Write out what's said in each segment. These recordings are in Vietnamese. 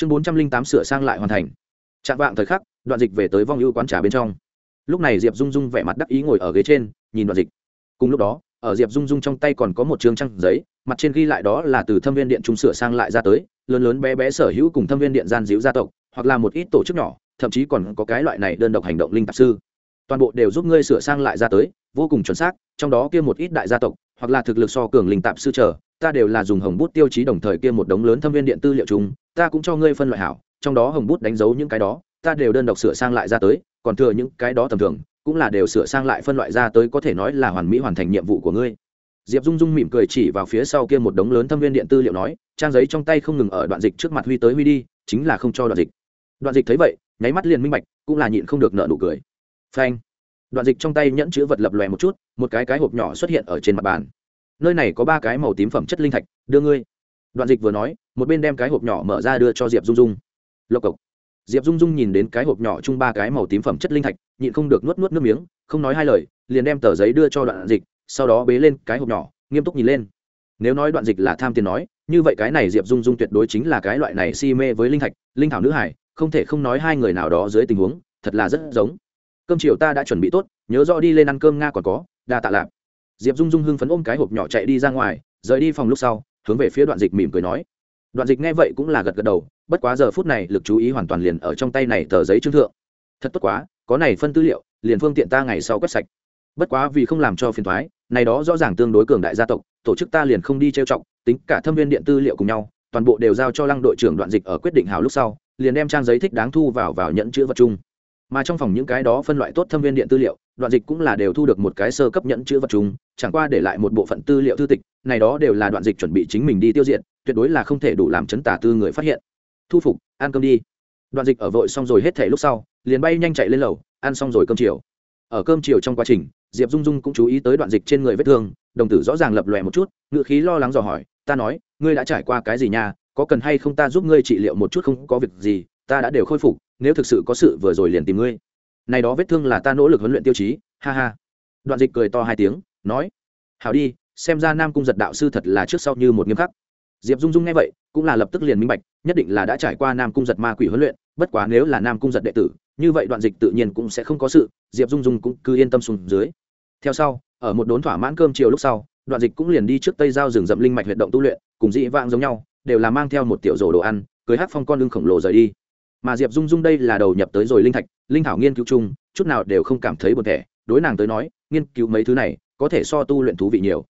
chương bốn trăm linh tám sửa sang lại hoàn thành. Chạm vạng thời khắc, đoạn dịch về tới vong ưu quán trà bên trong. Lúc này diệp dung dung vẻ mặt đắc ý ngồi ở ghế trên, nhìn đoạn dịch. Cùng lúc đó, ở diệp dung dung trong tay còn có một chương trăng giấy, mặt trên ghi lại đó là từ thâm viên điện trung sửa sang lại ra tới, lớn lớn bé bé sở hữu cùng thâm viên điện gian díu gia tộc, hoặc là một ít tổ chức nhỏ, thậm chí còn có cái loại này đơn độc hành động linh tạp sư toàn bộ đều giúp ngươi sửa sang lại ra tới, vô cùng chuẩn xác, trong đó kia một ít đại gia tộc, hoặc là thực lực so cường linh tạp sư trở ta đều là dùng hồng bút tiêu chí đồng thời kia một đống lớn thâm viên điện tư liệu chung, ta cũng cho ngươi phân loại hảo, trong đó hồng bút đánh dấu những cái đó, ta đều đơn độc sửa sang lại ra tới, còn thừa những cái đó tầm thường, cũng là đều sửa sang lại phân loại ra tới có thể nói là hoàn mỹ hoàn thành nhiệm vụ của ngươi. Diệp dung dung mỉm cười chỉ vào phía sau kia một đống lớn thâm viên điện tư liệu nói, trang giấy trong tay không ngừng ở đoạn dịch trước mặt huy tới huy đi, chính là không cho đoạn dịch. Đoạn dịch thấy vậy, nháy mắt liền minh bạch, cũng là nhịn không được nợ nụ cười phanh. Đoạn dịch trong tay nhẫn chữ vật lập lòe một chút, một cái cái hộp nhỏ xuất hiện ở trên mặt bàn. Nơi này có ba cái màu tím phẩm chất linh thạch, đưa ngươi. Đoạn dịch vừa nói, một bên đem cái hộp nhỏ mở ra đưa cho diệp dung dung. Lộc cộc. Diệp dung dung nhìn đến cái hộp nhỏ chung ba cái màu tím phẩm chất linh thạch, nhịn không được nuốt nuốt nước miếng, không nói hai lời, liền đem tờ giấy đưa cho đoạn dịch, sau đó bế lên cái hộp nhỏ, nghiêm túc nhìn lên. Nếu nói đoạn dịch là tham tiền nói, như vậy cái này diệp dung dung tuyệt đối chính là cái loại này si mê với linh thạch, linh thảo nữ hải, không thể không nói hai người nào đó dưới tình huống, thật là rất giống cơm chiều ta đã chuẩn bị tốt, nhớ rõ đi lên ăn cơm nga còn có, đa tạ lạp. Diệp dung dung hưng phấn ôm cái hộp nhỏ chạy đi ra ngoài, rời đi phòng lúc sau, hướng về phía đoạn dịch mỉm cười nói. Đoạn dịch nghe vậy cũng là gật gật đầu, bất quá giờ phút này lực chú ý hoàn toàn liền ở trong tay này tờ giấy trương thượng. Thật tốt quá, có này phân tư liệu, liền phương tiện ta ngày sau quét sạch. Bất quá vì không làm cho phiền thoái này đó rõ ràng tương đối cường đại gia tộc, tổ chức ta liền không đi trêu trọng tính cả thâm viên điện tư liệu cùng nhau, toàn bộ đều giao cho lăng đội trưởng đoạn dịch ở quyết định hào lúc sau, liền đem trang giấy thích đáng thu vào vào nhận chữ vật chung mà trong phòng những cái đó phân loại tốt thâm viên điện tư liệu, đoạn dịch cũng là đều thu được một cái sơ cấp nhận chữ vật chúng chẳng qua để lại một bộ phận tư liệu thư tịch, này đó đều là đoạn dịch chuẩn bị chính mình đi tiêu diệt, tuyệt đối là không thể đủ làm chấn tả tư người phát hiện. Thu phục, ăn cơm đi. Đoạn dịch ở vội xong rồi hết thể lúc sau, liền bay nhanh chạy lên lầu, ăn xong rồi cơm chiều. Ở cơm chiều trong quá trình, diệp dung dung cũng chú ý tới đoạn dịch trên người vết thương, đồng tử rõ ràng lập lòe một chút, ngựa khí lo lắng dò hỏi, ta nói, ngươi đã trải qua cái gì nha? Có cần hay không ta giúp ngươi trị liệu một chút không? Có việc gì, ta đã đều khôi phục nếu thực sự có sự vừa rồi liền tìm ngươi. Này đó vết thương là ta nỗ lực huấn luyện tiêu chí, ha ha. Đoạn dịch cười to hai tiếng, nói, hảo đi, xem ra nam cung giật đạo sư thật là trước sau như một nghiêm khắc. Diệp dung dung nghe vậy, cũng là lập tức liền minh bạch, nhất định là đã trải qua nam cung giật ma quỷ huấn luyện, bất quá nếu là nam cung giật đệ tử, như vậy đoạn dịch tự nhiên cũng sẽ không có sự, diệp dung dung cũng cứ yên tâm xuống dưới. Theo sau, ở một đốn thỏa mãn cơm chiều lúc sau, đoạn dịch cũng liền đi trước tây giao rừng rậm linh mạch huyệt động tu luyện, cùng dị vãng giống nhau, đều là mang theo một tiểu rổ đồ ăn, cưới hát phong con lưng khổng lồ rời đi mà diệp dung dung đây là đầu nhập tới rồi linh thạch linh thảo nghiên cứu chung chút nào đều không cảm thấy buồn thẻ. đối nàng tới nói nghiên cứu mấy thứ này có thể so tu luyện thú vị nhiều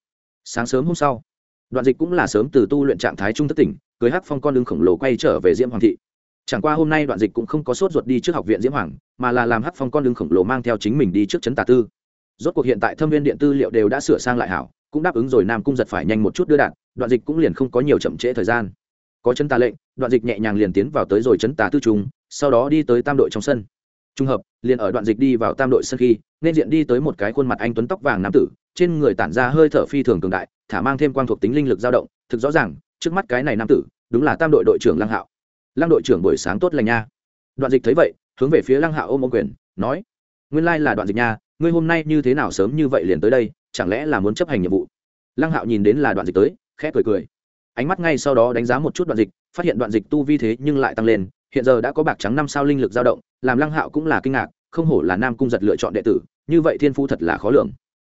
sáng sớm hôm sau đoạn dịch cũng là sớm từ tu luyện trạng thái trung thất tỉnh cưới hắc phong con lưng khổng lồ quay trở về diễm hoàng thị chẳng qua hôm nay đoạn dịch cũng không có sốt ruột đi trước học viện diễm hoàng mà là làm hắc phong con lưng khổng lồ mang theo chính mình đi trước trấn tà tư rốt cuộc hiện tại thâm viên điện tư liệu đều đã sửa sang lại hảo cũng đáp ứng rồi nam cung giật phải nhanh một chút đưa đạn đoạn dịch cũng liền không có nhiều chậm trễ thời gian có chân tà lệnh, đoạn dịch nhẹ nhàng liền tiến vào tới rồi chấn tà tư trung, sau đó đi tới tam đội trong sân. Trung hợp, liền ở đoạn dịch đi vào tam đội sân khi, nên diện đi tới một cái khuôn mặt anh tuấn tóc vàng nam tử, trên người tản ra hơi thở phi thường cường đại, thả mang thêm quang thuộc tính linh lực dao động, thực rõ ràng, trước mắt cái này nam tử, đúng là tam đội đội trưởng lăng hạo. Lăng đội trưởng buổi sáng tốt lành nha. Đoạn dịch thấy vậy, hướng về phía lăng hạo ôm ô quyền, nói, nguyên lai là đoạn dịch nha, ngươi hôm nay như thế nào sớm như vậy liền tới đây, chẳng lẽ là muốn chấp hành nhiệm vụ? Lăng hạo nhìn đến là đoạn dịch tới, khẽ cười cười ánh mắt ngay sau đó đánh giá một chút đoạn dịch, phát hiện đoạn dịch tu vi thế nhưng lại tăng lên, hiện giờ đã có bạc trắng năm sao linh lực dao động, làm lăng hạo cũng là kinh ngạc, không hổ là nam cung giật lựa chọn đệ tử, như vậy thiên phu thật là khó lường.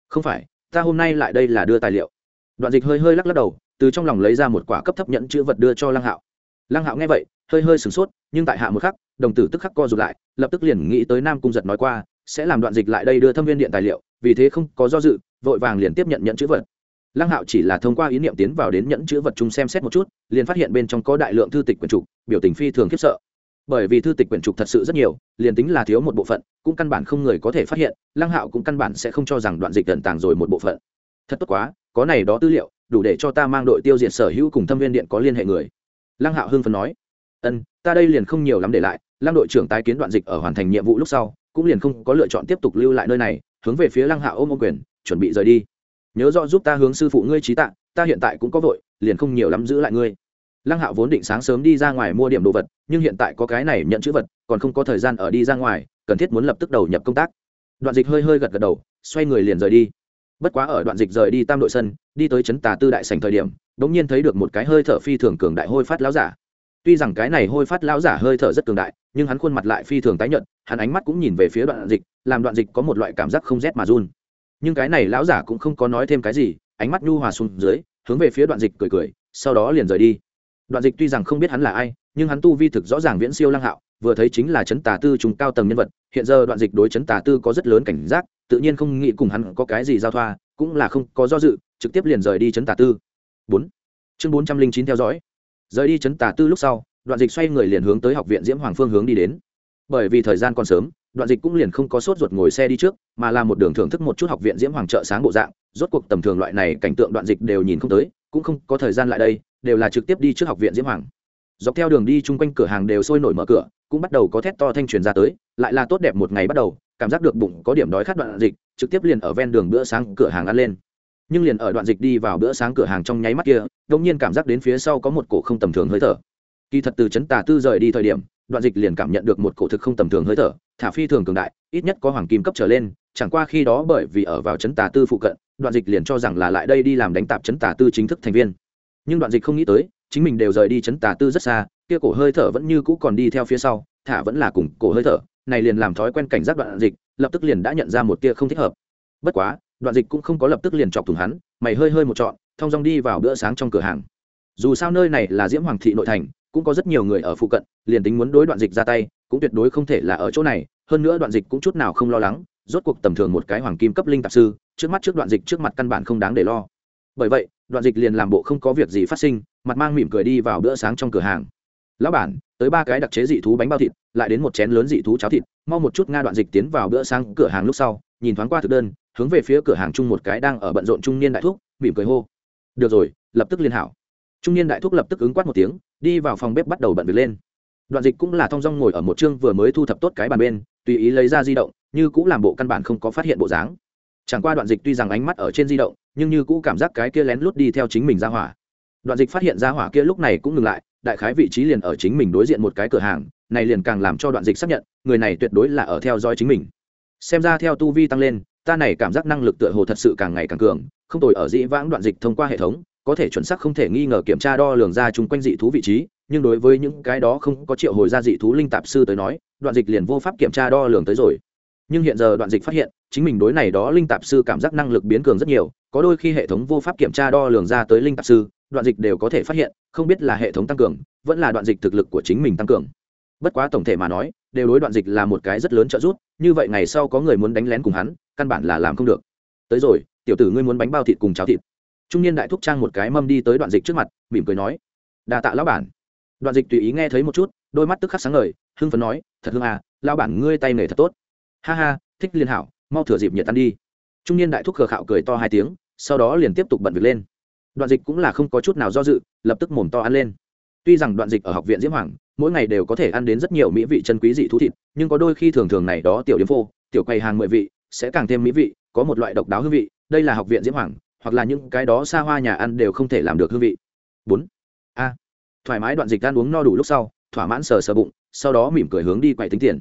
Không phải, ta hôm nay lại đây là đưa tài liệu. Đoạn dịch hơi hơi lắc lắc đầu, từ trong lòng lấy ra một quả cấp thấp nhẫn chữ vật đưa cho lăng hạo. Lăng hạo nghe vậy, hơi hơi sửng sốt, nhưng tại hạ một khắc, đồng tử tức khắc co rụt lại, lập tức liền nghĩ tới nam cung giật nói qua, sẽ làm đoạn dịch lại đây đưa thâm viên điện tài liệu, vì thế không có do dự, vội vàng liền tiếp nhận nhẫn chữ vật lăng hạo chỉ là thông qua ý niệm tiến vào đến nhẫn chữ vật chung xem xét một chút, liền phát hiện bên trong có đại lượng thư tịch quyển trục, biểu tình phi thường khiếp sợ. Bởi vì thư tịch quyển trục thật sự rất nhiều, liền tính là thiếu một bộ phận, cũng căn bản không người có thể phát hiện, lăng hạo cũng căn bản sẽ không cho rằng đoạn dịch tận tàng rồi một bộ phận. Thật tốt quá, có này đó tư liệu, đủ để cho ta mang đội tiêu diệt sở hữu cùng thâm viên điện có liên hệ người. Lăng hạo hưng phấn nói. Ân, ta đây liền không nhiều lắm để lại, lăng đội trưởng tái kiến đoạn dịch ở hoàn thành nhiệm vụ lúc sau, cũng liền không có lựa chọn tiếp tục lưu lại nơi này, hướng về phía lăng hạo ôm ô quyền, chuẩn bị rời đi nhớ rõ giúp ta hướng sư phụ ngươi trí tạ, ta hiện tại cũng có vội, liền không nhiều lắm giữ lại ngươi. Lăng hạo vốn định sáng sớm đi ra ngoài mua điểm đồ vật, nhưng hiện tại có cái này nhận chữ vật, còn không có thời gian ở đi ra ngoài, cần thiết muốn lập tức đầu nhập công tác. Đoạn dịch hơi hơi gật gật đầu, xoay người liền rời đi. Bất quá ở đoạn dịch rời đi tam đội sân, đi tới trấn tà tư đại sành thời điểm đ ỗ n g nhiên thấy được một cái hơi thở phi thường cường đại hôi phát láo giả. Tuy rằng cái này hôi phát láo giả hơi thở rất cường đại, nhưng hắn khuôn mặt lại phi thường tái nhợt, hắn ánh mắt cũng nhìn về phía đoạn dịch, làm đoạn dịch có một loại cảm giác không rét mà run nhưng cái này lão giả cũng không có nói thêm cái gì, ánh mắt nhu hòa xuống dưới, hướng về phía đoạn dịch cười cười, sau đó liền rời đi. Đoạn dịch tuy rằng không biết hắn là ai, nhưng hắn tu vi thực rõ ràng viễn siêu lăng hạo, vừa thấy chính là chấn tà tư trùng cao tầng nhân vật, hiện giờ đoạn dịch đối chấn tà tư có rất lớn cảnh giác, tự nhiên không nghĩ cùng hắn có cái gì giao thoa, cũng là không có do dự, trực tiếp liền rời đi chấn tà tư. Bốn, chương bốn trăm linh chín theo dõi. Rời đi chấn tà tư lúc sau, đoạn dịch xoay người liền hướng tới học viện diễm hoàng phương hướng đi đến. Bởi vì thời gian còn sớm đoạn dịch cũng liền không có sốt ruột ngồi xe đi trước, mà là một đường thưởng thức một chút học viện diễm hoàng trợ sáng bộ dạng. Rốt cuộc tầm thường loại này cảnh tượng đoạn dịch đều nhìn không tới, cũng không có thời gian lại đây, đều là trực tiếp đi trước học viện diễm hoàng. Dọc theo đường đi chung quanh cửa hàng đều sôi nổi mở cửa, cũng bắt đầu có thét to thanh truyền ra tới, lại là tốt đẹp một ngày bắt đầu, cảm giác được bụng có điểm đói khát đoạn dịch, trực tiếp liền ở ven đường bữa sáng cửa hàng ăn lên. Nhưng liền ở đoạn dịch đi vào bữa sáng cửa hàng trong nháy mắt kia đông nhiên cảm giác đến phía sau có một cổ không tầm thường hơi thở. Kỳ thật từ chấn tà tư rời đi thời điểm, đoạn dịch liền cảm nhận được một cổ thực không tầm thường hơi thở thả phi thường cường đại, ít nhất có hoàng kim cấp trở lên, chẳng qua khi đó bởi vì ở vào chấn tà tư phụ cận, đoạn dịch liền cho rằng là lại đây đi làm đánh tạp chấn tà tư chính thức thành viên. Nhưng đoạn dịch không nghĩ tới, chính mình đều rời đi chấn tà tư rất xa, kia cổ hơi thở vẫn như cũ còn đi theo phía sau, thả vẫn là cùng cổ hơi thở, này liền làm thói quen cảnh giác đoạn dịch, lập tức liền đã nhận ra một tia không thích hợp. Bất quá, đoạn dịch cũng không có lập tức liền chọc thủng hắn, mày hơi hơi một trọn, thong dong đi vào bữa sáng trong cửa hàng. Dù sao nơi này là diễm hoàng thị nội thành, cũng có rất nhiều người ở phụ cận, liền tính muốn đối đoạn dịch ra tay cũng tuyệt đối không thể là ở chỗ này, hơn nữa đoạn dịch cũng chút nào không lo lắng, rốt cuộc tầm thường một cái hoàng kim cấp linh tạp sư, trước mắt trước đoạn dịch trước mặt căn bản không đáng để lo. Bởi vậy, đoạn dịch liền làm bộ không có việc gì phát sinh, mặt mang mỉm cười đi vào bữa sáng trong cửa hàng. Lão bản, tới ba cái đặc chế dị thú bánh bao thịt, lại đến một chén lớn dị thú cháo thịt, mau một chút nga đoạn dịch tiến vào bữa sáng cửa hàng lúc sau, nhìn thoáng qua thực đơn, hướng về phía cửa hàng chung một cái đang ở bận rộn trung niên đại thúc, mỉm cười hô. Được rồi, lập tức liên hảo. Trung niên đại thúc lập tức ứng quát một tiếng, đi vào phòng bếp bắt đầu bận việc lên đoạn dịch cũng là thong dong ngồi ở một chương vừa mới thu thập tốt cái bàn bên, tùy ý lấy ra di động, như cũng làm bộ căn bản không có phát hiện bộ dáng. Chẳng qua đoạn dịch tuy rằng ánh mắt ở trên di động, nhưng như cũ cảm giác cái kia lén lút đi theo chính mình ra hỏa. Đoạn dịch phát hiện ra hỏa kia lúc này cũng ngừng lại, đại khái vị trí liền ở chính mình đối diện một cái cửa hàng, này liền càng làm cho đoạn dịch xác nhận, người này tuyệt đối là ở theo dõi chính mình. Xem ra theo tu vi tăng lên, ta này cảm giác năng lực tựa hồ thật sự càng ngày càng cường, không tồi ở dĩ vãng đoạn dịch thông qua hệ thống, có thể chuẩn xác không thể nghi ngờ kiểm tra đo lường ra chung quanh dị thú vị trí nhưng đối với những cái đó không có triệu hồi ra dị thú linh tạp sư tới nói, đoạn dịch liền vô pháp kiểm tra đo lường tới rồi. Nhưng hiện giờ đoạn dịch phát hiện, chính mình đối này đó linh tạp sư cảm giác năng lực biến cường rất nhiều, có đôi khi hệ thống vô pháp kiểm tra đo lường ra tới linh tạp sư, đoạn dịch đều có thể phát hiện, không biết là hệ thống tăng cường, vẫn là đoạn dịch thực lực của chính mình tăng cường. Bất quá tổng thể mà nói, đều đối đoạn dịch là một cái rất lớn trợ giúp, như vậy ngày sau có người muốn đánh lén cùng hắn, căn bản là làm không được. Tới rồi, tiểu tử ngươi muốn bánh bao thịt cùng cháo thịt. Trung niên đại thúc trang một cái mâm đi tới đoạn dịch trước mặt, mỉm cười nói, đa tạ lão bản đoạn dịch tùy ý nghe thấy một chút, đôi mắt tức khắc sáng ngời, hưng phấn nói, thật hương à lão bản ngươi tay nghề thật tốt. Ha ha, thích liên hảo, mau thừa dịp nhiệt tan đi. Trung niên đại thúc khờ khạo cười to hai tiếng, sau đó liền tiếp tục bận việc lên. Đoạn dịch cũng là không có chút nào do dự, lập tức mồm to ăn lên. Tuy rằng đoạn dịch ở học viện diễm hoàng, mỗi ngày đều có thể ăn đến rất nhiều mỹ vị chân quý dị thú thịt, nhưng có đôi khi thường thường này đó tiểu điểm phô, tiểu quầy hàng mười vị, sẽ càng thêm mỹ vị, có một loại độc đáo hương vị, đây là học viện diễm hoàng, hoặc là những cái đó xa hoa nhà ăn đều không thể làm được hương vị. Bốn. A thoải mái đoạn dịch ăn uống no đủ lúc sau, thỏa mãn sờ sờ bụng, sau đó mỉm cười hướng đi quay tính tiền.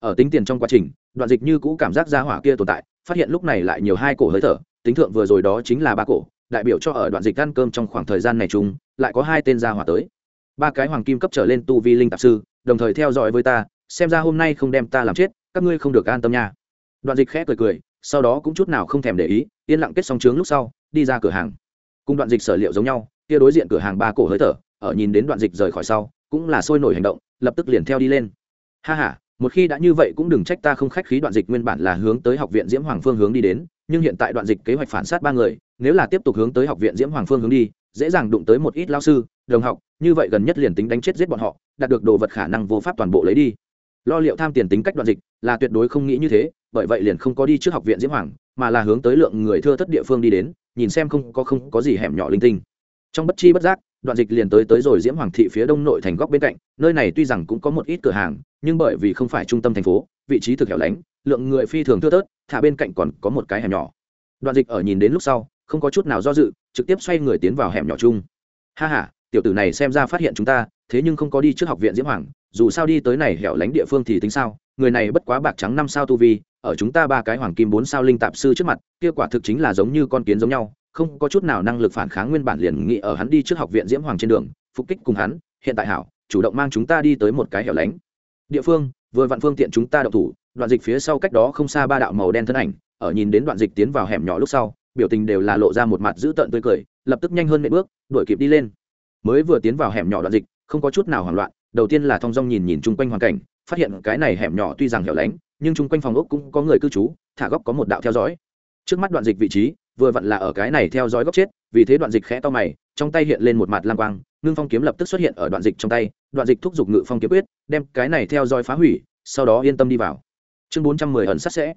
Ở tính tiền trong quá trình, đoạn dịch như cũ cảm giác ra hỏa kia tồn tại, phát hiện lúc này lại nhiều hai cổ hơi thở, tính thượng vừa rồi đó chính là ba cổ, đại biểu cho ở đoạn dịch ăn cơm trong khoảng thời gian này chung, lại có hai tên gia hỏa tới. Ba cái hoàng kim cấp trở lên tu vi linh tạp sư, đồng thời theo dõi với ta, xem ra hôm nay không đem ta làm chết, các ngươi không được an tâm nha. Đoạn dịch khẽ cười cười, sau đó cũng chút nào không thèm để ý, yên lặng kết xong trướng lúc sau, đi ra cửa hàng. Cùng đoạn dịch sở liệu giống nhau, kia đối diện cửa hàng ba cổ hơi thở ở nhìn đến đoạn dịch rời khỏi sau, cũng là sôi nổi hành động, lập tức liền theo đi lên. Ha ha, một khi đã như vậy cũng đừng trách ta không khách khí, đoạn dịch nguyên bản là hướng tới học viện diễm hoàng phương hướng đi đến, nhưng hiện tại đoạn dịch kế hoạch phản sát ba người, nếu là tiếp tục hướng tới học viện diễm hoàng phương hướng đi, dễ dàng đụng tới một ít lao sư, đồng học, như vậy gần nhất liền tính đánh chết giết bọn họ, đạt được đồ vật khả năng vô pháp toàn bộ lấy đi. Lo liệu tham tiền tính cách đoạn dịch là tuyệt đối không nghĩ như thế, bởi vậy liền không có đi trước học viện diễm hoàng, mà là hướng tới lượng người thưa thất địa phương đi đến, nhìn xem không có không có gì hẻm nhỏ linh tinh trong bất chi bất giác, đoạn dịch liền tới tới rồi diễm hoàng thị phía đông nội thành góc bên cạnh, nơi này tuy rằng cũng có một ít cửa hàng, nhưng bởi vì không phải trung tâm thành phố, vị trí thực hẻo lánh, lượng người phi thường thưa thớt, thả bên cạnh còn có một cái hẻm nhỏ. Đoạn dịch ở nhìn đến lúc sau, không có chút nào do dự, trực tiếp xoay người tiến vào hẻm nhỏ chung. Ha h a tiểu tử này xem ra phát hiện chúng ta, thế nhưng không có đi trước học viện diễm hoàng, dù sao đi tới này hẻo lánh địa phương thì tính sao, người này bất quá bạc trắng năm sao tu vi, ở chúng ta ba cái hoàng kim bốn sao linh tạp sư trước mặt, kia quả thực chính là giống như con kiến giống nhau không có chút nào năng lực phản kháng nguyên bản liền nghĩ ở hắn đi trước học viện diễm hoàng trên đường, phục kích cùng hắn, hiện tại hảo, chủ động mang chúng ta đi tới một cái hẻo lánh. Địa phương, vừa vặn phương tiện chúng ta đậu thủ, đoạn dịch phía sau cách đó không xa ba đạo màu đen thân ảnh, ở nhìn đến đoạn dịch tiến vào hẻm nhỏ lúc sau, biểu tình đều là lộ ra một mặt dữ tợn tươi cười, lập tức nhanh hơn mấy bước, đuổi kịp đi lên. Mới vừa tiến vào hẻm nhỏ đoạn dịch, không có chút nào hoảng loạn, đầu tiên là thong dong nhìn nhìn chung quanh hoàn cảnh, phát hiện cái này hẻm nhỏ tuy rằng hẻo lánh, nhưng chung quanh phòng ốc cũng có người cư trú, thả góc có một đạo theo dõi. Trước mắt đoạn dịch vị trí vừa vặn là ở cái này theo dõi góc chết, vì thế đoạn dịch khẽ to mày, trong tay hiện lên một mặt lam quang, ngưng phong kiếm lập tức xuất hiện ở đoạn dịch trong tay, đoạn dịch thúc giục ngự phong kiếm quyết, đem cái này theo dõi phá hủy, sau đó yên tâm đi vào. Chương bốn trăm mười ẩn sát sẽ.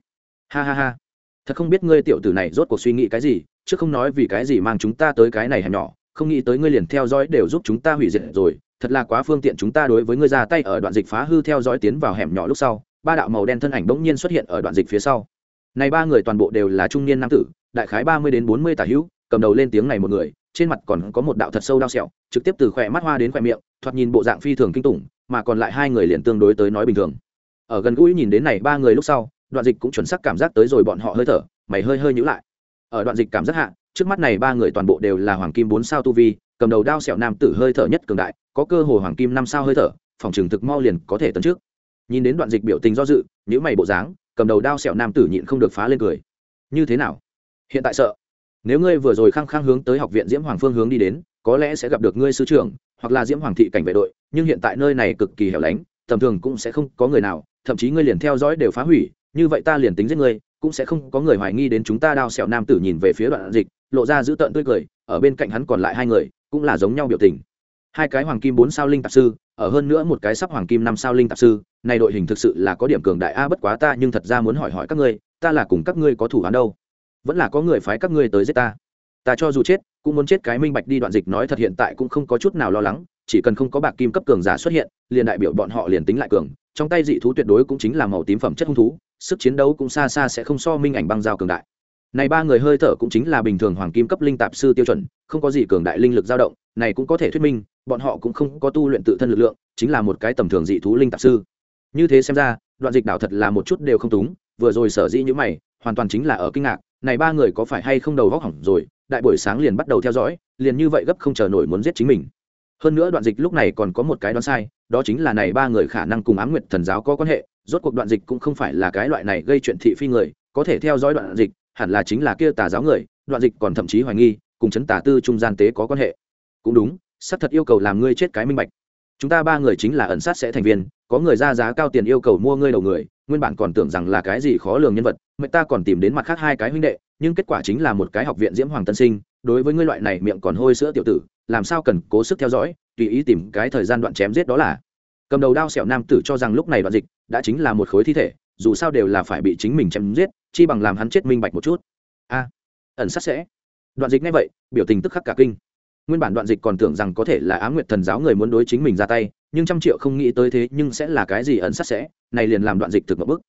Ha ha ha. Thật không biết ngươi tiểu tử này rốt cuộc suy nghĩ cái gì, chứ không nói vì cái gì mang chúng ta tới cái này hẻm nhỏ, không nghĩ tới ngươi liền theo dõi đều giúp chúng ta hủy diệt rồi, thật là quá phương tiện chúng ta đối với ngươi ra tay ở đoạn dịch phá hư theo dõi tiến vào hẻm nhỏ lúc sau, ba đạo màu đen thân ảnh bỗng nhiên xuất hiện ở đoạn dịch phía sau. Này ba người toàn bộ đều là trung niên nam tử đại khái ba mươi đến bốn mươi tả hữu, cầm đầu lên tiếng này một người, trên mặt còn có một đạo thật sâu đau sẹo, trực tiếp từ khỏe mắt hoa đến khỏe miệng, thoạt nhìn bộ dạng phi thường kinh tủng, mà còn lại hai người liền tương đối tới nói bình thường. Ở gần gũi nhìn đến này ba người lúc sau, đoạn dịch cũng chuẩn xác cảm giác tới rồi bọn họ hơi thở, mày hơi hơi nhữ lại. Ở đoạn dịch cảm giác hạ, trước mắt này ba người toàn bộ đều là hoàng kim bốn sao tu vi, cầm đầu đao sẹo nam tử hơi thở nhất cường đại, có cơ hồ hoàng kim năm sao hơi thở, phòng trường thực mau liền có thể tấn trước. Nhìn đến đoạn dịch biểu tình do dự nhữ mày bộ dáng, cầm đầu đao sẹo nam tử nhịn không được phá lên cười. Như thế nào? Hiện tại sợ. Nếu ngươi vừa rồi khăng khăng hướng tới học viện diễm hoàng phương hướng đi đến, có lẽ sẽ gặp được ngươi sư trưởng, hoặc là diễm hoàng thị cảnh vệ đội, nhưng hiện tại nơi này cực kỳ hẻo lánh, tầm thường cũng sẽ không có người nào, thậm chí ngươi liền theo dõi đều phá hủy, như vậy ta liền tính giết ngươi, cũng sẽ không có người hoài nghi đến chúng ta đao sẹo nam tử nhìn về phía đoạn dịch, lộ ra giữ tợn tươi cười, ở bên cạnh hắn còn lại hai người, cũng là giống nhau biểu tình. Hai cái hoàng kim bốn sao linh tạp sư, ở hơn nữa một cái sắp hoàng kim năm sao linh tạp sư, này đội hình thực sự là có điểm cường đại. A, bất quá ta nhưng thật ra muốn hỏi hỏi các ngươi, ta là cùng các ngươi có thủ án đâu? Vẫn là có người phái các ngươi tới giết ta. Ta cho dù chết, cũng muốn chết cái minh bạch đi đoạn dịch nói thật hiện tại cũng không có chút nào lo lắng, chỉ cần không có bạc kim cấp cường giả xuất hiện, liền đại biểu bọn họ liền tính lại cường. Trong tay dị thú tuyệt đối cũng chính là màu tím phẩm chất hung thú, sức chiến đấu cũng xa xa sẽ không so minh ảnh băng giao cường đại. Này ba người hơi thở cũng chính là bình thường hoàng kim cấp linh tạp sư tiêu chuẩn, không có gì cường đại linh lực dao động, này cũng có thể thuyết minh, bọn họ cũng không có tu luyện tự thân lực lượng, chính là một cái tầm thường dị thú linh tạp sư. Như thế xem ra, đoạn dịch đảo thật là một chút đều không túng, vừa rồi sở dĩ như mày, hoàn toàn chính là ở kinh ngạc này ba người có phải hay không đầu góc hỏng rồi, đại buổi sáng liền bắt đầu theo dõi, liền như vậy gấp không chờ nổi muốn giết chính mình. Hơn nữa đoạn dịch lúc này còn có một cái đoán sai, đó chính là này ba người khả năng cùng ám nguyệt thần giáo có quan hệ, rốt cuộc đoạn dịch cũng không phải là cái loại này gây chuyện thị phi người, có thể theo dõi đoạn dịch, hẳn là chính là kia tà giáo người, đoạn dịch còn thậm chí hoài nghi, cùng chấn tà tư trung gian tế có quan hệ. Cũng đúng, xác thật yêu cầu làm ngươi chết cái minh bạch. Chúng ta ba người chính là ẩn sát sẽ thành viên, có người ra giá cao tiền yêu cầu mua ngươi đầu người nguyên bản còn tưởng rằng là cái gì khó lường nhân vật mẹ ta còn tìm đến mặt khác hai cái huynh đệ, nhưng kết quả chính là một cái học viện diễm hoàng tân sinh, đối với ngươi loại này miệng còn hôi sữa tiểu tử, làm sao cần cố sức theo dõi, tùy ý tìm cái thời gian đoạn chém giết đó là. Cầm đầu đao sẹo nam tử cho rằng lúc này đoạn dịch đã chính là một khối thi thể, dù sao đều là phải bị chính mình chém giết, chi bằng làm hắn chết minh bạch một chút. A, ẩn sát sẽ. Đoạn dịch ngay vậy, biểu tình tức khắc cả kinh. Nguyên bản đoạn dịch còn tưởng rằng có thể là á nguyệt thần giáo người muốn đối chính mình ra tay, nhưng trăm triệu không nghĩ tới thế nhưng sẽ là cái gì ẩn sát sẽ này liền làm đoạn dịch thực một bức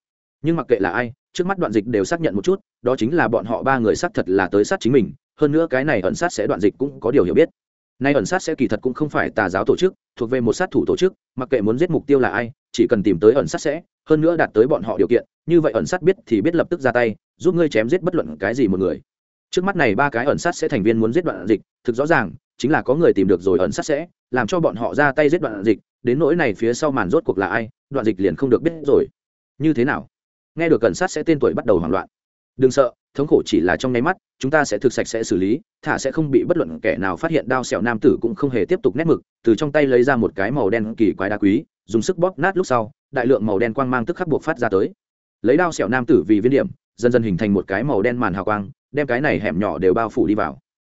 nhưng mặc kệ là ai, trước mắt đoạn dịch đều xác nhận một chút, đó chính là bọn họ ba người xác thật là tới sát chính mình, hơn nữa cái này ẩn sát sẽ đoạn dịch cũng có điều hiểu biết. Nay ẩn sát sẽ kỳ thật cũng không phải tà giáo tổ chức, thuộc về một sát thủ tổ chức, mặc kệ muốn giết mục tiêu là ai, chỉ cần tìm tới ẩn sát sẽ, hơn nữa đạt tới bọn họ điều kiện, như vậy ẩn sát biết thì biết lập tức ra tay, giúp ngươi chém giết bất luận cái gì một người. Trước mắt này ba cái ẩn sát sẽ thành viên muốn giết đoạn dịch, thực rõ ràng, chính là có người tìm được rồi ẩn sát sẽ, làm cho bọn họ ra tay giết đoạn dịch, đến nỗi này phía sau màn rốt cuộc là ai đoạn dịch liền không được biết rồi. Như thế nào? Nghe được ẩn sát sẽ tên tuổi bắt đầu hoảng loạn. Đừng sợ, thống khổ chỉ là trong nháy mắt, chúng ta sẽ thực sạch sẽ xử lý, thả sẽ không bị bất luận kẻ nào phát hiện, đao xẻo nam tử cũng không hề tiếp tục nét mực, từ trong tay lấy ra một cái màu đen kỳ quái đá quý, dùng sức bóp nát lúc sau, đại lượng màu đen quang mang tức khắc buộc phát ra tới. Lấy đao xẻo nam tử vì viên điểm, dần dần hình thành một cái màu đen màn hào quang, đem cái này hẻm nhỏ đều bao phủ đi vào.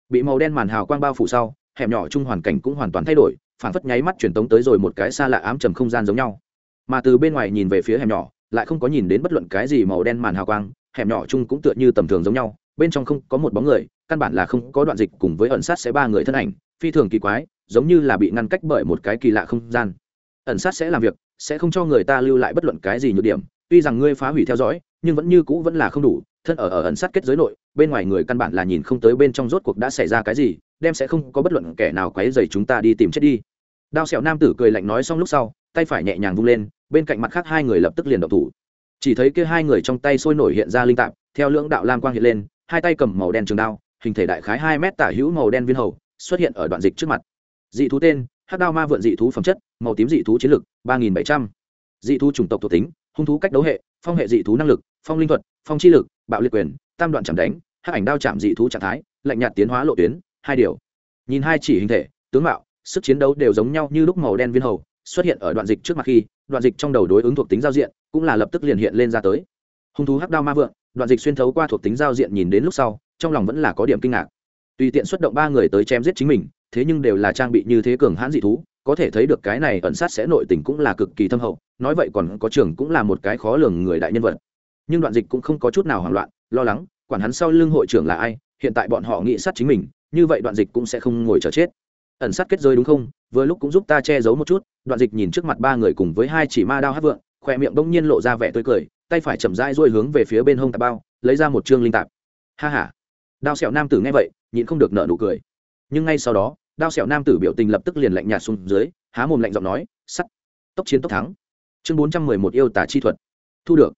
Bị màu đen màn hào quang bao phủ sau, hẻm nhỏ chung hoàn cảnh cũng hoàn toàn thay đổi phản phất nháy mắt truyền tống tới rồi một cái xa lạ ám trầm không gian giống nhau mà từ bên ngoài nhìn về phía hẻm nhỏ, lại không có nhìn đến bất luận cái gì màu đen màn hào quang, hẻm nhỏ chung cũng tựa như tầm thường giống nhau, bên trong không có một bóng người, căn bản là không có đoạn dịch cùng với ẩn sát sẽ ba người thân ảnh, phi thường kỳ quái, giống như là bị ngăn cách bởi một cái kỳ lạ không gian. Ẩn sát sẽ làm việc, sẽ không cho người ta lưu lại bất luận cái gì nhược điểm, tuy rằng ngươi phá hủy theo dõi, nhưng vẫn như cũ vẫn là không đủ, thân ở ở ẩn sát kết giới nội, bên ngoài người căn bản là nhìn không tới bên trong rốt cuộc đã xảy ra cái gì, đem sẽ không có bất luận kẻ nào quấy dày chúng ta đi tìm chết đi. Đao sẹo nam tử cười lạnh nói xong lúc sau tay phải nhẹ nhàng vung lên, bên cạnh mặt khác hai người lập tức liền động thủ. Chỉ thấy kia hai người trong tay sôi nổi hiện ra linh tạp, theo lưỡng đạo lam quang hiện lên, hai tay cầm màu đen trường đao, hình thể đại khái hai mét tả hữu màu đen viên hầu, xuất hiện ở đoạn dịch trước mặt. Dị thú tên, hắc đao ma vượn dị thú phẩm chất, màu tím dị thú chiến lực, ba nghìn bảy trăm. Dị thú chủng tộc thuộc tính, hung thú cách đấu hệ, phong hệ dị thú năng lực, phong linh thuật, phong chi lực, bạo liệt quyền, tam đoạn chạm đánh, hắc ảnh đao chạm dị thú trạng thái, lạnh nhạt tiến hóa lộ tuyến, hai điều. Nhìn hai chỉ hình thể, tướng mạo, sức chiến đấu đều giống nhau như lúc màu đen viên hầu xuất hiện ở đoạn dịch trước mặt khi, đoạn dịch trong đầu đối ứng thuộc tính giao diện cũng là lập tức liền hiện lên ra tới. Hung thú hắc đao ma vượng, đoạn dịch xuyên thấu qua thuộc tính giao diện nhìn đến lúc sau, trong lòng vẫn là có điểm kinh ngạc. Tùy tiện xuất động ba người tới chém giết chính mình, thế nhưng đều là trang bị như thế cường hãn dị thú, có thể thấy được cái này ẩn sát sẽ nội tình cũng là cực kỳ thâm hậu, nói vậy còn có trường cũng là một cái khó lường người đại nhân vật. Nhưng đoạn dịch cũng không có chút nào hoảng loạn, lo lắng, quản hắn sau lưng hội trưởng là ai, hiện tại bọn họ nghĩ sát chính mình, như vậy đoạn dịch cũng sẽ không ngồi chờ chết ẩn sát kết rơi đúng không? Vừa lúc cũng giúp ta che giấu một chút, đoạn dịch nhìn trước mặt ba người cùng với hai chỉ ma đao hát vượng, khỏe miệng bỗng nhiên lộ ra vẻ tươi cười, tay phải chậm rãi ruôi hướng về phía bên hông tạp bao, lấy ra một chương linh tạp. Ha ha. Đao sẹo nam tử nghe vậy, nhịn không được nợ nụ cười. Nhưng ngay sau đó, đao sẹo nam tử biểu tình lập tức liền lạnh nhạt xuống dưới, há mồm lạnh giọng nói, sắt, tốc chiến tốc thắng. Chương bốn trăm mười một yêu tả chi thuật. Thu được.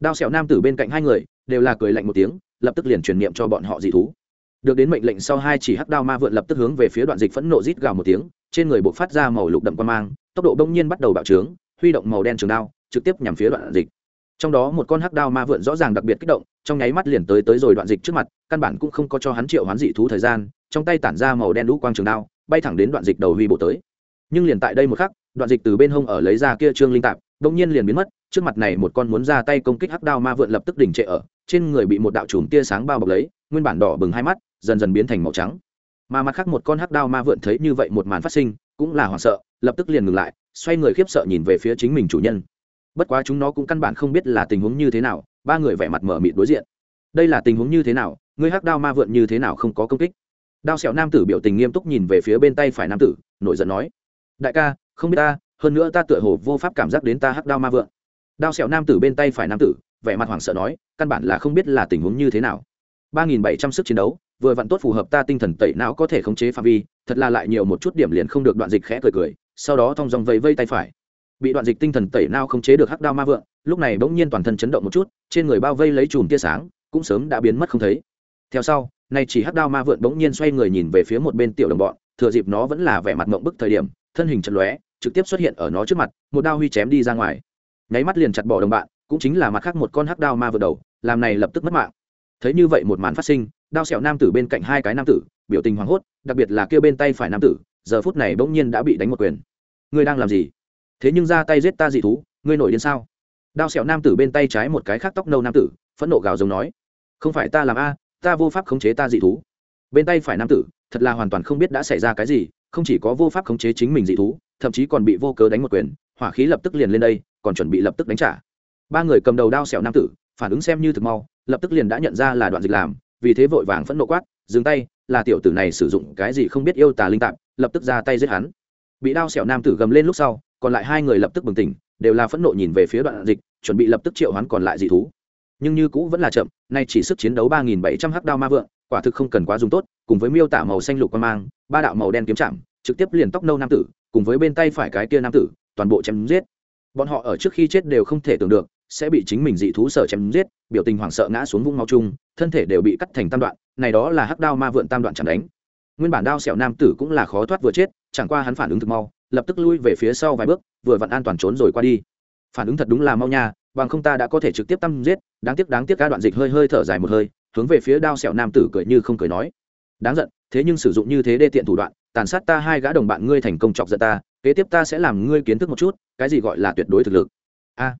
Đao sẹo nam tử bên cạnh hai người, đều là cười lạnh một tiếng, lập tức liền truyền niệm cho bọn họ dị thú được đến mệnh lệnh sau hai chỉ hắc đao ma vượn lập tức hướng về phía đoạn dịch phẫn nộ rít gào một tiếng, trên người buộc phát ra màu lục đậm quan mang, tốc độ bỗng nhiên bắt đầu bạo trướng, huy động màu đen trường đao, trực tiếp nhằm phía đoạn dịch. Trong đó một con hắc đao ma vượn rõ ràng đặc biệt kích động, trong nháy mắt liền tới tới rồi đoạn dịch trước mặt, căn bản cũng không có cho hắn triệu hoán dị thú thời gian, trong tay tản ra màu đen lũ quang trường đao, bay thẳng đến đoạn dịch đầu huy bộ tới. Nhưng liền tại đây một khắc, đoạn dịch từ bên hông ở lấy ra kia trương linh tạp đông nhiên liền biến mất, trước mặt này một con muốn ra tay công kích hắc đao ma vượn lập tức đỉnh trệ ở, trên người bị một đạo chùm tia sáng bao bọc lấy, nguyên bản đỏ bừng hai mắt dần dần biến thành màu trắng. Mà mặt khác một con hắc đao ma vượn thấy như vậy một màn phát sinh, cũng là hoảng sợ, lập tức liền ngừng lại, xoay người khiếp sợ nhìn về phía chính mình chủ nhân. Bất quá chúng nó cũng căn bản không biết là tình huống như thế nào, ba người vẻ mặt mở mịt đối diện. Đây là tình huống như thế nào ngươi hắc đao ma vượn như thế nào không có công kích? Đao sẹo nam tử biểu tình nghiêm túc nhìn về phía bên tay phải nam tử, nổi giận nói, đại ca, không biết ta, hơn nữa ta tựa hồ vô pháp cảm giác đến ta hắc đao ma vượn. Đao sẹo nam tử bên tay phải nam tử, vẻ mặt hoảng sợ nói, căn bản là không biết là tình huống như thế nào ba nghìn bảy trăm sức chiến đấu, vừa vặn tốt phù hợp ta tinh thần tẩy não có thể khống chế phạm vi, thật là lại nhiều một chút điểm liền không được đoạn dịch khẽ cười cười, sau đó thong dòng vây vây tay phải. Bị đoạn dịch tinh thần tẩy não khống chế được hắc đao ma vượng, lúc này bỗng nhiên toàn thân chấn động một chút, trên người bao vây lấy chùm tia sáng, cũng sớm đã biến mất không thấy. Theo sau, nay chỉ hắc đao ma vượn bỗng nhiên xoay người nhìn về phía một bên tiểu đồng bọn, thừa dịp nó vẫn là vẻ mặt mộng bức thời điểm, thân hình chật lóe, trực tiếp xuất hiện ở nó trước mặt, một đao huy chém đi ra ngoài. Nháy mắt liền chặt bỏ đồng bạn, cũng chính là mặt khác một con hắc đao ma Vượng đầu, làm này lập tức mất mạng thấy như vậy một màn phát sinh, đao sẹo nam tử bên cạnh hai cái nam tử, biểu tình hoảng hốt, đặc biệt là kia bên tay phải nam tử, giờ phút này bỗng nhiên đã bị đánh một quyền. Ngươi đang làm gì? Thế nhưng ra tay giết ta dị thú, ngươi nổi điên sao? Đao sẹo nam tử bên tay trái một cái khác tóc nâu nam tử, phẫn nộ gào giống nói. Không phải ta làm a, ta vô pháp khống chế ta dị thú. Bên tay phải nam tử, thật là hoàn toàn không biết đã xảy ra cái gì, không chỉ có vô pháp khống chế chính mình dị thú, thậm chí còn bị vô cớ đánh một quyền, hỏa khí lập tức liền lên đây, còn chuẩn bị lập tức đánh trả. Ba người cầm đầu đao sẹo nam tử, phản ứng xem như thực mau lập tức liền đã nhận ra là đoạn dịch làm, vì thế vội vàng phẫn nộ quát, dừng tay, là tiểu tử này sử dụng cái gì không biết yêu tà linh tạp, lập tức ra tay giết hắn. Bị đao sẹo nam tử gầm lên lúc sau, còn lại hai người lập tức bừng tỉnh, đều là phẫn nộ nhìn về phía đoạn dịch, chuẩn bị lập tức triệu hắn còn lại dị thú. Nhưng như cũ vẫn là chậm, nay chỉ sức chiến đấu ba nghìn bảy trăm h đao ma vượng, quả thực không cần quá dùng tốt, cùng với miêu tả màu xanh lục quan mang, ba đạo màu đen kiếm chạm, trực tiếp liền tóc nâu nam tử, cùng với bên tay phải cái kia nam tử, toàn bộ chém giết. Bọn họ ở trước khi chết đều không thể tưởng được sẽ bị chính mình dị thú sở chém giết, biểu tình hoảng sợ ngã xuống vũng máu chung, thân thể đều bị cắt thành tam đoạn, này đó là hắc đao ma vượn tam đoạn chẳng đánh. Nguyên bản đao sẹo nam tử cũng là khó thoát vừa chết, chẳng qua hắn phản ứng thực mau, lập tức lui về phía sau vài bước, vừa vặn an toàn trốn rồi qua đi. Phản ứng thật đúng là mau nha, bằng không ta đã có thể trực tiếp tâm giết, đáng tiếc đáng tiếc ca đoạn dịch hơi hơi thở dài một hơi, hướng về phía đao sẹo nam tử cười như không cười nói. Đáng giận, thế nhưng sử dụng như thế đê tiện thủ đoạn, tàn sát ta hai gã đồng bạn ngươi thành công chọc giận ta, kế tiếp ta sẽ làm ngươi kiến thức một chút, cái gì gọi là tuyệt đối thực lực. A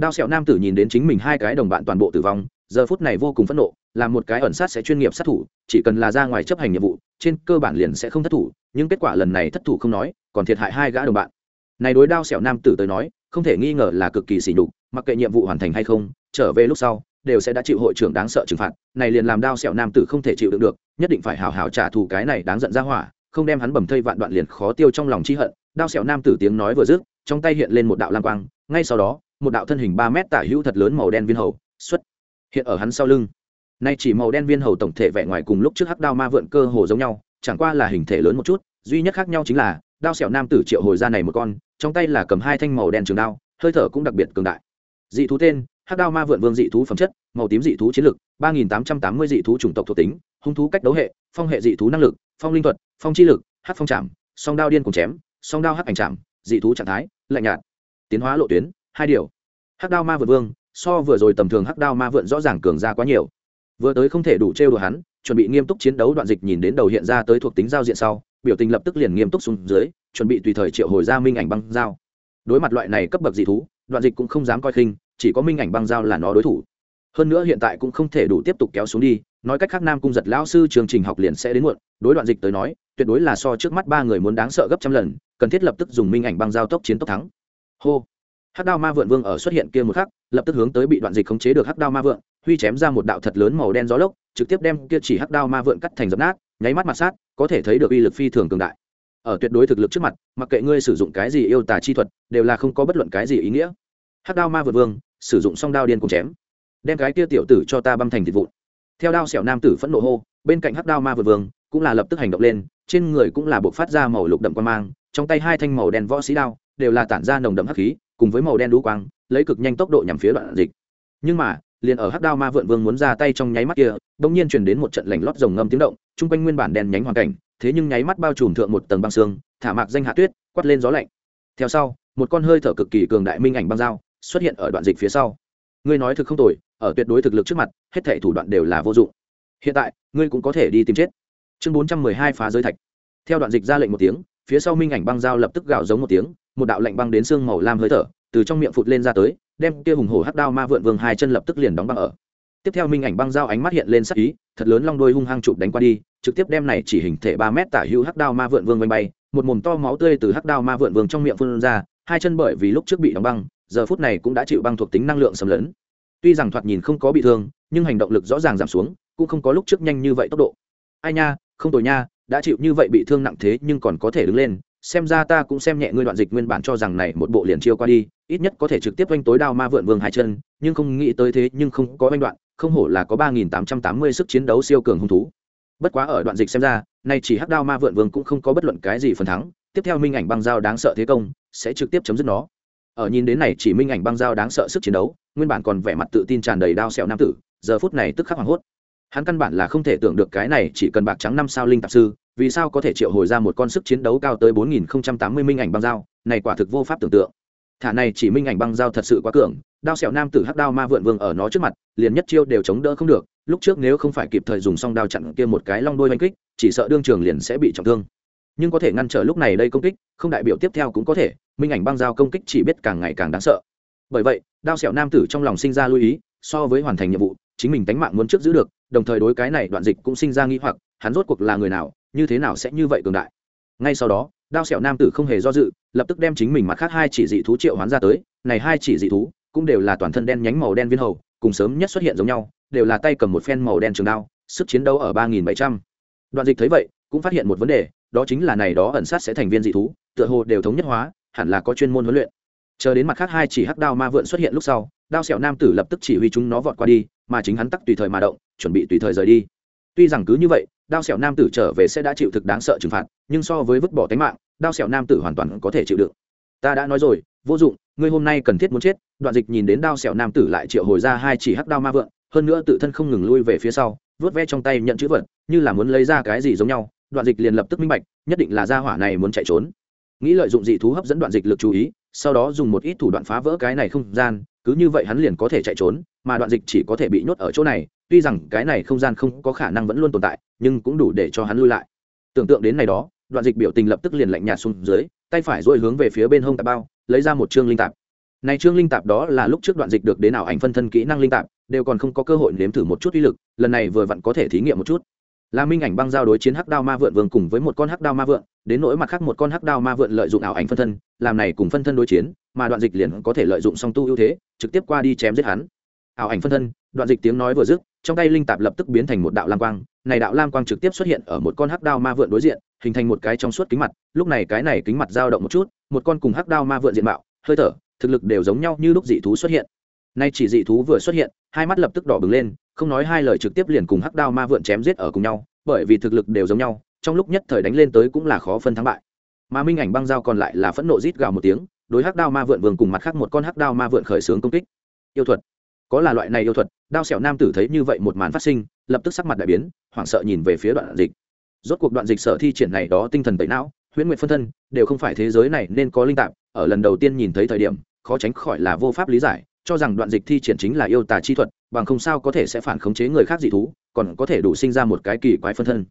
đao sẹo nam tử nhìn đến chính mình hai cái đồng bạn toàn bộ tử vong, giờ phút này vô cùng phẫn nộ, là một cái ẩn sát sẽ chuyên nghiệp sát thủ, chỉ cần là ra ngoài chấp hành nhiệm vụ, trên cơ bản liền sẽ không thất thủ, nhưng kết quả lần này thất thủ không nói, còn thiệt hại hai gã đồng bạn. Này đối đao sẹo nam tử tới nói, không thể nghi ngờ là cực kỳ sỉ nhục, mặc kệ nhiệm vụ hoàn thành hay không, trở về lúc sau, đều sẽ đã chịu hội trưởng đáng sợ trừng phạt, này liền làm đao sẹo nam tử không thể chịu đựng được, nhất định phải hào hào trả thù cái này đáng giận ra hỏa, không đem hắn bầm thây vạn đoạn liền khó tiêu trong lòng chi hận. Đao sẹo nam tử tiếng nói vừa dứt, trong tay hiện lên một đạo lam quang, ngay sau đó một đạo thân hình ba mét tả hữu thật lớn màu đen viên hầu, xuất hiện ở hắn sau lưng. Nay chỉ màu đen viên hầu tổng thể vẻ ngoài cùng lúc trước hắc đao ma vượn cơ hồ giống nhau, chẳng qua là hình thể lớn một chút, duy nhất khác nhau chính là, đao sẹo nam tử triệu hồi ra này một con, trong tay là cầm hai thanh màu đen trường đao, hơi thở cũng đặc biệt cường đại. Dị thú tên, hắc đao ma vượn vương dị thú phẩm chất, màu tím dị thú chiến lực, ba nghìn tám trăm tám mươi dị thú chủng tộc thuộc tính, hung thú cách đấu hệ, phong hệ dị thú năng lực, phong linh thuật, phong chi lực, hắc phong trảm song đao điên cùng chém, song đao hắc ảnh chạm, dị thú trạng thái, lạnh nhạt, tiến hóa lộ tuyến hai điều. Hắc đao ma vượn vương, so vừa rồi tầm thường hắc đao ma vượn rõ ràng cường ra quá nhiều. Vừa tới không thể đủ trêu đùa hắn, chuẩn bị nghiêm túc chiến đấu đoạn dịch nhìn đến đầu hiện ra tới thuộc tính giao diện sau, biểu tình lập tức liền nghiêm túc xuống dưới, chuẩn bị tùy thời triệu hồi ra minh ảnh băng giao. Đối mặt loại này cấp bậc dị thú, đoạn dịch cũng không dám coi khinh, chỉ có minh ảnh băng giao là nó đối thủ. Hơn nữa hiện tại cũng không thể đủ tiếp tục kéo xuống đi, nói cách khác nam cung giật lão sư chương trình học liền sẽ đến muộn, đối đoạn dịch tới nói, tuyệt đối là so trước mắt ba người muốn đáng sợ gấp trăm lần, cần thiết lập tức dùng minh ảnh băng giao tốc chiến tốc thắng. Hô hắc đao ma vượn vương ở xuất hiện kia một khắc, lập tức hướng tới bị đoạn dịch khống chế được hắc đao ma vượn huy chém ra một đạo thật lớn màu đen gió lốc, trực tiếp đem kia chỉ hắc đao ma vượn cắt thành dập nát, nháy mắt mặt sát, có thể thấy được uy lực phi thường cường đại. Ở tuyệt đối thực lực trước mặt, mặc kệ ngươi sử dụng cái gì yêu tà chi thuật, đều là không có bất luận cái gì ý nghĩa. Hắc đao ma vượn vương, sử dụng song đao điên cùng chém, đem cái kia tiểu tử cho ta băm thành thịt vụn. Theo đao xẻo nam tử phẫn nộ hô, bên cạnh hắc đao ma vượn vương cũng là lập tức hành động lên, trên người cũng là buộc phát ra màu lục đậm quan mang, trong tay hai thanh màu đen võ sĩ đao đều là tản ra nồng đậm hắc khí cùng với màu đen đũ quang, lấy cực nhanh tốc độ nhằm phía đoạn dịch. Nhưng mà, liền ở hắc đao ma vượn vương muốn ra tay trong nháy mắt kia bỗng nhiên truyền đến một trận lành lót rồng ngâm tiếng động, chung quanh nguyên bản đen nhánh hoàn cảnh, thế nhưng nháy mắt bao trùm thượng một tầng băng xương, thả mạc danh hạ tuyết, quát lên gió lạnh. Theo sau, một con hơi thở cực kỳ cường đại minh ảnh băng dao xuất hiện ở đoạn dịch phía sau. Ngươi nói thực không tồi, ở tuyệt đối thực lực trước mặt, hết thảy thủ đoạn đều là vô dụng. Hiện tại, ngươi cũng có thể đi tìm chết. Chương bốn trăm mười hai phá giới thạch. Theo đoạn dịch ra lệnh một tiếng phía sau minh ảnh băng dao lập tức gào giống một tiếng, một đạo lạnh băng đến xương màu lam hơi thở, từ trong miệng phụt lên ra tới, đem kia hùng hổ hắc đao ma vượn vương hai chân lập tức liền đóng băng ở. Tiếp theo minh ảnh băng dao ánh mắt hiện lên sắc ý, thật lớn long đôi hung hăng chụp đánh qua đi, trực tiếp đem này chỉ hình thể ba mét tả hữu hắc đao ma vượn vương bay bay, một mồm to máu tươi từ hắc đao ma vượn vương trong miệng phun ra, hai chân bởi vì lúc trước bị đóng băng, giờ phút này cũng đã chịu băng thuộc tính năng lượng sầm lớn tuy rằng thoạt nhìn không có bị thương, nhưng hành động lực rõ ràng giảm xuống, cũng không có lúc trước nhanh như vậy tốc độ. Ai nha, không tồi nha đã chịu như vậy bị thương nặng thế nhưng còn có thể đứng lên, xem ra ta cũng xem nhẹ ngươi đoạn dịch nguyên bản cho rằng này một bộ liền chiêu qua đi, ít nhất có thể trực tiếp oanh tối đao ma vượn vương hai chân, nhưng không nghĩ tới thế nhưng không có oanh đoạn, không hổ là có ba nghìn tám trăm tám mươi sức chiến đấu siêu cường hung thú. Bất quá ở đoạn dịch xem ra, nay chỉ hắc đao ma vượn vương cũng không có bất luận cái gì phần thắng, tiếp theo minh ảnh băng dao đáng sợ thế công, sẽ trực tiếp chấm dứt nó. Ở nhìn đến này chỉ minh ảnh băng dao đáng sợ sức chiến đấu, nguyên bản còn vẻ mặt tự tin tràn đầy đao sẹo nam tử, giờ phút này tức khắc hoảng hốt. Hắn căn bản là không thể tưởng được cái này chỉ cần bạc trắng năm sao linh tạp sư vì sao có thể triệu hồi ra một con sức chiến đấu cao tới 4080 minh ảnh băng dao, này quả thực vô pháp tưởng tượng. Thả này chỉ minh ảnh băng dao thật sự quá cường, đao sẹo nam tử hắc đao ma vượn vương ở nó trước mặt, liền nhất chiêu đều chống đỡ không được, lúc trước nếu không phải kịp thời dùng song đao chặn kia một cái long đôi đánh kích, chỉ sợ đương trường liền sẽ bị trọng thương. Nhưng có thể ngăn trở lúc này đây công kích, không đại biểu tiếp theo cũng có thể, minh ảnh băng dao công kích chỉ biết càng ngày càng đáng sợ. Bởi vậy, đao sẹo nam tử trong lòng sinh ra lưu ý, so với hoàn thành nhiệm vụ, chính mình tánh mạng muốn trước giữ được, đồng thời đối cái này đoạn dịch cũng sinh ra nghi hoặc, hắn rốt cuộc là người nào, như thế nào sẽ như vậy cường đại? Ngay sau đó, đao sẹo nam tử không hề do dự, lập tức đem chính mình mặt khác hai chỉ dị thú triệu hoán ra tới. Này hai chỉ dị thú cũng đều là toàn thân đen nhánh màu đen viên hầu, cùng sớm nhất xuất hiện giống nhau, đều là tay cầm một phen màu đen trường đao, sức chiến đấu ở ba nghìn bảy trăm. Đoạn dịch thấy vậy, cũng phát hiện một vấn đề, đó chính là này đó ẩn sát sẽ thành viên dị thú, tựa hồ đều thống nhất hóa, hẳn là có chuyên môn huấn luyện. Chờ đến mặt khác hai chỉ hắc đao ma vượn xuất hiện lúc sau, đao sẹo nam tử lập tức chỉ huy chúng nó vọt qua đi, mà chính hắn tắc tùy thời mà động, chuẩn bị tùy thời rời đi tuy rằng cứ như vậy, đao sẹo nam tử trở về sẽ đã chịu thực đáng sợ trừng phạt, nhưng so với vứt bỏ tính mạng, đao sẹo nam tử hoàn toàn có thể chịu đựng. Ta đã nói rồi, vô dụng, ngươi hôm nay cần thiết muốn chết. Đoạn dịch nhìn đến đao sẹo nam tử lại triệu hồi ra hai chỉ hắc đao ma vượn, hơn nữa tự thân không ngừng lui về phía sau vớt ve trong tay nhận chữ vật, như là muốn lấy ra cái gì giống nhau. Đoạn dịch liền lập tức minh bạch, nhất định là gia hỏa này muốn chạy trốn. Nghĩ lợi dụng dị thú hấp dẫn đoạn dịch lực chú ý, sau đó dùng một ít thủ đoạn phá vỡ cái này không gian, cứ như vậy hắn liền có thể chạy trốn mà đoạn dịch chỉ có thể bị nhốt ở chỗ này, tuy rằng cái này không gian không có khả năng vẫn luôn tồn tại, nhưng cũng đủ để cho hắn lui lại. Tưởng tượng đến này đó, đoạn dịch biểu tình lập tức liền lạnh nhạt xuống dưới, tay phải duỗi hướng về phía bên hông tạp bao, lấy ra một chương linh tạp. Này chương linh tạp đó là lúc trước đoạn dịch được đến nào ảnh phân thân kỹ năng linh tạp, đều còn không có cơ hội nếm thử một chút uy lực, lần này vừa vặn có thể thí nghiệm một chút. Là minh ảnh băng giao đối chiến hắc đao ma vượn vương cùng với một con hắc đao ma vượn, đến nỗi mặt khác một con hắc đao ma vượn lợi dụng ảo ảnh phân thân, làm này cùng phân thân đối chiến, mà đoạn dịch liền có thể lợi dụng song tu ưu thế, trực tiếp qua đi chém giết hắn ảo ảnh phân thân, đoạn dịch tiếng nói vừa dứt, trong tay linh tạp lập tức biến thành một đạo lam quang. Này đạo lam quang trực tiếp xuất hiện ở một con hắc đao ma vượn đối diện, hình thành một cái trong suốt kính mặt. Lúc này cái này kính mặt dao động một chút, một con cùng hắc đao ma vượn diện mạo, hơi thở, thực lực đều giống nhau như lúc dị thú xuất hiện. Nay chỉ dị thú vừa xuất hiện, hai mắt lập tức đỏ bừng lên, không nói hai lời trực tiếp liền cùng hắc đao ma vượn chém giết ở cùng nhau, bởi vì thực lực đều giống nhau, trong lúc nhất thời đánh lên tới cũng là khó phân thắng bại. Mà minh ảnh băng dao còn lại là phẫn nộ rít gào một tiếng, đối hắc đao ma vượn vương cùng mặt khác một con hắc đao ma vượn khởi xướng công kích. Yêu thuật có là loại này yêu thuật, đao xẻo nam tử thấy như vậy một màn phát sinh, lập tức sắc mặt đại biến, hoảng sợ nhìn về phía đoạn dịch. Rốt cuộc đoạn dịch sở thi triển này đó tinh thần tẩy não, huyễn nguyện phân thân, đều không phải thế giới này nên có linh tạp, ở lần đầu tiên nhìn thấy thời điểm, khó tránh khỏi là vô pháp lý giải, cho rằng đoạn dịch thi triển chính là yêu tà chi thuật, bằng không sao có thể sẽ phản khống chế người khác dị thú, còn có thể đủ sinh ra một cái kỳ quái phân thân.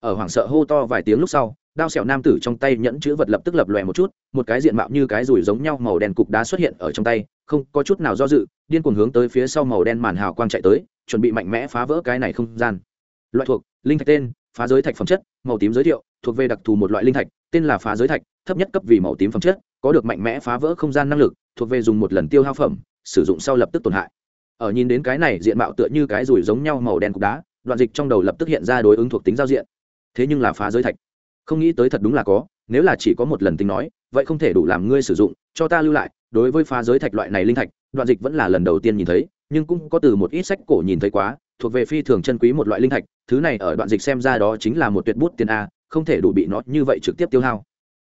Ở hoảng sợ hô to vài tiếng lúc sau đao sẹo nam tử trong tay nhẫn chữ vật lập tức lập lòe một chút, một cái diện mạo như cái rùi giống nhau màu đen cục đá xuất hiện ở trong tay, không có chút nào do dự, điên cuồng hướng tới phía sau màu đen màn hào quang chạy tới, chuẩn bị mạnh mẽ phá vỡ cái này không gian. Loại thuộc, linh thạch tên, phá giới thạch phẩm chất, màu tím giới thiệu, thuộc về đặc thù một loại linh thạch, tên là phá giới thạch, thấp nhất cấp vì màu tím phẩm chất, có được mạnh mẽ phá vỡ không gian năng lực, thuộc về dùng một lần tiêu hao phẩm, sử dụng sau lập tức tổn hại. Ở nhìn đến cái này diện mạo tựa như cái rùi giống nhau màu đen cục đá, đoạn dịch trong đầu lập tức hiện ra đối ứng thuộc tính giao diện. Thế nhưng là phá giới thạch không nghĩ tới thật đúng là có, nếu là chỉ có một lần tính nói, vậy không thể đủ làm ngươi sử dụng, cho ta lưu lại, đối với phá giới thạch loại này linh thạch, đoạn dịch vẫn là lần đầu tiên nhìn thấy, nhưng cũng có từ một ít sách cổ nhìn thấy quá, thuộc về phi thường chân quý một loại linh thạch, thứ này ở đoạn dịch xem ra đó chính là một tuyệt bút tiền a, không thể đủ bị nó như vậy trực tiếp tiêu hao.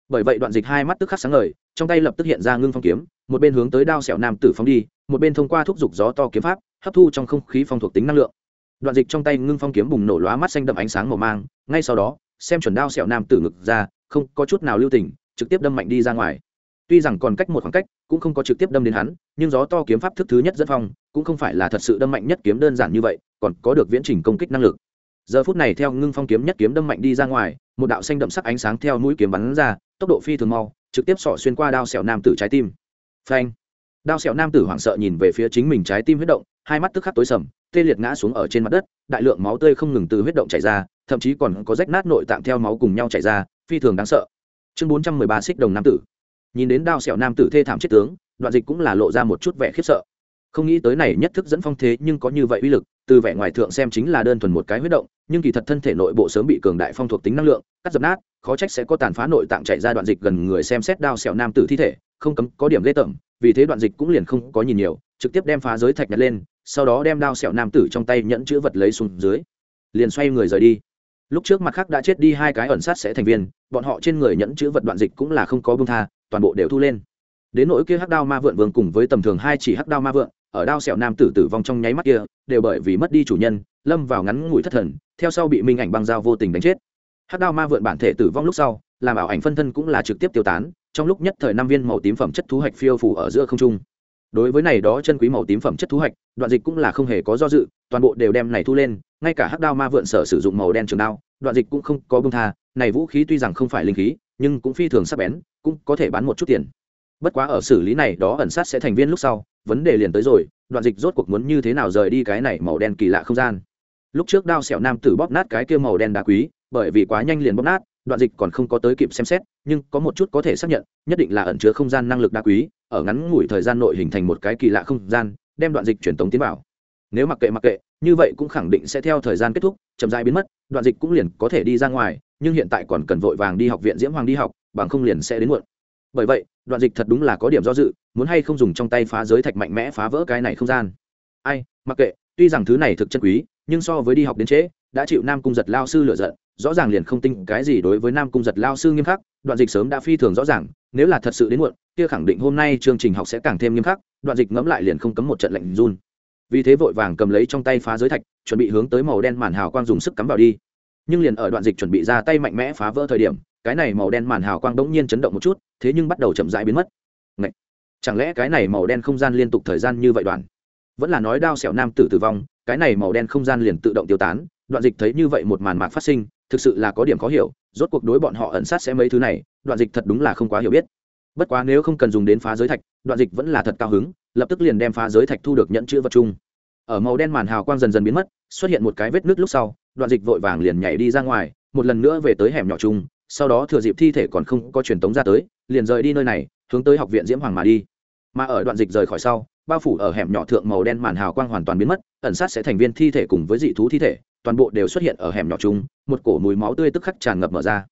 Bởi vậy đoạn dịch hai mắt tức khắc sáng ngời, trong tay lập tức hiện ra ngưng phong kiếm, một bên hướng tới đao sẹo nam tử phóng đi, một bên thông qua thúc giục gió to kiếm pháp, hấp thu trong không khí phong thuộc tính năng lượng. Đoạn dịch trong tay ngưng phong kiếm bùng nổ lóa mắt xanh đậm ánh sáng màu mang, ngay sau đó xem chuẩn đao sẹo nam tử ngực ra, không có chút nào lưu tình, trực tiếp đâm mạnh đi ra ngoài. Tuy rằng còn cách một khoảng cách, cũng không có trực tiếp đâm đến hắn, nhưng gió to kiếm pháp thức thứ nhất dẫn phong, cũng không phải là thật sự đâm mạnh nhất kiếm đơn giản như vậy, còn có được viễn trình công kích năng lực. Giờ phút này theo ngưng phong kiếm nhất kiếm đâm mạnh đi ra ngoài, một đạo xanh đậm sắc ánh sáng theo mũi kiếm bắn ra, tốc độ phi thường mau, trực tiếp xỏ xuyên qua đao sẹo nam tử trái tim. Phanh! Đao sẹo nam tử hoảng sợ nhìn về phía chính mình trái tim huyết động, hai mắt tức khắc tối sầm, tê liệt ngã xuống ở trên mặt đất, đại lượng máu tươi không ngừng từ huyết động chảy ra thậm chí còn có rách nát nội tạng theo máu cùng nhau chảy ra, phi thường đáng sợ. Chương bốn trăm mười ba xích đồng nam tử. Nhìn đến đao sẹo nam tử thê thảm chết tướng, đoạn dịch cũng là lộ ra một chút vẻ khiếp sợ. Không nghĩ tới này nhất thức dẫn phong thế nhưng có như vậy uy lực, từ vẻ ngoài thượng xem chính là đơn thuần một cái huyết động, nhưng kỳ thật thân thể nội bộ sớm bị cường đại phong thuộc tính năng lượng, cắt dập nát, khó trách sẽ có tàn phá nội tạng chạy ra đoạn dịch gần người xem xét đao sẹo nam tử thi thể, không cấm có điểm ghê tởm, vì thế đoạn dịch cũng liền không có nhìn nhiều, trực tiếp đem phá giới thạch nhặt lên, sau đó đem đao sẹo nam tử trong tay nhẫn chữ vật lấy xuống dưới, liền xoay người rời đi lúc trước mặt khác đã chết đi hai cái ẩn sát sẽ thành viên, bọn họ trên người nhẫn chữ vật đoạn dịch cũng là không có bông tha, toàn bộ đều thu lên. Đến nỗi kia hắc đao ma vượn vương cùng với tầm thường hai chỉ hắc đao ma vượn ở đao sẹo nam tử tử vong trong nháy mắt kia, đều bởi vì mất đi chủ nhân, lâm vào ngắn ngủi thất thần, theo sau bị minh ảnh băng dao vô tình đánh chết. Hắc đao ma vượn bản thể tử vong lúc sau, làm ảo ảnh phân thân cũng là trực tiếp tiêu tán, trong lúc nhất thời năm viên màu tím phẩm chất thú hạch phiêu phủ ở giữa không trung đối với này đó chân quý màu tím phẩm chất thú hạch đoạn dịch cũng là không hề có do dự, toàn bộ đều đem này thu lên, ngay cả hắc đao ma vượn sở sử dụng màu đen trường đao, đoạn dịch cũng không có bông tha, này vũ khí tuy rằng không phải linh khí, nhưng cũng phi thường sắc bén, cũng có thể bán một chút tiền. Bất quá ở xử lý này đó ẩn sát sẽ thành viên lúc sau, vấn đề liền tới rồi, đoạn dịch rốt cuộc muốn như thế nào rời đi cái này màu đen kỳ lạ không gian. Lúc trước đao sẹo nam tử bóp nát cái kia màu đen đá quý, bởi vì quá nhanh liền bóp nát, đoạn dịch còn không có tới kịp xem xét, nhưng có một chút có thể xác nhận, nhất định là ẩn chứa không gian năng lực đá quý ở ngắn ngủi thời gian nội hình thành một cái kỳ lạ không gian, đem đoạn dịch truyền tống tiến vào. Nếu mặc kệ mặc kệ, như vậy cũng khẳng định sẽ theo thời gian kết thúc, chậm dại biến mất, đoạn dịch cũng liền có thể đi ra ngoài, nhưng hiện tại còn cần vội vàng đi học viện diễm hoàng đi học, bằng không liền sẽ đến muộn. Bởi vậy, đoạn dịch thật đúng là có điểm do dự, muốn hay không dùng trong tay phá giới thạch mạnh mẽ phá vỡ cái này không gian. Ai, mặc kệ, tuy rằng thứ này thực chân quý, nhưng so với đi học đến trễ, đã chịu nam cung giật lao sư lựa giận, rõ ràng liền không tin cái gì đối với nam cung giật lao sư nghiêm khắc, đoạn dịch sớm đã phi thường rõ ràng nếu là thật sự đến muộn, kia khẳng định hôm nay chương trình học sẽ càng thêm nghiêm khắc, đoạn dịch ngẫm lại liền không cấm một trận lạnh run. Vì thế vội vàng cầm lấy trong tay phá giới thạch, chuẩn bị hướng tới màu đen màn hào quang dùng sức cắm vào đi. Nhưng liền ở đoạn dịch chuẩn bị ra tay mạnh mẽ phá vỡ thời điểm, cái này màu đen màn hào quang bỗng nhiên chấn động một chút, thế nhưng bắt đầu chậm rãi biến mất. Ngậy! chẳng lẽ cái này màu đen không gian liên tục thời gian như vậy đoạn? Vẫn là nói đao xẻo nam tử tử vong, cái này màu đen không gian liền tự động tiêu tán, đoạn dịch thấy như vậy một màn mạc phát sinh thực sự là có điểm khó hiểu, rốt cuộc đối bọn họ ẩn sát sẽ mấy thứ này, đoạn dịch thật đúng là không quá hiểu biết. Bất quá nếu không cần dùng đến phá giới thạch, đoạn dịch vẫn là thật cao hứng, lập tức liền đem phá giới thạch thu được nhận chữ vật chung. Ở màu đen màn hào quang dần dần biến mất, xuất hiện một cái vết nước lúc sau, đoạn dịch vội vàng liền nhảy đi ra ngoài, một lần nữa về tới hẻm nhỏ chung, sau đó thừa dịp thi thể còn không có truyền tống ra tới, liền rời đi nơi này, hướng tới học viện diễm hoàng mà đi. Mà ở đoạn dịch rời khỏi sau, bao phủ ở hẻm nhỏ thượng màu đen màn hào quang hoàn toàn biến mất, ẩn sát sẽ thành viên thi thể cùng với dị thú thi thể toàn bộ đều xuất hiện ở hẻm nhỏ chung, một cổ mùi máu tươi tức khắc tràn ngập mở ra.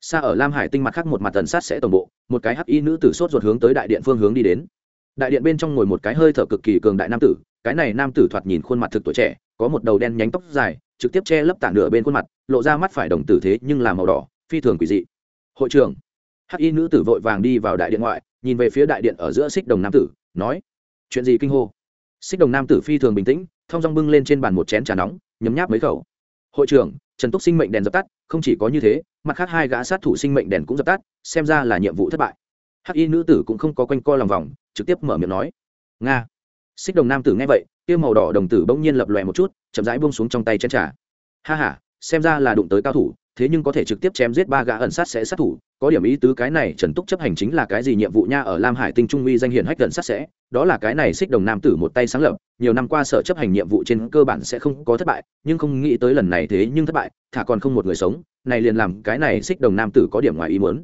Xa ở lam hải tinh mặt khác một mặt tần sát sẽ tổng bộ, một cái hắc y nữ tử sốt ruột hướng tới đại điện phương hướng đi đến. Đại điện bên trong ngồi một cái hơi thở cực kỳ cường đại nam tử, cái này nam tử thoạt nhìn khuôn mặt thực tuổi trẻ, có một đầu đen nhánh tóc dài, trực tiếp che lấp tảng nửa bên khuôn mặt, lộ ra mắt phải đồng tử thế nhưng là màu đỏ, phi thường quỷ dị. Hội trưởng, hắc y nữ tử vội vàng đi vào đại điện ngoại, nhìn về phía đại điện ở giữa xích đồng nam tử, nói, chuyện gì kinh hô? Xích đồng nam tử phi thường bình tĩnh, thong dong bưng lên trên bàn một chén trà nóng nhấm nháp mấy khẩu. Hội trưởng, trần túc sinh mệnh đèn dập tắt, không chỉ có như thế, mặt khác hai gã sát thủ sinh mệnh đèn cũng dập tắt, xem ra là nhiệm vụ thất bại. Hắc y nữ tử cũng không có quanh co lòng vòng, trực tiếp mở miệng nói. Nga. Xích đồng nam tử nghe vậy, tiêu màu đỏ đồng tử bỗng nhiên lập lòe một chút, chậm rãi buông xuống trong tay chén trà. Ha ha, xem ra là đụng tới cao thủ thế nhưng có thể trực tiếp chém giết ba gã ẩn sát sẽ sát thủ, có điểm ý tứ cái này trần túc chấp hành chính là cái gì nhiệm vụ nha, ở lam hải tinh trung uy danh hiển hách gần sát sẽ, đó là cái này xích đồng nam tử một tay sáng lập, nhiều năm qua sở chấp hành nhiệm vụ trên cơ bản sẽ không có thất bại, nhưng không nghĩ tới lần này thế nhưng thất bại, thả còn không một người sống, này liền làm cái này xích đồng nam tử có điểm ngoài ý muốn.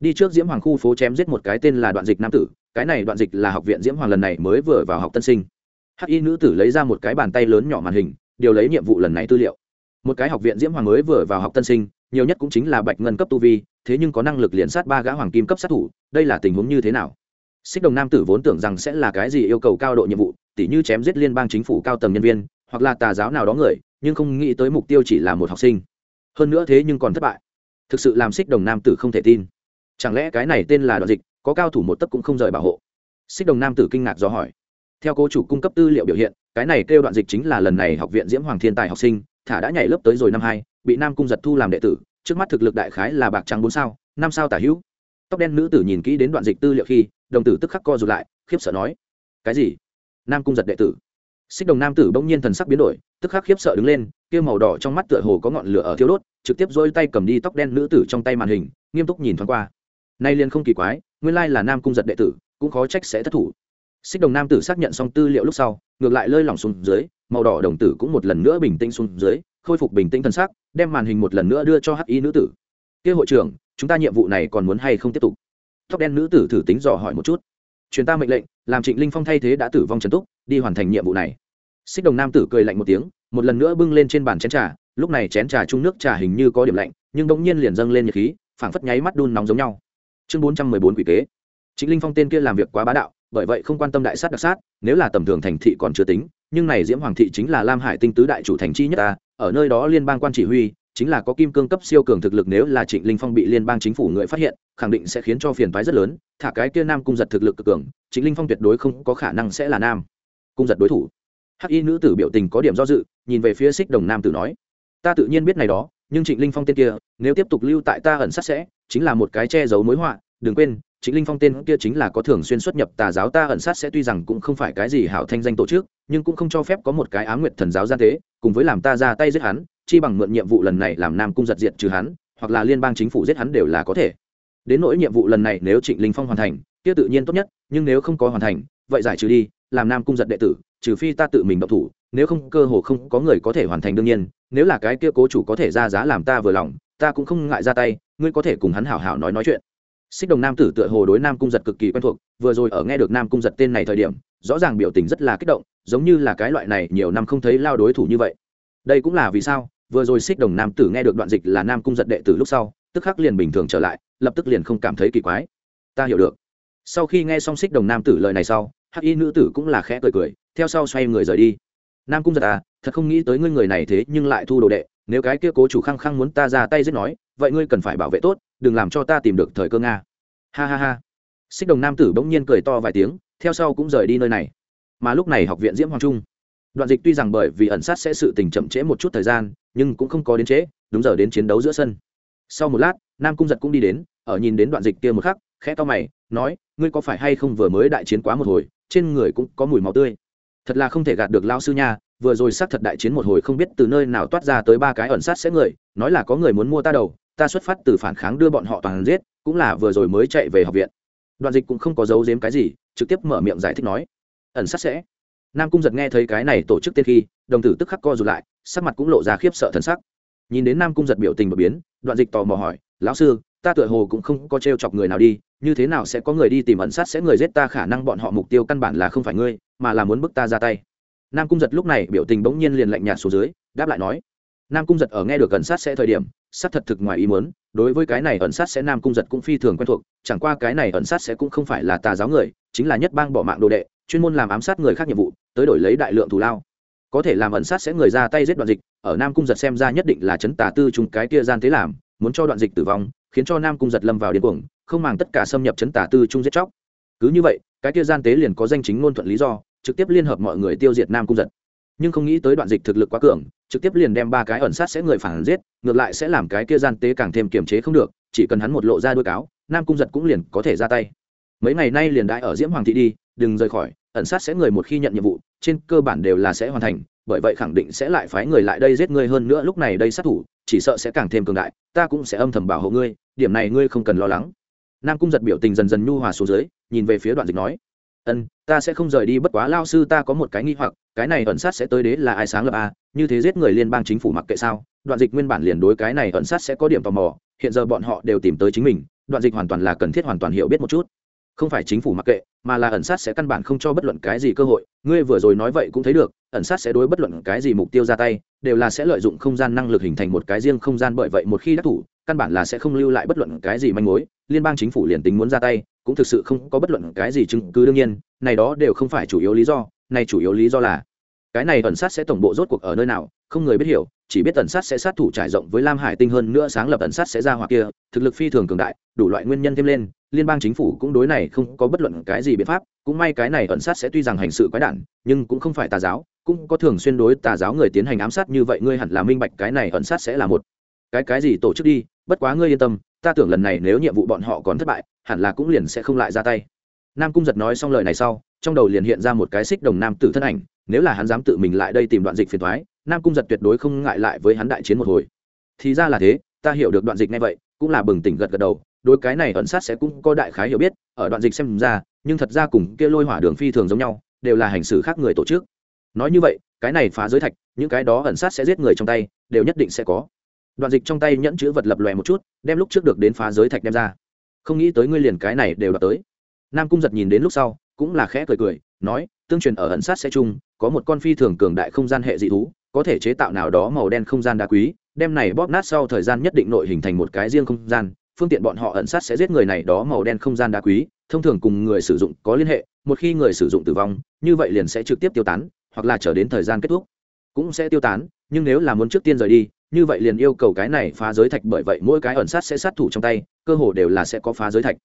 Đi trước diễm hoàng khu phố chém giết một cái tên là đoạn dịch nam tử, cái này đoạn dịch là học viện diễm hoàng lần này mới vừa vào học tân sinh. Hắc y nữ tử lấy ra một cái bàn tay lớn nhỏ màn hình, điều lấy nhiệm vụ lần này tư liệu một cái học viện diễm hoàng mới vừa vào học tân sinh, nhiều nhất cũng chính là bạch ngân cấp tu vi, thế nhưng có năng lực liền sát ba gã hoàng kim cấp sát thủ, đây là tình huống như thế nào? Xích đồng nam tử vốn tưởng rằng sẽ là cái gì yêu cầu cao độ nhiệm vụ, tỉ như chém giết liên bang chính phủ cao tầng nhân viên, hoặc là tà giáo nào đó người, nhưng không nghĩ tới mục tiêu chỉ là một học sinh. Hơn nữa thế nhưng còn thất bại. Thực sự làm xích đồng nam tử không thể tin. Chẳng lẽ cái này tên là đoạn dịch, có cao thủ một tấc cũng không rời bảo hộ? Xích đồng nam tử kinh ngạc do hỏi. Theo cô chủ cung cấp tư liệu biểu hiện, cái này kêu đoạn dịch chính là lần này học viện diễm hoàng thiên tài học sinh thả đã nhảy lớp tới rồi năm hai, bị nam cung giật thu làm đệ tử, trước mắt thực lực đại khái là bạc trắng bốn sao, năm sao tả hữu. Tóc đen nữ tử nhìn kỹ đến đoạn dịch tư liệu khi, đồng tử tức khắc co rụt lại, khiếp sợ nói, cái gì? Nam cung giật đệ tử? Xích đồng nam tử bỗng nhiên thần sắc biến đổi, tức khắc khiếp sợ đứng lên, kia màu đỏ trong mắt tựa hồ có ngọn lửa ở thiêu đốt, trực tiếp dôi tay cầm đi tóc đen nữ tử trong tay màn hình, nghiêm túc nhìn thoáng qua. Nay liền không kỳ quái, nguyên lai là nam cung giật đệ tử, cũng khó trách sẽ thất thủ. Xích đồng nam tử xác nhận xong tư liệu lúc sau, ngược lại lơi lỏng xuống dưới màu đỏ đồng tử cũng một lần nữa bình tĩnh xuống dưới, khôi phục bình tĩnh thân xác, đem màn hình một lần nữa đưa cho hắc y nữ tử. Kia hội trưởng, chúng ta nhiệm vụ này còn muốn hay không tiếp tục? Tóc đen nữ tử thử tính dò hỏi một chút. Truyền ta mệnh lệnh, làm trịnh linh phong thay thế đã tử vong trần túc, đi hoàn thành nhiệm vụ này. Xích đồng nam tử cười lạnh một tiếng, một lần nữa bưng lên trên bàn chén trà, lúc này chén trà chung nước trà hình như có điểm lạnh, nhưng bỗng nhiên liền dâng lên nhiệt khí, phảng phất nháy mắt đun nóng giống nhau. Chương bốn trăm mười bốn quỷ kế. Trịnh linh phong tên kia làm việc quá bá đạo, bởi vậy không quan tâm đại sát đặc sát, nếu là tầm thường thành thị còn chưa tính nhưng này diễm hoàng thị chính là lam hải tinh tứ đại chủ thành chi nhất ta, ở nơi đó liên bang quan chỉ huy, chính là có kim cương cấp siêu cường thực lực nếu là trịnh linh phong bị liên bang chính phủ người phát hiện, khẳng định sẽ khiến cho phiền phái rất lớn, thả cái kia nam cung giật thực lực cực cường, trịnh linh phong tuyệt đối không có khả năng sẽ là nam cung giật đối thủ. Hắc y nữ tử biểu tình có điểm do dự, nhìn về phía xích đồng nam tử nói, ta tự nhiên biết này đó, nhưng trịnh linh phong tên kia, nếu tiếp tục lưu tại ta ẩn sát sẽ, chính là một cái che giấu mối họa, đừng quên Trịnh Linh Phong tên kia chính là có thường xuyên xuất nhập tà giáo ta ẩn sát sẽ tuy rằng cũng không phải cái gì hảo thanh danh tổ chức, nhưng cũng không cho phép có một cái ám nguyệt thần giáo gian thế. cùng với làm ta ra tay giết hắn, chi bằng mượn nhiệm vụ lần này làm Nam cung giật diệt trừ hắn, hoặc là liên bang chính phủ giết hắn đều là có thể. Đến nỗi nhiệm vụ lần này nếu Trịnh Linh Phong hoàn thành, kia tự nhiên tốt nhất, nhưng nếu không có hoàn thành, vậy giải trừ đi, làm Nam cung giật đệ tử, trừ phi ta tự mình động thủ, nếu không cơ hồ không có người có thể hoàn thành đương nhiên, nếu là cái kia cố chủ có thể ra giá làm ta vừa lòng, ta cũng không ngại ra tay, ngươi có thể cùng hắn hảo hảo nói nói chuyện xích đồng nam tử tựa hồ đối nam cung giật cực kỳ quen thuộc, vừa rồi ở nghe được nam cung giật tên này thời điểm, rõ ràng biểu tình rất là kích động, giống như là cái loại này nhiều năm không thấy lao đối thủ như vậy. Đây cũng là vì sao, vừa rồi xích đồng nam tử nghe được đoạn dịch là nam cung giật đệ tử lúc sau, tức khắc liền bình thường trở lại, lập tức liền không cảm thấy kỳ quái. Ta hiểu được. Sau khi nghe xong xích đồng nam tử lời này sau, hắc y nữ tử cũng là khẽ cười cười, theo sau xoay người rời đi. Nam cung giật à thật không nghĩ tới ngươi người này thế nhưng lại thu đồ đệ, nếu cái kia cố chủ khăng khăng muốn ta ra tay giết nói vậy ngươi cần phải bảo vệ tốt, đừng làm cho ta tìm được thời cơ nga. Ha ha ha. Xích đồng nam tử bỗng nhiên cười to vài tiếng, theo sau cũng rời đi nơi này. Mà lúc này học viện diễm hoàng trung, đoạn dịch tuy rằng bởi vì ẩn sát sẽ sự tình chậm trễ một chút thời gian, nhưng cũng không có đến trễ, đúng giờ đến chiến đấu giữa sân. Sau một lát, nam cung giật cũng đi đến, ở nhìn đến đoạn dịch kia một khắc, khẽ to mày, nói, ngươi có phải hay không vừa mới đại chiến quá một hồi, trên người cũng có mùi máu tươi? Thật là không thể gạt được lao sư nha, vừa rồi xác thật đại chiến một hồi không biết từ nơi nào toát ra tới ba cái ẩn sát sẽ người, nói là có người muốn mua ta đầu ta xuất phát từ phản kháng đưa bọn họ toàn giết, cũng là vừa rồi mới chạy về học viện. Đoạn dịch cũng không có giấu giếm cái gì, trực tiếp mở miệng giải thích nói. Ẩn sát sẽ. Nam cung giật nghe thấy cái này tổ chức tên khi, đồng tử tức khắc co rụt lại, sắc mặt cũng lộ ra khiếp sợ thân sắc. Nhìn đến nam cung giật biểu tình bờ biến, đoạn dịch tò mò hỏi, lão sư, ta tựa hồ cũng không có t r e o chọc người nào đi, như thế nào sẽ có người đi tìm ẩn sát sẽ người giết ta, khả năng bọn họ mục tiêu căn bản là không phải ngươi, mà là muốn bức ta ra tay. Nam cung giật lúc này biểu tình bỗng nhiên liền lạnh nhạt xuống dưới, đáp lại nói nam cung giật ở nghe được ẩn sát sẽ thời điểm sát thật thực ngoài ý muốn, đối với cái này ẩn sát sẽ nam cung giật cũng phi thường quen thuộc, chẳng qua cái này ẩn sát sẽ cũng không phải là tà giáo người, chính là nhất bang bỏ mạng đồ đệ, chuyên môn làm ám sát người khác nhiệm vụ, tới đổi lấy đại lượng thù lao. Có thể làm ẩn sát sẽ người ra tay giết đoạn dịch, ở nam cung giật xem ra nhất định là chấn tà tư chúng cái kia gian thế làm, muốn cho đoạn dịch tử vong, khiến cho nam cung giật lâm vào điên cuồng, không màng tất cả xâm nhập chấn tà tư chung giết chóc. Cứ như vậy, cái kia gian tế liền có danh chính ngôn thuận lý do, trực tiếp liên hợp mọi người tiêu diệt nam cung giật. Nhưng không nghĩ tới đoạn dịch thực lực quá cường trực tiếp liền đem ba cái ẩn sát sẽ người phản giết, ngược lại sẽ làm cái kia gian tế càng thêm kiềm chế không được, chỉ cần hắn một lộ ra đuôi cáo, nam cung giật cũng liền có thể ra tay. Mấy ngày nay liền đại ở diễm hoàng thị đi, đừng rời khỏi, ẩn sát sẽ người một khi nhận nhiệm vụ, trên cơ bản đều là sẽ hoàn thành, bởi vậy khẳng định sẽ lại phái người lại đây giết ngươi hơn nữa lúc này đây sát thủ, chỉ sợ sẽ càng thêm cường đại, ta cũng sẽ âm thầm bảo hộ ngươi, điểm này ngươi không cần lo lắng. Nam cung giật biểu tình dần dần nhu hòa xuống dưới, nhìn về phía đoạn dịch nói ân, ta sẽ không rời đi, bất quá lao sư ta có một cái nghi hoặc, cái này ẩn sát sẽ tới đế là ai sáng lập a như thế giết người liên bang chính phủ mặc kệ sao? Đoạn dịch nguyên bản liền đối cái này ẩn sát sẽ có điểm tò mò, hiện giờ bọn họ đều tìm tới chính mình, đoạn dịch hoàn toàn là cần thiết hoàn toàn hiểu biết một chút. Không phải chính phủ mặc kệ, mà là ẩn sát sẽ căn bản không cho bất luận cái gì cơ hội. Ngươi vừa rồi nói vậy cũng thấy được, ẩn sát sẽ đối bất luận cái gì mục tiêu ra tay, đều là sẽ lợi dụng không gian năng lực hình thành một cái riêng không gian bởi vậy một khi đắc thủ, căn bản là sẽ không lưu lại bất luận cái gì manh mối. Liên bang chính phủ liền tính muốn ra tay cũng thực sự không có bất luận cái gì chứng cứ đương nhiên, này đó đều không phải chủ yếu lý do, này chủ yếu lý do là, cái này ẩn sát sẽ tổng bộ rốt cuộc ở nơi nào, không người biết hiểu, chỉ biết ẩn sát sẽ sát thủ trải rộng với lam hải tinh hơn nữa sáng lập ẩn sát sẽ ra hoặc kia, thực lực phi thường cường đại, đủ loại nguyên nhân thêm lên, liên bang chính phủ cũng đối này không có bất luận cái gì biện pháp, cũng may cái này ẩn sát sẽ tuy rằng hành sự quái đản, nhưng cũng không phải tà giáo, cũng có thường xuyên đối tà giáo người tiến hành ám sát như vậy, ngươi hẳn là minh bạch cái này ẩn sát sẽ là một, cái cái gì tổ chức đi, bất quá ngươi yên tâm ta tưởng lần này nếu nhiệm vụ bọn họ còn thất bại, hẳn là cũng liền sẽ không lại ra tay. Nam cung giật nói xong lời này sau, trong đầu liền hiện ra một cái xích đồng nam tử thân ảnh, nếu là hắn dám tự mình lại đây tìm đoạn dịch phiền thoái, nam cung giật tuyệt đối không ngại lại với hắn đại chiến một hồi. Thì ra là thế, ta hiểu được đoạn dịch ngay vậy, cũng là bừng tỉnh gật gật đầu, đối cái này ẩn sát sẽ cũng có đại khái hiểu biết, ở đoạn dịch xem ra, nhưng thật ra cùng kia lôi hỏa đường phi thường giống nhau, đều là hành xử khác người tổ chức. Nói như vậy, cái này phá giới thạch, những cái đó ẩn sát sẽ giết người trong tay, đều nhất định sẽ có đoạn dịch trong tay nhẫn chữ vật lập lòe một chút, đem lúc trước được đến phá giới thạch đem ra. Không nghĩ tới ngươi liền cái này đều đạt tới. Nam cung giật nhìn đến lúc sau, cũng là khẽ cười cười, nói, tương truyền ở ẩn sát sẽ chung, có một con phi thường cường đại không gian hệ dị thú, có thể chế tạo nào đó màu đen không gian đá quý, đem này bóp nát sau thời gian nhất định nội hình thành một cái riêng không gian, phương tiện bọn họ ẩn sát sẽ giết người này đó màu đen không gian đá quý, thông thường cùng người sử dụng có liên hệ, một khi người sử dụng tử vong, như vậy liền sẽ trực tiếp tiêu tán, hoặc là chờ đến thời gian kết thúc, cũng sẽ tiêu tán, nhưng nếu là muốn trước tiên rời đi như vậy liền yêu cầu cái này phá giới thạch bởi vậy mỗi cái ẩn sát sẽ sát thủ trong tay, cơ hồ đều là sẽ có phá giới thạch.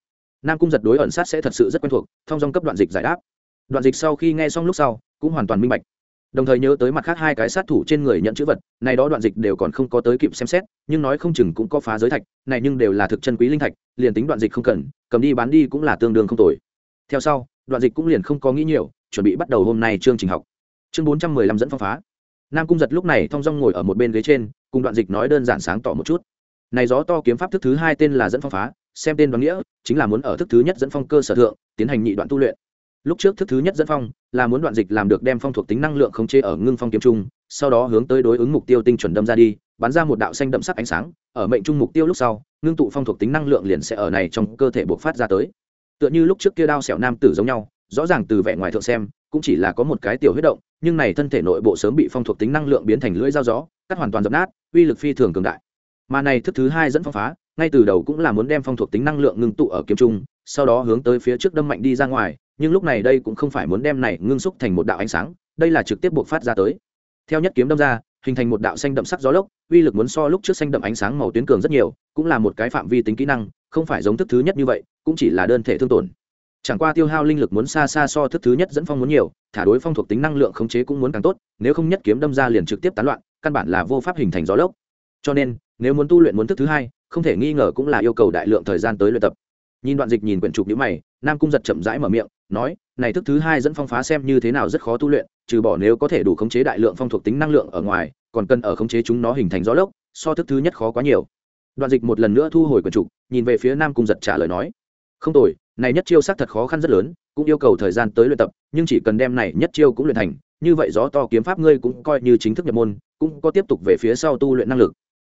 Nam cung giật đối ẩn sát sẽ thật sự rất quen thuộc, thông dòng cấp đoạn dịch giải đáp. Đoạn dịch sau khi nghe xong lúc sau, cũng hoàn toàn minh bạch. Đồng thời nhớ tới mặt khác hai cái sát thủ trên người nhận chữ vật, này đó đoạn dịch đều còn không có tới kịp xem xét, nhưng nói không chừng cũng có phá giới thạch, này nhưng đều là thực chân quý linh thạch, liền tính đoạn dịch không cần, cầm đi bán đi cũng là tương đương không tồi. Theo sau, đoạn dịch cũng liền không có nghĩ nhiều, chuẩn bị bắt đầu hôm nay chương trình học. Chương bốn trăm mười lăm dẫn phong phá nam cung giật lúc này thong dong ngồi ở một bên ghế trên, cùng đoạn dịch nói đơn giản sáng tỏ một chút. Này gió to kiếm pháp thức thứ hai tên là dẫn phong phá, xem tên đoán nghĩa, chính là muốn ở thức thứ nhất dẫn phong cơ sở thượng, tiến hành nhị đoạn tu luyện. Lúc trước thức thứ nhất dẫn phong là muốn đoạn dịch làm được đem phong thuộc tính năng lượng không chế ở ngưng phong kiếm trung, sau đó hướng tới đối ứng mục tiêu tinh chuẩn đâm ra đi, bắn ra một đạo xanh đậm sắc ánh sáng, ở mệnh trung mục tiêu lúc sau, ngưng tụ phong thuộc tính năng lượng liền sẽ ở này trong cơ thể buộc phát ra tới. Tựa như lúc trước kia đao xẻo nam tử giống nhau, rõ ràng từ vẻ ngoài thượng xem, cũng chỉ là có một cái tiểu huyết động nhưng này thân thể nội bộ sớm bị phong thuộc tính năng lượng biến thành lưỡi dao gió, cắt hoàn toàn dập nát, uy lực phi thường cường đại. Mà này thức thứ hai dẫn phong phá, ngay từ đầu cũng là muốn đem phong thuộc tính năng lượng ngưng tụ ở kiếm trung, sau đó hướng tới phía trước đâm mạnh đi ra ngoài, nhưng lúc này đây cũng không phải muốn đem này ngưng xúc thành một đạo ánh sáng, đây là trực tiếp buộc phát ra tới. Theo nhất kiếm đâm ra, hình thành một đạo xanh đậm sắc gió lốc, uy lực muốn so lúc trước xanh đậm ánh sáng màu tuyến cường rất nhiều, cũng là một cái phạm vi tính kỹ năng, không phải giống thức thứ nhất như vậy, cũng chỉ là đơn thể thương tổn chẳng qua tiêu hao linh lực muốn xa xa so thức thứ nhất dẫn phong muốn nhiều, thả đối phong thuộc tính năng lượng khống chế cũng muốn càng tốt, nếu không nhất kiếm đâm ra liền trực tiếp tán loạn, căn bản là vô pháp hình thành gió lốc. Cho nên, nếu muốn tu luyện muốn thức thứ hai, không thể nghi ngờ cũng là yêu cầu đại lượng thời gian tới luyện tập. Nhìn đoạn dịch nhìn quyển trục nhữ mày, nam cung giật chậm rãi mở miệng, nói, này thức thứ hai dẫn phong phá xem như thế nào rất khó tu luyện, trừ bỏ nếu có thể đủ khống chế đại lượng phong thuộc tính năng lượng ở ngoài, còn cần ở khống chế chúng nó hình thành gió lốc, so thức thứ nhất khó quá nhiều. Đoạn dịch một lần nữa thu hồi quyển trục, nhìn về phía nam cung giật trả lời nói, không tồi này nhất chiêu xác thật khó khăn rất lớn, cũng yêu cầu thời gian tới luyện tập, nhưng chỉ cần đem này nhất chiêu cũng luyện thành, như vậy gió to kiếm pháp ngươi cũng coi như chính thức nhập môn, cũng có tiếp tục về phía sau tu luyện năng lực.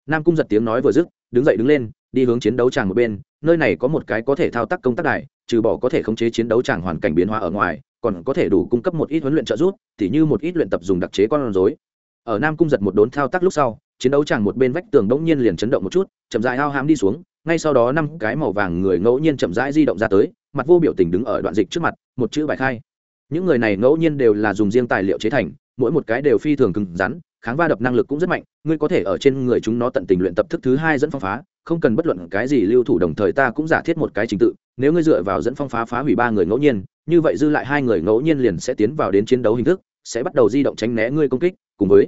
Nam cung giật tiếng nói vừa dứt, đứng dậy đứng lên, đi hướng chiến đấu tràng một bên, nơi này có một cái có thể thao tác công tác đài, trừ bỏ có thể khống chế chiến đấu tràng hoàn cảnh biến hóa ở ngoài, còn có thể đủ cung cấp một ít huấn luyện trợ giúp thì như một ít luyện tập dùng đặc chế con rối. Ở nam cung giật một đốn thao tác lúc sau, chiến đấu tràng một bên vách tường đống nhiên liền chấn động một chút, chậm rãi ao hám đi xuống ngay sau đó năm cái màu vàng người ngẫu nhiên chậm rãi di động ra tới, mặt vô biểu tình đứng ở đoạn dịch trước mặt, một chữ bài khai. Những người này ngẫu nhiên đều là dùng riêng tài liệu chế thành, mỗi một cái đều phi thường cứng rắn, kháng va đập năng lực cũng rất mạnh, ngươi có thể ở trên người chúng nó tận tình luyện tập thức thứ hai dẫn phong phá, không cần bất luận cái gì lưu thủ đồng thời ta cũng giả thiết một cái trình tự, nếu ngươi dựa vào dẫn phong phá phá hủy ba người ngẫu nhiên, như vậy dư lại hai người ngẫu nhiên liền sẽ tiến vào đến chiến đấu hình thức, sẽ bắt đầu di động tránh né ngươi công kích, cùng với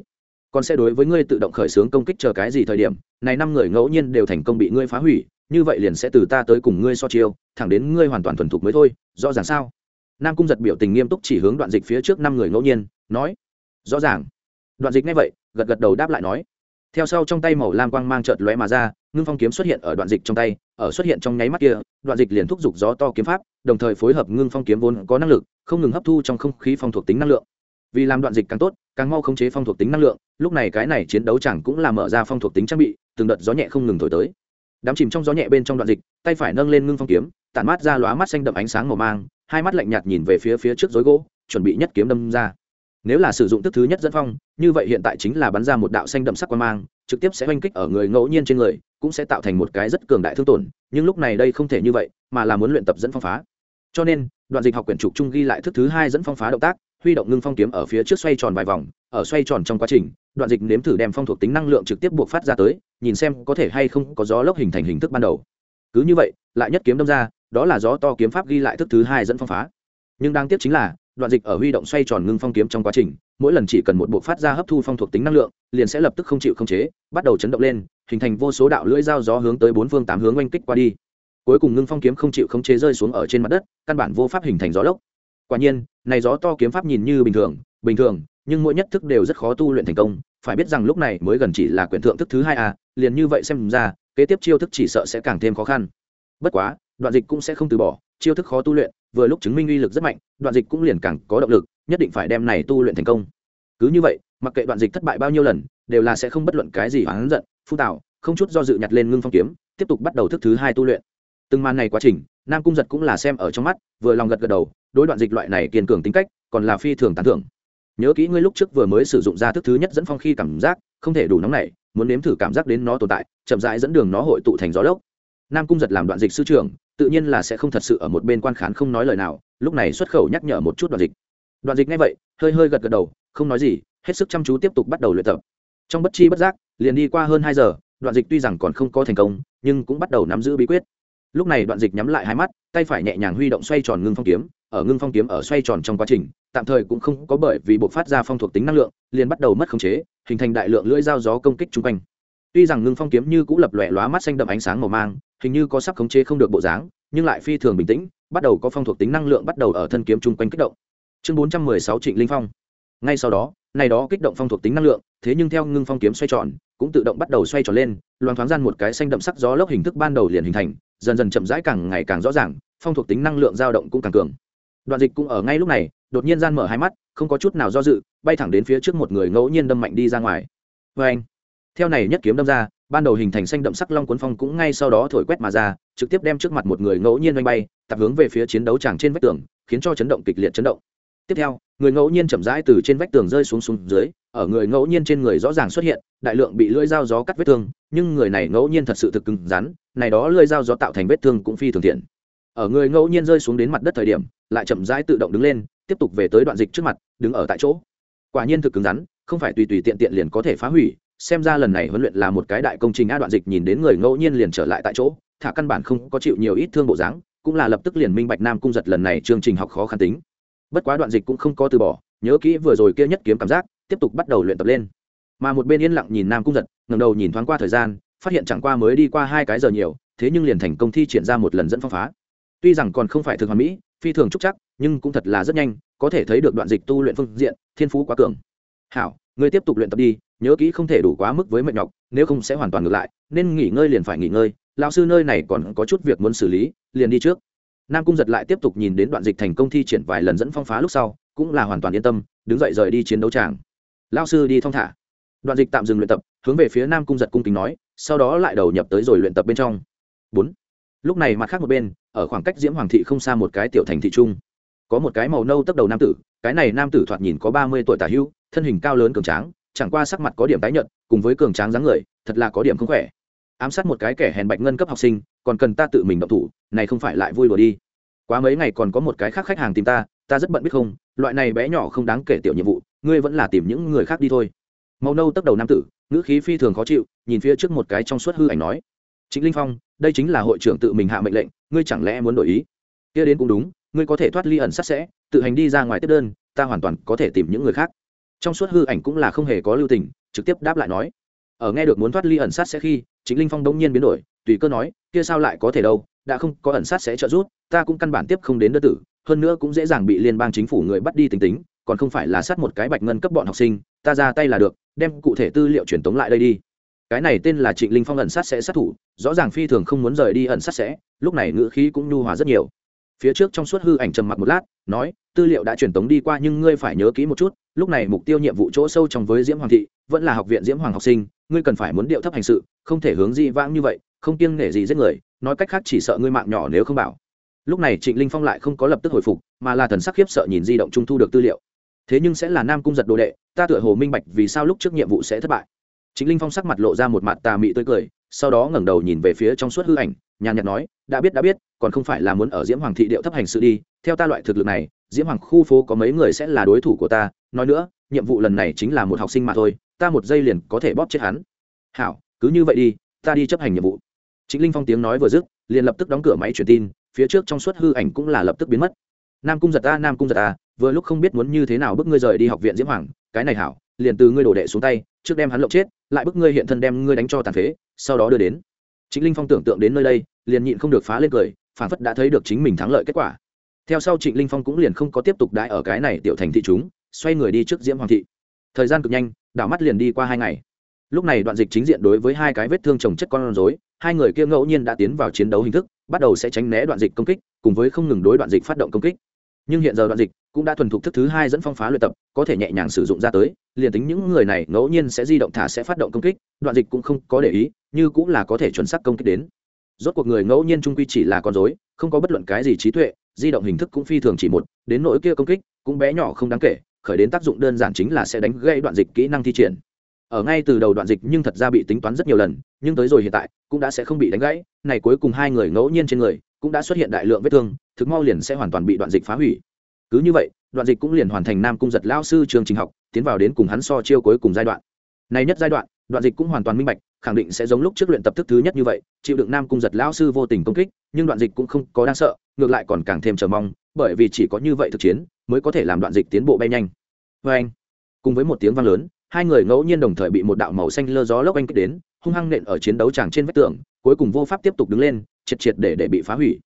còn sẽ đối với ngươi tự động khởi xướng công kích chờ cái gì thời điểm, này năm người ngẫu nhiên đều thành công bị ngươi phá hủy, như vậy liền sẽ từ ta tới cùng ngươi so chiêu, thẳng đến ngươi hoàn toàn thuần thục mới thôi, rõ ràng sao? Nam cung giật biểu tình nghiêm túc chỉ hướng đoạn dịch phía trước năm người ngẫu nhiên, nói, rõ ràng. Đoạn dịch ngay vậy, gật gật đầu đáp lại nói, theo sau trong tay màu lam quang mang trợt lóe mà ra, ngưng phong kiếm xuất hiện ở đoạn dịch trong tay, ở xuất hiện trong nháy mắt kia, đoạn dịch liền thúc giục gió to kiếm pháp, đồng thời phối hợp ngưng phong kiếm vốn có năng lực, không ngừng hấp thu trong không khí phong thuộc tính năng lượng vì làm đoạn dịch càng tốt, càng mau khống chế phong thuộc tính năng lượng, lúc này cái này chiến đấu chẳng cũng là mở ra phong thuộc tính trang bị, từng đợt gió nhẹ không ngừng thổi tới. Đám chìm trong gió nhẹ bên trong đoạn dịch, tay phải nâng lên ngưng phong kiếm, tản mát ra lóa mắt xanh đậm ánh sáng màu mang, hai mắt lạnh nhạt nhìn về phía phía trước dối gỗ, chuẩn bị nhất kiếm đâm ra. Nếu là sử dụng tức thứ nhất dẫn phong, như vậy hiện tại chính là bắn ra một đạo xanh đậm sắc quan mang, trực tiếp sẽ oanh kích ở người ngẫu nhiên trên người, cũng sẽ tạo thành một cái rất cường đại thương tổn, nhưng lúc này đây không thể như vậy, mà là muốn luyện tập dẫn phong phá. Cho nên, đoạn dịch học quyển trục trung ghi lại thức thứ hai dẫn phong phá động tác huy động ngưng phong kiếm ở phía trước xoay tròn vài vòng, ở xoay tròn trong quá trình, đoạn dịch nếm thử đem phong thuộc tính năng lượng trực tiếp buộc phát ra tới, nhìn xem có thể hay không có gió lốc hình thành hình thức ban đầu. Cứ như vậy, lại nhất kiếm đâm ra, đó là gió to kiếm pháp ghi lại thức thứ hai dẫn phong phá. Nhưng đáng tiếc chính là, đoạn dịch ở huy động xoay tròn ngưng phong kiếm trong quá trình, mỗi lần chỉ cần một bộ phát ra hấp thu phong thuộc tính năng lượng, liền sẽ lập tức không chịu không chế, bắt đầu chấn động lên, hình thành vô số đạo lưỡi dao gió hướng tới bốn phương tám hướng oanh kích qua đi. Cuối cùng ngưng phong kiếm không chịu không chế rơi xuống ở trên mặt đất, căn bản vô pháp hình thành gió lốc quả nhiên, này gió to kiếm pháp nhìn như bình thường bình thường, nhưng mỗi nhất thức đều rất khó tu luyện thành công. Phải biết rằng lúc này mới gần chỉ là quyển thượng thức thứ hai a liền như vậy xem ra, kế tiếp chiêu thức chỉ sợ sẽ càng thêm khó khăn. Bất quá, đoạn dịch cũng sẽ không từ bỏ, chiêu thức khó tu luyện, vừa lúc chứng minh uy lực rất mạnh, đoạn dịch cũng liền càng có động lực, nhất định phải đem này tu luyện thành công. Cứ như vậy, mặc kệ đoạn dịch thất bại bao nhiêu lần, đều là sẽ không bất luận cái gì oán giận phu tạo không chút do dự nhặt lên ngưng phong kiếm, tiếp tục bắt đầu thức thứ hai tu luyện từng màn này quá trình, nam cung giật cũng là xem ở trong mắt, vừa lòng gật gật đầu, đối đoạn dịch loại này kiên cường tính cách, còn là phi thường tán thưởng. Nhớ kỹ ngươi lúc trước vừa mới sử dụng ra thức thứ nhất dẫn phong khi cảm giác, không thể đủ nóng này muốn nếm thử cảm giác đến nó tồn tại, chậm rãi dẫn đường nó hội tụ thành gió lốc. Nam cung giật làm đoạn dịch sư trưởng, tự nhiên là sẽ không thật sự ở một bên quan khán không nói lời nào, lúc này xuất khẩu nhắc nhở một chút đoạn dịch. Đoạn dịch ngay vậy, hơi hơi gật gật đầu, không nói gì, hết sức chăm chú tiếp tục bắt đầu luyện tập. Trong bất chi bất giác, liền đi qua hơn hai giờ, đoạn dịch tuy rằng còn không có thành công, nhưng cũng bắt đầu nắm giữ bí quyết lúc này đoạn dịch nhắm lại hai mắt, tay phải nhẹ nhàng huy động xoay tròn ngưng phong kiếm, ở ngưng phong kiếm ở xoay tròn trong quá trình, tạm thời cũng không có bởi vì buộc phát ra phong thuộc tính năng lượng, liền bắt đầu mất khống chế, hình thành đại lượng lưỡi dao gió công kích chung quanh. Tuy rằng ngưng phong kiếm như cũng lập lòe lóa mắt xanh đậm ánh sáng màu mang, hình như có sắp khống chế không được bộ dáng, nhưng lại phi thường bình tĩnh, bắt đầu có phong thuộc tính năng lượng bắt đầu ở thân kiếm chung quanh kích động. Chương bốn trăm mười sáu trịnh linh phong. Ngay sau đó, này đó kích động phong thuộc tính năng lượng, thế nhưng theo ngưng phong kiếm xoay tròn, cũng tự động bắt đầu xoay tròn lên loan thoáng gian một cái xanh đậm sắc gió lốc hình thức ban đầu liền hình thành dần dần chậm rãi càng ngày càng rõ ràng, phong thuộc tính năng lượng dao động cũng càng cường. Đoạn dịch cũng ở ngay lúc này, đột nhiên gian mở hai mắt, không có chút nào do dự, bay thẳng đến phía trước một người ngẫu nhiên đâm mạnh đi ra ngoài. Vê anh, theo này nhất kiếm đâm ra, ban đầu hình thành xanh đậm sắc long cuốn phong cũng ngay sau đó thổi quét mà ra, trực tiếp đem trước mặt một người ngẫu nhiên oanh bay, tập hướng về phía chiến đấu tràng trên vách tường, khiến cho chấn động kịch liệt chấn động tiếp theo, người ngẫu nhiên chậm rãi từ trên vách tường rơi xuống xuống dưới, ở người ngẫu nhiên trên người rõ ràng xuất hiện, đại lượng bị lưỡi dao gió cắt vết thương, nhưng người này ngẫu nhiên thật sự thực cứng rắn, này đó lưỡi dao gió tạo thành vết thương cũng phi thường thiện. Ở người ngẫu nhiên rơi xuống đến mặt đất thời điểm, lại chậm rãi tự động đứng lên, tiếp tục về tới đoạn dịch trước mặt, đứng ở tại chỗ. Quả nhiên thực cứng rắn, không phải tùy tùy tiện tiện liền có thể phá hủy, xem ra lần này huấn luyện là một cái đại công trình a đoạn dịch nhìn đến người ngẫu nhiên liền trở lại tại chỗ, thả căn bản không có chịu nhiều ít thương bộ dáng, cũng là lập tức liền minh bạch nam cung giật lần này chương trình học khó khăn tính bất quá đoạn dịch cũng không có từ bỏ, nhớ kỹ vừa rồi kia nhất kiếm cảm giác, tiếp tục bắt đầu luyện tập lên. Mà một bên yên lặng nhìn nam cung giật ngầm đầu nhìn thoáng qua thời gian, phát hiện chẳng qua mới đi qua hai cái giờ nhiều, thế nhưng liền thành công thi triển ra một lần dẫn phong phá. Tuy rằng còn không phải thực hoàn mỹ, phi thường trúc chắc, nhưng cũng thật là rất nhanh, có thể thấy được đoạn dịch tu luyện phương diện, thiên phú quá cường. Hảo, ngươi tiếp tục luyện tập đi, nhớ kỹ không thể đủ quá mức với mệt nhọc, nếu không sẽ hoàn toàn ngược lại, nên nghỉ ngơi liền phải nghỉ ngơi, lão sư nơi này còn có chút việc muốn xử lý, liền đi trước nam cung giật lại tiếp tục nhìn đến đoạn dịch thành công thi triển vài lần dẫn phong phá lúc sau, cũng là hoàn toàn yên tâm, đứng dậy rời đi chiến đấu tràng. Lao sư đi thong thả. Đoạn dịch tạm dừng luyện tập, hướng về phía nam cung giật cung kính nói, sau đó lại đầu nhập tới rồi luyện tập bên trong. Bốn. Lúc này mặt khác một bên, ở khoảng cách diễm hoàng thị không xa một cái tiểu thành thị trung có một cái màu nâu tấp đầu nam tử, cái này nam tử thoạt nhìn có ba mươi tuổi tả hưu, thân hình cao lớn cường tráng, chẳng qua sắc mặt có điểm tái nhợt, cùng với cường tráng dáng người, thật là có điểm không khỏe. Ám sát một cái kẻ hèn bạch ngân cấp học sinh còn cần ta tự mình động thủ, này không phải lại vui đùa đi. Quá mấy ngày còn có một cái khác khách hàng tìm ta ta rất bận biết không, loại này bé nhỏ không đáng kể tiểu nhiệm vụ, ngươi vẫn là tìm những người khác đi thôi. Màu nâu tấp đầu nam tử, ngữ khí phi thường khó chịu, nhìn phía trước một cái trong suốt hư ảnh nói chính linh phong, đây chính là hội trưởng tự mình hạ mệnh lệnh, ngươi chẳng lẽ muốn đổi ý? Kia đến cũng đúng, ngươi có thể thoát ly ẩn sát sẽ, tự hành đi ra ngoài tiếp đơn, ta hoàn toàn có thể tìm những người khác. Trong suốt hư ảnh cũng là không hề có lưu tình, trực tiếp đáp lại nói, ở nghe được muốn thoát ly ẩn sát sẽ khi chính linh phong đông nhiên biến đổi tùy cơ nói, kia sao lại có thể đâu, đã không có ẩn sát sẽ trợ giúp, ta cũng căn bản tiếp không đến đơn tử, hơn nữa cũng dễ dàng bị liên bang chính phủ người bắt đi tính tính, còn không phải là sát một cái bạch ngân cấp bọn học sinh, ta ra tay là được, đem cụ thể tư liệu truyền tống lại đây đi. Cái này tên là trịnh linh phong ẩn sát sẽ sát thủ, rõ ràng phi thường không muốn rời đi ẩn sát sẽ, lúc này ngữ khí cũng nhu hòa rất nhiều. Phía trước trong suốt hư ảnh trầm mặc một lát, nói, tư liệu đã truyền tống đi qua nhưng ngươi phải nhớ kỹ một chút, lúc này mục tiêu nhiệm vụ chỗ sâu trong với diễm hoàng thị, vẫn là học viện diễm hoàng học sinh, ngươi cần phải muốn điệu thấp hành sự, không thể hướng di vãng như vậy không kiêng nể gì giết người, nói cách khác chỉ sợ ngươi mạng nhỏ nếu không bảo. Lúc này trịnh linh phong lại không có lập tức hồi phục, mà là thần sắc khiếp sợ nhìn di động trung thu được tư liệu. Thế nhưng sẽ là nam cung giật đồ đệ, ta tựa hồ minh bạch vì sao lúc trước nhiệm vụ sẽ thất bại. Chính linh phong sắc mặt lộ ra một mặt tà mị tươi cười, sau đó ngẩng đầu nhìn về phía trong suốt hư ảnh, nhàn nhạt nói, đã biết đã biết, còn không phải là muốn ở diễm hoàng thị điệu thấp hành sự đi, theo ta loại thực lực này, diễm hoàng khu phố có mấy người sẽ là đối thủ của ta, nói nữa, nhiệm vụ lần này chính là một học sinh mà thôi, ta một giây liền có thể bóp chết hắn. Hảo, cứ như vậy đi, ta đi chấp hành nhiệm vụ chính linh phong tiếng nói vừa dứt, liền lập tức đóng cửa máy truyền tin, phía trước trong suốt hư ảnh cũng là lập tức biến mất. Nam cung giật ta nam cung giật ta vừa lúc không biết muốn như thế nào bức ngươi rời đi học viện diễm hoàng, cái này hảo, liền từ ngươi đổ đệ xuống tay, trước đem hắn lộng chết, lại bức ngươi hiện thân đem ngươi đánh cho tàn phế, sau đó đưa đến. Chính linh phong tưởng tượng đến nơi đây, liền nhịn không được phá lên cười, phản phất đã thấy được chính mình thắng lợi kết quả. Theo sau trịnh linh phong cũng liền không có tiếp tục đãi ở cái này tiểu thành thị chúng, xoay người đi trước diễm hoàng thị. Thời gian cực nhanh, đảo mắt liền đi qua hai ngày lúc này đoạn dịch chính diện đối với hai cái vết thương trồng chất con rối, hai người kia ngẫu nhiên đã tiến vào chiến đấu hình thức, bắt đầu sẽ tránh né đoạn dịch công kích, cùng với không ngừng đối đoạn dịch phát động công kích. Nhưng hiện giờ đoạn dịch cũng đã thuần thục thức thứ hai dẫn phong phá luyện tập, có thể nhẹ nhàng sử dụng ra tới, liền tính những người này ngẫu nhiên sẽ di động thả sẽ phát động công kích, đoạn dịch cũng không có để ý, như cũng là có thể chuẩn xác công kích đến. Rốt cuộc người ngẫu nhiên trung quy chỉ là con dối không có bất luận cái gì trí tuệ, di động hình thức cũng phi thường chỉ một, đến nỗi kia công kích cũng bé nhỏ không đáng kể, khởi đến tác dụng đơn giản chính là sẽ đánh gây đoạn dịch kỹ năng thi triển ở ngay từ đầu đoạn dịch nhưng thật ra bị tính toán rất nhiều lần, nhưng tới rồi hiện tại, cũng đã sẽ không bị đánh gãy. Này cuối cùng hai người ngẫu nhiên trên người, cũng đã xuất hiện đại lượng vết thương, thực mau liền sẽ hoàn toàn bị đoạn dịch phá hủy. Cứ như vậy, đoạn dịch cũng liền hoàn thành nam cung giật lao sư trường trình học, tiến vào đến cùng hắn so chiêu cuối cùng giai đoạn. Này nhất giai đoạn đoạn dịch cũng hoàn toàn minh bạch, khẳng định sẽ giống lúc trước luyện tập thức thứ nhất như vậy, chịu đựng nam cung giật lao sư vô tình công kích, nhưng đoạn dịch cũng không có đáng sợ, ngược lại còn càng thêm chờ mong, bởi vì chỉ có như vậy thực chiến, mới có thể làm đoạn dịch tiến bộ bay nhanh. Vê anh, cùng với một tiếng vang lớn hai người ngẫu nhiên đồng thời bị một đạo màu xanh lơ gió lốc anh kích đến, hung hăng nện ở chiến đấu tràng trên vách tường, cuối cùng vô pháp tiếp tục đứng lên, triệt triệt để để bị phá hủy.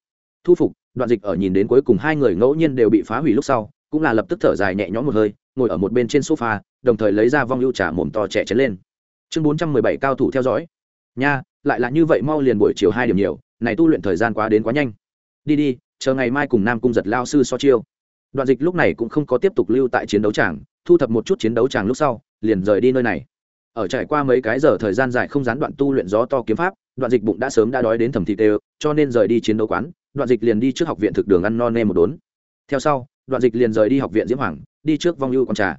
Thu phục, đoạn dịch ở nhìn đến cuối cùng hai người ngẫu nhiên đều bị phá hủy lúc sau, cũng là lập tức thở dài nhẹ nhõm một hơi, ngồi ở một bên trên sofa, đồng thời lấy ra vong ưu trà mồm to trẻ chén lên. Chương bốn trăm mười bảy cao thủ theo dõi. Nha, lại là như vậy mau liền buổi chiều hai điểm nhiều, này tu luyện thời gian quá đến quá nhanh. Đi đi, chờ ngày mai cùng nam cung giật lao sư so chiêu. Đoạn dịch lúc này cũng không có tiếp tục lưu tại chiến đấu tràng thu thập một chút chiến đấu tràng lúc sau liền rời đi nơi này. Ở trải qua mấy cái giờ thời gian dài không gián đoạn tu luyện gió to kiếm pháp, đoạn dịch bụng đã sớm đã đói đến thẩm thịt đều, cho nên rời đi chiến đấu quán, đoạn dịch liền đi trước học viện thực đường ăn no nê một đốn. Theo sau, đoạn dịch liền rời đi học viện diễm hoàng, đi trước vong ưu con trà.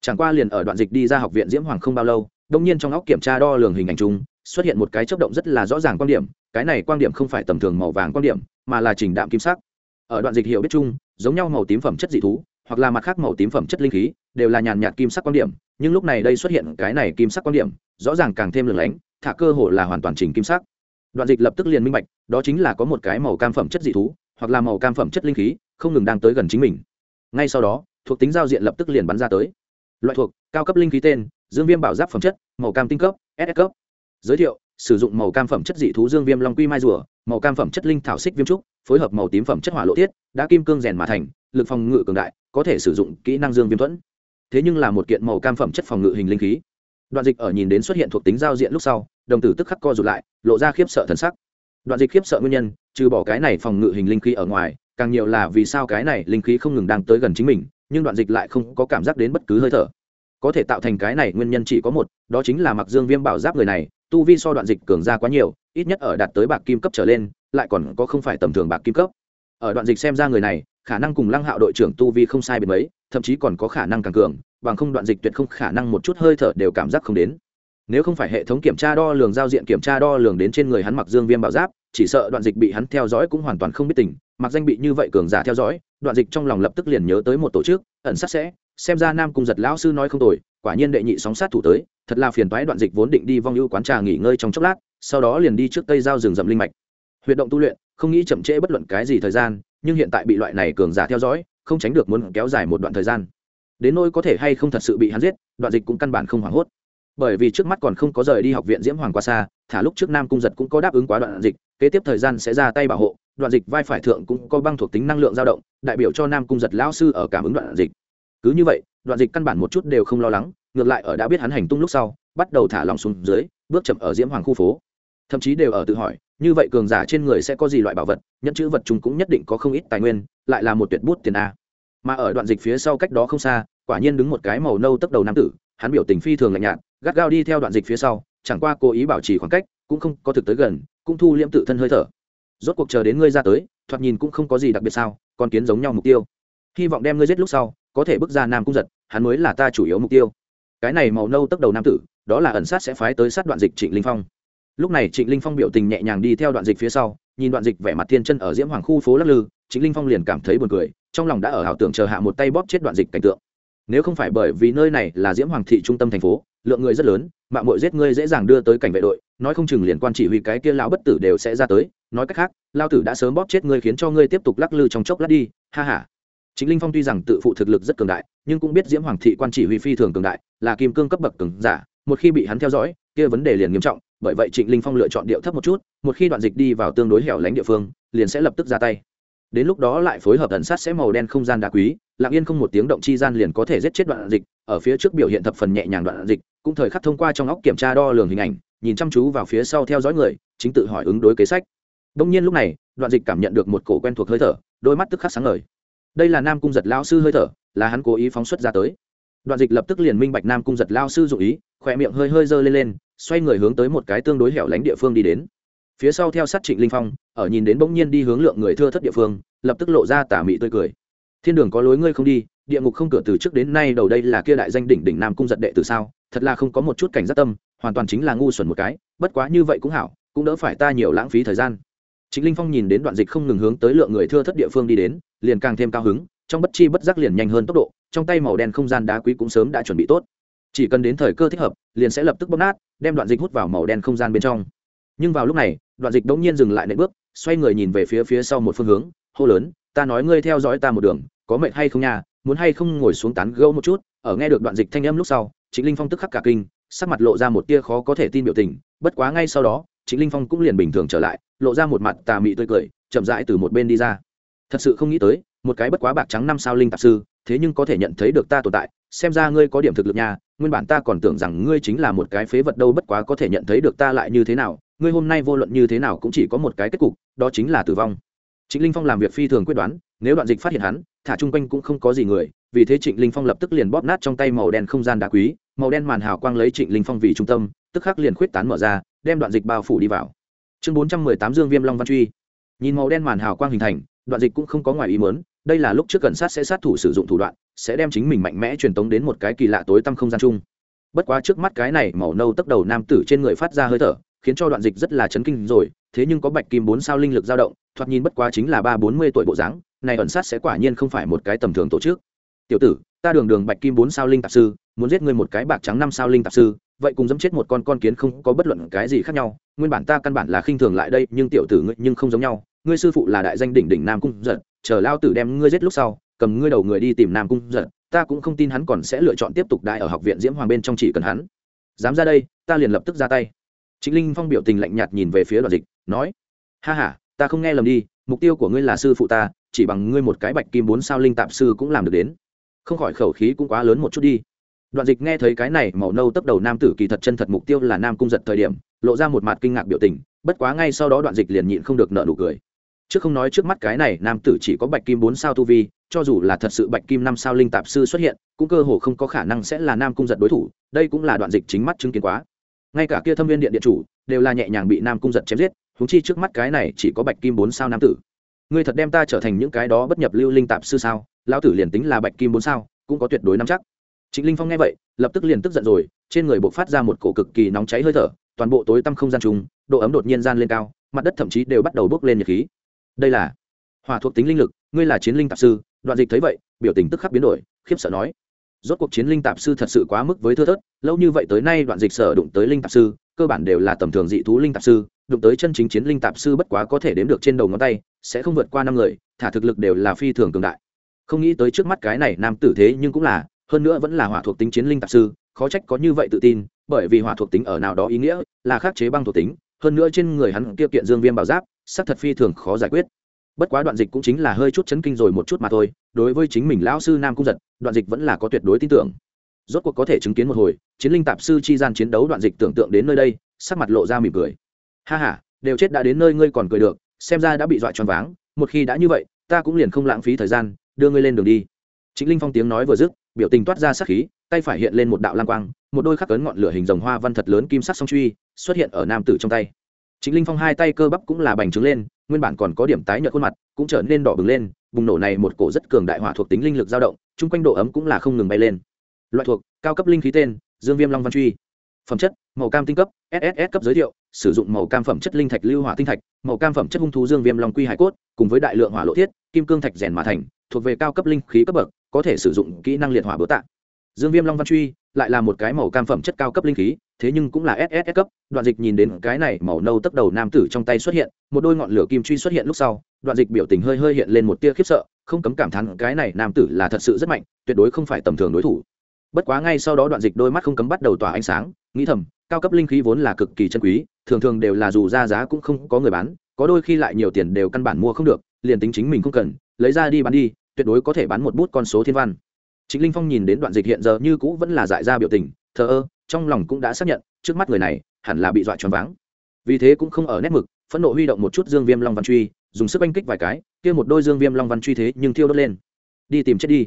Chẳng qua liền ở đoạn dịch đi ra học viện diễm hoàng không bao lâu, đông nhiên trong óc kiểm tra đo lường hình ảnh chung, xuất hiện một cái chớp động rất là rõ ràng quan điểm, cái này quan điểm không phải tầm thường màu vàng quan điểm, mà là trình đạm kim sắc. Ở đoạn dịch hiểu biết chung, giống nhau màu tím phẩm chất dị thú hoặc là mặt khác màu tím phẩm chất linh khí, đều là nhàn nhạt kim sắc quan điểm, nhưng lúc này đây xuất hiện cái này kim sắc quan điểm, rõ ràng càng thêm lừng lánh, thả cơ hồ là hoàn toàn trình kim sắc. Đoạn dịch lập tức liền minh bạch, đó chính là có một cái màu cam phẩm chất dị thú, hoặc là màu cam phẩm chất linh khí, không ngừng đang tới gần chính mình. Ngay sau đó, thuộc tính giao diện lập tức liền bắn ra tới. Loại thuộc, cao cấp linh khí tên, dương viêm bảo giáp phẩm chất, màu cam tinh cấp ss cấp. Giới thiệu, sử dụng màu cam phẩm chất dị thú dương viêm long quy mai rùa, màu cam phẩm chất linh thảo xích viêm trúc, phối hợp màu tím phẩm chất hỏa lộ tiết, đã kim cương rèn mà thành lực phòng ngự cường đại, có thể sử dụng kỹ năng dương viêm thuẫn. Thế nhưng là một kiện màu cam phẩm chất phòng ngự hình linh khí. Đoạn dịch ở nhìn đến xuất hiện thuộc tính giao diện lúc sau, đồng tử tức khắc co rụt lại, lộ ra khiếp sợ thần sắc. Đoạn dịch khiếp sợ nguyên nhân, trừ bỏ cái này phòng ngự hình linh khí ở ngoài, càng nhiều là vì sao cái này linh khí không ngừng đang tới gần chính mình, nhưng đoạn dịch lại không có cảm giác đến bất cứ hơi thở. Có thể tạo thành cái này nguyên nhân chỉ có một, đó chính là mặc dương viêm bảo giáp người này, tu vi so đoạn dịch cường ra quá nhiều, ít nhất ở đạt tới bạc kim cấp trở lên, lại còn có không phải tầm thường bạc kim cấp. Ở đoạn dịch xem ra người này khả năng cùng lăng hạo đội trưởng tu vi không sai biệt mấy, thậm chí còn có khả năng càng cường, bằng không đoạn dịch tuyệt không khả năng một chút hơi thở đều cảm giác không đến. Nếu không phải hệ thống kiểm tra đo lường, giao diện kiểm tra đo lường đến trên người hắn mặc dương viêm bảo giáp, chỉ sợ đoạn dịch bị hắn theo dõi cũng hoàn toàn không biết tình, mặc danh bị như vậy cường giả theo dõi, đoạn dịch trong lòng lập tức liền nhớ tới một tổ chức, ẩn sát sẽ, xem ra nam cung giật lão sư nói không tồi, quả nhiên đệ nhị sóng sát thủ tới, thật là phiền toái đoạn dịch vốn định đi vong ưu quán trà nghỉ ngơi trong chốc lát, sau đó liền đi trước tây giao rừng rậm linh mạch. Huyệt động tu luyện không nghĩ chậm trễ bất luận cái gì thời gian, nhưng hiện tại bị loại này cường giả theo dõi, không tránh được muốn kéo dài một đoạn thời gian. Đến nỗi có thể hay không thật sự bị hắn giết, đoạn dịch cũng căn bản không hoảng hốt. Bởi vì trước mắt còn không có rời đi học viện diễm hoàng qua xa, thả lúc trước nam cung giật cũng có đáp ứng quá đoạn dịch, kế tiếp thời gian sẽ ra tay bảo hộ, đoạn dịch vai phải thượng cũng có băng thuộc tính năng lượng dao động, đại biểu cho nam cung giật lão sư ở cảm ứng đoạn dịch. Cứ như vậy, đoạn dịch căn bản một chút đều không lo lắng, ngược lại ở đã biết hắn hành tung lúc sau, bắt đầu thả lòng xuống dưới, bước chậm ở diễm hoàng khu phố. Thậm chí đều ở tự hỏi như vậy cường giả trên người sẽ có gì loại bảo vật nhận chữ vật chúng cũng nhất định có không ít tài nguyên, lại là một tuyệt bút tiền a. Mà ở đoạn dịch phía sau cách đó không xa, quả nhiên đứng một cái màu nâu tấp đầu nam tử, hắn biểu tình phi thường lạnh nhạt, gắt gao đi theo đoạn dịch phía sau, chẳng qua cố ý bảo trì khoảng cách, cũng không có thực tới gần, cũng thu liễm tự thân hơi thở. Rốt cuộc chờ đến ngươi ra tới, thoạt nhìn cũng không có gì đặc biệt sao còn kiến giống nhau mục tiêu. Hy vọng đem ngươi giết lúc sau, có thể bước ra nam cung giật, hắn mới là ta chủ yếu mục tiêu. Cái này màu nâu tấp đầu nam tử, đó là ẩn sát sẽ phái tới sát đoạn dịch trịnh linh phong lúc này trịnh linh phong biểu tình nhẹ nhàng đi theo đoạn dịch phía sau, nhìn đoạn dịch vẻ mặt thiên chân ở diễm hoàng khu phố lắc lư, trịnh linh phong liền cảm thấy buồn cười, trong lòng đã ở ảo tưởng chờ hạ một tay bóp chết đoạn dịch cảnh tượng. Nếu không phải bởi vì nơi này là diễm hoàng thị trung tâm thành phố, lượng người rất lớn, mạng mội giết ngươi dễ dàng đưa tới cảnh vệ đội, nói không chừng liền quan chỉ huy cái kia lão bất tử đều sẽ ra tới, nói cách khác, lao tử đã sớm bóp chết ngươi khiến cho ngươi tiếp tục lắc lư trong chốc lát đi, ha ha. Chính linh phong tuy rằng tự phụ thực lực rất cường đại, nhưng cũng biết diễm hoàng thị quan chỉ huy phi thường cường đại, là kim cương cấp bậc cường giả, một khi bị hắn theo dõi, kia vấn đề liền nghiêm trọng bởi vậy trịnh linh phong lựa chọn điệu thấp một chút, một khi đoạn dịch đi vào tương đối hẻo lánh địa phương, liền sẽ lập tức ra tay. Đến lúc đó lại phối hợp ẩn sát sẽ màu đen không gian đá quý, lặng yên không một tiếng động chi gian liền có thể giết chết đoạn dịch, ở phía trước biểu hiện thập phần nhẹ nhàng đoạn dịch, cũng thời khắc thông qua trong óc kiểm tra đo lường hình ảnh, nhìn chăm chú vào phía sau theo dõi người, chính tự hỏi ứng đối kế sách. Đông nhiên lúc này, đoạn dịch cảm nhận được một cổ quen thuộc hơi thở, đôi mắt tức khắc sáng ngời. Đây là nam cung giật lao sư hơi thở, là hắn cố ý phóng xuất ra tới đoạn dịch lập tức liền minh bạch nam cung giật lao sư dụ ý khỏe miệng hơi hơi dơ lên lên xoay người hướng tới một cái tương đối hẻo lánh địa phương đi đến. Phía sau theo sát trịnh linh phong ở nhìn đến bỗng nhiên đi hướng lượng người thưa thất địa phương lập tức lộ ra tả mị tươi cười. Thiên đường có lối ngươi không đi địa ngục không cửa từ trước đến nay đầu đây là kia đại danh đỉnh đỉnh nam cung giật đệ từ sao? Thật là không có một chút cảnh giác tâm hoàn toàn chính là ngu xuẩn một cái bất quá như vậy cũng hảo cũng đỡ phải ta nhiều lãng phí thời gian. Trịnh Linh Phong nhìn đến đoạn dịch không ngừng hướng tới lượng người thưa thất địa phương đi đến, liền càng thêm cao hứng, trong bất chi bất giác liền nhanh hơn tốc độ, trong tay màu đen không gian đá quý cũng sớm đã chuẩn bị tốt. Chỉ cần đến thời cơ thích hợp, liền sẽ lập tức bóp nát, đem đoạn dịch hút vào màu đen không gian bên trong. Nhưng vào lúc này, đoạn dịch đống nhiên dừng lại nệm bước, xoay người nhìn về phía phía sau một phương hướng, hô lớn, "Ta nói ngươi theo dõi ta một đường, có mệt hay không nha, muốn hay không ngồi xuống tán gẫu một chút?" Ở nghe được đoạn dịch thanh âm lúc sau, Trịnh Linh Phong tức khắc cả kinh, sắc mặt lộ ra một tia khó có thể tin biểu tình, bất quá ngay sau đó, Trịnh Linh Phong cũng liền bình thường trở lại, lộ ra một mặt tà mị tươi cười, chậm rãi từ một bên đi ra. Thật sự không nghĩ tới, một cái bất quá bạc trắng năm sao linh tạp sư, thế nhưng có thể nhận thấy được ta tồn tại, xem ra ngươi có điểm thực lực nha, nguyên bản ta còn tưởng rằng ngươi chính là một cái phế vật đâu bất quá có thể nhận thấy được ta lại như thế nào, ngươi hôm nay vô luận như thế nào cũng chỉ có một cái kết cục, đó chính là tử vong. Trịnh Linh Phong làm việc phi thường quyết đoán, nếu đoạn dịch phát hiện hắn, thả chung quanh cũng không có gì người, vì thế Trịnh Linh Phong lập tức liền bóp nát trong tay màu đen không gian đá quý, màu đen màn hào quang lấy Trịnh Linh Phong vì trung tâm, tức khắc liền khuyết tán mở ra, đem đoạn dịch bao phủ đi vào chương bốn trăm mười tám dương viêm long văn truy nhìn màu đen màn hào quang hình thành đoạn dịch cũng không có ngoài ý mớn đây là lúc trước gần sát sẽ sát thủ sử dụng thủ đoạn, sẽ đem chính mình mạnh mẽ truyền tống đến một cái kỳ lạ tối tăm không gian chung. Bất quá trước mắt cái này màu nâu tấp đầu nam tử trên người phát ra hơi thở, khiến cho đoạn dịch rất là chấn kinh rồi, thế nhưng có bạch kim bốn sao linh lực dao động, thoạt nhìn bất quá chính là ba bốn mươi tuổi bộ dáng, này ẩn sát sẽ quả nhiên không phải một cái tầm thường tổ chức. Tiểu tử, ta đường đường bạch kim bốn sao linh tạp sư, muốn giết ngươi một cái bạc trắng năm sao linh tạp sư, vậy cùng dẫm chết một con con kiến không có bất luận cái gì khác nhau, nguyên bản ta căn bản là khinh thường lại đây, nhưng tiểu tử ngươi nhưng không giống nhau, ngươi sư phụ là đại danh đỉnh đỉnh nam cung giật chờ lao tử đem ngươi giết lúc sau, cầm ngươi đầu người đi tìm nam cung giật, ta cũng không tin hắn còn sẽ lựa chọn tiếp tục đại ở học viện diễm hoàng bên trong chỉ cần hắn. Dám ra đây, ta liền lập tức ra tay. Chính linh phong biểu tình lạnh nhạt nhìn về phía đoàn dịch, nói, ha ha, ta không nghe lầm đi, mục tiêu của ngươi là sư phụ ta, chỉ bằng ngươi một cái bạch kim bốn sao linh tạp sư cũng làm được đến. Không khỏi khẩu khí cũng quá lớn một chút đi. Đoạn dịch nghe thấy cái này, màu nâu tấp đầu nam tử kỳ thật chân thật mục tiêu là nam cung giật thời điểm, lộ ra một mặt kinh ngạc biểu tình, bất quá ngay sau đó đoạn dịch liền nhịn không được nợ nụ cười trước không nói trước mắt cái này nam tử chỉ có bạch kim bốn sao tu vi cho dù là thật sự bạch kim năm sao linh tạp sư xuất hiện cũng cơ hồ không có khả năng sẽ là nam cung giật đối thủ đây cũng là đoạn dịch chính mắt chứng kiến quá. Ngay cả kia thâm viên điện điện chủ đều là nhẹ nhàng bị nam cung giật chém giết húng chi trước mắt cái này chỉ có bạch kim bốn sao nam tử. Ngươi thật đem ta trở thành những cái đó bất nhập lưu linh tạp sư sao? Lão tử liền tính là bạch kim bốn sao cũng có tuyệt đối nắm chắc. Chính Linh Phong nghe vậy, lập tức liền tức giận rồi, trên người bộc phát ra một cổ cực kỳ nóng cháy hơi thở, toàn bộ tối tăm không gian trùng, độ ấm đột nhiên gian lên cao, mặt đất thậm chí đều bắt đầu bốc lên nhiệt khí. Đây là hỏa thuộc tính linh lực, ngươi là chiến linh tạp sư, Đoạn Dịch thấy vậy, biểu tình tức khắc biến đổi, khiếp sợ nói: Rốt cuộc chiến linh tạp sư thật sự quá mức với thưa thớt, lâu như vậy tới nay Đoạn Dịch sở đụng tới linh tạp sư, cơ bản đều là tầm thường dị thú linh tạp sư, đụng tới chân chính chiến linh tạp sư bất quá có thể đếm được trên đầu ngón tay, sẽ không vượt qua năm người, thả thực lực đều là phi thường cường đại. Không nghĩ tới trước mắt cái này nam tử thế nhưng cũng là hơn nữa vẫn là hỏa thuộc tính chiến linh tạp sư khó trách có như vậy tự tin bởi vì hỏa thuộc tính ở nào đó ý nghĩa là khắc chế băng thuộc tính hơn nữa trên người hắn kia kiện dương viêm bảo giáp sắc thật phi thường khó giải quyết. Bất quá đoạn dịch cũng chính là hơi chút chấn kinh rồi một chút mà thôi, đối với chính mình lão sư nam cung giật, đoạn dịch vẫn là có tuyệt đối tin tưởng. Rốt cuộc có thể chứng kiến một hồi, chiến linh tạp sư chi gian chiến đấu đoạn dịch tưởng tượng đến nơi đây, sắc mặt lộ ra mỉm cười. Ha h a đều chết đã đến nơi ngươi còn cười được, xem ra đã bị dọa choáng váng, một khi đã như vậy, ta cũng liền không lãng phí thời gian, đưa ngươi lên đường đi. Chính linh phong tiếng nói vừa dứt, biểu tình toát ra sắc khí, tay phải hiện lên một đạo lang quang, một đôi khắc ấn ngọn lửa hình rồng hoa văn thật lớn kim sắc song truy, xuất hiện ở nam tử trong tay chính linh phong hai tay cơ bắp cũng là bành trướng lên, nguyên bản còn có điểm tái nhợt khuôn mặt, cũng trở nên đỏ bừng lên, bùng nổ này một cổ rất cường đại hỏa thuộc tính linh lực dao động, chung quanh độ ấm cũng là không ngừng bay lên. Loại thuộc, cao cấp linh khí tên, dương viêm long văn truy. Phẩm chất, màu cam tinh cấp sss cấp giới thiệu, sử dụng màu cam phẩm chất linh thạch lưu hỏa tinh thạch, màu cam phẩm chất hung thú dương viêm long quy hải cốt, cùng với đại lượng hỏa lộ thiết, kim cương thạch rèn mà thành, thuộc về cao cấp linh khí cấp bậc, có thể sử dụng kỹ năng liệt hỏa bữa tạ. Dương viêm long văn truy lại là một cái màu cam phẩm chất cao cấp linh khí, thế nhưng cũng là ss cấp. Đoạn dịch nhìn đến cái này màu nâu tấp đầu nam tử trong tay xuất hiện, một đôi ngọn lửa kim truy xuất hiện lúc sau, đoạn dịch biểu tình hơi hơi hiện lên một tia khiếp sợ, không cấm cảm thán cái này nam tử là thật sự rất mạnh, tuyệt đối không phải tầm thường đối thủ. Bất quá ngay sau đó đoạn dịch đôi mắt không cấm bắt đầu tỏa ánh sáng, nghĩ thầm, cao cấp linh khí vốn là cực kỳ chân quý, thường thường đều là dù ra giá cũng không có người bán, có đôi khi lại nhiều tiền đều căn bản mua không được, liền tính chính mình không cần, lấy ra đi bán đi, tuyệt đối có thể bán một bút con số thiên văn chính linh phong nhìn đến đoạn dịch hiện giờ như cũ vẫn là dại ra biểu tình, thờ ơ, trong lòng cũng đã xác nhận, trước mắt người này hẳn là bị dọa choáng váng. Vì thế cũng không ở nét mực, phẫn nộ huy động một chút dương viêm long văn truy, dùng sức oanh kích vài cái, kia một đôi dương viêm long văn truy thế nhưng thiêu đốt lên. Đi tìm chết đi.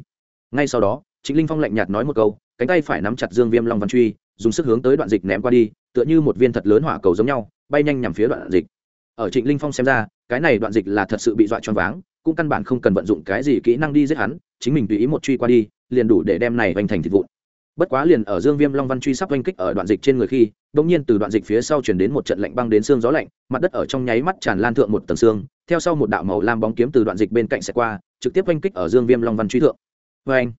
Ngay sau đó chính linh phong lạnh nhạt nói một câu, cánh tay phải nắm chặt dương viêm long văn truy, dùng sức hướng tới đoạn dịch ném qua đi, tựa như một viên thật lớn hỏa cầu giống nhau, bay nhanh nhằm phía đoạn dịch. Ở trịnh linh phong xem ra, cái này đoạn dịch là thật sự bị dọa choáng váng cũng căn bản không cần vận dụng cái gì kỹ năng đi giết hắn, chính mình tùy ý một truy qua đi, liền đủ để đem này hoành thành thịt vụn. Bất quá liền ở dương viêm long văn truy sắp oanh kích ở đoạn dịch trên người khi đ ỗ n g nhiên từ đoạn dịch phía sau chuyển đến một trận lạnh băng đến xương gió lạnh, mặt đất ở trong nháy mắt tràn lan thượng một tầng xương, theo sau một đạo màu lam bóng kiếm từ đoạn dịch bên cạnh sẽ qua, trực tiếp oanh kích ở dương viêm long văn truy thượng. Vê anh,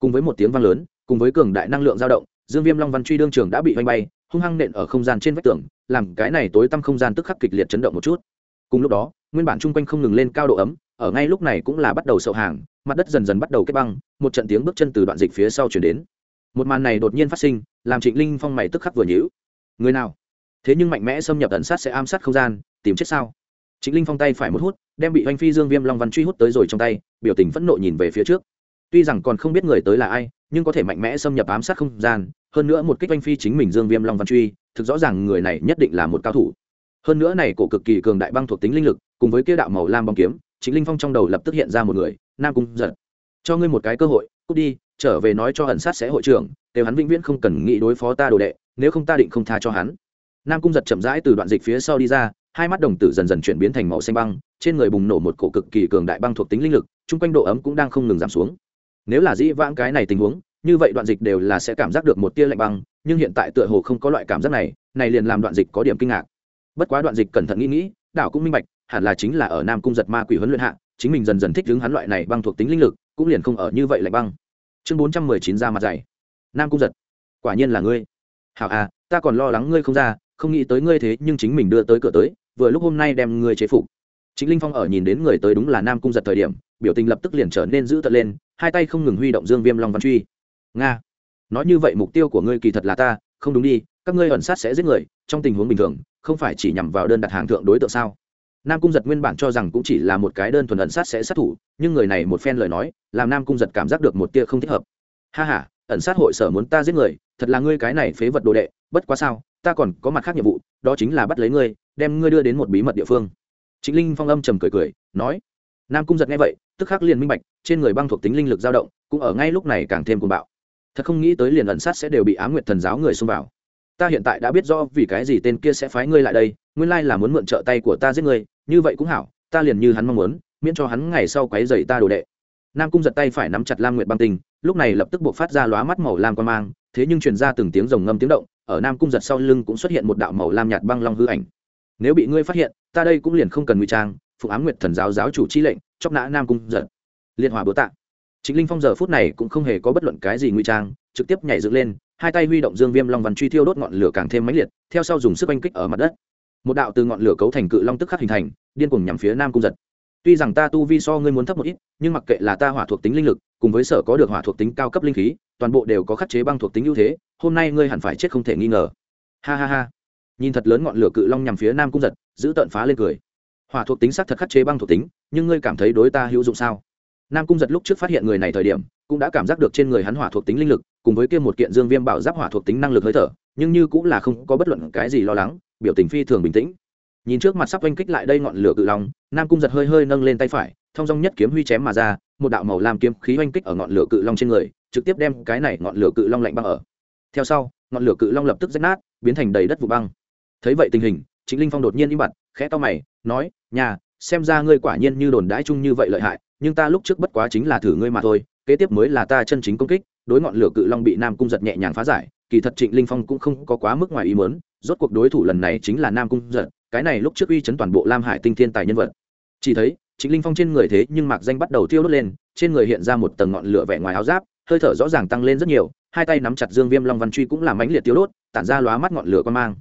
cùng với một tiếng vang lớn, cùng với cường đại năng lượng dao động, dương viêm long văn truy đương trường đã bị oanh bay, hung hăng nện ở không gian trên vách tường, làm cái này tối tăm không gian tức khắc kịch liệt chấn động một chút. Cùng lúc đó, nguyên bản chung quanh không ngừng lên cao độ ấm ở ngay lúc này cũng là bắt đầu sậu hàng, mặt đất dần dần bắt đầu kết băng, một trận tiếng bước chân từ đoạn dịch phía sau chuyển đến. Một màn này đột nhiên phát sinh, làm trịnh linh phong mày tức khắc vừa nhữ người nào? Thế nhưng mạnh mẽ xâm nhập ẩn sát sẽ ám sát không gian, tìm chết sao? Trịnh linh phong tay phải một hút, đem bị oanh phi dương viêm long văn truy hút tới rồi trong tay, biểu tình phẫn nộ nhìn về phía trước. Tuy rằng còn không biết người tới là ai, nhưng có thể mạnh mẽ xâm nhập ám sát không gian, hơn nữa một kích oanh phi chính mình dương viêm long văn truy, thực rõ ràng người này nhất định là một cao thủ. Hơn nữa này cổ cực kỳ cường đại băng thuộc tính linh lực, cùng với kia đạo màu lam bóng kiếm chính linh phong trong đầu lập tức hiện ra một người, nam cung giật. Cho ngươi một cái cơ hội, cút đi, trở về nói cho ẩn sát sẽ hội trưởng đều hắn vĩnh viễn không cần nghĩ đối phó ta đồ đệ, nếu không ta định không tha cho hắn. Nam cung giật chậm rãi từ đoạn dịch phía sau đi ra, hai mắt đồng tử dần dần chuyển biến thành màu xanh băng, trên người bùng nổ một cổ cực kỳ cường đại băng thuộc tính linh lực, chung quanh độ ấm cũng đang không ngừng giảm xuống. Nếu là dĩ vãng cái này tình huống, như vậy đoạn dịch đều là sẽ cảm giác được một tia lạnh băng, nhưng hiện tại tựa hồ không có loại cảm giác này này liền làm đoạn dịch có điểm kinh ngạc. Bất quá đoạn dịch cẩn thận nghĩ nghĩ, đảo cũng minh bạch hẳn là chính là ở nam cung giật ma quỷ huấn luyện hạ, chính mình dần dần thích ứng hắn loại này băng thuộc tính linh lực, cũng liền không ở như vậy lạnh băng. Chương bốn trăm mười chín ra mặt dày. Nam cung giật, quả nhiên là ngươi. Hảo à ta còn lo lắng ngươi không ra, không nghĩ tới ngươi thế nhưng chính mình đưa tới cửa tới, vừa lúc hôm nay đem ngươi chế phục. Chính linh phong ở nhìn đến người tới đúng là nam cung giật thời điểm, biểu tình lập tức liền trở nên dữ tợn lên, hai tay không ngừng huy động dương viêm long văn truy. Nga, nói như vậy mục tiêu của ngươi kỳ thật là ta, không đúng đi, các ngươi ẩn sát sẽ giết người, trong tình huống bình thường, không phải chỉ nhằm vào đơn đặt hàng thượng đối tượng sao? Nam cung giật nguyên bản cho rằng cũng chỉ là một cái đơn thuần ẩn sát sẽ sát thủ, nhưng người này một phen lời nói, làm nam cung giật cảm giác được một tia không thích hợp. Ha h a ẩn sát hội sở muốn ta giết người, thật là ngươi cái này phế vật đồ đệ, bất quá sao, ta còn có mặt khác nhiệm vụ, đó chính là bắt lấy ngươi, đem ngươi đưa đến một bí mật địa phương. Chính linh phong âm trầm cười cười, nói. Nam cung giật nghe vậy, tức khắc liền minh bạch, trên người băng thuộc tính linh lực dao động, cũng ở ngay lúc này càng thêm cuồng bạo. Thật không nghĩ tới liền ẩn sát sẽ đều bị á nguyệt thần giáo người xông vào. Ta hiện tại đã biết rõ vì cái gì tên kia sẽ phái ngươi lại đây, nguyên lai là muốn mượn trợ tay của ta giết ngươi như vậy cũng hảo, ta liền như hắn mong muốn, miễn cho hắn ngày sau quấy dày ta đồ đệ. Nam cung giật tay phải nắm chặt lam nguyệt băng tinh, lúc này lập tức buộc phát ra lóa mắt màu lam quan mang, thế nhưng truyền ra từng tiếng rồng ngâm tiếng động, ở nam cung giật sau lưng cũng xuất hiện một đạo màu lam nhạt băng long hư ảnh. Nếu bị ngươi phát hiện, ta đây cũng liền không cần nguy trang, phụ ám nguyệt thần giáo giáo chủ chi lệnh chóc nã nam cung giật. Liên hòa bố tạ. Chính linh phong giờ phút này cũng không hề có bất luận cái gì nguy trang, trực tiếp nhảy dựng lên, hai tay huy động dương viêm long văn truy thiêu đốt ngọn lửa càng thêm mãnh liệt, theo sau dùng sức oanh kích ở mặt đất một đạo từ ngọn lửa cấu thành cự long tức khắc hình thành, điên cuồng nhằm phía nam cung giật. Tuy rằng ta tu vi so ngươi muốn thấp một ít, nhưng mặc kệ là ta hỏa thuộc tính linh lực, cùng với sở có được hỏa thuộc tính cao cấp linh khí, toàn bộ đều có khắc chế băng thuộc tính ưu thế, hôm nay ngươi hẳn phải chết không thể nghi ngờ. Ha ha ha. Nhìn thật lớn ngọn lửa cự long nhằm phía nam cung giật, giữ tợn phá lên cười. Hỏa thuộc tính sắc thật khắc chế băng thuộc tính, nhưng ngươi cảm thấy đối ta hữu dụng sao? Nam cung giật lúc trước phát hiện người này thời điểm, cũng đã cảm giác được trên người hắn hỏa thuộc tính linh lực, cùng với kia một kiện dương viêm bảo giáp hỏa thuộc tính năng lực hơi thở, nhưng như cũng là không có bất luận cái gì lo lắng biểu tình phi thường bình tĩnh. Nhìn trước mặt sắp oanh kích lại đây ngọn lửa cự long, nam cung giật hơi hơi nâng lên tay phải thong dong nhất kiếm huy chém mà ra, một đạo màu làm kiếm khí oanh kích ở ngọn lửa cự long trên người, trực tiếp đem cái này ngọn lửa cự long lạnh băng ở. Theo sau, ngọn lửa cự long lập tức rách nát, biến thành đầy đất vụ băng. Thấy vậy tình hình chính linh phong đột nhiên im bặt, khẽ to mày, nói, nhà, xem ra ngươi quả nhiên như đồn đãi chung như vậy lợi hại, nhưng ta lúc trước bất quá chính là thử ngươi mà thôi, kế tiếp mới là ta chân chính công kích. Đối ngọn lửa cự long bị nam cung giật nhẹ nhàng phá giải, kỳ thật trịnh linh phong cũng không có quá mức ngoài ý mớn rốt cuộc đối thủ lần này chính là nam cung giật, cái này lúc trước uy chấn toàn bộ lam hải tinh thiên tài nhân vật. Chỉ thấy, trịnh linh phong trên người thế nhưng mạc danh bắt đầu thiêu đốt lên, trên người hiện ra một tầng ngọn lửa vẻ ngoài áo giáp, hơi thở rõ ràng tăng lên rất nhiều, hai tay nắm chặt dương viêm long văn truy cũng làm mãnh liệt tiêu đốt, tản ra lóa mắt ngọn lửa quan mang.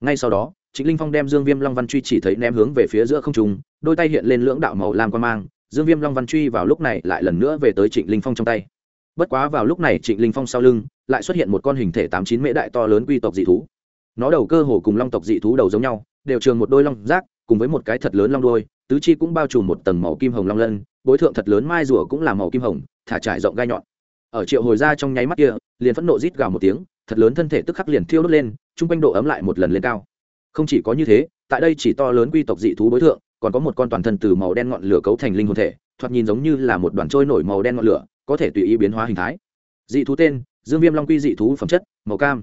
Ngay sau đó, trịnh linh phong đem dương viêm long văn truy chỉ thấy ném hướng về phía giữa không trung, đôi tay hiện lên lưỡng đạo màu lam quan mang, dương viêm long văn truy vào lúc này lại lần nữa về tới trịnh linh phong trong tay. Bất quá vào lúc này trịnh linh phong sau lưng, lại xuất hiện một con hình thể tám chín mễ đại to lớn quy tộc dị thú nó đầu cơ hồ cùng long tộc dị thú đầu giống nhau, đều trường một đôi long rác cùng với một cái thật lớn long đôi tứ chi cũng bao trùm một tầng màu kim hồng long lân, bối thượng thật lớn mai rùa cũng là màu kim hồng, thả trải rộng gai nhọn. Ở triệu hồi ra trong nháy mắt kia, liền phẫn nộ rít gào một tiếng, thật lớn thân thể tức khắc liền thiêu đốt lên, chung quanh độ ấm lại một lần lên cao. Không chỉ có như thế, tại đây chỉ to lớn quy tộc dị thú bối thượng, còn có một con toàn thân từ màu đen ngọn lửa cấu thành linh hồn thể, thoạt nhìn giống như là một đoàn trôi nổi màu đen ngọn lửa, có thể tùy ý biến hóa hình thái. Dị thú tên, dương viêm long quy dị thú phẩm chất, màu cam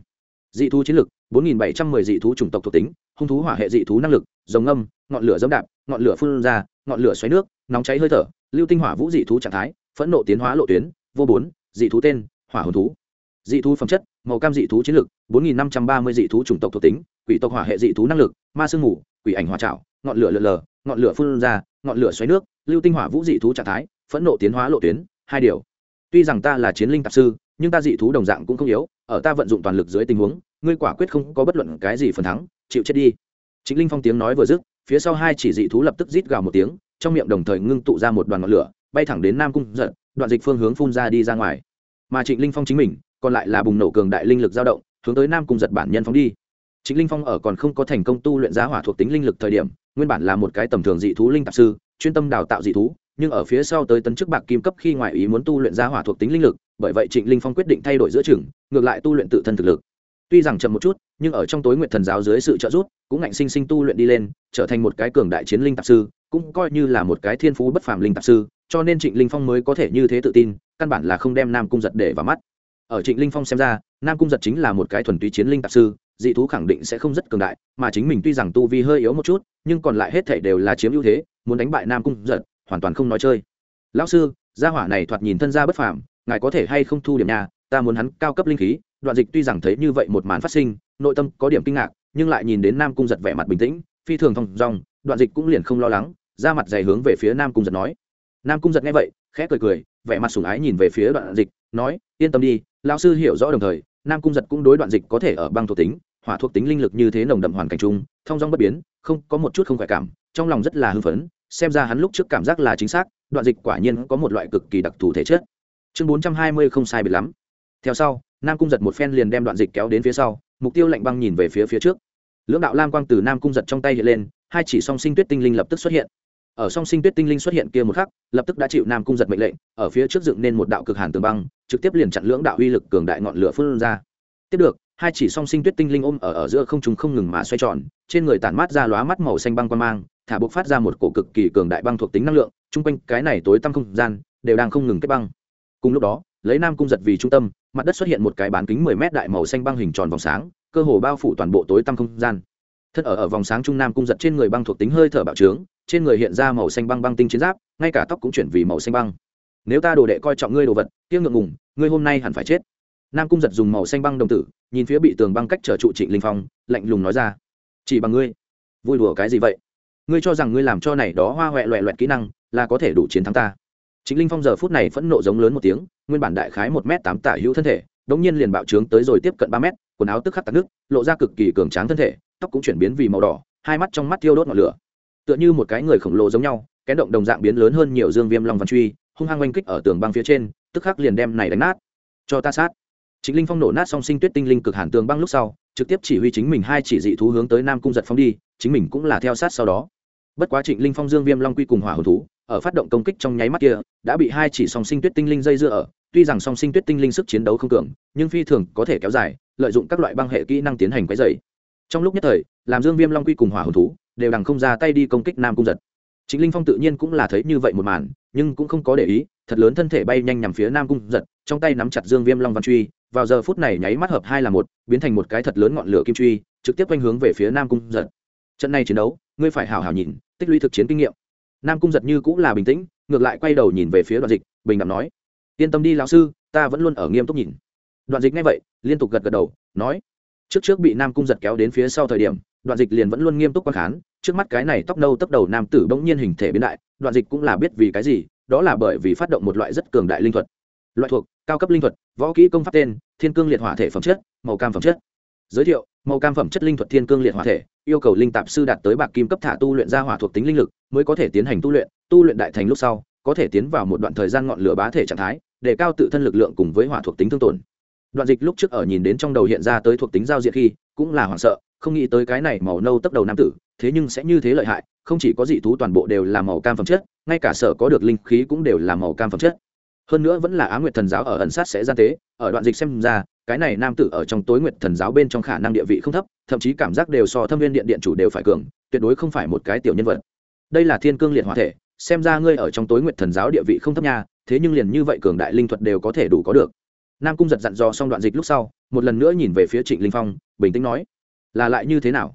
dị thú chiến lực 4710 dị thú chủng tộc thuộc tính hung thú hỏa hệ dị thú năng lực giống ngâm ngọn lửa dẫm đạp ngọn lửa phun ra ngọn lửa xoáy nước nóng cháy hơi thở lưu tinh hỏa vũ dị thú trạng thái phẫn nộ tiến hóa lộ tuyến vô bốn dị thú tên hỏa hồn thú dị thú phẩm chất màu cam dị thú chiến lực 4530 dị thú chủng tộc thuộc tính quỷ tộc hỏa hệ dị thú năng lực ma sương ngủ, quỷ ảnh hỏa trảo ngọn lửa lờ lờ ngọn lửa phun ra ngọn lửa xoáy nước lưu tinh hỏa vũ dị thú trạng thái phẫn nộ tiến hóa lộ tuyến hai điều tuy rằng ta là chiến linh tạp sư nhưng ta dị thú đồng dạng cũng không yếu ở ta vận dụng toàn lực dưới tình huống ngươi quả quyết không có bất luận cái gì phần thắng, chịu chết đi. Chính linh phong tiếng nói vừa dứt, phía sau hai chỉ dị thú lập tức rít gào một tiếng, trong miệng đồng thời ngưng tụ ra một đoàn ngọn lửa, bay thẳng đến nam cung giật, đoạn dịch phương hướng phun ra đi ra ngoài. Mà trịnh linh phong chính mình, còn lại là bùng nổ cường đại linh lực dao động, hướng tới nam cung giật bản nhân phóng đi. Chính linh phong ở còn không có thành công tu luyện giá hỏa thuộc tính linh lực thời điểm, nguyên bản là một cái tầm thường dị thú linh tạp sư, chuyên tâm đào tạo dị thú, nhưng ở phía sau tới tấn chức bạc kim cấp khi ngoại ý muốn tu luyện giá hỏa thuộc tính linh lực, bởi vậy trịnh linh phong quyết định thay đổi giữa chừng, ngược lại tu luyện tự thân thực lực tuy rằng chậm một chút, nhưng ở trong tối nguyện thần giáo dưới sự trợ giúp, cũng ngạnh sinh sinh tu luyện đi lên, trở thành một cái cường đại chiến linh tạp sư, cũng coi như là một cái thiên phú bất phàm linh tạp sư, cho nên trịnh linh phong mới có thể như thế tự tin, căn bản là không đem nam cung giật để vào mắt. Ở trịnh linh phong xem ra, nam cung giật chính là một cái thuần túy chiến linh tạp sư, dị thú khẳng định sẽ không rất cường đại, mà chính mình tuy rằng tu vi hơi yếu một chút, nhưng còn lại hết thể đều là chiếm ưu thế, muốn đánh bại nam cung giật, hoàn toàn không nói chơi. Lão sư, gia hỏa này thoạt nhìn thân gia bất phàm, ngài có thể hay không thu điểm nhà, ta muốn hắn cao cấp linh khí đoạn dịch tuy rằng thấy như vậy một màn phát sinh, nội tâm có điểm kinh ngạc, nhưng lại nhìn đến nam cung giật vẻ mặt bình tĩnh, phi thường thong dong, đoạn dịch cũng liền không lo lắng, ra mặt dày hướng về phía nam cung giật nói. Nam cung giật nghe vậy, khẽ cười cười, vẻ mặt sùng ái nhìn về phía đoạn dịch, nói, yên tâm đi, lão sư hiểu rõ đồng thời, nam cung giật cũng đối đoạn dịch có thể ở băng thuộc tính, hỏa thuộc tính linh lực như thế nồng đậm hoàn cảnh chung, thong dong bất biến, không, có một chút không khỏe cảm, trong lòng rất là hưng phấn, xem ra hắn lúc trước cảm giác là chính xác, đoạn dịch quả nhiên có một loại cực kỳ đặc thù thể chất. Chương bốn trăm hai mươi không sai biệt lắm. Theo sau nam cung giật một phen liền đem đoạn dịch kéo đến phía sau, mục tiêu lạnh băng nhìn về phía phía trước. Lưỡng đạo lam quang từ nam cung giật trong tay hiện lên, hai chỉ song sinh tuyết tinh linh lập tức xuất hiện. Ở song sinh tuyết tinh linh xuất hiện kia một khắc, lập tức đã chịu nam cung giật mệnh lệnh, ở phía trước dựng nên một đạo cực hàn tường băng, trực tiếp liền chặn lưỡng đạo uy lực cường đại ngọn lửa phun ra. Tiếp được, hai chỉ song sinh tuyết tinh linh ôm ở ở giữa không chúng không ngừng mà xoay tròn, trên người tản mát ra lóa mắt màu xanh băng quan mang, thả bộc phát ra một cổ cực kỳ cường đại băng thuộc tính năng lượng, chung quanh cái này tối tăm không gian, đều đang không ngừng kết băng. Cùng lúc đó, lấy nam cung giật vì trung tâm mặt đất xuất hiện một cái bán kính mười mét đại màu xanh băng hình tròn vòng sáng, cơ hồ bao phủ toàn bộ tối tăm không gian. Thân ở ở vòng sáng trung nam cung giật trên người băng thuộc tính hơi thở bạo trướng, trên người hiện ra màu xanh băng băng tinh chiến giáp, ngay cả tóc cũng chuyển vì màu xanh băng. Nếu ta đồ đệ coi trọng ngươi đồ vật tiếc ngượng ngùng, ngươi hôm nay hẳn phải chết. Nam cung giật dùng màu xanh băng đồng tử, nhìn phía bị tường băng cách trở trụ trịnh linh phong, lạnh lùng nói ra, chỉ bằng ngươi. Vui đùa cái gì vậy? Ngươi cho rằng ngươi làm cho này đó hoa huệ loẹ loẹt kỹ năng, là có thể đủ chiến thắng ta chính linh phong giờ phút này phẫn nộ giống lớn một tiếng, nguyên bản đại khái một m tám tả hữu thân thể, đống nhiên liền bạo trướng tới rồi tiếp cận ba mét, quần áo tức khắc tạt nước lộ ra cực kỳ cường tráng thân thể, tóc cũng chuyển biến vì màu đỏ, hai mắt trong mắt thiêu đốt ngọn lửa. Tựa như một cái người khổng lồ giống nhau, kén động đồng dạng biến lớn hơn nhiều dương viêm long văn truy, hung hăng oanh kích ở tường băng phía trên, tức khắc liền đem này đánh nát. Cho ta sát. Trịnh linh phong nổ nát song sinh tuyết tinh linh cực hàn tường băng lúc sau, trực tiếp chỉ huy chính mình hai chỉ dị thú hướng tới nam cung giật phong đi, chính mình cũng là theo sát sau đó. Bất quá trịnh linh phong dương viêm long quy cùng hỏa hồn thú ở phát động công kích trong nháy mắt kia, đã bị hai chỉ song sinh tuyết tinh linh dây dưa ở. Tuy rằng song sinh tuyết tinh linh sức chiến đấu không cường, nhưng phi thường có thể kéo dài, lợi dụng các loại băng hệ kỹ năng tiến hành quấy dày trong lúc nhất thời, làm dương viêm long quy cùng hỏa hồn thú đều đằng không ra tay đi công kích nam cung giật. Chính linh phong tự nhiên cũng là thấy như vậy một màn, nhưng cũng không có để ý, thật lớn thân thể bay nhanh nhằm phía nam cung giật, trong tay nắm chặt dương viêm long văn truy, vào giờ phút này nháy mắt hợp hai là một, biến thành một cái thật lớn ngọn lửa kim truy, trực tiếp quanh hướng về phía nam cung giật. Trận này chiến đấu, ngươi phải hào hào nhìn, tích lũy thực chiến kinh nghiệm nam cung giật như cũng là bình tĩnh, ngược lại quay đầu nhìn về phía đoạn dịch, bình đẳng nói, yên tâm đi lão sư, ta vẫn luôn ở nghiêm túc nhìn. Đoạn dịch ngay vậy, liên tục gật gật đầu, nói, trước trước bị nam cung giật kéo đến phía sau thời điểm, đoạn dịch liền vẫn luôn nghiêm túc quan khán, trước mắt cái này tóc nâu tóc đầu nam tử bỗng nhiên hình thể biến đại, đoạn dịch cũng là biết vì cái gì, đó là bởi vì phát động một loại rất cường đại linh thuật. Loại thuộc, cao cấp linh thuật, võ kỹ công pháp tên, thiên cương liệt hỏa thể phẩm chất, màu cam phẩm chất. Giới thiệu màu cam phẩm chất linh thuật thiên cương liệt hỏa thể, yêu cầu linh tạp sư đạt tới bạc kim cấp thả tu luyện ra hỏa thuộc tính linh lực, mới có thể tiến hành tu luyện. Tu luyện đại thành lúc sau, có thể tiến vào một đoạn thời gian ngọn lửa bá thể trạng thái, để cao tự thân lực lượng cùng với hỏa thuộc tính thương tổn. Đoạn dịch lúc trước ở nhìn đến trong đầu hiện ra tới thuộc tính giao diện khi, cũng là hoảng sợ, không nghĩ tới cái này màu nâu tấp đầu nam tử, thế nhưng sẽ như thế lợi hại, không chỉ có dị thú toàn bộ đều là màu cam phẩm chất, ngay cả sở có được linh khí cũng đều là màu cam phẩm chất hơn nữa vẫn là á nguyệt thần giáo ở ẩn sát sẽ gian tế, ở đoạn dịch xem ra, cái này nam tử ở trong tối nguyệt thần giáo bên trong khả năng địa vị không thấp, thậm chí cảm giác đều so thâm viên điện điện chủ đều phải cường, tuyệt đối không phải một cái tiểu nhân vật. Đây là thiên cương liệt hỏa thể, xem ra ngươi ở trong tối nguyệt thần giáo địa vị không thấp nha, thế nhưng liền như vậy cường đại linh thuật đều có thể đủ có được. Nam cung giật dặn dò xong đoạn dịch lúc sau, một lần nữa nhìn về phía trịnh linh phong, bình tĩnh nói, là lại như thế nào?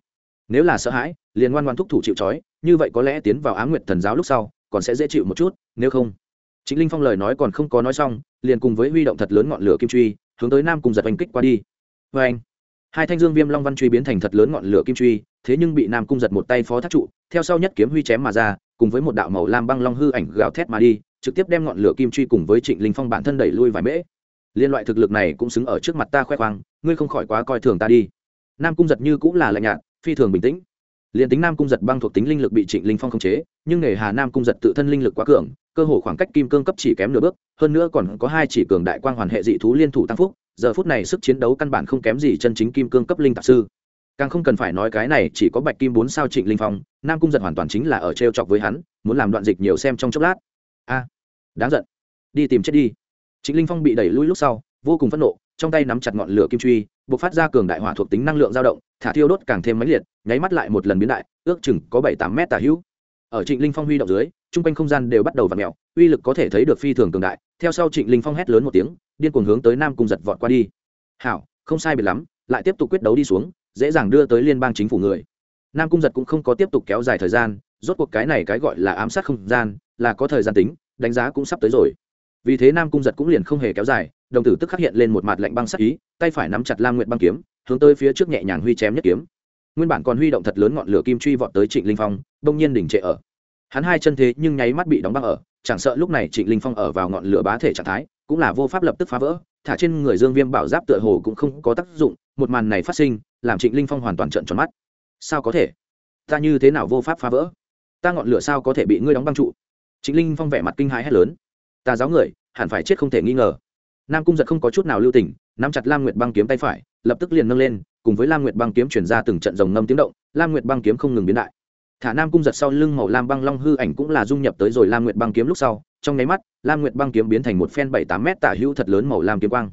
Nếu là sợ hãi, liền ngoan ngoan thúc thủ chịu trói, như vậy có lẽ tiến vào á nguyệt thần giáo lúc sau, còn sẽ dễ chịu một chút, nếu không trịnh linh phong lời nói còn không có nói xong, liền cùng với huy động thật lớn ngọn lửa kim truy, hướng tới nam cung giật oanh kích qua đi. Vê anh hai thanh dương viêm long văn truy biến thành thật lớn ngọn lửa kim truy, thế nhưng bị nam cung giật một tay phó thác trụ, theo sau nhất kiếm huy chém mà ra, cùng với một đạo màu lam băng long hư ảnh gào thét mà đi, trực tiếp đem ngọn lửa kim truy cùng với trịnh linh phong bản thân đẩy lui vài mễ. Liên loại thực lực này cũng xứng ở trước mặt ta khoe khoang, ngươi không khỏi quá coi thường ta đi. Nam cung giật như cũng là lạnh nhạt, phi thường bình tĩnh. Liền tính nam cung giật băng thuộc tính linh lực bị trịnh linh phong khống chế, nhưng nghề hà nam cung giật tự thân linh lực quá cường cơ hồ khoảng cách kim cương cấp chỉ kém nửa bước, hơn nữa còn có hai chỉ cường đại quang hoàn hệ dị thú liên thủ tăng phúc, giờ phút này sức chiến đấu căn bản không kém gì chân chính kim cương cấp linh tạp sư. Càng không cần phải nói cái này, chỉ có bạch kim bốn sao trịnh linh phong, nam cung giật hoàn toàn chính là ở t r e o chọc với hắn, muốn làm đoạn dịch nhiều xem trong chốc lát. A, đáng giận. Đi tìm chết đi. Trịnh linh phong bị đẩy lui lúc sau, vô cùng phẫn nộ, trong tay nắm chặt ngọn lửa kim truy b ộ c phát ra cường đại hỏa thuộc tính năng lượng dao động, thả thiêu đốt càng thêm mãnh liệt, nháy mắt lại một lần biến đại, ước chừng có bảy tám mét tà hữu. Ở trịnh linh phong huy động dưới chung quanh không gian đều bắt đầu v ặ mẹo uy lực có thể thấy được phi thường cường đại. Theo sau trịnh linh phong hét lớn một tiếng, điên cuồng hướng tới nam cung giật vọt qua đi. Hảo, không sai biệt lắm, lại tiếp tục quyết đấu đi xuống, dễ dàng đưa tới liên bang chính phủ người. Nam cung giật cũng không có tiếp tục kéo dài thời gian, rốt cuộc cái này cái gọi là ám sát không gian, là có thời gian tính, đánh giá cũng sắp tới rồi. Vì thế nam cung giật cũng liền không hề kéo dài, đồng tử tức khắc hiện lên một mặt lạnh băng sắc ý, tay phải nắm chặt lam nguyện băng kiếm, hướng tới phía trước nhẹ nhàng huy chém nhất kiếm. Nguyên bản còn huy động thật lớn ngọn lửa kim truy vọt tới trịnh linh phong đông nhiên đỉnh trệ ở hắn hai chân thế nhưng nháy mắt bị đóng băng ở, chẳng sợ lúc này trịnh linh phong ở vào ngọn lửa bá thể trạng thái, cũng là vô pháp lập tức phá vỡ, thả trên người dương viêm bảo giáp tựa hồ cũng không có tác dụng, một màn này phát sinh, làm trịnh linh phong hoàn toàn trợn tròn mắt. Sao có thể? Ta như thế nào vô pháp phá vỡ? Ta ngọn lửa sao có thể bị ngươi đóng băng trụ? Trịnh linh phong vẻ mặt kinh hãi hét lớn. Ta giáo người, hẳn phải chết không thể nghi ngờ. Nam cung giật không có chút nào lưu tình, nắm chặt lam nguyệt băng kiếm tay phải, lập tức liền nâng lên, cùng với lam nguyệt băng kiếm chuyển ra từng trận rồng ngâm tiếng động, lam nguyệt băng kiếm không ngừng biến đại thả nam cung giật sau lưng màu lam băng long hư ảnh cũng là dung nhập tới rồi lam nguyệt băng kiếm lúc sau, trong nháy mắt, lam nguyệt băng kiếm biến thành một phen bảy tám m tả hữu thật lớn màu lam kiếm quang.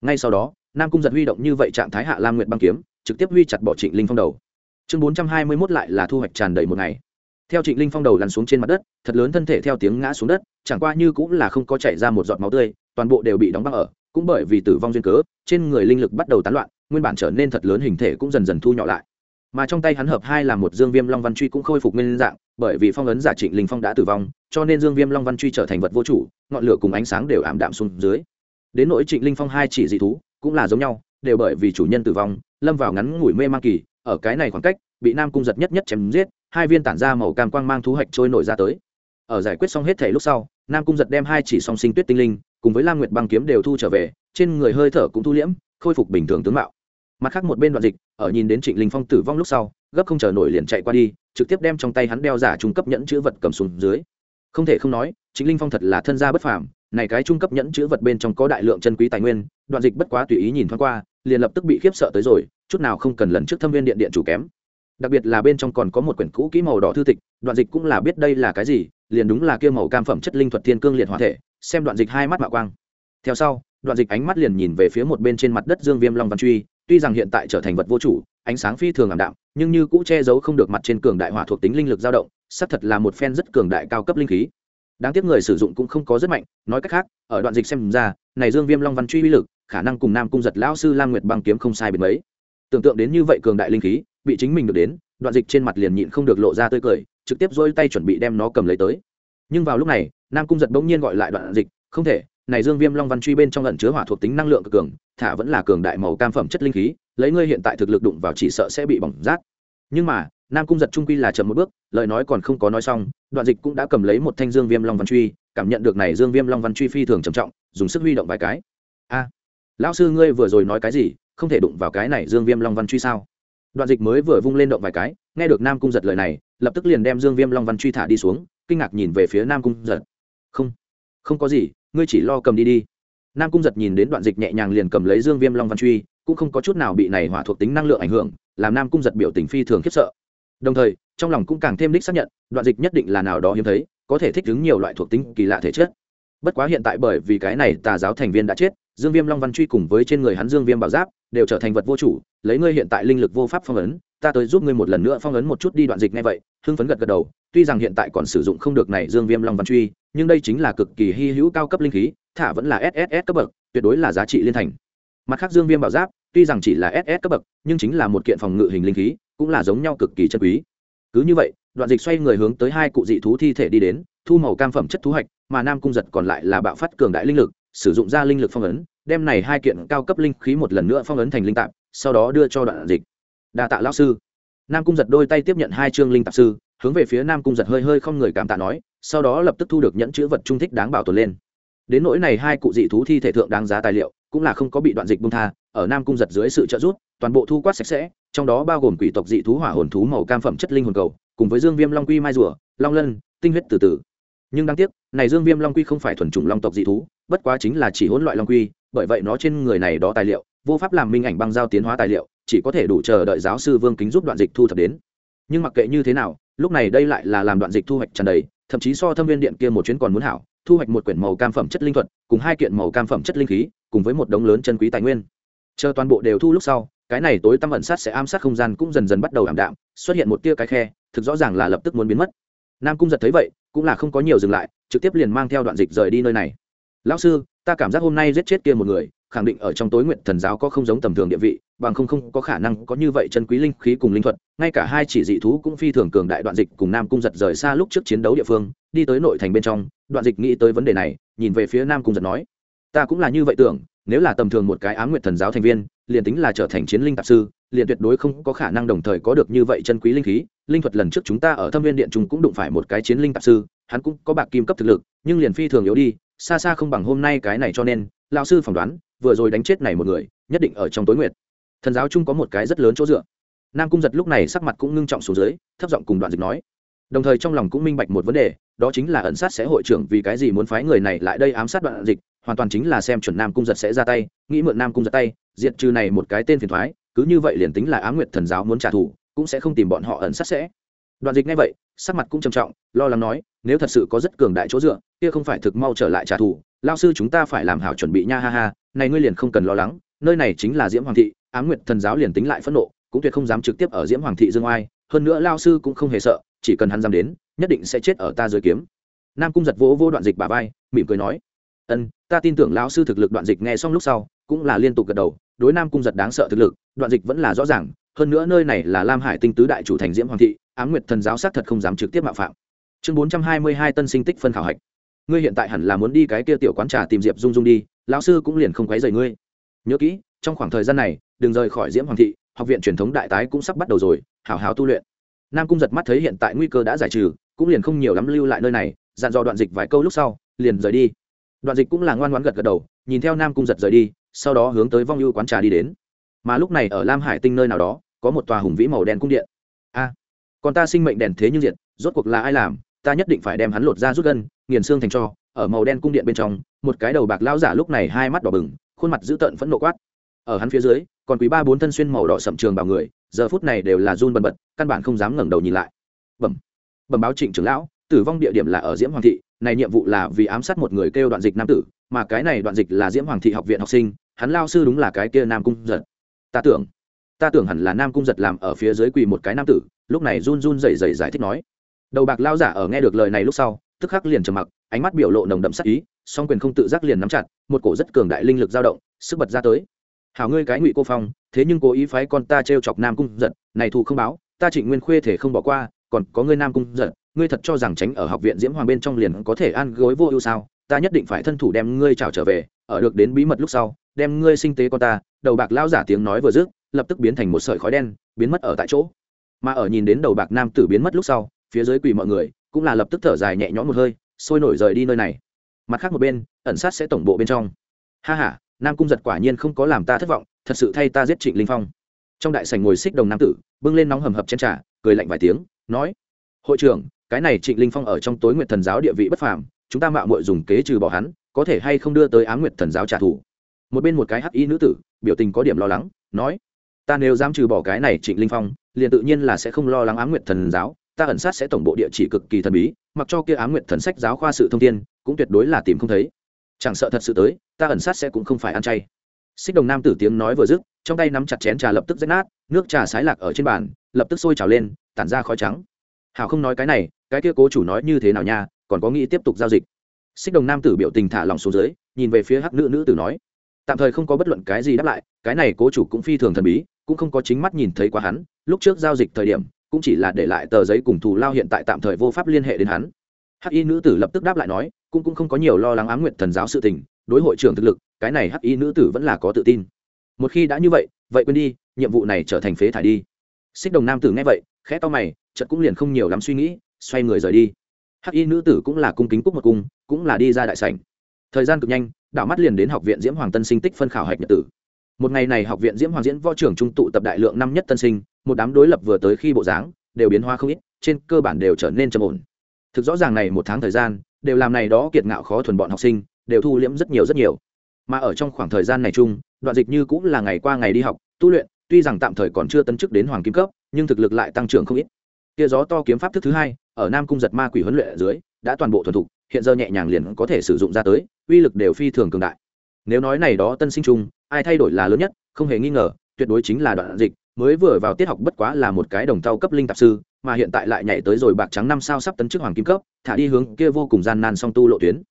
Ngay sau đó, nam cung giật huy động như vậy trạng thái hạ lam nguyệt băng kiếm, trực tiếp huy chặt bỏ trịnh linh phong đầu. Chương bốn trăm hai mươi mốt lại là thu hoạch tràn đầy một ngày. Theo trịnh linh phong đầu lăn xuống trên mặt đất, thật lớn thân thể theo tiếng ngã xuống đất, chẳng qua như cũng là không có chảy ra một giọt máu tươi, toàn bộ đều bị đóng băng ở, cũng bởi vì tử vong duyên cớ, trên người linh lực bắt đầu tán loạn, nguyên bản trở nên thật lớn hình thể cũng dần dần thu nhỏ lại mà trong tay hắn hợp hai là một dương viêm long văn truy cũng khôi phục nguyên dạng, bởi vì phong ấn giả trịnh linh phong đã tử vong, cho nên dương viêm long văn truy trở thành vật vô chủ, ngọn lửa cùng ánh sáng đều ảm đạm xuống dưới. Đến nỗi trịnh linh phong hai chỉ dị thú, cũng là giống nhau, đều bởi vì chủ nhân tử vong, lâm vào ngắn ngủi mê mang kỳ, ở cái này khoảng cách, bị nam cung giật nhất nhất chém giết, hai viên tản ra màu cam quang mang thú hạch trôi nổi ra tới. Ở giải quyết xong hết thể lúc sau, nam cung giật đem hai chỉ song sinh tuyết tinh linh, cùng với lam nguyệt băng kiếm đều thu trở về, trên người hơi thở cũng thu liễm, khôi phục bình thường tướng mạo mặt khác một bên đoạn dịch, ở nhìn đến trịnh linh phong tử vong lúc sau, gấp không chờ nổi liền chạy qua đi, trực tiếp đem trong tay hắn đeo giả trung cấp nhẫn chữ vật cầm xuống dưới. Không thể không nói, trịnh linh phong thật là thân gia bất phàm, này cái trung cấp nhẫn chữ vật bên trong có đại lượng chân quý tài nguyên, đoạn dịch bất quá tùy ý nhìn thoáng qua, liền lập tức bị khiếp sợ tới rồi, chút nào không cần lần trước thâm viên điện điện chủ kém. Đặc biệt là bên trong còn có một quyển cũ kỹ màu đỏ thư tịch, đoạn dịch cũng là biết đây là cái gì, liền đúng là kia màu cam phẩm chất linh thuật thiên cương liệt hóa thể, xem đoạn dịch hai mắt mạo quang. Theo sau, đoạn dịch ánh mắt liền nhìn về phía một bên trên mặt đất dương viêm long văn truy tuy rằng hiện tại trở thành vật vô chủ, ánh sáng phi thường ảm đạm, nhưng như cũ che giấu không được mặt trên cường đại hỏa thuộc tính linh lực dao động, xác thật là một phen rất cường đại cao cấp linh khí. Đáng tiếc người sử dụng cũng không có rất mạnh, nói cách khác, ở đoạn dịch xem ra, này dương viêm long văn truy uy lực, khả năng cùng nam cung giật lão sư lam nguyệt băng kiếm không sai biệt mấy. Tưởng tượng đến như vậy cường đại linh khí, bị chính mình được đến, đoạn dịch trên mặt liền nhịn không được lộ ra tươi cười, trực tiếp dôi tay chuẩn bị đem nó cầm lấy tới. Nhưng vào lúc này, nam cung giật bỗng nhiên gọi lại đoạn dịch, không thể này dương viêm long văn truy bên trong lẩn chứa hỏa thuộc tính năng lượng cực cường, thả vẫn là cường đại màu cam phẩm chất linh khí, lấy ngươi hiện tại thực lực đụng vào chỉ sợ sẽ bị bỏng rát. Nhưng mà, nam cung giật trung quy là chậm một bước, lời nói còn không có nói xong, đoạn dịch cũng đã cầm lấy một thanh dương viêm long văn truy, cảm nhận được này dương viêm long văn truy phi thường trầm trọng, dùng sức huy động vài cái. A, lão sư ngươi vừa rồi nói cái gì, không thể đụng vào cái này dương viêm long văn truy sao? Đoạn dịch mới vừa vung lên động vài cái, nghe được nam cung giật lời này, lập tức liền đem dương viêm long văn truy thả đi xuống, kinh ngạc nhìn về phía nam cung giật. Không không có gì ngươi chỉ lo cầm đi đi. Nam cung giật nhìn đến đoạn dịch nhẹ nhàng liền cầm lấy dương viêm long văn truy, cũng không có chút nào bị này hỏa thuộc tính năng lượng ảnh hưởng, làm nam cung giật biểu tình phi thường khiếp sợ. Đồng thời, trong lòng cũng càng thêm đích xác nhận, đoạn dịch nhất định là nào đó hiếm thấy, có thể thích ứng nhiều loại thuộc tính kỳ lạ thể chất. Bất quá hiện tại bởi vì cái này tà giáo thành viên đã chết, dương viêm long văn truy cùng với trên người hắn dương viêm bảo giáp đều trở thành vật vô chủ, lấy ngươi hiện tại linh lực vô pháp phong ấn, ta tới giúp ngươi một lần nữa phong ấn một chút đi đoạn dịch ngay vậy, hưng phấn gật gật đầu, tuy rằng hiện tại còn sử dụng không được này dương viêm long văn truy nhưng đây chính là cực kỳ hy hữu cao cấp linh khí, thả vẫn là sss cấp bậc, tuyệt đối là giá trị liên thành. Mặt khác dương viêm bảo giáp, tuy rằng chỉ là ss cấp bậc, nhưng chính là một kiện phòng ngự hình linh khí, cũng là giống nhau cực kỳ chân quý. Cứ như vậy, đoạn dịch xoay người hướng tới hai cụ dị thú thi thể đi đến, thu màu cam phẩm chất thú hạch, mà nam cung giật còn lại là bạo phát cường đại linh lực, sử dụng ra linh lực phong ấn, đem này hai kiện cao cấp linh khí một lần nữa phong ấn thành linh tạp, sau đó đưa cho đoạn dịch. Đa tạ lão sư. Nam cung giật đôi tay tiếp nhận hai chương linh tạp sư, hướng về phía nam cung giật hơi hơi không người cảm tạ nói sau đó lập tức thu được nhẫn chữ vật trung thích đáng bảo tồn lên. Đến nỗi này hai cụ dị thú thi thể thượng đáng giá tài liệu, cũng là không có bị đoạn dịch bung tha, ở nam cung giật dưới sự trợ giúp, toàn bộ thu quát sạch sẽ, trong đó bao gồm quỷ tộc dị thú, hỏa hồn thú, màu cam phẩm chất linh hồn cầu, cùng với dương viêm long quy mai rùa, long lân, tinh huyết từ từ. Nhưng đáng tiếc, này dương viêm long quy không phải thuần chủng long tộc dị thú, bất quá chính là chỉ hỗn loại long quy, bởi vậy nó trên người này đó tài liệu, vô pháp làm minh ảnh băng giao tiến hóa tài liệu, chỉ có thể đủ chờ đợi giáo sư vương kính giúp đoạn dịch thu thập đến. Nhưng mặc kệ như thế nào, lúc này đây lại là làm đoạn dịch thu hoạch tràn đầy thậm chí so thâm viên điện kia một chuyến còn muốn hảo, thu hoạch một quyển màu cam phẩm chất linh thuật, cùng hai kiện màu cam phẩm chất linh khí, cùng với một đống lớn chân quý tài nguyên. Chờ toàn bộ đều thu lúc sau, cái này tối tăm ẩn sát sẽ ám sát không gian cũng dần dần bắt đầu ảm đạm, xuất hiện một tia cái khe, thực rõ ràng là lập tức muốn biến mất. Nam cung giật thấy vậy, cũng là không có nhiều dừng lại, trực tiếp liền mang theo đoạn dịch rời đi nơi này. Lão sư, ta cảm giác hôm nay giết chết kia một người, khẳng định ở trong tối nguyện thần giáo có không giống tầm thường địa vị bằng không không có khả năng có như vậy chân quý linh khí cùng linh thuật, ngay cả hai chỉ dị thú cũng phi thường cường đại đoạn dịch cùng nam cung giật rời xa lúc trước chiến đấu địa phương, đi tới nội thành bên trong, đoạn dịch nghĩ tới vấn đề này, nhìn về phía nam cung giật nói, ta cũng là như vậy tưởng, nếu là tầm thường một cái ám nguyện thần giáo thành viên, liền tính là trở thành chiến linh tạp sư, liền tuyệt đối không có khả năng đồng thời có được như vậy chân quý linh khí, linh thuật lần trước chúng ta ở thâm viên điện chúng cũng đụng phải một cái chiến linh tạp sư, hắn cũng có bạc kim cấp thực lực, nhưng liền phi thường yếu đi, xa xa không bằng hôm nay cái này cho nên, lão sư phỏng đoán, vừa rồi đánh chết này một người, nhất định ở trong tối nguyệt thần giáo chung có một cái rất lớn chỗ dựa. Nam cung giật lúc này sắc mặt cũng ngưng trọng xuống dưới, thấp giọng cùng đoạn dịch nói. Đồng thời trong lòng cũng minh bạch một vấn đề, đó chính là ẩn sát sẽ hội trưởng vì cái gì muốn phái người này lại đây ám sát đoạn dịch, hoàn toàn chính là xem chuẩn nam cung giật sẽ ra tay, nghĩ mượn nam cung giật tay, diệt trừ này một cái tên phiền thoái, cứ như vậy liền tính là á nguyệt thần giáo muốn trả thù, cũng sẽ không tìm bọn họ ẩn sát sẽ. Đoạn dịch ngay vậy, sắc mặt cũng trầm trọng, lo lắng nói, nếu thật sự có rất cường đại chỗ dựa, kia không phải thực mau trở lại trả thù, lao sư chúng ta phải làm hảo chuẩn bị nha ha ha, này ngươi liền không cần lo lắng, nơi này chính là diễm hoàng thị á nguyệt thần giáo liền tính lại phẫn nộ, cũng tuyệt không dám trực tiếp ở diễm hoàng thị dương oai, hơn nữa lao sư cũng không hề sợ, chỉ cần hắn dám đến, nhất định sẽ chết ở ta dưới kiếm. Nam cung giật vỗ vô đoạn dịch bà vai, mỉm cười nói, ân, ta tin tưởng lão sư thực lực đoạn dịch nghe xong lúc sau, cũng là liên tục gật đầu, đối nam cung giật đáng sợ thực lực, đoạn dịch vẫn là rõ ràng, hơn nữa nơi này là lam hải tinh tứ đại chủ thành diễm hoàng thị, ám nguyệt thần giáo sát thật không dám trực tiếp mạo phạm. Chương bốn trăm hai mươi hai tân sinh tích phân khảo hạch. Ngươi hiện tại hẳn là muốn đi cái kia tiểu quán trà tìm diệp dung dung đi, lão sư cũng liền không quấy rầy ngươi. Nhớ kỹ, trong khoảng thời gian này đừng rời khỏi diễm hoàng thị, học viện truyền thống đại tái cũng sắp bắt đầu rồi, hảo hảo tu luyện. Nam cung giật mắt thấy hiện tại nguy cơ đã giải trừ, cũng liền không nhiều lắm lưu lại nơi này, dặn dò đoạn dịch vài câu lúc sau, liền rời đi. Đoạn dịch cũng là ngoan ngoãn gật gật đầu, nhìn theo nam cung giật rời đi, sau đó hướng tới vong ưu quán trà đi đến. Mà lúc này ở lam hải tinh nơi nào đó, có một tòa hùng vĩ màu đen cung điện. A còn ta sinh mệnh đèn thế nhưng diện rốt cuộc là ai làm? Ta nhất định phải đem hắn lột ra rút gân, nghiền xương thành cho. Ở màu đen cung điện bên trong, một cái đầu bạc lao giả lúc này hai mắt đỏ bừng, khuôn mặt dữ tợn phẫn nộ quát. Ở hắn phía dưới còn quý ba bốn thân xuyên màu đỏ sậm trường bảo người, giờ phút này đều là run bần bật, căn bản không dám ngẩng đầu nhìn lại. Bẩm bẩm báo trịnh trưởng lão, tử vong địa điểm là ở diễm hoàng thị, này nhiệm vụ là vì ám sát một người kêu đoạn dịch nam tử, mà cái này đoạn dịch là diễm hoàng thị học viện học sinh, hắn lao sư đúng là cái kia nam cung giật. Ta tưởng ta tưởng hẳn là nam cung giật làm ở phía dưới quỳ một cái nam tử, lúc này run run rẩy rẩy giải thích nói. Đầu bạc lao giả ở nghe được lời này lúc sau, tức khắc liền trầm mặc, ánh mắt biểu lộ nồng đậm sắc ý, song quyền không tự giác liền nắm chặt, một cổ rất cường đại linh lực dao động, sức bật ra tới hảo ngươi cái ngụy cô phong, thế nhưng cố ý phái con ta t r e o chọc nam cung giật, này thù không báo, ta trịnh nguyên khuê thể không bỏ qua, còn có ngươi nam cung giật, ngươi thật cho rằng tránh ở học viện diễm hoàng bên trong liền có thể ăn gối vô ưu sao? Ta nhất định phải thân thủ đem ngươi trào trở về, ở được đến bí mật lúc sau, đem ngươi sinh tế con ta, đầu bạc lao giả tiếng nói vừa dứt, lập tức biến thành một sợi khói đen, biến mất ở tại chỗ. Mà ở nhìn đến đầu bạc nam tử biến mất lúc sau, phía dưới quỳ mọi người cũng là lập tức thở dài nhẹ nhõm một hơi, sôi nổi rời đi nơi này. Mặt khác một bên, ẩn sát sẽ tổng bộ bên trong. Ha h a nam cung giật quả nhiên không có làm ta thất vọng, thật sự thay ta giết trịnh linh phong. Trong đại sảnh ngồi xích đồng nam tử, bưng lên nóng hầm hập trên trà, cười lạnh vài tiếng, nói, hội trưởng, cái này trịnh linh phong ở trong tối nguyện thần giáo địa vị bất phàm, chúng ta mạo muội dùng kế trừ bỏ hắn, có thể hay không đưa tới á nguyệt thần giáo trả thù? Một bên một cái hắc y nữ tử, biểu tình có điểm lo lắng, nói, ta nếu dám trừ bỏ cái này trịnh linh phong, liền tự nhiên là sẽ không lo lắng á nguyệt thần giáo, ta ẩn sát sẽ tổng bộ địa chỉ cực kỳ thần bí, mặc cho kia á nguyệt thần sách giáo khoa sự thông tin, cũng tuyệt đối là tìm không thấy chẳng sợ thật sự tới, ta ẩn sát sẽ cũng không phải ăn chay. Xích đồng nam tử tiếng nói vừa dứt, trong tay nắm chặt chén trà lập tức rách nát, nước trà sái lạc ở trên bàn, lập tức sôi trào lên, tản ra khói trắng. Hảo không nói cái này, cái kia cố chủ nói như thế nào nha, còn có nghĩ tiếp tục giao dịch. Xích đồng nam tử biểu tình thả lòng xuống dưới, nhìn về phía hắc nữ nữ tử nói, tạm thời không có bất luận cái gì đáp lại, cái này cố chủ cũng phi thường thần bí, cũng không có chính mắt nhìn thấy qua hắn, lúc trước giao dịch thời điểm, cũng chỉ là để lại tờ giấy cùng thù lao hiện tại tạm thời vô pháp liên hệ đến hắn. Hắc y nữ tử lập tức đáp lại nói cũng cũng không có nhiều lo lắng ám nguyện thần giáo sự tình, đối hội trưởng thực lực, cái này hắc y nữ tử vẫn là có tự tin. Một khi đã như vậy vậy quên đi, nhiệm vụ này trở thành phế thải đi. Xích đồng nam tử nghe vậy, khẽ to mày, chợt cũng liền không nhiều lắm suy nghĩ, xoay người rời đi. Hắc y nữ tử cũng là cung kính cúc một cung, cũng là đi ra đại sảnh. Thời gian cực nhanh, đảo mắt liền đến học viện diễm hoàng tân sinh tích phân khảo hạch nhật tử. Một ngày này học viện diễm hoàng diễn võ trưởng trung tụ tập đại lượng năm nhất tân sinh, một đám đối lập vừa tới khi bộ dáng, đều biến hoa không ít, trên cơ bản đều trở nên trầm ổn. Thực rõ ràng này một tháng thời gian đều làm này đó kiệt ngạo khó thuần bọn học sinh, đều thu liễm rất nhiều rất nhiều. Mà ở trong khoảng thời gian này chung, đoạn dịch như cũng là ngày qua ngày đi học, tu luyện, tuy rằng tạm thời còn chưa tấn chức đến hoàng kim cấp, nhưng thực lực lại tăng trưởng không ít. Kia gió to kiếm pháp thức thứ hai, ở nam cung giật ma quỷ huấn luyện ở dưới, đã toàn bộ thuần thục, hiện giờ nhẹ nhàng liền có thể sử dụng ra tới, uy lực đều phi thường cường đại. Nếu nói này đó tân sinh chung, ai thay đổi là lớn nhất, không hề nghi ngờ, tuyệt đối chính là đoạn dịch, mới vừa vào tiết học bất quá là một cái đồng tàu cấp linh tạp sư mà hiện tại lại nhảy tới rồi bạc trắng năm sao sắp tấn chức hoàng kim cấp, thả đi hướng kia vô cùng gian nan song tu lộ tuyến.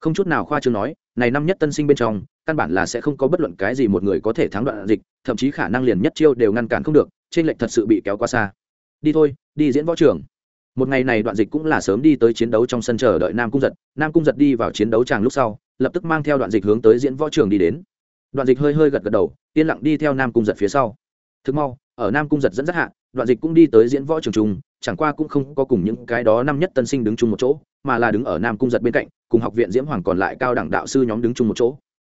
Không chút nào khoa trương nói, này năm nhất tân sinh bên trong, căn bản là sẽ không có bất luận cái gì một người có thể thắng đoạn dịch, thậm chí khả năng liền nhất chiêu đều ngăn cản không được, trên lệnh thật sự bị kéo qua xa. Đi thôi, đi diễn võ trường. Một ngày này đoạn dịch cũng là sớm đi tới chiến đấu trong sân chờ đợi nam cung giật. Nam cung giật đi vào chiến đấu tràng lúc sau, lập tức mang theo đoạn dịch hướng tới diễn võ trường đi đến. Đoạn dịch hơi hơi gật gật đầu, yên lặng đi theo nam cung giật phía sau. Thực mau, ở nam cung giật dẫn dắt hạ đoạn dịch cũng đi tới diễn võ trường trung, chẳng qua cũng không có cùng những cái đó năm nhất tân sinh đứng chung một chỗ, mà là đứng ở nam cung giật bên cạnh, cùng học viện diễm hoàng còn lại cao đẳng đạo sư nhóm đứng chung một chỗ.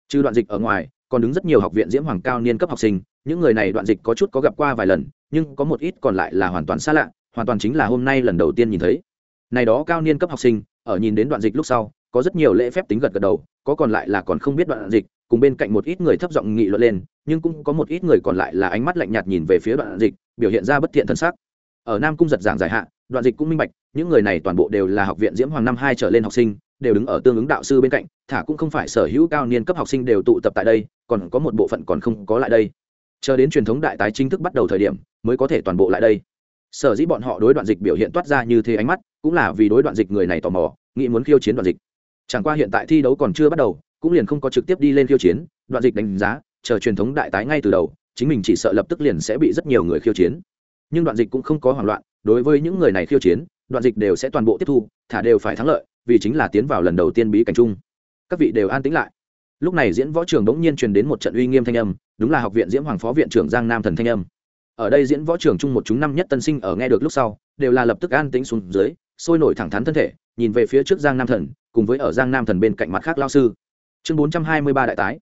Trừ đoạn dịch ở ngoài, còn đứng rất nhiều học viện diễm hoàng cao niên cấp học sinh, những người này đoạn dịch có chút có gặp qua vài lần, nhưng có một ít còn lại là hoàn toàn xa lạ, hoàn toàn chính là hôm nay lần đầu tiên nhìn thấy. Này đó cao niên cấp học sinh, ở nhìn đến đoạn dịch lúc sau có rất nhiều lễ phép tính gật gật đầu có còn lại là còn không biết đoạn dịch cùng bên cạnh một ít người thấp giọng nghị luận lên nhưng cũng có một ít người còn lại là ánh mắt lạnh nhạt nhìn về phía đoạn dịch biểu hiện ra bất thiện thân sắc. Ở nam cung giật giảng giải hạn, đoạn dịch cũng minh bạch những người này toàn bộ đều là học viện diễm hoàng năm hai trở lên học sinh đều đứng ở tương ứng đạo sư bên cạnh thả cũng không phải sở hữu cao niên cấp học sinh đều tụ tập tại đây còn có một bộ phận còn không có lại đây. Chờ đến truyền thống đại tái chính thức bắt đầu thời điểm mới có thể toàn bộ lại đây. Sở dĩ bọn họ đối đoạn dịch biểu hiện toát ra như thế ánh mắt cũng là vì đối đoạn dịch người này tò mò nghĩ muốn khiêu chiến đoạn dịch chẳng qua hiện tại thi đấu còn chưa bắt đầu, cũng liền không có trực tiếp đi lên khiêu chiến, đoạn dịch đánh giá, chờ truyền thống đại tái ngay từ đầu, chính mình chỉ sợ lập tức liền sẽ bị rất nhiều người khiêu chiến. Nhưng đoạn dịch cũng không có hoảng loạn, đối với những người này khiêu chiến, đoạn dịch đều sẽ toàn bộ tiếp thu, thả đều phải thắng lợi, vì chính là tiến vào lần đầu tiên bí cảnh chung. Các vị đều an tĩnh lại. Lúc này diễn võ trường bỗng nhiên truyền đến một trận uy nghiêm thanh âm, đúng là học viện diễm hoàng phó viện trưởng giang nam thần thanh âm. Ở đây diễn võ trường chung một chúng năm nhất tân sinh ở nghe được lúc sau, đều là lập tức an tĩnh xuống dưới sôi nổi thẳng thắn thân thể, nhìn về phía trước giang nam thần, cùng với ở giang nam thần bên cạnh mặt khác lao sư. Chương bốn trăm hai mươi ba đại tái.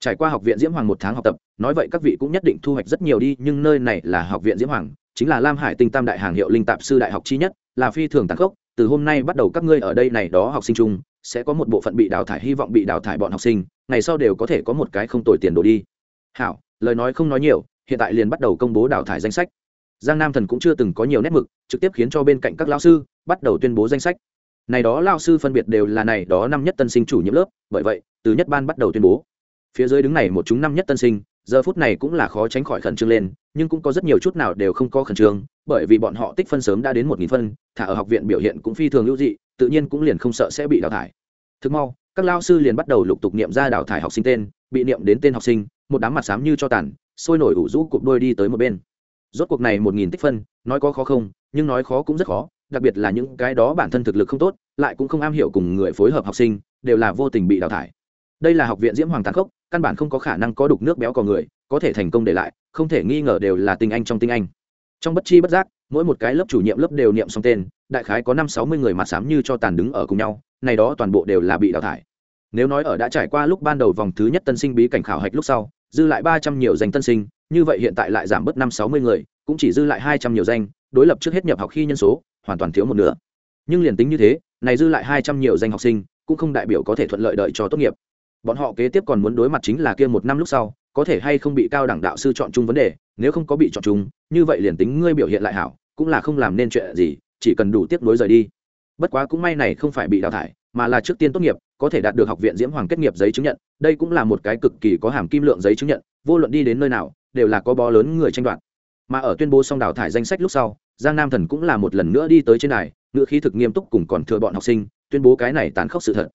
Trải qua học viện diễm hoàng một tháng học tập, nói vậy các vị cũng nhất định thu hoạch rất nhiều đi, nhưng nơi này là học viện diễm hoàng, chính là lam hải tinh tam đại hàng hiệu linh tạp sư đại học chi nhất, là phi thường tạc gốc từ hôm nay bắt đầu các ngươi ở đây này đó học sinh chung, sẽ có một bộ phận bị đào thải hy vọng bị đào thải bọn học sinh, ngày sau đều có thể có một cái không tồi tiền đồ đi. Hảo, lời nói không nói nhiều, hiện tại liền bắt đầu công bố đào thải danh sách giang nam thần cũng chưa từng có nhiều nét mực, trực tiếp khiến cho bên cạnh các lao sư bắt đầu tuyên bố danh sách. Này đó lao sư phân biệt đều là này đó năm nhất tân sinh chủ nhiệm lớp, bởi vậy, từ nhất ban bắt đầu tuyên bố. Phía dưới đứng này một chúng năm nhất tân sinh, giờ phút này cũng là khó tránh khỏi khẩn trương lên, nhưng cũng có rất nhiều chút nào đều không có khẩn trương, bởi vì bọn họ tích phân sớm đã đến một nghìn phân, thả ở học viện biểu hiện cũng phi thường hữu dị, tự nhiên cũng liền không sợ sẽ bị đào thải. Thực mau, các lao sư liền bắt đầu lục tục niệm ra đào thải học sinh tên, bị niệm đến tên học sinh, một đám mặt xám như cho tàn, sôi nổi ủ rũ cụp đôi đi tới một bên rốt cuộc này một nghìn tích phân, nói có khó không, nhưng nói khó cũng rất khó, đặc biệt là những cái đó bản thân thực lực không tốt, lại cũng không am hiểu cùng người phối hợp học sinh, đều là vô tình bị đào thải. Đây là học viện diễm hoàng tàn khốc, căn bản không có khả năng có đục nước béo cò người, có thể thành công để lại, không thể nghi ngờ đều là tinh anh trong tinh anh. Trong bất chi bất giác, mỗi một cái lớp chủ nhiệm lớp đều niệm xong tên, đại khái có năm sáu mươi người mặt sám như cho tàn đứng ở cùng nhau, này đó toàn bộ đều là bị đào thải. Nếu nói ở đã trải qua lúc ban đầu vòng thứ nhất tân sinh bí cảnh khảo hạch lúc sau, dư lại ba trăm nhiều danh tân sinh như vậy hiện tại lại giảm bớt năm sáu mươi người, cũng chỉ dư lại hai trăm nhiều danh, đối lập trước hết nhập học khi nhân số, hoàn toàn thiếu một nửa. Nhưng liền tính như thế, này dư lại hai trăm nhiều danh học sinh, cũng không đại biểu có thể thuận lợi đợi cho tốt nghiệp. Bọn họ kế tiếp còn muốn đối mặt chính là kia một năm lúc sau, có thể hay không bị cao đẳng đạo sư chọn chung vấn đề, nếu không có bị chọn chung, như vậy liền tính ngươi biểu hiện lại hảo, cũng là không làm nên chuyện gì, chỉ cần đủ tiếp nối rời đi. Bất quá cũng may này không phải bị đào thải, mà là trước tiên tốt nghiệp, có thể đạt được học viện diễm hoàng kết nghiệp giấy chứng nhận, đây cũng là một cái cực kỳ có hàm kim lượng giấy chứng nhận, vô luận đi đến nơi nào đều là có bó lớn người tranh đoạt. Mà ở tuyên bố xong đào thải danh sách lúc sau, giang nam thần cũng là một lần nữa đi tới trên này ngựa khí thực nghiêm túc cùng còn thừa bọn học sinh, tuyên bố cái này tàn khốc sự thật.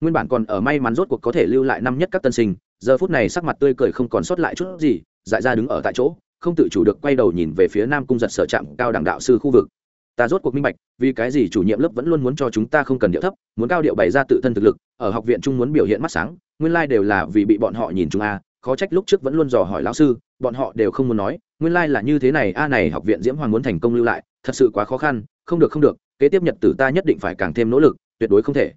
Nguyên bản còn ở may mắn rốt cuộc có thể lưu lại năm nhất các tân sinh, giờ phút này sắc mặt tươi cười không còn sót lại chút gì, dại ra đứng ở tại chỗ, không tự chủ được quay đầu nhìn về phía nam cung giật sở trạm cao đẳng đạo sư khu vực. Ta rốt cuộc minh bạch, vì cái gì chủ nhiệm lớp vẫn luôn muốn cho chúng ta không cần điệu thấp, muốn cao điệu bày ra tự thân thực lực, ở học viện trung muốn biểu hiện mắt sáng, nguyên lai đều là vì bị bọn họ nhìn chúng a khó trách lúc trước vẫn luôn dò hỏi lão sư, bọn họ đều không muốn nói, nguyên lai、like、là như thế này, a này học viện diễm hoàng muốn thành công lưu lại, thật sự quá khó khăn, không được không được, kế tiếp nhật tử ta nhất định phải càng thêm nỗ lực, tuyệt đối không thể.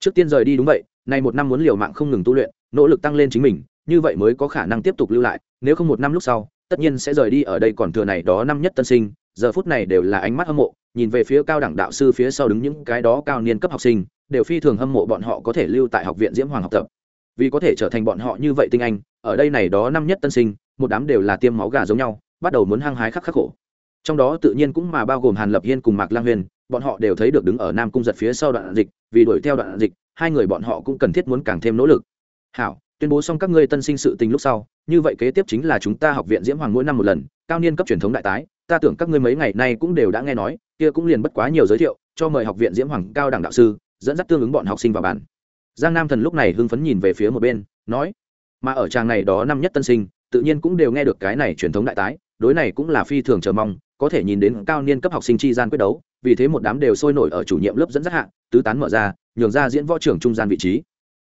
Trước tiên rời đi đúng vậy, nay một năm muốn liều mạng không ngừng tu luyện, nỗ lực tăng lên chính mình, như vậy mới có khả năng tiếp tục lưu lại, nếu không một năm lúc sau, tất nhiên sẽ rời đi ở đây còn thừa này đó năm nhất tân sinh, giờ phút này đều là ánh mắt hâm mộ, nhìn về phía cao đẳng đạo sư phía sau đứng những cái đó cao niên cấp học sinh, đều phi thường hâm mộ bọn họ có thể lưu tại học viện diễm hoàng học tập vì có thể trở thành bọn họ như vậy tinh anh, ở đây này đó năm nhất tân sinh, một đám đều là tiêm máu gà giống nhau, bắt đầu muốn hăng hái khắc khắc khổ. Trong đó tự nhiên cũng mà bao gồm hàn lập hiên cùng mạc lang huyền, bọn họ đều thấy được đứng ở nam cung giật phía sau đoạn dịch, vì đuổi theo đoạn dịch, hai người bọn họ cũng cần thiết muốn càng thêm nỗ lực. Hảo, tuyên bố xong các ngươi tân sinh sự tình lúc sau, như vậy kế tiếp chính là chúng ta học viện diễm hoàng mỗi năm một lần, cao niên cấp truyền thống đại tái, ta tưởng các ngươi mấy ngày nay cũng đều đã nghe nói, kia cũng liền bất quá nhiều giới thiệu, cho mời học viện diễm hoàng cao đẳng đạo sư, dẫn dắt tương ứng bọn học sinh vào bản giang nam thần lúc này hưng phấn nhìn về phía một bên, nói, mà ở tràng này đó năm nhất tân sinh, tự nhiên cũng đều nghe được cái này truyền thống đại tái, đối này cũng là phi thường chờ mong, có thể nhìn đến cao niên cấp học sinh chi gian quyết đấu, vì thế một đám đều sôi nổi ở chủ nhiệm lớp dẫn dắt hạng tứ tán mở ra, nhường ra diễn võ trưởng trung gian vị trí.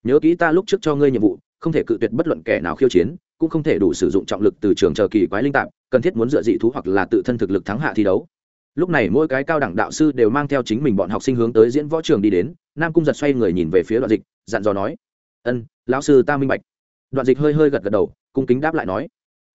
Nhớ kỹ ta lúc trước cho ngươi nhiệm vụ, không thể cự tuyệt bất luận kẻ nào khiêu chiến, cũng không thể đủ sử dụng trọng lực từ trường chờ kỳ quái linh tạp, cần thiết muốn dựa dị thú hoặc là tự thân thực lực thắng hạ thi đấu. Lúc này mỗi cái cao đẳng đạo sư đều mang theo chính mình bọn học sinh hướng tới diễn võ trường đi đến, nam cung giật xoay người nhìn về phía đoạn dịch dặn dò nói, ân, lão sư ta minh bạch. Đoạn dịch hơi hơi gật gật đầu, cung kính đáp lại nói.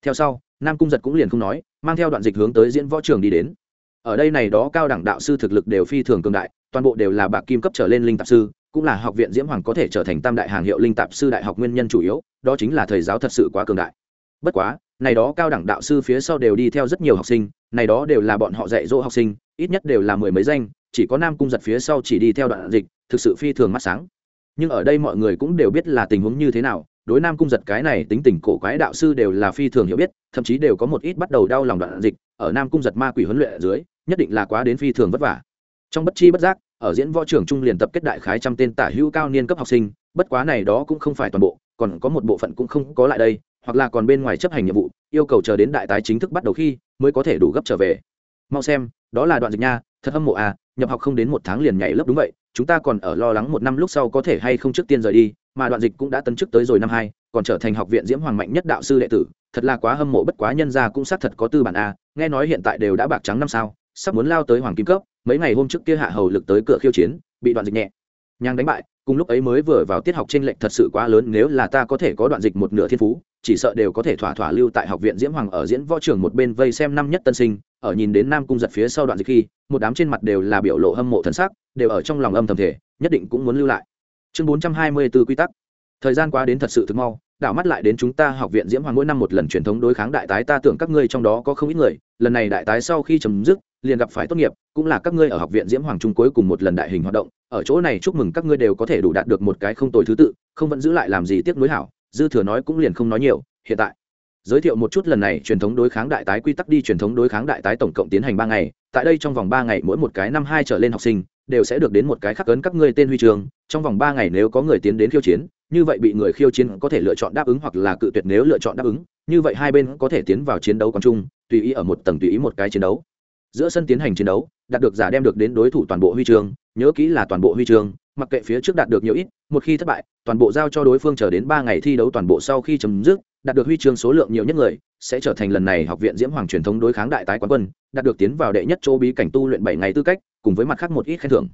Theo sau, nam cung giật cũng liền không nói, mang theo đoạn dịch hướng tới diễn võ trường đi đến. Ở đây này đó cao đẳng đạo sư thực lực đều phi thường cường đại, toàn bộ đều là bạc kim cấp trở lên linh tạp sư, cũng là học viện diễm hoàng có thể trở thành tam đại hàng hiệu linh tạp sư đại học nguyên nhân chủ yếu, đó chính là thầy giáo thật sự quá cường đại. Bất quá, này đó cao đẳng đạo sư phía sau đều đi theo rất nhiều học sinh, này đó đều là bọn họ dạy dỗ học sinh, ít nhất đều là mười mấy danh, chỉ có nam cung giật phía sau chỉ đi theo đoạn dịch, thực sự phi thường mắt sáng nhưng ở đây mọi người cũng đều biết là tình huống như thế nào. Đối nam cung giật cái này tính tình cổ quái đạo sư đều là phi thường hiểu biết, thậm chí đều có một ít bắt đầu đau lòng đoạn dịch, ở nam cung giật ma quỷ huấn luyện ở dưới, nhất định là quá đến phi thường vất vả. Trong bất chi bất giác, ở diễn võ trường trung liền tập kết đại khái trăm tên tả hữu cao niên cấp học sinh, bất quá này đó cũng không phải toàn bộ, còn có một bộ phận cũng không có lại đây, hoặc là còn bên ngoài chấp hành nhiệm vụ, yêu cầu chờ đến đại tái chính thức bắt đầu khi mới có thể đủ gấp trở về. Mau xem, đó là đoạn dịch nha, thật hâm mộ à nhập học không đến một tháng liền nhảy lớp đúng vậy chúng ta còn ở lo lắng một năm lúc sau có thể hay không trước tiên rời đi, mà đoạn dịch cũng đã tấn chức tới rồi năm hai, còn trở thành học viện diễm hoàng mạnh nhất đạo sư đệ tử, thật là quá hâm mộ bất quá nhân gia cũng xác thật có tư bản a, nghe nói hiện tại đều đã bạc trắng năm sao, sắp muốn lao tới hoàng kim cấp, mấy ngày hôm trước kia hạ hầu lực tới cửa khiêu chiến, bị đoạn dịch nhẹ. Nhang đánh bại, cùng lúc ấy mới vừa vào tiết học trên lệch thật sự quá lớn, nếu là ta có thể có đoạn dịch một nửa thiên phú, chỉ sợ đều có thể thỏa thỏa lưu tại học viện diễm hoàng ở diễn võ trường một bên vây xem năm nhất tân sinh ở nhìn đến nam cung giật phía sau đoạn dịch khi, một đám trên mặt đều là biểu lộ hâm mộ thân sắc, đều ở trong lòng âm thầm thể nhất định cũng muốn lưu lại. Chương bốn trăm hai mươi b ố quy tắc. Thời gian qua đến thật sự thực mau, đảo mắt lại đến chúng ta học viện diễm hoàng mỗi năm một lần truyền thống đối kháng đại tái, ta tưởng các ngươi trong đó có không ít người, lần này đại tái sau khi chấm dứt, liền gặp phải tốt nghiệp, cũng là các ngươi ở học viện diễm hoàng trung cuối cùng một lần đại hình hoạt động, ở chỗ này chúc mừng các ngươi đều có thể đủ đạt được một cái không tồi thứ tự, không vẫn giữ lại làm gì tiếc nuối hảo, dư thừa nói cũng liền không nói nhiều, hiện tại giới thiệu một chút lần này truyền thống đối kháng đại tái quy tắc đi truyền thống đối kháng đại tái tổng cộng tiến hành ba ngày. Tại đây trong vòng ba ngày mỗi một cái năm hai trở lên học sinh đều sẽ được đến một cái khắc ấn các ngươi tên huy trường trong vòng ba ngày nếu có người tiến đến khiêu chiến, như vậy bị người khiêu chiến có thể lựa chọn đáp ứng hoặc là cự tuyệt nếu lựa chọn đáp ứng. Như vậy hai bên có thể tiến vào chiến đấu quán chung tùy ý ở một tầng tùy ý một cái chiến đấu. Giữa sân tiến hành chiến đấu, đạt được giả đem được đến đối thủ toàn bộ huy chương, nhớ kỹ là toàn bộ huy chương, mặc kệ phía trước đạt được nhiều ít, một khi thất bại, toàn bộ giao cho đối phương chờ đến ba ngày thi đấu toàn bộ sau khi chấm dứt đạt được huy chương số lượng nhiều nhất người, sẽ trở thành lần này học viện diễm hoàng truyền thống đối kháng đại tái quán quân, đạt được tiến vào đệ nhất chỗ bí cảnh tu luyện bảy ngày tư cách, cùng với mặt khác một ít khen thưởng.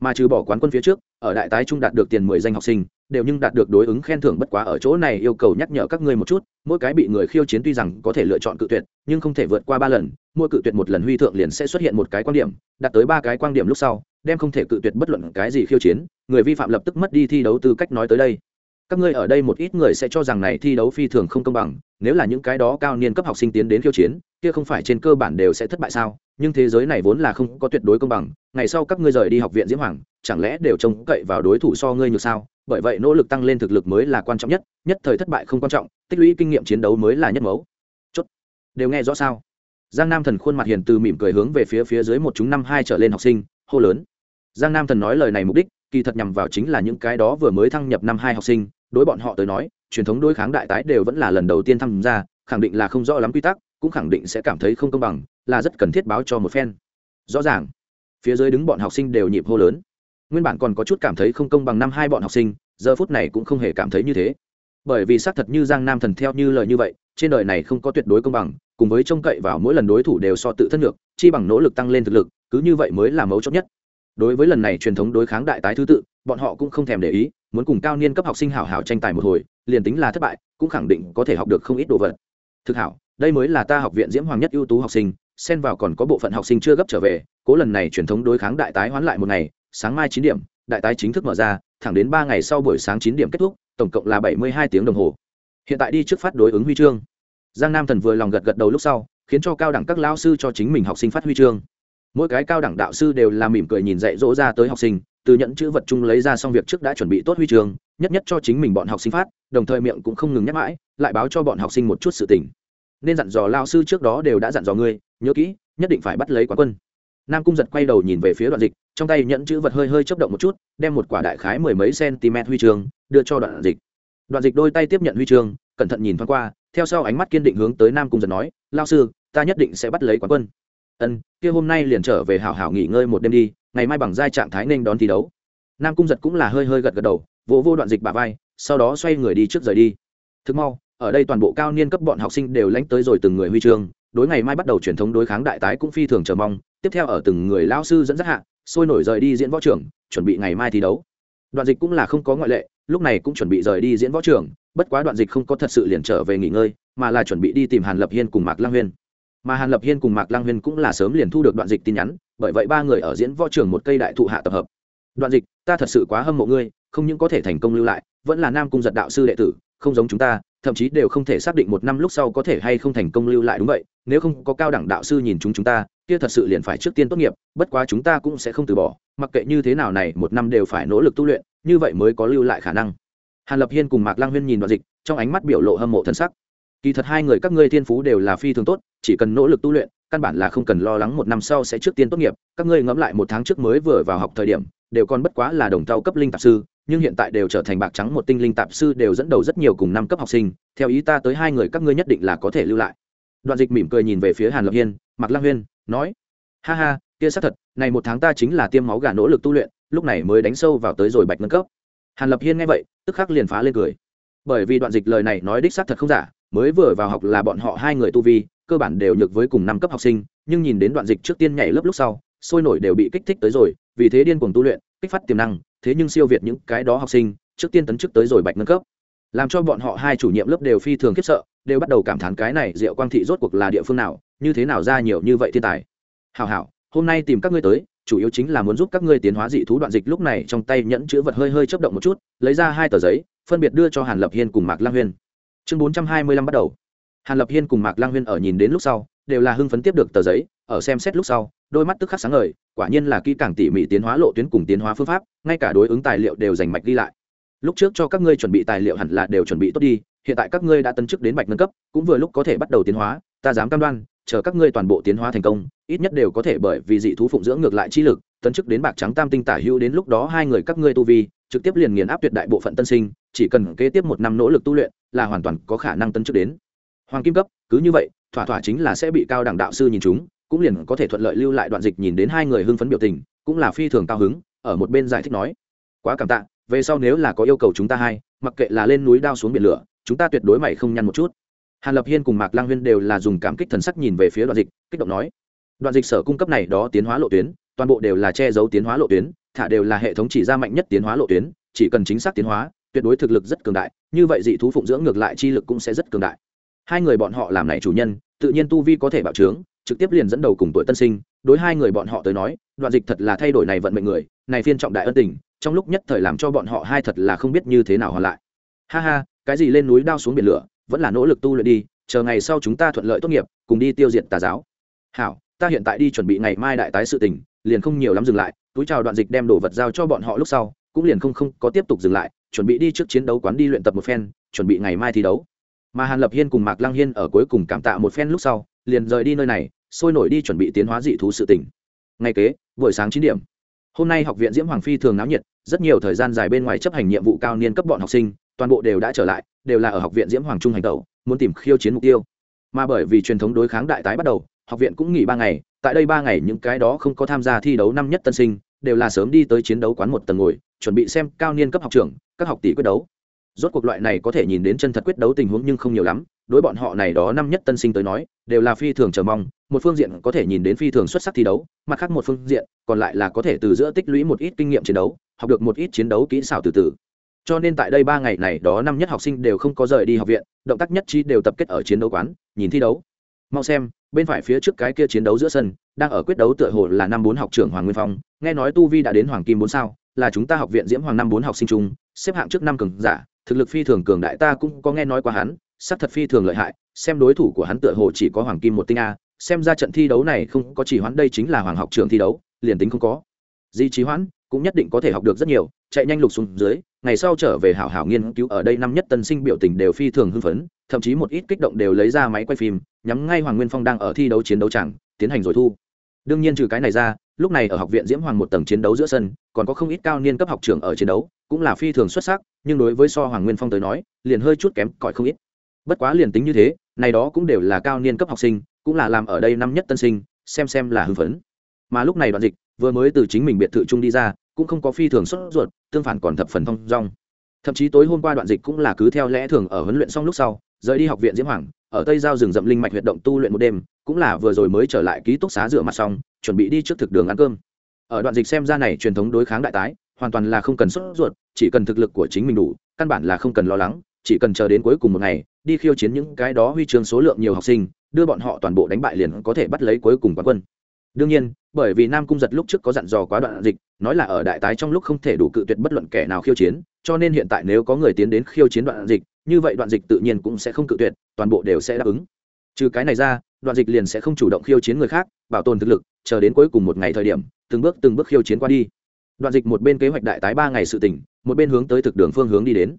Mà trừ bỏ quán quân phía trước, ở đại tái trung đạt được tiền mười danh học sinh, đều nhưng đạt được đối ứng khen thưởng bất quá ở chỗ này yêu cầu nhắc nhở các ngươi một chút, mỗi cái bị người khiêu chiến tuy rằng có thể lựa chọn cự tuyệt, nhưng không thể vượt qua ba lần, mỗi cự tuyệt một lần huy thượng liền sẽ xuất hiện một cái quan điểm, đạt tới ba cái quan điểm lúc sau, đem không thể cự tuyệt bất luận cái gì khiêu chiến, người vi phạm lập tức mất đi thi đấu tư cách nói tới đây các ngươi ở đây một ít người sẽ cho rằng này thi đấu phi thường không công bằng, nếu là những cái đó cao niên cấp học sinh tiến đến khiêu chiến, kia không phải trên cơ bản đều sẽ thất bại sao? Nhưng thế giới này vốn là không có tuyệt đối công bằng, ngày sau các ngươi rời đi học viện diễm hoàng, chẳng lẽ đều trông cậy vào đối thủ so ngươi như sao? Bởi vậy nỗ lực tăng lên thực lực mới là quan trọng nhất nhất thời thất bại không quan trọng, tích lũy kinh nghiệm chiến đấu mới là nhất mấu. Chốt. Đều nghe rõ sao? Giang nam thần khuôn mặt hiền từ mỉm cười hướng về phía phía dưới một chúng năm hai trở lên học sinh, hô lớn. Giang nam thần nói lời này mục đích kỳ thật nhằm vào chính là những cái đó vừa mới thăng nhập năm hai học sinh, đối bọn họ tới nói, truyền thống đối kháng đại tái đều vẫn là lần đầu tiên tham gia, khẳng định là không rõ lắm quy tắc, cũng khẳng định sẽ cảm thấy không công bằng, là rất cần thiết báo cho một phen. Rõ ràng, phía dưới đứng bọn học sinh đều nhịp hô lớn. Nguyên bản còn có chút cảm thấy không công bằng năm hai bọn học sinh, giờ phút này cũng không hề cảm thấy như thế. Bởi vì xác thật như giang nam thần theo như lời như vậy, trên đời này không có tuyệt đối công bằng, cùng với trông cậy vào mỗi lần đối thủ đều so tự thân được, chi bằng nỗ lực tăng lên thực lực, cứ như vậy mới là mấu chốt nhất đối với lần này truyền thống đối kháng đại tái thứ tự, bọn họ cũng không thèm để ý, muốn cùng cao niên cấp học sinh hảo hảo tranh tài một hồi, liền tính là thất bại, cũng khẳng định có thể học được không ít đồ vật. Thực hảo, đây mới là ta học viện diễm hoàng nhất ưu tú học sinh, xen vào còn có bộ phận học sinh chưa gấp trở về, cố lần này truyền thống đối kháng đại tái hoán lại một ngày, sáng mai chín điểm, đại tái chính thức mở ra, thẳng đến ba ngày sau buổi sáng chín điểm kết thúc, tổng cộng là bảy mươi hai tiếng đồng hồ. Hiện tại đi trước phát đối ứng huy chương. Giang nam thần vừa lòng gật gật đầu lúc sau, khiến cho cao đẳng các lao sư cho chính mình học sinh phát huy chương mỗi cái cao đẳng đạo sư đều là mỉm cười nhìn dạy dỗ ra tới học sinh, từ nhận chữ vật chung lấy ra xong việc trước đã chuẩn bị tốt huy chương, nhất nhất cho chính mình bọn học sinh phát, đồng thời miệng cũng không ngừng nhắc mãi, lại báo cho bọn học sinh một chút sự tình. Nên dặn dò lao sư trước đó đều đã dặn dò ngươi, nhớ kỹ, nhất định phải bắt lấy quán quân. Nam cung giật quay đầu nhìn về phía đoạn dịch, trong tay nhẫn chữ vật hơi hơi chấp động một chút, đem một quả đại khái mười mấy cm huy chương, đưa cho đoạn dịch. Đoạn dịch đôi tay tiếp nhận huy chương, cẩn thận nhìn thoáng qua, theo sau ánh mắt kiên định hướng tới nam cung giật nói, lao sư, ta nhất định sẽ bắt lấy quán quân ân, kia hôm nay liền trở về hảo hảo nghỉ ngơi một đêm đi, ngày mai bằng giai trạng thái nên đón thi đấu. Nam cung giật cũng là hơi hơi gật gật đầu, vỗ vô đoạn dịch bà vai, sau đó xoay người đi trước rời đi. Thực mau, ở đây toàn bộ cao niên cấp bọn học sinh đều lánh tới rồi từng người huy chương, đối ngày mai bắt đầu truyền thống đối kháng đại tái cũng phi thường chờ mong, tiếp theo ở từng người lao sư dẫn dắt hạ, sôi nổi rời đi diễn võ trưởng chuẩn bị ngày mai thi đấu. Đoạn dịch cũng là không có ngoại lệ, lúc này cũng chuẩn bị rời đi diễn võ trưởng bất quá đoạn dịch không có thật sự liền trở về nghỉ ngơi, mà là chuẩn bị đi tìm hàn lập hiên cùng mạc lang huyên mà hàn lập hiên cùng mạc lang huyên cũng là sớm liền thu được đoạn dịch tin nhắn bởi vậy ba người ở diễn võ trưởng một cây đại thụ hạ tập hợp đoạn dịch ta thật sự quá hâm mộ ngươi không những có thể thành công lưu lại vẫn là nam cung giật đạo sư đệ tử không giống chúng ta thậm chí đều không thể xác định một năm lúc sau có thể hay không thành công lưu lại đúng vậy nếu không có cao đẳng đạo sư nhìn chúng chúng ta kia thật sự liền phải trước tiên tốt nghiệp bất quá chúng ta cũng sẽ không từ bỏ mặc kệ như thế nào này một năm đều phải nỗ lực tu luyện như vậy mới có lưu lại khả năng hàn lập hiên cùng mạc lang huyên nhìn đoạn dịch trong ánh mắt biểu lộ hâm mộ thân sắc kỳ thật hai người các ngươi thiên phú đều là phi thường tốt, chỉ cần nỗ lực tu luyện, căn bản là không cần lo lắng một năm sau sẽ trước tiên tốt nghiệp. Các ngươi ngẫm lại một tháng trước mới vừa vào học thời điểm, đều còn bất quá là đồng tàu cấp linh tạp sư, nhưng hiện tại đều trở thành bạc trắng một tinh linh tạp sư đều dẫn đầu rất nhiều cùng năm cấp học sinh. Theo ý ta tới hai người các ngươi nhất định là có thể lưu lại. Đoạn dịch mỉm cười nhìn về phía hàn lập hiên mặc lang huyên, nói, ha ha, kia xác thật, này một tháng ta chính là tiêm máu gà nỗ lực tu luyện, lúc này mới đánh sâu vào tới rồi bạch nâng cấp. Hàn lập hiên nghe vậy, tức khắc liền phá lên cười. Bởi vì đoạn dịch lời này nói đích xác thật không giả mới vừa vào học là bọn họ hai người tu vi, cơ bản đều nhược với cùng năm cấp học sinh, nhưng nhìn đến đoạn dịch trước tiên nhảy lớp lúc sau, sôi nổi đều bị kích thích tới rồi, vì thế điên cuồng tu luyện, kích phát tiềm năng, thế nhưng siêu việt những cái đó học sinh, trước tiên tấn chức tới rồi bạch nâng cấp. Làm cho bọn họ hai chủ nhiệm lớp đều phi thường khiếp sợ, đều bắt đầu cảm thán cái này diệu quang thị rốt cuộc là địa phương nào, như thế nào ra nhiều như vậy thiên tài. Hào hảo, hôm nay tìm các ngươi tới, chủ yếu chính là muốn giúp các ngươi tiến hóa dị thú đoạn dịch lúc này trong tay nhẫn chữ vật hơi hơi chấp động một chút, lấy ra hai tờ giấy, phân biệt đưa cho hàn lập hiên cùng mạc lang huyên chương bốn trăm hai mươi lăm bắt đầu. Hàn lập hiên cùng mạc lang huyên ở nhìn đến lúc sau, đều là hưng phấn tiếp được tờ giấy, ở xem xét lúc sau, đôi mắt tức khắc sáng ngời, quả nhiên là kỹ càng tỉ mỉ tiến hóa lộ tuyến cùng tiến hóa phương pháp, ngay cả đối ứng tài liệu đều dành mạch ghi lại. Lúc trước cho các ngươi chuẩn bị tài liệu hẳn là đều chuẩn bị tốt đi, hiện tại các ngươi đã tấn chức đến bạch nâng cấp, cũng vừa lúc có thể bắt đầu tiến hóa, ta dám cam đoan, chờ các ngươi toàn bộ tiến hóa thành công, ít nhất đều có thể bởi vì dị thú phụng dưỡng ngược lại chi lực, tấn chức đến bạc trắng tam tinh tả hữu đến lúc đó hai người các ngươi tu vi, trực tiếp liền nghiền áp tuyệt đại bộ phận tân sinh chỉ cần kế tiếp một năm nỗ lực tu luyện là hoàn toàn có khả năng tấn chức đến. Hoàng kim cấp, cứ như vậy, thỏa thỏa chính là sẽ bị cao đẳng đạo sư nhìn chúng, cũng liền có thể thuận lợi lưu lại đoạn dịch nhìn đến hai người hưng phấn biểu tình, cũng là phi thường cao hứng, ở một bên giải thích nói. Quá cảm tạ, về sau nếu là có yêu cầu chúng ta hai, mặc kệ là lên núi đao xuống biển lửa, chúng ta tuyệt đối mày không nhăn một chút. Hàn lập hiên cùng mạc lang huyên đều là dùng cảm kích thần sắc nhìn về phía đoạn dịch, kích động nói. Đoạn dịch sở cung cấp này đó tiến hóa lộ tuyến, toàn bộ đều là che giấu tiến hóa lộ tuyến, thả đều là hệ thống chỉ ra mạnh nhất tiến hóa lộ tuyến, chỉ cần chính xác tiến hóa tuyệt đối thực lực rất cường đại, như vậy dị thú phụng dưỡng ngược lại chi lực cũng sẽ rất cường đại. Hai người bọn họ làm này chủ nhân, tự nhiên tu vi có thể bạo trướng, trực tiếp liền dẫn đầu cùng tuổi tân sinh. Đối hai người bọn họ tới nói, đoạn dịch thật là thay đổi này vận mệnh người, này phiên trọng đại ân tình, trong lúc nhất thời làm cho bọn họ hai thật là không biết như thế nào hoàn lại. Ha ha, cái gì lên núi đao xuống biển lửa, vẫn là nỗ lực tu luyện đi, chờ ngày sau chúng ta thuận lợi tốt nghiệp, cùng đi tiêu diệt tà giáo. Hảo, ta hiện tại đi chuẩn bị ngày mai đại tái sự tình, liền không nhiều lắm dừng lại, túi chào đoạn dịch đem đồ vật giao cho bọn họ lúc sau cũng liền không không có tiếp tục dừng lại, chuẩn bị đi trước chiến đấu quán đi luyện tập một phen, chuẩn bị ngày mai thi đấu. Mà hàn lập hiên cùng mạc lăng hiên ở cuối cùng cảm tạ một phen lúc sau, liền rời đi nơi này, sôi nổi đi chuẩn bị tiến hóa dị thú sự tỉnh ngay kế, buổi sáng chín điểm. Hôm nay học viện diễm hoàng phi thường náo nhiệt, rất nhiều thời gian dài bên ngoài chấp hành nhiệm vụ cao niên cấp bọn học sinh, toàn bộ đều đã trở lại, đều là ở học viện diễm hoàng trung hành tẩu, muốn tìm khiêu chiến mục tiêu. Mà bởi vì truyền thống đối kháng đại tái bắt đầu, học viện cũng nghỉ ba ngày, tại đây ba ngày những cái đó không có tham gia thi đấu năm nhất tân sinh đều là sớm đi tới chiến đấu quán một tầng ngồi, chuẩn bị xem cao niên cấp học trưởng, các học tỷ quyết đấu. Rốt cuộc loại này có thể nhìn đến chân thật quyết đấu tình huống nhưng không nhiều lắm, đối bọn họ này đó năm nhất tân sinh tới nói, đều là phi thường chờ mong, một phương diện có thể nhìn đến phi thường xuất sắc thi đấu, mặt khác một phương diện, còn lại là có thể từ giữa tích lũy một ít kinh nghiệm chiến đấu, học được một ít chiến đấu kỹ xảo từ từ. Cho nên tại đây ba ngày này đó năm nhất học sinh đều không có rời đi học viện, động tác nhất trí đều tập kết ở chiến đấu quán, nhìn thi đấu. Mau xem bên phải phía trước cái kia chiến đấu giữa sân, đang ở quyết đấu tựa hồ là năm bốn học trưởng hoàng nguyên phong. Nghe nói tu vi đã đến hoàng kim bốn sao, là chúng ta học viện diễm hoàng năm bốn học sinh chung, xếp hạng trước năm cường giả, thực lực phi thường cường đại, ta cũng có nghe nói qua hắn sắc thật phi thường lợi hại, xem đối thủ của hắn tựa hồ chỉ có hoàng kim một tinh a, xem ra trận thi đấu này không có chỉ hoãn, đây chính là hoàng học trường thi đấu, liền tính không có. Di trí hoãn cũng nhất định có thể học được rất nhiều, chạy nhanh lục xuống dưới, ngày sau trở về hảo hảo nghiên cứu ở đây năm nhất tân sinh biểu tình đều phi thường hưng phấn, thậm chí một ít kích động đều lấy ra máy quay phim, nhắm ngay hoàng nguyên phong đang ở thi đấu chiến đấu chẳng, tiến hành rồi thu. Đương nhiên trừ cái này ra, lúc này ở học viện diễm hoàng một tầng chiến đấu giữa sân, còn có không ít cao niên cấp học trưởng ở chiến đấu, cũng là phi thường xuất sắc, nhưng đối với so hoàng nguyên phong tới nói, liền hơi chút kém cỏi không ít. Bất quá liền tính như thế, này đó cũng đều là cao niên cấp học sinh, cũng là làm ở đây năm nhất tân sinh, xem xem là hưng phấn. Mà lúc này đoạn dịch, vừa mới từ chính mình biệt thự trung đi ra cũng không có phi thường sốt ruột, tương phản còn thập phần thông dong. Thậm chí tối hôm qua đoạn dịch cũng là cứ theo lẽ thường ở huấn luyện xong lúc sau, rời đi học viện diễm hoàng, ở tây giao rừng rậm linh mạch huyệt động tu luyện một đêm, cũng là vừa rồi mới trở lại ký túc xá rửa mặt xong, chuẩn bị đi trước thực đường ăn cơm. Ở đoạn dịch xem ra này truyền thống đối kháng đại tái, hoàn toàn là không cần sốt ruột, chỉ cần thực lực của chính mình đủ, căn bản là không cần lo lắng, chỉ cần chờ đến cuối cùng một ngày, đi khiêu chiến những cái đó huy chương số lượng nhiều học sinh, đưa bọn họ toàn bộ đánh bại liền có thể bắt lấy cuối cùng quán quân đương nhiên, bởi vì nam cung giật lúc trước có dặn dò quá đoạn dịch, nói là ở đại tái trong lúc không thể đủ cự tuyệt bất luận kẻ nào khiêu chiến, cho nên hiện tại nếu có người tiến đến khiêu chiến đoạn dịch, như vậy đoạn dịch tự nhiên cũng sẽ không cự tuyệt, toàn bộ đều sẽ đáp ứng. Trừ cái này ra, đoạn dịch liền sẽ không chủ động khiêu chiến người khác, bảo tồn thực lực, chờ đến cuối cùng một ngày thời điểm, từng bước từng bước khiêu chiến qua đi. Đoạn dịch một bên kế hoạch đại tái ba ngày sự tỉnh một bên hướng tới thực đường phương hướng đi đến.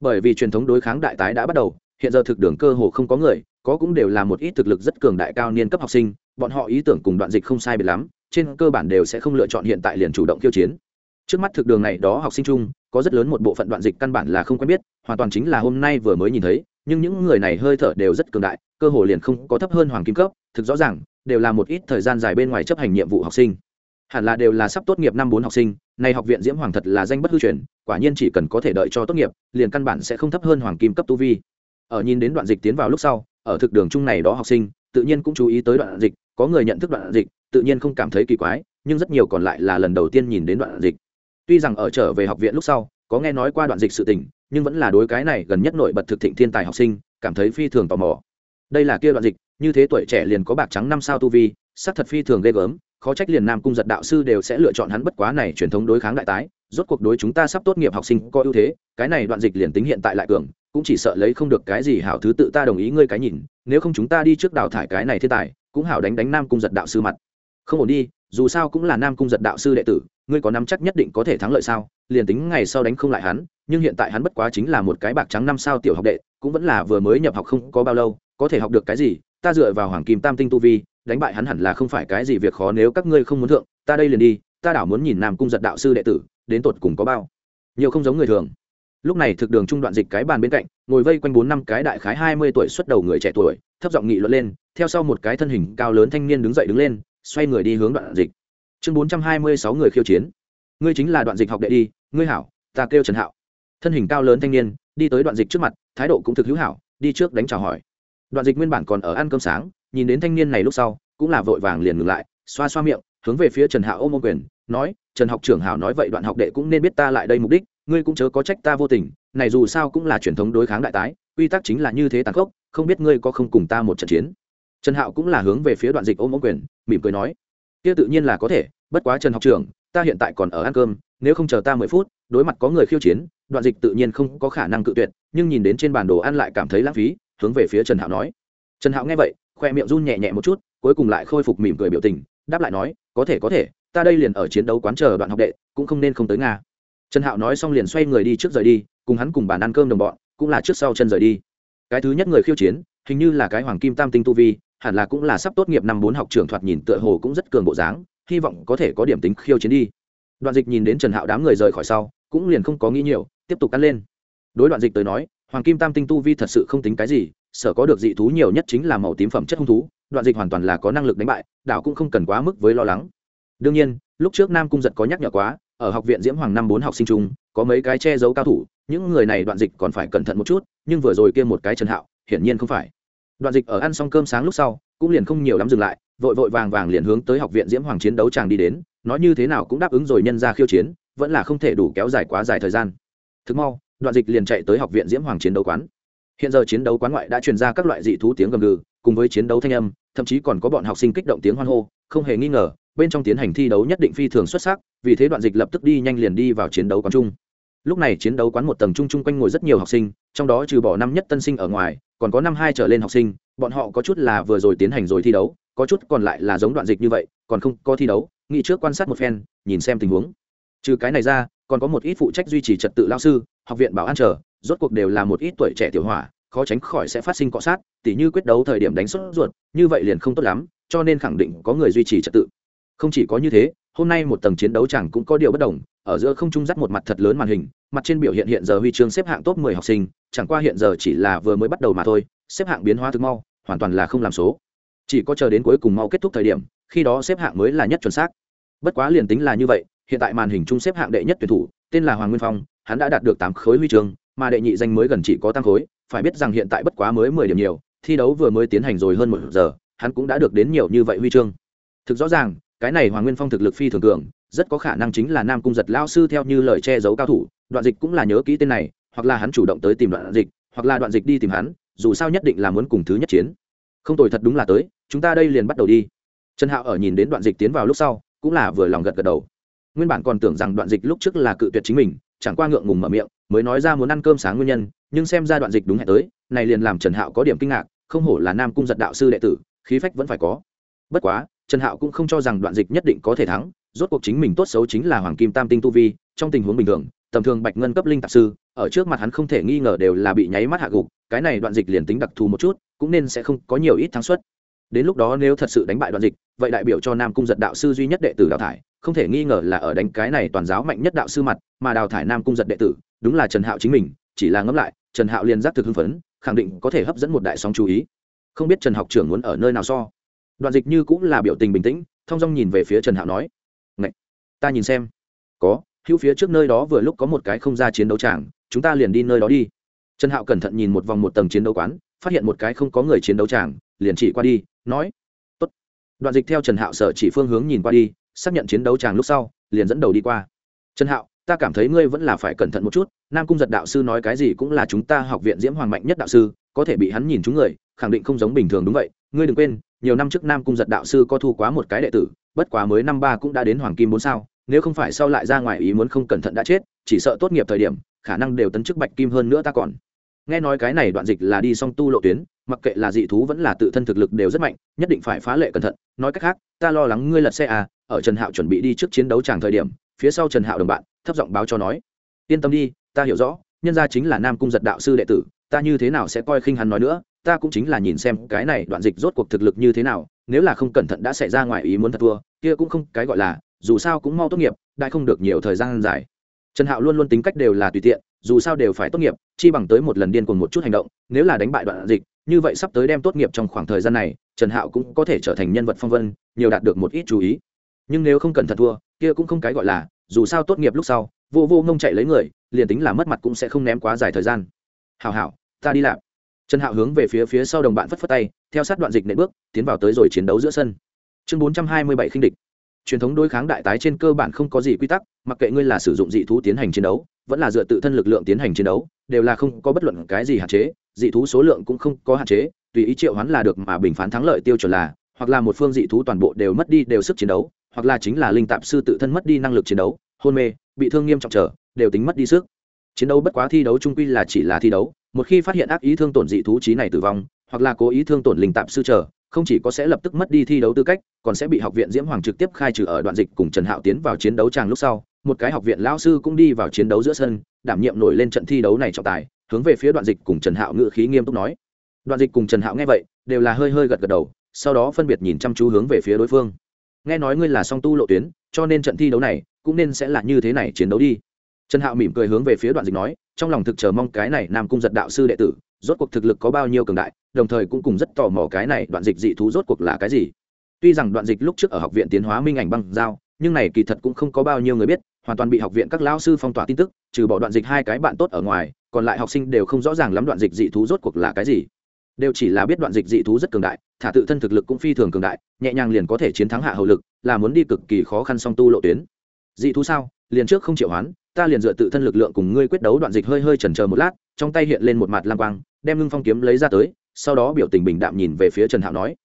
Bởi vì truyền thống đối kháng đại tái đã bắt đầu, hiện giờ thực đường cơ hồ không có người, có cũng đều là một ít thực lực rất cường đại cao niên cấp học sinh bọn họ ý tưởng cùng đoạn dịch không sai biệt lắm, trên cơ bản đều sẽ không lựa chọn hiện tại liền chủ động khiêu chiến. Trước mắt thực đường này đó học sinh chung, có rất lớn một bộ phận đoạn dịch căn bản là không quen biết, hoàn toàn chính là hôm nay vừa mới nhìn thấy, nhưng những người này hơi thở đều rất cường đại, cơ hồ liền không có thấp hơn hoàng kim cấp, thực rõ ràng, đều là một ít thời gian dài bên ngoài chấp hành nhiệm vụ học sinh. Hẳn là đều là sắp tốt nghiệp năm bốn học sinh này học viện diễm hoàng thật là danh bất hư truyền, quả nhiên chỉ cần có thể đợi cho tốt nghiệp, liền căn bản sẽ không thấp hơn hoàng kim cấp tu vi. Ở nhìn đến đoạn dịch tiến vào lúc sau, ở thực đường chung này đó học sinh, tự nhiên cũng chú ý tới đoạn dịch có người nhận thức đoạn dịch, tự nhiên không cảm thấy kỳ quái, nhưng rất nhiều còn lại là lần đầu tiên nhìn đến đoạn dịch. Tuy rằng ở trở về học viện lúc sau, có nghe nói qua đoạn dịch sự tình, nhưng vẫn là đối cái này gần nhất nổi bật thực thịnh thiên tài học sinh, cảm thấy phi thường tò mò. Đây là kia đoạn dịch, như thế tuổi trẻ liền có bạc trắng năm sao tu vi, sắc thật phi thường ghê gớm, khó trách liền nam cung giật đạo sư đều sẽ lựa chọn hắn bất quá này truyền thống đối kháng đại tái, rốt cuộc đối chúng ta sắp tốt nghiệp học sinh có ưu thế, cái này đoạn dịch liền tính hiện tại lại cường, cũng chỉ sợ lấy không được cái gì hảo thứ tự ta đồng ý ngươi cái nhìn, nếu không chúng ta đi trước đào thải cái này thiên tài cũng hảo đánh đánh nam cung giật đạo sư mặt. Không ổn đi, dù sao cũng là nam cung giật đạo sư đệ tử, ngươi có nắm chắc nhất định có thể thắng lợi sao? Liền tính ngày sau đánh không lại hắn, nhưng hiện tại hắn bất quá chính là một cái bạc trắng năm sao tiểu học đệ, cũng vẫn là vừa mới nhập học không có bao lâu, có thể học được cái gì? Ta dựa vào hoàng kim tam tinh tu vi, đánh bại hắn hẳn là không phải cái gì việc khó nếu các ngươi không muốn thượng, ta đây liền đi, ta đảo muốn nhìn nam cung giật đạo sư đệ tử, đến tột cùng có bao nhiều không giống người thường. Lúc này thực đường trung đoạn dịch cái bàn bên cạnh, ngồi vây quanh bốn năm cái đại khái hai mươi tuổi xuất đầu người trẻ tuổi thấp giọng nghị luận lên, theo sau một cái thân hình cao lớn thanh niên đứng dậy đứng lên, xoay người đi hướng đoạn dịch. Chương bốn trăm hai mươi sáu người khiêu chiến. Ngươi chính là đoạn dịch học đệ đi, ngươi hảo, ta kêu trần hạo. Thân hình cao lớn thanh niên, đi tới đoạn dịch trước mặt, thái độ cũng thực hữu hảo, đi trước đánh chào hỏi. Đoạn dịch nguyên bản còn ở ăn cơm sáng, nhìn đến thanh niên này lúc sau, cũng là vội vàng liền ngừng lại, xoa xoa miệng, hướng về phía trần hạo ôm ô quyền, nói, trần học trưởng hảo nói vậy đoạn học đệ cũng nên biết ta lại đây mục đích, ngươi cũng chớ có trách ta vô tình, này dù sao cũng là truyền thống đối kháng đại tái quy tắc chính là như thế tàn khốc, không biết ngươi có không cùng ta một trận chiến? Trần hạo cũng là hướng về phía đoạn dịch ôm ôm quyền, mỉm cười nói, kia tự nhiên là có thể, bất quá trần học trưởng, ta hiện tại còn ở ăn cơm, nếu không chờ ta mười phút, đối mặt có người khiêu chiến, đoạn dịch tự nhiên không có khả năng cự tuyệt, nhưng nhìn đến trên bản đồ ăn lại cảm thấy lãng phí, hướng về phía trần hạo nói. Trần hạo nghe vậy, khoe miệng run nhẹ nhẹ một chút, cuối cùng lại khôi phục mỉm cười biểu tình, đáp lại nói, có thể có thể, ta đây liền ở chiến đấu quán chờ đoạn học đệ, cũng không nên không tới nga. Trần hạo nói xong liền xoay người đi trước rời đi, cùng hắn cùng bàn ăn cơm đồng bọn cũng là trước sau chân rời đi. Cái thứ nhất người khiêu chiến, hình như là cái hoàng kim tam tinh tu vi, hẳn là cũng là sắp tốt nghiệp năm bốn học trường thoạt nhìn tựa hồ cũng rất cường bộ dáng, hy vọng có thể có điểm tính khiêu chiến đi. Đoạn dịch nhìn đến trần hạo đám người rời khỏi sau, cũng liền không có nghĩ nhiều, tiếp tục cắn lên. Đối đoạn dịch tới nói, hoàng kim tam tinh tu vi thật sự không tính cái gì, sở có được dị thú nhiều nhất chính là màu tím phẩm chất hung thú, đoạn dịch hoàn toàn là có năng lực đánh bại, đảo cũng không cần quá mức với lo lắng. Đương nhiên, lúc trước nam cung giật có nhắc nhở quá, ở học viện diễm hoàng năm bốn học sinh trung có mấy cái che giấu cao thủ những người này đoạn dịch còn phải cẩn thận một chút, nhưng vừa rồi kia một cái trần hạo, hiển nhiên không phải. Đoạn dịch ở ăn xong cơm sáng lúc sau, cũng liền không nhiều lắm dừng lại, vội vội vàng vàng liền hướng tới học viện diễm hoàng chiến đấu chàng đi đến, nói như thế nào cũng đáp ứng rồi nhân ra khiêu chiến, vẫn là không thể đủ kéo dài quá dài thời gian. Thực mau, đoạn dịch liền chạy tới học viện diễm hoàng chiến đấu quán. Hiện giờ chiến đấu quán ngoại đã truyền ra các loại dị thú tiếng gầm gừ, cùng với chiến đấu thanh âm, thậm chí còn có bọn học sinh kích động tiếng hoan hô, không hề nghi ngờ, bên trong tiến hành thi đấu nhất định phi thường xuất sắc, vì thế đoạn dịch lập tức đi nhanh liền đi vào chiến đấu quán chung lúc này chiến đấu quán một tầng chung chung quanh ngồi rất nhiều học sinh, trong đó trừ bỏ năm nhất tân sinh ở ngoài, còn có năm hai trở lên học sinh, bọn họ có chút là vừa rồi tiến hành rồi thi đấu, có chút còn lại là giống đoạn dịch như vậy, còn không có thi đấu, nghĩ trước quan sát một phen, nhìn xem tình huống. Trừ cái này ra, còn có một ít phụ trách duy trì trật tự lao sư, học viện bảo an trở rốt cuộc đều là một ít tuổi trẻ tiểu hỏa, khó tránh khỏi sẽ phát sinh cọ sát, tỉ như quyết đấu thời điểm đánh sốt ruột, như vậy liền không tốt lắm, cho nên khẳng định có người duy trì trật tự. Không chỉ có như thế, hôm nay một tầng chiến đấu chẳng cũng có điều bất đồng, ở giữa không trung dắt một mặt thật lớn màn hình mặt trên biểu hiện hiện giờ huy chương xếp hạng top 10 học sinh, chẳng qua hiện giờ chỉ là vừa mới bắt đầu mà thôi, xếp hạng biến hóa thực mau, hoàn toàn là không làm số. Chỉ có chờ đến cuối cùng mau kết thúc thời điểm, khi đó xếp hạng mới là nhất chuẩn xác. Bất quá liền tính là như vậy, hiện tại màn hình chung xếp hạng đệ nhất tuyển thủ, tên là hoàng nguyên phong, hắn đã đạt được tám khối huy chương, mà đệ nhị danh mới gần chỉ có tăng khối, phải biết rằng hiện tại bất quá mới mười điểm nhiều, thi đấu vừa mới tiến hành rồi hơn một giờ, hắn cũng đã được đến nhiều như vậy huy chương. Thực rõ ràng, cái này hoàng nguyên phong thực lực phi thường cường rất có khả năng chính là nam cung giật lao sư theo như lời che giấu cao thủ, đoạn dịch cũng là nhớ kỹ tên này, hoặc là hắn chủ động tới tìm đoạn dịch, hoặc là đoạn dịch đi tìm hắn, dù sao nhất định là muốn cùng thứ nhất chiến. Không tồi thật đúng là tới, chúng ta đây liền bắt đầu đi. Trần hạo ở nhìn đến đoạn dịch tiến vào lúc sau, cũng là vừa lòng gật gật đầu. Nguyên bản còn tưởng rằng đoạn dịch lúc trước là cự tuyệt chính mình, chẳng qua ngượng ngùng mở miệng, mới nói ra muốn ăn cơm sáng nguyên nhân, nhưng xem ra đoạn dịch đúng hẹn tới, này liền làm trần hạo có điểm kinh ngạc, không hổ là nam cung giật đạo sư đệ tử, khí phách vẫn phải có. Bất quá trần hạo cũng không cho rằng đoạn dịch nhất định có thể thắng, rốt cuộc chính mình tốt xấu chính là hoàng kim tam tinh tu vi, trong tình huống bình thường, tầm thường bạch ngân cấp linh tạp sư, ở trước mặt hắn không thể nghi ngờ đều là bị nháy mắt hạ gục, cái này đoạn dịch liền tính đặc thù một chút, cũng nên sẽ không có nhiều ít thắng suất. Đến lúc đó nếu thật sự đánh bại đoạn dịch, vậy đại biểu cho nam cung giật đạo sư duy nhất đệ tử đào thải, không thể nghi ngờ là ở đánh cái này toàn giáo mạnh nhất đạo sư mặt, mà đào thải nam cung giật đệ tử, đúng là trần hạo chính mình, chỉ là ngẫm lại, trần hạo liền giác thực hưng phấn, khẳng định có thể hấp dẫn một đại sóng chú ý. Không biết trần học trưởng muốn ở nơi nào so đoạn dịch như cũng là biểu tình bình tĩnh, thong dong nhìn về phía trần hạo nói, Ngậy! ta nhìn xem có, hữu phía trước nơi đó vừa lúc có một cái không ra chiến đấu tràng, chúng ta liền đi nơi đó đi trần hạo cẩn thận nhìn một vòng một tầng chiến đấu quán, phát hiện một cái không có người chiến đấu tràng, liền chỉ qua đi, nói, Tốt. đoạn dịch theo trần hạo sở chỉ phương hướng nhìn qua đi, xác nhận chiến đấu tràng lúc sau, liền dẫn đầu đi qua trần hạo, ta cảm thấy ngươi vẫn là phải cẩn thận một chút, nam cung giật đạo sư nói cái gì cũng là chúng ta học viện diễm hoàng mạnh nhất đạo sư, có thể bị hắn nhìn chúng người, khẳng định không giống bình thường đúng vậy, ngươi đừng quên nhiều năm trước nam cung giật đạo sư có thu quá một cái đệ tử, bất quá mới năm ba cũng đã đến hoàng kim bốn sao, nếu không phải sau lại ra ngoài ý muốn không cẩn thận đã chết, chỉ sợ tốt nghiệp thời điểm, khả năng đều tấn chức bạch kim hơn nữa ta còn. Nghe nói cái này đoạn dịch là đi song tu lộ tuyến, mặc kệ là dị thú vẫn là tự thân thực lực đều rất mạnh, nhất định phải phá lệ cẩn thận. Nói cách khác, ta lo lắng ngươi lật xe à ở trần hạo chuẩn bị đi trước chiến đấu tràng thời điểm, phía sau trần hạo đồng bạn, thấp giọng báo cho nói, yên tâm đi, ta hiểu rõ, nhân gia chính là nam cung giật đạo sư đệ tử, ta như thế nào sẽ coi khinh hắn nói nữa ta cũng chính là nhìn xem cái này đoạn dịch rốt cuộc thực lực như thế nào, nếu là không cẩn thận đã xảy ra ngoài ý muốn thật thua, kia cũng không cái gọi là, dù sao cũng mau tốt nghiệp, đại không được nhiều thời gian dài. Trần hạo luôn luôn tính cách đều là tùy tiện, dù sao đều phải tốt nghiệp, chi bằng tới một lần điên cùng một chút hành động, nếu là đánh bại đoạn dịch, như vậy sắp tới đem tốt nghiệp trong khoảng thời gian này, trần hạo cũng có thể trở thành nhân vật phong vân, nhiều đạt được một ít chú ý. Nhưng nếu không cẩn thận thua, kia cũng không cái gọi là, dù sao tốt nghiệp lúc sau, vô vô ngông chạy lấy người, liền tính là mất mặt cũng sẽ không ném quá dài thời gian. Hào hảo, ta đi làm trần hạo hướng về phía phía sau đồng bạn phất phất tay, theo sát đoạn dịch nệ bước, tiến vào tới rồi chiến đấu giữa sân. Chương bốn trăm hai mươi bảy khinh địch. Truyền thống đối kháng đại tái trên cơ bản không có gì quy tắc, mặc kệ ngươi là sử dụng dị thú tiến hành chiến đấu, vẫn là dựa tự thân lực lượng tiến hành chiến đấu, đều là không có bất luận cái gì hạn chế, dị thú số lượng cũng không có hạn chế, tùy ý triệu hoán là được mà bình phán thắng lợi tiêu chuẩn là, hoặc là một phương dị thú toàn bộ đều mất đi đều sức chiến đấu, hoặc là chính là linh tạp sư tự thân mất đi năng lực chiến đấu, hôn mê, bị thương nghiêm trọng trở, đều tính mất đi sức chiến đấu bất quá thi đấu trung quy là chỉ là thi đấu, một khi phát hiện ác ý thương tổn dị thú trí này tử vong, hoặc là cố ý thương tổn linh tạp sư trở không chỉ có sẽ lập tức mất đi thi đấu tư cách, còn sẽ bị học viện diễm hoàng trực tiếp khai trừ ở đoạn dịch cùng trần hạo tiến vào chiến đấu tràng lúc sau. Một cái học viện lão sư cũng đi vào chiến đấu giữa sân, đảm nhiệm nổi lên trận thi đấu này trọng tài, hướng về phía đoạn dịch cùng trần hạo ngự khí nghiêm túc nói. Đoạn dịch cùng trần hạo nghe vậy, đều là hơi hơi gật gật đầu, sau đó phân biệt nhìn chăm chú hướng về phía đối phương. Nghe nói ngươi là song tu lộ tuyến, cho nên trận thi đấu này cũng nên sẽ là như thế này chiến đấu đi trần hạo mỉm cười hướng về phía đoạn dịch nói, trong lòng thực chờ mong cái này nam cung giật đạo sư đệ tử, rốt cuộc thực lực có bao nhiêu cường đại, đồng thời cũng cùng rất tò mò cái này đoạn dịch dị thú rốt cuộc là cái gì. Tuy rằng đoạn dịch lúc trước ở học viện tiến hóa minh ảnh băng giao, nhưng này kỳ thật cũng không có bao nhiêu người biết, hoàn toàn bị học viện các lao sư phong tỏa tin tức, trừ bỏ đoạn dịch hai cái bạn tốt ở ngoài, còn lại học sinh đều không rõ ràng lắm đoạn dịch dị thú rốt cuộc là cái gì. Đều chỉ là biết đoạn dịch dị thú rất cường đại, thả tự thân thực lực cũng phi thường cường đại, nhẹ nhàng liền có thể chiến thắng hạ hậu lực, là muốn đi cực kỳ khó khăn song tu lộ tuyến. Dị thú sao? Liền trước không chịu hoán ta liền dựa tự thân lực lượng cùng ngươi quyết đấu đoạn dịch hơi hơi chần chờ một lát, trong tay hiện lên một mặt lam quang, đem ngưng phong kiếm lấy ra tới, sau đó biểu tình bình đạm nhìn về phía trần hạo nói,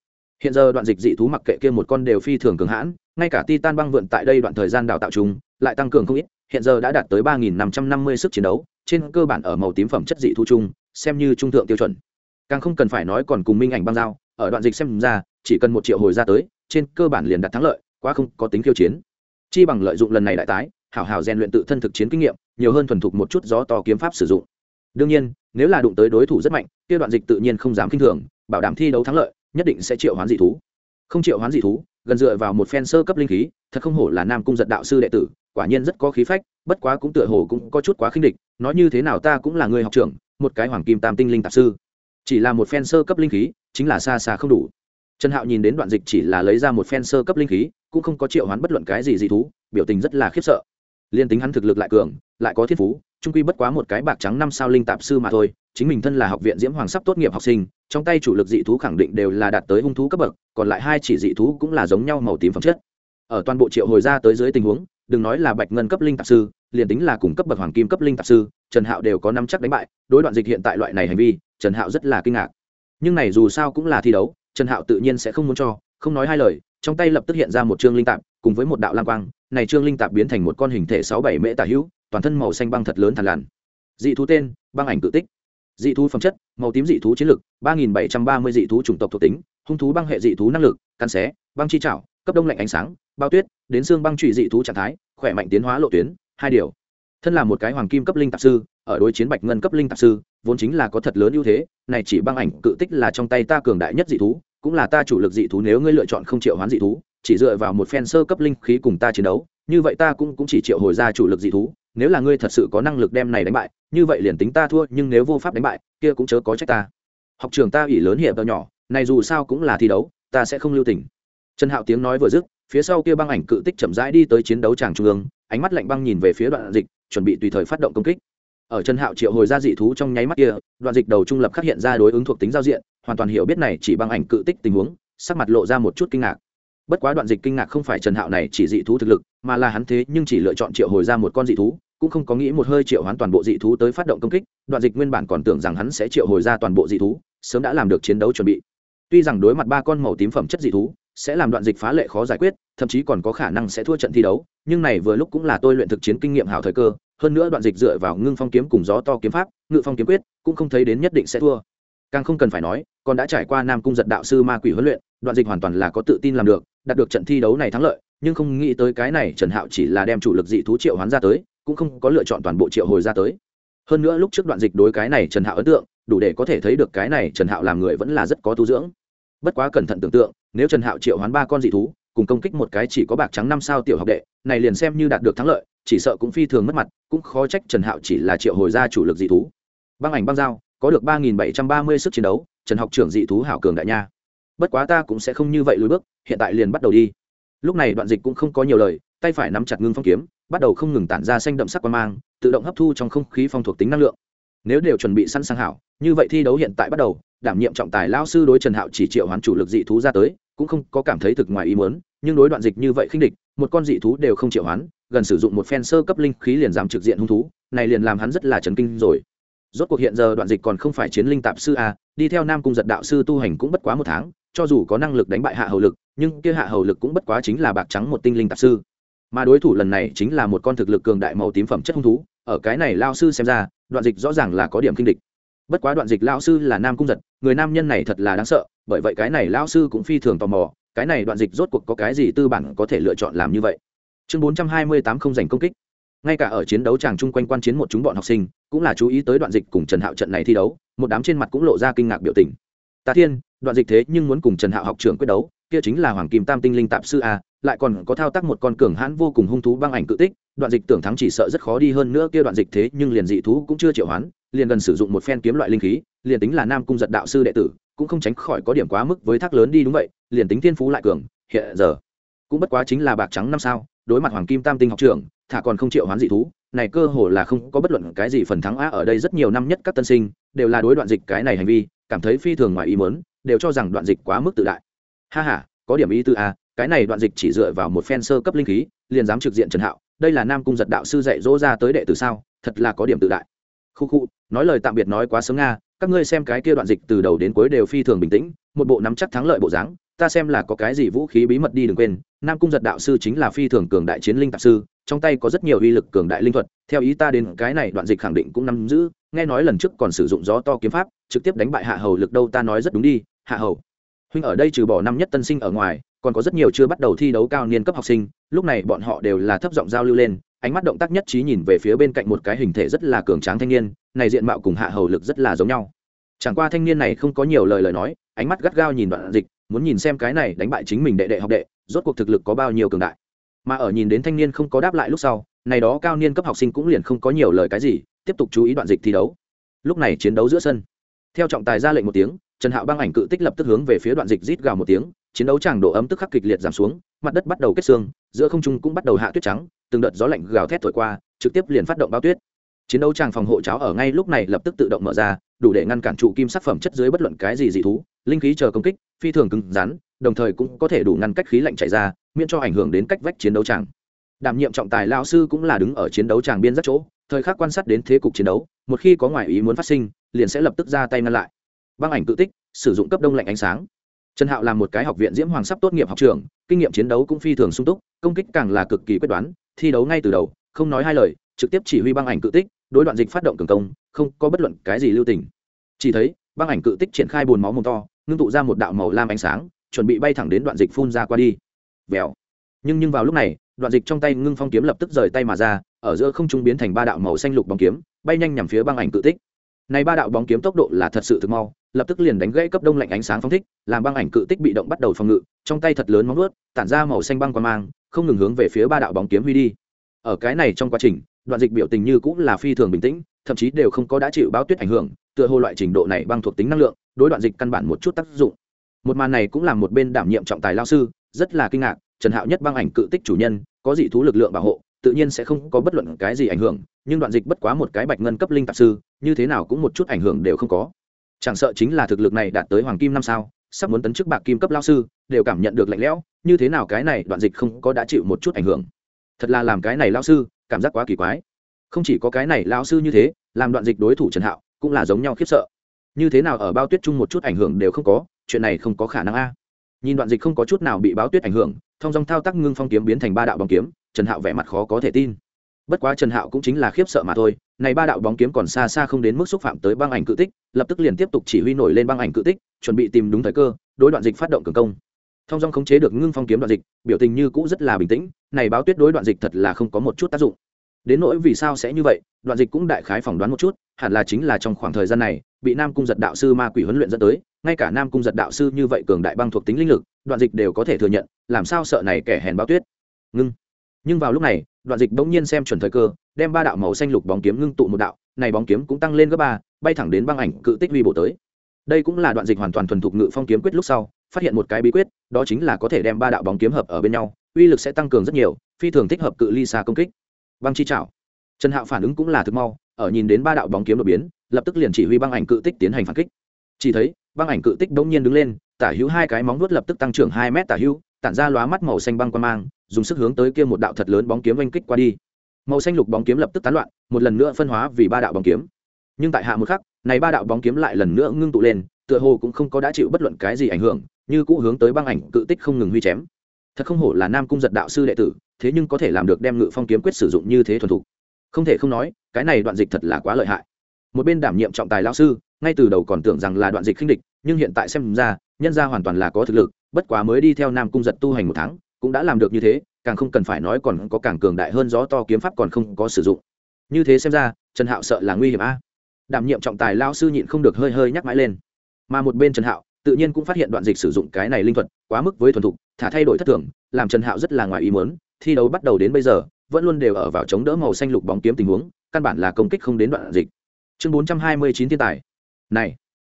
hiện giờ đoạn dịch dị thú mặc kệ kia một con đều phi thường cường hãn, ngay cả titan băng vượn tại đây đoạn thời gian đào tạo chúng lại tăng cường không ít, hiện giờ đã đạt tới ba nghìn năm trăm năm mươi sức chiến đấu, trên cơ bản ở màu tím phẩm chất dị thú chung, xem như trung thượng tiêu chuẩn. Càng không cần phải nói còn cùng minh ảnh băng giao, ở đoạn dịch xem ra, chỉ cần một triệu hồi ra tới, trên cơ bản liền đặt thắng lợi, quá không có tính khiêu chiến. Chi bằng lợi dụng lần này đại tái hảo hảo rèn luyện tự thân thực chiến kinh nghiệm, nhiều hơn thuần thục một chút gió to kiếm pháp sử dụng. Đương nhiên, nếu là đụng tới đối thủ rất mạnh, kia đoạn dịch tự nhiên không dám k i n h thường, bảo đảm thi đấu thắng lợi, nhất định sẽ triệu hoán dị thú. Không triệu hoán dị thú, gần dựa vào một phen sơ cấp linh khí, thật không hổ là nam cung giật đạo sư đệ tử, quả nhiên rất có khí phách, bất quá cũng tựa hồ cũng có chút quá khinh địch, nói như thế nào ta cũng là người học trưởng, một cái hoàng kim tam tinh linh tạp sư. Chỉ là một phen sơ cấp linh khí, chính là xa xa không đủ. Trần hạo nhìn đến đoạn dịch chỉ là lấy ra một phen sơ cấp linh khí, cũng không có triệu hoán bất luận cái gì dị thú, biểu tình rất là khiếp sợ liên tính hắn thực lực lại cường, lại có thiên phú, trung quy bất quá một cái bạc trắng năm sao linh tạp sư mà thôi, chính mình thân là học viện diễm hoàng sắp tốt nghiệp học sinh, trong tay chủ lực dị thú khẳng định đều là đạt tới hung thú cấp bậc, còn lại hai chỉ dị thú cũng là giống nhau màu tím phẩm chất. Ở toàn bộ triệu hồi ra tới dưới tình huống, đừng nói là bạch ngân cấp linh tạp sư, liền tính là cùng cấp bậc hoàng kim cấp linh tạp sư, trần hạo đều có năm chắc đánh bại, đối đoạn dịch hiện tại loại này hành vi, trần hạo rất là kinh ngạc. Nhưng này dù sao cũng là thi đấu, trần hạo tự nhiên sẽ không muốn cho, không nói hai lời, trong tay lập tức hiện ra một chương linh tạp, cùng với một đạo lam quang này trương linh tạp biến thành một con hình thể sáu bảy mễ tả hữu, toàn thân màu xanh băng thật lớn thàn lằn. Dị thú tên, băng ảnh tự tích. Dị thú phẩm chất, màu tím dị thú chiến lực, ba nghìn bảy trăm ba mươi dị thú chủng tộc thuộc tính, hung thú băng hệ dị thú năng lực, cắn xé, băng chi trảo, cấp đông lạnh ánh sáng, bao tuyết, đến xương băng trụy dị thú trạng thái, khỏe mạnh tiến hóa lộ tuyến, hai điều. Thân là một cái hoàng kim cấp linh tạp sư, ở đối chiến bạch ngân cấp linh tạp sư, vốn chính là có thật lớn ưu thế, này chỉ băng ảnh cự tích là trong tay ta cường đại nhất dị thú, cũng là ta chủ lực dị thú nếu ngươi lựa chọn không triệu hoán dị thú chỉ dựa vào một phen sơ cấp linh khí cùng ta chiến đấu, như vậy ta cũng cũng chỉ triệu hồi ra chủ lực dị thú, nếu là ngươi thật sự có năng lực đem này đánh bại, như vậy liền tính ta thua, nhưng nếu vô pháp đánh bại, kia cũng chớ có trách ta. Học trường ta ủy lớn hiệp tao nhỏ, này dù sao cũng là thi đấu, ta sẽ không lưu tình. Trần hạo tiếng nói vừa dứt, phía sau kia băng ảnh cự tích chậm rãi đi tới chiến đấu tràng trung ương, ánh mắt lạnh băng nhìn về phía đoạn dịch, chuẩn bị tùy thời phát động công kích. Ở trần hạo triệu hồi ra dị thú trong nháy mắt kia, đoạn dịch đầu trung lập khắc hiện ra đối ứng thuộc tính giao diện, hoàn toàn hiểu biết này chỉ băng ảnh cự tích tình huống, sắc mặt lộ ra một chút kinh ngạc bất quá đoạn dịch kinh ngạc không phải trần hạo này chỉ dị thú thực lực, mà là hắn thế nhưng chỉ lựa chọn triệu hồi ra một con dị thú, cũng không có nghĩ một hơi triệu hoán toàn bộ dị thú tới phát động công kích, đoạn dịch nguyên bản còn tưởng rằng hắn sẽ triệu hồi ra toàn bộ dị thú, sớm đã làm được chiến đấu chuẩn bị. Tuy rằng đối mặt ba con màu tím phẩm chất dị thú, sẽ làm đoạn dịch phá lệ khó giải quyết, thậm chí còn có khả năng sẽ thua trận thi đấu, nhưng này vừa lúc cũng là tôi luyện thực chiến kinh nghiệm hảo thời cơ, hơn nữa đoạn dịch dựa vào ngưng phong kiếm cùng gió to kiếm pháp, ngự phong kiếm quyết, cũng không thấy đến nhất định sẽ thua. Càng không cần phải nói, còn đã trải qua nam cung giật đạo sư ma quỷ huấn luyện, đoạn dịch hoàn toàn là có tự tin làm được đạt được trận thi đấu này thắng lợi, nhưng không nghĩ tới cái này trần hạo chỉ là đem chủ lực dị thú triệu hoán ra tới, cũng không có lựa chọn toàn bộ triệu hồi ra tới. Hơn nữa lúc trước đoạn dịch đối cái này trần hạo ấn tượng, đủ để có thể thấy được cái này trần hạo làm người vẫn là rất có tu dưỡng. Bất quá cẩn thận tưởng tượng, nếu trần hạo triệu hoán ba con dị thú, cùng công kích một cái chỉ có bạc trắng năm sao tiểu học đệ, này liền xem như đạt được thắng lợi, chỉ sợ cũng phi thường mất mặt, cũng khó trách trần hạo chỉ là triệu hồi ra chủ lực dị thú. Băng ảnh băng dao có được ba nghìn bảy trăm ba mươi sức chiến đấu, trần học trưởng dị thú hảo cường đại nha bất quá ta cũng sẽ không như vậy lùi bước, hiện tại liền bắt đầu đi. Lúc này đoạn dịch cũng không có nhiều lời, tay phải nắm chặt ngưng phong kiếm, bắt đầu không ngừng tản ra xanh đậm sắc quan mang, tự động hấp thu trong không khí phong thuộc tính năng lượng. Nếu đều chuẩn bị sẵn sàng hảo, như vậy thi đấu hiện tại bắt đầu, đảm nhiệm trọng tài lao sư đối trần hạo chỉ triệu hoán chủ lực dị thú ra tới, cũng không có cảm thấy thực ngoài ý muốn, nhưng đối đoạn dịch như vậy khinh địch, một con dị thú đều không triệu hoán, gần sử dụng một phen sơ cấp linh khí liền dám trực diện hung thú, này liền làm hắn rất là chấn kinh rồi. Rốt cuộc hiện giờ đoạn dịch còn không phải chiến linh tạp sư a, đi theo nam cung giật đạo sư tu hành cũng bất quá một tháng cho dù có năng lực đánh bại hạ hầu lực, nhưng kia hạ hầu lực cũng bất quá chính là bạc trắng một tinh linh tạp sư. Mà đối thủ lần này chính là một con thực lực cường đại màu tím phẩm chất hung thú, ở cái này lao sư xem ra, đoạn dịch rõ ràng là có điểm kinh địch. Bất quá đoạn dịch lao sư là nam cung giật, người nam nhân này thật là đáng sợ, bởi vậy cái này lao sư cũng phi thường tò mò, cái này đoạn dịch rốt cuộc có cái gì tư bản có thể lựa chọn làm như vậy. Chương bốn trăm hai mươi tám không giành công kích. Ngay cả ở chiến đấu chàng chung quanh quan chiến một chúng bọn học sinh, cũng là chú ý tới đoạn dịch cùng trần hạo trận này thi đấu, một đám trên mặt cũng lộ ra kinh ngạc biểu tình. Ta thiên đoạn dịch thế nhưng muốn cùng trần hạo học trưởng quyết đấu, kia chính là hoàng kim tam tinh linh tạp sư a, lại còn có thao tác một con cường hãn vô cùng hung thú băng ảnh cự tích, đoạn dịch tưởng thắng chỉ sợ rất khó đi hơn nữa kia đoạn dịch thế nhưng liền dị thú cũng chưa triệu hoán, liền gần sử dụng một phen kiếm loại linh khí, liền tính là nam cung giật đạo sư đệ tử, cũng không tránh khỏi có điểm quá mức với thác lớn đi đúng vậy, liền tính thiên phú lại cường, hiện giờ cũng bất quá chính là bạc trắng năm sao, đối mặt hoàng kim tam tinh học trưởng, thả còn không triệu hoán dị thú, này cơ hồ là không có bất luận cái gì phần thắng á ở đây rất nhiều năm nhất các tân sinh, đều là đối đoạn dịch cái này hành vi cảm thấy phi thường ngoài ý mớn đều cho rằng đoạn dịch quá mức tự đại. Ha ha, có điểm ý tư a cái này đoạn dịch chỉ dựa vào một phen sơ cấp linh khí, liền dám trực diện trần hạo, đây là nam cung giật đạo sư dạy dỗ ra tới đệ từ sao, thật là có điểm tự đại. Khu khu, nói lời tạm biệt nói quá sớm nga các ngươi xem cái kia đoạn dịch từ đầu đến cuối đều phi thường bình tĩnh, một bộ nắm chắc thắng lợi bộ dáng, ta xem là có cái gì vũ khí bí mật đi đừng quên, nam cung giật đạo sư chính là phi thường cường đại chiến linh tạp sư, trong tay có rất nhiều uy lực cường đại linh thuật, theo ý ta đến, cái này đoạn dịch khẳng định cũng nắm giữ, nghe nói lần trước còn sử dụng gió to kiếm pháp, trực tiếp đánh bại hạ hầu lực đâu ta nói rất đúng đi, hạ hầu. Huynh ở đây trừ bỏ năm nhất tân sinh ở ngoài, còn có rất nhiều chưa bắt đầu thi đấu cao niên cấp học sinh, lúc này bọn họ đều là thấp giọng giao lưu lên ánh mắt động tác nhất trí nhìn về phía bên cạnh một cái hình thể rất là cường tráng thanh niên, này diện mạo cùng hạ hầu lực rất là giống nhau. Chẳng qua thanh niên này không có nhiều lời lời nói, ánh mắt gắt gao nhìn đoạn dịch, muốn nhìn xem cái này đánh bại chính mình đệ đệ học đệ, rốt cuộc thực lực có bao nhiêu cường đại. Mà ở nhìn đến thanh niên không có đáp lại lúc sau, này đó cao niên cấp học sinh cũng liền không có nhiều lời cái gì, tiếp tục chú ý đoạn dịch thi đấu. Lúc này chiến đấu giữa sân. Theo trọng tài ra lệnh một tiếng, trần hạo băng ảnh cự tích lập tức hướng về phía đoạn dịch rít gào một tiếng chiến đấu tràng độ ấm tức khắc kịch liệt giảm xuống, mặt đất bắt đầu kết xương, giữa không trung cũng bắt đầu hạ tuyết trắng, từng đợt gió lạnh gào thét thổi qua, trực tiếp liền phát động bao tuyết. Chiến đấu tràng phòng hộ cháo ở ngay lúc này lập tức tự động mở ra, đủ để ngăn cản trụ kim sắc phẩm chất dưới bất luận cái gì dị thú, linh khí chờ công kích, phi thường cứng rắn, đồng thời cũng có thể đủ ngăn cách khí lạnh chảy ra, miễn cho ảnh hưởng đến cách vách chiến đấu tràng. Đảm nhiệm trọng tài lao sư cũng là đứng ở chiến đấu tràng biên rất chỗ, thời khắc quan sát đến thế cục chiến đấu, một khi có ngoại ý muốn phát sinh, liền sẽ lập tức ra tay ngăn lại. Băng ảnh tự tích, sử dụng cấp đông lạnh ánh sáng trần hạo là một cái học viện diễm hoàng sắp tốt nghiệp học trường, kinh nghiệm chiến đấu cũng phi thường sung túc, công kích càng là cực kỳ quyết đoán, thi đấu ngay từ đầu, không nói hai lời, trực tiếp chỉ huy băng ảnh cự tích, đối đoạn dịch phát động cường công, không có bất luận cái gì lưu tình. Chỉ thấy, băng ảnh cự tích triển khai bồn máu mồm to, ngưng tụ ra một đạo màu lam ánh sáng, chuẩn bị bay thẳng đến đoạn dịch phun ra qua đi. Vèo. Nhưng nhưng vào lúc này, đoạn dịch trong tay ngưng phong kiếm lập tức rời tay mà ra, ở giữa không trung biến thành ba đạo màu xanh lục bóng kiếm, bay nhanh nhằm phía băng ảnh cự tích này ba đạo bóng kiếm tốc độ là thật sự thực mau lập tức liền đánh gãy cấp đông lạnh ánh sáng phong thích làm băng ảnh cự tích bị động bắt đầu phòng ngự trong tay thật lớn móng vuốt, tản ra màu xanh băng qua mang không ngừng hướng về phía ba đạo bóng kiếm huy đi. Ở cái này trong quá trình đoạn dịch biểu tình như cũng là phi thường bình tĩnh thậm chí đều không có đã chịu báo tuyết ảnh hưởng tựa hồ loại trình độ này băng thuộc tính năng lượng đối đoạn dịch căn bản một chút tác dụng. Một màn này cũng làm một bên đảm nhiệm trọng tài lao sư rất là kinh ngạc trần hạo nhất băng ảnh cự tích chủ nhân có dị thú lực lượng bảo hộ tự nhiên sẽ không có bất luận cái gì ảnh hưởng, nhưng đoạn dịch bất quá một cái bạch ngân cấp linh tạp sư, như thế nào cũng một chút ảnh hưởng đều không có. Chẳng sợ chính là thực lực này đạt tới hoàng kim năm sao, sắp muốn tấn chức bạc kim cấp lao sư, đều cảm nhận được lạnh lẽo, như thế nào cái này đoạn dịch không có đã chịu một chút ảnh hưởng. Thật là làm cái này lao sư, cảm giác quá kỳ quái. Không chỉ có cái này lao sư như thế, làm đoạn dịch đối thủ trần hạo, cũng là giống nhau khiếp sợ. Như thế nào ở bao tuyết chung một chút ảnh hưởng đều không có, chuyện này không có khả năng a. Nhìn đoạn dịch không có chút nào bị báo tuyết ảnh hưởng, thông dòng thao tác ngưng phong kiếm biến thành ba đạo bóng kiếm trần hạo vẻ mặt khó có thể tin. Bất quá trần hạo cũng chính là khiếp sợ mà thôi, này ba đạo bóng kiếm còn xa xa không đến mức xúc phạm tới băng ảnh cự tích, lập tức liền tiếp tục chỉ huy nổi lên băng ảnh cự tích, chuẩn bị tìm đúng thời cơ, đối đoạn dịch phát động cường công. Thông dong khống chế được ngưng phong kiếm đoạn dịch, biểu tình như cũ rất là bình tĩnh, này báo tuyết đối đoạn dịch thật là không có một chút tác dụng. Đến nỗi vì sao sẽ như vậy, đoạn dịch cũng đại khái phỏng đoán một chút, hẳn là chính là trong khoảng thời gian này, bị nam cung giật đạo sư ma quỷ huấn luyện dẫn tới, ngay cả nam cung giật đạo sư như vậy cường đại băng thuộc tính linh lực, đoạn dịch đều có thể thừa nhận, làm sao sợ này kẻ hèn báo tuyết. Ngưng nhưng vào lúc này, đoạn dịch bỗng nhiên xem chuẩn thời cơ, đem ba đạo màu xanh lục bóng kiếm ngưng tụ một đạo, này bóng kiếm cũng tăng lên gấp ba, bay thẳng đến băng ảnh cự tích huy bổ tới. Đây cũng là đoạn dịch hoàn toàn thuần thục ngự phong kiếm quyết lúc sau, phát hiện một cái bí quyết, đó chính là có thể đem ba đạo bóng kiếm hợp ở bên nhau, uy lực sẽ tăng cường rất nhiều, phi thường thích hợp cự ly xa công kích. Băng chi chảo trần hạo phản ứng cũng là thực mau, ở nhìn đến ba đạo bóng kiếm đột biến, lập tức liền chỉ huy băng ảnh cự tích tiến hành phản kích. Chỉ thấy, băng ảnh cự tích đ ỗ n g nhiên đứng lên, tả hữu hai cái móng vuốt lập tức tăng trưởng hai mét tả hữu, tản ra lóa mắt màu xanh băng quan mang dùng sức hướng tới kia một đạo thật lớn bóng kiếm oanh kích qua đi. Màu xanh lục bóng kiếm lập tức tán loạn, một lần nữa phân hóa vì ba đạo bóng kiếm. Nhưng tại hạ một khắc, này ba đạo bóng kiếm lại lần nữa ngưng tụ lên, tựa hồ cũng không có đã chịu bất luận cái gì ảnh hưởng, như cũ hướng tới băng ảnh cự tích không ngừng huy chém. Thật không hổ là nam cung giật đạo sư đệ tử, thế nhưng có thể làm được đem ngự phong kiếm quyết sử dụng như thế thuần thục. Không thể không nói, cái này đoạn dịch thật là quá lợi hại. Một bên đảm nhiệm trọng tài lao sư, ngay từ đầu còn tưởng rằng là đoạn dịch khinh địch, nhưng hiện tại xem ra, nhân ra hoàn toàn là có thực lực, bất quá mới đi theo nam cung giật tu hành một tháng cũng đã làm được như thế, càng không cần phải nói còn có càng cường đại hơn gió to kiếm pháp còn không có sử dụng. Như thế xem ra, trần hạo sợ là nguy hiểm a. Đảm nhiệm trọng tài lao sư nhịn không được hơi hơi nhắc mãi lên. Mà một bên trần hạo, tự nhiên cũng phát hiện đoạn dịch sử dụng cái này linh thuật quá mức với thuần thục, thả thay đổi thất thường, làm trần hạo rất là ngoài ý muốn, thi đấu bắt đầu đến bây giờ, vẫn luôn đều ở vào chống đỡ màu xanh lục bóng kiếm tình huống, căn bản là công kích không đến đoạn dịch. Chương bốn trăm hai mươi chín thiên tài. Này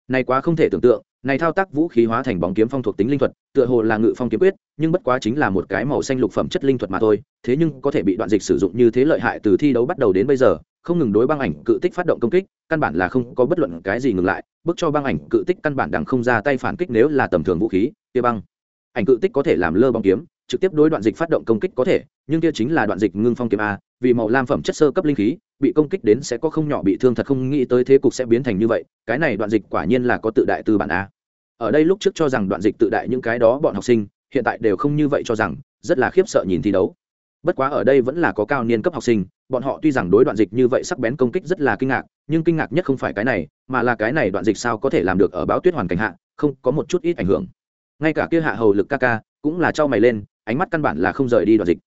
này quá không thể tưởng tượng này thao tác vũ khí hóa thành bóng kiếm phong thuộc tính linh thuật, tựa hồ là ngự phong kiếm quyết, nhưng bất quá chính là một cái màu xanh lục phẩm chất linh thuật mà thôi, thế nhưng có thể bị đoạn dịch sử dụng như thế lợi hại từ thi đấu bắt đầu đến bây giờ, không ngừng đối băng ảnh cự tích phát động công kích, căn bản là không có bất luận cái gì ngừng lại, bước cho băng ảnh cự tích căn bản đằng không ra tay phản kích nếu là tầm thường vũ khí, kia băng. Ảnh cự tích có thể làm lơ bóng kiếm, trực tiếp đối đoạn dịch phát động công kích có thể, nhưng kia chính là đoạn dịch ngưng phong kiếm a, vì màu lam phẩm chất sơ cấp linh khí, bị công kích đến sẽ có không nhỏ bị thương thật không nghĩ tới thế cục sẽ biến thành như vậy, cái này đoạn dịch quả nhiên là có tự đại tư bản a ở đây lúc trước cho rằng đoạn dịch tự đại những cái đó bọn học sinh, hiện tại đều không như vậy cho rằng, rất là khiếp sợ nhìn thi đấu. Bất quá ở đây vẫn là có cao niên cấp học sinh, bọn họ tuy rằng đối đoạn dịch như vậy sắc bén công kích rất là kinh ngạc, nhưng kinh ngạc nhất không phải cái này, mà là cái này đoạn dịch sao có thể làm được ở báo tuyết hoàn cảnh hạ, không có một chút ít ảnh hưởng. Ngay cả kia hạ hầu lực ca ca cũng là trao mày lên, ánh mắt căn bản là không rời đi đoạn dịch.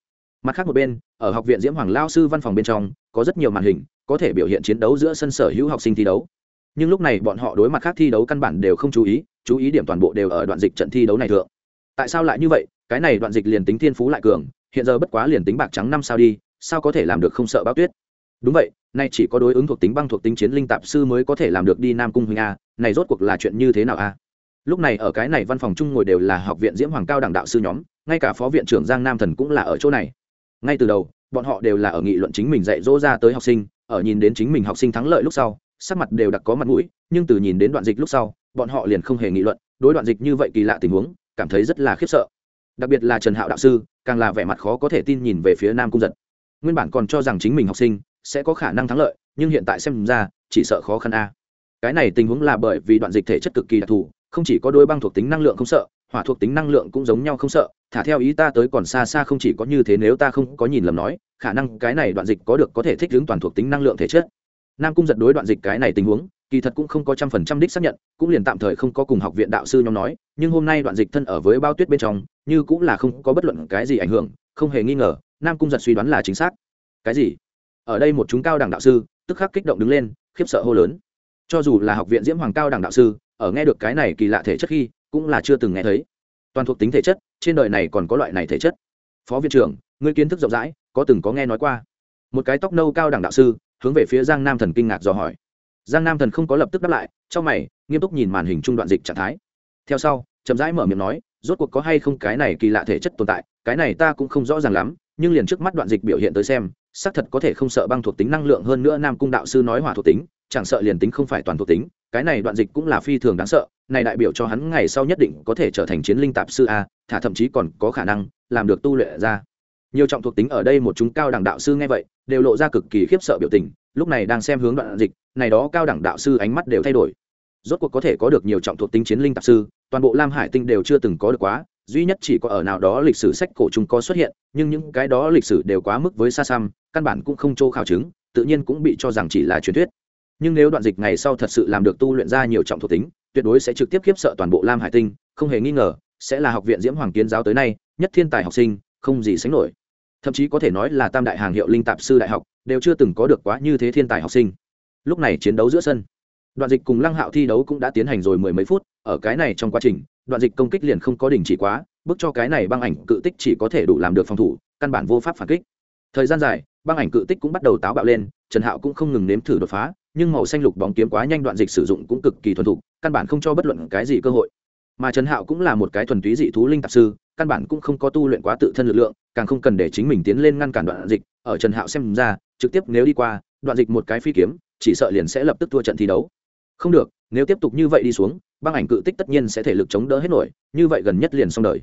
Mặt khác một bên, ở học viện diễm hoàng lao sư văn phòng bên trong, có rất nhiều màn hình, có thể biểu hiện chiến đấu giữa sân sở hữu học sinh thi đấu nhưng lúc này bọn họ đối mặt khác thi đấu căn bản đều không chú ý chú ý điểm toàn bộ đều ở đoạn dịch trận thi đấu này thượng. Tại sao lại như vậy? Cái này đoạn dịch liền tính thiên phú lại cường, hiện giờ bất quá liền tính bạc trắng năm sao đi, sao có thể làm được không sợ báo tuyết? Đúng vậy, nay chỉ có đối ứng thuộc tính băng thuộc tính chiến linh tạp sư mới có thể làm được đi nam cung huynh a, này rốt cuộc là chuyện như thế nào a? Lúc này ở cái này văn phòng chung ngồi đều là học viện diễm hoàng cao đẳng đạo sư nhóm, ngay cả phó viện trưởng giang nam thần cũng là ở chỗ này. Ngay từ đầu, bọn họ đều là ở nghị luận chính mình dạy dỗ ra tới học sinh, ở nhìn đến chính mình học sinh thắng lợi lúc sau sắc mặt đều đặc có mặt mũi, nhưng từ nhìn đến đoạn dịch lúc sau, bọn họ liền không hề nghị luận, đối đoạn dịch như vậy kỳ lạ tình huống, cảm thấy rất là khiếp sợ. Đặc biệt là trần hạo đạo sư, càng là vẻ mặt khó có thể tin nhìn về phía nam cung giật. Nguyên bản còn cho rằng chính mình học sinh sẽ có khả năng thắng lợi, nhưng hiện tại xem ra, chỉ sợ khó khăn a. Cái này tình huống là bởi vì đoạn dịch thể chất cực kỳ đặc thù, không chỉ có đôi băng thuộc tính năng lượng không sợ, hỏa thuộc tính năng lượng cũng giống nhau không sợ, thả theo ý ta tới còn xa xa không chỉ có như thế nếu ta không có nhìn lầm nói, khả năng cái này đoạn dịch có được có thể thích ứng toàn thuộc tính năng lượng thể chất nam cung giật đối đoạn dịch cái này tình huống, kỳ thật cũng không có trăm phần trăm đích xác nhận, cũng liền tạm thời không có cùng học viện đạo sư nhóm nói, nhưng hôm nay đoạn dịch thân ở với bao tuyết bên trong, như cũng là không có bất luận cái gì ảnh hưởng, không hề nghi ngờ, nam cung giật suy đoán là chính xác. Cái gì? Ở đây một chúng cao đẳng đạo sư, tức khắc kích động đứng lên, khiếp sợ hô lớn. Cho dù là học viện diễm hoàng cao đẳng đạo sư, ở nghe được cái này kỳ lạ thể chất khi, cũng là chưa từng nghe thấy. Toàn thuộc tính thể chất, trên đời này còn có loại này thể chất. Phó viện trưởng, ngươi kiến thức rộng rãi, có từng có nghe nói qua. Một cái tóc nâu cao đẳng đạo sư hướng về phía giang nam thần kinh ngạc dò hỏi. Giang nam thần không có lập tức đáp lại trong mày, nghiêm túc nhìn màn hình trung đoạn dịch trạng thái. Theo sau, chậm rãi mở miệng nói, rốt cuộc có hay không cái này kỳ lạ thể chất tồn tại, cái này ta cũng không rõ ràng lắm, nhưng liền trước mắt đoạn dịch biểu hiện tới xem, xác thật có thể không sợ băng thuộc tính năng lượng hơn nữa nam cung đạo sư nói hỏa thuộc tính, chẳng sợ liền tính không phải toàn thuộc tính, cái này đoạn dịch cũng là phi thường đáng sợ, này đại biểu cho hắn ngày sau nhất định có thể trở thành chiến linh tạp sư a, thả thậm chí còn có khả năng, làm được tu luyện ra. Nhiều trọng thuộc tính ở đây một chúng cao đẳng đạo sư nghe vậy đều lộ ra cực kỳ khiếp sợ biểu tình, lúc này đang xem hướng đoạn dịch, này đó cao đẳng đạo sư ánh mắt đều thay đổi. Rốt cuộc có thể có được nhiều trọng thuộc tính chiến linh tạp sư, toàn bộ lam hải tinh đều chưa từng có được quá, duy nhất chỉ có ở nào đó lịch sử sách cổ chúng có xuất hiện, nhưng những cái đó lịch sử đều quá mức với xa xăm, căn bản cũng không chỗ khảo chứng, tự nhiên cũng bị cho rằng chỉ là truyền thuyết. Nhưng nếu đoạn dịch ngày sau thật sự làm được tu luyện ra nhiều trọng thuộc tính, tuyệt đối sẽ trực tiếp khiếp sợ toàn bộ lam hải tinh, không hề nghi ngờ, sẽ là học viện diễm hoàng kiến giáo tới nay nhất thiên tài học sinh, không gì sánh nổi thậm chí có thể nói là tam đại hàng hiệu linh tạp sư đại học, đều chưa từng có được quá như thế thiên tài học sinh. Lúc này chiến đấu giữa sân, đoạn dịch cùng lăng hạo thi đấu cũng đã tiến hành rồi mười mấy phút, ở cái này trong quá trình, đoạn dịch công kích liền không có đình chỉ quá, bước cho cái này băng ảnh cự tích chỉ có thể đủ làm được phòng thủ, căn bản vô pháp phản kích. Thời gian dài, băng ảnh cự tích cũng bắt đầu táo bạo lên, trần hạo cũng không ngừng nếm thử đột phá, nhưng màu xanh lục bóng kiếm quá nhanh đoạn dịch sử dụng cũng cực kỳ thuần thục, căn bản không cho bất luận cái gì cơ hội. Mà trần hạo cũng là một cái thuần túy dị thú linh tạp sư căn bản cũng không có tu luyện quá tự thân lực lượng, càng không cần để chính mình tiến lên ngăn cản đoạn dịch, ở trần hạo xem ra, trực tiếp nếu đi qua, đoạn dịch một cái phi kiếm, chỉ sợ liền sẽ lập tức thua trận thi đấu. Không được, nếu tiếp tục như vậy đi xuống, băng ảnh cự tích tất nhiên sẽ thể lực chống đỡ hết nổi, như vậy gần nhất liền xong đời.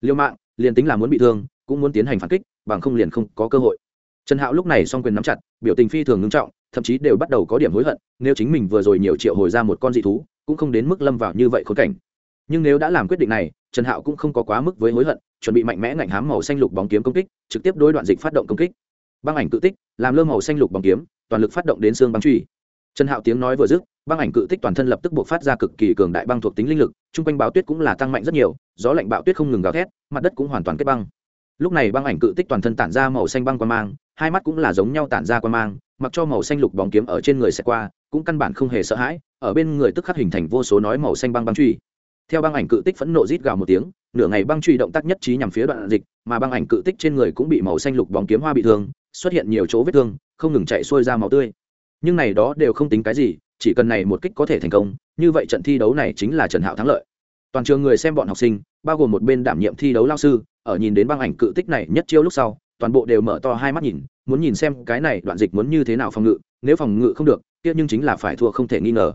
Liêu mạng, liền tính là muốn bị thương, cũng muốn tiến hành phản kích, bằng không liền không có cơ hội. Trần hạo lúc này s o n g quyền nắm chặt, biểu tình phi thường ngưng trọng, thậm chí đều bắt đầu có điểm hối hận, nếu chính mình vừa rồi nhiều triệu hồi ra một con dị thú, cũng không đến mức lâm vào như vậy khốn cảnh nhưng nếu đã làm quyết định này, trần hạo cũng không có quá mức với hối hận, chuẩn bị mạnh mẽ ngạnh hám màu xanh lục bóng kiếm công kích, trực tiếp đối đoạn dịch phát động công kích. Băng ảnh cự tích, làm lơ màu xanh lục bóng kiếm, toàn lực phát động đến xương băng truy. Trần hạo tiếng nói vừa dứt, băng ảnh cự tích toàn thân lập tức buộc phát ra cực kỳ cường đại băng thuộc tính linh lực, chung quanh báo tuyết cũng là tăng mạnh rất nhiều, gió lạnh bạo tuyết không ngừng gào thét, mặt đất cũng hoàn toàn kết băng. Lúc này băng ảnh cự tích toàn thân tản ra màu xanh băng qua mang, hai mắt cũng là giống nhau tản ra qua mang, mặc cho màu xanh lục bóng kiếm ở trên người sẽ qua, cũng căn bản không hề sợ hãi, ở bên người tức khắc hình thành vô số nói màu xanh băng băng truy theo băng ảnh cự tích phẫn nộ rít gào một tiếng, nửa ngày băng truy động tác nhất trí nhằm phía đoạn dịch, mà băng ảnh cự tích trên người cũng bị màu xanh lục bóng kiếm hoa bị thương, xuất hiện nhiều chỗ vết thương, không ngừng chạy xuôi ra máu tươi. Nhưng này đó đều không tính cái gì, chỉ cần này một kích có thể thành công, như vậy trận thi đấu này chính là trần hạo thắng lợi. Toàn trường người xem bọn học sinh, bao gồm một bên đảm nhiệm thi đấu lao sư, ở nhìn đến băng ảnh cự tích này nhất chiêu lúc sau, toàn bộ đều mở to hai mắt nhìn, muốn nhìn xem cái này đoạn dịch muốn như thế nào phòng ngự, nếu phòng ngự không được, kia nhưng chính là phải thua không thể nghi ngờ.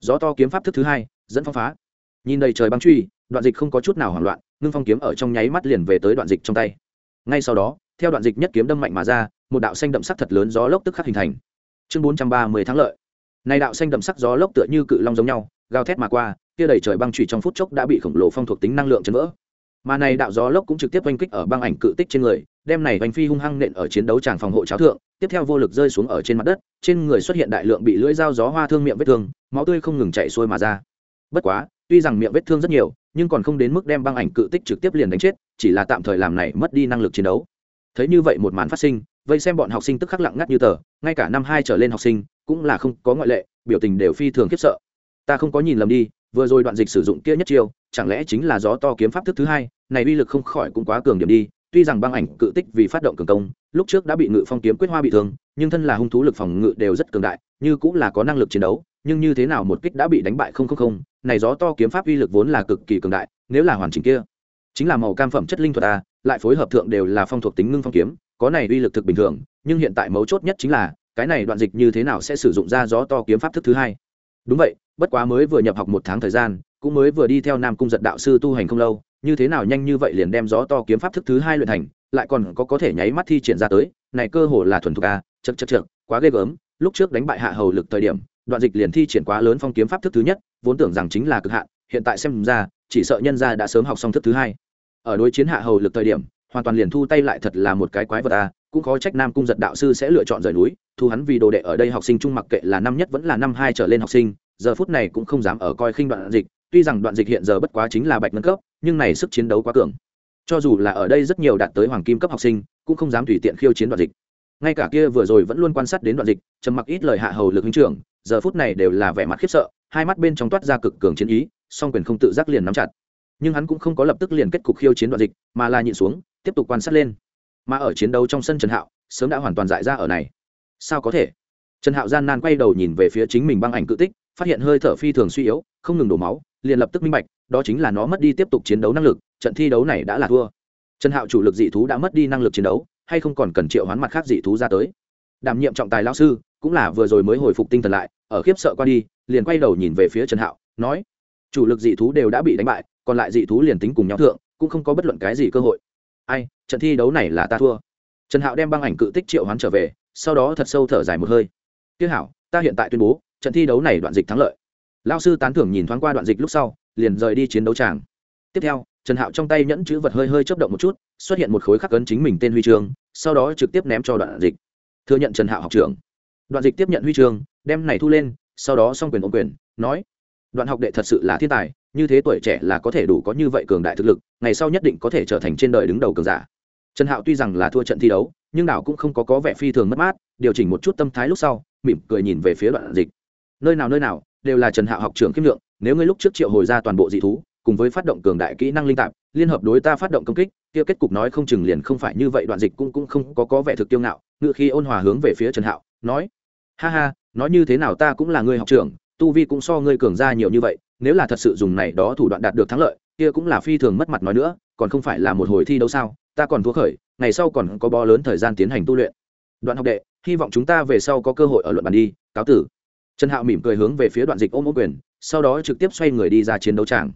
Gió to kiếm pháp thức thứ hai, dẫn phong phá nhìn đầy trời băng truy, đoạn dịch không có chút nào hoảng loạn, ngưng phong kiếm ở trong nháy mắt liền về tới đoạn dịch trong tay. Ngay sau đó, theo đoạn dịch nhất kiếm đâm mạnh mà ra, một đạo xanh đậm sắc thật lớn gió lốc tức khắc hình thành. Chương bốn trăm ba mươi thắng lợi. Này đạo xanh đậm sắc gió lốc tựa như cự long giống nhau, gào thét mà qua, kia đầy trời băng trụy trong phút chốc đã bị khổng lồ phong thuộc tính năng lượng chấn vỡ. Mà này đạo gió lốc cũng trực tiếp oanh kích ở băng ảnh cự tích trên người, đem này oanh phi hung hăng nện ở chiến đấu tràng phòng hộ cháo thượng, tiếp theo vô lực rơi xuống ở trên mặt đất, trên người xuất hiện đại lượng bị lưỡi dao gió hoa thương miệng vết thương, máu tươi không ngừng chảy xuôi mà ra. Bất quá tuy rằng miệng vết thương rất nhiều, nhưng còn không đến mức đem băng ảnh cự tích trực tiếp liền đánh chết, chỉ là tạm thời làm này mất đi năng lực chiến đấu. Thấy như vậy một màn phát sinh, vây xem bọn học sinh tức khắc lặng ngắt như tờ, ngay cả năm hai trở lên học sinh, cũng là không có ngoại lệ, biểu tình đều phi thường khiếp sợ. Ta không có nhìn lầm đi, vừa rồi đoạn dịch sử dụng kia nhất chiêu, chẳng lẽ chính là gió to kiếm pháp thức thứ hai, này uy lực không khỏi cũng quá cường điểm đi, tuy rằng băng ảnh cự tích vì phát động cường công, lúc trước đã bị ngự phong kiếm quyết hoa bị thương, nhưng thân là hung thú lực phòng ngự đều rất cường đại, như cũng là có năng lực chiến đấu, nhưng như thế nào một kích đã bị đánh bại không không không này gió to kiếm pháp uy lực vốn là cực kỳ cường đại, nếu là hoàn chỉnh kia, chính là màu cam phẩm chất linh thuật a lại phối hợp thượng đều là phong thuộc tính ngưng phong kiếm, có này uy lực thực bình thường, nhưng hiện tại mấu chốt nhất chính là, cái này đoạn dịch như thế nào sẽ sử dụng ra gió to kiếm pháp thức thứ hai. Đúng vậy, bất quá mới vừa nhập học một tháng thời gian, cũng mới vừa đi theo nam cung giật đạo sư tu hành không lâu, như thế nào nhanh như vậy liền đem gió to kiếm pháp thức thứ hai luyện thành, lại còn có có thể nháy mắt thi triển ra tới, này cơ hồ là thuần thục a chật chật chật quá ghê gớm, lúc trước đánh bại hạ hầu lực thời điểm đoạn dịch liền thi triển quá lớn phong kiếm pháp thức thứ nhất, vốn tưởng rằng chính là cực hạn, hiện tại xem ra, chỉ sợ nhân gia đã sớm học xong thức thứ hai. Ở đối chiến hạ hầu lực thời điểm, hoàn toàn liền thu tay lại thật là một cái quái vật a cũng khó trách nam cung giật đạo sư sẽ lựa chọn rời núi, thu hắn vì đồ đệ ở đây học sinh trung mặc kệ là năm nhất vẫn là năm hai trở lên học sinh, giờ phút này cũng không dám ở coi khinh đoạn dịch, tuy rằng đoạn dịch hiện giờ bất quá chính là bạch nâng cấp, nhưng này sức chiến đấu quá cường. Cho dù là ở đây rất nhiều đạt tới hoàng kim cấp học sinh, cũng không dám tùy tiện khiêu chiến đoạn dịch. Ngay cả kia vừa rồi vẫn luôn quan sát đến đoạn dịch, trầm mặc ít lời hạ hầu lực huynh trưởng giờ phút này đều là vẻ mặt khiếp sợ, hai mắt bên trong toát ra cực cường chiến ý, song quyền không tự giác liền nắm chặt. Nhưng hắn cũng không có lập tức liền kết cục khiêu chiến đoạn dịch, mà là nhịn xuống, tiếp tục quan sát lên. Mà ở chiến đấu trong sân trần hạo, sớm đã hoàn toàn dại ra ở này. Sao có thể? Trần hạo gian nan quay đầu nhìn về phía chính mình băng ảnh cự tích, phát hiện hơi thở phi thường suy yếu, không ngừng đổ máu, liền lập tức minh bạch, đó chính là nó mất đi tiếp tục chiến đấu năng lực, trận thi đấu này đã là thua. Trần hạo chủ lực dị thú đã mất đi năng lực chiến đấu, hay không còn cần triệu hoán mặt khác dị thú ra tới. Đảm nhiệm trọng tài lao sư cũng là vừa rồi mới hồi phục tinh thần lại, ở khiếp sợ qua đi, liền quay đầu nhìn về phía trần hạo, nói, chủ lực dị thú đều đã bị đánh bại, còn lại dị thú liền tính cùng nhau thượng, cũng không có bất luận cái gì cơ hội. Ai, trận thi đấu này là ta thua. Trần hạo đem băng ảnh cự tích triệu hoán trở về, sau đó thật sâu thở dài một hơi. Tiếc hảo ta hiện tại tuyên bố, trận thi đấu này đoạn dịch thắng lợi. Lao sư tán thưởng nhìn thoáng qua đoạn dịch lúc sau, liền rời đi chiến đấu tràng. Tiếp theo, trần hạo trong tay nhẫn chữ vật hơi hơi chấp động một chút, xuất hiện một khối khắc ấn chính mình tên huy chương, sau đó trực tiếp ném cho đoạn dịch. Thừa nhận trần hạo học trưởng đoạn dịch tiếp nhận huy chương, đem này thu lên, sau đó xong quyền ôm quyền, nói, đoạn học đệ thật sự là thiên tài, như thế tuổi trẻ là có thể đủ có như vậy cường đại thực lực, ngày sau nhất định có thể trở thành trên đời đứng đầu cường giả. Trần hạo tuy rằng là thua trận thi đấu, nhưng đảo cũng không có có vẻ phi thường mất mát, điều chỉnh một chút tâm thái lúc sau, mỉm cười nhìn về phía đoạn dịch. Nơi nào nơi nào, đều là trần hạo học trưởng kiêm lượng, nếu ngươi lúc trước triệu hồi ra toàn bộ dị thú, cùng với phát động cường đại kỹ năng linh tạp, liên hợp đối ta phát động công kích, kia kết cục nói không chừng liền không phải như vậy. Đoạn dịch cũng cũng không có có vẻ thực tiêu ngạo, ngựa khi ôn hòa hướng về phía trần hạo, nói ha ha, nói như thế nào ta cũng là người học trưởng, tu vi cũng so ngươi cường ra nhiều như vậy, nếu là thật sự dùng này đó thủ đoạn đạt được thắng lợi, kia cũng là phi thường mất mặt nói nữa, còn không phải là một hồi thi đấu sao, ta còn thua khởi, ngày sau còn có bo lớn thời gian tiến hành tu luyện. Đoạn học đệ, hy vọng chúng ta về sau có cơ hội ở luận bàn đi, cáo tử. Trần hạo mỉm cười hướng về phía đoạn dịch ôm ôm quyền, sau đó trực tiếp xoay người đi ra chiến đấu tràng.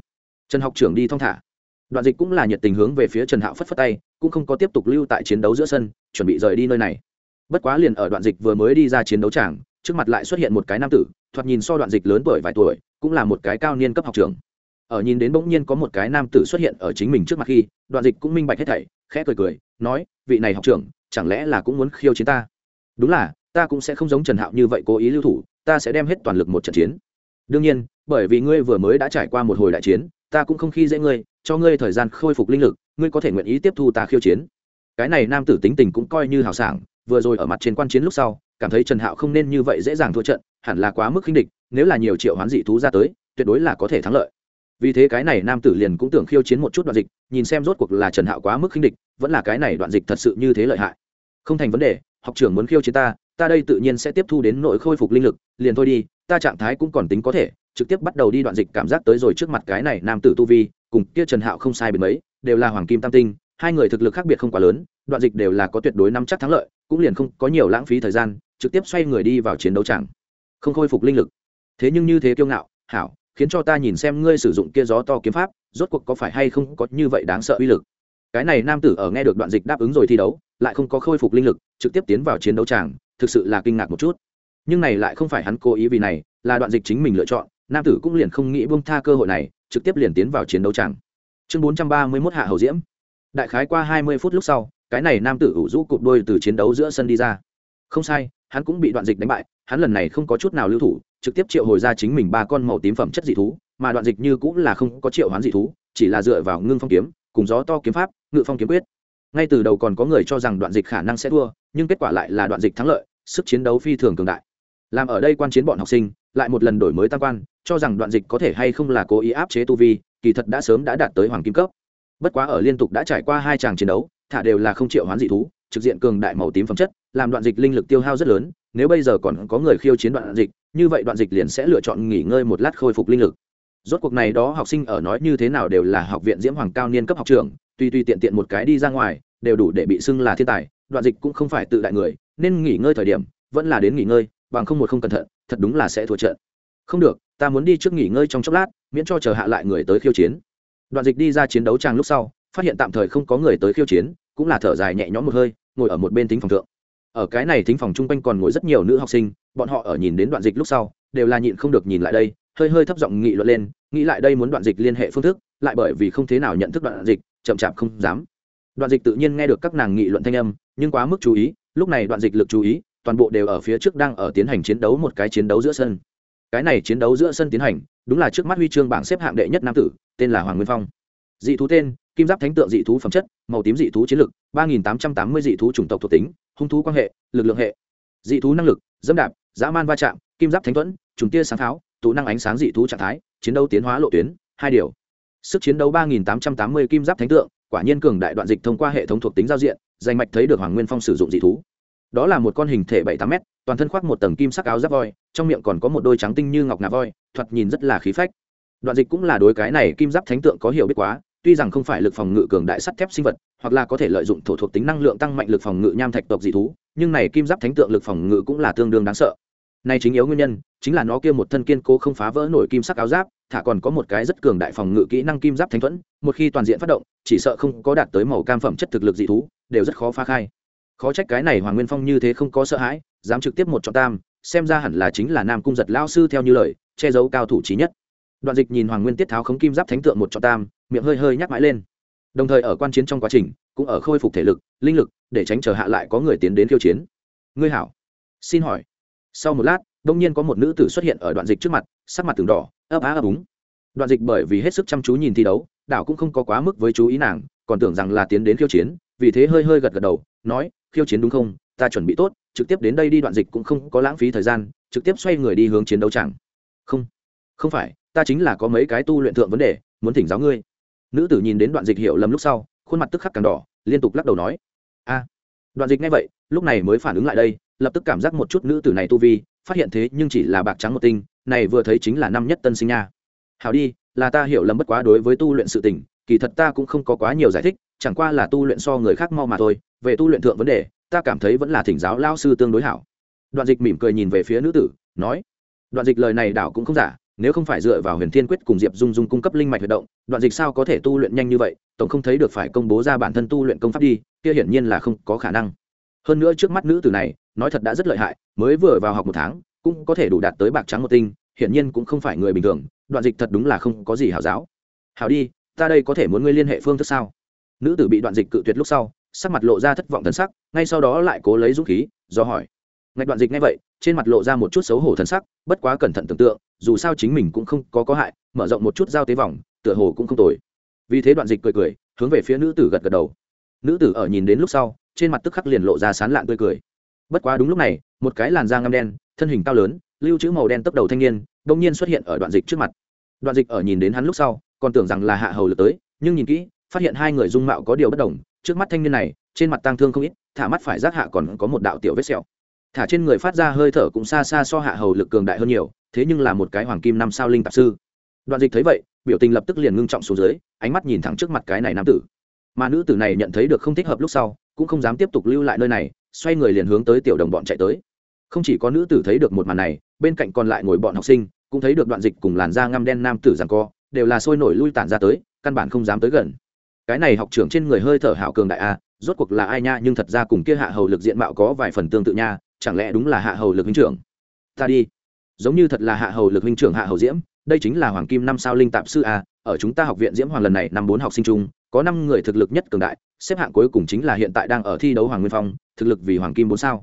Trần học trưởng đi thong thả. Đoạn dịch cũng là nhiệt tình hướng về phía trần hạo phất phất tay, cũng không có tiếp tục lưu tại chiến đấu giữa sân, chuẩn bị rời đi nơi này bất quá liền ở đoạn dịch vừa mới đi ra chiến đấu tràng, trước mặt lại xuất hiện một cái nam tử, thoạt nhìn so đoạn dịch lớn tuổi vài tuổi, cũng là một cái cao niên cấp học trưởng. Ở nhìn đến bỗng nhiên có một cái nam tử xuất hiện ở chính mình trước mặt khi, đoạn dịch cũng minh bạch hết thảy, khẽ cười cười, nói, vị này học trưởng, chẳng lẽ là cũng muốn khiêu chiến ta? Đúng là, ta cũng sẽ không giống trần hạo như vậy cố ý lưu thủ, ta sẽ đem hết toàn lực một trận chiến. Đương nhiên, bởi vì ngươi vừa mới đã trải qua một hồi đại chiến, ta cũng không khi dễ ngươi, cho ngươi thời gian khôi phục linh lực, ngươi có thể nguyện ý tiếp thu ta khiêu chiến. Cái này nam tử tính tình cũng coi như hào sảng vừa rồi ở mặt trên quan chiến lúc sau, cảm thấy trần hạo không nên như vậy dễ dàng thua trận, hẳn là quá mức khinh địch, nếu là nhiều triệu hoán dị thú ra tới, tuyệt đối là có thể thắng lợi. Vì thế cái này nam tử liền cũng tưởng khiêu chiến một chút đoạn dịch, nhìn xem rốt cuộc là trần hạo quá mức khinh địch, vẫn là cái này đoạn dịch thật sự như thế lợi hại. Không thành vấn đề, học trưởng muốn khiêu chiến ta ta đây tự nhiên sẽ tiếp thu đến nội khôi phục linh lực, liền thôi đi, ta trạng thái cũng còn tính có thể, trực tiếp bắt đầu đi đoạn dịch cảm giác tới rồi trước mặt cái này nam tử tu vi, cùng kia trần hạo không sai biệt mấy, đều là hoàng kim tam tinh hai người thực lực khác biệt không quá lớn, đoạn dịch đều là có tuyệt đối nắm chắc thắng lợi, cũng liền không có nhiều lãng phí thời gian, trực tiếp xoay người đi vào chiến đấu chẳng không khôi phục linh lực. Thế nhưng như thế kiêu ngạo, hảo, khiến cho ta nhìn xem ngươi sử dụng kia gió to kiếm pháp, rốt cuộc có phải hay không có như vậy đáng sợ uy lực. Cái này nam tử ở nghe được đoạn dịch đáp ứng rồi thi đấu, lại không có khôi phục linh lực, trực tiếp tiến vào chiến đấu tràng, thực sự là kinh ngạc một chút. Nhưng này lại không phải hắn cố ý vì này, là đoạn dịch chính mình lựa chọn, nam tử cũng liền không nghĩ bông tha cơ hội này, trực tiếp liền tiến vào chiến đấu tràng. Chương bốn trăm ba mươi mốt hạ hầu diễm đại khái qua hai mươi phút lúc sau, cái này nam tử ủ rũ cụp đôi từ chiến đấu giữa sân đi ra. Không sai, hắn cũng bị đoạn dịch đánh bại, hắn lần này không có chút nào lưu thủ, trực tiếp triệu hồi ra chính mình ba con màu tím phẩm chất dị thú, mà đoạn dịch như cũng là không có triệu hoán dị thú, chỉ là dựa vào ngưng phong kiếm, cùng gió to kiếm pháp, ngự phong kiếm quyết. Ngay từ đầu còn có người cho rằng đoạn dịch khả năng sẽ thua, nhưng kết quả lại là đoạn dịch thắng lợi, sức chiến đấu phi thường cường đại. Làm ở đây quan chiến bọn học sinh, lại một lần đổi mới tam quan, cho rằng đoạn dịch có thể hay không là cố ý áp chế tu vi, kỳ thật đã sớm đã đạt tới hoàng kim cấp bất quá ở liên tục đã trải qua hai tràng chiến đấu, thả đều là không triệu hoán dị thú, trực diện cường đại màu tím phẩm chất, làm đoạn dịch linh lực tiêu hao rất lớn, nếu bây giờ còn có người khiêu chiến đoạn dịch, như vậy đoạn dịch liền sẽ lựa chọn nghỉ ngơi một lát khôi phục linh lực. Rốt cuộc này đó học sinh ở nói như thế nào đều là học viện diễm hoàng cao niên cấp học trường tuy tuy tiện tiện một cái đi ra ngoài, đều đủ để bị xưng là thiên tài, đoạn dịch cũng không phải tự đại người, nên nghỉ ngơi thời điểm, vẫn là đến nghỉ ngơi, bằng không một không cẩn thận, thật đúng là sẽ thua trận. Không được, ta muốn đi trước nghỉ ngơi trong chốc lát, miễn cho chờ hạ lại người tới khiêu chiến đoạn dịch đi ra chiến đấu trang lúc sau, phát hiện tạm thời không có người tới khiêu chiến, cũng là thở dài nhẹ nhõm một hơi, ngồi ở một bên thính phòng thượng. Ở cái này thính phòng chung quanh còn ngồi rất nhiều nữ học sinh, bọn họ ở nhìn đến đoạn dịch lúc sau, đều là nhịn không được nhìn lại đây, hơi hơi thấp giọng nghị luận lên, nghĩ lại đây muốn đoạn dịch liên hệ phương thức, lại bởi vì không thế nào nhận thức đoạn dịch, chậm chạp không dám. Đoạn dịch tự nhiên nghe được các nàng nghị luận thanh âm, nhưng quá mức chú ý, lúc này đoạn dịch lực chú ý, toàn bộ đều ở phía trước đang ở tiến hành chiến đấu một cái chiến đấu giữa sân cái này chiến đấu giữa sân tiến hành, đúng là trước mắt huy chương bảng xếp hạng đệ nhất nam tử, tên là hoàng nguyên phong. Dị thú tên, kim giáp thánh tượng dị thú phẩm chất, màu tím dị thú chiến lực, ba nghìn tám trăm tám mươi dị thú chủng tộc thuộc tính, hung thú quan hệ, lực lượng hệ. Dị thú năng lực, dẫm đạp, dã man va chạm, kim giáp thánh thuẫn trùng tia sáng tháo tụ năng ánh sáng dị thú trạng thái, chiến đấu tiến hóa lộ tuyến, hai điều. Sức chiến đấu ba nghìn tám trăm tám mươi kim giáp thánh tượng, quả nhiên cường đại đoạn dịch thông qua hệ thống thuộc tính giao diện danh mạch thấy được hoàng nguyên phong sử dụng dị thú. Đó là một con hình thể bảy tám m toàn thân khoác một tầng kim sắc áo giáp voi, trong miệng còn có một đôi trắng tinh như ngọc ngà voi, thoạt nhìn rất là khí phách. Đoạn dịch cũng là đối cái này kim giáp thánh tượng có hiểu biết quá, tuy rằng không phải lực phòng ngự cường đại sắt thép sinh vật, hoặc là có thể lợi dụng thổ thuộc tính năng lượng tăng mạnh lực phòng ngự nham thạch tộc dị thú, nhưng này kim giáp thánh tượng lực phòng ngự cũng là tương đương đáng sợ. Này chính yếu nguyên nhân, chính là nó kia một thân kiên cố không phá vỡ nổi kim sắc áo giáp, thả còn có một cái rất cường đại phòng ngự kỹ năng kim giáp thánh thuẫn, một khi toàn diện phát động, chỉ sợ không có đạt tới màu cam phẩm chất thực lực dị thú, đều rất khó phá khai khó trách cái này hoàng nguyên phong như thế không có sợ hãi, dám trực tiếp một trọng tam, xem ra hẳn là chính là nam cung giật lao sư theo như lời, che giấu cao thủ trí nhất. Đoạn dịch nhìn hoàng nguyên tiết tháo khống kim giáp thánh tượng một trọng tam, miệng hơi hơi nhắc mãi lên. Đồng thời ở quan chiến trong quá trình, cũng ở khôi phục thể lực, linh lực, để tránh chờ hạ lại có người tiến đến khiêu chiến. Ngươi hảo. Xin hỏi. Sau một lát, đông nhiên có một nữ tử xuất hiện ở đoạn dịch trước mặt, sắc mặt từng đỏ, ấp á ấp úng. Đoạn dịch bởi vì hết sức chăm chú nhìn thi đấu, đảo cũng không có quá mức với chú ý nàng, còn tưởng rằng là tiến đến khiêu chiến, vì thế hơi hơi gật gật đầu, nói khiêu chiến đúng không? Ta chuẩn bị tốt, trực tiếp đến đây đi đoạn dịch cũng không có lãng phí thời gian, trực tiếp xoay người đi hướng chiến đấu chẳng không không phải, ta chính là có mấy cái tu luyện thượng vấn đề, muốn thỉnh giáo ngươi. Nữ tử nhìn đến đoạn dịch hiểu lầm lúc sau, khuôn mặt tức khắc càng đỏ, liên tục lắc đầu nói. A, đoạn dịch ngay vậy, lúc này mới phản ứng lại đây, lập tức cảm giác một chút nữ tử này tu vi, phát hiện thế nhưng chỉ là bạc trắng một tinh, này vừa thấy chính là năm nhất tân sinh nha. Hảo đi, là ta hiểu lầm bất quá đối với tu luyện sự tình, kỳ thật ta cũng không có quá nhiều giải thích chẳng qua là tu luyện so người khác mau mà thôi, về tu luyện thượng vấn đề, ta cảm thấy vẫn là thỉnh giáo lao sư tương đối hảo. Đoạn dịch mỉm cười nhìn về phía nữ tử, nói, đoạn dịch lời này đảo cũng không giả, nếu không phải dựa vào huyền thiên quyết cùng diệp dung dung cung cấp linh mạch hoạt động, đoạn dịch sao có thể tu luyện nhanh như vậy, tổng không thấy được phải công bố ra bản thân tu luyện công pháp đi, kia hiển nhiên là không có khả năng. Hơn nữa trước mắt nữ tử này, nói thật đã rất lợi hại, mới vừa vào học một tháng, cũng có thể đủ đạt tới bạc trắng một tinh, hiển nhiên cũng không phải người bình thường, đoạn dịch thật đúng là không có gì hảo giáo. Hảo đi, ta đây có thể muốn ngươi liên hệ phương thức sao? Nữ tử bị đoạn dịch cự tuyệt lúc sau, sắc mặt lộ ra thất vọng thần sắc, ngay sau đó lại cố lấy dũng khí, do hỏi. Ngạch đoạn dịch ngay vậy, trên mặt lộ ra một chút xấu hổ thần sắc, bất quá cẩn thận tưởng tượng, dù sao chính mình cũng không có có hại, mở rộng một chút giao tế vòng, tựa hồ cũng không tồi. Vì thế đoạn dịch cười cười, hướng về phía nữ tử gật gật đầu. Nữ tử ở nhìn đến lúc sau, trên mặt tức khắc liền lộ ra sán lạn tươi cười. Bất quá đúng lúc này, một cái làn da ngăm đen, thân hình cao lớn, lưu trữ màu đen tốc đầu thanh niên đông nhiên xuất hiện ở đoạn dịch trước mặt. Đoạn dịch ở nhìn đến hắn lúc sau, còn tưởng rằng là hạ hầu lực tới, nhưng nhìn kỹ phát hiện hai người dung mạo có điều bất đồng, trước mắt thanh niên này, trên mặt tang thương không ít, thả mắt phải giác hạ còn có một đạo tiểu vết sẹo. Thả trên người phát ra hơi thở cũng xa xa so hạ hầu lực cường đại hơn nhiều, thế nhưng là một cái hoàng kim năm sao linh tạp sư. Đoạn dịch thấy vậy, biểu tình lập tức liền ngưng trọng xuống dưới, ánh mắt nhìn thẳng trước mặt cái này nam tử. Mà nữ tử này nhận thấy được không thích hợp lúc sau, cũng không dám tiếp tục lưu lại nơi này, xoay người liền hướng tới tiểu đồng bọn chạy tới. Không chỉ có nữ tử thấy được một màn này, bên cạnh còn lại ngồi bọn học sinh, cũng thấy được đoạn dịch cùng làn da ngăm đen nam tử rằng co, đều là sôi nổi lui tản ra tới, căn bản không dám tới gần cái này học trưởng trên người hơi thở hảo cường đại a rốt cuộc là ai nha, nhưng thật ra cùng kia hạ hầu lực diện mạo có vài phần tương tự nha, chẳng lẽ đúng là hạ hầu lực huynh trưởng? Ta đi. Giống như thật là hạ hầu lực huynh trưởng hạ hầu diễm, đây chính là hoàng kim năm sao linh tạp sư a ở chúng ta học viện diễm hoàng lần này năm bốn học sinh chung, có năm người thực lực nhất cường đại, xếp hạng cuối cùng chính là hiện tại đang ở thi đấu hoàng nguyên phong, thực lực vì hoàng kim bốn sao.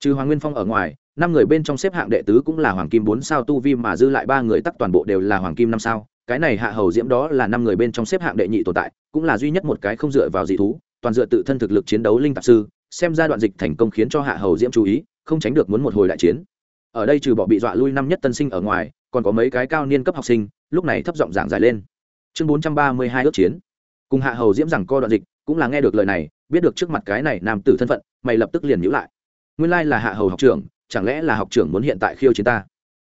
Trừ hoàng nguyên phong ở ngoài, năm người bên trong xếp hạng đệ tứ cũng là hoàng kim bốn sao tu vi mà dư lại ba người tắc toàn bộ đều là hoàng kim năm sao cái này hạ hầu diễm đó là năm người bên trong xếp hạng đệ nhị tồn tại, cũng là duy nhất một cái không dựa vào dị thú, toàn dựa tự thân thực lực chiến đấu linh tạp sư, xem ra đoạn dịch thành công khiến cho hạ hầu diễm chú ý, không tránh được muốn một hồi đại chiến. Ở đây trừ bỏ bị dọa lui năm nhất tân sinh ở ngoài, còn có mấy cái cao niên cấp học sinh, lúc này thấp giọng giảng giải lên. Chương bốn trăm ba mươi hai ước chiến. Cùng hạ hầu diễm rằng co đoạn dịch, cũng là nghe được lời này, biết được trước mặt cái này nam tử thân phận, mày lập tức liền nhữ lại. Nguyên lai là hạ hầu học trưởng, chẳng lẽ là học trưởng muốn hiện tại khiêu chiến ta?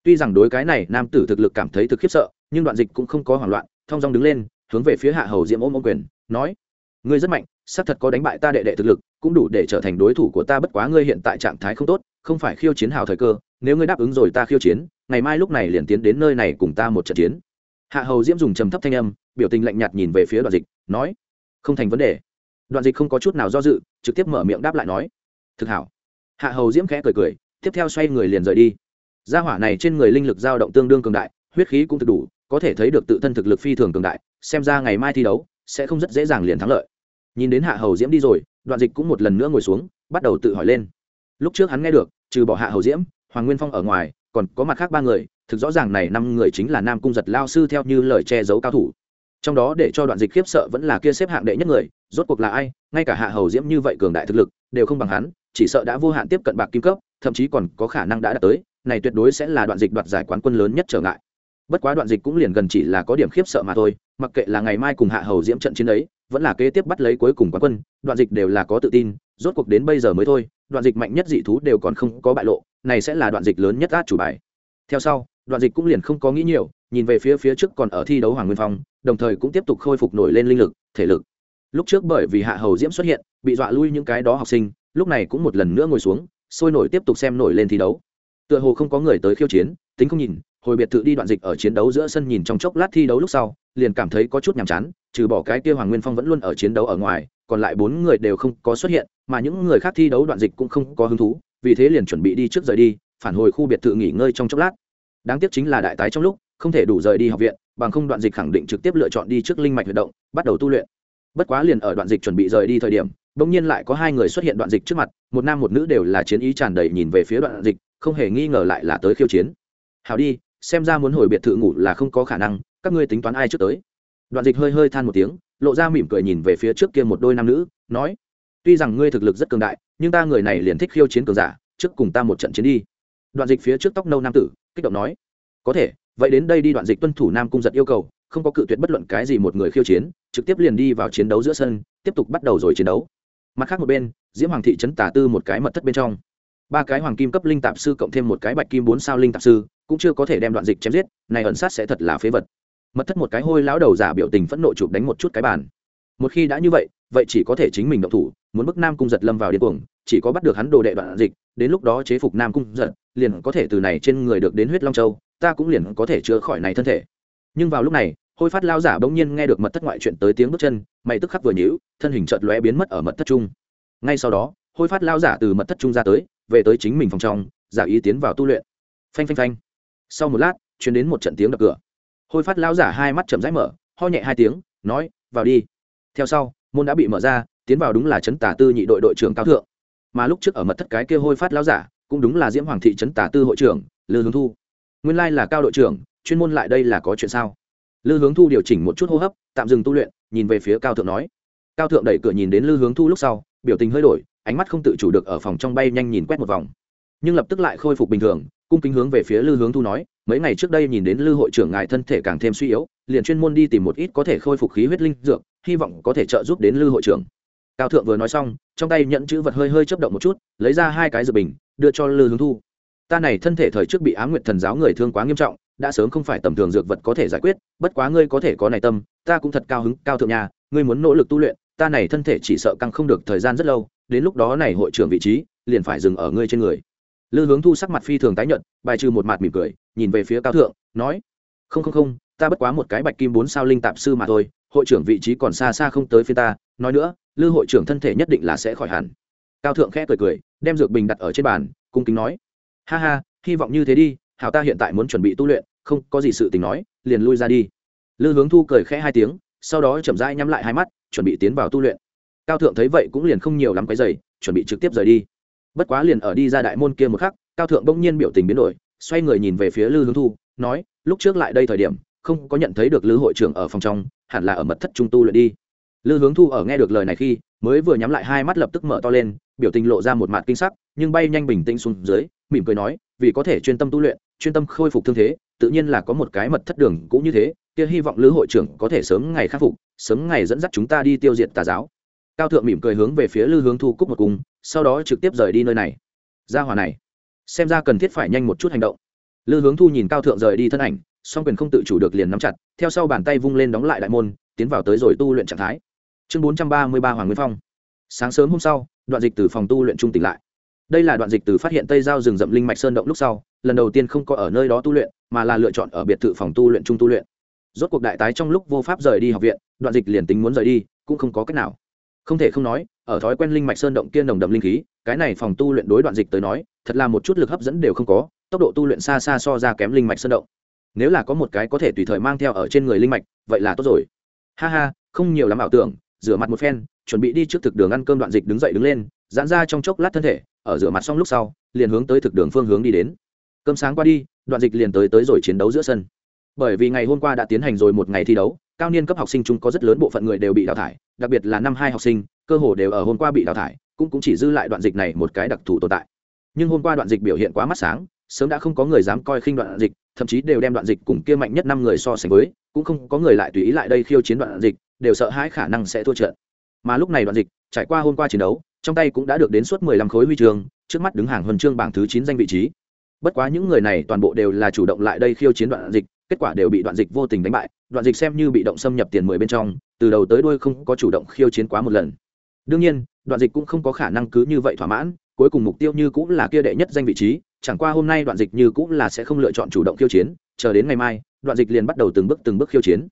Tuy rằng đối cái này nam tử thực lực cảm thấy thực khiếp sợ, nhưng đoạn dịch cũng không có hoảng loạn, thong dong đứng lên, hướng về phía hạ hầu diễm ôm ôm quyền, nói, ngươi rất mạnh, xác thật có đánh bại ta đệ đệ thực lực, cũng đủ để trở thành đối thủ của ta bất quá ngươi hiện tại trạng thái không tốt, không phải khiêu chiến hào thời cơ, nếu ngươi đáp ứng rồi ta khiêu chiến, ngày mai lúc này liền tiến đến nơi này cùng ta một trận chiến. Hạ hầu diễm dùng trầm thấp thanh âm, biểu tình lạnh nhạt nhìn về phía đoạn dịch, nói, không thành vấn đề. Đoạn dịch không có chút nào do dự, trực tiếp mở miệng đáp lại nói, thực hảo. Hạ hầu diễm khẽ cười cười, tiếp theo xoay người liền rời đi gia hỏa này trên người linh lực dao động tương đương cường đại, huyết khí cũng thực đủ, có thể thấy được tự thân thực lực phi thường cường đại, xem ra ngày mai thi đấu sẽ không rất dễ dàng liền thắng lợi. Nhìn đến hạ hầu diễm đi rồi, đoạn dịch cũng một lần nữa ngồi xuống, bắt đầu tự hỏi lên. Lúc trước hắn nghe được, trừ bỏ hạ hầu diễm, hoàng nguyên phong ở ngoài, còn có mặt khác ba người, thực rõ ràng này năm người chính là nam cung giật lao sư theo như lời che giấu cao thủ. Trong đó để cho đoạn dịch khiếp sợ vẫn là kia xếp hạng đệ nhất người, rốt cuộc là ai, ngay cả hạ hầu diễm như vậy cường đại thực lực, đều không bằng hắn, chỉ sợ đã vô hạn tiếp cận bạc kim cấp, thậm chí còn có khả năng đã đạt tới này tuyệt đối sẽ là đoạn dịch đoạt giải quán quân lớn nhất trở ngại. Bất quá đoạn dịch cũng liền gần chỉ là có điểm khiếp sợ mà thôi, mặc kệ là ngày mai cùng hạ hầu diễm trận chiến ấy, vẫn là kế tiếp bắt lấy cuối cùng quán quân, đoạn dịch đều là có tự tin, rốt cuộc đến bây giờ mới thôi, đoạn dịch mạnh nhất dị thú đều còn không có bại lộ, này sẽ là đoạn dịch lớn nhất át chủ bài. Theo sau, đoạn dịch cũng liền không có nghĩ nhiều, nhìn về phía phía trước còn ở thi đấu hoàng nguyên phong, đồng thời cũng tiếp tục khôi phục nổi lên linh lực, thể lực. Lúc trước bởi vì hạ hầu diễm xuất hiện, bị dọa lui những cái đó học sinh, lúc này cũng một lần nữa ngồi xuống, sôi nổi tiếp tục xem nổi lên thi đấu tựa hồ không có người tới khiêu chiến, tính không nhìn, hồi biệt thự đi đoạn dịch ở chiến đấu giữa sân nhìn trong chốc lát thi đấu lúc sau, liền cảm thấy có chút nhàm chán, trừ bỏ cái kia hoàng nguyên phong vẫn luôn ở chiến đấu ở ngoài, còn lại bốn người đều không có xuất hiện, mà những người khác thi đấu đoạn dịch cũng không có hứng thú, vì thế liền chuẩn bị đi trước rời đi, phản hồi khu biệt thự nghỉ ngơi trong chốc lát. Đáng tiếc chính là đại tái trong lúc, không thể đủ rời đi học viện, bằng không đoạn dịch khẳng định trực tiếp lựa chọn đi trước linh mạch huy động, bắt đầu tu luyện. Bất quá liền ở đoạn dịch chuẩn bị rời đi thời điểm, bỗng nhiên lại có hai người xuất hiện đoạn dịch trước mặt, một nam một nữ đều là chiến ý tràn đầy nhìn về phía đoạn dịch không hề nghi ngờ lại là tới khiêu chiến. Hào đi, xem ra muốn hồi biệt thự ngủ là không có khả năng, các ngươi tính toán ai trước tới? Đoạn dịch hơi hơi than một tiếng, lộ ra mỉm cười nhìn về phía trước kia một đôi nam nữ, nói, tuy rằng ngươi thực lực rất cường đại, nhưng ta người này liền thích khiêu chiến cường giả, trước cùng ta một trận chiến đi. Đoạn dịch phía trước tóc nâu nam tử, kích động nói, có thể, vậy đến đây đi. Đoạn dịch tuân thủ nam cung giật yêu cầu, không có cự tuyệt bất luận cái gì một người khiêu chiến, trực tiếp liền đi vào chiến đấu giữa sân, tiếp tục bắt đầu rồi chiến đấu. Mặt khác một bên, diễm hoàng thị trấn tà tư một cái mật thất bên trong ba cái hoàng kim cấp linh tạp sư cộng thêm một cái bạch kim bốn sao linh tạp sư, cũng chưa có thể đem đoạn dịch chém giết, này ẩn sát sẽ thật là phế vật. Mật thất một cái hôi lão đầu giả biểu tình phẫn nộ chụp đánh một chút cái bàn. Một khi đã như vậy vậy chỉ có thể chính mình động thủ, muốn bức nam cung giật lâm vào điên cuồng, chỉ có bắt được hắn đồ đệ đoạn dịch, đến lúc đó chế phục nam cung giật, liền có thể từ này trên người được đến huyết long châu, ta cũng liền có thể chữa khỏi này thân thể. Nhưng vào lúc này, hôi phát lao giả bỗng nhiên nghe được mật thất ngoại chuyện tới tiếng bước chân, mày tức khắc vừa nhíu, thân hình chợt lóe biến mất ở mật thất trung. Ngay sau đó, hôi phát lao giả từ mật thất trung ra tới về tới chính mình phòng trong, giả ý tiến vào tu luyện. Phanh phanh phanh. Sau một lát chuyển đến một trận tiếng đập cửa. Hôi phát lão giả hai mắt chậm rãi mở, ho nhẹ hai tiếng, nói, vào đi. Theo sau, môn đã bị mở ra, tiến vào đúng là trấn tả tư nhị đội đội trưởng cao thượng. Mà lúc trước ở mật thất cái kia hôi phát lão giả, cũng đúng là diễm hoàng thị trấn tả tư hội trưởng, lư hướng thu. Nguyên lai là cao đội trưởng, chuyên môn lại đây là có chuyện sao? Lư hướng thu điều chỉnh một chút hô hấp, tạm dừng tu luyện, nhìn về phía cao thượng nói. Cao thượng đẩy cửa nhìn đến lư hướng thu lúc sau, biểu tình hơi đổi ánh mắt không tự chủ được ở phòng trong bay nhanh nhìn quét một vòng. Nhưng lập tức lại khôi phục bình thường, cung kính hướng về phía lư hướng thu nói, mấy ngày trước đây nhìn đến lư hội trưởng ngài thân thể càng thêm suy yếu, liền chuyên môn đi tìm một ít có thể khôi phục khí huyết linh dược, hy vọng có thể trợ giúp đến lư hội trưởng. Cao thượng vừa nói xong, trong tay nhận chữ vật hơi hơi chấp động một chút, lấy ra hai cái dược bình, đưa cho lư hướng thu. Ta này thân thể thời trước bị á nguyệt thần giáo người thương quá nghiêm trọng, đã sớm không phải tầm thường dược vật có thể giải quyết, bất quá ngươi có thể có này tâm, ta cũng thật cao hứng, cao thượng nhà, ngươi muốn nỗ lực tu luyện, ta này thân thể chỉ sợ căng không được thời gian rất lâu đến lúc đó này hội trưởng vị trí liền phải dừng ở ngươi trên người. Lư hướng thu sắc mặt phi thường tái nhận bài trừ một mặt mỉm cười, nhìn về phía cao thượng, nói, không không không, ta bất quá một cái bạch kim bốn sao linh tạp sư mà thôi, hội trưởng vị trí còn xa xa không tới phía ta, nói nữa, lư hội trưởng thân thể nhất định là sẽ khỏi hẳn. Cao thượng khẽ cười cười, đem dược bình đặt ở trên bàn, cung kính nói, ha ha, hy vọng như thế đi, hảo ta hiện tại muốn chuẩn bị tu luyện, không có gì sự tình nói, liền lui ra đi. Lư hướng thu cười khẽ hai tiếng, sau đó chậm rãi nhắm lại hai mắt, chuẩn bị tiến vào tu luyện cao thượng thấy vậy cũng liền không nhiều lắm cái giày chuẩn bị trực tiếp rời đi. Bất quá liền ở đi ra đại môn kia một khắc, cao thượng bỗng nhiên biểu tình biến đổi, xoay người nhìn về phía lư hướng thu, nói, lúc trước lại đây thời điểm, không có nhận thấy được lư hội trưởng ở phòng trong, hẳn là ở mật thất trung tu luyện đi. Lư hướng thu ở nghe được lời này khi, mới vừa nhắm lại hai mắt lập tức mở to lên, biểu tình lộ ra một mặt kinh sắc, nhưng bay nhanh bình tĩnh xuống dưới, mỉm cười nói, vì có thể chuyên tâm tu luyện, chuyên tâm khôi phục thương thế, tự nhiên là có một cái mật thất đường cũng như thế, kia hy vọng lữ hội trưởng có thể sớm ngày khắc phục, sớm ngày dẫn dắt chúng ta đi tiêu diệt tà giáo cao thượng mỉm cười hướng về phía lư hướng thu cúc một cung, sau đó trực tiếp rời đi nơi này. Ra hòa này, xem ra cần thiết phải nhanh một chút hành động. Lư hướng thu nhìn cao thượng rời đi thân ảnh, song quyền không tự chủ được liền nắm chặt, theo sau bàn tay vung lên đóng lại đại môn, tiến vào tới rồi tu luyện trạng thái. Chương bốn trăm ba mươi ba hoàng nguyên phong. Sáng sớm hôm sau, đoạn dịch từ phòng tu luyện trung tỉnh lại. Đây là đoạn dịch từ phát hiện tây giao rừng rậm linh mạch sơn động lúc sau, lần đầu tiên không có ở nơi đó tu luyện, mà là lựa chọn ở biệt thự phòng tu luyện trung tu luyện. Rốt cuộc đại tái trong lúc vô pháp rời đi học viện, đoạn dịch liền tính muốn rời đi, cũng không có cách nào không thể không nói, ở thói quen linh mạch sơn động kia nồng đậm linh khí, cái này phòng tu luyện đối đoạn dịch tới nói, thật là một chút lực hấp dẫn đều không có, tốc độ tu luyện xa xa so ra kém linh mạch sơn động. Nếu là có một cái có thể tùy thời mang theo ở trên người linh mạch, vậy là tốt rồi. Ha ha, không nhiều lắm ảo tưởng, rửa mặt một phen, chuẩn bị đi trước thực đường ăn cơm đoạn dịch đứng dậy đứng lên, giãn ra trong chốc lát thân thể, ở rửa mặt xong lúc sau, liền hướng tới thực đường phương hướng đi đến. Cơm sáng qua đi, đoạn dịch liền tới tới rồi chiến đấu giữa sân bởi vì ngày hôm qua đã tiến hành rồi một ngày thi đấu, cao niên cấp học sinh chúng có rất lớn bộ phận người đều bị đào thải, đặc biệt là năm hai học sinh, cơ hồ đều ở hôm qua bị đào thải, cũng cũng chỉ dư lại đoạn dịch này một cái đặc thù tồn tại. Nhưng hôm qua đoạn dịch biểu hiện quá mắt sáng, sớm đã không có người dám coi khinh đoạn dịch, thậm chí đều đem đoạn dịch cùng kia mạnh nhất năm người so sánh với, cũng không có người lại tùy ý lại đây khiêu chiến đoạn dịch, đều sợ hãi khả năng sẽ thua trận. Mà lúc này đoạn dịch, trải qua hôm qua chiến đấu, trong tay cũng đã được đến suốt mười lăm khối huy chương, trước mắt đứng hàng huân chương bảng thứ chín danh vị trí. Bất quá những người này toàn bộ đều là chủ động lại đây khiêu chiến đoạn dịch kết quả đều bị đoạn dịch vô tình đánh bại, đoạn dịch xem như bị động xâm nhập tiền mười bên trong, từ đầu tới đuôi không có chủ động khiêu chiến quá một lần. Đương nhiên, đoạn dịch cũng không có khả năng cứ như vậy thỏa mãn, cuối cùng mục tiêu như cũng là kia đệ nhất danh vị trí, chẳng qua hôm nay đoạn dịch như cũng là sẽ không lựa chọn chủ động khiêu chiến, chờ đến ngày mai, đoạn dịch liền bắt đầu từng bước từng bước khiêu chiến.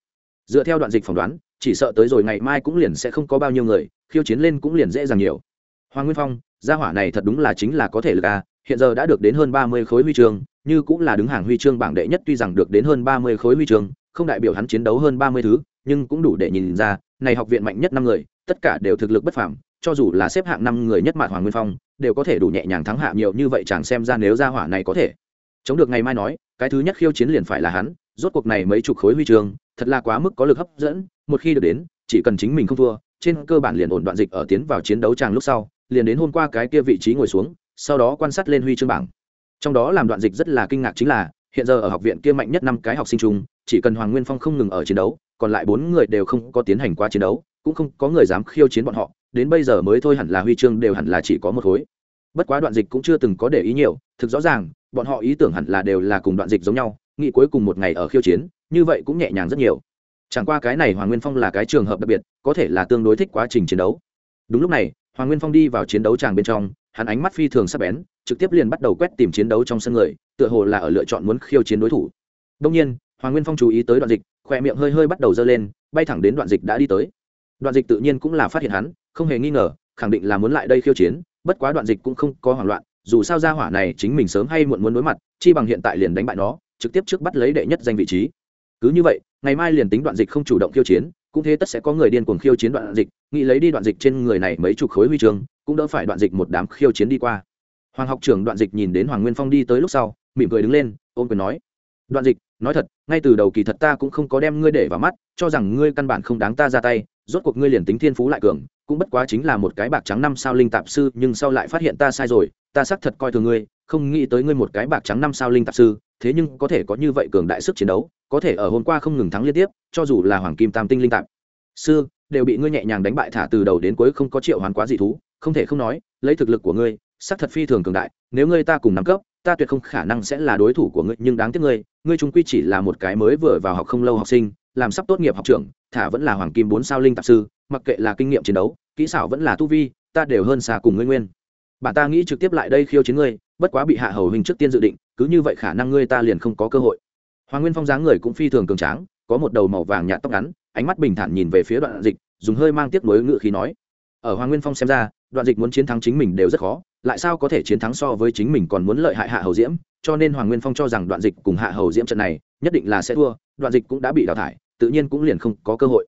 Dựa theo đoạn dịch phỏng đoán, chỉ sợ tới rồi ngày mai cũng liền sẽ không có bao nhiêu người, khiêu chiến lên cũng liền dễ dàng nhiều. Hoàng nguyên phong, gia hỏa này thật đúng là chính là có thể lực à hiện giờ đã được đến hơn ba mươi khối huy chương như cũng là đứng hàng huy chương bảng đệ nhất, tuy rằng được đến hơn ba mươi khối huy chương, không đại biểu hắn chiến đấu hơn ba mươi thứ, nhưng cũng đủ để nhìn ra, này học viện mạnh nhất năm người, tất cả đều thực lực bất phàm, cho dù là xếp hạng năm người nhất mạn hoàng nguyên phong, đều có thể đủ nhẹ nhàng thắng hạ nhiều như vậy chẳng xem ra nếu ra hỏa này có thể. Chống được ngày mai nói, cái thứ nhất khiêu chiến liền phải là hắn, rốt cuộc này mấy chục khối huy chương, thật là quá mức có lực hấp dẫn, một khi được đến, chỉ cần chính mình không thua, trên cơ bản liền ổn đoạn dịch ở tiến vào chiến đấu tràng lúc sau, liền đến hôm qua cái kia vị trí ngồi xuống, sau đó quan sát lên huy chương bảng trong đó làm đoạn dịch rất là kinh ngạc chính là, hiện giờ ở học viện kia mạnh nhất năm cái học sinh chung, chỉ cần hoàng nguyên phong không ngừng ở chiến đấu, còn lại bốn người đều không có tiến hành qua chiến đấu, cũng không có người dám khiêu chiến bọn họ, đến bây giờ mới thôi hẳn là huy chương đều hẳn là chỉ có một khối. Bất quá đoạn dịch cũng chưa từng có để ý nhiều, thực rõ ràng, bọn họ ý tưởng hẳn là đều là cùng đoạn dịch giống nhau, nghĩ cuối cùng một ngày ở khiêu chiến, như vậy cũng nhẹ nhàng rất nhiều. Chẳng qua cái này hoàng nguyên phong là cái trường hợp đặc biệt, có thể là tương đối thích quá trình chiến đấu. Đúng lúc này, hoàng nguyên phong đi vào chiến đấu tràng bên trong hắn ánh mắt phi thường sắc bén, trực tiếp liền bắt đầu quét tìm chiến đấu trong sân người, tựa hồ là ở lựa chọn muốn khiêu chiến đối thủ. Đông nhiên, hoàng nguyên phong chú ý tới đoạn dịch, khỏe miệng hơi hơi bắt đầu dơ lên, bay thẳng đến đoạn dịch đã đi tới. Đoạn dịch tự nhiên cũng là phát hiện hắn, không hề nghi ngờ, khẳng định là muốn lại đây khiêu chiến, bất quá đoạn dịch cũng không có hoảng loạn, dù sao ra hỏa này chính mình sớm hay muộn muốn đối mặt, chi bằng hiện tại liền đánh bại nó, trực tiếp trước bắt lấy đệ nhất danh vị trí. Cứ như vậy, ngày mai liền tính đoạn dịch không chủ động khiêu chiến cũng thế tất sẽ có người điên cuồng khiêu chiến đoạn dịch, nghĩ lấy đi đoạn dịch trên người này mấy chục khối huy chương, cũng đỡ phải đoạn dịch một đám khiêu chiến đi qua. Hoàng học trưởng đoạn dịch nhìn đến hoàng nguyên phong đi tới lúc sau, mỉm cười đứng lên ôm quyền nói, đoạn dịch, nói thật, ngay từ đầu kỳ thật ta cũng không có đem ngươi để vào mắt, cho rằng ngươi căn bản không đáng ta ra tay, rốt cuộc ngươi liền tính thiên phú lại cường, cũng bất quá chính là một cái bạc trắng năm sao linh tạp sư, nhưng sau lại phát hiện ta sai rồi, ta xác thật coi thường ngươi, không nghĩ tới ngươi một cái bạc trắng năm sao linh tạp sư, thế nhưng có thể có như vậy cường đại sức chiến đấu có thể ở hôm qua không ngừng thắng liên tiếp, cho dù là hoàng kim tam tinh linh tạp. Sư, đều bị ngươi nhẹ nhàng đánh bại thả từ đầu đến cuối không có triệu hoàn quá dị thú, không thể không nói, lấy thực lực của ngươi sắc thật phi thường cường đại, nếu ngươi ta cùng nắm cấp, ta tuyệt không khả năng sẽ là đối thủ của ngươi, nhưng đáng tiếc ngươi ngươi trung quy chỉ là một cái mới vừa vào học không lâu học sinh, làm sắp tốt nghiệp học trưởng, thả vẫn là hoàng kim bốn sao linh tạp sư, mặc kệ là kinh nghiệm chiến đấu, kỹ xảo vẫn là tu vi, ta đều hơn xa cùng ngươi nguyên. Bản ta nghĩ trực tiếp lại đây khiêu chiến ngươi, bất quá bị hạ hầu hình trước tiên dự định, cứ như vậy khả năng ngươi ta liền không có cơ hội hoàng nguyên phong dáng người cũng phi thường cường tráng, có một đầu màu vàng nhạt tóc ngắn, ánh mắt bình thản nhìn về phía đoạn dịch, dùng hơi mang tiếc nuối ngự khí nói. Ở hoàng nguyên phong xem ra, đoạn dịch muốn chiến thắng chính mình đều rất khó, lại sao có thể chiến thắng so với chính mình còn muốn lợi hại hạ hầu diễm, cho nên hoàng nguyên phong cho rằng đoạn dịch cùng hạ hầu diễm trận này, nhất định là sẽ thua, đoạn dịch cũng đã bị đào thải, tự nhiên cũng liền không có cơ hội.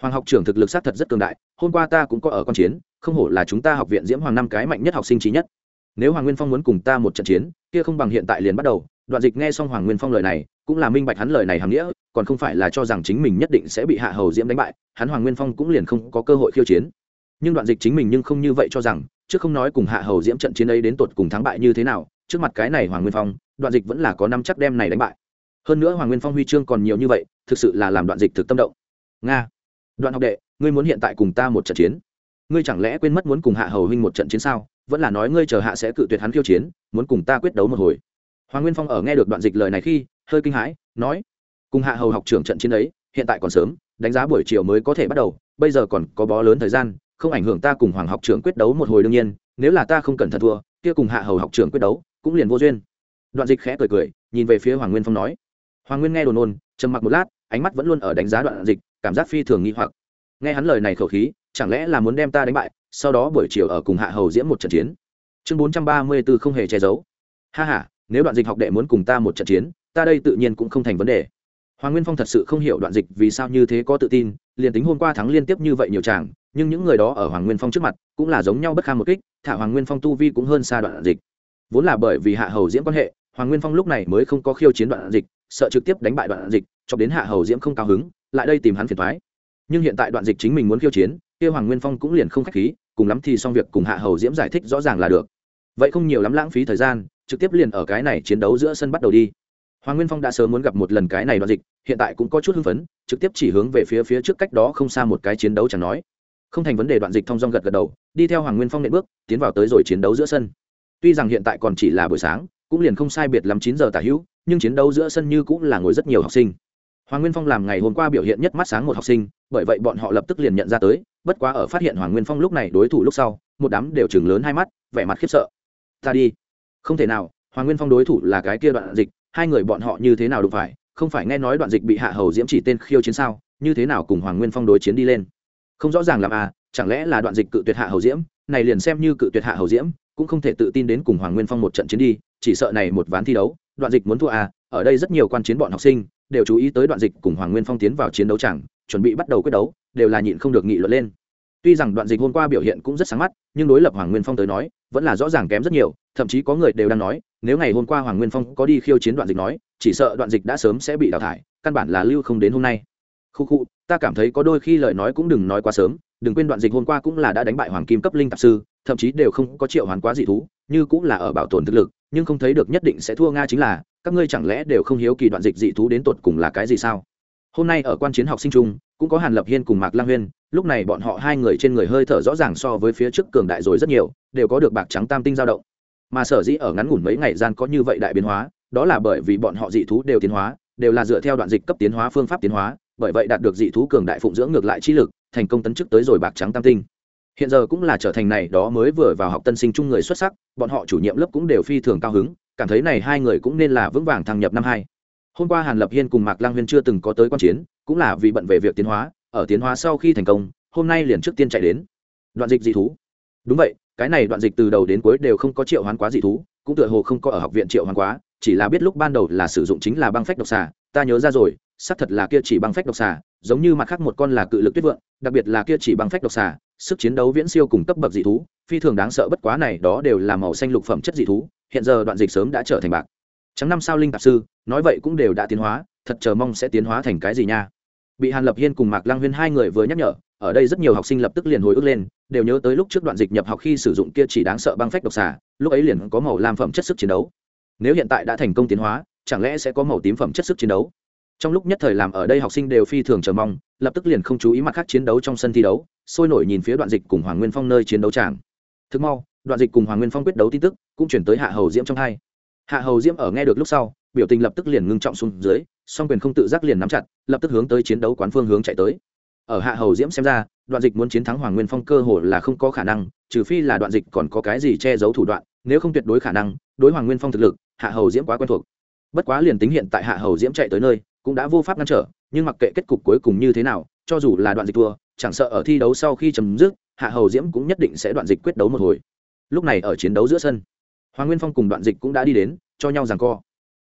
Hoàng học trưởng thực lực sát thật rất cường đại, hôm qua ta cũng có ở con chiến, không hổ là chúng ta học viện diễm hoàng năm cái mạnh nhất học sinh trí nhất. Nếu hoàng nguyên phong muốn cùng ta một trận chiến, kia không bằng hiện tại liền bắt đầu đoạn dịch nghe xong hoàng nguyên phong lời này, cũng là minh bạch hắn lời này hàm nghĩa, còn không phải là cho rằng chính mình nhất định sẽ bị hạ hầu diễm đánh bại, hắn hoàng nguyên phong cũng liền không có cơ hội khiêu chiến. Nhưng đoạn dịch chính mình nhưng không như vậy cho rằng, chứ không nói cùng hạ hầu diễm trận chiến ấy đến tột cùng thắng bại như thế nào, trước mặt cái này hoàng nguyên phong, đoạn dịch vẫn là có năm chắc đem này đánh bại. Hơn nữa hoàng nguyên phong huy chương còn nhiều như vậy, thực sự là làm đoạn dịch thực tâm động. Nga, đoạn học đệ, ngươi muốn hiện tại cùng ta một trận chiến. Ngươi chẳng lẽ quên mất muốn cùng hạ hầu huynh một trận chiến sao? Vẫn là nói ngươi chờ hạ sẽ cự tuyệt hắn khiêu chiến, muốn cùng ta quyết đấu một hồi hoàng nguyên phong ở nghe được đoạn dịch lời này khi, hơi kinh hãi, nói, cùng hạ hầu học trưởng trận chiến ấy, hiện tại còn sớm, đánh giá buổi chiều mới có thể bắt đầu, bây giờ còn có bó lớn thời gian, không ảnh hưởng ta cùng hoàng học trưởng quyết đấu một hồi đương nhiên, nếu là ta không cần thật thua, kia cùng hạ hầu học trưởng quyết đấu, cũng liền vô duyên. Đoạn dịch khẽ cười cười, nhìn về phía hoàng nguyên phong nói. Hoàng nguyên nghe đồn ôn, trầm mặc một lát, ánh mắt vẫn luôn ở đánh giá đoạn dịch, cảm giác phi thường nghi hoặc. Nghe hắn lời này khẩu khí, chẳng lẽ là muốn đem ta đánh bại, sau đó buổi chiều ở cùng hạ hầu diễm một trận chiến? Chương bốn trăm ba mươi b ố không hề che giấu. Ha h a nếu đoạn dịch học đệ muốn cùng ta một trận chiến, ta đây tự nhiên cũng không thành vấn đề. Hoàng nguyên phong thật sự không hiểu đoạn dịch vì sao như thế có tự tin, liền tính hôm qua thắng liên tiếp như vậy nhiều chàng, nhưng những người đó ở hoàng nguyên phong trước mặt cũng là giống nhau bất kham một kích, thả hoàng nguyên phong tu vi cũng hơn xa đoạn dịch. Vốn là bởi vì hạ hầu diễm quan hệ, hoàng nguyên phong lúc này mới không có khiêu chiến đoạn dịch, sợ trực tiếp đánh bại đoạn dịch, cho đến hạ hầu diễm không cao hứng, lại đây tìm hắn phiền thoái nhưng hiện tại đoạn dịch chính mình muốn khiêu chiến, kia hoàng nguyên phong cũng liền không khách khí, cùng lắm thì xong việc cùng hạ hầu diễm giải thích rõ ràng là được. Vậy không nhiều lắm lãng phí thời gian trực tiếp liền ở cái này chiến đấu giữa sân bắt đầu đi. Hoàng nguyên phong đã sớm muốn gặp một lần cái này đoạn dịch, hiện tại cũng có chút hưng phấn, trực tiếp chỉ hướng về phía phía trước cách đó không xa một cái chiến đấu chẳng nói. Không thành vấn đề đoạn dịch thông dong gật gật đầu, đi theo hoàng nguyên phong nện bước, tiến vào tới rồi chiến đấu giữa sân. Tuy rằng hiện tại còn chỉ là buổi sáng, cũng liền không sai biệt lắm chín giờ tả hữu, nhưng chiến đấu giữa sân như cũng là ngồi rất nhiều học sinh. Hoàng nguyên phong làm ngày hôm qua biểu hiện nhất mắt sáng một học sinh, bởi vậy bọn họ lập tức liền nhận ra tới, bất quá ở phát hiện hoàng nguyên phong lúc này đối thủ lúc sau, một đám đều chừng lớn hai mắt, vẻ mặt khiếp sợ. Ta đi không thể nào, hoàng nguyên phong đối thủ là cái kia đoạn dịch, hai người bọn họ như thế nào đụng phải, không phải nghe nói đoạn dịch bị hạ hầu diễm chỉ tên khiêu chiến sao, như thế nào cùng hoàng nguyên phong đối chiến đi lên? Không rõ ràng làm à chẳng lẽ là đoạn dịch cự tuyệt hạ hầu diễm? Này liền xem như cự tuyệt hạ hầu diễm, cũng không thể tự tin đến cùng hoàng nguyên phong một trận chiến đi, chỉ sợ này một ván thi đấu, đoạn dịch muốn thua à ở đây rất nhiều quan chiến bọn học sinh, đều chú ý tới đoạn dịch cùng hoàng nguyên phong tiến vào chiến đấu chẳng, chuẩn bị bắt đầu quyết đấu, đều là nhịn không được nghị luận lên. Tuy rằng đoạn dịch hôm qua biểu hiện cũng rất sáng mắt, nhưng đối lập hoàng nguyên phong tới nói, vẫn là rõ ràng kém rất nhiều thậm chí có người đều đang nói, nếu ngày hôm qua hoàng nguyên phong có đi khiêu chiến đoạn dịch nói, chỉ sợ đoạn dịch đã sớm sẽ bị đào thải, căn bản là lưu không đến hôm nay. Khu khu, ta cảm thấy có đôi khi lời nói cũng đừng nói quá sớm, đừng quên đoạn dịch hôm qua cũng là đã đánh bại hoàng kim cấp linh tạp sư, thậm chí đều không có triệu hoàn quá dị thú, như cũng là ở bảo tồn thực lực, nhưng không thấy được nhất định sẽ thua nga chính là, các ngươi chẳng lẽ đều không hiếu kỳ đoạn dịch dị thú đến tột cùng là cái gì sao? Hôm nay ở quan chiến học sinh trung cũng có hàn lập hiên cùng mạc lang huyên, lúc này bọn họ hai người trên người hơi thở rõ ràng so với phía trước cường đại rồi rất nhiều, đều có được bạc trắng tam tinh dao động mà sở dĩ ở ngắn ngủn mấy ngày gian có như vậy đại biến hóa, đó là bởi vì bọn họ dị thú đều tiến hóa, đều là dựa theo đoạn dịch cấp tiến hóa phương pháp tiến hóa, bởi vậy đạt được dị thú cường đại phụng dưỡng ngược lại chi lực, thành công tấn chức tới rồi bạc trắng tam tinh. Hiện giờ cũng là trở thành này đó mới vừa vào học tân sinh chung người xuất sắc, bọn họ chủ nhiệm lớp cũng đều phi thường cao hứng, cảm thấy này hai người cũng nên là vững vàng thăng nhập năm hai. Hôm qua hàn lập hiên cùng mạc lang huyên chưa từng có tới quan chiến, cũng là vì bận về việc tiến hóa, ở tiến hóa sau khi thành công, hôm nay liền trước tiên chạy đến. Đoạn dịch dị thú. Đúng vậy cái này đoạn dịch từ đầu đến cuối đều không có triệu hoán quá dị thú, cũng tựa hồ không có ở học viện triệu hoán quá, chỉ là biết lúc ban đầu là sử dụng chính là băng phách độc xà, ta nhớ ra rồi, xác thật là kia chỉ băng phách độc xà, giống như mặt khác một con là cự lực tuyết vượng, đặc biệt là kia chỉ băng phách độc xà, sức chiến đấu viễn siêu cùng cấp bậc dị thú, phi thường đáng sợ bất quá này đó đều là màu xanh lục phẩm chất dị thú, hiện giờ đoạn dịch sớm đã trở thành bạc. Trắng năm sao linh tạp sư, nói vậy cũng đều đã tiến hóa, thật chờ mong sẽ tiến hóa thành cái gì nha. Bị hàn lập hiên cùng mạc lang huyên hai người vừa nhắc nhở ở đây rất nhiều học sinh lập tức liền hồi ức lên, đều nhớ tới lúc trước đoạn dịch nhập học khi sử dụng kia chỉ đáng sợ băng phách độc xà, lúc ấy liền có màu lam phẩm chất sức chiến đấu. Nếu hiện tại đã thành công tiến hóa, chẳng lẽ sẽ có màu tím phẩm chất sức chiến đấu? Trong lúc nhất thời làm ở đây học sinh đều phi thường chờ mong, lập tức liền không chú ý mặt khác chiến đấu trong sân thi đấu, sôi nổi nhìn phía đoạn dịch cùng hoàng nguyên phong nơi chiến đấu tràng. Thực mau, đoạn dịch cùng hoàng nguyên phong quyết đấu tin tức, cũng chuyển tới hạ hầu diễm trong hai. Hạ hầu diễm ở nghe được lúc sau, biểu tình lập tức liền ngưng trọng xuống dưới, song quyền không tự giác liền nắm chặt, lập tức hướng tới chiến đấu quán phương hướng chạy tới ở hạ hầu diễm xem ra, đoạn dịch muốn chiến thắng hoàng nguyên phong cơ hồ là không có khả năng, trừ phi là đoạn dịch còn có cái gì che giấu thủ đoạn, nếu không tuyệt đối khả năng, đối hoàng nguyên phong thực lực, hạ hầu diễm quá quen thuộc. Bất quá liền tính hiện tại hạ hầu diễm chạy tới nơi, cũng đã vô pháp ngăn trở, nhưng mặc kệ kết cục cuối cùng như thế nào, cho dù là đoạn dịch thua, chẳng sợ ở thi đấu sau khi chấm dứt, hạ hầu diễm cũng nhất định sẽ đoạn dịch quyết đấu một hồi. Lúc này ở chiến đấu giữa sân, hoàng nguyên phong cùng đoạn dịch cũng đã đi đến, cho nhau rằng co.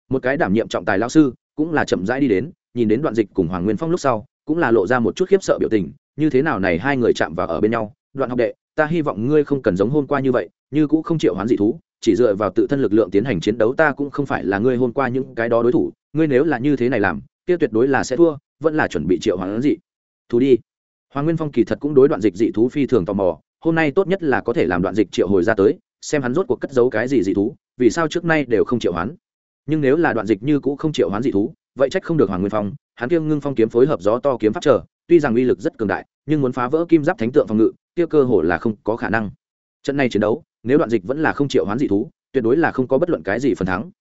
Một cái đảm nhiệm trọng tài lao sư cũng là chậm rãi đi đến, nhìn đến đoạn dịch cùng hoàng nguyên phong lúc sau cũng là lộ ra một chút khiếp sợ biểu tình, như thế nào này hai người chạm vào ở bên nhau, đoạn học đệ, ta hy vọng ngươi không cần giống hôm qua như vậy, như cũng không chịu hoán dị thú, chỉ dựa vào tự thân lực lượng tiến hành chiến đấu ta cũng không phải là ngươi hôm qua những cái đó đối thủ, ngươi nếu là như thế này làm, kia tuyệt đối là sẽ thua, vẫn là chuẩn bị triệu hoán dị thú đi. Hoàng nguyên phong kỳ thật cũng đối đoạn dịch dị thú phi thường tò mò, hôm nay tốt nhất là có thể làm đoạn dịch triệu hồi ra tới, xem hắn rốt cuộc cất giấu cái gì dị thú, vì sao trước nay đều không triệu hoán. Nhưng nếu là đoạn dịch như cũ không triệu hoán dị thú vậy trách không được hoàng nguyên phong. Hắn kiêng ngưng phong kiếm phối hợp gió to kiếm pháp trở tuy rằng uy lực rất cường đại, nhưng muốn phá vỡ kim giáp thánh tượng phòng ngự, kia cơ hồ là không có khả năng. Trận này chiến đấu, nếu đoạn dịch vẫn là không triệu hoán dị thú, tuyệt đối là không có bất luận cái gì phần thắng.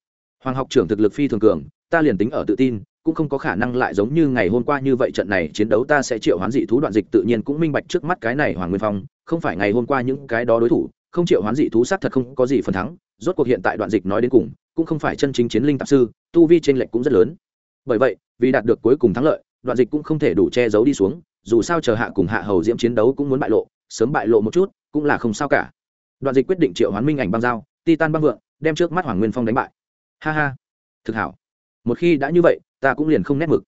Hoàng học trưởng thực lực phi thường cường, ta liền tính ở tự tin, cũng không có khả năng lại giống như ngày hôm qua như vậy trận này chiến đấu ta sẽ triệu hoán dị thú đoạn dịch tự nhiên cũng minh bạch trước mắt cái này hoàng nguyên phong, không phải ngày hôm qua những cái đó đối thủ, không triệu hoán dị thú sát thật không có gì phần thắng, rốt cuộc hiện tại đoạn dịch nói đến cùng, cũng không phải chân chính chiến linh tạp sư, tu vi trên lệnh cũng rất lớn bởi vậy, vì đạt được cuối cùng thắng lợi, đoạn dịch cũng không thể đủ che giấu đi xuống, dù sao chờ hạ cùng hạ hầu diễm chiến đấu cũng muốn bại lộ, sớm bại lộ một chút, cũng là không sao cả. Đoạn dịch quyết định triệu hoán minh ảnh băng dao titan băng vượng, đem trước mắt hoàng nguyên phong đánh bại. Ha ha, thực hảo. Một khi đã như vậy, ta cũng liền không nét mực.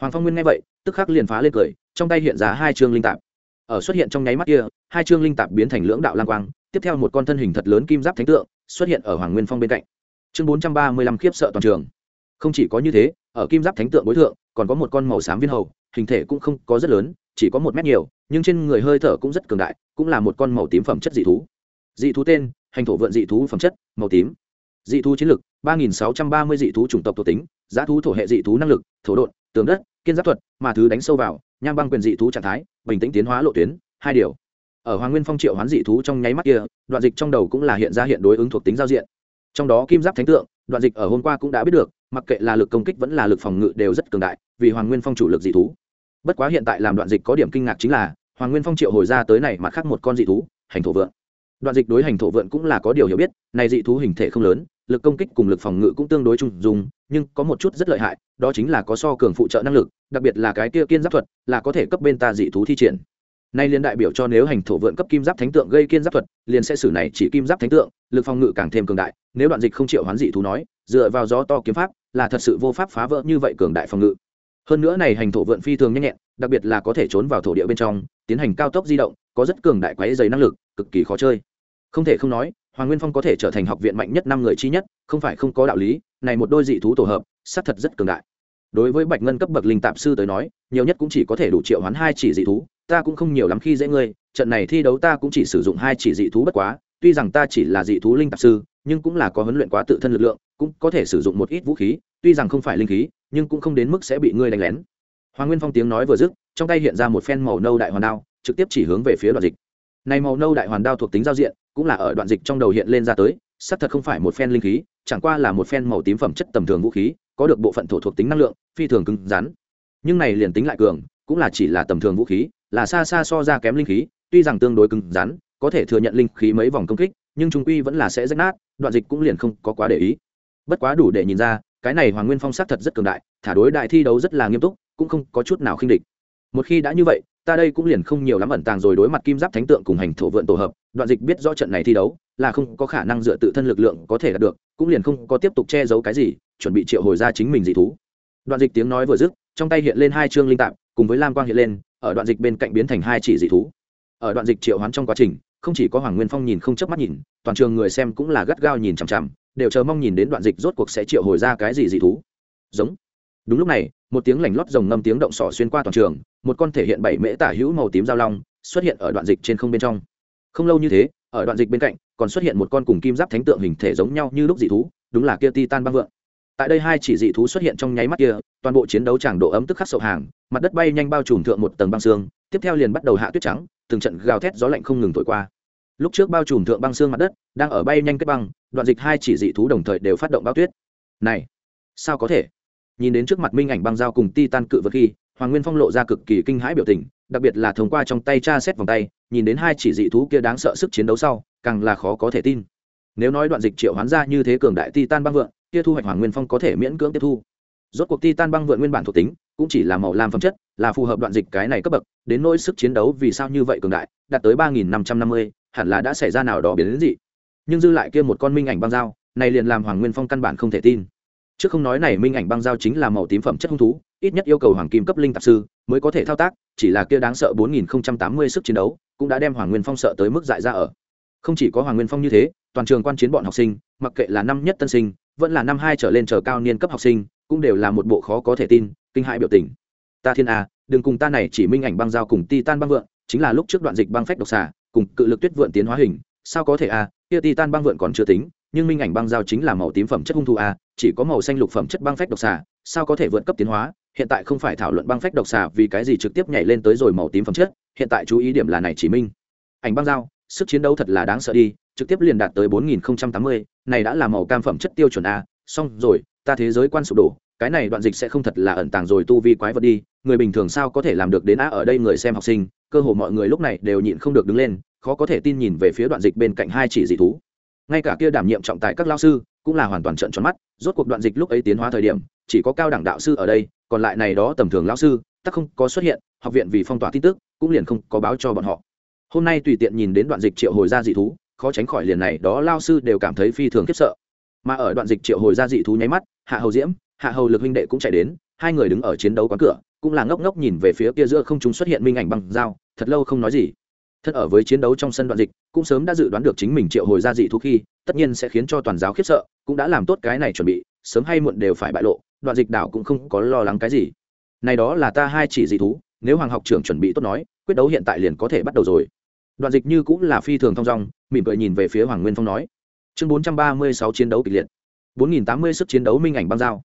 Hoàng phong nguyên nghe vậy, tức khắc liền phá lên cười, trong tay hiện ra hai chương linh tạp. Ở xuất hiện trong nháy mắt kia, hai chương linh tạp biến thành lưỡng đạo lang quang, tiếp theo một con thân hình thật lớn kim giáp thánh tượng xuất hiện ở hoàng nguyên phong bên cạnh. Chương bốn trăm ba mươi lăm khiếp sợ toàn trường. Không chỉ có như thế ở kim giáp thánh tượng bối thượng, còn có một con màu xám viên hầu, hình thể cũng không có rất lớn, chỉ có một mét nhiều, nhưng trên người hơi thở cũng rất cường đại, cũng là một con màu tím phẩm chất dị thú. Dị thú tên, hành thổ vượn dị thú phẩm chất, màu tím. Dị thú chiến lực, ba nghìn sáu trăm ba mươi dị thú chủng tộc thuộc tính, giá thú thổ hệ dị thú năng lực, thổ độn, tường đất, kiên giáp thuật, mà thứ đánh sâu vào, nham băng quyền dị thú trạng thái, bình tĩnh tiến hóa lộ tuyến, hai điều. Ở hoàng nguyên phong triệu hoán dị thú trong nháy mắt kia, đoạn dịch trong đầu cũng là hiện ra hiện đối ứng thuộc tính giao diện. Trong đó kim giáp thánh tượng, đoạn dịch ở hôm qua cũng đã biết được mặc kệ là lực công kích vẫn là lực phòng ngự đều rất cường đại, vì hoàng nguyên phong chủ lực dị thú. Bất quá hiện tại làm đoạn dịch có điểm kinh ngạc chính là, hoàng nguyên phong triệu hồi ra tới này mà khác một con dị thú, hành thổ vượn đoạn dịch đối hành thổ vượn cũng là có điều hiểu biết, này dị thú hình thể không lớn, lực công kích cùng lực phòng ngự cũng tương đối trung dùng, nhưng có một chút rất lợi hại, đó chính là có so cường phụ trợ năng lực, đặc biệt là cái kia kiên giáp thuật, là có thể cấp bên ta dị thú thi triển. Nay liên đại biểu cho nếu hành thổ vượn cấp kim giáp thánh tượng gây kiên giáp thuật, liền sẽ xử này chỉ kim giáp thánh tượng, lực phòng ngự càng thêm cường đại, nếu đoạn dịch không chịu hoán dị thú nói, dựa vào gió to kiếm pháp là thật sự vô pháp phá vỡ như vậy cường đại phòng ngự. Hơn nữa này hành thổ vượn phi thường nhanh nhẹn, đặc biệt là có thể trốn vào thổ địa bên trong, tiến hành cao tốc di động, có rất cường đại quái dày năng lực, cực kỳ khó chơi. Không thể không nói, hoàng nguyên phong có thể trở thành học viện mạnh nhất năm người chi nhất, không phải không có đạo lý, này một đôi dị thú tổ hợp, xác thật rất cường đại. Đối với bạch ngân cấp bậc linh tạp sư tới nói, nhiều nhất cũng chỉ có thể đủ triệu hoán hai chỉ dị thú, ta cũng không nhiều lắm khi dễ ngươi, trận này thi đấu ta cũng chỉ sử dụng hai chỉ dị thú bất quá, tuy rằng ta chỉ là dị thú linh tạp sư nhưng cũng là có huấn luyện quá tự thân lực lượng, cũng có thể sử dụng một ít vũ khí, tuy rằng không phải linh khí, nhưng cũng không đến mức sẽ bị ngươi đánh lén. Hoàng nguyên phong tiếng nói vừa dứt, trong tay hiện ra một phen màu nâu đại hoàn đao, trực tiếp chỉ hướng về phía đoạn dịch. Này màu nâu đại hoàn đao thuộc tính giao diện, cũng là ở đoạn dịch trong đầu hiện lên ra tới, xác thật không phải một phen linh khí, chẳng qua là một phen màu tím phẩm chất tầm thường vũ khí, có được bộ phận thổ thuộc tính năng lượng, phi thường cứng rắn. Nhưng này liền tính lại cường, cũng là chỉ là tầm thường vũ khí, là xa xa so ra kém linh khí, tuy rằng tương đối cứng rắn, có thể thừa nhận linh khí mấy vòng công kích nhưng trung quy vẫn là sẽ rách nát, đoạn dịch cũng liền không có quá để ý. Bất quá đủ để nhìn ra, cái này hoàng nguyên phong sắc thật rất cường đại, thả đối đại thi đấu rất là nghiêm túc, cũng không có chút nào khinh địch. Một khi đã như vậy, ta đây cũng liền không nhiều lắm ẩn tàng rồi đối mặt kim giáp thánh tượng cùng hành thổ vượn tổ hợp, đoạn dịch biết rõ trận này thi đấu, là không có khả năng dựa tự thân lực lượng có thể đạt được, cũng liền không có tiếp tục che giấu cái gì, chuẩn bị triệu hồi ra chính mình dị thú. Đoạn dịch tiếng nói vừa dứt, trong tay hiện lên hai chương linh tạm cùng với lam quang hiện lên, ở đoạn dịch bên cạnh biến thành hai chỉ dị thú. Ở đoạn dịch triệu hoán trong quá trình không chỉ có hoàng nguyên phong nhìn không chớp mắt nhìn, toàn trường người xem cũng là gắt gao nhìn chằm chằm, đều chờ mong nhìn đến đoạn dịch rốt cuộc sẽ triệu hồi ra cái gì dị thú. Giống. Đúng lúc này, một tiếng lảnh lót rồng ngâm tiếng động sỏ xuyên qua toàn trường, một con thể hiện bảy mễ tả hữu màu tím giao long xuất hiện ở đoạn dịch trên không bên trong. Không lâu như thế, ở đoạn dịch bên cạnh, còn xuất hiện một con cùng kim giáp thánh tượng hình thể giống nhau như lúc dị thú, đúng là kia titan băng vượng. Tại đây hai chỉ dị thú xuất hiện trong nháy mắt kia, toàn bộ chiến đấu tràng độ ấm tức khắc sậu hàng, mặt đất bay nhanh bao trùm thượng một tầng băng xương, tiếp theo liền bắt đầu hạ tuyết trắng từng trận gào thét gió lạnh không ngừng thổi qua. Lúc trước bao trùm thượng băng xương mặt đất, đang ở bay nhanh kết băng, đoạn dịch hai chỉ dị thú đồng thời đều phát động bao tuyết. Này, sao có thể? Nhìn đến trước mặt minh ảnh băng dao cùng ti tan cự vật khi, hoàng nguyên phong lộ ra cực kỳ kinh hãi biểu tình, đặc biệt là thông qua trong tay tra xét vòng tay, nhìn đến hai chỉ dị thú kia đáng sợ sức chiến đấu sau, càng là khó có thể tin. Nếu nói đoạn dịch triệu hoán ra như thế cường đại ti tan băng vượng, kia thu hoạch hoàng nguyên phong có thể miễn cưỡng tiếp thu. Rốt cuộc ti tan băng vượng nguyên bản thuộc tính cũng chỉ là màu lam phẩm chất, là phù hợp đoạn dịch cái này cấp bậc, đến nỗi sức chiến đấu vì sao như vậy cường đại, đạt tới ba nghìn năm trăm năm mươi, hẳn là đã xảy ra nào đó biến đến dị. Nhưng dư lại kia một con minh ảnh băng dao, này liền làm hoàng nguyên phong căn bản không thể tin. Chứ không nói này minh ảnh băng dao chính là màu tím phẩm chất hung thú, ít nhất yêu cầu hoàng kim cấp linh tạp sư mới có thể thao tác, chỉ là kia đáng sợ bốn nghìn tám mươi sức chiến đấu cũng đã đem hoàng nguyên phong sợ tới mức dại ra ở. Không chỉ có hoàng nguyên phong như thế, toàn trường quan chiến bọn học sinh, mặc kệ là năm nhất tân sinh, vẫn là năm hai trở lên chờ cao niên cấp học sinh, cũng đều là một bộ khó có thể tin kinh hại biểu tình. Ta thiên a đừng cùng ta này chỉ minh ảnh băng dao cùng ti tan băng vượn chính là lúc trước đoạn dịch băng phách độc xà cùng cự lực tuyết vượn tiến hóa hình sao có thể a kia ti tan băng vượn còn chưa tính nhưng minh ảnh băng dao chính là màu tím phẩm chất hung thủ a chỉ có màu xanh lục phẩm chất băng phách độc xà sao có thể vượt cấp tiến hóa hiện tại không phải thảo luận băng phách độc xà vì cái gì trực tiếp nhảy lên tới rồi màu tím phẩm chất hiện tại chú ý điểm là này chỉ minh. Ảnh băng dao sức chiến đấu thật là đáng sợ đi trực tiếp liền đạt tới 4080, này đã là màu cam phẩm chất tiêu chuẩn a, xong rồi, ta thế giới quan sụp đổ, cái này đoạn dịch sẽ không thật là ẩn tàng rồi tu vi quái vật đi, người bình thường sao có thể làm được đến á ở đây người xem học sinh, cơ hồ mọi người lúc này đều nhịn không được đứng lên, khó có thể tin nhìn về phía đoạn dịch bên cạnh hai chỉ dị thú. Ngay cả kia đảm nhiệm trọng tài các lao sư, cũng là hoàn toàn trận tròn mắt, rốt cuộc đoạn dịch lúc ấy tiến hóa thời điểm, chỉ có cao đẳng đạo sư ở đây, còn lại này đó tầm thường lão sư, tất không có xuất hiện, học viện vì phong tỏa tin tức, cũng liền không có báo cho bọn họ. Hôm nay tùy tiện nhìn đến đoạn dịch triệu hồi ra dị thú, khó tránh khỏi liền này đó lao sư đều cảm thấy phi thường khiếp sợ mà ở đoạn dịch triệu hồi ra dị thú nháy mắt hạ hầu diễm hạ hầu lực huynh đệ cũng chạy đến, hai người đứng ở chiến đấu quán cửa, cũng là ngốc ngốc nhìn về phía kia giữa không chúng xuất hiện minh ảnh bằng dao, thật lâu không nói gì. Thật ở với chiến đấu trong sân đoạn dịch, cũng sớm đã dự đoán được chính mình triệu hồi ra dị thú khi, tất nhiên sẽ khiến cho toàn giáo khiếp sợ, cũng đã làm tốt cái này chuẩn bị, sớm hay muộn đều phải bại lộ, đoạn dịch đảo cũng không có lo lắng cái gì. Này đó là ta hai chỉ dị thú, nếu hoàng học trưởng chuẩn bị tốt nói, quyết đấu hiện tại liền có thể bắt đầu rồi. Đoạn dịch như cũng là phi thường thong dong, mỉm cười nhìn về phía hoàng nguyên phong nói. Chương bốn trăm ba mươi sáu chiến đấu kịch liệt. bốn nghìn tám mươi sức chiến đấu minh ảnh băng giao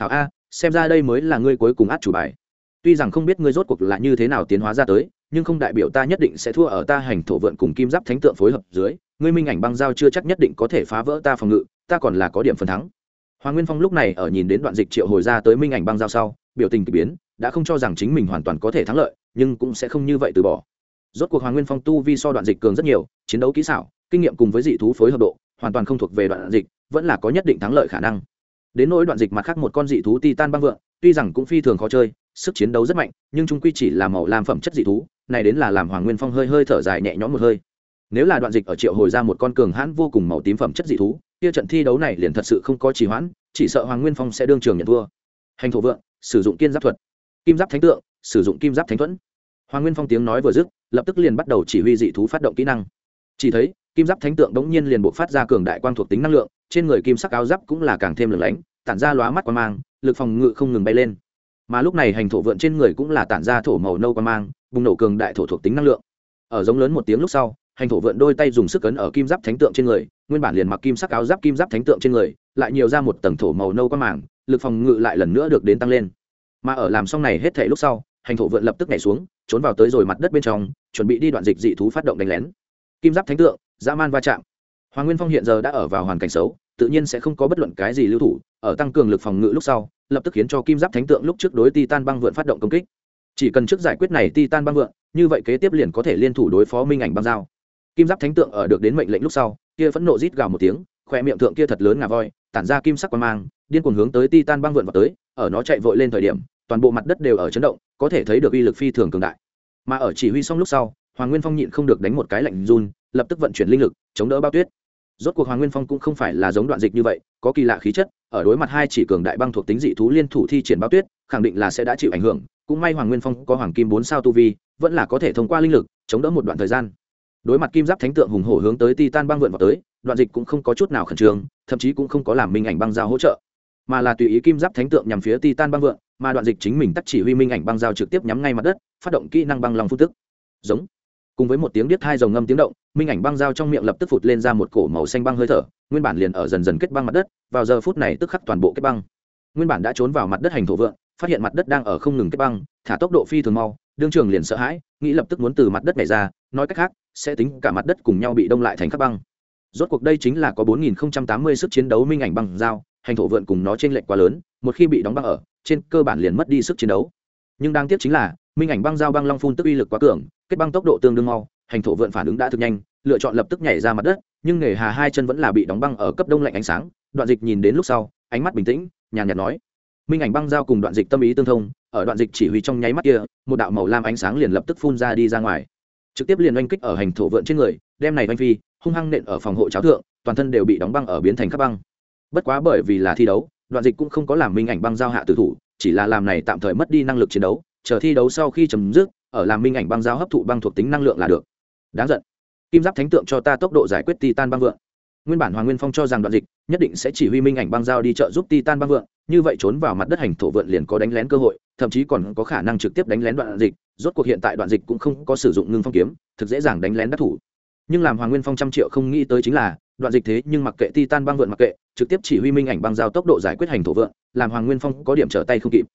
hảo a, xem ra đây mới là ngươi cuối cùng át chủ bài. Tuy rằng không biết ngươi rốt cuộc là như thế nào tiến hóa ra tới, nhưng không đại biểu ta nhất định sẽ thua ở ta hành thổ vượn cùng kim giáp thánh tượng phối hợp dưới. Ngươi minh ảnh băng giao chưa chắc nhất định có thể phá vỡ ta phòng ngự, ta còn là có điểm phần thắng. Hoàng nguyên phong lúc này ở nhìn đến đoạn dịch triệu hồi ra tới minh ảnh băng giao sau, biểu tình k ỳ biến, đã không cho rằng chính mình hoàn toàn có thể thắng lợi, nhưng cũng sẽ không như vậy từ bỏ. Rốt cuộc hoàng nguyên phong tu vi so đoạn dịch cường rất nhiều, chiến đấu kỹ xảo, kinh nghiệm cùng với dị thú phối hợp độ, hoàn toàn không thuộc về đoạn dịch, vẫn là có nhất định thắng lợi khả năng đến nỗi đoạn dịch mặt khác một con dị thú titan băng vượng, tuy rằng cũng phi thường khó chơi, sức chiến đấu rất mạnh, nhưng trung quy chỉ là màu làm phẩm chất dị thú, này đến là làm hoàng nguyên phong hơi hơi thở dài nhẹ nhõm một hơi. Nếu là đoạn dịch ở triệu hồi ra một con cường hãn vô cùng màu tím phẩm chất dị thú, kia trận thi đấu này liền thật sự không có trì hoãn, chỉ sợ hoàng nguyên phong sẽ đương trường nhận thua. Hành thổ vượng, sử dụng kiên giáp thuật. Kim giáp thánh tượng, sử dụng kim giáp thánh thuẫn. Hoàng nguyên phong tiếng nói vừa dứt, lập tức liền bắt đầu chỉ huy dị thú phát động kỹ năng. Chỉ thấy kim giáp thánh tượng đống nhiên liền buộc phát ra cường đại quang thuộc tính năng lượng, trên người kim sắc áo giáp cũng là càng thêm lửng lánh, tản ra lóa mắt quan mang, lực phòng ngự không ngừng bay lên. Mà lúc này hành thổ vượn trên người cũng là tản ra thổ màu nâu quan mang, bùng nổ cường đại thổ thuộc tính năng lượng. Ở giống lớn một tiếng lúc sau, hành thổ vượn đôi tay dùng sức cấn ở kim giáp thánh tượng trên người, nguyên bản liền mặc kim sắc áo giáp kim giáp thánh tượng trên người, lại nhiều ra một tầng thổ màu nâu quan màng lực phòng ngự lại lần nữa được đến tăng lên. Mà ở làm xong này hết thể lúc sau, hành thổ vượn lập tức nhảy xuống, trốn vào tới rồi mặt đất bên trong, chuẩn bị đi đoạn dịch dị thú phát động đánh lén. Kim giáp thánh tượng dã man va chạm. Hoàng nguyên phong hiện giờ đã ở vào hoàn cảnh xấu, tự nhiên sẽ không có bất luận cái gì lưu thủ, ở tăng cường lực phòng ngự lúc sau, lập tức khiến cho kim giáp thánh tượng lúc trước đối titan băng vượn phát động công kích. Chỉ cần trước giải quyết này titan băng vượn, như vậy kế tiếp liền có thể liên thủ đối phó minh ảnh băng dao. kim giáp thánh tượng ở được đến mệnh lệnh lúc sau, kia phẫn nộ rít gào một tiếng khỏe miệng thượng kia thật lớn ngà voi, tản ra kim sắc quang mang, điên cuồng hướng tới titan băng vượn vào tới, ở nó chạy vội lên thời điểm, toàn bộ mặt đất đều ở chấn động, có thể thấy được uy lực phi thường cường đại. Mà ở chỉ huy xong lúc sau, hoàng nguyên phong nhịn không được đánh một cái lạnh run lập tức vận chuyển linh lực, chống đỡ bao tuyết. Rốt cuộc hoàng nguyên phong cũng không phải là giống đoạn dịch như vậy, có kỳ lạ khí chất, ở đối mặt hai chỉ cường đại băng thuộc tính dị thú liên thủ thi triển bao tuyết, khẳng định là sẽ đã chịu ảnh hưởng, cũng may hoàng nguyên phong có hoàng kim bốn sao tu vi, vẫn là có thể thông qua linh lực, chống đỡ một đoạn thời gian. Đối mặt kim giáp thánh tượng hùng hổ hướng tới titan băng vượn vào tới, đoạn dịch cũng không có chút nào khẩn trương, thậm chí cũng không có làm minh ảnh băng giao hỗ trợ, mà là tùy ý kim giáp thánh tượng nhằm phía titan băng vượn, mà đoạn dịch chính mình tắt chỉ huy minh ảnh băng giao trực tiếp nhắm ngay mặt đất, phát động kỹ năng băng lòng phun tức. Giống. Cùng với một tiếng điếc hai dòng ngâm tiếng động minh ảnh băng dao trong miệng lập tức phụt lên ra một cổ màu xanh băng hơi thở nguyên bản liền ở dần dần kết băng mặt đất vào giờ phút này tức khắc toàn bộ kết băng. Nguyên bản đã trốn vào mặt đất hành thổ vượng phát hiện mặt đất đang ở không ngừng kết băng thả tốc độ phi thường mau đương trường liền sợ hãi nghĩ lập tức muốn từ mặt đất này ra nói cách khác sẽ tính cả mặt đất cùng nhau bị đông lại thành các băng. Rốt cuộc đây chính là có 4080 sức chiến đấu minh ảnh băng dao, hành thổ vượn cùng nó trên lệnh quá lớn một khi bị đóng băng ở trên cơ bản liền mất đi sức chiến đấu. Nhưng đáng tiếc chính là minh ảnh băng dao băng long phun tức uy lực quá cường kết băng tốc độ tương đương mau hành thổ vượn phản ứng đã thực nhanh, lựa chọn lập tức nhảy ra mặt đất, nhưng nghề hà hai chân vẫn là bị đóng băng ở cấp đông lạnh ánh sáng. Đoạn dịch nhìn đến lúc sau, ánh mắt bình tĩnh, nhàn nhạt nói, minh ảnh băng giao cùng đoạn dịch tâm ý tương thông, ở đoạn dịch chỉ huy trong nháy mắt kia, một đạo màu lam ánh sáng liền lập tức phun ra đi ra ngoài. Trực tiếp liền oanh kích ở hành thổ vượn trên người, đem này oanh phi, hung hăng nện ở phòng hộ cháo thượng, toàn thân đều bị đóng băng ở biến thành các băng. Bất quá bởi vì là thi đấu, đoạn dịch cũng không có làm minh ảnh băng giao hạ tử thủ, chỉ là làm này tạm thời mất đi năng lực chiến đấu, chờ thi đấu sau khi chấm dứt, ở làm minh ảnh băng giao hấp thụ băng thuộc tính năng lượng là được đáng giận. Kim giáp thánh tượng cho ta tốc độ giải quyết titan băng vượng. Nguyên bản hoàng nguyên phong cho rằng đoạn dịch, nhất định sẽ chỉ huy minh ảnh băng giao đi trợ giúp titan băng vượng, như vậy trốn vào mặt đất hành thổ vượn liền có đánh lén cơ hội, thậm chí còn có khả năng trực tiếp đánh lén đoạn dịch, rốt cuộc hiện tại đoạn dịch cũng không có sử dụng ngưng phong kiếm, thực dễ dàng đánh lén đắc thủ. Nhưng làm hoàng nguyên phong trăm triệu không nghĩ tới chính là, đoạn dịch thế nhưng mặc kệ titan băng vượn mặc kệ, trực tiếp chỉ huy minh ảnh băng giao tốc độ giải quyết hành thổ vượn làm hoàng nguyên phong có điểm trở tay không kịp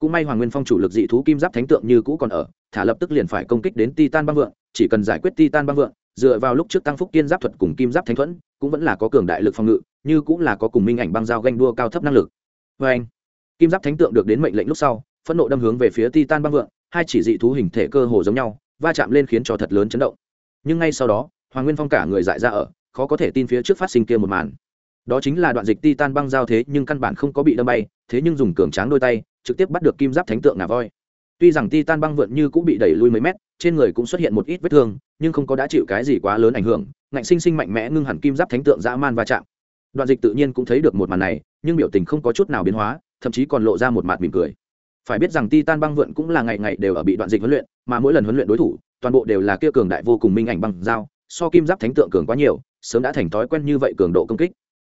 cũng may hoàng nguyên phong chủ lực dị thú kim giáp thánh tượng như cũ còn ở, thả lập tức liền phải công kích đến titan băng vượng, chỉ cần giải quyết titan băng vượng, dựa vào lúc trước tăng phúc kiên giáp thuật cùng kim giáp thánh thuẫn, cũng vẫn là có cường đại lực phòng ngự, như cũng là có cùng minh ảnh băng giao ganh đua cao thấp năng lực. Vê anh, kim giáp thánh tượng được đến mệnh lệnh lúc sau, phẫn nộ đâm hướng về phía titan băng vượng, hai chỉ dị thú hình thể cơ hồ giống nhau, va chạm lên khiến cho thật lớn chấn động. Nhưng ngay sau đó, hoàng nguyên phong cả người dại ra ở, khó có thể tin phía trước phát sinh kia một màn đó chính là đoạn dịch titan băng giao thế, nhưng căn bản không có bị đâm bay, thế nhưng dùng cường tráng đôi tay, trực tiếp bắt được kim giáp thánh tượng ngà voi. Tuy rằng titan băng vượn như cũng bị đẩy lui mấy mét, trên người cũng xuất hiện một ít vết thương, nhưng không có đã chịu cái gì quá lớn ảnh hưởng, ngạnh sinh sinh mạnh mẽ ngưng hẳn kim giáp thánh tượng dã man va chạm. Đoạn dịch tự nhiên cũng thấy được một màn này, nhưng biểu tình không có chút nào biến hóa, thậm chí còn lộ ra một mặt mỉm cười. Phải biết rằng titan băng vượn cũng là ngày ngày đều ở bị đoạn dịch huấn luyện, mà mỗi lần huấn luyện đối thủ, toàn bộ đều là kia cường đại vô cùng minh ảnh băng dao so kim giáp thánh tượng cường quá nhiều, sớm đã thành thói quen như vậy cường độ công kích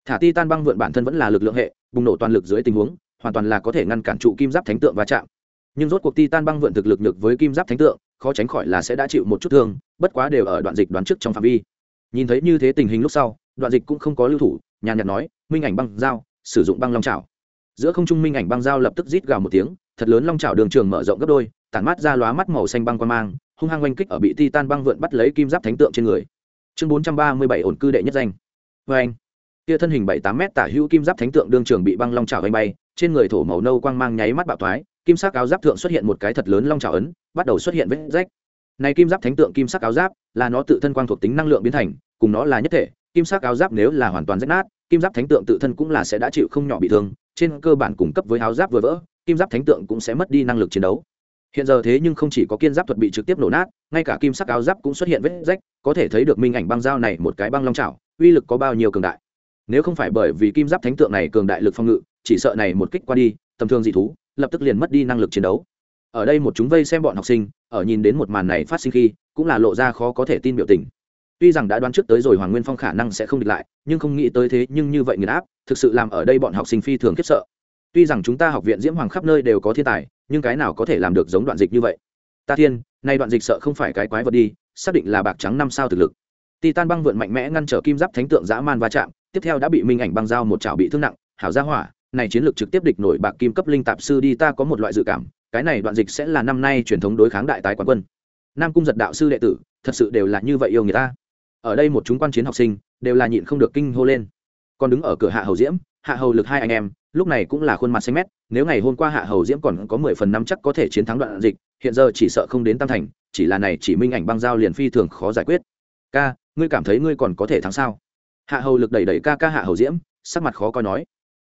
thả titan băng vượn bản thân vẫn là lực lượng hệ, bùng nổ toàn lực dưới tình huống, hoàn toàn là có thể ngăn cản trụ kim giáp thánh tượng va chạm. Nhưng rốt cuộc titan băng vượn thực lực nhược với kim giáp thánh tượng, khó tránh khỏi là sẽ đã chịu một chút thương, bất quá đều ở đoạn dịch đoán trước trong phạm vi. Nhìn thấy như thế tình hình lúc sau, đoạn dịch cũng không có lưu thủ, nhàn nhạt nói, minh ảnh băng dao sử dụng băng long trào giữa không trung minh ảnh băng dao lập tức rít gào một tiếng, thật lớn long trào đường trường mở rộng gấp đôi, tản mát ra lóa mắt màu xanh băng qua mang, hung hăng oanh kích ở bị titan băng vượn bắt lấy kim giáp thánh tượng trên người. Chương bốn trăm ba mươi bảy ổn cư đệ nhất danh. Vê anh kia thân hình bảy tám mét tả hữu kim giáp thánh tượng đương trường bị băng long trào oanh bay, trên người thổ màu nâu quang mang nháy mắt bạo thoái, kim sắc áo giáp thượng xuất hiện một cái thật lớn long trào ấn, bắt đầu xuất hiện vết rách. Này kim giáp thánh tượng kim sắc áo giáp là nó tự thân quang thuộc tính năng lượng biến thành, cùng nó là nhất thể, kim sắc áo giáp nếu là hoàn toàn rách nát, kim giáp thánh tượng tự thân cũng là sẽ đã chịu không nhỏ bị thương, trên cơ bản cung cấp với áo giáp vừa vỡ, kim giáp thánh tượng cũng sẽ mất đi năng lực chiến đấu. Hiện giờ thế nhưng không chỉ có kiên giáp thuật bị trực tiếp nổ nát, ngay cả kim sắc áo giáp cũng xuất hiện vết rách, có thể thấy được minh ảnh băng dao này một cái băng long trào uy lực có bao nhiêu cường đại nếu không phải bởi vì kim giáp thánh tượng này cường đại lực phòng ngự, chỉ sợ này một kích qua đi, tầm thường dị thú, lập tức liền mất đi năng lực chiến đấu. Ở đây một chúng vây xem bọn học sinh, ở nhìn đến một màn này phát sinh khi, cũng là lộ ra khó có thể tin biểu tình. Tuy rằng đã đoán trước tới rồi hoàng nguyên phong khả năng sẽ không địch lại, nhưng không nghĩ tới thế nhưng như vậy nghiền áp, thực sự làm ở đây bọn học sinh phi thường khiếp sợ. Tuy rằng chúng ta học viện diễm hoàng khắp nơi đều có thiên tài, nhưng cái nào có thể làm được giống đoạn dịch như vậy? Ta thiên, nay đoạn dịch sợ không phải cái quái vật đi, xác định là bạc trắng năm sao thực lực. Titan băng vượn mạnh mẽ ngăn trở kim giáp thánh tượng dã man va chạm tiếp theo đã bị minh ảnh băng dao một chảo bị thương nặng, hảo gia hỏa, này chiến lược trực tiếp địch nổi bạc kim cấp linh tạp sư đi ta có một loại dự cảm, cái này đoạn dịch sẽ là năm nay truyền thống đối kháng đại tái quán quân. Nam cung giật đạo sư đệ tử, thật sự đều là như vậy yêu người ta. Ở đây một chúng quan chiến học sinh, đều là nhịn không được kinh hô lên. Còn đứng ở cửa hạ hầu diễm, hạ hầu lực hai anh em, lúc này cũng là khuôn mặt xanh mét, nếu ngày hôm qua hạ hầu diễm còn có mười phần năm chắc có thể chiến thắng đoạn dịch, hiện giờ chỉ sợ không đến tam thành, chỉ là này chỉ minh ảnh băng giao liền phi thường khó giải quyết. Ca, ngươi cảm thấy ngươi còn có thể thắng sao? Hạ hầu lực đẩy đẩy ca ca hạ hầu diễm, sắc mặt khó coi nói,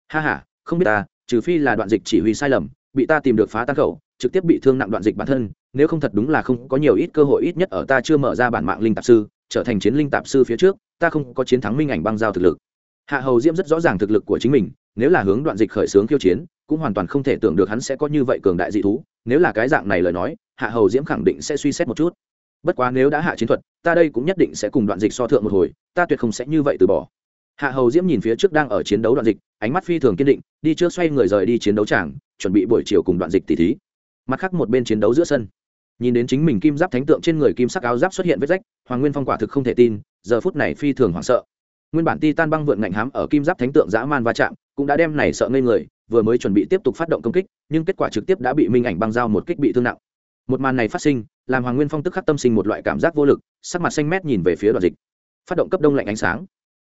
ha ha, không biết ta, trừ phi là đoạn dịch chỉ huy sai lầm, bị ta tìm được phá tan khẩu, trực tiếp bị thương nặng đoạn dịch bản thân, nếu không thật đúng là không có nhiều ít cơ hội ít nhất ở ta chưa mở ra bản mạng linh tạp sư, trở thành chiến linh tạp sư phía trước, ta không có chiến thắng minh ảnh băng giao thực lực. Hạ hầu diễm rất rõ ràng thực lực của chính mình, nếu là hướng đoạn dịch khởi xướng khiêu chiến, cũng hoàn toàn không thể tưởng được hắn sẽ có như vậy cường đại dị thú, nếu là cái dạng này lời nói, hạ hầu diễm khẳng định sẽ suy xét một chút bất quá nếu đã hạ chiến thuật, ta đây cũng nhất định sẽ cùng đoạn dịch so thượng một hồi, ta tuyệt không sẽ như vậy từ bỏ. Hạ hầu diễm nhìn phía trước đang ở chiến đấu đoạn dịch, ánh mắt phi thường kiên định, đi trước xoay người rời đi chiến đấu tràng, chuẩn bị buổi chiều cùng đoạn dịch tỷ thí. Mặt khác một bên chiến đấu giữa sân. Nhìn đến chính mình kim giáp thánh tượng trên người kim sắc áo giáp xuất hiện vết rách, hoàng nguyên phong quả thực không thể tin, giờ phút này phi thường hoảng sợ. Nguyên bản ti tan băng vượn ngạnh hám ở kim giáp thánh tượng dã man va chạm, cũng đã đem này sợ ngây người, vừa mới chuẩn bị tiếp tục phát động công kích, nhưng kết quả trực tiếp đã bị minh ảnh băng dao một kích bị thương nặng một màn này phát sinh, làm hoàng nguyên phong tức khắc tâm sinh một loại cảm giác vô lực, sắc mặt xanh mét nhìn về phía đoạn dịch. Phát động cấp đông lạnh ánh sáng.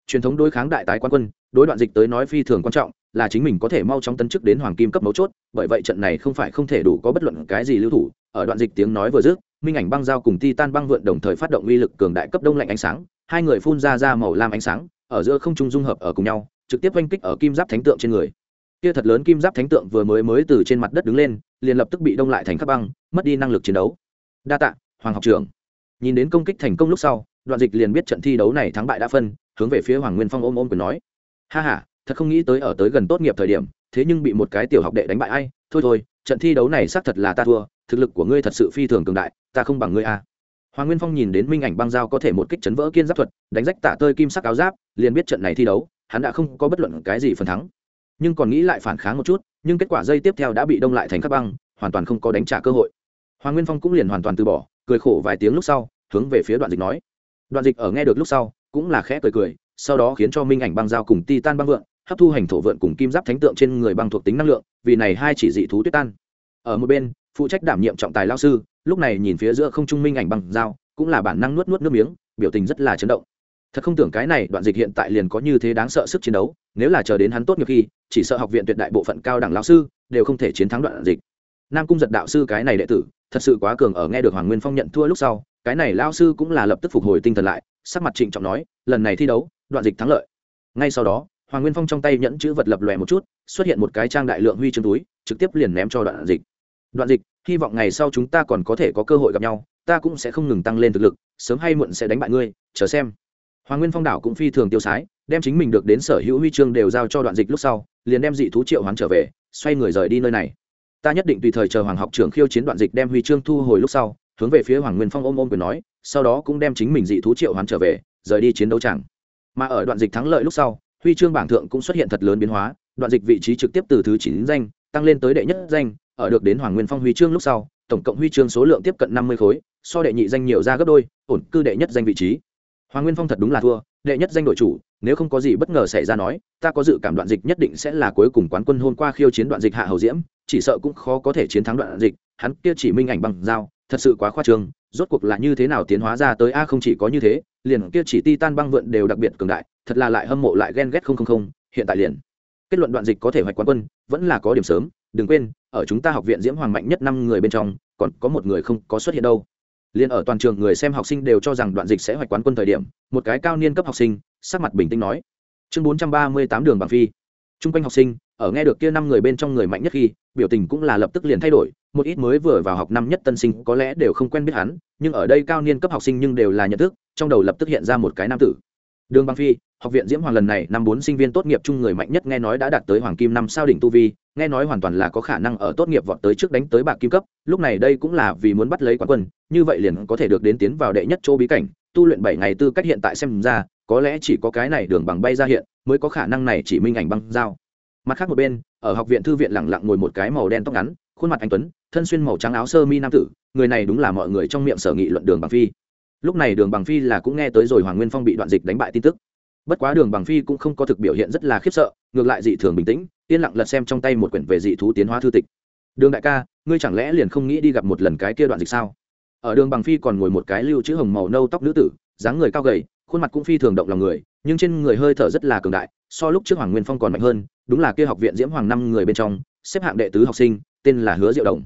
Truyền thống đối kháng đại tái quan quân, đối đoạn dịch tới nói phi thường quan trọng, là chính mình có thể mau chóng tấn chức đến hoàng kim cấp mấu chốt, bởi vậy trận này không phải không thể đủ có bất luận cái gì lưu thủ, ở đoạn dịch tiếng nói vừa dứt, minh ảnh băng dao cùng ti tan băng vượn đồng thời phát động uy lực cường đại cấp đông lạnh ánh sáng, hai người phun ra ra màu lam ánh sáng, ở giữa không trung dung hợp ở cùng nhau, trực tiếp oanh kích ở kim giáp thánh tượng trên người kia thật lớn kim giáp thánh tượng vừa mới mới từ trên mặt đất đứng lên, liền lập tức bị đông lại thành khắp băng, mất đi năng lực chiến đấu. Đa tạ, hoàng học trưởng. Nhìn đến công kích thành công lúc sau, đoạn dịch liền biết trận thi đấu này thắng bại đã phân, hướng về phía hoàng nguyên phong ôm ôm quyền nói. Ha ha, thật không nghĩ tới ở tới gần tốt nghiệp thời điểm, thế nhưng bị một cái tiểu học đệ đánh bại ai, thôi thôi, trận thi đấu này xác thật là ta thua, thực lực của ngươi thật sự phi thường cường đại, ta không bằng ngươi a. Hoàng nguyên phong nhìn đến minh ảnh băng dao có thể một kích chấn vỡ kiên giáp thuật, đánh rách tả tơi kim sắc áo giáp, liền biết trận này thi đấu, hắn đã không có bất luận cái gì phần thắng nhưng còn nghĩ lại phản kháng một chút, nhưng kết quả dây tiếp theo đã bị đông lại thành các băng, hoàn toàn không có đánh trả cơ hội. Hoàng nguyên phong cũng liền hoàn toàn từ bỏ, cười khổ vài tiếng lúc sau, hướng về phía đoạn dịch nói. Đoạn dịch ở nghe được lúc sau, cũng là khẽ cười cười, sau đó khiến cho minh ảnh băng giao cùng ti tan băng vượn hấp thu hành thổ vượn cùng kim giáp thánh tượng trên người băng thuộc tính năng lượng, vì này hai chỉ dị thú tuyết tan. Ở một bên, phụ trách đảm nhiệm trọng tài lao sư, lúc này nhìn phía giữa không trung minh ảnh băng giao, cũng là bản năng nuốt nuốt nước miếng, biểu tình rất là chấn động thật không tưởng cái này đoạn dịch hiện tại liền có như thế đáng sợ sức chiến đấu, nếu là chờ đến hắn tốt nghiệp khi, chỉ sợ học viện tuyệt đại bộ phận cao đẳng lão sư đều không thể chiến thắng đoạn dịch. Nam cung giật đạo sư cái này đệ tử, thật sự quá cường ở nghe được hoàng nguyên phong nhận thua lúc sau, cái này lao sư cũng là lập tức phục hồi tinh thần lại, sắc mặt trịnh trọng nói, lần này thi đấu, đoạn dịch thắng lợi. Ngay sau đó, hoàng nguyên phong trong tay nhẫn chữ vật lập lòe một chút, xuất hiện một cái trang đại lượng huy chương túi, trực tiếp liền ném cho đoạn dịch. Đoạn dịch, hy vọng ngày sau chúng ta còn có thể có cơ hội gặp nhau, ta cũng sẽ không ngừng tăng lên thực lực, sớm hay muộn sẽ đánh bại ngươi, chờ xem hoàng nguyên phong đảo cũng phi thường tiêu sái, đem chính mình được đến sở hữu huy chương đều giao cho đoạn dịch lúc sau, liền đem dị thú triệu hoán trở về, xoay người rời đi nơi này. Ta nhất định tùy thời chờ hoàng học trưởng khiêu chiến đoạn dịch đem huy chương thu hồi lúc sau, hướng về phía hoàng nguyên phong ôm ôm quyền nói, sau đó cũng đem chính mình dị thú triệu hoán trở về, rời đi chiến đấu chẳng mà ở đoạn dịch thắng lợi lúc sau, huy chương bảng thượng cũng xuất hiện thật lớn biến hóa, đoạn dịch vị trí trực tiếp từ thứ chín danh, tăng lên tới đệ nhất danh, ở được đến hoàng nguyên phong huy chương lúc sau, tổng cộng huy chương số lượng tiếp cận năm mươi khối, so đệ nhị danh nhiều ra gấp đôi, ổn cư đệ nhất danh vị trí hoàng nguyên phong thật đúng là thua, đệ nhất danh đội chủ, nếu không có gì bất ngờ xảy ra nói, ta có dự cảm đoạn dịch nhất định sẽ là cuối cùng quán quân hôm qua khiêu chiến đoạn dịch hạ hầu diễm, chỉ sợ cũng khó có thể chiến thắng đoạn dịch, hắn kia chỉ minh ảnh bằng dao, thật sự quá khoa trương, rốt cuộc là như thế nào tiến hóa ra tới a không chỉ có như thế, liền kia chỉ ti tan băng vượn đều đặc biệt cường đại, thật là lại hâm mộ lại ghen ghét không không không, hiện tại liền. Kết luận đoạn dịch có thể hoạch quán quân, vẫn là có điểm sớm, đừng quên, ở chúng ta học viện diễm hoàng mạnh nhất năm người bên trong, còn có một người không có xuất hiện đâu liền ở toàn trường người xem học sinh đều cho rằng đoạn dịch sẽ hoạch quán quân thời điểm, một cái cao niên cấp học sinh, sắc mặt bình tĩnh nói. Chương bốn trăm ba mươi tám đường bằng phi. T r u n g quanh học sinh, ở nghe được kia năm người bên trong người mạnh nhất khi, biểu tình cũng là lập tức liền thay đổi, một ít mới vừa vào học năm nhất tân sinh có lẽ đều không quen biết hắn, nhưng ở đây cao niên cấp học sinh nhưng đều là nhận thức, trong đầu lập tức hiện ra một cái nam tử đường băng phi, học viện diễm hoàng lần này năm bốn sinh viên tốt nghiệp chung người mạnh nhất nghe nói đã đạt tới hoàng kim năm sao đỉnh tu vi, nghe nói hoàn toàn là có khả năng ở tốt nghiệp vọt tới trước đánh tới bạc kim cấp, lúc này đây cũng là vì muốn bắt lấy quán quân, như vậy liền có thể được đến tiến vào đệ nhất chỗ bí cảnh, tu luyện bảy ngày tư cách hiện tại xem ra, có lẽ chỉ có cái này đường bằng bay ra hiện, mới có khả năng này chỉ minh ảnh băng giao. Mặt khác một bên, ở học viện thư viện lẳng lặng ngồi một cái màu đen tóc ngắn, khuôn mặt anh tuấn, thân xuyên màu trắng áo sơ mi nam tử, người này đúng là mọi người trong miệng sở nghị luận đường bằng phi lúc này đường bằng phi là cũng nghe tới rồi hoàng nguyên phong bị đoạn dịch đánh bại tin tức. Bất quá đường bằng phi cũng không có thực biểu hiện rất là khiếp sợ, ngược lại dị thường bình tĩnh, yên lặng lật xem trong tay một quyển về dị thú tiến hóa thư tịch. Đường đại ca, ngươi chẳng lẽ liền không nghĩ đi gặp một lần cái kia đoạn dịch sao? Ở đường bằng phi còn ngồi một cái lưu chữ hồng màu nâu tóc nữ tử, dáng người cao gầy, khuôn mặt cũng phi thường động lòng người, nhưng trên người hơi thở rất là cường đại, so lúc trước hoàng nguyên phong còn mạnh hơn, đúng là kia học viện diễm hoàng năm người bên trong, xếp hạng đệ tứ học sinh, tên là hứa diệu đồng.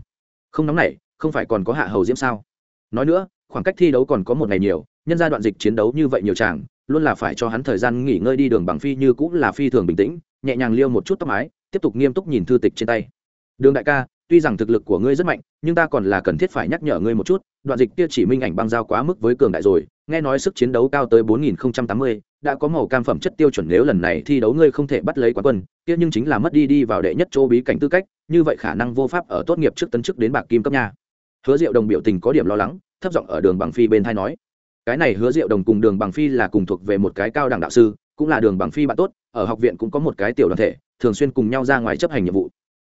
Không nóng này không phải còn có hạ hầu diễm sao? Nói nữa khoảng cách thi đấu còn có một ngày nhiều nhân gia đoạn dịch chiến đấu như vậy nhiều chàng luôn là phải cho hắn thời gian nghỉ ngơi đi đường bằng phi như cũng là phi thường bình tĩnh nhẹ nhàng liêu một chút tóc mái tiếp tục nghiêm túc nhìn thư tịch trên tay. Đường đại ca tuy rằng thực lực của ngươi rất mạnh nhưng ta còn là cần thiết phải nhắc nhở ngươi một chút đoạn dịch kia chỉ minh ảnh băng giao quá mức với cường đại rồi nghe nói sức chiến đấu cao tới 4080, đã có màu cam phẩm chất tiêu chuẩn nếu lần này thi đấu ngươi không thể bắt lấy quán quân kia nhưng chính là mất đi đi vào đệ nhất chỗ bí cảnh tư cách như vậy khả năng vô pháp ở tốt nghiệp trước tấn chức đến bạc kim cấp nha. Hứa diệu đồng biểu tình có điểm lo lắng thấp giọng ở đường bằng phi bên thay nói, cái này hứa diệu đồng cùng đường bằng phi là cùng thuộc về một cái cao đẳng đạo sư, cũng là đường bằng phi bạn tốt, ở học viện cũng có một cái tiểu đoàn thể, thường xuyên cùng nhau ra ngoài chấp hành nhiệm vụ.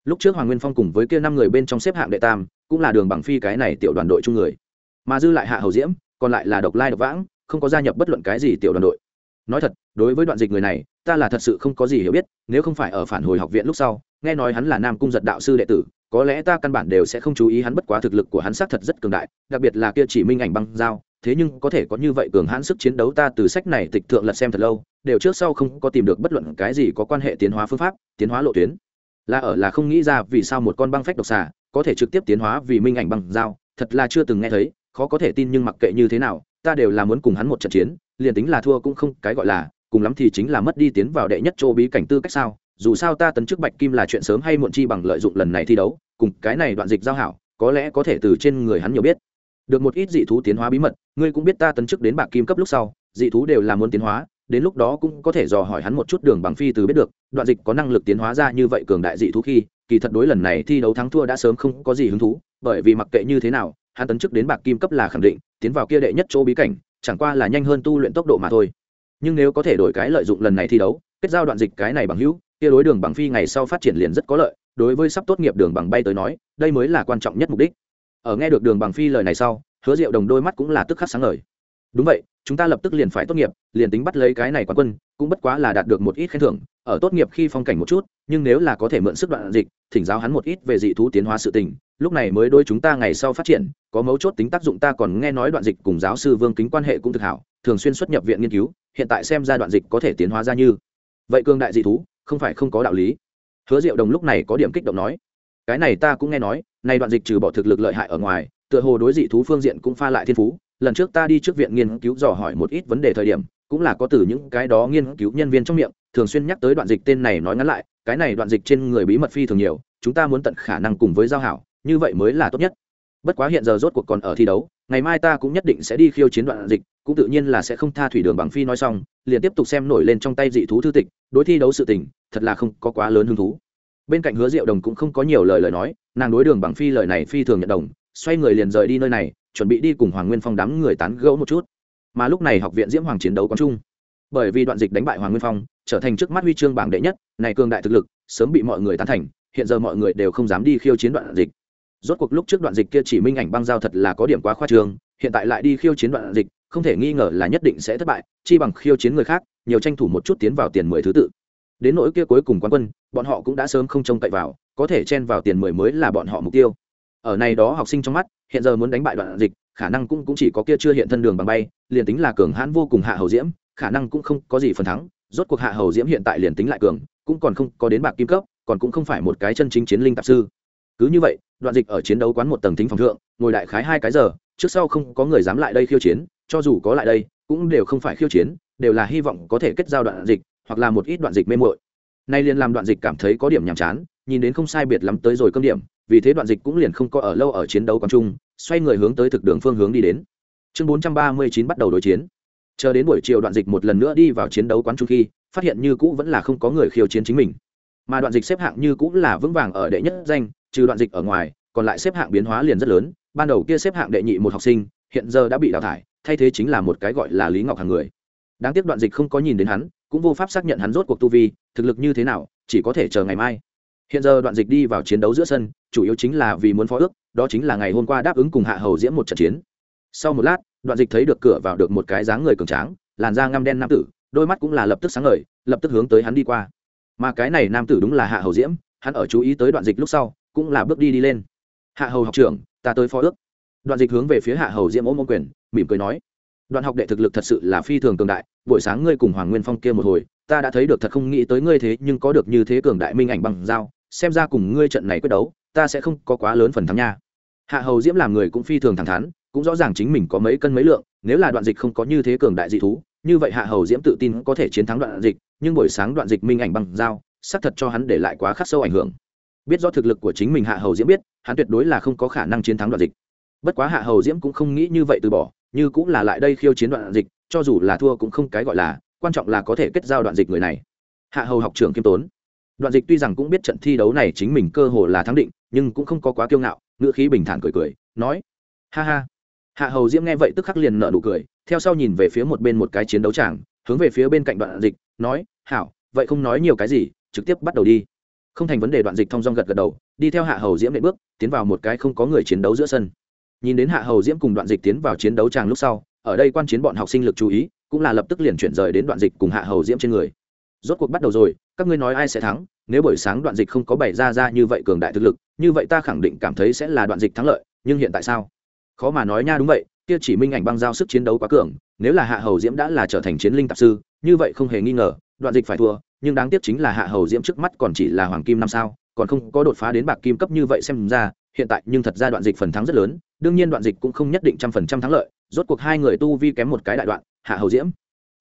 Lúc trước hoàng nguyên phong cùng với kia năm người bên trong xếp hạng đệ tam, cũng là đường bằng phi cái này tiểu đoàn đội chung người. Mà dư lại hạ hầu diễm, còn lại là độc lai độc vãng, không có gia nhập bất luận cái gì tiểu đoàn đội. Nói thật, đối với đoạn dịch người này, ta là thật sự không có gì hiểu biết, nếu không phải ở phản hồi học viện lúc sau, nghe nói hắn là nam cung giật đạo sư đệ tử có lẽ ta căn bản đều sẽ không chú ý hắn, bất quá thực lực của hắn xác thật rất cường đại, đặc biệt là kia chỉ minh ảnh băng giao, thế nhưng có thể có như vậy cường hãn sức chiến đấu ta từ sách này tịch thượng lật xem thật lâu, đều trước sau không có tìm được bất luận cái gì có quan hệ tiến hóa phương pháp, tiến hóa lộ tuyến. Là ở là không nghĩ ra vì sao một con băng phách độc xà có thể trực tiếp tiến hóa vì minh ảnh băng giao, thật là chưa từng nghe thấy, khó có thể tin nhưng mặc kệ như thế nào, ta đều là muốn cùng hắn một trận chiến, liền tính là thua cũng không, cái gọi là, cùng lắm thì chính là mất đi tiến vào đệ nhất châu bí cảnh tư cách sao? Dù sao ta tấn chức bạch kim là chuyện sớm hay muộn chi bằng lợi dụng lần này thi đấu, cùng cái này đoạn dịch giao hảo, có lẽ có thể từ trên người hắn nhiều biết. Được một ít dị thú tiến hóa bí mật, ngươi cũng biết ta tấn chức đến bạc kim cấp lúc sau, dị thú đều là muốn tiến hóa, đến lúc đó cũng có thể dò hỏi hắn một chút đường bằng phi từ biết được, đoạn dịch có năng lực tiến hóa ra như vậy cường đại dị thú khi, kỳ thật đối lần này thi đấu thắng thua đã sớm không có gì hứng thú, bởi vì mặc kệ như thế nào, hắn tấn chức đến bạc kim cấp là khẳng định, tiến vào kia đệ nhất chỗ bí cảnh, chẳng qua là nhanh hơn tu luyện tốc độ mà thôi. Nhưng nếu có thể đổi cái lợi dụng lần này thi đấu kết giao đoạn dịch cái này bằng hữu, kia đối đường bằng phi ngày sau phát triển liền rất có lợi, đối với sắp tốt nghiệp đường bằng bay tới nói, đây mới là quan trọng nhất mục đích. Ở nghe được đường bằng phi lời này sau, hứa diệu đồng đôi mắt cũng là tức khắc sáng ngời. Đúng vậy, chúng ta lập tức liền phải tốt nghiệp, liền tính bắt lấy cái này quán quân, cũng bất quá là đạt được một ít khen thưởng, ở tốt nghiệp khi phong cảnh một chút, nhưng nếu là có thể mượn sức đoạn dịch, thỉnh giáo hắn một ít về dị thú tiến hóa sự tình, lúc này mới đôi chúng ta ngày sau phát triển, có mấu chốt tính tác dụng ta còn nghe nói đoạn dịch cùng giáo sư vương kính quan hệ cũng thực hảo, thường xuyên xuất nhập viện nghiên cứu, hiện tại xem ra đoạn dịch có thể tiến hóa ra như vậy cường đại dị thú, không phải không có đạo lý. Hứa diệu đồng lúc này có điểm kích động nói, cái này ta cũng nghe nói, nay đoạn dịch trừ bỏ thực lực lợi hại ở ngoài, tựa hồ đối dị thú phương diện cũng pha lại thiên phú. Lần trước ta đi trước viện nghiên cứu dò hỏi một ít vấn đề thời điểm, cũng là có từ những cái đó nghiên cứu nhân viên trong miệng, thường xuyên nhắc tới đoạn dịch tên này nói ngắn lại, cái này đoạn dịch trên người bí mật phi thường nhiều, chúng ta muốn tận khả năng cùng với giao hảo, như vậy mới là tốt nhất. Bất quá hiện giờ rốt cuộc còn ở thi đấu ngày mai ta cũng nhất định sẽ đi khiêu chiến đoạn dịch, cũng tự nhiên là sẽ không tha thủy đường bằng phi nói xong, liền tiếp tục xem nổi lên trong tay dị thú thư tịch, đối thi đấu sự tình, thật là không có quá lớn hứng thú. Bên cạnh hứa diệu đồng cũng không có nhiều lời lời nói, nàng đối đường bằng phi lời này phi thường nhận đồng, xoay người liền rời đi nơi này, chuẩn bị đi cùng hoàng nguyên phong đám người tán gẫu một chút. Mà lúc này học viện diễm hoàng chiến đấu quán trung. Bởi vì đoạn dịch đánh bại hoàng nguyên phong, trở thành trước mắt huy chương bảng đệ nhất, này cường đại thực lực, sớm bị mọi người tán thành, hiện giờ mọi người đều không dám đi khiêu chiến đoạn dịch rốt cuộc lúc trước đoạn dịch kia chỉ minh ảnh băng giao thật là có điểm quá khoa trương hiện tại lại đi khiêu chiến đoạn dịch không thể nghi ngờ là nhất định sẽ thất bại chi bằng khiêu chiến người khác nhiều tranh thủ một chút tiến vào tiền mười thứ tự. Đến nỗi kia cuối cùng quán quân bọn họ cũng đã sớm không trông cậy vào có thể chen vào tiền mười mới là bọn họ mục tiêu. Ở này đó học sinh trong mắt hiện giờ muốn đánh bại đoạn dịch khả năng cũng, cũng chỉ có kia chưa hiện thân đường bằng bay liền tính là cường hãn vô cùng hạ hầu diễm khả năng cũng không có gì phần thắng rốt cuộc hạ hầu diễm hiện tại liền tính lại cường cũng còn không có đến bạc kim cấp còn cũng không phải một cái chân chính chiến linh tạp sư cứ như vậy, đoạn dịch ở chiến đấu quán một tầng thính phòng thượng, ngồi đại khái hai cái giờ, trước sau không có người dám lại đây khiêu chiến, cho dù có lại đây, cũng đều không phải khiêu chiến, đều là hy vọng có thể kết giao đoạn dịch, hoặc là một ít đoạn dịch mê mội nay liền làm đoạn dịch cảm thấy có điểm nhàm chán, nhìn đến không sai biệt lắm tới rồi cơm điểm, vì thế đoạn dịch cũng liền không có ở lâu ở chiến đấu quán trung xoay người hướng tới thực đường phương hướng đi đến. Chương bốn trăm ba mươi chín bắt đầu đối chiến. Chờ đến buổi chiều đoạn dịch một lần nữa đi vào chiến đấu quán trung khi, phát hiện như cũ vẫn là không có người khiêu chiến chính mình. Mà đoạn dịch xếp hạng như cũ là vững vàng ở đệ nhất danh trừ đoạn dịch ở ngoài, còn lại xếp hạng biến hóa liền rất lớn. Ban đầu kia xếp hạng đệ nhị một học sinh, hiện giờ đã bị đào thải, thay thế chính là một cái gọi là lý ngọc hàng người. Đáng tiếc đoạn dịch không có nhìn đến hắn, cũng vô pháp xác nhận hắn rốt cuộc tu vi, thực lực như thế nào, chỉ có thể chờ ngày mai. Hiện giờ đoạn dịch đi vào chiến đấu giữa sân, chủ yếu chính là vì muốn phó ước, đó chính là ngày hôm qua đáp ứng cùng hạ hầu diễm một trận chiến. Sau một lát, đoạn dịch thấy được cửa vào được một cái dáng người cường tráng, làn da ngăm đen nam tử, đôi mắt cũng là lập tức sáng ngời, lập tức hướng tới hắn đi qua. Mà cái này nam tử đúng là hạ hầu diễm, hắn ở chú ý tới đoạn dịch lúc sau cũng là bước đi đi lên. Hạ hầu học trưởng, ta tới phó ước. Đoạn dịch hướng về phía hạ hầu diễm ôm ôm quyền, mỉm cười nói. Đoạn học đệ thực lực thật sự là phi thường cường đại, buổi sáng ngươi cùng hoàng nguyên phong kia một hồi, ta đã thấy được thật không nghĩ tới ngươi thế, nhưng có được như thế cường đại minh ảnh bằng dao, xem ra cùng ngươi trận này quyết đấu, ta sẽ không có quá lớn phần thắng nha. Hạ hầu diễm làm người cũng phi thường thẳng thắn, cũng rõ ràng chính mình có mấy cân mấy lượng, nếu là đoạn dịch không có như thế cường đại dị thú, như vậy hạ hầu diễm tự tin có thể chiến thắng đoạn dịch, nhưng buổi sáng đoạn dịch minh ảnh bằng dao, xác thật cho hắn để lại quá khắc sâu ảnh hưởng biết do thực lực của chính mình hạ hầu diễm biết, hắn tuyệt đối là không có khả năng chiến thắng đoạn dịch. Bất quá hạ hầu diễm cũng không nghĩ như vậy từ bỏ, như cũng là lại đây khiêu chiến đoạn dịch, cho dù là thua cũng không cái gọi là, quan trọng là có thể kết giao đoạn dịch người này. Hạ hầu học trưởng kiêm tốn. Đoạn dịch tuy rằng cũng biết trận thi đấu này chính mình cơ hồ là thắng định, nhưng cũng không có quá kiêu ngạo, ngữ khí bình thản cười cười, nói, ha ha. Hạ hầu diễm nghe vậy tức khắc liền nợ nụ cười, theo sau nhìn về phía một bên một cái chiến đấu tràng, hướng về phía bên cạnh đoạn dịch, nói, hảo, vậy không nói nhiều cái gì, trực tiếp bắt đầu đi không thành vấn đề đoạn dịch thong dong gật gật đầu, đi theo hạ hầu diễm đệ bước, tiến vào một cái không có người chiến đấu giữa sân. Nhìn đến hạ hầu diễm cùng đoạn dịch tiến vào chiến đấu tràng lúc sau, ở đây quan chiến bọn học sinh lực chú ý, cũng là lập tức liền chuyển rời đến đoạn dịch cùng hạ hầu diễm trên người. Rốt cuộc bắt đầu rồi, các ngươi nói ai sẽ thắng? Nếu buổi sáng đoạn dịch không có bày ra ra như vậy cường đại thực lực, như vậy ta khẳng định cảm thấy sẽ là đoạn dịch thắng lợi, nhưng hiện tại sao? Khó mà nói nha, đúng vậy, kia chỉ minh ảnh băng giao sức chiến đấu quá cường, nếu là hạ hầu diễm đã là trở thành chiến linh tạp sư, như vậy không hề nghi ngờ, đoạn dịch phải thua nhưng đáng tiếc chính là hạ hầu diễm trước mắt còn chỉ là hoàng kim năm sao, còn không có đột phá đến bạc kim cấp như vậy xem ra, hiện tại nhưng thật ra đoạn dịch phần thắng rất lớn, đương nhiên đoạn dịch cũng không nhất định trăm phần trăm thắng lợi, rốt cuộc hai người tu vi kém một cái đại đoạn, hạ hầu diễm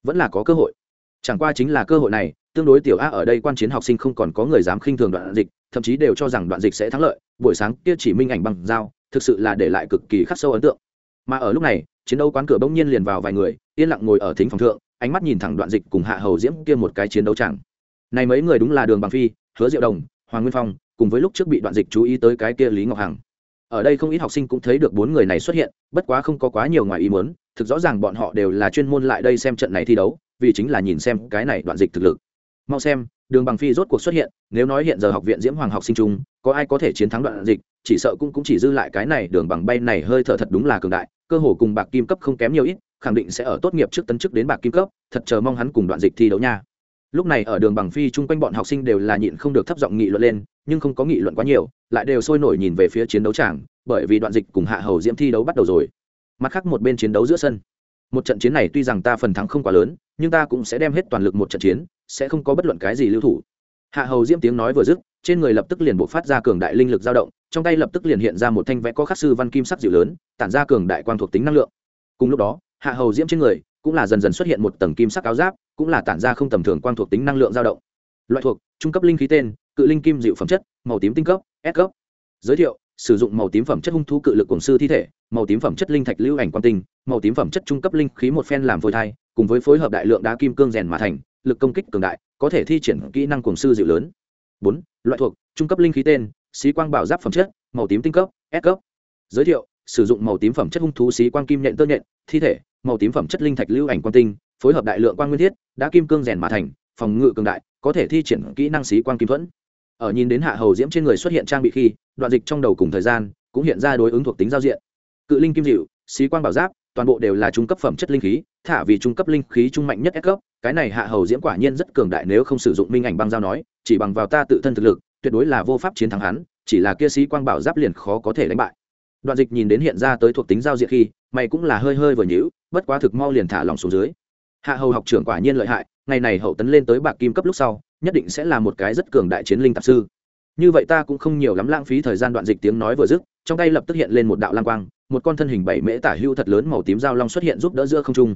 vẫn là có cơ hội. Chẳng qua chính là cơ hội này, tương đối tiểu a ở đây quan chiến học sinh không còn có người dám khinh thường đoạn dịch, thậm chí đều cho rằng đoạn dịch sẽ thắng lợi, buổi sáng kia chỉ minh ảnh bằng dao, thực sự là để lại cực kỳ khắc sâu ấn tượng. Mà ở lúc này, chiến đấu quán cửa bỗng nhiên liền vào vài người, yên lặng ngồi ở thính phòng thượng ánh mắt nhìn thẳng đoạn dịch cùng hạ hầu diễm kia một cái chiến đấu chẳng. Này mấy người đúng là đường bằng phi, hứa diệu đồng, hoàng nguyên phong, cùng với lúc trước bị đoạn dịch chú ý tới cái kia lý ngọc hằng. Ở đây không ít học sinh cũng thấy được bốn người này xuất hiện, bất quá không có quá nhiều ngoài ý muốn, thực rõ ràng bọn họ đều là chuyên môn lại đây xem trận này thi đấu, vì chính là nhìn xem cái này đoạn dịch thực lực. Mau xem, đường bằng phi rốt cuộc xuất hiện, nếu nói hiện giờ học viện diễm hoàng học sinh trung có ai có thể chiến thắng đoạn dịch, chỉ sợ cũng cũng chỉ dư lại cái này đường bằng bay này hơi thở thật đúng là cường đại, cơ hồ cùng bạc kim cấp không kém nhiều ít khẳng định sẽ ở tốt nghiệp trước tấn chức đến bạc kim cấp, thật chờ mong hắn cùng đoạn dịch thi đấu nha. Lúc này ở đường bằng phi chung quanh bọn học sinh đều là nhịn không được thấp giọng nghị luận lên, nhưng không có nghị luận quá nhiều, lại đều sôi nổi nhìn về phía chiến đấu tràng, bởi vì đoạn dịch cùng hạ hầu diễm thi đấu bắt đầu rồi. Mặt khác một bên chiến đấu giữa sân. Một trận chiến này tuy rằng ta phần thắng không quá lớn, nhưng ta cũng sẽ đem hết toàn lực một trận chiến, sẽ không có bất luận cái gì lưu thủ. Hạ hầu diễm tiếng nói vừa dứt, trên người lập tức liền buộc phát ra cường đại linh lực dao động, trong tay lập tức liền hiện ra một thanh vẽ có khắc sư văn kim sắc dịu lớn, tản ra cường đại quang thuộc tính năng lượng. Cùng lúc đó hạ hầu diễm trên người cũng là dần dần xuất hiện một tầng kim sắc áo giáp, cũng là tản ra không tầm thường quang thuộc tính năng lượng dao động. Loại thuộc, trung cấp linh khí tên, cự linh kim dịu phẩm chất, màu tím tinh cấp, s cấp. Giới thiệu, sử dụng màu tím phẩm chất hung thú cự lực cổng sư thi thể, màu tím phẩm chất linh thạch lưu ảnh quan tinh, màu tím phẩm chất trung cấp linh khí một phen làm phôi thai, cùng với phối hợp đại lượng đá kim cương rèn mà thành, lực công kích cường đại, có thể thi triển kỹ năng cổng sư dịu lớn. Bốn, loại thuộc, trung cấp linh khí tên, xí quang bảo giáp phẩm chất, màu tím tinh cấp, s cấp. Giới thiệu sử dụng màu tím phẩm chất hung thú xí quang kim nhện tơ nhện, thi thể, màu tím phẩm chất linh thạch lưu ảnh quan tinh, phối hợp đại lượng quan nguyên thiết, đã kim cương rèn mà thành, phòng ngự cường đại, có thể thi triển kỹ năng xí quang kim thuẫn. Ở nhìn đến hạ hầu diễm trên người xuất hiện trang bị khi, đoạn dịch trong đầu cùng thời gian, cũng hiện ra đối ứng thuộc tính giao diện. Cự linh kim dịu, xí quang bảo giáp, toàn bộ đều là trung cấp phẩm chất linh khí, thả vì trung cấp linh khí trung mạnh nhất S cấp, cái này hạ hầu diễm quả nhiên rất cường đại nếu không sử dụng minh ảnh băng giao nói, chỉ bằng vào ta tự thân thực lực, tuyệt đối là vô pháp chiến thắng hắn, chỉ là kia xí quang bảo giáp liền khó có thể đánh bại đoạn dịch nhìn đến hiện ra tới thuộc tính giao diện khi, mày cũng là hơi hơi vừa nhữ bất quá thực mau liền thả lòng xuống dưới. Hạ hầu học trưởng quả nhiên lợi hại, ngày này hậu tấn lên tới bạc kim cấp lúc sau, nhất định sẽ là một cái rất cường đại chiến linh tạp sư. Như vậy ta cũng không nhiều lắm lãng phí thời gian đoạn dịch tiếng nói vừa dứt, trong tay lập tức hiện lên một đạo lang quang, một con thân hình bảy mễ tả hưu thật lớn màu tím dao long xuất hiện giúp đỡ giữa không trung.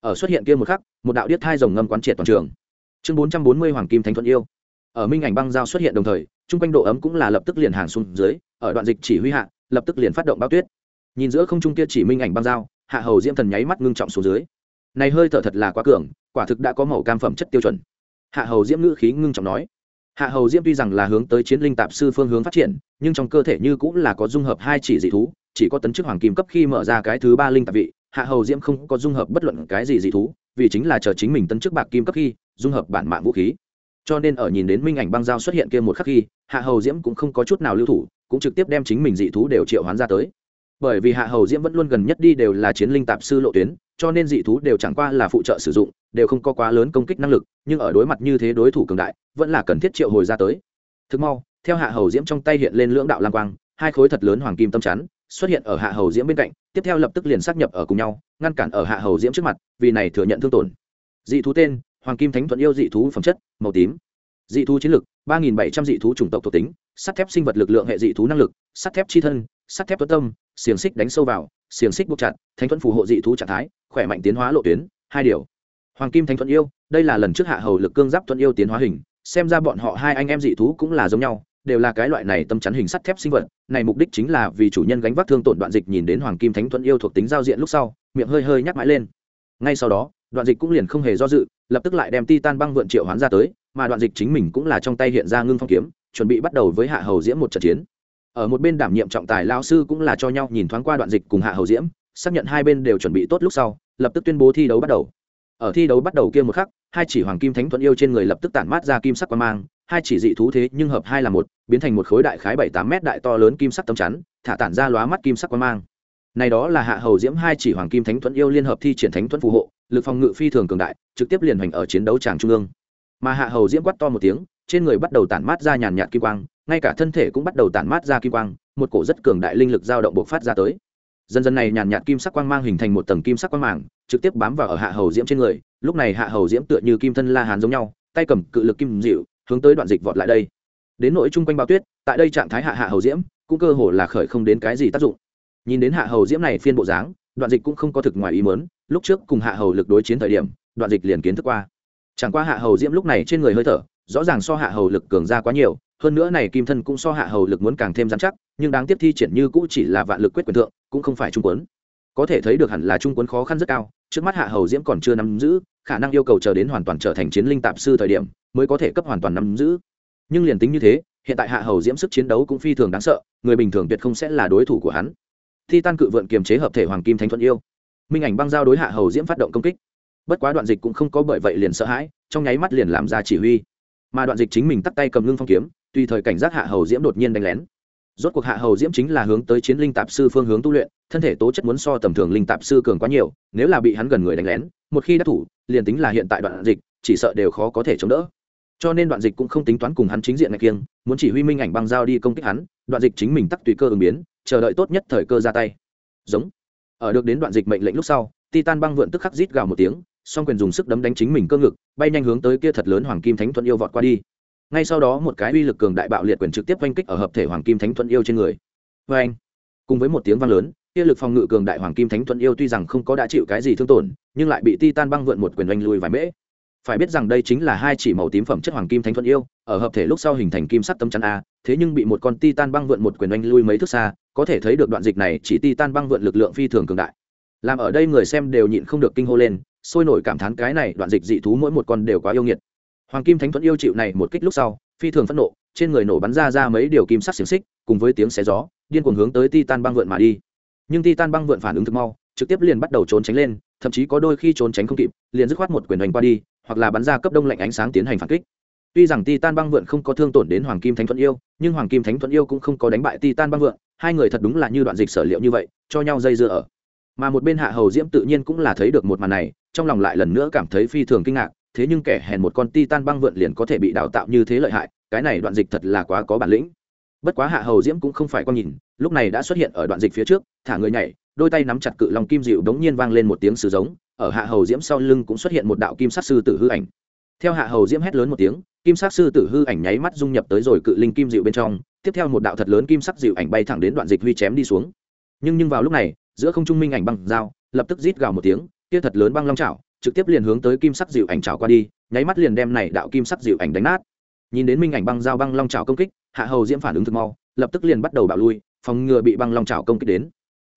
Ở xuất hiện kia một khắc, một đạo điếc thai rồng ngâm quán triệt toàn trường. Chương bốn trăm bốn mươi hoàng kim thánh thuận yêu. Ở minh ảnh băng giao xuất hiện đồng thời chung quanh độ ấm cũng là lập tức liền hàng xuống dưới, ở đoạn dịch chỉ huy hạ lập tức liền phát động bao tuyết. Nhìn giữa không trung kia chỉ minh ảnh băng dao, hạ hầu diễm thần nháy mắt ngưng trọng xuống dưới. Này hơi thở thật là quá cường, quả thực đã có màu cam phẩm chất tiêu chuẩn. Hạ hầu diễm ngữ khí ngưng trọng nói. Hạ hầu diễm tuy rằng là hướng tới chiến linh tạp sư phương hướng phát triển, nhưng trong cơ thể như cũng là có dung hợp hai chỉ dị thú, chỉ có tấn chức hoàng kim cấp khi mở ra cái thứ ba linh tạp vị, hạ hầu diễm không có dung hợp bất luận cái gì dị thú, vì chính là chờ chính mình tấn chức bạc kim cấp khi, dung hợp bản mạng vũ khí. Cho nên ở nhìn đến minh ảnh băng giao xuất hiện kia một khắc khi, hạ hầu diễm cũng không có chút nào lưu thủ cũng trực tiếp đem chính mình dị thú đều triệu hoán ra tới. Bởi vì hạ hầu diễm vẫn luôn gần nhất đi đều là chiến linh tạp sư lộ tuyến, cho nên dị thú đều chẳng qua là phụ trợ sử dụng, đều không có quá lớn công kích năng lực, nhưng ở đối mặt như thế đối thủ cường đại, vẫn là cần thiết triệu hồi ra tới. Thực mau, theo hạ hầu diễm trong tay hiện lên lưỡng đạo lam quang, hai khối thật lớn hoàng kim tâm chắn xuất hiện ở hạ hầu diễm bên cạnh, tiếp theo lập tức liền xác nhập ở cùng nhau, ngăn cản ở hạ hầu diễm trước mặt, vì này thừa nhận thương tổn. Dị thú tên, hoàng kim thánh thuận yêu dị thú phẩm chất, màu tím dị thú chiến lực, ba nghìn bảy trăm dị thú chủng tộc thuộc tính, sắt thép sinh vật lực lượng hệ dị thú năng lực, sắt thép chi thân, sắt thép tuấn tâm, xiềng xích đánh sâu vào, xiềng xích buộc chặt thánh thuẫn phù hộ dị thú trạng thái, khỏe mạnh tiến hóa lộ tuyến, hai điều. Hoàng kim thánh thuẫn yêu, đây là lần trước hạ hầu lực cương giáp thuận yêu tiến hóa hình, xem ra bọn họ hai anh em dị thú cũng là giống nhau, đều là cái loại này tâm chắn hình sắt thép sinh vật, này mục đích chính là vì chủ nhân gánh vác thương tổn đoạn dịch nhìn đến hoàng kim thánh thuẫn yêu thuộc tính giao diện lúc sau, miệng hơi hơi nhắc mãi lên. Ngay sau đó, đoạn dịch cũng liền không hề do dự, lập tức lại đem titan băng vượn triệu hoán ra tới mà đoạn dịch chính mình cũng là trong tay hiện ra ngưng phong kiếm, chuẩn bị bắt đầu với hạ hầu diễm một trận chiến. Ở một bên đảm nhiệm trọng tài lao sư cũng là cho nhau nhìn thoáng qua đoạn dịch cùng hạ hầu diễm, xác nhận hai bên đều chuẩn bị tốt lúc sau, lập tức tuyên bố thi đấu bắt đầu. Ở thi đấu bắt đầu kia một khắc, hai chỉ hoàng kim thánh thuận yêu trên người lập tức tản mát ra kim sắc quang mang, hai chỉ dị thú thế nhưng hợp hai là một, biến thành một khối đại khái bảy tám mét đại to lớn kim sắc tấm chắn, thả tản ra lóa mắt kim sắc quang mang. Này đó là hạ hầu diễm hai chỉ hoàng kim thánh thuận yêu liên hợp thi triển thánh thuận phù hộ, lực phòng ngự phi thường cường đại, trực tiếp liền hành ở chiến đấu tràng trung ương mà hạ hầu diễm quát to một tiếng, trên người bắt đầu tản mát ra nhàn nhạt kim quang, ngay cả thân thể cũng bắt đầu tản mát ra kim quang, một cổ rất cường đại linh lực dao động bộc phát ra tới. Dần dần này nhàn nhạt kim sắc quang mang hình thành một tầng kim sắc quang màng, trực tiếp bám vào ở hạ hầu diễm trên người, lúc này hạ hầu diễm tựa như kim thân la hàn giống nhau, tay cầm cự lực kim dịu, hướng tới đoạn dịch vọt lại đây. Đến nỗi chung quanh bao tuyết, tại đây trạng thái hạ hạ hầu diễm, cũng cơ hồ là khởi không đến cái gì tác dụng. Nhìn đến hạ hầu diễm này phiên bộ dáng, đoạn dịch cũng không có thực ngoài ý mớn lúc trước cùng hạ hầu lực đối chiến thời điểm, đoạn dịch liền kiến thức qua chẳng qua hạ hầu diễm lúc này trên người hơi thở, rõ ràng so hạ hầu lực cường ra quá nhiều, hơn nữa này kim thân cũng so hạ hầu lực muốn càng thêm dán chắc, nhưng đáng tiếp thi triển như cũ chỉ là vạn lực quyết quyền thượng, cũng không phải trung quấn. Có thể thấy được hẳn là trung quấn khó khăn rất cao, trước mắt hạ hầu diễm còn chưa nắm giữ, khả năng yêu cầu chờ đến hoàn toàn trở thành chiến linh tạp sư thời điểm, mới có thể cấp hoàn toàn nắm giữ. Nhưng liền tính như thế, hiện tại hạ hầu diễm sức chiến đấu cũng phi thường đáng sợ, người bình thường tuyệt không sẽ là đối thủ của hắn. Thi tan cự vượn kiềm chế hợp thể hoàng kim thánh thuận yêu. Minh ảnh băng giao đối hạ hầu diễm phát động công kích bất quá đoạn dịch cũng không có bởi vậy liền sợ hãi, trong nháy mắt liền làm ra chỉ huy. Mà đoạn dịch chính mình tắt tay cầm ngưng phong kiếm, tùy thời cảnh giác hạ hầu diễm đột nhiên đánh lén. Rốt cuộc hạ hầu diễm chính là hướng tới chiến linh tạp sư phương hướng tu luyện, thân thể tố chất muốn so tầm thường linh tạp sư cường quá nhiều, nếu là bị hắn gần người đánh lén, một khi đắc thủ, liền tính là hiện tại đoạn dịch, chỉ sợ đều khó có thể chống đỡ. Cho nên đoạn dịch cũng không tính toán cùng hắn chính diện này kiêng, muốn chỉ huy minh ảnh băng giao đi công kích hắn, đoạn dịch chính mình tắt tùy cơ ứng biến, chờ đợi tốt nhất thời cơ ra tay. Giống. Ở được đến đoạn dịch mệnh lệnh lúc sau, titan băng vượn tức khắc rít gào một tiếng song quyền dùng sức đấm đánh chính mình cơ ngực, bay nhanh hướng tới kia thật lớn hoàng kim thánh thuận yêu vọt qua đi. Ngay sau đó một cái uy lực cường đại bạo liệt quyền trực tiếp oanh kích ở hợp thể hoàng kim thánh thuận yêu trên người. Vê anh cùng với một tiếng vang lớn, kia lực phòng ngự cường đại hoàng kim thánh thuận yêu tuy rằng không có đã chịu cái gì thương tổn, nhưng lại bị titan băng vượn một quyền oanh lùi vài mễ. Phải biết rằng đây chính là hai chỉ màu tím phẩm chất hoàng kim thánh thuận yêu, ở hợp thể lúc sau hình thành kim sắt tấm chắn a, thế nhưng bị một con titan băng vượn một quyền oanh lui mấy thước xa, có thể thấy được đoạn dịch này chỉ titan băng vượn lực lượng phi thường cường đại. Làm ở đây người xem đều nhịn không được kinh hô lên sôi nổi cảm thán cái này đoạn dịch dị thú mỗi một con đều quá yêu nghiệt. Hoàng kim thánh thuẫn yêu chịu này một kích lúc sau, phi thường phẫn nộ, trên người nổ bắn ra ra mấy điều kim sắc xiềng xích, cùng với tiếng xé gió, điên cuồng hướng tới titan băng vượn mà đi. Nhưng titan băng vượn phản ứng thực mau, trực tiếp liền bắt đầu trốn tránh lên, thậm chí có đôi khi trốn tránh không kịp, liền dứt khoát một quyền hành qua đi, hoặc là bắn ra cấp đông lạnh ánh sáng tiến hành phản kích. Tuy rằng titan băng vượn không có thương tổn đến hoàng kim thánh thuẫn yêu, nhưng hoàng kim thánh thuẫn yêu cũng không có đánh bại titan băng vượn, hai người thật đúng là như đoạn dịch sở liệu như vậy, cho nhau dây dưa ở mà một bên hạ hầu diễm tự nhiên cũng là thấy được một màn này, trong lòng lại lần nữa cảm thấy phi thường kinh ngạc, thế nhưng kẻ hèn một con titan băng vượn liền có thể bị đào tạo như thế lợi hại, cái này đoạn dịch thật là quá có bản lĩnh. Bất quá hạ hầu diễm cũng không phải con nhìn, lúc này đã xuất hiện ở đoạn dịch phía trước, thả người nhảy, đôi tay nắm chặt cự lòng kim dịu đống nhiên vang lên một tiếng sử giống, ở hạ hầu diễm sau lưng cũng xuất hiện một đạo kim sát sư tử hư ảnh. Theo hạ hầu diễm hét lớn một tiếng, kim sắc sư tử hư ảnh nháy mắt dung nhập tới rồi cự linh kim dịu bên trong, tiếp theo một đạo thật lớn kim sắc dịu ảnh bay thẳng đến đoạn dịch huy chém đi xuống. Nhưng nhưng vào lúc này giữa không trung minh ảnh băng dao lập tức rít gào một tiếng, kia thật lớn băng long chảo, trực tiếp liền hướng tới kim sắc dịu ảnh chảo qua đi, nháy mắt liền đem này đạo kim sắc dịu ảnh đánh nát. Nhìn đến minh ảnh băng dao băng long chảo công kích, hạ hầu diễm phản ứng thực mau, lập tức liền bắt đầu bạo lui, phòng ngừa bị băng long chảo công kích đến.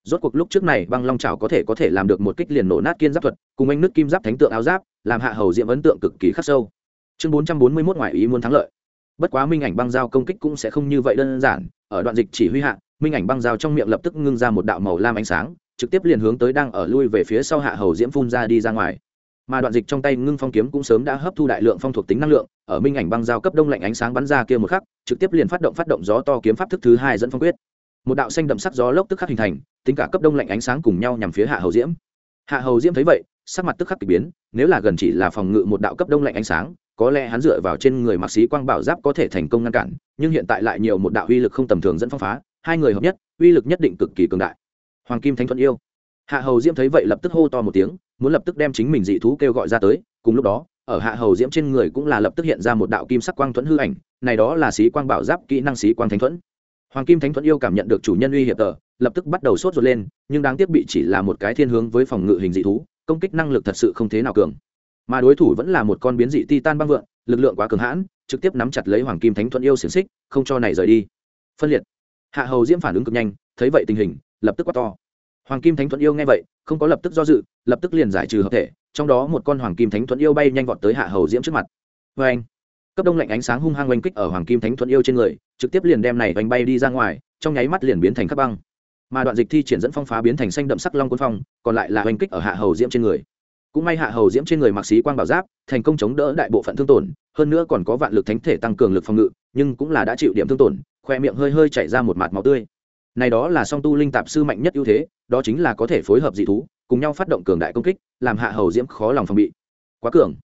Rốt cuộc lúc trước này băng long chảo có thể có thể làm được một kích liền nổ nát kiên giáp thuật, cùng anh nước kim giáp thánh tượng áo giáp, làm hạ hầu diễm ấn tượng cực kỳ khắc sâu. Chương bốn trăm bốn mươi mốt ngoại ý muốn thắng lợi. Bất quá minh ảnh băng dao công kích cũng sẽ không như vậy đơn giản, ở đoạn dịch chỉ huy hạ minh ảnh băng dao trong miệng lập tức ngưng ra một đạo màu lam ánh sáng, trực tiếp liền hướng tới đang ở lui về phía sau hạ hầu diễm phun ra đi ra ngoài. Mà đoạn dịch trong tay ngưng phong kiếm cũng sớm đã hấp thu đại lượng phong thuộc tính năng lượng, ở minh ảnh băng dao cấp đông lạnh ánh sáng bắn ra kia một khắc, trực tiếp liền phát động phát động gió to kiếm pháp thức thứ hai dẫn phong quyết. Một đạo xanh đậm sắc gió lốc tức khắc hình thành, tính cả cấp đông lạnh ánh sáng cùng nhau nhằm phía hạ hầu diễm. Hạ hầu diễm thấy vậy, sắc mặt tức khắc k ỳ biến, nếu là gần chỉ là phòng ngự một đạo cấp đông lạnh ánh sáng, có lẽ hắn dựa vào trên người mạc sĩ quang bảo giáp có thể thành công ngăn cản, nhưng hiện tại lại nhiều một đạo uy lực không tầm thường dẫn phong phá hai người hợp nhất, uy lực nhất định cực kỳ cường đại. Hoàng kim thánh thuận yêu. Hạ hầu diễm thấy vậy lập tức hô to một tiếng, muốn lập tức đem chính mình dị thú kêu gọi ra tới. Cùng lúc đó, ở hạ hầu diễm trên người cũng là lập tức hiện ra một đạo kim sắc quang thuẫn hư ảnh, này đó là sĩ quang bảo giáp kỹ năng sĩ quang thánh thuẫn. Hoàng kim thánh thuẫn yêu cảm nhận được chủ nhân uy hiệp tờ, lập tức bắt đầu sốt ruột lên, nhưng đáng tiếc bị chỉ là một cái thiên hướng với phòng ngự hình dị thú, công kích năng lực thật sự không thế nào cường. Mà đối thủ vẫn là một con biến dị titan băng vượn, lực lượng quá cường hãn, trực tiếp nắm chặt lấy hoàng kim thánh thuẫn yêu xiềng xích, không cho này rời đi. Phân liệt hạ hầu diễm phản ứng cực nhanh, thấy vậy tình hình, lập tức quát to. Hoàng kim thánh thuận yêu nghe vậy, không có lập tức do dự, lập tức liền giải trừ hợp thể, trong đó một con hoàng kim thánh thuận yêu bay nhanh vọt tới hạ hầu diễm trước mặt. Vê anh, cấp đông lạnh ánh sáng hung hăng oanh kích ở hoàng kim thánh thuận yêu trên người, trực tiếp liền đem này oanh bay đi ra ngoài, trong nháy mắt liền biến thành khắp băng. Mà đoạn dịch thi triển dẫn phong phá biến thành xanh đậm sắc long quân phong, còn lại là oanh kích ở hạ hầu diễm trên người. Cũng may hạ hầu diễm trên người mặc xí quang bảo giáp, thành công chống đỡ đại bộ phận thương tổn, hơn nữa còn có vạn lực thánh thể tăng cường lực phòng ngự, nhưng cũng là đã chịu điểm thương tổn khoe miệng hơi hơi chảy ra một mạt máu tươi. Này đó là song tu linh tạp sư mạnh nhất ưu thế, đó chính là có thể phối hợp dị thú, cùng nhau phát động cường đại công kích, làm hạ hầu diễm khó lòng phòng bị. Quá cường.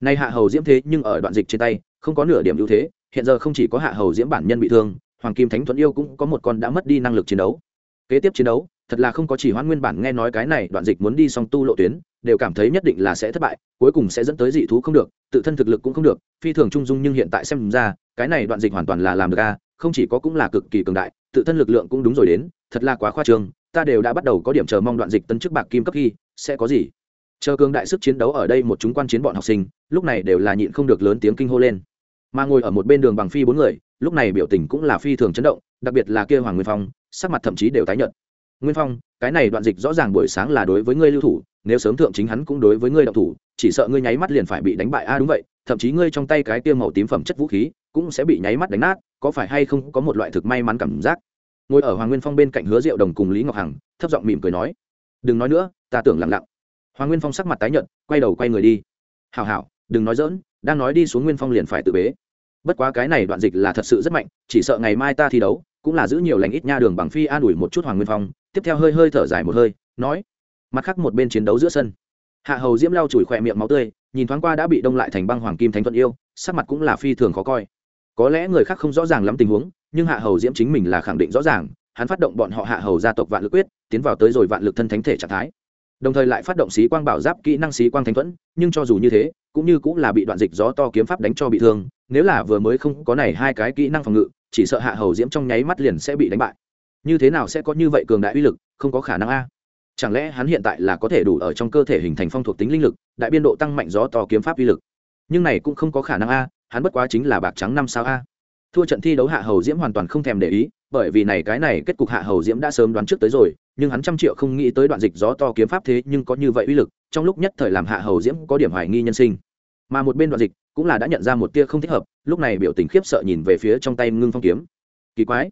Nay hạ hầu diễm thế nhưng ở đoạn dịch trên tay, không có nửa điểm ưu thế, hiện giờ không chỉ có hạ hầu diễm bản nhân bị thương, hoàng kim thánh thuẫn yêu cũng có một con đã mất đi năng lực chiến đấu. Kế tiếp chiến đấu, thật là không có chỉ hoãn nguyên bản nghe nói cái này đoạn dịch muốn đi song tu lộ tuyến, đều cảm thấy nhất định là sẽ thất bại, cuối cùng sẽ dẫn tới dị thú không được, tự thân thực lực cũng không được, phi thường trung dung nhưng hiện tại xem ra, cái này đoạn dịch hoàn toàn là làm được a không chỉ có cũng là cực kỳ cường đại, tự thân lực lượng cũng đúng rồi đến, thật là quá khoa trương, ta đều đã bắt đầu có điểm chờ mong đoạn dịch tân chức bạc kim cấp ghi sẽ có gì. Chờ cường đại sức chiến đấu ở đây một chúng quan chiến bọn học sinh, lúc này đều là nhịn không được lớn tiếng kinh hô lên. Mà ngồi ở một bên đường bằng phi bốn người, lúc này biểu tình cũng là phi thường chấn động, đặc biệt là kia hoàng nguyên phong, sắc mặt thậm chí đều tái nhợt. Nguyên phong, cái này đoạn dịch rõ ràng buổi sáng là đối với ngươi lưu thủ, nếu sớm thượng chính hắn cũng đối với ngươi độc thủ, chỉ sợ ngươi nháy mắt liền phải bị đánh bại. A, đúng vậy, thậm chí ngươi trong tay cái kia màu tím phẩm chất vũ khí cũng sẽ bị nháy mắt đánh nát có phải hay không có một loại thực may mắn cảm giác? Ngồi ở hoàng nguyên phong bên cạnh hứa diệu đồng cùng lý ngọc hằng, thấp giọng mỉm cười nói, đừng nói nữa, ta tưởng lặng lặng. Hoàng nguyên phong sắc mặt tái nhợt, quay đầu quay người đi. Hảo hảo, đừng nói dỡn đang nói đi xuống nguyên phong liền phải tự bế. Bất quá cái này đoạn dịch là thật sự rất mạnh, chỉ sợ ngày mai ta thi đấu, cũng là giữ nhiều lành ít nha đường bằng phi an ủi một chút hoàng nguyên phong. Tiếp theo hơi hơi thở dài một hơi, nói, mặt khác một bên chiến đấu giữa sân. Hạ hầu diễm lau chùi khỏe miệng máu tươi, nhìn thoáng qua đã bị đông lại thành băng hoàng kim thánh thuận yêu, sắc mặt cũng là phi thường khó coi có lẽ người khác không rõ ràng lắm tình huống, nhưng hạ hầu diễm chính mình là khẳng định rõ ràng, hắn phát động bọn họ hạ hầu gia tộc vạn lực quyết, tiến vào tới rồi vạn lực thân thánh thể trạng thái. Đồng thời lại phát động xí quang bảo giáp, kỹ năng xí quang thánh thuẫn, nhưng cho dù như thế, cũng như cũng là bị đoạn dịch gió to kiếm pháp đánh cho bị thương, nếu là vừa mới không có này hai cái kỹ năng phòng ngự, chỉ sợ hạ hầu diễm trong nháy mắt liền sẽ bị đánh bại. Như thế nào sẽ có như vậy cường đại uy lực, không có khả năng a. Chẳng lẽ hắn hiện tại là có thể đủ ở trong cơ thể hình thành phong thuộc tính linh lực, đại biên độ tăng mạnh gió to kiếm pháp uy lực? Nhưng này cũng không có khả năng a hắn bất quá chính là bạc trắng năm sao a. Thua trận thi đấu hạ hầu diễm hoàn toàn không thèm để ý, bởi vì này cái này kết cục hạ hầu diễm đã sớm đoán trước tới rồi, nhưng hắn trăm triệu không nghĩ tới đoạn dịch gió to kiếm pháp thế nhưng có như vậy uy lực, trong lúc nhất thời làm hạ hầu diễm có điểm hoài nghi nhân sinh. Mà một bên đoạn dịch cũng là đã nhận ra một tia không thích hợp, lúc này biểu tình khiếp sợ nhìn về phía trong tay ngưng phong kiếm. Kỳ quái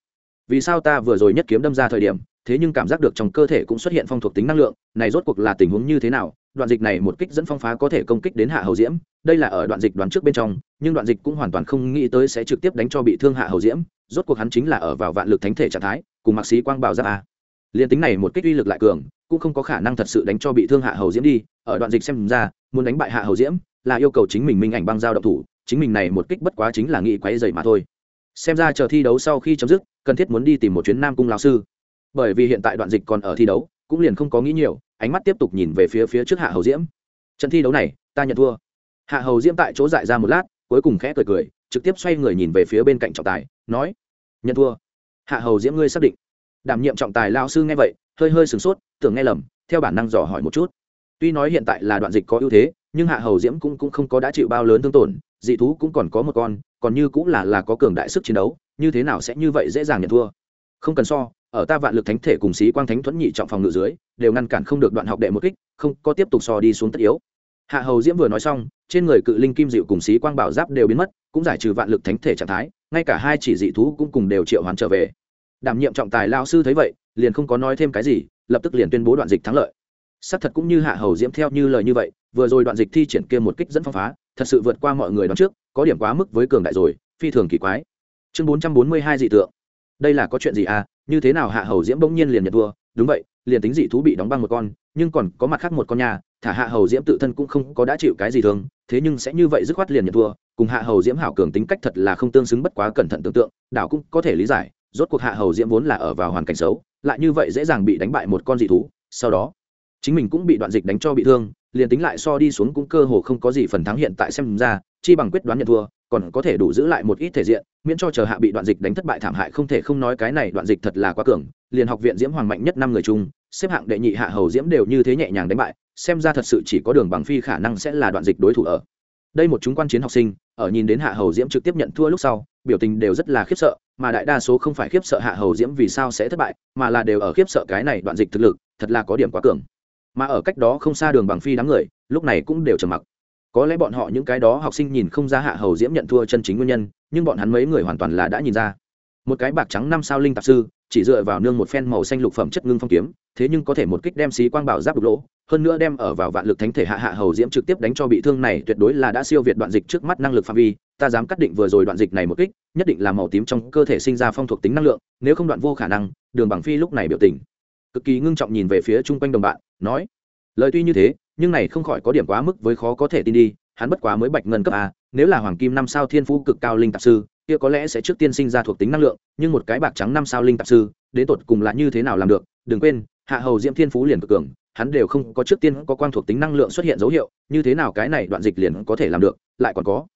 vì sao ta vừa rồi nhất kiếm đâm ra thời điểm, thế nhưng cảm giác được trong cơ thể cũng xuất hiện phong thuộc tính năng lượng, này rốt cuộc là tình huống như thế nào? Đoạn dịch này một kích dẫn phong phá có thể công kích đến hạ hầu diễm, đây là ở đoạn dịch đoán trước bên trong, nhưng đoạn dịch cũng hoàn toàn không nghĩ tới sẽ trực tiếp đánh cho bị thương hạ hầu diễm, rốt cuộc hắn chính là ở vào vạn lực thánh thể trạng thái, cùng mạc sĩ quang bảo ra a. Liền tính này một kích uy lực lại cường, cũng không có khả năng thật sự đánh cho bị thương hạ hầu diễm đi, ở đoạn dịch xem ra, muốn đánh bại hạ hầu diễm, là yêu cầu chính mình minh ảnh băng giao động thủ, chính mình này một kích bất quá chính là nghĩ quấy dày mà thôi xem ra chờ thi đấu sau khi chấm dứt, cần thiết muốn đi tìm một chuyến nam cung lao sư. Bởi vì hiện tại đoạn dịch còn ở thi đấu, cũng liền không có nghĩ nhiều, ánh mắt tiếp tục nhìn về phía phía trước hạ hầu diễm. Trận thi đấu này, ta nhận thua. Hạ hầu diễm tại chỗ dại ra một lát, cuối cùng khẽ cười cười, trực tiếp xoay người nhìn về phía bên cạnh trọng tài, nói, nhận thua. Hạ hầu diễm ngươi xác định. Đảm nhiệm trọng tài lao sư nghe vậy, hơi hơi sửng sốt, tưởng nghe lầm, theo bản năng dò hỏi một chút. Tuy nói hiện tại là đoạn dịch có ưu thế nhưng hạ hầu diễm cũng, cũng không có đã chịu bao lớn thương tổn dị thú cũng còn có một con còn như cũng là là có cường đại sức chiến đấu như thế nào sẽ như vậy dễ dàng nhận thua? Không cần so ở ta vạn lực thánh thể cùng sĩ quang thánh thuẫn nhị trọng phòng ngự dưới đều ngăn cản không được đoạn học đệ một kích không có tiếp tục so đi xuống tất yếu. Hạ hầu diễm vừa nói xong trên người cự linh kim dịu cùng sĩ quang bảo giáp đều biến mất cũng giải trừ vạn lực thánh thể trạng thái ngay cả hai chỉ dị thú cũng cùng đều triệu hoán trở về. Đảm nhiệm trọng tài lao sư thấy vậy liền không có nói thêm cái gì lập tức liền tuyên bố đoạn dịch thắng lợi. Xác thật cũng như hạ hầu diễm theo như lời như vậy vừa rồi đoạn dịch thi triển kia một kích dẫn phong phá, thật sự vượt qua mọi người đón trước, có điểm quá mức với cường đại rồi, phi thường kỳ quái. Chương bốn trăm bốn mươi hai dị tượng. Đây là có chuyện gì à? Như thế nào hạ hầu diễm bỗng nhiên liền nhận thua? Đúng vậy, liền tính dị thú bị đóng băng một con, nhưng còn có mặt khác một con nhà thả hạ hầu diễm tự thân cũng không có đã chịu cái gì thương thế nhưng sẽ như vậy dứt khoát liền nhận thua, cùng hạ hầu diễm hảo cường tính cách thật là không tương xứng bất quá cẩn thận tưởng tượng, đảo cũng có thể lý giải, rốt cuộc hạ hầu diễm vốn là ở vào hoàn cảnh xấu, lại như vậy dễ dàng bị đánh bại một con dị thú, sau đó chính mình cũng bị đoạn dịch đánh cho bị thương, liền tính lại so đi xuống cũng cơ hồ không có gì phần thắng hiện tại xem ra, chi bằng quyết đoán nhận thua, còn có thể đủ giữ lại một ít thể diện, miễn cho chờ hạ bị đoạn dịch đánh thất bại thảm hại không thể không nói cái này đoạn dịch thật là quá cường, liền học viện diễm hoàng mạnh nhất năm người chung, xếp hạng đệ nhị hạ hầu diễm đều như thế nhẹ nhàng đánh bại, xem ra thật sự chỉ có đường bằng phi khả năng sẽ là đoạn dịch đối thủ ở. Đây một chúng quan chiến học sinh, ở nhìn đến hạ hầu diễm trực tiếp nhận thua lúc sau, biểu tình đều rất là khiếp sợ, mà đại đa số không phải khiếp sợ hạ hầu diễm vì sao sẽ thất bại, mà là đều ở khiếp sợ cái này đoạn dịch thực lực, thật là có điểm quá cường mà ở cách đó không xa đường bằng phi đám người, lúc này cũng đều trầm mặc. Có lẽ bọn họ những cái đó học sinh nhìn không ra hạ hầu diễm nhận thua chân chính nguyên nhân, nhưng bọn hắn mấy người hoàn toàn là đã nhìn ra. Một cái bạc trắng năm sao linh tạp sư, chỉ dựa vào nương một phen màu xanh lục phẩm chất ngưng phong kiếm, thế nhưng có thể một kích đem xí quang bảo giáp đục lỗ, hơn nữa đem ở vào vạn lực thánh thể hạ hạ hầu diễm trực tiếp đánh cho bị thương này, tuyệt đối là đã siêu việt đoạn dịch trước mắt năng lực phạm vi, ta dám cắt định vừa rồi đoạn dịch này một kích, nhất định là màu tím trong cơ thể sinh ra phong thuộc tính năng lượng, nếu không đoạn vô khả năng, đường bằng phi lúc này biểu tình. Cực kỳ ngưng trọng nhìn về phía chung quanh đồng bạn nói, lời tuy như thế, nhưng này không khỏi có điểm quá mức với khó có thể tin đi, hắn bất quá mới bạch ngân cấp a, nếu là hoàng kim năm sao thiên phú cực cao linh tạp sư, kia có lẽ sẽ trước tiên sinh ra thuộc tính năng lượng, nhưng một cái bạc trắng năm sao linh tạp sư, đến tột cùng là như thế nào làm được, đừng quên, hạ hầu diễm thiên phú liền cực cường, hắn đều không có trước tiên có quang thuộc tính năng lượng xuất hiện dấu hiệu, như thế nào cái này đoạn dịch liền có thể làm được, lại còn có,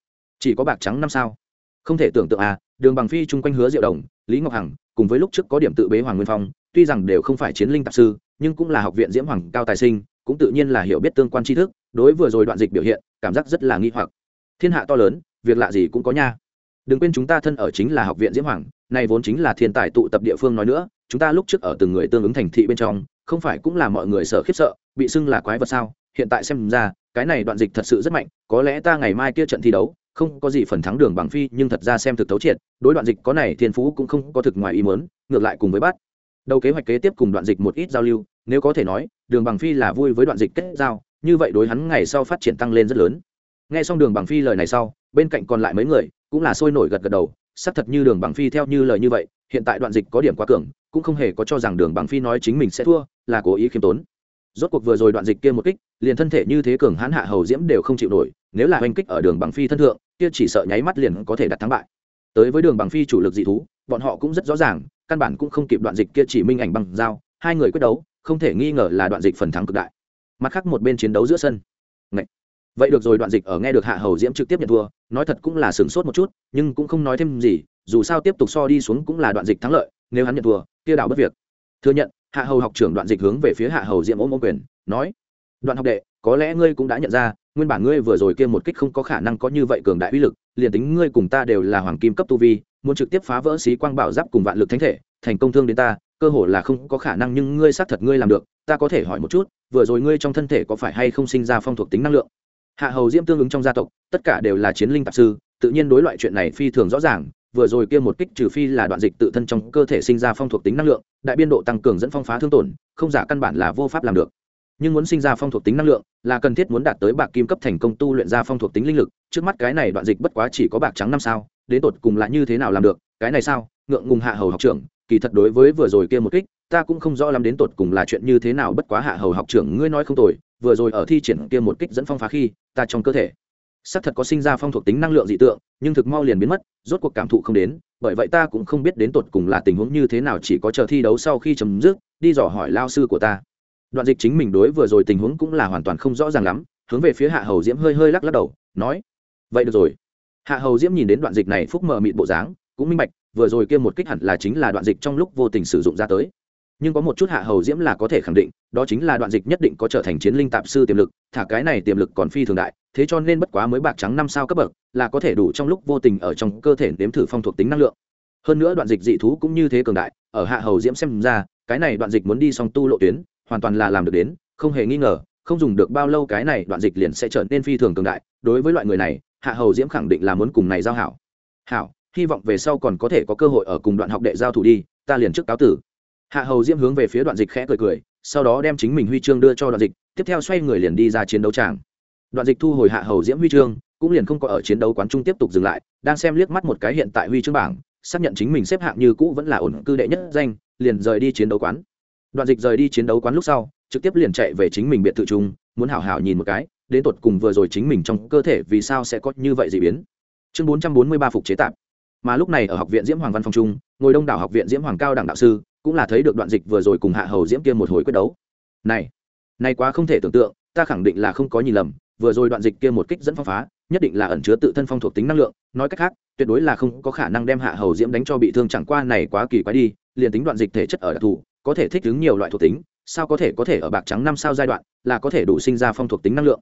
chỉ có bạc trắng năm sao. Không thể tưởng tượng à đường bằng phi chung quanh hứa diệu đồng, lý ngọc hằng, cùng với lúc trước có điểm tự bế hoàng nguyên phong, tuy rằng đều không phải chiến linh tạp sư nhưng cũng là học viện diễm hoàng cao tài sinh, cũng tự nhiên là hiểu biết tương quan tri thức, đối vừa rồi đoạn dịch biểu hiện, cảm giác rất là nghi hoặc. Thiên hạ to lớn, việc lạ gì cũng có nha. Đừng quên chúng ta thân ở chính là học viện diễm hoàng này vốn chính là thiên tài tụ tập địa phương nói nữa, chúng ta lúc trước ở từng người tương ứng thành thị bên trong, không phải cũng là mọi người sợ khiếp sợ, bị xưng là quái vật sao? Hiện tại xem ra, cái này đoạn dịch thật sự rất mạnh, có lẽ ta ngày mai kia trận thi đấu, không có gì phần thắng đường bằng phi, nhưng thật ra xem thực thấu triệt, đối đoạn dịch có này thiên phú cũng không có thực ngoài ý muốn, ngược lại cùng với bắt đầu kế hoạch kế tiếp cùng đoạn dịch một ít giao lưu, nếu có thể nói, đường bằng phi là vui với đoạn dịch kết giao, như vậy đối hắn ngày sau phát triển tăng lên rất lớn. Nghe xong đường bằng phi lời này sau, bên cạnh còn lại mấy người cũng là sôi nổi gật gật đầu, xác thật như đường bằng phi theo như lời như vậy, hiện tại đoạn dịch có điểm quá cường, cũng không hề có cho rằng đường bằng phi nói chính mình sẽ thua, là cố ý khiêm tốn. Rốt cuộc vừa rồi đoạn dịch kia một kích, liền thân thể như thế cường hãn hạ hầu diễm đều không chịu nổi, nếu là oanh kích ở đường bằng phi thân thượng, kia chỉ sợ nháy mắt liền có thể đặt thắng bại. Tới với đường bằng phi chủ lực dị thú, bọn họ cũng rất rõ ràng căn bản cũng không kịp đoạn dịch kia chỉ minh ảnh bằng dao, hai người quyết đấu, không thể nghi ngờ là đoạn dịch phần thắng cực đại. Mặt khác một bên chiến đấu giữa sân. Ngậy. vậy được rồi, đoạn dịch ở nghe được hạ hầu diễm trực tiếp nhận thua, nói thật cũng là sửng sốt một chút, nhưng cũng không nói thêm gì, dù sao tiếp tục so đi xuống cũng là đoạn dịch thắng lợi, nếu hắn nhận thua, kia đảo bất việc. Thừa nhận, hạ hầu học trưởng đoạn dịch hướng về phía hạ hầu diễm ôm ôm quyền, nói, đoạn học đệ, có lẽ ngươi cũng đã nhận ra, nguyên bản ngươi vừa rồi kia một kích không có khả năng có như vậy cường đại uy lực, liền tính ngươi cùng ta đều là hoàng kim cấp tu vi muốn trực tiếp phá vỡ xí quang bảo giáp cùng vạn lực thánh thể, thành công thương đến ta, cơ hồ là không có khả năng, nhưng ngươi xác thật ngươi làm được, ta có thể hỏi một chút, vừa rồi ngươi trong thân thể có phải hay không sinh ra phong thuộc tính năng lượng? Hạ hầu diễm tương ứng trong gia tộc, tất cả đều là chiến linh tạp sư, tự nhiên đối loại chuyện này phi thường rõ ràng, vừa rồi kia một kích trừ phi là đoạn dịch tự thân trong cơ thể sinh ra phong thuộc tính năng lượng, đại biên độ tăng cường dẫn phong phá thương tổn, không giả căn bản là vô pháp làm được. Nhưng muốn sinh ra phong thuộc tính năng lượng, là cần thiết muốn đạt tới bạc kim cấp thành công tu luyện ra phong thuộc tính linh lực, trước mắt cái này đoạn dịch bất quá chỉ có bạc trắng năm sao đến tột cùng là như thế nào làm được, cái này sao? Ngượng ngùng hạ hầu học trưởng, kỳ thật đối với vừa rồi kia một kích, ta cũng không rõ lắm đến tột cùng là chuyện như thế nào bất quá hạ hầu học trưởng ngươi nói không tồi, vừa rồi ở thi triển kia một kích dẫn phong phá khi, ta trong cơ thể, xác thật có sinh ra phong thuộc tính năng lượng dị tượng, nhưng thực mau liền biến mất, rốt cuộc cảm thụ không đến, bởi vậy ta cũng không biết đến tột cùng là tình huống như thế nào, chỉ có chờ thi đấu sau khi chấm dứt, đi dò hỏi lao sư của ta. Đoạn dịch chính mình đối vừa rồi tình huống cũng là hoàn toàn không rõ ràng lắm, hướng về phía hạ hầu diễm hơi hơi lắc lắc đầu, nói, vậy được rồi hạ hầu diễm nhìn đến đoạn dịch này phúc mờ mịt bộ dáng, cũng minh bạch, vừa rồi kia một kích hẳn là chính là đoạn dịch trong lúc vô tình sử dụng ra tới. Nhưng có một chút hạ hầu diễm là có thể khẳng định, đó chính là đoạn dịch nhất định có trở thành chiến linh tạp sư tiềm lực, thả cái này tiềm lực còn phi thường đại, thế cho nên bất quá mới bạc trắng năm sao cấp bậc, là có thể đủ trong lúc vô tình ở trong cơ thể nếm thử phong thuộc tính năng lượng. Hơn nữa đoạn dịch dị thú cũng như thế cường đại, ở hạ hầu diễm xem ra, cái này đoạn dịch muốn đi song tu lộ tuyến, hoàn toàn là làm được đến, không hề nghi ngờ, không dùng được bao lâu cái này đoạn dịch liền sẽ trở nên phi thường cường đại, đối với loại người này hạ hầu diễm khẳng định là muốn cùng này giao hảo. Hảo, hy vọng về sau còn có thể có cơ hội ở cùng đoạn học đệ giao thủ đi, ta liền trước cáo tử. Hạ hầu diễm hướng về phía đoạn dịch khẽ cười cười, sau đó đem chính mình huy chương đưa cho đoạn dịch, tiếp theo xoay người liền đi ra chiến đấu tràng. Đoạn dịch thu hồi hạ hầu diễm huy chương, cũng liền không có ở chiến đấu quán trung tiếp tục dừng lại, đang xem liếc mắt một cái hiện tại huy chương bảng, xác nhận chính mình xếp hạng như cũ vẫn là ổn cư đệ nhất danh, liền rời đi chiến đấu quán. Đoạn dịch rời đi chiến đấu quán lúc sau, trực tiếp liền chạy về chính mình biệt thự trung muốn hảo hảo nhìn một cái đến tột cùng vừa rồi chính mình trong cơ thể vì sao sẽ có như vậy dị biến. Chương bốn trăm bốn mươi ba phục chế tạp. Mà lúc này ở học viện diễm hoàng văn phong trung, ngồi đông đảo học viện diễm hoàng cao đẳng đạo sư cũng là thấy được đoạn dịch vừa rồi cùng hạ hầu diễm kia một hồi quyết đấu. Này này quá không thể tưởng tượng, ta khẳng định là không có nhìn lầm, vừa rồi đoạn dịch kia một kích dẫn phong phá, nhất định là ẩn chứa tự thân phong thuộc tính năng lượng, nói cách khác, tuyệt đối là không có khả năng đem hạ hầu diễm đánh cho bị thương chẳng qua này quá kỳ quái đi, liền tính đoạn dịch thể chất ở đặc thù, có thể thích ứng nhiều loại thuộc tính, sao có thể có thể ở bạc trắng năm sao giai đoạn, là có thể đủ sinh ra phong thuộc tính năng lượng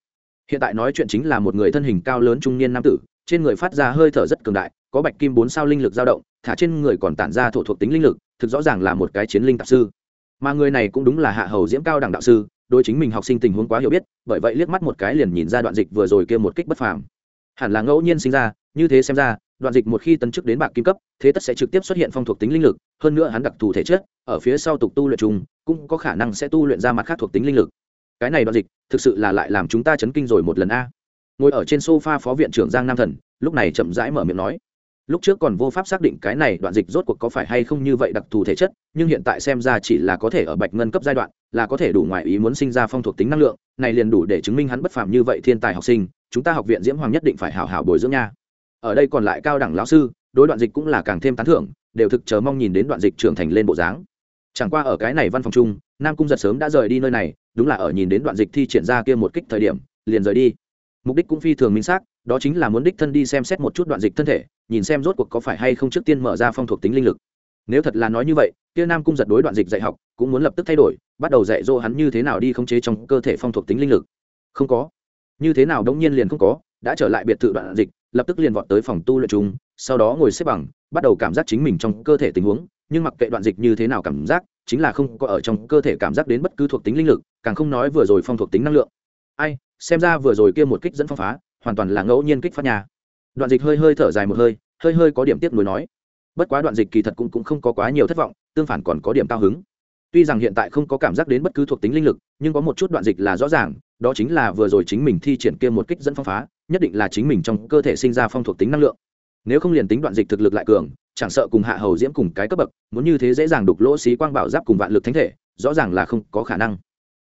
hiện tại nói chuyện chính là một người thân hình cao lớn trung niên nam tử, trên người phát ra hơi thở rất cường đại, có bạch kim bốn sao linh lực dao động, thả trên người còn tản ra thổ thuộc tính linh lực, thực rõ ràng là một cái chiến linh tạp sư. Mà người này cũng đúng là hạ hầu diễm cao đẳng đạo sư đôi chính mình học sinh tình huống quá hiểu biết, bởi vậy liếc mắt một cái liền nhìn ra đoạn dịch vừa rồi kia một kích bất phàm. Hẳn là ngẫu nhiên sinh ra, như thế xem ra, đoạn dịch một khi tấn chức đến bạc kim cấp, thế tất sẽ trực tiếp xuất hiện phong thuộc tính linh lực, hơn nữa hắn đặc thù thể chất, ở phía sau tục tu luyện chung, cũng có khả năng sẽ tu luyện ra mặt khác thuộc tính linh lực cái này đoạn dịch thực sự là lại làm chúng ta chấn kinh rồi một lần a. Ngồi ở trên sofa phó viện trưởng giang nam thần, lúc này chậm rãi mở miệng nói. Lúc trước còn vô pháp xác định cái này đoạn dịch rốt cuộc có phải hay không như vậy đặc thù thể chất, nhưng hiện tại xem ra chỉ là có thể ở bạch ngân cấp giai đoạn, là có thể đủ ngoại ý muốn sinh ra phong thuộc tính năng lượng, này liền đủ để chứng minh hắn bất phàm như vậy thiên tài học sinh, chúng ta học viện diễm hoàng nhất định phải hảo hảo bồi dưỡng nha. Ở đây còn lại cao đẳng lão sư, đối đoạn dịch cũng là càng thêm tán thưởng, đều thực chờ mong nhìn đến đoạn dịch trưởng thành lên bộ dáng chẳng qua ở cái này văn phòng chung, nam cung giật sớm đã rời đi nơi này, đúng là ở nhìn đến đoạn dịch thi triển ra kia một kích thời điểm, liền rời đi. Mục đích cũng phi thường minh xác, đó chính là muốn đích thân đi xem xét một chút đoạn dịch thân thể, nhìn xem rốt cuộc có phải hay không trước tiên mở ra phong thuộc tính linh lực. Nếu thật là nói như vậy, kia nam cung giật đối đoạn dịch dạy học cũng muốn lập tức thay đổi, bắt đầu dạy dỗ hắn như thế nào đi khống chế trong cơ thể phong thuộc tính linh lực. Không có. Như thế nào đống nhiên liền không có, đã trở lại biệt thự đoạn dịch, lập tức liền vọt tới phòng tu luyện chung, sau đó ngồi xếp bằng, bắt đầu cảm giác chính mình trong cơ thể tình huống nhưng mặc kệ đoạn dịch như thế nào cảm giác chính là không có ở trong cơ thể cảm giác đến bất cứ thuộc tính linh lực càng không nói vừa rồi phong thuộc tính năng lượng. Ai xem ra vừa rồi kia một kích dẫn phong phá hoàn toàn là ngẫu nhiên kích phát nhà đoạn dịch hơi hơi thở dài một hơi hơi hơi có điểm tiếc nuối nói. Bất quá đoạn dịch kỳ thật cũng, cũng không có quá nhiều thất vọng tương phản còn có điểm cao hứng. Tuy rằng hiện tại không có cảm giác đến bất cứ thuộc tính linh lực nhưng có một chút đoạn dịch là rõ ràng đó chính là vừa rồi chính mình thi triển kia một kích dẫn phong phá nhất định là chính mình trong cơ thể sinh ra phong thuộc tính năng lượng nếu không liền tính đoạn dịch thực lực lại cường, chẳng sợ cùng hạ hầu diễm cùng cái cấp bậc, muốn như thế dễ dàng đục lỗ xí quang bảo giáp cùng vạn lực thánh thể, rõ ràng là không có khả năng.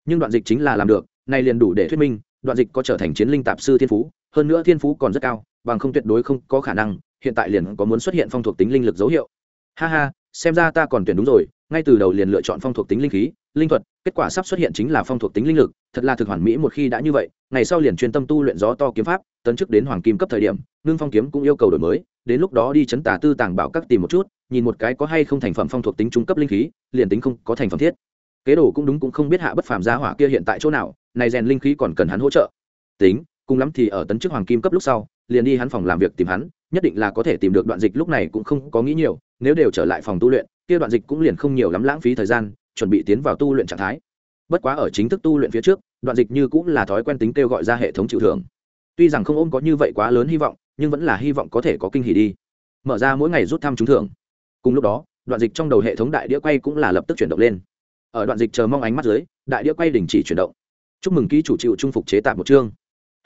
Nhưng đoạn dịch chính là làm được, nay liền đủ để thuyết minh, đoạn dịch có trở thành chiến linh tạp sư thiên phú, hơn nữa thiên phú còn rất cao, bằng không tuyệt đối không có khả năng, hiện tại liền có muốn xuất hiện phong thuộc tính linh lực dấu hiệu. Ha ha, xem ra ta còn tuyển đúng rồi, ngay từ đầu liền lựa chọn phong thuộc tính linh khí, linh thuật, kết quả sắp xuất hiện chính là phong thuộc tính linh lực, thật là thực hoàn mỹ một khi đã như vậy, ngày sau liền chuyên tâm tu luyện gió to kiếm pháp, tấn chức đến hoàng kim cấp thời điểm, ngưng phong kiếm cũng yêu cầu đổi mới đến lúc đó đi chấn tà tư tàng bảo các tìm một chút, nhìn một cái có hay không thành phẩm phong thuộc tính trung cấp linh khí, liền tính không có thành phẩm thiết. Kế đồ cũng đúng cũng không biết hạ bất phàm gia hỏa kia hiện tại chỗ nào, này rèn linh khí còn cần hắn hỗ trợ. Tính, cùng lắm thì ở tấn chức hoàng kim cấp lúc sau, liền đi hắn phòng làm việc tìm hắn, nhất định là có thể tìm được đoạn dịch lúc này cũng không có nghĩ nhiều, nếu đều trở lại phòng tu luyện, kia đoạn dịch cũng liền không nhiều lắm lãng phí thời gian, chuẩn bị tiến vào tu luyện trạng thái. Bất quá ở chính thức tu luyện phía trước, đoạn dịch như cũng là thói quen tính kêu gọi ra hệ thống chịu thưởng. Tuy rằng không ôm có như vậy quá lớn hy vọng nhưng vẫn là hy vọng có thể có kinh hỉ đi. Mở ra mỗi ngày rút thăm trúng thưởng. Cùng lúc đó, đoạn dịch trong đầu hệ thống đại đĩa quay cũng là lập tức chuyển động lên. Ở đoạn dịch chờ mong ánh mắt dưới, đại đĩa quay đình chỉ chuyển động. Chúc mừng ký chủ chịu trung phục chế tạo một chương.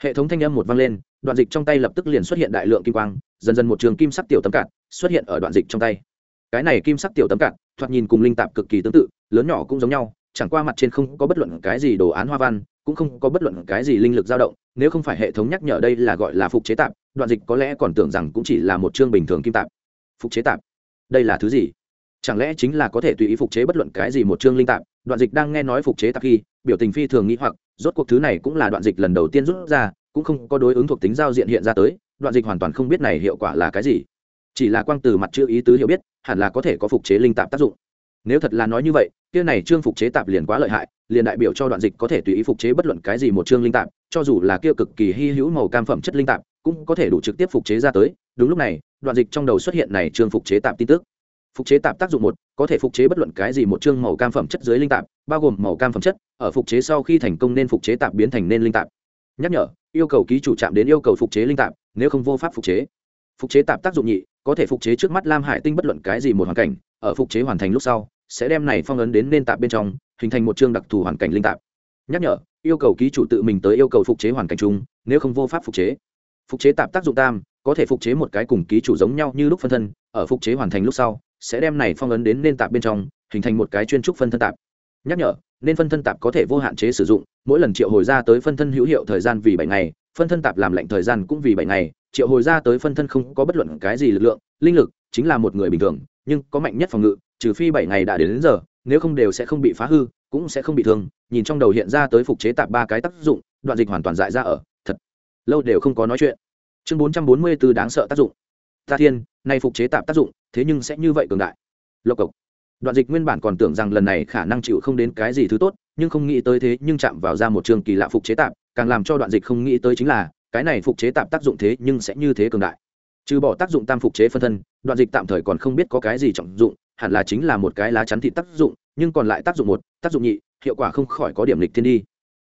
Hệ thống thanh âm một vang lên, đoạn dịch trong tay lập tức liền xuất hiện đại lượng kim quang, dần dần một trường kim sắc tiểu tấm cạn xuất hiện ở đoạn dịch trong tay. Cái này kim sắc tiểu tấm cạn, thoạt nhìn cùng linh tạp cực kỳ tương tự, lớn nhỏ cũng giống nhau, chẳng qua mặt trên không có bất luận cái gì đồ án hoa văn, cũng không có bất luận cái gì linh lực dao động, nếu không phải hệ thống nhắc nhở đây là gọi là phục chế tạp đoạn dịch có lẽ còn tưởng rằng cũng chỉ là một chương bình thường kim tạp, phục chế tạp. Đây là thứ gì? Chẳng lẽ chính là có thể tùy ý phục chế bất luận cái gì một chương linh tạp? Đoạn dịch đang nghe nói phục chế tạp khi, biểu tình phi thường nghĩ hoặc, rốt cuộc thứ này cũng là đoạn dịch lần đầu tiên rút ra, cũng không có đối ứng thuộc tính giao diện hiện ra tới, đoạn dịch hoàn toàn không biết này hiệu quả là cái gì. Chỉ là quang từ mặt chữ ý tứ hiểu biết, hẳn là có thể có phục chế linh tạp tác dụng. Nếu thật là nói như vậy, kia này chương phục chế tạp liền quá lợi hại, liền đại biểu cho đoạn dịch có thể tùy ý phục chế bất luận cái gì một chương linh tạp, cho dù là kia cực kỳ hy hữu màu cam phẩm chất linh tạp cũng có thể đủ trực tiếp phục chế ra tới. Đúng lúc này, đoạn dịch trong đầu xuất hiện này trương phục chế tạp tin tức. Phục chế tạp tác dụng một, có thể phục chế bất luận cái gì một chương màu cam phẩm chất dưới linh tạp, bao gồm màu cam phẩm chất, ở phục chế sau khi thành công nên phục chế tạp biến thành nên linh tạp. Nhắc nhở, yêu cầu ký chủ chạm đến yêu cầu phục chế linh tạp, nếu không vô pháp phục chế. Phục chế tạp tác dụng nhị, có thể phục chế trước mắt lam hải tinh bất luận cái gì một hoàn cảnh, ở phục chế hoàn thành lúc sau, sẽ đem này phong ấn đến nên tạp bên trong, hình thành một chương đặc thù hoàn cảnh linh tạp. Nhắc nhở, yêu cầu ký chủ tự mình tới yêu cầu phục chế hoàn cảnh chung, nếu không vô pháp phục chế phục chế tạp tác dụng tam có thể phục chế một cái cùng ký chủ giống nhau như lúc phân thân ở phục chế hoàn thành lúc sau sẽ đem này phong ấn đến nên tạp bên trong hình thành một cái chuyên trúc phân thân tạp. Nhắc nhở nên phân thân tạp có thể vô hạn chế sử dụng mỗi lần triệu hồi ra tới phân thân hữu hiệu thời gian vì bảy ngày phân thân tạp làm lệnh thời gian cũng vì bảy ngày triệu hồi ra tới phân thân không có bất luận cái gì lực lượng linh lực chính là một người bình thường nhưng có mạnh nhất phòng ngự trừ phi bảy ngày đã đến, đến giờ nếu không đều sẽ không bị phá hư cũng sẽ không bị thương nhìn trong đầu hiện ra tới phục chế tạp ba cái tác dụng đoạn dịch hoàn toàn dại ra ở lâu đều không có nói chuyện. Chương bốn trăm bốn mươi b ố đáng sợ tác dụng. Ta thiên, nay phục chế tạp tác dụng, thế nhưng sẽ như vậy cường đại. Lộc cộc. Đoạn dịch nguyên bản còn tưởng rằng lần này khả năng chịu không đến cái gì thứ tốt, nhưng không nghĩ tới thế nhưng chạm vào ra một trường kỳ lạ phục chế tạp, càng làm cho đoạn dịch không nghĩ tới chính là, cái này phục chế tạp tác dụng thế nhưng sẽ như thế cường đại. Trừ bỏ tác dụng tam phục chế phân thân, đoạn dịch tạm thời còn không biết có cái gì trọng dụng, hẳn là chính là một cái lá chắn thị tác dụng, nhưng còn lại tác dụng một, tác dụng nhị, hiệu quả không khỏi có điểm lịch thiên đi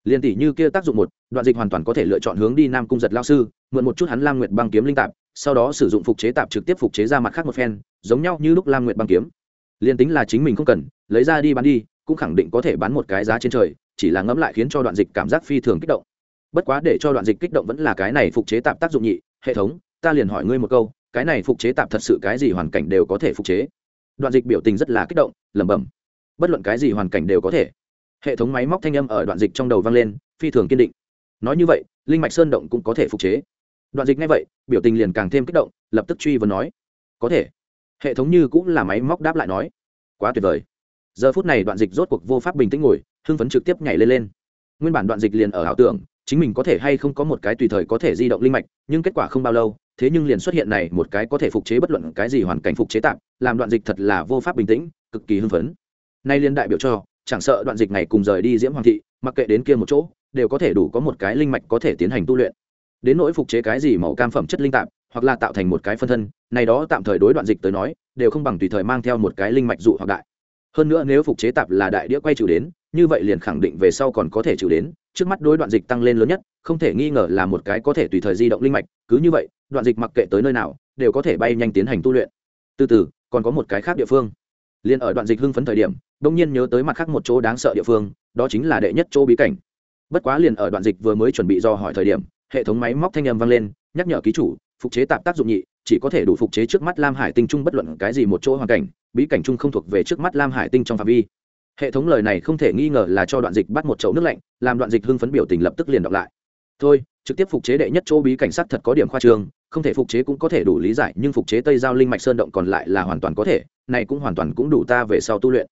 liên tỷ như kia tác dụng một, đoạn dịch hoàn toàn có thể lựa chọn hướng đi nam cung giật lao sư, mượn một chút hắn lam nguyệt băng kiếm linh tạp, sau đó sử dụng phục chế tạp trực tiếp phục chế ra mặt khác một phen, giống nhau như lúc lam nguyệt băng kiếm. Liên tính là chính mình không cần, lấy ra đi bán đi, cũng khẳng định có thể bán một cái giá trên trời, chỉ là ngẫm lại khiến cho đoạn dịch cảm giác phi thường kích động. Bất quá để cho đoạn dịch kích động vẫn là cái này phục chế tạp tác dụng nhị, hệ thống, ta liền hỏi ngươi một câu, cái này phục chế tạp thật sự cái gì hoàn cảnh đều có thể phục chế? Đoạn dịch biểu tình rất là kích động, lẩm bẩm. Bất luận cái gì hoàn cảnh đều có thể hệ thống máy móc thanh âm ở đoạn dịch trong đầu vang lên, phi thường kiên định. Nói như vậy, linh mạch sơn động cũng có thể phục chế. Đoạn dịch ngay vậy, biểu tình liền càng thêm kích động, lập tức truy vấn nói, có thể. Hệ thống như cũng là máy móc đáp lại nói, quá tuyệt vời. Giờ phút này đoạn dịch rốt cuộc vô pháp bình tĩnh ngồi, hưng phấn trực tiếp nhảy lên lên. Nguyên bản đoạn dịch liền ở ảo tưởng, chính mình có thể hay không có một cái tùy thời có thể di động linh mạch, nhưng kết quả không bao lâu, thế nhưng liền xuất hiện này một cái có thể phục chế bất luận cái gì hoàn cảnh phục chế tạm, làm đoạn dịch thật là vô pháp bình tĩnh, cực kỳ hưng phấn. Nay liên đại biểu cho chẳng sợ đoạn dịch này cùng rời đi diễm hoàng thị, mặc kệ đến kia một chỗ, đều có thể đủ có một cái linh mạch có thể tiến hành tu luyện. Đến nỗi phục chế cái gì màu cam phẩm chất linh tạm hoặc là tạo thành một cái phân thân, này đó tạm thời đối đoạn dịch tới nói, đều không bằng tùy thời mang theo một cái linh mạch dụ hoặc đại. Hơn nữa nếu phục chế tạp là đại đĩa quay trừ đến, như vậy liền khẳng định về sau còn có thể trừ đến, trước mắt đối đoạn dịch tăng lên lớn nhất, không thể nghi ngờ là một cái có thể tùy thời di động linh mạch, cứ như vậy, đoạn dịch mặc kệ tới nơi nào, đều có thể bay nhanh tiến hành tu luyện. Từ từ, còn có một cái khác địa phương liền ở đoạn dịch hưng phấn thời điểm đông nhiên nhớ tới mặt khác một chỗ đáng sợ địa phương, đó chính là đệ nhất chỗ bí cảnh. Bất quá liền ở đoạn dịch vừa mới chuẩn bị do hỏi thời điểm, hệ thống máy móc thanh âm vang lên, nhắc nhở ký chủ, phục chế tạp tác dụng nhị, chỉ có thể đủ phục chế trước mắt lam hải tinh trung bất luận cái gì một chỗ hoàn cảnh, bí cảnh trung không thuộc về trước mắt lam hải tinh trong phạm vi. Hệ thống lời này không thể nghi ngờ là cho đoạn dịch bắt một chậu nước lạnh, làm đoạn dịch hưng phấn biểu tình lập tức liền đọc lại. Thôi, trực tiếp phục chế đệ nhất chỗ bí cảnh sát thật có điểm khoa trương không thể phục chế cũng có thể đủ lý giải, nhưng phục chế tây giao linh mạch sơn động còn lại là hoàn toàn có thể, này cũng hoàn toàn cũng đủ ta về sau tu luyện.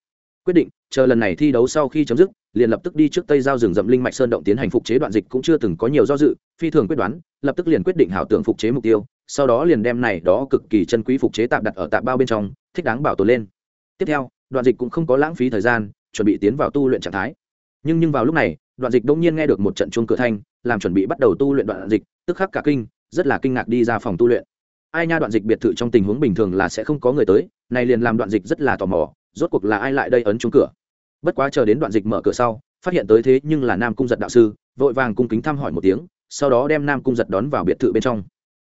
Quyết định, chờ lần này thi đấu sau khi chấm dứt, liền lập tức đi trước tây giao rừng rậm linh mạch sơn động tiến hành phục chế đoạn dịch cũng chưa từng có nhiều do dự, phi thường quyết đoán, lập tức liền quyết định hảo tưởng phục chế mục tiêu, sau đó liền đem này đó cực kỳ chân quý phục chế tạm đặt ở tạm bao bên trong, thích đáng bảo tồn lên. Tiếp theo, đoạn dịch cũng không có lãng phí thời gian, chuẩn bị tiến vào tu luyện trạng thái. Nhưng nhưng vào lúc này, đoạn dịch đông nhiên nghe được một trận chuông cửa thanh, làm chuẩn bị bắt đầu tu luyện đoạn dịch, tức khắc cả kinh rất là kinh ngạc đi ra phòng tu luyện. Ai nha đoạn dịch biệt thự trong tình huống bình thường là sẽ không có người tới, này liền làm đoạn dịch rất là tò mò, rốt cuộc là ai lại đây ấn chuông cửa. Bất quá chờ đến đoạn dịch mở cửa sau, phát hiện tới thế nhưng là nam cung giật đạo sư, vội vàng cung kính thăm hỏi một tiếng, sau đó đem nam cung giật đón vào biệt thự bên trong.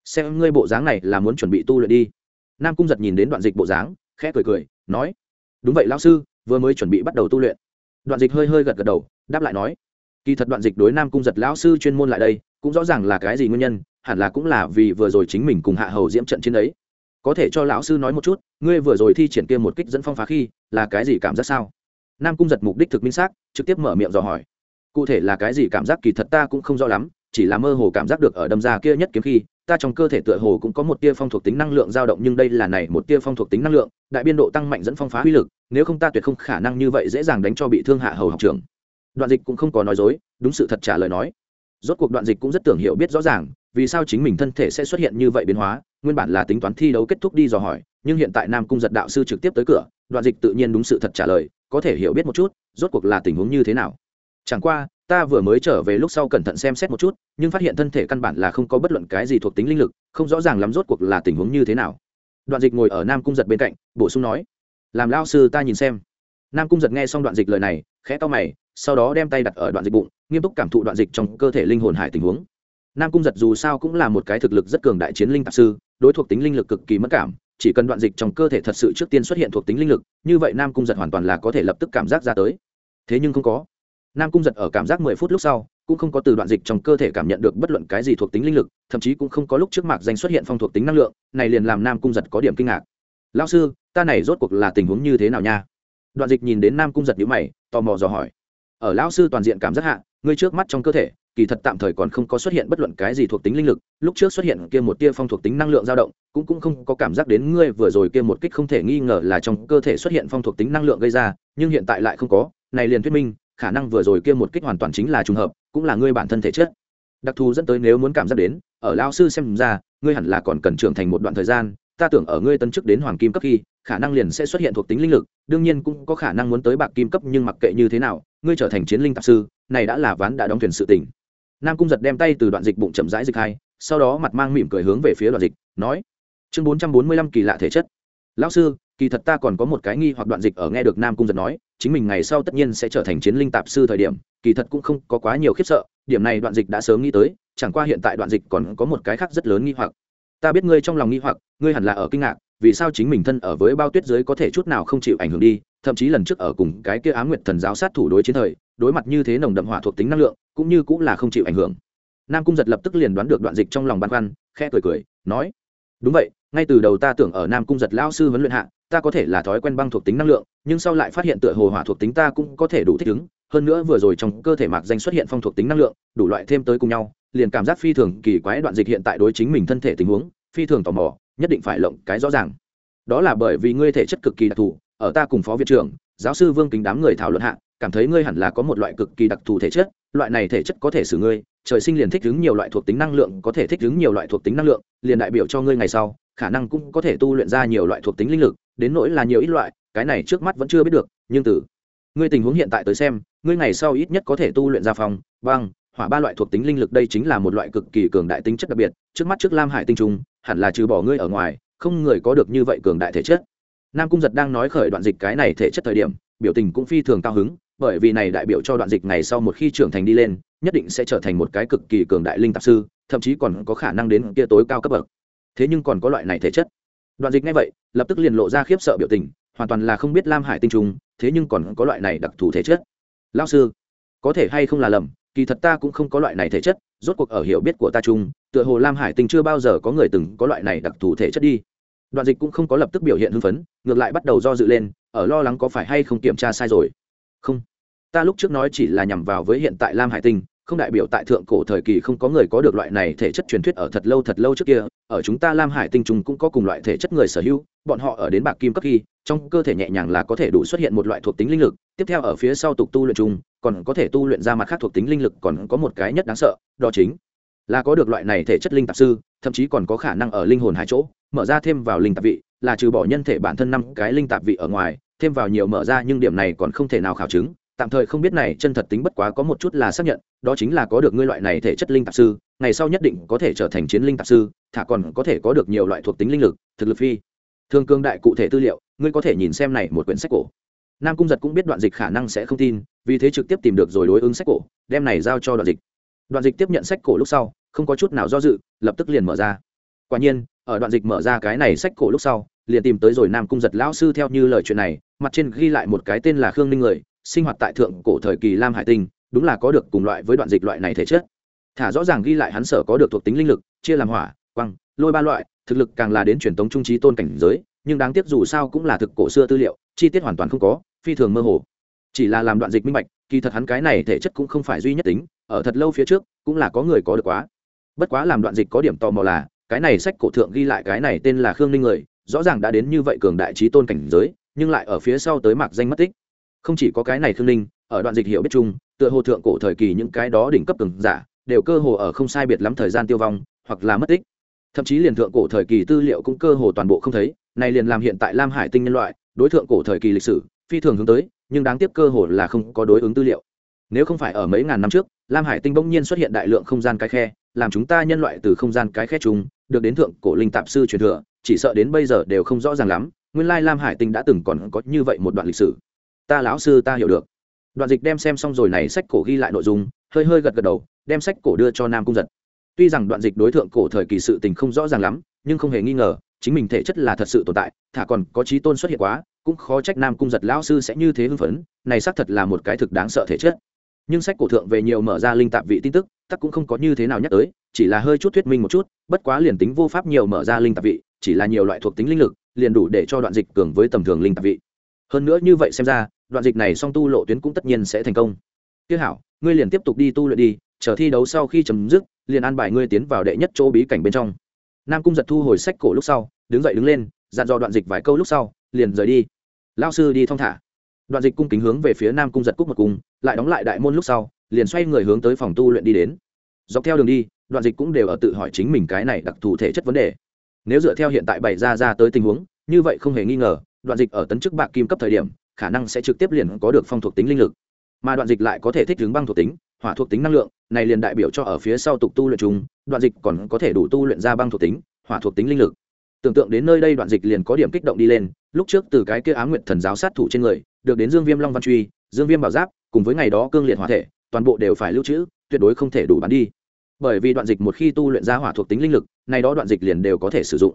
Xem ngươi bộ dáng này là muốn chuẩn bị tu luyện đi. Nam cung giật nhìn đến đoạn dịch bộ dáng, khẽ cười cười, nói, đúng vậy lão sư, vừa mới chuẩn bị bắt đầu tu luyện. Đoạn dịch hơi hơi gật gật đầu, đáp lại nói, kỳ thật đoạn dịch đối nam cung giật lão sư chuyên môn lại đây cũng rõ ràng là cái gì nguyên nhân, hẳn là cũng là vì vừa rồi chính mình cùng hạ hầu diễm trận chiến ấy có thể cho lão sư nói một chút, ngươi vừa rồi thi triển kia một kích dẫn phong phá khi, là cái gì cảm giác sao? Nam cung giật mục đích thực minh xác, trực tiếp mở miệng dò hỏi. Cụ thể là cái gì cảm giác kỳ thật ta cũng không rõ lắm, chỉ là mơ hồ cảm giác được ở đâm ra kia nhất kiếm khi, ta trong cơ thể tựa hồ cũng có một tia phong thuộc tính năng lượng dao động, nhưng đây là này một tia phong thuộc tính năng lượng, đại biên độ tăng mạnh dẫn phong phá uy lực, nếu không ta tuyệt không khả năng như vậy dễ dàng đánh cho bị thương hạ hầu học trưởng. Đoạn dịch cũng không có nói dối, đúng sự thật trả lời nói rốt cuộc đoạn dịch cũng rất tưởng hiểu biết rõ ràng, vì sao chính mình thân thể sẽ xuất hiện như vậy biến hóa, nguyên bản là tính toán thi đấu kết thúc đi dò hỏi, nhưng hiện tại nam cung giật đạo sư trực tiếp tới cửa, đoạn dịch tự nhiên đúng sự thật trả lời, có thể hiểu biết một chút, rốt cuộc là tình huống như thế nào. Chẳng qua, ta vừa mới trở về lúc sau cẩn thận xem xét một chút, nhưng phát hiện thân thể căn bản là không có bất luận cái gì thuộc tính linh lực, không rõ ràng lắm rốt cuộc là tình huống như thế nào. Đoạn dịch ngồi ở nam cung giật bên cạnh, bổ sung nói, làm lao sư ta nhìn xem. Nam cung giật nghe xong đoạn dịch lời này, khẽ to mày sau đó đem tay đặt ở đoạn dịch bụng, nghiêm túc cảm thụ đoạn dịch trong cơ thể linh hồn hải tình huống. Nam cung giật dù sao cũng là một cái thực lực rất cường đại chiến linh tạp sư, đối thuộc tính linh lực cực kỳ mất cảm, chỉ cần đoạn dịch trong cơ thể thật sự trước tiên xuất hiện thuộc tính linh lực, như vậy nam cung giật hoàn toàn là có thể lập tức cảm giác ra tới. Thế nhưng không có. Nam cung giật ở cảm giác mười phút lúc sau, cũng không có từ đoạn dịch trong cơ thể cảm nhận được bất luận cái gì thuộc tính linh lực, thậm chí cũng không có lúc trước mạc danh xuất hiện phong thuộc tính năng lượng, này liền làm nam cung giật có điểm kinh ngạc. Lao sư, ta này rốt cuộc là tình huống như thế nào nha? Đoạn dịch nhìn đến nam cung giật nhữ mày, tò mò dò hỏi ở lão sư toàn diện cảm giác hạ, ngươi trước mắt trong cơ thể, kỳ thật tạm thời còn không có xuất hiện bất luận cái gì thuộc tính linh lực, lúc trước xuất hiện kia một tia phong thuộc tính năng lượng dao động, cũng cũng không có cảm giác đến ngươi vừa rồi kia một kích không thể nghi ngờ là trong cơ thể xuất hiện phong thuộc tính năng lượng gây ra, nhưng hiện tại lại không có, này liền thuyết minh, khả năng vừa rồi kia một kích hoàn toàn chính là trùng hợp, cũng là ngươi bản thân thể chất. Đặc thù dẫn tới nếu muốn cảm giác đến, ở lão sư xem ra, ngươi hẳn là còn cần trưởng thành một đoạn thời gian, ta tưởng ở ngươi tân chức đến hoàng kim cấp khi khả năng liền sẽ xuất hiện thuộc tính linh lực, đương nhiên cũng có khả năng muốn tới bạc kim cấp nhưng mặc kệ như thế nào, ngươi trở thành chiến linh tạp sư, này đã là ván đã đóng thuyền sự tình. Nam cung giật đem tay từ đoạn dịch bụng chậm rãi dịch hai, sau đó mặt mang mỉm cười hướng về phía đoạn dịch, nói, chương bốn trăm bốn mươi lăm kỳ lạ thể chất. Lão sư, kỳ thật ta còn có một cái nghi hoặc đoạn dịch ở nghe được nam cung giật nói, chính mình ngày sau tất nhiên sẽ trở thành chiến linh tạp sư thời điểm, kỳ thật cũng không có quá nhiều khiếp sợ, điểm này đoạn dịch đã sớm nghĩ tới, chẳng qua hiện tại đoạn dịch còn có một cái khác rất lớn nghi hoặc. Ta biết ngươi trong lòng nghi hoặc, ngươi hẳn là ở kinh ngạc vì sao chính mình thân ở với bao tuyết giới có thể chút nào không chịu ảnh hưởng đi, thậm chí lần trước ở cùng cái kia á nguyệt thần giáo sát thủ đối chiến thời, đối mặt như thế nồng đậm hỏa thuộc tính năng lượng, cũng như cũng là không chịu ảnh hưởng. Nam cung giật lập tức liền đoán được đoạn dịch trong lòng băn khoăn, khẽ cười cười, nói, đúng vậy, ngay từ đầu ta tưởng ở nam cung giật lao sư huấn luyện hạ, ta có thể là thói quen băng thuộc tính năng lượng, nhưng sau lại phát hiện tựa hồ hỏa thuộc tính ta cũng có thể đủ thích ứng, hơn nữa vừa rồi trong cơ thể mạc danh xuất hiện phong thuộc tính năng lượng, đủ loại thêm tới cùng nhau, liền cảm giác phi thường kỳ quái đoạn dịch hiện tại đối chính mình thân thể tình huống, phi thường tò mò nhất định phải lộng cái rõ ràng. Đó là bởi vì ngươi thể chất cực kỳ đặc thù, ở ta cùng phó viện trưởng, giáo sư vương kính đám người thảo luận hạ, cảm thấy ngươi hẳn là có một loại cực kỳ đặc thù thể chất, loại này thể chất có thể xử ngươi, trời sinh liền thích ứng nhiều loại thuộc tính năng lượng, có thể thích ứng nhiều loại thuộc tính năng lượng, liền đại biểu cho ngươi ngày sau, khả năng cũng có thể tu luyện ra nhiều loại thuộc tính linh lực, đến nỗi là nhiều ít loại, cái này trước mắt vẫn chưa biết được, nhưng từ ngươi tình huống hiện tại tới xem, ngươi ngày sau ít nhất có thể tu luyện ra phòng, băng, hỏa ba loại thuộc tính linh lực đây chính là một loại cực kỳ cường đại tính chất đặc biệt, trước mắt trước lam hải tinh trung hẳn là trừ bỏ ngươi ở ngoài, không người có được như vậy cường đại thể chất. Nam cung giật đang nói khởi đoạn dịch cái này thể chất thời điểm, biểu tình cũng phi thường cao hứng, bởi vì này đại biểu cho đoạn dịch ngày sau một khi trưởng thành đi lên, nhất định sẽ trở thành một cái cực kỳ cường đại linh tạp sư, thậm chí còn có khả năng đến kia tối cao cấp bậc. Thế nhưng còn có loại này thể chất. Đoạn dịch ngay vậy, lập tức liền lộ ra khiếp sợ biểu tình, hoàn toàn là không biết lam hải tinh trùng, thế nhưng còn có loại này đặc thù thể chất. Lao sư, có thể hay không là lầm kỳ thật ta cũng không có loại này thể chất, rốt cuộc ở hiểu biết của ta chung, tựa hồ lam hải tinh chưa bao giờ có người từng có loại này đặc thù thể chất đi. Đoạn dịch cũng không có lập tức biểu hiện hưng phấn, ngược lại bắt đầu do dự lên, ở lo lắng có phải hay không kiểm tra sai rồi. Không. Ta lúc trước nói chỉ là nhằm vào với hiện tại lam hải tinh, không đại biểu tại thượng cổ thời kỳ không có người có được loại này thể chất truyền thuyết ở thật lâu thật lâu trước kia, ở chúng ta lam hải tinh trùng cũng có cùng loại thể chất người sở hữu, bọn họ ở đến bạc kim cấp khi, trong cơ thể nhẹ nhàng là có thể đủ xuất hiện một loại thuộc tính linh lực, tiếp theo ở phía sau tục tu luyện chung còn có thể tu luyện ra mặt khác thuộc tính linh lực còn có một cái nhất đáng sợ, đó chính là có được loại này thể chất linh tạp sư, thậm chí còn có khả năng ở linh hồn hai chỗ, mở ra thêm vào linh tạp vị, là trừ bỏ nhân thể bản thân năm cái linh tạp vị ở ngoài, thêm vào nhiều mở ra nhưng điểm này còn không thể nào khảo chứng, tạm thời không biết này chân thật tính bất quá có một chút là xác nhận, đó chính là có được ngươi loại này thể chất linh tạp sư, ngày sau nhất định có thể trở thành chiến linh tạp sư, thả còn có thể có được nhiều loại thuộc tính linh lực, thực lực phi. Thương cương đại cụ thể tư liệu, ngươi có thể nhìn xem này một quyển sách cổ nam cung giật cũng biết đoạn dịch khả năng sẽ không tin, vì thế trực tiếp tìm được rồi đối ứng sách cổ, đem này giao cho đoạn dịch. Đoạn dịch tiếp nhận sách cổ lúc sau, không có chút nào do dự, lập tức liền mở ra. Quả nhiên, ở đoạn dịch mở ra cái này sách cổ lúc sau, liền tìm tới rồi nam cung giật lão sư theo như lời chuyện này, mặt trên ghi lại một cái tên là khương ninh người, sinh hoạt tại thượng cổ thời kỳ lam hải tinh, đúng là có được cùng loại với đoạn dịch loại này thể chất. Thả rõ ràng ghi lại hắn sở có được thuộc tính linh lực, chia làm hỏa, quăng, lôi ba loại, thực lực càng là đến truyền tống trung trí tôn cảnh giới, nhưng đáng tiếc dù sao cũng là thực cổ xưa tư liệu, chi tiết hoàn toàn không có phi thường mơ hồ. Chỉ là làm đoạn dịch minh bạch, kỳ thật hắn cái này thể chất cũng không phải duy nhất tính, ở thật lâu phía trước, cũng là có người có được quá. Bất quá làm đoạn dịch có điểm tò mò là, cái này sách cổ thượng ghi lại cái này tên là khương ninh người, rõ ràng đã đến như vậy cường đại trí tôn cảnh giới, nhưng lại ở phía sau tới mạc danh mất tích. Không chỉ có cái này khương ninh, ở đoạn dịch hiểu biết chung, tựa hồ thượng cổ thời kỳ những cái đó đỉnh cấp cường giả, đều cơ hồ ở không sai biệt lắm thời gian tiêu vong, hoặc là mất tích. Thậm chí liền thượng cổ thời kỳ tư liệu cũng cơ hồ toàn bộ không thấy, này liền làm hiện tại lam hải tinh nhân loại, đối tượng cổ thời kỳ lịch sử phi thường hướng tới, nhưng đáng tiếc cơ hội là không có đối ứng tư liệu. Nếu không phải ở mấy ngàn năm trước, lam hải tinh bỗng nhiên xuất hiện đại lượng không gian cái khe, làm chúng ta nhân loại từ không gian cái khe chung, được đến thượng cổ linh tạp sư truyền thừa, chỉ sợ đến bây giờ đều không rõ ràng lắm, nguyên lai lam hải tinh đã từng còn có như vậy một đoạn lịch sử. Ta lão sư ta hiểu được. Đoạn dịch đem xem xong rồi này sách cổ ghi lại nội dung, hơi hơi gật gật đầu, đem sách cổ đưa cho nam cung giật. Tuy rằng đoạn dịch đối tượng cổ thời kỳ sự tình không rõ ràng lắm, nhưng không hề nghi ngờ chính mình thể chất là thật sự tồn tại, thả còn có trí tôn xuất hiện quá, cũng khó trách nam cung giật lão sư sẽ như thế hưng phấn, này xác thật là một cái thực đáng sợ thể chất. Nhưng sách cổ thượng về nhiều mở ra linh tạp vị tin tức, tắc cũng không có như thế nào nhắc tới, chỉ là hơi chút thuyết minh một chút, bất quá liền tính vô pháp nhiều mở ra linh tạp vị, chỉ là nhiều loại thuộc tính linh lực, liền đủ để cho đoạn dịch cường với tầm thường linh tạp vị. Hơn nữa như vậy xem ra, đoạn dịch này song tu lộ tuyến cũng tất nhiên sẽ thành công. Tiếc hảo, ngươi liền tiếp tục đi tu luyện đi, chờ thi đấu sau khi chấm dứt, liền an bài ngươi tiến vào đệ nhất chỗ bí cảnh bên trong nam cung giật thu hồi sách cổ lúc sau, đứng dậy đứng lên, dặn dò đoạn dịch vài câu lúc sau, liền rời đi. Lao sư đi thong thả. Đoạn dịch cung kính hướng về phía nam cung giật cúc một cung, lại đóng lại đại môn lúc sau, liền xoay người hướng tới phòng tu luyện đi đến. Dọc theo đường đi, đoạn dịch cũng đều ở tự hỏi chính mình cái này đặc thù thể chất vấn đề. Nếu dựa theo hiện tại bày ra ra tới tình huống, như vậy không hề nghi ngờ, đoạn dịch ở tấn chức bạc kim cấp thời điểm, khả năng sẽ trực tiếp liền có được phong thuộc tính linh lực. Mà đoạn dịch lại có thể thích ứng băng thuộc tính, hỏa thuộc tính năng lượng này liền đại biểu cho ở phía sau tục tu luyện chúng, đoạn dịch còn có thể đủ tu luyện ra băng thuộc tính hỏa thuộc tính linh lực. Tưởng tượng đến nơi đây đoạn dịch liền có điểm kích động đi lên lúc trước từ cái kia á nguyện thần giáo sát thủ trên người được đến dương viêm long văn truy dương viêm bảo giáp cùng với ngày đó cương liệt hỏa thể toàn bộ đều phải lưu trữ tuyệt đối không thể đủ bán đi. Bởi vì đoạn dịch một khi tu luyện ra hỏa thuộc tính linh lực này đó đoạn dịch liền đều có thể sử dụng.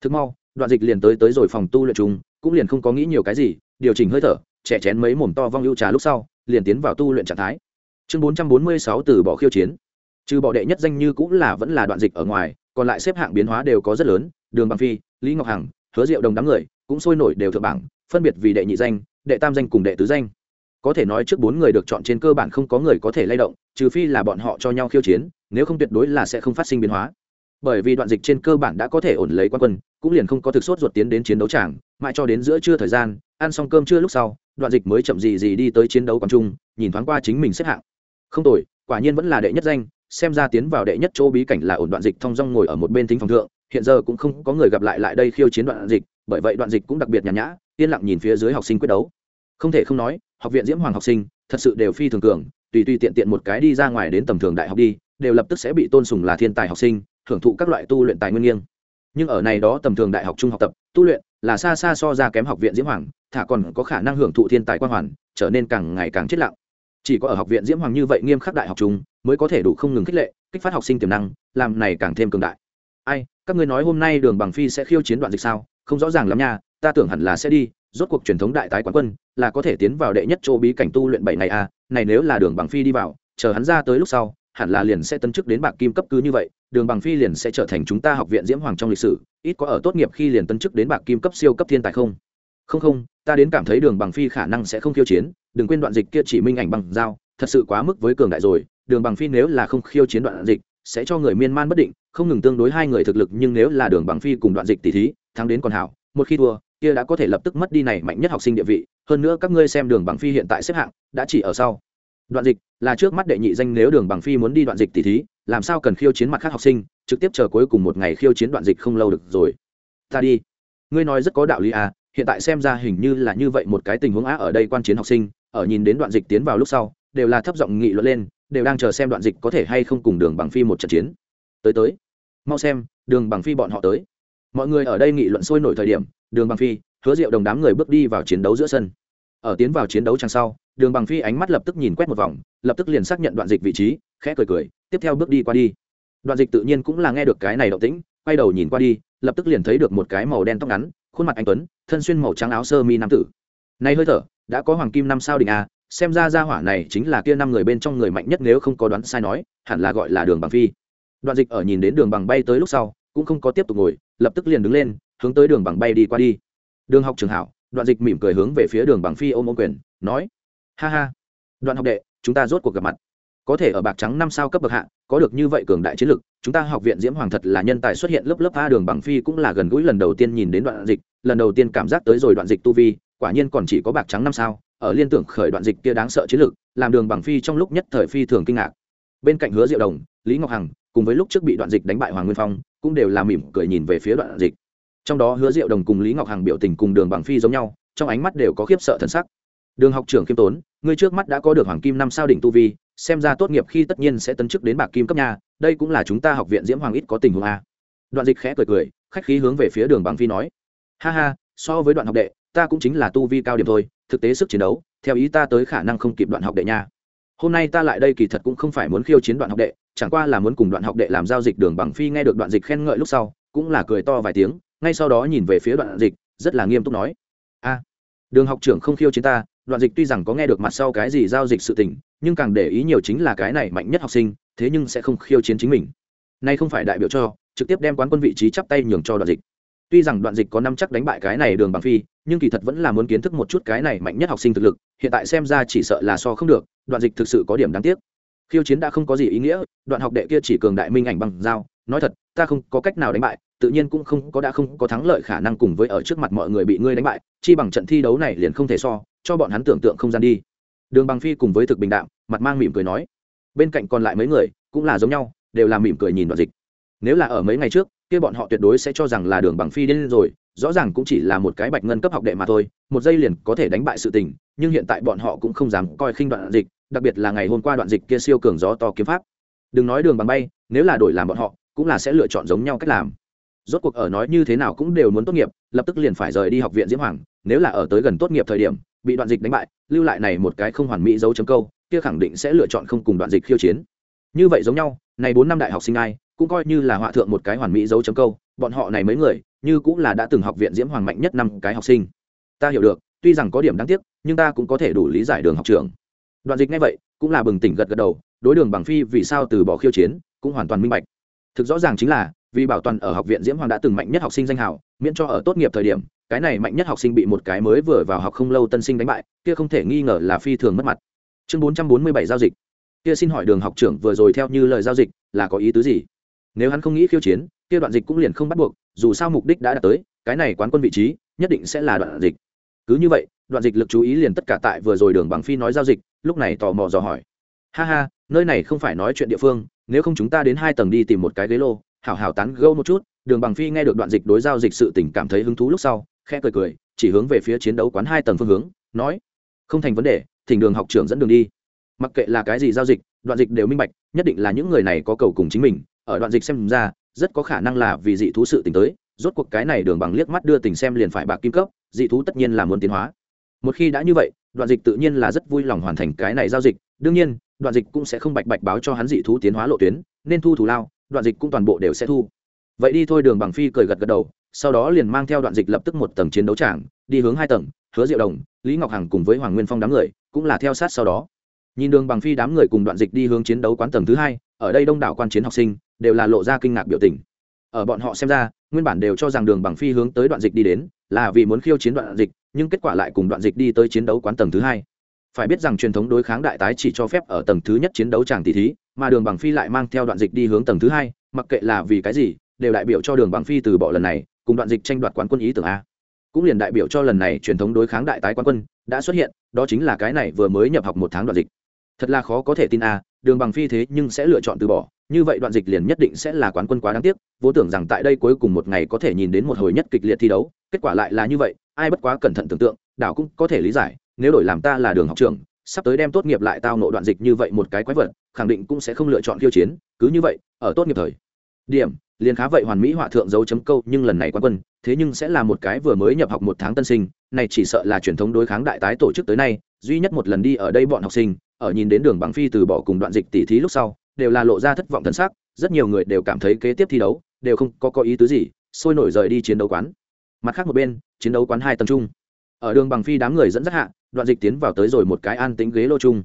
Thực mau đoạn dịch liền tới tới rồi phòng tu luyện chung cũng liền không có nghĩ nhiều cái gì điều chỉnh hơi thở trẻ chén mấy mồm to vong ưu trà lúc sau liền tiến vào tu luyện trạng thái chương bốn trăm bốn mươi sáu từ bỏ khiêu chiến. Trừ bỏ đệ nhất danh như cũng là vẫn là đoạn dịch ở ngoài, còn lại xếp hạng biến hóa đều có rất lớn, đường bằng phi, lý ngọc hằng, hứa diệu đồng đám người cũng sôi nổi đều thượng bảng, phân biệt vì đệ nhị danh, đệ tam danh cùng đệ tứ danh. Có thể nói trước bốn người được chọn trên cơ bản không có người có thể lay động, trừ phi là bọn họ cho nhau khiêu chiến, nếu không tuyệt đối là sẽ không phát sinh biến hóa. Bởi vì đoạn dịch trên cơ bản đã có thể ổn lấy quan quân, cũng liền không có thực sốt ruột tiến đến chiến đấu tràng, mãi cho đến giữa trưa thời gian, ăn xong cơm trưa lúc sau, đoạn dịch mới chậm gì gì đi tới chiến đấu quán trung, nhìn thoáng qua chính mình xếp hạng không tồi, quả nhiên vẫn là đệ nhất danh, xem ra tiến vào đệ nhất chỗ bí cảnh là ổn đoạn dịch thong dong ngồi ở một bên thính phòng thượng, hiện giờ cũng không có người gặp lại lại đây khiêu chiến đoạn dịch, bởi vậy đoạn dịch cũng đặc biệt nhàn nhã, yên lặng nhìn phía dưới học sinh quyết đấu. Không thể không nói, học viện diễm hoàng học sinh, thật sự đều phi thường cường, tùy tùy tiện tiện một cái đi ra ngoài đến tầm thường đại học đi, đều lập tức sẽ bị tôn sùng là thiên tài học sinh hưởng thụ các loại tu luyện tài nguyên nghiêng. Nhưng ở này đó tầm thường đại học trung học tập, tu luyện là xa xa so ra kém học viện diễm hoàng, thả còn có khả năng hưởng thụ thiên tài quan hoàn, trở nên càng ngày càng chết lặng chỉ có ở học viện diễm hoàng như vậy nghiêm khắc đại học chúng mới có thể đủ không ngừng khích lệ, kích phát học sinh tiềm năng, làm này càng thêm cường đại. Ai, các ngươi nói hôm nay đường bằng phi sẽ khiêu chiến đoạn dịch sao? Không rõ ràng lắm nha, ta tưởng hẳn là sẽ đi, rốt cuộc truyền thống đại tái quán quân là có thể tiến vào đệ nhất chỗ bí cảnh tu luyện bảy ngày à? Này nếu là đường bằng phi đi vào, chờ hắn ra tới lúc sau, hẳn là liền sẽ tân chức đến bạc kim cấp cứ như vậy, đường bằng phi liền sẽ trở thành chúng ta học viện diễm hoàng trong lịch sử, ít có ở tốt nghiệp khi liền tân chức đến bạc kim cấp siêu cấp thiên tài không? Không không, ta đến cảm thấy đường bằng phi khả năng sẽ không khiêu chiến, đừng quên đoạn dịch kia chỉ minh ảnh bằng dao, thật sự quá mức với cường đại rồi, đường bằng phi nếu là không khiêu chiến đoạn dịch, sẽ cho người miên man bất định, không ngừng tương đối hai người thực lực nhưng nếu là đường bằng phi cùng đoạn dịch tỷ thí, thắng đến còn hảo, một khi thua, kia đã có thể lập tức mất đi này mạnh nhất học sinh địa vị, hơn nữa các ngươi xem đường bằng phi hiện tại xếp hạng, đã chỉ ở sau. Đoạn dịch, là trước mắt đệ nhị danh nếu đường bằng phi muốn đi đoạn dịch tỷ thí, làm sao cần khiêu chiến mặt khác học sinh, trực tiếp chờ cuối cùng một ngày khiêu chiến đoạn dịch không lâu được rồi. Ta đi. Ngươi nói rất có đạo lý à hiện tại xem ra hình như là như vậy một cái tình huống á, ở đây quan chiến học sinh, ở nhìn đến đoạn dịch tiến vào lúc sau, đều là thấp giọng nghị luận lên, đều đang chờ xem đoạn dịch có thể hay không cùng đường bằng phi một trận chiến. Tới tới, mau xem, đường bằng phi bọn họ tới. Mọi người ở đây nghị luận sôi nổi thời điểm, đường bằng phi, hứa diệu đồng đám người bước đi vào chiến đấu giữa sân. Ở tiến vào chiến đấu chẳng sau, đường bằng phi ánh mắt lập tức nhìn quét một vòng, lập tức liền xác nhận đoạn dịch vị trí, khẽ cười cười, tiếp theo bước đi qua đi. Đoạn dịch tự nhiên cũng là nghe được cái này động tĩnh, quay đầu nhìn qua đi, lập tức liền thấy được một cái màu đen tóc ngắn, khuôn mặt anh tuấn thân xuyên màu trắng áo sơ mi nam tử. Nay hơi thở, đã có hoàng kim năm sao đỉnh a, xem ra gia hỏa này chính là kia năm người bên trong người mạnh nhất nếu không có đoán sai nói, hẳn là gọi là đường bằng phi. Đoạn dịch ở nhìn đến đường bằng bay tới lúc sau, cũng không có tiếp tục ngồi, lập tức liền đứng lên, hướng tới đường bằng bay đi qua đi. Đường học trường hảo, đoạn dịch mỉm cười hướng về phía đường bằng phi ôm ôm quyền, nói, ha ha, đoạn học đệ, chúng ta rốt cuộc gặp mặt có thể ở bạc trắng năm sao cấp bậc hạ, có được như vậy cường đại chiến lực, chúng ta học viện diễm hoàng thật là nhân tài xuất hiện lớp lớp a đường bằng phi cũng là gần gũi lần đầu tiên nhìn đến đoạn dịch, lần đầu tiên cảm giác tới rồi đoạn dịch tu vi, quả nhiên còn chỉ có bạc trắng năm sao, ở liên tưởng khởi đoạn dịch kia đáng sợ chiến lực, làm đường bằng phi trong lúc nhất thời phi thường kinh ngạc. Bên cạnh hứa diệu đồng, lý ngọc hằng, cùng với lúc trước bị đoạn dịch đánh bại hoàng nguyên phong, cũng đều là mỉm cười nhìn về phía đoạn dịch. Trong đó hứa diệu đồng cùng lý ngọc hằng biểu tình cùng đường bằng phi giống nhau, trong ánh mắt đều có khiếp sợ thần sắc. Đường học trưởng khiêm tốn, ngươi trước mắt đã có được hoàng kim năm sao đỉnh tu vi xem ra tốt nghiệp khi tất nhiên sẽ tấn chức đến bạc kim cấp nhà, đây cũng là chúng ta học viện diễm hoàng ít có tình huống a. Đoạn dịch khẽ cười cười, khách khí hướng về phía đường bằng phi nói. Ha ha, so với đoạn học đệ, ta cũng chính là tu vi cao điểm thôi, thực tế sức chiến đấu, theo ý ta tới khả năng không kịp đoạn học đệ nha. Hôm nay ta lại đây kỳ thật cũng không phải muốn khiêu chiến đoạn học đệ, chẳng qua là muốn cùng đoạn học đệ làm giao dịch đường bằng phi nghe được đoạn dịch khen ngợi lúc sau, cũng là cười to vài tiếng, ngay sau đó nhìn về phía đoạn dịch, rất là nghiêm túc nói. A, đường học trưởng không khiêu chiến ta đoạn dịch tuy rằng có nghe được mặt sau cái gì giao dịch sự tình, nhưng càng để ý nhiều chính là cái này mạnh nhất học sinh, thế nhưng sẽ không khiêu chiến chính mình. Nay không phải đại biểu cho, trực tiếp đem quán quân vị trí chắp tay nhường cho đoạn dịch. Tuy rằng đoạn dịch có năm chắc đánh bại cái này đường bằng phi, nhưng kỳ thật vẫn là muốn kiến thức một chút cái này mạnh nhất học sinh thực lực, hiện tại xem ra chỉ sợ là so không được đoạn dịch thực sự có điểm đáng tiếc. Khiêu chiến đã không có gì ý nghĩa, đoạn học đệ kia chỉ cường đại minh ảnh bằng dao, nói thật, ta không có cách nào đánh bại, tự nhiên cũng không có đã không có thắng lợi khả năng cùng với ở trước mặt mọi người bị ngươi đánh bại, chi bằng trận thi đấu này liền không thể so cho bọn hắn tưởng tượng không gian đi. Đường bằng phi cùng với thực bình đạm, mặt mang mỉm cười nói, bên cạnh còn lại mấy người, cũng là giống nhau, đều là mỉm cười nhìn đoạn dịch. Nếu là ở mấy ngày trước, kia bọn họ tuyệt đối sẽ cho rằng là đường bằng phi đến rồi, rõ ràng cũng chỉ là một cái bạch ngân cấp học đệ mà thôi, một giây liền có thể đánh bại sự tình, nhưng hiện tại bọn họ cũng không dám coi khinh đoạn dịch, đặc biệt là ngày hôm qua đoạn dịch kia siêu cường gió to kiếm pháp. Đừng nói đường bằng bay nếu là đổi làm bọn họ, cũng là sẽ lựa chọn giống nhau cách làm rốt cuộc ở nói như thế nào cũng đều muốn tốt nghiệp, lập tức liền phải rời đi học viện diễm hoàng, nếu là ở tới gần tốt nghiệp thời điểm, bị đoạn dịch đánh bại, lưu lại này một cái không hoàn mỹ dấu chấm câu, kia khẳng định sẽ lựa chọn không cùng đoạn dịch khiêu chiến. Như vậy giống nhau, này bốn năm đại học sinh ai, cũng coi như là họa thượng một cái hoàn mỹ dấu chấm câu, bọn họ này mấy người, như cũng là đã từng học viện diễm hoàng mạnh nhất năm cái học sinh. Ta hiểu được, tuy rằng có điểm đáng tiếc, nhưng ta cũng có thể đủ lý giải đường học trường. Đoạn dịch ngay vậy, cũng là bừng tỉnh gật gật đầu, đối đường bằng phi vì sao từ bỏ khiêu chiến, cũng hoàn toàn minh bạch. Thực rõ ràng chính là vì bảo toàn ở học viện diễm hoàng đã từng mạnh nhất học sinh danh hào, miễn cho ở tốt nghiệp thời điểm, cái này mạnh nhất học sinh bị một cái mới vừa vào học không lâu tân sinh đánh bại, kia không thể nghi ngờ là phi thường mất mặt. Chương bốn trăm bốn mươi bảy giao dịch. Kia xin hỏi đường học trưởng vừa rồi theo như lời giao dịch là có ý tứ gì? Nếu hắn không nghĩ khiêu chiến, kia đoạn dịch cũng liền không bắt buộc, dù sao mục đích đã đạt tới, cái này quán quân vị trí nhất định sẽ là đoạn dịch. Cứ như vậy, đoạn dịch lực chú ý liền tất cả tại vừa rồi đường bằng phi nói giao dịch, lúc này tò mò dò hỏi. Ha ha, nơi này không phải nói chuyện địa phương, nếu không chúng ta đến hai tầng đi tìm một cái ghế lô hảo hảo tán gâu một chút, đường bằng phi nghe được đoạn dịch đối giao dịch sự tình cảm thấy hứng thú lúc sau, khẽ cười cười, chỉ hướng về phía chiến đấu quán hai tầng phương hướng, nói, không thành vấn đề, thỉnh đường học trưởng dẫn đường đi. Mặc kệ là cái gì giao dịch, đoạn dịch đều minh bạch, nhất định là những người này có cầu cùng chính mình. Ở đoạn dịch xem ra, rất có khả năng là vì dị thú sự tình tới, rốt cuộc cái này đường bằng liếc mắt đưa tình xem liền phải bạc kim cấp, dị thú tất nhiên là muốn tiến hóa. Một khi đã như vậy, đoạn dịch tự nhiên là rất vui lòng hoàn thành cái này giao dịch. Đương nhiên, đoạn dịch cũng sẽ không bạch bạch báo cho hắn dị thú tiến hóa lộ tuyến, nên thu thủ lao đoạn dịch cũng toàn bộ đều sẽ thu. Vậy đi thôi, đường bằng phi cười gật gật đầu, sau đó liền mang theo đoạn dịch lập tức một tầng chiến đấu tràng, đi hướng hai tầng, hứa diệu đồng, lý ngọc hằng cùng với hoàng nguyên phong đám người cũng là theo sát sau đó. Nhìn đường bằng phi đám người cùng đoạn dịch đi hướng chiến đấu quán tầng thứ hai, ở đây đông đảo quan chiến học sinh đều là lộ ra kinh ngạc biểu tình. Ở bọn họ xem ra, nguyên bản đều cho rằng đường bằng phi hướng tới đoạn dịch đi đến là vì muốn khiêu chiến đoạn dịch, nhưng kết quả lại cùng đoạn dịch đi tới chiến đấu quán tầng thứ hai phải biết rằng truyền thống đối kháng đại tái chỉ cho phép ở tầng thứ nhất chiến đấu tràng tỷ thí, mà đường bằng phi lại mang theo đoạn dịch đi hướng tầng thứ hai, mặc kệ là vì cái gì, đều đại biểu cho đường bằng phi từ bỏ lần này, cùng đoạn dịch tranh đoạt quán quân ý tưởng a. Cũng liền đại biểu cho lần này truyền thống đối kháng đại tái quán quân đã xuất hiện, đó chính là cái này vừa mới nhập học một tháng đoạn dịch. Thật là khó có thể tin a, đường bằng phi thế nhưng sẽ lựa chọn từ bỏ, như vậy đoạn dịch liền nhất định sẽ là quán quân quá đáng tiếc vô tưởng rằng tại đây cuối cùng một ngày có thể nhìn đến một hồi nhất kịch liệt thi đấu, kết quả lại là như vậy, ai bất quá cẩn thận tưởng tượng, đảo cũng có thể lý giải nếu đổi làm ta là đường học trường sắp tới đem tốt nghiệp lại tao nộ đoạn dịch như vậy một cái quái vật, khẳng định cũng sẽ không lựa chọn khiêu chiến, cứ như vậy, ở tốt nghiệp thời điểm, liền khá vậy hoàn mỹ họa thượng dấu chấm câu, nhưng lần này quan quân, thế nhưng sẽ là một cái vừa mới nhập học một tháng tân sinh, này chỉ sợ là truyền thống đối kháng đại tái tổ chức tới nay, duy nhất một lần đi ở đây bọn học sinh, ở nhìn đến đường bằng phi từ bỏ cùng đoạn dịch tỉ thí lúc sau, đều là lộ ra thất vọng thân xác rất nhiều người đều cảm thấy kế tiếp thi đấu, đều không có có ý tứ gì, sôi nổi rời đi chiến đấu quán. Mặt khác một bên, chiến đấu quán hai tầng trung ở đường bằng phi đám người dẫn dắt hạ đoạn dịch tiến vào tới rồi một cái an tính ghế lô chung.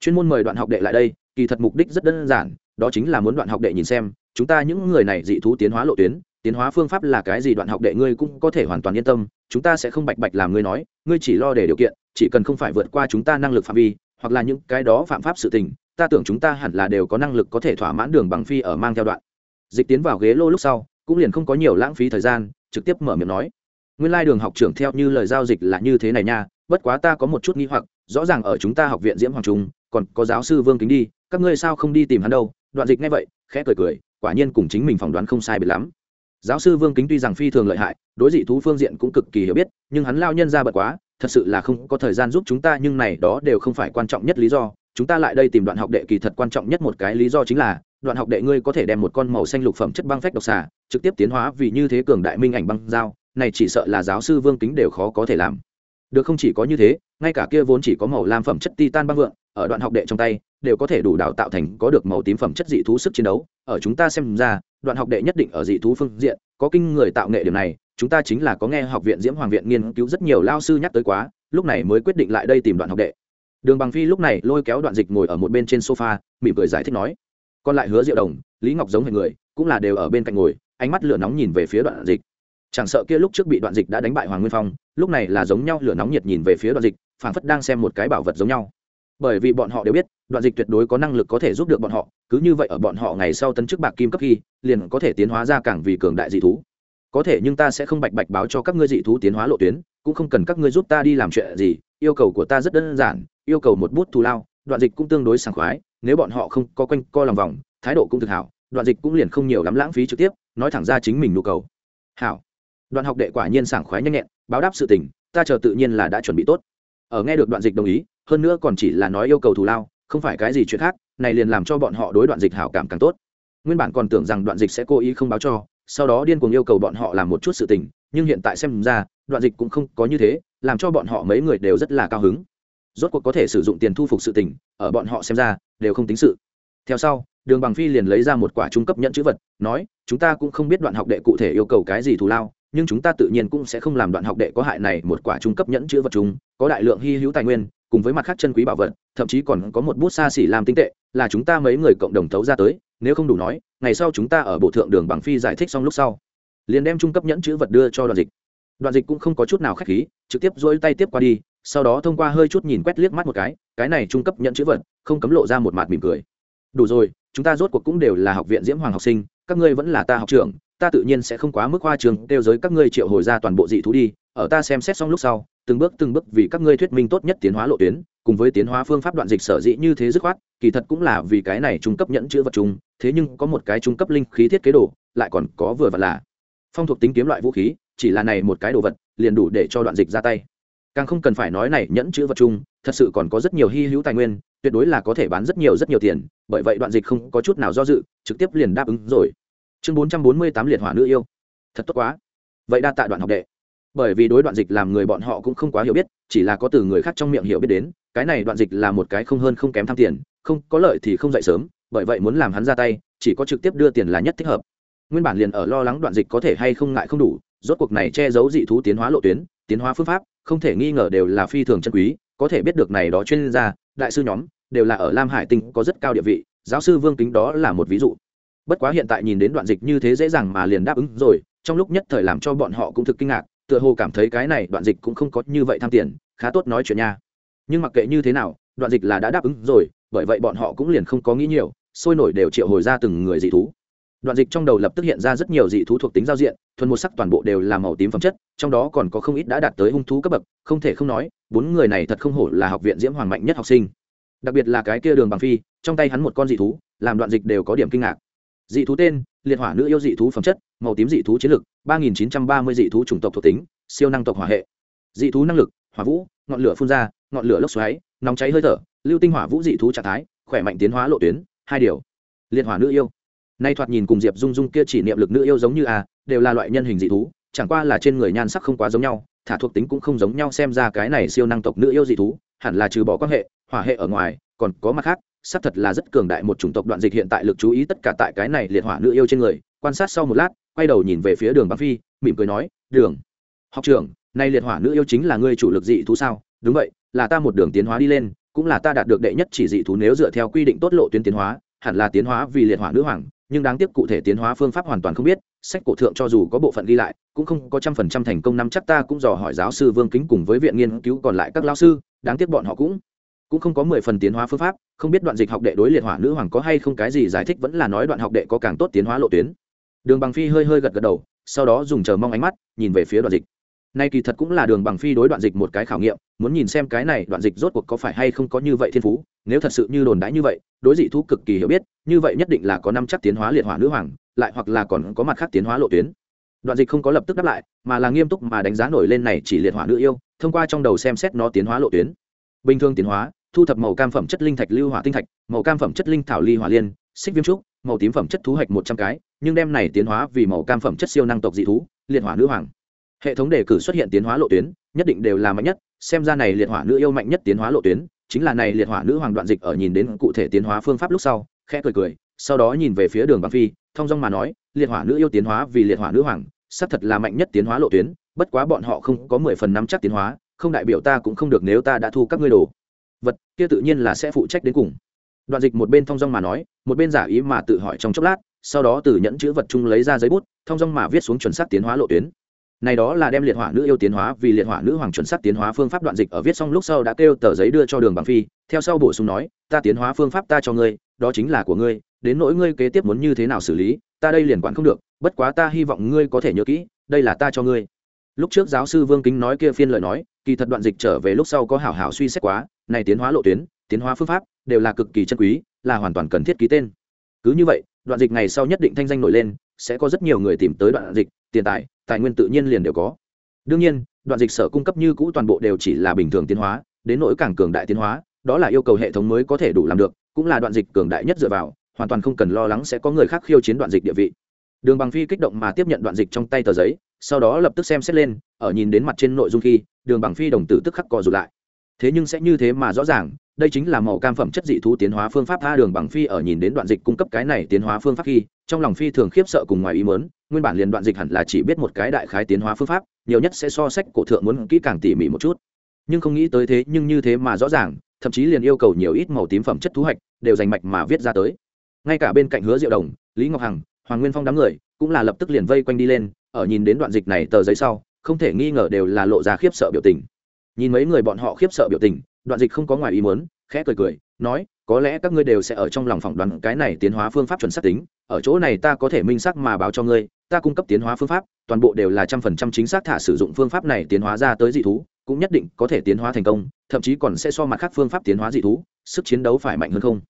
Chuyên môn mời đoạn học đệ lại đây, kỳ thật mục đích rất đơn giản, đó chính là muốn đoạn học đệ nhìn xem, chúng ta những người này dị thú tiến hóa lộ tuyến, tiến hóa phương pháp là cái gì đoạn học đệ ngươi cũng có thể hoàn toàn yên tâm, chúng ta sẽ không bạch bạch làm ngươi nói, ngươi chỉ lo để điều kiện, chỉ cần không phải vượt qua chúng ta năng lực phạm vi, hoặc là những cái đó phạm pháp sự tình, ta tưởng chúng ta hẳn là đều có năng lực có thể thỏa mãn đường bằng phi ở mang theo đoạn. Dịch tiến vào ghế lô lúc sau, cũng liền không có nhiều lãng phí thời gian, trực tiếp mở miệng nói. Nguyên lai đường học trưởng theo như lời giao dịch là như thế này nha bất quá ta có một chút nghi hoặc, rõ ràng ở chúng ta học viện diễm hoàng trung, còn có giáo sư vương kính đi, các ngươi sao không đi tìm hắn đâu? Đoạn dịch ngay vậy, khẽ cười cười, quả nhiên cùng chính mình phỏng đoán không sai biệt lắm. Giáo sư vương kính tuy rằng phi thường lợi hại, đối dị thú phương diện cũng cực kỳ hiểu biết, nhưng hắn lao nhân ra bật quá, thật sự là không có thời gian giúp chúng ta, nhưng này đó đều không phải quan trọng nhất lý do. Chúng ta lại đây tìm đoạn học đệ kỳ thật quan trọng nhất một cái lý do chính là, đoạn học đệ ngươi có thể đem một con màu xanh lục phẩm chất băng phách độc xà trực tiếp tiến hóa vì như thế cường đại minh ảnh băng dao này chỉ sợ là giáo sư vương kính đều khó có thể làm được không chỉ có như thế, ngay cả kia vốn chỉ có màu lam phẩm chất titan băng vượng, ở đoạn học đệ trong tay, đều có thể đủ đào tạo thành có được màu tím phẩm chất dị thú sức chiến đấu. Ở chúng ta xem ra, đoạn học đệ nhất định ở dị thú phương diện, có kinh người tạo nghệ điểm này, chúng ta chính là có nghe học viện diễm hoàng viện nghiên cứu rất nhiều lao sư nhắc tới quá, lúc này mới quyết định lại đây tìm đoạn học đệ. Đường bằng phi lúc này lôi kéo đoạn dịch ngồi ở một bên trên sofa, mỉm cười giải thích nói, còn lại hứa diệu đồng, lý ngọc giống hệ người, cũng là đều ở bên cạnh ngồi. Ánh mắt lửa nóng nhìn về phía đoạn dịch chẳng sợ kia lúc trước bị đoạn dịch đã đánh bại hoàng nguyên phong, lúc này là giống nhau lửa nóng nhiệt nhìn về phía đoạn dịch, phảng phất đang xem một cái bảo vật giống nhau. Bởi vì bọn họ đều biết, đoạn dịch tuyệt đối có năng lực có thể giúp được bọn họ, cứ như vậy ở bọn họ ngày sau tấn chức bạc kim cấp khi, liền có thể tiến hóa ra càng vì cường đại dị thú. Có thể nhưng ta sẽ không bạch bạch báo cho các ngươi dị thú tiến hóa lộ tuyến, cũng không cần các ngươi giúp ta đi làm chuyện gì, yêu cầu của ta rất đơn giản, yêu cầu một bút thù lao, đoạn dịch cũng tương đối sảng khoái, nếu bọn họ không có quanh co lòng vòng, thái độ cũng thực hảo, đoạn dịch cũng liền không nhiều lắm lãng phí trực tiếp, nói thẳng ra chính mình nhu cầu. Hảo đoạn học đệ quả nhiên sảng khoái nhanh nhẹn, báo đáp sự tình, ta chờ tự nhiên là đã chuẩn bị tốt. Ở nghe được đoạn dịch đồng ý, hơn nữa còn chỉ là nói yêu cầu thù lao, không phải cái gì chuyện khác, này liền làm cho bọn họ đối đoạn dịch hảo cảm càng tốt. Nguyên bản còn tưởng rằng đoạn dịch sẽ cố ý không báo cho, sau đó điên cuồng yêu cầu bọn họ làm một chút sự tình, nhưng hiện tại xem ra, đoạn dịch cũng không có như thế, làm cho bọn họ mấy người đều rất là cao hứng. Rốt cuộc có thể sử dụng tiền thu phục sự tình, ở bọn họ xem ra, đều không tính sự. Theo sau, đường bằng phi liền lấy ra một quả trung cấp nhận chữ vật, nói, chúng ta cũng không biết đoạn học đệ cụ thể yêu cầu cái gì thù lao nhưng chúng ta tự nhiên cũng sẽ không làm đoạn học đệ có hại này một quả trung cấp nhẫn chữ vật chúng, có đại lượng hy hữu tài nguyên, cùng với mặt khác chân quý bảo vật, thậm chí còn có một bút xa xỉ làm tinh tệ, là chúng ta mấy người cộng đồng thấu ra tới, nếu không đủ nói, ngày sau chúng ta ở bộ thượng đường bằng phi giải thích xong lúc sau, liền đem trung cấp nhẫn chữ vật đưa cho đoạn dịch. Đoạn dịch cũng không có chút nào khách khí, trực tiếp dỗi tay tiếp qua đi, sau đó thông qua hơi chút nhìn quét liếc mắt một cái cái này trung cấp nhẫn chữ vật, không cấm lộ ra một mặt mỉm cười. Đủ rồi, chúng ta rốt cuộc cũng đều là học viện diễm hoàng học sinh, các ngươi vẫn là ta học trưởng ta tự nhiên sẽ không quá mức hoa trường kêu giới các ngươi triệu hồi ra toàn bộ dị thú đi, ở ta xem xét xong lúc sau, từng bước từng bước vì các ngươi thuyết minh tốt nhất tiến hóa lộ tuyến, cùng với tiến hóa phương pháp đoạn dịch sở dĩ như thế dứt khoát, kỳ thật cũng là vì cái này trung cấp nhẫn chữ vật chung, thế nhưng có một cái trung cấp linh khí thiết kế đồ, lại còn có vừa vặn là phong thuộc tính kiếm loại vũ khí, chỉ là này một cái đồ vật, liền đủ để cho đoạn dịch ra tay. Càng không cần phải nói này nhẫn chữ vật chung, thật sự còn có rất nhiều hy hữu tài nguyên, tuyệt đối là có thể bán rất nhiều rất nhiều tiền, bởi vậy đoạn dịch không có chút nào do dự, trực tiếp liền đáp ứng rồi chương bốn trăm bốn mươi tám liệt hỏa nữ yêu. Thật tốt quá. Vậy đa tạ đoạn học đệ. Bởi vì đối đoạn dịch làm người bọn họ cũng không quá hiểu biết, chỉ là có từ người khác trong miệng hiểu biết đến, cái này đoạn dịch là một cái không hơn không kém tham tiền, không, có lợi thì không dậy sớm, bởi vậy muốn làm hắn ra tay, chỉ có trực tiếp đưa tiền là nhất thích hợp. Nguyên bản liền ở lo lắng đoạn dịch có thể hay không ngại không đủ, rốt cuộc này che giấu dị thú tiến hóa lộ tuyến, tiến hóa phương pháp, không thể nghi ngờ đều là phi thường chân quý, có thể biết được này đó chuyên gia, đại sư nhóm, đều là ở lam hải tinh có rất cao địa vị, giáo sư vương kính đó là một ví dụ bất quá hiện tại nhìn đến đoạn dịch như thế dễ dàng mà liền đáp ứng rồi, trong lúc nhất thời làm cho bọn họ cũng thực kinh ngạc, tựa hồ cảm thấy cái này đoạn dịch cũng không có như vậy tham tiền, khá tốt nói chuyện nha. Nhưng mặc kệ như thế nào, đoạn dịch là đã đáp ứng rồi, bởi vậy bọn họ cũng liền không có nghĩ nhiều, sôi nổi đều triệu hồi ra từng người dị thú. Đoạn dịch trong đầu lập tức hiện ra rất nhiều dị thú thuộc tính giao diện, thuần một sắc toàn bộ đều là màu tím phẩm chất, trong đó còn có không ít đã đạt tới hung thú cấp bậc, không thể không nói, bốn người này thật không hổ là học viện diễm hoàng mạnh nhất học sinh. Đặc biệt là cái kia đường bằng phi, trong tay hắn một con dị thú, làm đoạn dịch đều có điểm kinh ngạc dị thú tên, liệt hỏa nữ yêu dị thú phẩm chất, màu tím dị thú chiến lực, ba nghìn chín trăm ba mươi dị thú chủng tộc thuộc tính, siêu năng tộc hỏa hệ. Dị thú năng lực, hỏa vũ, ngọn lửa phun ra, ngọn lửa lốc xoáy, nóng cháy hơi thở, lưu tinh hỏa vũ dị thú trạng thái, khỏe mạnh tiến hóa lộ tuyến, hai điều. Liệt hỏa nữ yêu. Nay thoạt nhìn cùng diệp dung dung kia chỉ niệm lực nữ yêu giống như a, đều là loại nhân hình dị thú, chẳng qua là trên người nhan sắc không quá giống nhau, thả thuộc tính cũng không giống nhau xem ra cái này siêu năng tộc nữ yêu dị thú, hẳn là trừ bỏ quan hệ, hỏa hệ ở ngoài, còn có mặt khác xác thật là rất cường đại một chủng tộc đoạn dịch hiện tại lực chú ý tất cả tại cái này liệt hỏa nữ yêu trên người. Quan sát sau một lát, quay đầu nhìn về phía đường băng phi, mỉm cười nói, đường, học trưởng nay liệt hỏa nữ yêu chính là ngươi chủ lực dị thú sao? Đúng vậy, là ta một đường tiến hóa đi lên, cũng là ta đạt được đệ nhất chỉ dị thú nếu dựa theo quy định tốt lộ tuyến tiến hóa, hẳn là tiến hóa vì liệt hỏa nữ hoàng, nhưng đáng tiếc cụ thể tiến hóa phương pháp hoàn toàn không biết, sách cổ thượng cho dù có bộ phận ghi lại, cũng không có trăm phần trăm thành công, năm chắc ta cũng dò hỏi giáo sư vương kính cùng với viện nghiên cứu còn lại các lao sư, đáng tiếc bọn họ cũng cũng không có mười phần tiến hóa phương pháp, không biết đoạn dịch học đệ đối liệt hỏa nữ hoàng có hay không cái gì giải thích, vẫn là nói đoạn học đệ có càng tốt tiến hóa lộ tuyến. Đường bằng phi hơi hơi gật gật đầu, sau đó dùng chờ mong ánh mắt, nhìn về phía đoạn dịch. Nay kỳ thật cũng là đường bằng phi đối đoạn dịch một cái khảo nghiệm, muốn nhìn xem cái này đoạn dịch rốt cuộc có phải hay không có như vậy thiên phú, nếu thật sự như đồn đãi như vậy, đối dị thú cực kỳ hiểu biết, như vậy nhất định là có năm chắc tiến hóa liệt hỏa nữ hoàng, lại hoặc là còn có mặt khác tiến hóa lộ tuyến. Đoạn dịch không có lập tức đáp lại, mà là nghiêm túc mà đánh giá nổi lên này chỉ liệt hỏa nữ yêu, thông qua trong đầu xem xét nó tiến hóa lộ tuyến. Bình thường tiến hóa thu thập màu cam phẩm chất linh thạch lưu hỏa tinh thạch, màu cam phẩm chất linh thảo ly hỏa liên, xích viêm trúc, màu tím phẩm chất thú hạch một trăm cái, nhưng đem này tiến hóa vì màu cam phẩm chất siêu năng tộc dị thú, liệt hỏa nữ hoàng. Hệ thống đề cử xuất hiện tiến hóa lộ tuyến, nhất định đều là mạnh nhất, xem ra này liệt hỏa nữ yêu mạnh nhất tiến hóa lộ tuyến, chính là này liệt hỏa nữ hoàng đoạn dịch ở nhìn đến cụ thể tiến hóa phương pháp lúc sau, khẽ cười cười, sau đó nhìn về phía đường băng phi, thông dong mà nói, liệt hỏa nữ yêu tiến hóa vì liệt hỏa nữ hoàng, xác thật là mạnh nhất tiến hóa lộ tuyến, bất quá bọn họ không có mười phần năm chắc tiến hóa, không đại biểu ta cũng không được nếu ta đã thu các ngươi đồ vật, kia tự nhiên là sẽ phụ trách đến cùng. Đoạn dịch một bên thong dong mà nói, một bên giả ý mà tự hỏi trong chốc lát, sau đó từ nhẫn chữ vật chung lấy ra giấy bút, thong dong mà viết xuống chuẩn sắc tiến hóa lộ tuyến. Này đó là đem liệt hỏa nữ yêu tiến hóa vì liệt hỏa nữ hoàng chuẩn sắc tiến hóa phương pháp đoạn dịch ở viết xong lúc sau đã kêu tờ giấy đưa cho đường bằng phi, theo sau bổ sung nói, ta tiến hóa phương pháp ta cho ngươi, đó chính là của ngươi, đến nỗi ngươi kế tiếp muốn như thế nào xử lý, ta đây liền quản không được, bất quá ta hy vọng ngươi có thể nhớ kỹ, đây là ta cho ngươi. Lúc trước giáo sư vương kính nói kia phiên lời nói kỳ thật đoạn dịch trở về lúc sau có hảo hảo suy xét quá, này tiến hóa lộ tuyến, tiến hóa phương pháp đều là cực kỳ chân quý, là hoàn toàn cần thiết ký tên. Cứ như vậy, đoạn dịch ngày sau nhất định thanh danh nổi lên, sẽ có rất nhiều người tìm tới đoạn dịch, tiền tài tài nguyên tự nhiên liền đều có. Đương nhiên, đoạn dịch sở cung cấp như cũ toàn bộ đều chỉ là bình thường tiến hóa, đến nỗi càng cường đại tiến hóa, đó là yêu cầu hệ thống mới có thể đủ làm được, cũng là đoạn dịch cường đại nhất dựa vào, hoàn toàn không cần lo lắng sẽ có người khác khiêu chiến đoạn dịch địa vị. Đường bằng phi kích động mà tiếp nhận đoạn dịch trong tay tờ giấy, sau đó lập tức xem xét lên, ở nhìn đến mặt trên nội dung khi đường bằng phi đồng tử tức khắc co rụt lại. Thế nhưng sẽ như thế mà rõ ràng, đây chính là màu cam phẩm chất dị thú tiến hóa phương pháp tha đường bằng phi ở nhìn đến đoạn dịch cung cấp cái này tiến hóa phương pháp khi, trong lòng phi thường khiếp sợ cùng ngoài ý mớn nguyên bản liền đoạn dịch hẳn là chỉ biết một cái đại khái tiến hóa phương pháp, nhiều nhất sẽ so sách cổ thượng muốn kỹ càng tỉ mỉ một chút. Nhưng không nghĩ tới thế, nhưng như thế mà rõ ràng, thậm chí liền yêu cầu nhiều ít màu tím phẩm chất thú hạch, đều dành mạch mà viết ra tới. Ngay cả bên cạnh hứa diệu đồng, lý ngọc hằng, hoàng nguyên phong đám người, cũng là lập tức liền vây quanh đi lên, ở nhìn đến đoạn dịch này tờ giấy sau không thể nghi ngờ đều là lộ ra khiếp sợ biểu tình. Nhìn mấy người bọn họ khiếp sợ biểu tình, đoạn dịch không có ngoài ý muốn, khẽ cười cười, nói, có lẽ các ngươi đều sẽ ở trong lòng phỏng đoán cái này tiến hóa phương pháp chuẩn xác tính, ở chỗ này ta có thể minh xác mà báo cho ngươi, ta cung cấp tiến hóa phương pháp, toàn bộ đều là trăm phần trăm chính xác thả sử dụng phương pháp này tiến hóa ra tới dị thú, cũng nhất định có thể tiến hóa thành công, thậm chí còn sẽ so mặt khác phương pháp tiến hóa dị thú, sức chiến đấu phải mạnh hơn không?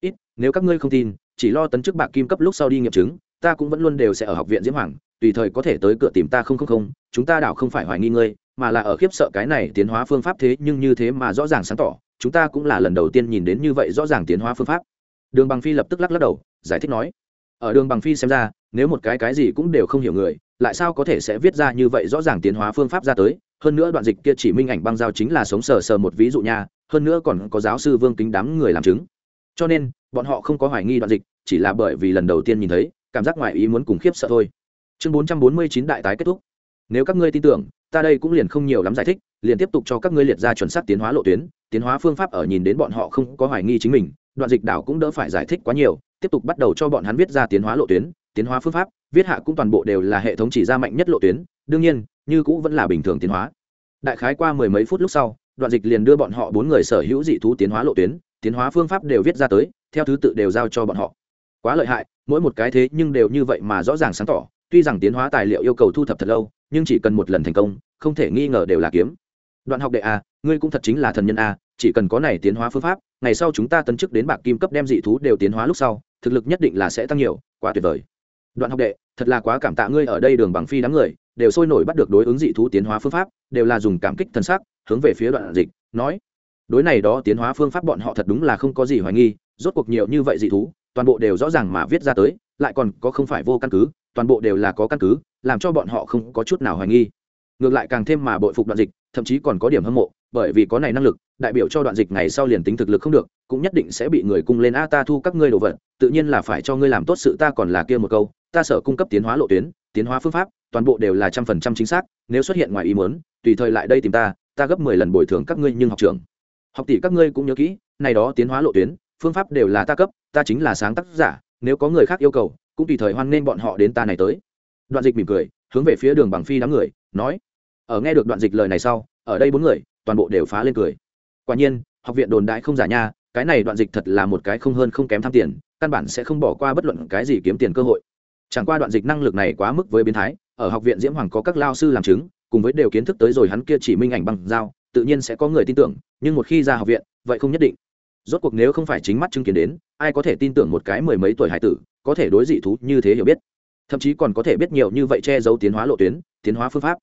Ít, nếu các ngươi không tin, chỉ lo tấn chức bạc kim cấp lúc sau đi nghiệm chứng, ta cũng vẫn luôn đều sẽ ở học viện diễm hoàng tùy thời có thể tới cửa tìm ta không không không, chúng ta đảo không phải hoài nghi ngươi, mà là ở khiếp sợ cái này tiến hóa phương pháp thế nhưng như thế mà rõ ràng sáng tỏ, chúng ta cũng là lần đầu tiên nhìn đến như vậy rõ ràng tiến hóa phương pháp. Đường bằng phi lập tức lắc lắc đầu, giải thích nói, ở đường bằng phi xem ra, nếu một cái cái gì cũng đều không hiểu người, lại sao có thể sẽ viết ra như vậy rõ ràng tiến hóa phương pháp ra tới? Hơn nữa đoạn dịch kia chỉ minh ảnh băng giao chính là sống sờ sờ một ví dụ nha, hơn nữa còn có giáo sư vương kính đám người làm chứng. Cho nên, bọn họ không có hoài nghi đoạn dịch, chỉ là bởi vì lần đầu tiên nhìn thấy, cảm giác ngoài ý muốn cùng khiếp sợ thôi chương bốn trăm bốn mươi chín đại tái kết thúc. Nếu các ngươi tin tưởng, ta đây cũng liền không nhiều lắm giải thích, liền tiếp tục cho các ngươi liệt ra chuẩn xác tiến hóa lộ tuyến, tiến hóa phương pháp ở nhìn đến bọn họ không có hoài nghi chính mình, đoạn dịch đảo cũng đỡ phải giải thích quá nhiều, tiếp tục bắt đầu cho bọn hắn viết ra tiến hóa lộ tuyến, tiến hóa phương pháp, viết hạ cũng toàn bộ đều là hệ thống chỉ ra mạnh nhất lộ tuyến, đương nhiên, như cũ vẫn là bình thường tiến hóa. Đại khái qua mười mấy phút lúc sau, đoạn dịch liền đưa bọn họ bốn người sở hữu dị thú tiến hóa lộ tuyến, tiến hóa phương pháp đều viết ra tới, theo thứ tự đều giao cho bọn họ. Quá lợi hại, mỗi một cái thế nhưng đều như vậy mà rõ ràng sáng tỏ tuy rằng tiến hóa tài liệu yêu cầu thu thập thật lâu, nhưng chỉ cần một lần thành công, không thể nghi ngờ đều là kiếm. Đoạn học đệ a, ngươi cũng thật chính là thần nhân a, chỉ cần có này tiến hóa phương pháp, ngày sau chúng ta tấn chức đến bạc kim cấp đem dị thú đều tiến hóa lúc sau, thực lực nhất định là sẽ tăng nhiều, quá tuyệt vời. Đoạn học đệ, thật là quá cảm tạ ngươi ở đây đường bằng phi đám người, đều sôi nổi bắt được đối ứng dị thú tiến hóa phương pháp, đều là dùng cảm kích thân xác, hướng về phía đoạn dịch, nói. Đối này đó tiến hóa phương pháp bọn họ thật đúng là không có gì hoài nghi, rốt cuộc nhiều như vậy dị thú, toàn bộ đều rõ ràng mà viết ra tới, lại còn có không phải vô căn cứ toàn bộ đều là có căn cứ, làm cho bọn họ không có chút nào hoài nghi. Ngược lại càng thêm mà bội phục đoạn dịch, thậm chí còn có điểm hâm mộ, bởi vì có này năng lực, đại biểu cho đoạn dịch ngày sau liền tính thực lực không được, cũng nhất định sẽ bị người cung lên, a, ta thu các ngươi đồ vật, tự nhiên là phải cho ngươi làm tốt sự, ta còn là kia một câu, ta sở cung cấp tiến hóa lộ tuyến, tiến hóa phương pháp, toàn bộ đều là trăm phần trăm chính xác, nếu xuất hiện ngoài ý muốn, tùy thời lại đây tìm ta ta gấp mười lần bồi thường các ngươi, nhưng học trường học tỷ các ngươi cũng nhớ kỹ, này đó tiến hóa lộ tuyến, phương pháp đều là ta cấp, ta chính là sáng tác giả, nếu có người khác yêu cầu cũng tùy thời hoan nghênh bọn họ đến ta này tới. Đoạn dịch mỉm cười, hướng về phía đường bằng phi đám người, nói, ở nghe được đoạn dịch lời này sau, ở đây bốn người, toàn bộ đều phá lên cười. Quả nhiên, học viện đồn đại không giả nha, cái này đoạn dịch thật là một cái không hơn không kém tham tiền, căn bản sẽ không bỏ qua bất luận cái gì kiếm tiền cơ hội. Chẳng qua đoạn dịch năng lực này quá mức với biến thái, ở học viện diễm hoàng có các lao sư làm chứng, cùng với đều kiến thức tới rồi hắn kia chỉ minh ảnh bằng dao, tự nhiên sẽ có người tin tưởng, nhưng một khi ra học viện, vậy không nhất định rốt cuộc nếu không phải chính mắt chứng kiến đến, ai có thể tin tưởng một cái mười mấy tuổi hải tử có thể đối dị thú như thế hiểu biết? Thậm chí còn có thể biết nhiều như vậy che giấu tiến hóa lộ tuyến, tiến hóa phương pháp.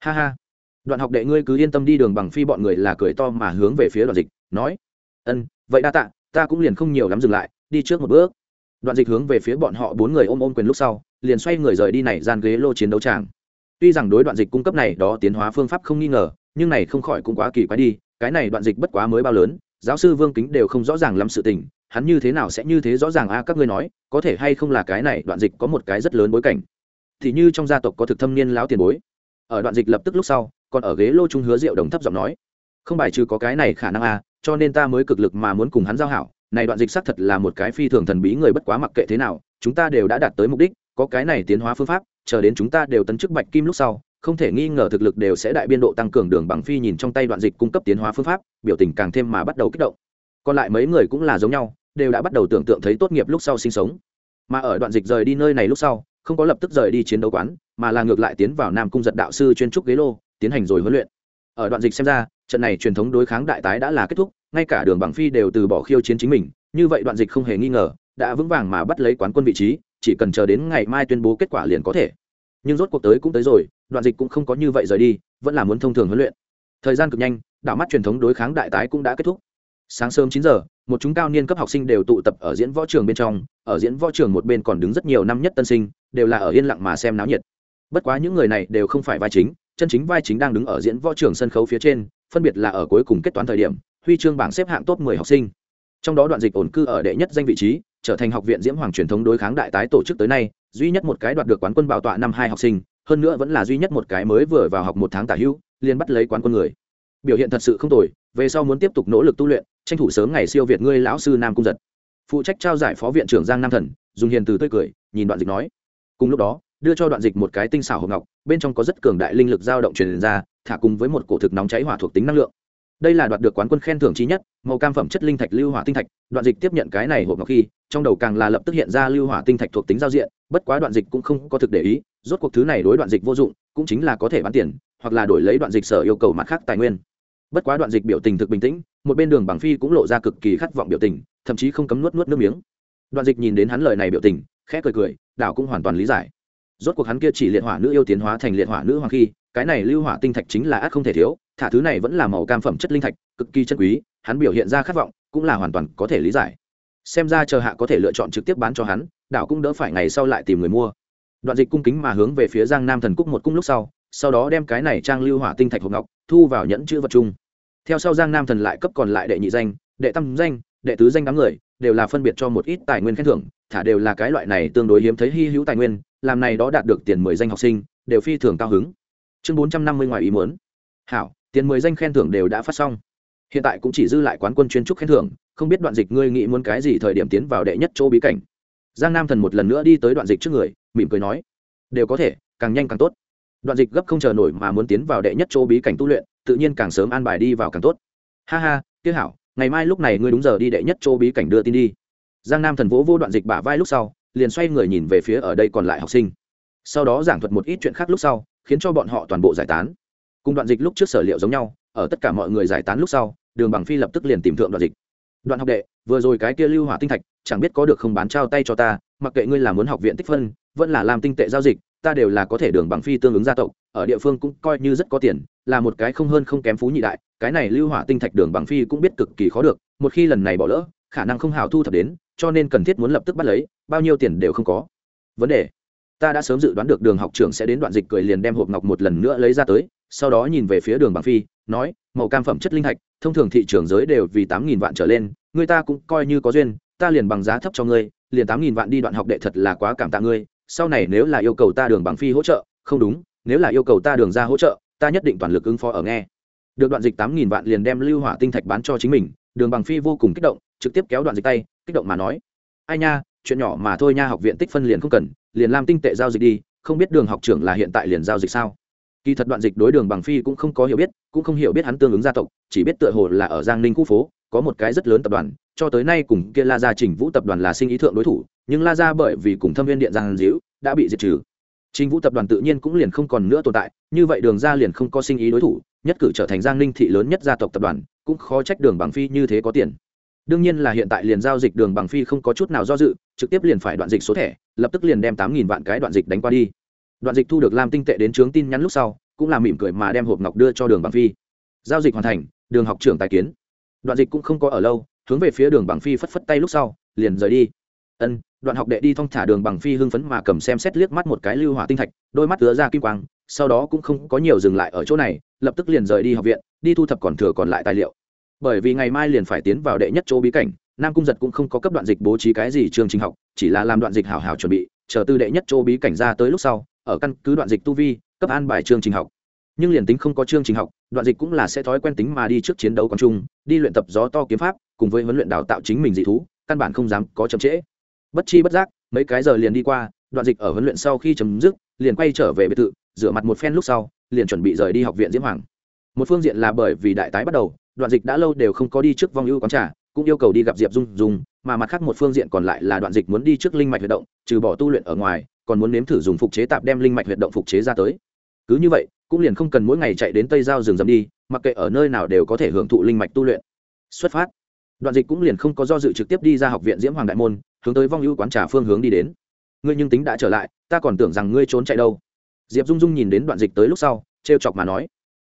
Ha ha. Đoạn học đệ ngươi cứ yên tâm đi đường bằng phi bọn người là cười to mà hướng về phía đoạn dịch, nói, ân, vậy đa tạ, ta cũng liền không nhiều lắm dừng lại, đi trước một bước. Đoạn dịch hướng về phía bọn họ bốn người ôm ôm quyền lúc sau, liền xoay người rời đi này gian ghế lô chiến đấu tràng. Tuy rằng đối đoạn dịch cung cấp này đó tiến hóa phương pháp không nghi ngờ, nhưng này không khỏi cũng quá kỳ quái đi, cái này đoạn dịch bất quá mới bao lớn giáo sư vương kính đều không rõ ràng lắm sự tình, hắn như thế nào sẽ như thế rõ ràng a, các ngươi nói, có thể hay không là cái này, đoạn dịch có một cái rất lớn bối cảnh. Thì như trong gia tộc có thực thâm niên lão tiền bối. Ở đoạn dịch lập tức lúc sau, còn ở ghế lô trung hứa rượu đồng thấp giọng nói, không bài trừ có cái này khả năng a, cho nên ta mới cực lực mà muốn cùng hắn giao hảo, này đoạn dịch xác thật là một cái phi thường thần bí người bất quá mặc kệ thế nào, chúng ta đều đã đạt tới mục đích, có cái này tiến hóa phương pháp, chờ đến chúng ta đều tấn chức bạch kim lúc sau không thể nghi ngờ thực lực đều sẽ đại biên độ tăng cường đường bằng phi nhìn trong tay đoạn dịch cung cấp tiến hóa phương pháp, biểu tình càng thêm mà bắt đầu kích động. Còn lại mấy người cũng là giống nhau, đều đã bắt đầu tưởng tượng thấy tốt nghiệp lúc sau sinh sống. Mà ở đoạn dịch rời đi nơi này lúc sau, không có lập tức rời đi chiến đấu quán, mà là ngược lại tiến vào nam cung giật đạo sư chuyên trúc ghế lô, tiến hành rồi huấn luyện. Ở đoạn dịch xem ra, trận này truyền thống đối kháng đại tái đã là kết thúc, ngay cả đường bằng phi đều từ bỏ khiêu chiến chính mình, như vậy đoạn dịch không hề nghi ngờ, đã vững vàng mà bắt lấy quán quân vị trí, chỉ cần chờ đến ngày mai tuyên bố kết quả liền có thể. Nhưng rốt cuộc tới cũng tới rồi đoạn dịch cũng không có như vậy rời đi, vẫn là muốn thông thường huấn luyện. Thời gian cực nhanh đạo mắt truyền thống đối kháng đại tái cũng đã kết thúc. Sáng sớm chín giờ, một chúng cao niên cấp học sinh đều tụ tập ở diễn võ trường bên trong, ở diễn võ trường một bên còn đứng rất nhiều năm nhất tân sinh, đều là ở yên lặng mà xem náo nhiệt. Bất quá những người này đều không phải vai chính, chân chính vai chính đang đứng ở diễn võ trường sân khấu phía trên, phân biệt là ở cuối cùng kết toán thời điểm, huy chương bảng xếp hạng top 10 học sinh. Trong đó đoạn dịch ổn cư ở đệ nhất danh vị trí, trở thành học viện diễm hoàng truyền thống đối kháng đại tái tổ chức tới nay, duy nhất một cái đoạt được quán quân bảo tọa năm hai học sinh hơn nữa vẫn là duy nhất một cái mới vừa vào học một tháng tả hữu liền bắt lấy quán quân người. Biểu hiện thật sự không tồi, về sau muốn tiếp tục nỗ lực tu luyện, tranh thủ sớm ngày siêu việt ngươi lão sư nam cung giật. Phụ trách trao giải phó viện trưởng giang nam thần, dùng hiền từ tươi cười, nhìn đoạn dịch nói. Cùng lúc đó, đưa cho đoạn dịch một cái tinh xảo hộp ngọc, bên trong có rất cường đại linh lực dao động truyền ra, thả cùng với một cổ thực nóng cháy hỏa thuộc tính năng lượng đây là đoạt được quán quân khen thưởng trí nhất, màu cam phẩm chất linh thạch lưu hỏa tinh thạch, đoạn dịch tiếp nhận cái này hộp ngọc khi, trong đầu càng là lập tức hiện ra lưu hỏa tinh thạch thuộc tính giao diện, bất quá đoạn dịch cũng không có thực để ý, rốt cuộc thứ này đối đoạn dịch vô dụng, cũng chính là có thể bán tiền, hoặc là đổi lấy đoạn dịch sở yêu cầu mặt khác tài nguyên. Bất quá đoạn dịch biểu tình thực bình tĩnh, một bên đường bằng phi cũng lộ ra cực kỳ khát vọng biểu tình, thậm chí không cấm nuốt nuốt nước miếng. Đoạn dịch nhìn đến hắn lời này biểu tình, khẽ cười cười, đảo cũng hoàn toàn lý giải. Rốt cuộc hắn kia chỉ liệt hỏa nữ yêu tiến hóa thành liệt hỏa nữ hoàng khi, cái này lưu hỏa tinh thạch chính là ác không thể thiếu thả thứ này vẫn là màu cam phẩm chất linh thạch, cực kỳ chân quý, hắn biểu hiện ra khát vọng, cũng là hoàn toàn có thể lý giải. Xem ra chờ hạ có thể lựa chọn trực tiếp bán cho hắn, đảo cũng đỡ phải ngày sau lại tìm người mua. Đoạn dịch cung kính mà hướng về phía giang nam thần cúc một cung lúc sau sau đó đem cái này trang lưu hỏa tinh thạch hộp ngọc, thu vào nhẫn chữ vật chung. Theo sau giang nam thần lại cấp còn lại đệ nhị danh, đệ tam danh, đệ tứ danh đám người, đều là phân biệt cho một ít tài nguyên khen thưởng, thả đều là cái loại này tương đối hiếm thấy hy hữu tài nguyên, làm này đó đạt được tiền mười danh học sinh, đều phi thường cao hứng. Chương bốn trăm năm mươi ngoài ý muốn. Hảo tiền mười danh khen thưởng đều đã phát xong. Hiện tại cũng chỉ dư lại quán quân chuyên trúc khen thưởng, không biết đoạn dịch ngươi nghĩ muốn cái gì thời điểm tiến vào đệ nhất chỗ bí cảnh. Giang nam thần một lần nữa đi tới đoạn dịch trước người, mỉm cười nói, đều có thể, càng nhanh càng tốt. Đoạn dịch gấp không chờ nổi mà muốn tiến vào đệ nhất chỗ bí cảnh tu luyện, tự nhiên càng sớm an bài đi vào càng tốt. Ha ha tiếc hảo, ngày mai lúc này ngươi đúng giờ đi đệ nhất chỗ bí cảnh đưa tin đi. Giang nam thần vỗ vô đoạn dịch bả vai lúc sau, liền xoay người nhìn về phía ở đây còn lại học sinh. Sau đó giảng thuật một ít chuyện khác lúc sau, khiến cho bọn họ toàn bộ giải tán cùng đoạn dịch lúc trước sở liệu giống nhau, ở tất cả mọi người giải tán lúc sau, đường bằng phi lập tức liền tìm thượng đoạn dịch. Đoạn học đệ, vừa rồi cái kia lưu hỏa tinh thạch, chẳng biết có được không bán trao tay cho ta, mặc kệ ngươi là muốn học viện tích phân, vẫn là làm tinh tệ giao dịch, ta đều là có thể đường bằng phi tương ứng gia tộc, ở địa phương cũng coi như rất có tiền, là một cái không hơn không kém phú nhị đại, cái này lưu hỏa tinh thạch đường bằng phi cũng biết cực kỳ khó được, một khi lần này bỏ lỡ, khả năng không hào thu thập đến, cho nên cần thiết muốn lập tức bắt lấy, bao nhiêu tiền đều không có. Vấn đề, ta đã sớm dự đoán được đường học trưởng sẽ đến đoạn dịch cười liền đem hộp ngọc một lần nữa lấy ra tới sau đó nhìn về phía đường bằng phi, nói, màu cam phẩm chất linh thạch, thông thường thị trường giới đều vì tám nghìn vạn trở lên, người ta cũng coi như có duyên, ta liền bằng giá thấp cho ngươi, liền tám nghìn vạn đi đoạn học đệ thật là quá cảm tạ ngươi, sau này nếu là yêu cầu ta đường bằng phi hỗ trợ, không đúng, nếu là yêu cầu ta đường ra hỗ trợ, ta nhất định toàn lực ứng phó ở nghe. Được đoạn dịch tám nghìn vạn liền đem lưu hỏa tinh thạch bán cho chính mình, đường bằng phi vô cùng kích động, trực tiếp kéo đoạn dịch tay, kích động mà nói, ai nha, chuyện nhỏ mà thôi nha, học viện tích phân liền không cần, liền làm tinh tệ giao dịch đi, không biết đường học trưởng là hiện tại liền giao dịch sao? Kỳ thật đoạn dịch đối đường bằng phi cũng không có hiểu biết, cũng không hiểu biết hắn tương ứng gia tộc, chỉ biết tựa hồ là ở giang ninh khu phố, có một cái rất lớn tập đoàn. Cho tới nay cùng kia la gia trình vũ tập đoàn là sinh ý thượng đối thủ, nhưng la gia bởi vì cùng thâm viên điện giang diễu đã bị diệt trừ. Trình vũ tập đoàn tự nhiên cũng liền không còn nữa tồn tại, như vậy đường ra liền không có sinh ý đối thủ, nhất cử trở thành giang ninh thị lớn nhất gia tộc tập đoàn, cũng khó trách đường bằng phi như thế có tiền. Đương nhiên là hiện tại liền giao dịch đường bằng phi không có chút nào do dự, trực tiếp liền phải đoạn dịch số thẻ, lập tức liền đem tám nghìn vạn cái đoạn dịch đánh qua đi đoạn dịch thu được làm tinh tệ đến trướng tin nhắn lúc sau, cũng là mỉm cười mà đem hộp ngọc đưa cho đường bằng phi. Giao dịch hoàn thành, đường học trưởng tài kiến. Đoạn dịch cũng không có ở lâu, hướng về phía đường bằng phi phất phất tay lúc sau, liền rời đi. Ân, đoạn học đệ đi thong thả đường bằng phi hưng phấn mà cầm xem xét liếc mắt một cái lưu hỏa tinh thạch, đôi mắt ứa ra kim quang, sau đó cũng không có nhiều dừng lại ở chỗ này, lập tức liền rời đi học viện, đi thu thập còn thừa còn lại tài liệu. Bởi vì ngày mai liền phải tiến vào đệ nhất chỗ bí cảnh, nam cung giật cũng không có cấp đoạn dịch bố trí cái gì trường trình học, chỉ là làm đoạn dịch hảo hảo chuẩn bị, chờ từ đệ nhất chỗ bí cảnh ra tới lúc sau ở căn cứ đoạn dịch tu vi, cấp an bài chương trình học. Nhưng liền tính không có chương trình học, đoạn dịch cũng là sẽ thói quen tính mà đi trước chiến đấu quang trung, đi luyện tập gió to kiếm pháp, cùng với huấn luyện đào tạo chính mình dị thú, căn bản không dám có chậm trễ. Bất chi bất giác, mấy cái giờ liền đi qua, đoạn dịch ở huấn luyện sau khi chấm dứt, liền quay trở về biệt thự, rửa mặt một phen lúc sau, liền chuẩn bị rời đi học viện diễm hoàng. Một phương diện là bởi vì đại tái bắt đầu, đoạn dịch đã lâu đều không có đi trước vong ưu quán trà, cũng yêu cầu đi gặp diệp dung dung, mà mặt khác một phương diện còn lại là đoạn dịch muốn đi trước linh mạch hoạt động, trừ bỏ tu luyện ở ngoài còn muốn nếm thử dùng phục chế tạp đem linh mạch huyệt động phục chế ra tới. Cứ như vậy, cũng liền không cần mỗi ngày chạy đến tây giao rừng rậm đi, mặc kệ ở nơi nào đều có thể hưởng thụ linh mạch tu luyện. Xuất phát. Đoạn dịch cũng liền không có do dự trực tiếp đi ra học viện diễm hoàng đại môn, hướng tới vong ưu quán trà phương hướng đi đến. Ngươi nhưng tính đã trở lại, ta còn tưởng rằng ngươi trốn chạy đâu. Diệp dung dung nhìn đến đoạn dịch tới lúc sau t chọc mà nói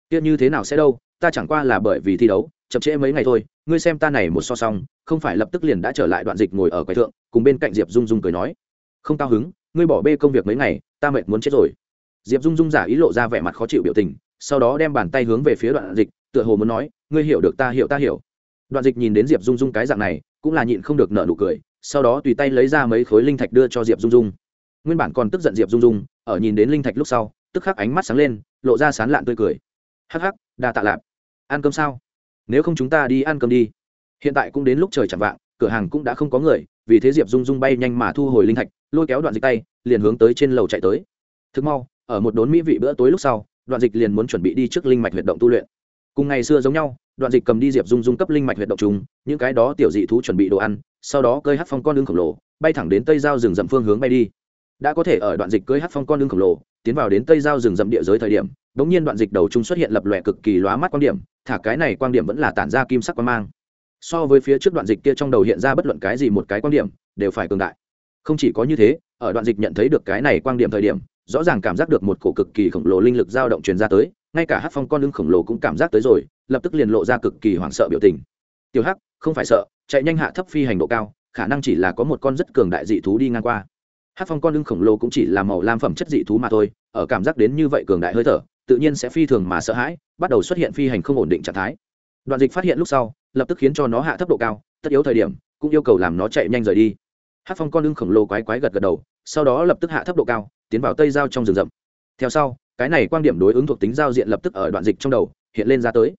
tiếc như thế nào sẽ đâu, ta chẳng qua là bởi vì thi đấu, chậm trễ mấy ngày thôi, ngươi xem ta này một so song, không phải lập tức liền đã trở lại đoạn dịch ngồi ở quầy thượng, cùng bên cạnh diệp dung dung cười nói. Không cao hứng ngươi bỏ bê công việc mấy ngày, ta mệt muốn chết rồi. Diệp dung dung giả ý lộ ra vẻ mặt khó chịu biểu tình, sau đó đem bàn tay hướng về phía đoạn dịch, tựa hồ muốn nói, ngươi hiểu được ta hiểu ta hiểu. Đoạn dịch nhìn đến diệp dung dung cái dạng này, cũng là nhịn không được nợ nụ cười, sau đó tùy tay lấy ra mấy khối linh thạch đưa cho diệp dung dung. Nguyên bản còn tức giận diệp dung dung, ở nhìn đến linh thạch lúc sau, tức khắc ánh mắt sáng lên, lộ ra sán lạn tươi cười. Hắc hắc, đa tạ lạp. Ăn cơm sao? Nếu không chúng ta đi ăn cơm đi. Hiện tại cũng đến lúc trời chẳng vạng, cửa hàng cũng đã không có người, vì thế diệp dung dung bay nhanh mà thu hồi linh thạch lôi kéo đoạn dịch tay, liền hướng tới trên lầu chạy tới. Thực mau, ở một đốn mỹ vị bữa tối lúc sau, đoạn dịch liền muốn chuẩn bị đi trước linh mạch huyệt động tu luyện. Cùng ngày xưa giống nhau, đoạn dịch cầm đi diệp dung dung cấp linh mạch huyệt động chúng những cái đó tiểu dị thú chuẩn bị đồ ăn, sau đó cơi hát phong con lưng khổng lồ, bay thẳng đến tây giao rừng rậm phương hướng bay đi. Đã có thể ở đoạn dịch cơi hát phong con lưng khổng lồ, tiến vào đến tây giao rừng rậm địa giới thời điểm đ ỗ n g nhiên đoạn dịch đầu trung xuất hiện lập lòe cực kỳ lóa mắt quan điểm, thả cái này quan điểm vẫn là tản ra kim sắc quan mang. So với phía trước đoạn dịch kia trong đầu hiện ra bất luận cái gì một cái quan điểm, đều phải cường đại không chỉ có như thế, ở đoạn dịch nhận thấy được cái này quan điểm thời điểm, rõ ràng cảm giác được một cổ cực kỳ khổng lồ linh lực dao động truyền ra tới, ngay cả hát phong con lưng khổng lồ cũng cảm giác tới rồi, lập tức liền lộ ra cực kỳ hoảng sợ biểu tình. Tiểu hắc, không phải sợ, chạy nhanh hạ thấp phi hành độ cao, khả năng chỉ là có một con rất cường đại dị thú đi ngang qua. Hát phong con lưng khổng lồ cũng chỉ là màu lam phẩm chất dị thú mà thôi, ở cảm giác đến như vậy cường đại hơi thở, tự nhiên sẽ phi thường mà sợ hãi, bắt đầu xuất hiện phi hành không ổn định trạng thái. Đoạn dịch phát hiện lúc sau, lập tức khiến cho nó hạ thấp độ cao, tất yếu thời điểm, cũng yêu cầu làm nó chạy nhanh rời đi hát phong con lưng khổng lồ quái quái gật gật đầu sau đó lập tức hạ thấp độ cao tiến vào tây giao trong rừng rậm theo sau cái này quan điểm đối ứng thuộc tính giao diện lập tức ở đoạn dịch trong đầu hiện lên ra tới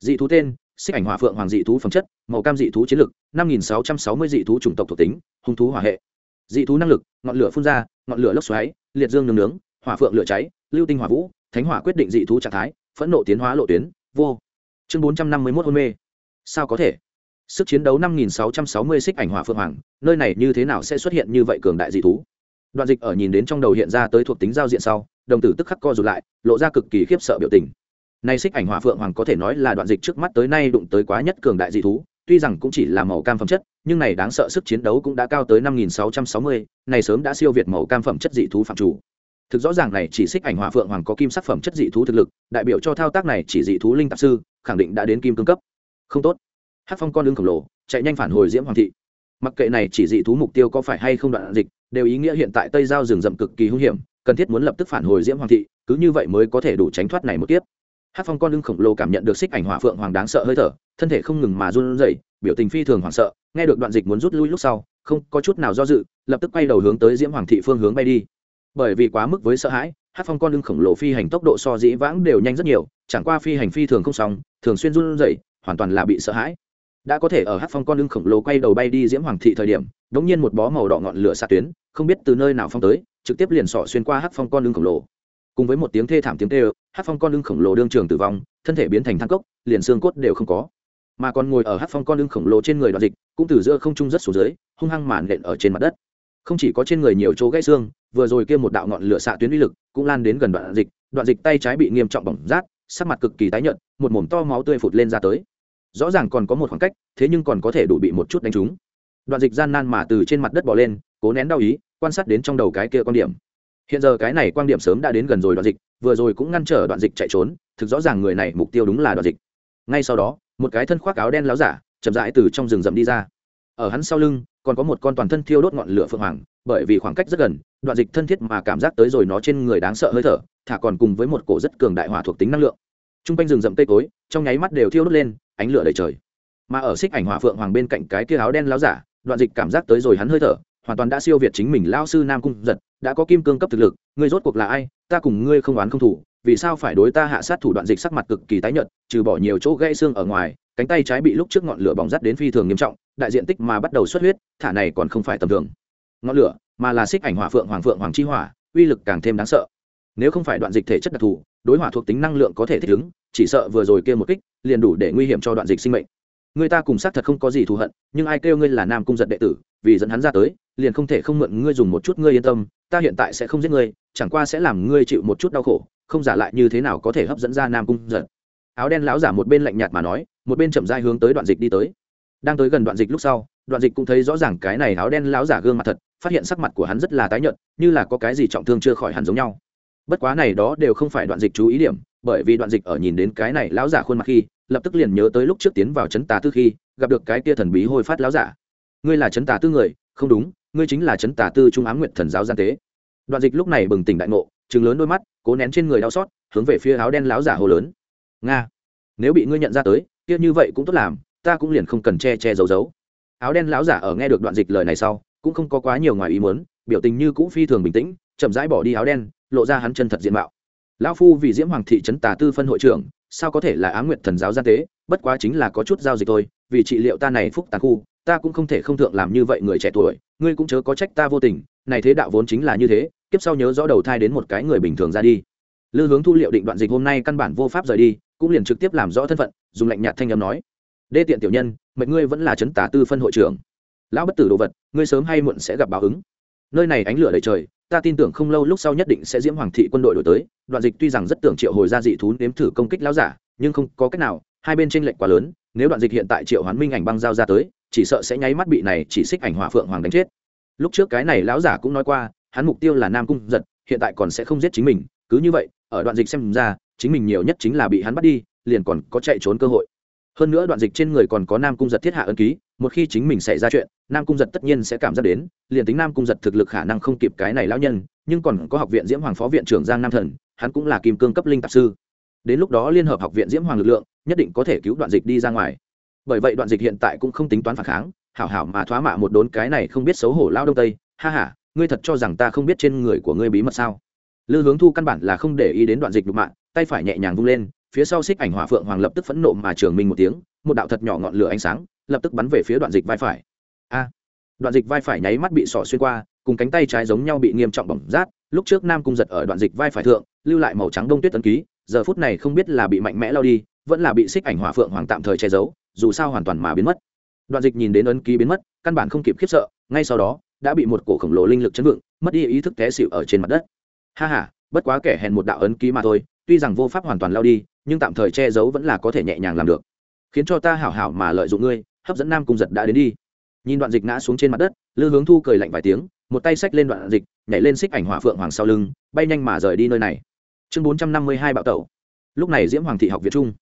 dị thú tên xích ảnh hỏa phượng hoàng dị thú phẩm chất màu cam dị thú chiến lực năm nghìn sáu trăm sáu mươi dị thú chủng tộc thuộc tính hung thú hỏa hệ dị thú năng lực ngọn lửa phun ra ngọn lửa lốc xoáy liệt dương nướng nướng hỏa phượng lửa cháy lưu tinh hỏa vũ thánh hỏa quyết định dị thú trạng thái phẫn nộ tiến hóa lộ tuyến vô chương bốn trăm năm mươi mốt hôn mê sao có thể sức chiến đấu năm nghìn sáu trăm sáu mươi xích ảnh hỏa phượng hoàng, nơi này như thế nào sẽ xuất hiện như vậy cường đại dị thú? Đoạn dịch ở nhìn đến trong đầu hiện ra tới thuộc tính giao diện sau, đồng tử tức khắc co rụt lại, lộ ra cực kỳ khiếp sợ biểu tình. Nay xích ảnh hỏa phượng hoàng có thể nói là đoạn dịch trước mắt tới nay đụng tới quá nhất cường đại dị thú, tuy rằng cũng chỉ là màu cam phẩm chất, nhưng này đáng sợ sức chiến đấu cũng đã cao tới năm nghìn sáu trăm sáu mươi, này sớm đã siêu việt màu cam phẩm chất dị thú phạm chủ. Thực rõ ràng này chỉ xích ảnh hỏa phượng hoàng có kim sắc phẩm chất dị thú thực lực, đại biểu cho thao tác này chỉ dị thú linh tạp sư, khẳng định đã đến kim cương cấp. Không tốt hát phong con lưng khổng lồ, chạy nhanh phản hồi diễm hoàng thị. Mặc kệ này chỉ dị thú mục tiêu có phải hay không đoạn dịch, đều ý nghĩa hiện tại tây giao rừng rậm cực kỳ hung hiểm, cần thiết muốn lập tức phản hồi diễm hoàng thị, cứ như vậy mới có thể đủ tránh thoát này một tiếp hát phong con lưng khổng lồ cảm nhận được xích ảnh hỏa phượng hoàng đáng sợ hơi thở, thân thể không ngừng mà run rẩy, biểu tình phi thường hoảng sợ, nghe được đoạn dịch muốn rút lui lúc sau, không có chút nào do dự, lập tức quay đầu hướng tới diễm hoàng thị phương hướng bay đi. Bởi vì quá mức với sợ hãi, hát phong con lưng khổng lồ phi hành tốc độ so dĩ vãng đều nhanh rất nhiều, chẳng qua phi hành phi thường không xong, thường xuyên run rẩy, hoàn toàn là bị sợ hãi đã có thể ở hát phong con lưng khổng lồ quay đầu bay đi diễm hoàng thị thời điểm đ ỗ n g nhiên một bó màu đỏ ngọn lửa xạ tuyến, không biết từ nơi nào phong tới, trực tiếp liền sọ xuyên qua hát phong con lưng khổng lồ. Cùng với một tiếng thê thảm tiếng tê hát phong con lưng khổng lồ đương trường tử vong, thân thể biến thành thang cốc, liền xương cốt đều không có. Mà còn ngồi ở hát phong con lưng khổng lồ trên người đoạn dịch, cũng từ giữa không trung rất xuống dưới, hung hăng màn nện ở trên mặt đất. Không chỉ có trên người nhiều chỗ gãy xương, vừa rồi kia một đạo ngọn lửa xạ tuyến uy lực cũng lan đến gần đoạn dịch đoạn dịch tay trái bị nghiêm trọng bỏng rát, sắc mặt cực kỳ tái nhợt, một mồm to máu tươi phụt lên ra tới rõ ràng còn có một khoảng cách, thế nhưng còn có thể đủ bị một chút đánh trúng. Đoạn dịch gian nan mà từ trên mặt đất bỏ lên, cố nén đau ý, quan sát đến trong đầu cái kia quan điểm. Hiện giờ cái này quan điểm sớm đã đến gần rồi đoạn dịch, vừa rồi cũng ngăn trở đoạn dịch chạy trốn, thực rõ ràng người này mục tiêu đúng là đoạn dịch. Ngay sau đó, một cái thân khoác áo đen láo giả, chậm rãi từ trong rừng rậm đi ra. Ở hắn sau lưng, còn có một con toàn thân thiêu đốt ngọn lửa phượng hoàng, bởi vì khoảng cách rất gần, đoạn dịch thân thiết mà cảm giác tới rồi nó trên người đáng sợ hơi thở, thả còn cùng với một cổ rất cường đại hỏa thuộc tính năng lượng t r u n g quanh rừng rậm cây cối, trong nháy mắt đều thiêu đốt lên, ánh lửa đầy trời. Mà ở xích ảnh hỏa phượng hoàng bên cạnh cái kia áo đen láo giả, đoạn dịch cảm giác tới rồi hắn hơi thở, hoàn toàn đã siêu việt chính mình lao sư nam cung giật, đã có kim cương cấp thực lực, ngươi rốt cuộc là ai, ta cùng ngươi không oán không thủ vì sao phải đối ta hạ sát thủ đoạn dịch sắc mặt cực kỳ tái nhợt, trừ bỏ nhiều chỗ gãy xương ở ngoài, cánh tay trái bị lúc trước ngọn lửa bỏng rát đến phi thường nghiêm trọng, đại diện tích mà bắt đầu xuất huyết, thả này còn không phải tầm thường. Ngọn lửa, mà là xích ảnh hỏa phượng hoàng phượng hoàng chi hỏa, uy lực càng thêm đáng sợ. Nếu không phải đoạn dịch thể chất đặc thù đối hỏa thuộc tính năng lượng có thể thích ứng, chỉ sợ vừa rồi kia một kích, liền đủ để nguy hiểm cho đoạn dịch sinh mệnh. Người ta cùng xác thật không có gì thù hận, nhưng ai kêu ngươi là nam cung giật đệ tử, vì dẫn hắn ra tới, liền không thể không mượn ngươi dùng một chút ngươi yên tâm, ta hiện tại sẽ không giết ngươi, chẳng qua sẽ làm ngươi chịu một chút đau khổ, không giả lại như thế nào có thể hấp dẫn ra nam cung giật. Áo đen lão giả một bên lạnh nhạt mà nói, một bên chậm dai hướng tới đoạn dịch đi tới. Đang tới gần đoạn dịch lúc sau, đoạn dịch cũng thấy rõ ràng cái này áo đen lão giả gương mặt thật, phát hiện sắc mặt của hắn rất là tái nhợt, như là có cái gì trọng thương chưa khỏi hẳn giống nhau bất quá này đó đều không phải đoạn dịch chú ý điểm, bởi vì đoạn dịch ở nhìn đến cái này lão giả khuôn mặt khi, lập tức liền nhớ tới lúc trước tiến vào chấn tà tư khi, gặp được cái kia thần bí hôi phát lão giả. Ngươi là chấn tà tư người, không đúng, ngươi chính là chấn tà tư trung ám nguyện thần giáo gian tế. Đoạn dịch lúc này bừng tỉnh đại ngộ chừng lớn đôi mắt, cố nén trên người đau xót, hướng về phía áo đen lão giả hồ lớn. Nga, nếu bị ngươi nhận ra tới, kia như vậy cũng tốt làm, ta cũng liền không cần che che giấu giấu. Áo đen lão giả ở nghe được đoạn dịch lời này sau, cũng không có quá nhiều ngoài ý muốn, biểu tình như cũ phi thường bình tĩnh, chậm rãi bỏ đi áo đen lộ ra hắn chân thật diện mạo. Lão phu vì diễm hoàng thị trấn tà tư phân hội trưởng, sao có thể là á nguyện thần giáo gian tế? Bất quá chính là có chút giao dịch thôi, vì trị liệu ta này phúc tàn khu, ta cũng không thể không thượng làm như vậy người trẻ tuổi, ngươi cũng chớ có trách ta vô tình, này thế đạo vốn chính là như thế, kiếp sau nhớ rõ đầu thai đến một cái người bình thường ra đi. Lư hướng thu liệu định đoạn dịch hôm nay căn bản vô pháp rời đi, cũng liền trực tiếp làm rõ thân phận, dùng lạnh nhạt thanh âm nói. Đê tiện tiểu nhân, mệnh ngươi vẫn là chấn tả tư phân hội trưởng. Lão bất tử đồ vật, ngươi sớm hay muộn sẽ gặp báo ứng nơi này ánh lửa đầy trời, ta tin tưởng không lâu lúc sau nhất định sẽ diễm hoàng thị quân đội đổi tới, đoạn dịch tuy rằng rất tưởng triệu hồi ra dị thú nếm thử công kích lão giả, nhưng không có cách nào, hai bên tranh lệch quá lớn, nếu đoạn dịch hiện tại triệu hoán minh ảnh băng giao ra tới, chỉ sợ sẽ nháy mắt bị này chỉ xích ảnh hỏa phượng hoàng đánh chết. Lúc trước cái này lão giả cũng nói qua, hắn mục tiêu là nam cung giật, hiện tại còn sẽ không giết chính mình, cứ như vậy, ở đoạn dịch xem ra, chính mình nhiều nhất chính là bị hắn bắt đi, liền còn có chạy trốn cơ hội hơn nữa đoạn dịch trên người còn có nam cung giật thiết hạ ân ký, một khi chính mình xảy ra chuyện, nam cung giật tất nhiên sẽ cảm giác đến, liền tính nam cung giật thực lực khả năng không kịp cái này lão nhân, nhưng còn có học viện diễm hoàng phó viện trưởng giang nam thần, hắn cũng là kim cương cấp linh tạp sư. Đến lúc đó liên hợp học viện diễm hoàng lực lượng, nhất định có thể cứu đoạn dịch đi ra ngoài. Bởi vậy đoạn dịch hiện tại cũng không tính toán phản kháng, hảo hảo mà thoá mạ một đốn cái này không biết xấu hổ lao đông tây, ha ha, ngươi thật cho rằng ta không biết trên người của ngươi bí mật sao? Lư hướng thu căn bản là không để ý đến đoạn dịch đục mạng tay phải nhẹ nhàng vung lên phía sau xích ảnh hỏa phượng hoàng lập tức phẫn nộ mà trường minh một tiếng, một đạo thật nhỏ ngọn lửa ánh sáng, lập tức bắn về phía đoạn dịch vai phải. A! Đoạn dịch vai phải nháy mắt bị sỏ xuyên qua, cùng cánh tay trái giống nhau bị nghiêm trọng bỏng rát, lúc trước nam cung giật ở đoạn dịch vai phải thượng, lưu lại màu trắng đông tuyết tấn ký, giờ phút này không biết là bị mạnh mẽ lao đi, vẫn là bị xích ảnh hỏa phượng hoàng tạm thời che giấu, dù sao hoàn toàn mà biến mất. Đoạn dịch nhìn đến ấn ký biến mất, căn bản không kịp khiếp sợ, ngay sau đó, đã bị một cổ khổng lồ linh lực chấn vượng, mất đi ý thức té xịu ở trên mặt đất. Ha ha, bất quá kẻ hèn một đạo ấn ký mà thôi, tuy rằng vô pháp hoàn toàn lao đi nhưng tạm thời che giấu vẫn là có thể nhẹ nhàng làm được. Khiến cho ta hảo hảo mà lợi dụng ngươi, hấp dẫn nam cung giật đã đến đi. Nhìn đoạn dịch ngã xuống trên mặt đất, lư hướng thu cười lạnh vài tiếng, một tay xách lên đoạn dịch, nhảy lên xích ảnh hỏa phượng hoàng sau lưng, bay nhanh mà rời đi nơi này. Chương bốn trăm năm mươi hai bạo tẩu. Lúc này diễm hoàng thị học việt trung.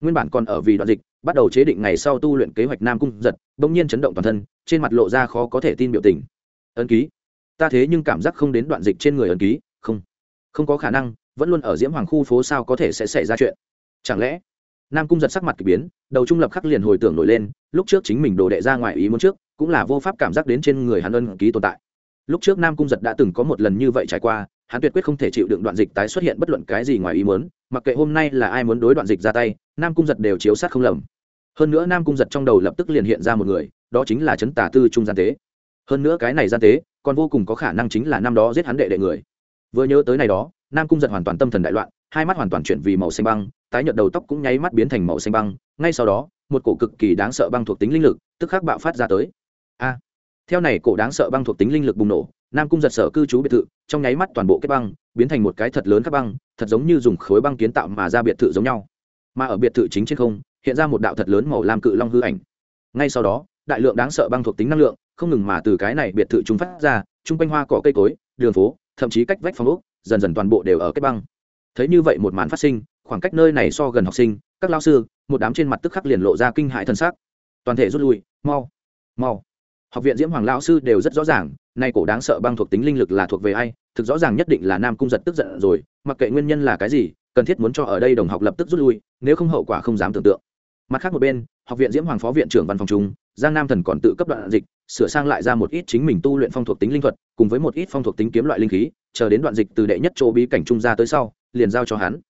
Nguyên bản còn ở vì đoạn dịch, bắt đầu chế định ngày sau tu luyện kế hoạch nam cung giật, bỗng nhiên chấn động toàn thân, trên mặt lộ ra khó có thể tin biểu tình. Ấn ký? Ta thế nhưng cảm giác không đến đoạn dịch trên người ấn ký, không không có khả năng, vẫn luôn ở diễm hoàng khu phố sao có thể sẽ xảy ra chuyện? Chẳng lẽ? Nam cung giật sắc mặt k ỳ biến, đầu trung lập khắc liền hồi tưởng nổi lên, lúc trước chính mình đồ đệ ra ngoài ý muốn trước, cũng là vô pháp cảm giác đến trên người hắn ân ký tồn tại. Lúc trước nam cung giật đã từng có một lần như vậy trải qua, hắn tuyệt quyết không thể chịu đựng đoạn dịch tái xuất hiện bất luận cái gì ngoài ý muốn, mặc kệ hôm nay là ai muốn đối đoạn dịch ra tay, nam cung giật đều chiếu sát không lầm. Hơn nữa nam cung giật trong đầu lập tức liền hiện ra một người, đó chính là trấn tà tư trung gian tế. Hơn nữa cái này gian tế, còn vô cùng có khả năng chính là năm đó giết hắn đệ đệ người. Vừa nhớ tới này đó, nam cung giật hoàn toàn tâm thần đại loạn, hai mắt hoàn toàn chuyển vì màu xanh băng tái nhợt đầu tóc cũng nháy mắt biến thành màu xanh băng, ngay sau đó, một cổ cực kỳ đáng sợ băng thuộc tính linh lực, tức khắc bạo phát ra tới. A! Theo này cổ đáng sợ băng thuộc tính linh lực bùng nổ, nam cung giật sở cư trú biệt thự, trong nháy mắt toàn bộ kết băng, biến thành một cái thật lớn các băng, thật giống như dùng khối băng kiến tạo mà ra biệt thự giống nhau. Mà ở biệt thự chính trên không, hiện ra một đạo thật lớn màu lam cự long hư ảnh. Ngay sau đó, đại lượng đáng sợ băng thuộc tính năng lượng, không ngừng mà từ cái này biệt thự chúng phát ra, chung quanh hoa cỏ cây cối, đường phố, thậm chí cách vách phòng ốc, dần dần toàn bộ đều ở kết băng. Thấy như vậy một màn phát sinh khoảng cách nơi này so gần học sinh, các lao sư, một đám trên mặt tức khắc liền lộ ra kinh hại thân xác toàn thể rút lui, mau mau. Học viện diễm hoàng lao sư đều rất rõ ràng, nay cổ đáng sợ băng thuộc tính linh lực là thuộc về ai, thực rõ ràng nhất định là nam cung giật tức giận rồi, mặc kệ nguyên nhân là cái gì, cần thiết muốn cho ở đây đồng học lập tức rút lui, nếu không hậu quả không dám tưởng tượng. Mặt khác một bên, học viện diễm hoàng phó viện trưởng văn phòng trung giang nam thần còn tự cấp đoạn dịch, sửa sang lại ra một ít chính mình tu luyện phong thuộc tính linh thuật, cùng với một ít phong thuộc tính kiếm loại linh khí, chờ đến đoạn dịch từ đệ nhất chỗ bí cảnh trung ra tới sau, liền giao cho hắn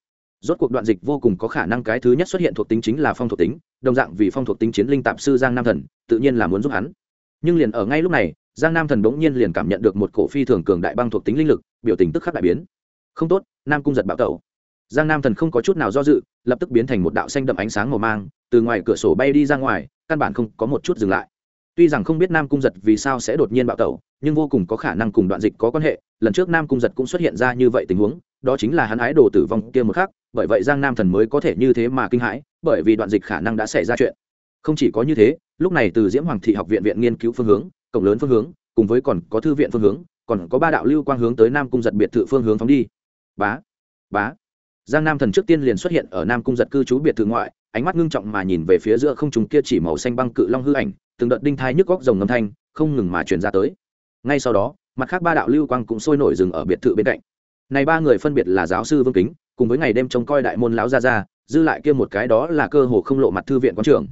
rốt cuộc đoạn dịch vô cùng có khả năng cái thứ nhất xuất hiện thuộc tính chính là phong thuộc tính, đồng dạng vì phong thuộc tính chiến linh tạp sư giang nam thần, tự nhiên là muốn giúp hắn. Nhưng liền ở ngay lúc này, giang nam thần bỗng nhiên liền cảm nhận được một cổ phi thường cường đại băng thuộc tính linh lực, biểu tình tức khắc đại biến. Không tốt, nam cung giật bạo tẩu. Giang nam thần không có chút nào do dự, lập tức biến thành một đạo xanh đậm ánh sáng màu mang, từ ngoài cửa sổ bay đi ra ngoài, căn bản không có một chút dừng lại. Tuy rằng không biết nam cung giật vì sao sẽ đột nhiên bạo tẩu, nhưng vô cùng có khả năng cùng đoạn dịch có quan hệ, lần trước nam cung giật cũng xuất hiện ra như vậy tình huống, đó chính là hắn ái đồ tử vong kia một khác bởi vậy giang nam thần mới có thể như thế mà kinh hãi, bởi vì đoạn dịch khả năng đã xảy ra chuyện. Không chỉ có như thế, lúc này từ diễm hoàng thị học viện viện nghiên cứu phương hướng, cổng lớn phương hướng, cùng với còn có thư viện phương hướng, còn có ba đạo lưu quang hướng tới nam cung giật biệt thự phương hướng phóng đi. Bá bá. Giang nam thần trước tiên liền xuất hiện ở nam cung giật cư trú biệt thự ngoại, ánh mắt ngưng trọng mà nhìn về phía giữa không chúng kia chỉ màu xanh băng cự long hư ảnh, từng đợt đinh thai nhức góc rồng ngâm thanh, không ngừng mà truyền ra tới. Ngay sau đó, mặt khác ba đạo lưu quang cũng sôi nổi dừng ở biệt thự bên cạnh. Này ba người phân biệt là giáo sư vương kính cùng với ngày đêm trông coi đại môn lão gia gia, dư lại kia một cái đó là cơ hồ không lộ mặt thư viện quán trưởng.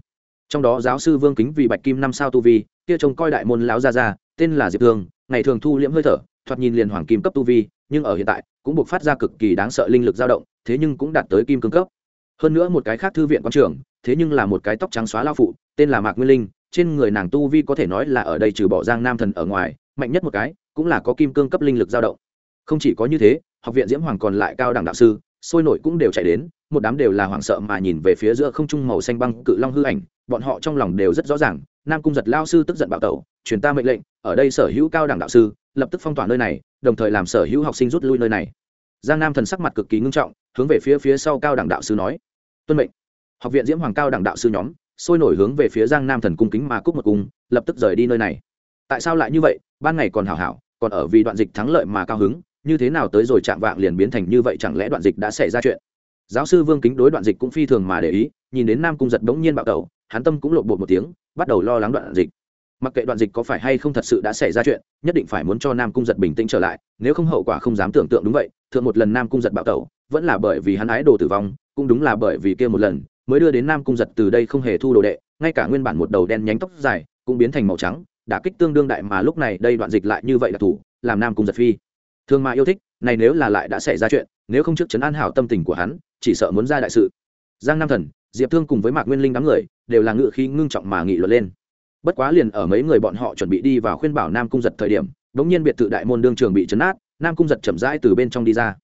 Trong đó giáo sư vương kính vì bạch kim năm sao tu vi, kia trông coi đại môn lão gia gia, tên là diệp thương ngày thường thu liễm hơi thở, thoạt nhìn liền hoàng kim cấp tu vi, nhưng ở hiện tại, cũng buộc phát ra cực kỳ đáng sợ linh lực dao động, thế nhưng cũng đạt tới kim cương cấp. Hơn nữa một cái khác thư viện quan trưởng, thế nhưng là một cái tóc trắng xóa lao phụ, tên là mạc nguyên linh, trên người nàng tu vi có thể nói là ở đây trừ bỏ giang nam thần ở ngoài, mạnh nhất một cái, cũng là có kim cương cấp linh lực dao động. Không chỉ có như thế, học viện diễm hoàng còn lại cao đẳng đạo sư sôi nổi cũng đều chạy đến, một đám đều là hoảng sợ mà nhìn về phía giữa không trung màu xanh băng cự long hư ảnh, bọn họ trong lòng đều rất rõ ràng, nam cung giật lao sư tức giận bạo tẩu, truyền ta mệnh lệnh, ở đây sở hữu cao đẳng đạo sư, lập tức phong tỏa nơi này, đồng thời làm sở hữu học sinh rút lui nơi này. Giang nam thần sắc mặt cực kỳ ngưng trọng, hướng về phía phía sau cao đẳng đạo sư nói, tuân mệnh. Học viện diễm hoàng cao đẳng đạo sư nhóm, sôi nổi hướng về phía giang nam thần cung kính mà cúc một cung, lập tức rời đi nơi này. Tại sao lại như vậy? Ban ngày còn hảo hảo, còn ở vì đoạn dịch thắng lợi mà cao hứng như thế nào tới rồi chạm vạng liền biến thành như vậy chẳng lẽ đoạn dịch đã xảy ra chuyện? Giáo sư vương kính đối đoạn dịch cũng phi thường mà để ý, nhìn đến nam cung giật bỗng nhiên bạo tẩu, hắn tâm cũng lộn bột một tiếng, bắt đầu lo lắng đoạn dịch. Mặc kệ đoạn dịch có phải hay không thật sự đã xảy ra chuyện, nhất định phải muốn cho nam cung giật bình tĩnh trở lại, nếu không hậu quả không dám tưởng tượng đúng vậy, thượng một lần nam cung giật bạo tẩu, vẫn là bởi vì hắn ái đồ tử vong, cũng đúng là bởi vì kia một lần, mới đưa đến nam cung giật từ đây không hề thu đồ đệ, ngay cả nguyên bản một đầu đen nhánh tóc dài, cũng biến thành màu trắng đã kích tương đương đại mà lúc này đây đoạn dịch lại như vậy là thủ, làm nam cung giật phi thương mà yêu thích, này nếu là lại đã xảy ra chuyện, nếu không trước chấn an hảo tâm tình của hắn, chỉ sợ muốn ra đại sự. Giang nam thần, diệp thương cùng với mạc nguyên linh đám người, đều là ngự khí ngưng trọng mà nghị luật lên. Bất quá liền ở mấy người bọn họ chuẩn bị đi vào khuyên bảo nam cung giật thời điểm đ ỗ n g nhiên biệt thự đại môn đương trường bị chấn át nam cung giật chậm rãi từ bên trong đi ra.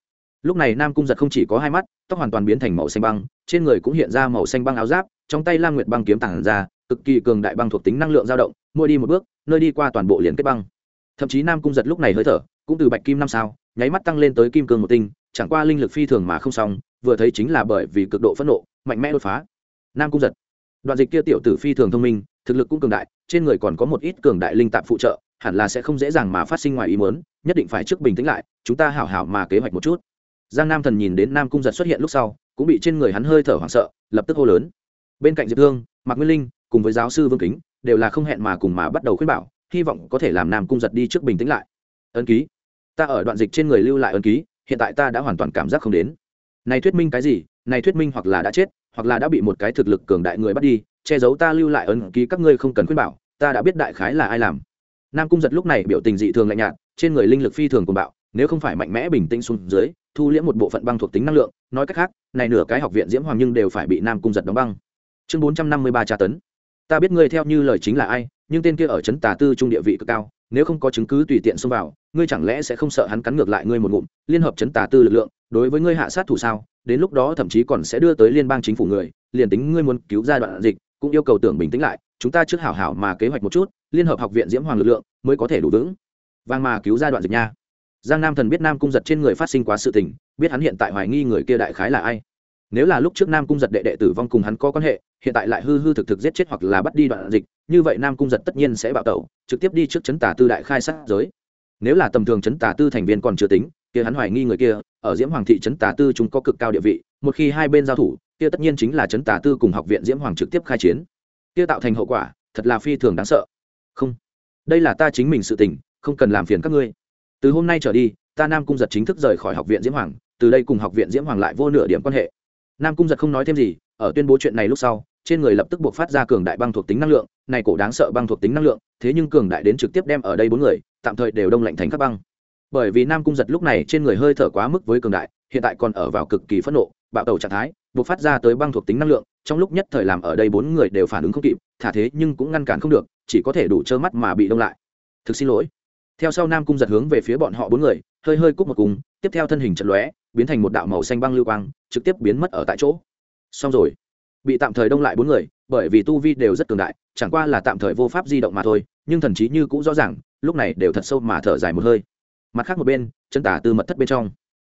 Lúc này nam cung giật không chỉ có hai mắt, tóc hoàn toàn biến thành màu xanh băng, trên người cũng hiện ra màu xanh băng áo giáp, trong tay lam nguyệt băng kiếm tảng ra, cực kỳ cường đại băng thuộc tính năng lượng dao động, mỗi đi một bước, nơi đi qua toàn bộ liền kết băng. Thậm chí nam cung giật lúc này hơi thở cũng từ bạch kim năm sao, nháy mắt tăng lên tới kim cương một tinh, chẳng qua linh lực phi thường mà không xong, vừa thấy chính là bởi vì cực độ phẫn nộ, mạnh mẽ đột phá. Nam cung giật. Đoạn dịch kia tiểu tử phi thường thông minh, thực lực cũng cường đại, trên người còn có một ít cường đại linh tạp phụ trợ, hẳn là sẽ không dễ dàng mà phát sinh ngoài ý muốn, nhất định phải trước bình tĩnh lại, chúng ta hảo hảo mà kế hoạch một chút. Giang nam thần nhìn đến nam cung giật xuất hiện lúc sau, cũng bị trên người hắn hơi thở hoảng sợ, lập tức hô lớn. Bên cạnh diệp thương, mạc nguyên linh, cùng với giáo sư vương kính, đều là không hẹn mà cùng mà bắt đầu khuyên bảo, hy vọng có thể làm nam cung giật đi trước bình tĩnh lại ấn ký. Ta ở đoạn dịch trên người lưu lại ấn ký, hiện tại ta đã hoàn toàn cảm giác không đến. Này thuyết minh cái gì? Này thuyết minh hoặc là đã chết, hoặc là đã bị một cái thực lực cường đại người bắt đi, che giấu ta lưu lại ấn ký các ngươi không cần khuyên bảo, ta đã biết đại khái là ai làm. Nam cung giật lúc này biểu tình dị thường lạnh nhạt, trên người linh lực phi thường cùng bạo, nếu không phải mạnh mẽ bình tĩnh xuống dưới, thu liễm một bộ phận băng thuộc tính năng lượng, nói cách khác, này nửa cái học viện diễm hoàng nhưng đều phải bị nam cung giật đóng băng. Chương bốn trăm năm mươi ba tra tấn ta biết ngươi theo như lời chính là ai, nhưng tên kia ở trấn tà tư trung địa vị cực cao, nếu không có chứng cứ tùy tiện xông vào, ngươi chẳng lẽ sẽ không sợ hắn cắn ngược lại ngươi một ngụm, liên hợp Trấn tà tư lực lượng, đối với ngươi hạ sát thủ sao? Đến lúc đó thậm chí còn sẽ đưa tới liên bang chính phủ người, liền tính ngươi muốn cứu giai đoạn dịch, cũng yêu cầu tưởng bình tĩnh lại, chúng ta trước hảo hảo mà kế hoạch một chút, liên hợp học viện diễm hoàng lực lượng mới có thể đủ vững. Vang mà cứu giai đoạn dịch nha. Giang nam thần biết nam cung giật trên người phát sinh quá sự tình, biết hắn hiện tại hoài nghi người kia đại khái là ai nếu là lúc trước nam cung giật đệ đệ tử vong cùng hắn có quan hệ, hiện tại lại hư hư thực thực giết chết hoặc là bắt đi đoạn dịch, như vậy nam cung giật tất nhiên sẽ bạo tẩu, trực tiếp đi trước chấn tà tư đại khai sát giới. Nếu là tầm thường chấn tà tư thành viên còn chưa tính, kia hắn hoài nghi người kia, ở diễm hoàng thị trấn tà tư chúng có cực cao địa vị, một khi hai bên giao thủ, kia tất nhiên chính là trấn tà tư cùng học viện diễm hoàng trực tiếp khai chiến. Kia tạo thành hậu quả, thật là phi thường đáng sợ. Không, đây là ta chính mình sự tình, không cần làm phiền các ngươi. Từ hôm nay trở đi, ta nam cung giật chính thức rời khỏi học viện diễm hoàng, từ đây cùng học viện diễm hoàng lại vô nửa điểm quan hệ nam cung giật không nói thêm gì, ở tuyên bố chuyện này lúc sau, trên người lập tức buộc phát ra cường đại băng thuộc tính năng lượng, này cổ đáng sợ băng thuộc tính năng lượng, thế nhưng cường đại đến trực tiếp đem ở đây bốn người, tạm thời đều đông lạnh thành các băng. Bởi vì nam cung giật lúc này trên người hơi thở quá mức với cường đại, hiện tại còn ở vào cực kỳ phẫn nộ, bạo tàu trạng thái, buộc phát ra tới băng thuộc tính năng lượng, trong lúc nhất thời làm ở đây bốn người đều phản ứng không kịp, thả thế nhưng cũng ngăn cản không được, chỉ có thể đủ trơ mắt mà bị đông lại. Thực xin lỗi. Theo sau nam cung giật hướng về phía bọn họ bốn người, hơi hơi cúc một cùng tiếp theo thân hình chật lóe biến thành một đạo màu xanh băng lưu quang, trực tiếp biến mất ở tại chỗ. Xong rồi. Bị tạm thời đông lại bốn người, bởi vì tu vi đều rất cường đại, chẳng qua là tạm thời vô pháp di động mà thôi, nhưng thần trí như cũng rõ ràng, lúc này đều thật sâu mà thở dài một hơi. Mặt khác một bên, chân tả Tư mật thất bên trong.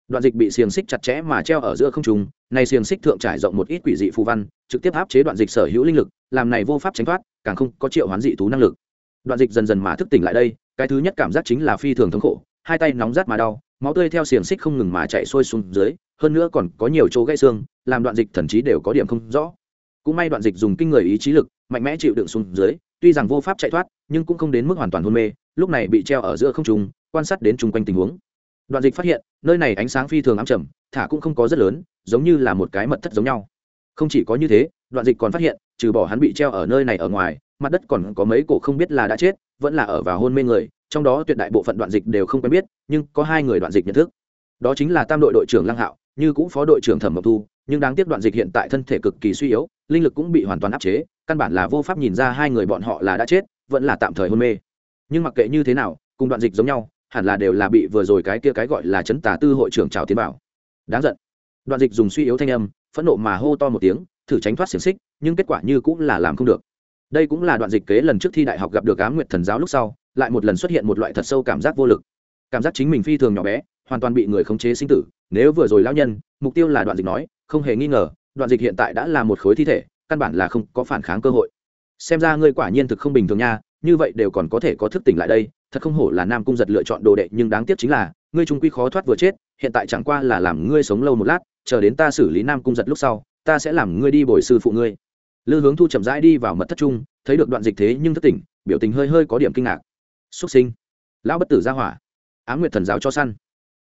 Đoạn dịch bị xiềng xích chặt chẽ mà treo ở giữa không trung này xiềng xích thượng trải rộng một ít quỷ dị phù văn, trực tiếp áp chế đoạn dịch sở hữu linh lực, làm này vô pháp tránh thoát, càng không có triệu hoán dị thú năng lực. Đoạn dịch dần dần mà thức tỉnh lại đây, cái thứ nhất cảm giác chính là phi thường thống khổ, hai tay nóng rát mà đau máu tươi theo xiềng xích không ngừng mà chạy sôi xuống dưới, hơn nữa còn có nhiều chỗ gãy xương, làm đoạn dịch thần chí đều có điểm không rõ. Cũng may đoạn dịch dùng kinh người ý chí lực, mạnh mẽ chịu đựng xuống dưới, tuy rằng vô pháp chạy thoát, nhưng cũng không đến mức hoàn toàn hôn mê, lúc này bị treo ở giữa không trung, quan sát đến chung quanh tình huống. Đoạn dịch phát hiện, nơi này ánh sáng phi thường ám trầm, thả cũng không có rất lớn, giống như là một cái mật thất giống nhau. Không chỉ có như thế, đoạn dịch còn phát hiện, trừ bỏ hắn bị treo ở nơi này ở ngoài, mặt đất còn có mấy cổ không biết là đã chết, vẫn là ở vào hôn mê người trong đó tuyệt đại bộ phận đoạn dịch đều không quen biết, nhưng có hai người đoạn dịch nhận thức. Đó chính là tam đội đội trưởng lăng hạo, như cũng phó đội trưởng thẩm mộc thu, nhưng đáng tiếc đoạn dịch hiện tại thân thể cực kỳ suy yếu, linh lực cũng bị hoàn toàn áp chế, căn bản là vô pháp nhìn ra hai người bọn họ là đã chết, vẫn là tạm thời hôn mê. Nhưng mặc kệ như thế nào, cùng đoạn dịch giống nhau, hẳn là đều là bị vừa rồi cái kia cái gọi là chấn tà tư hội trưởng trào tiến bảo. Đáng giận. Đoạn dịch dùng suy yếu thanh âm, phẫn nộ mà hô to một tiếng, thử tránh thoát xiềng xích, nhưng kết quả như cũng là làm không được. Đây cũng là đoạn dịch kế lần trước thi đại học gặp được á nguyệt thần giáo lúc sau lại một lần xuất hiện một loại thật sâu cảm giác vô lực. Cảm giác chính mình phi thường nhỏ bé, hoàn toàn bị người khống chế sinh tử. Nếu vừa rồi lão nhân, mục tiêu là đoạn dịch nói, không hề nghi ngờ, đoạn dịch hiện tại đã là một khối thi thể, căn bản là không có phản kháng cơ hội. Xem ra ngươi quả nhiên thực không bình thường nha, như vậy đều còn có thể có thức tỉnh lại đây, thật không hổ là nam cung giật lựa chọn đồ đệ, nhưng đáng tiếc chính là, ngươi trung quy khó thoát vừa chết, hiện tại chẳng qua là làm ngươi sống lâu một lát, chờ đến ta xử lý nam cung giật lúc sau, ta sẽ làm ngươi đi bồi sư phụ ngươi. Lư hướng thu chậm rãi đi vào mật thất trung, thấy được đoạn dịch thế nhưng thất tỉnh, biểu tình hơi hơi có điểm kinh ngạc xuất sinh. Lão bất tử ra hỏa. Á nguyệt thần giáo cho săn.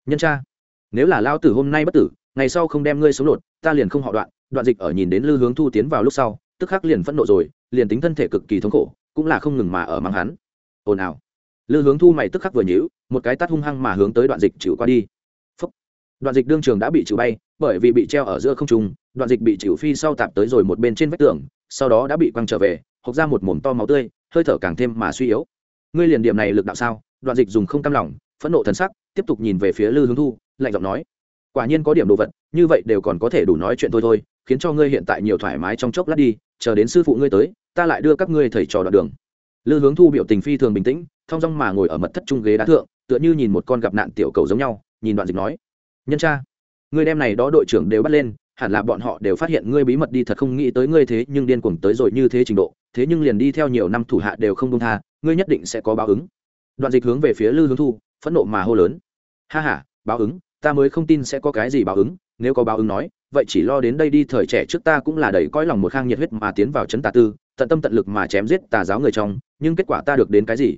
Nhân cha, nếu là lao tử hôm nay bất tử, ngày sau không đem ngươi sống lột, ta liền không họ đoạn. Đoạn dịch ở nhìn đến lư hướng thu tiến vào lúc sau, tức khắc liền phẫn nộ rồi, liền tính thân thể cực kỳ thống khổ, cũng là không ngừng mà ở mắng hắn. Ồn ào. Lư hướng thu mày tức khắc vừa nhữ một cái tắt hung hăng mà hướng tới đoạn dịch chịu qua đi. Phúc. đoạn dịch đương trường đã bị chịu bay, bởi vì bị treo ở giữa không trung, đoạn dịch bị chịu phi sau tạp tới rồi một bên trên vách tường, sau đó đã bị quăng trở về, hộc ra một mồm to máu tươi, hơi thở càng thêm mà suy yếu ngươi liền điểm này lực đạo sao? Đoạn dịch dùng không cam lòng, phẫn nộ thần sắc, tiếp tục nhìn về phía lư hướng thu, lạnh giọng nói, quả nhiên có điểm đồ vật, như vậy đều còn có thể đủ nói chuyện thôi thôi, khiến cho ngươi hiện tại nhiều thoải mái trong chốc lát đi, chờ đến sư phụ ngươi tới, ta lại đưa các ngươi thầy trò đoạn đường. Lư hướng thu biểu tình phi thường bình tĩnh, thong dong mà ngồi ở mật thất trung ghế đá thượng, tựa như nhìn một con gặp nạn tiểu cầu giống nhau, nhìn đoạn dịch nói, nhân cha, ngươi đem này đó đội trưởng đều bắt lên hẳn là bọn họ đều phát hiện ngươi bí mật đi thật không nghĩ tới ngươi thế nhưng điên cuồng tới rồi như thế trình độ, thế nhưng liền đi theo nhiều năm thủ hạ đều không công tha, ngươi nhất định sẽ có báo ứng. Đoạn dịch hướng về phía lư hướng thu, phẫn nộ mà hô lớn. Ha ha, báo ứng, ta mới không tin sẽ có cái gì báo ứng, nếu có báo ứng nói, vậy chỉ lo đến đây đi, thời trẻ trước ta cũng là đầy cõi lòng một khang nhiệt huyết mà tiến vào chấn tà tư, tận tâm tận lực mà chém giết tà giáo người trong, nhưng kết quả ta được đến cái gì?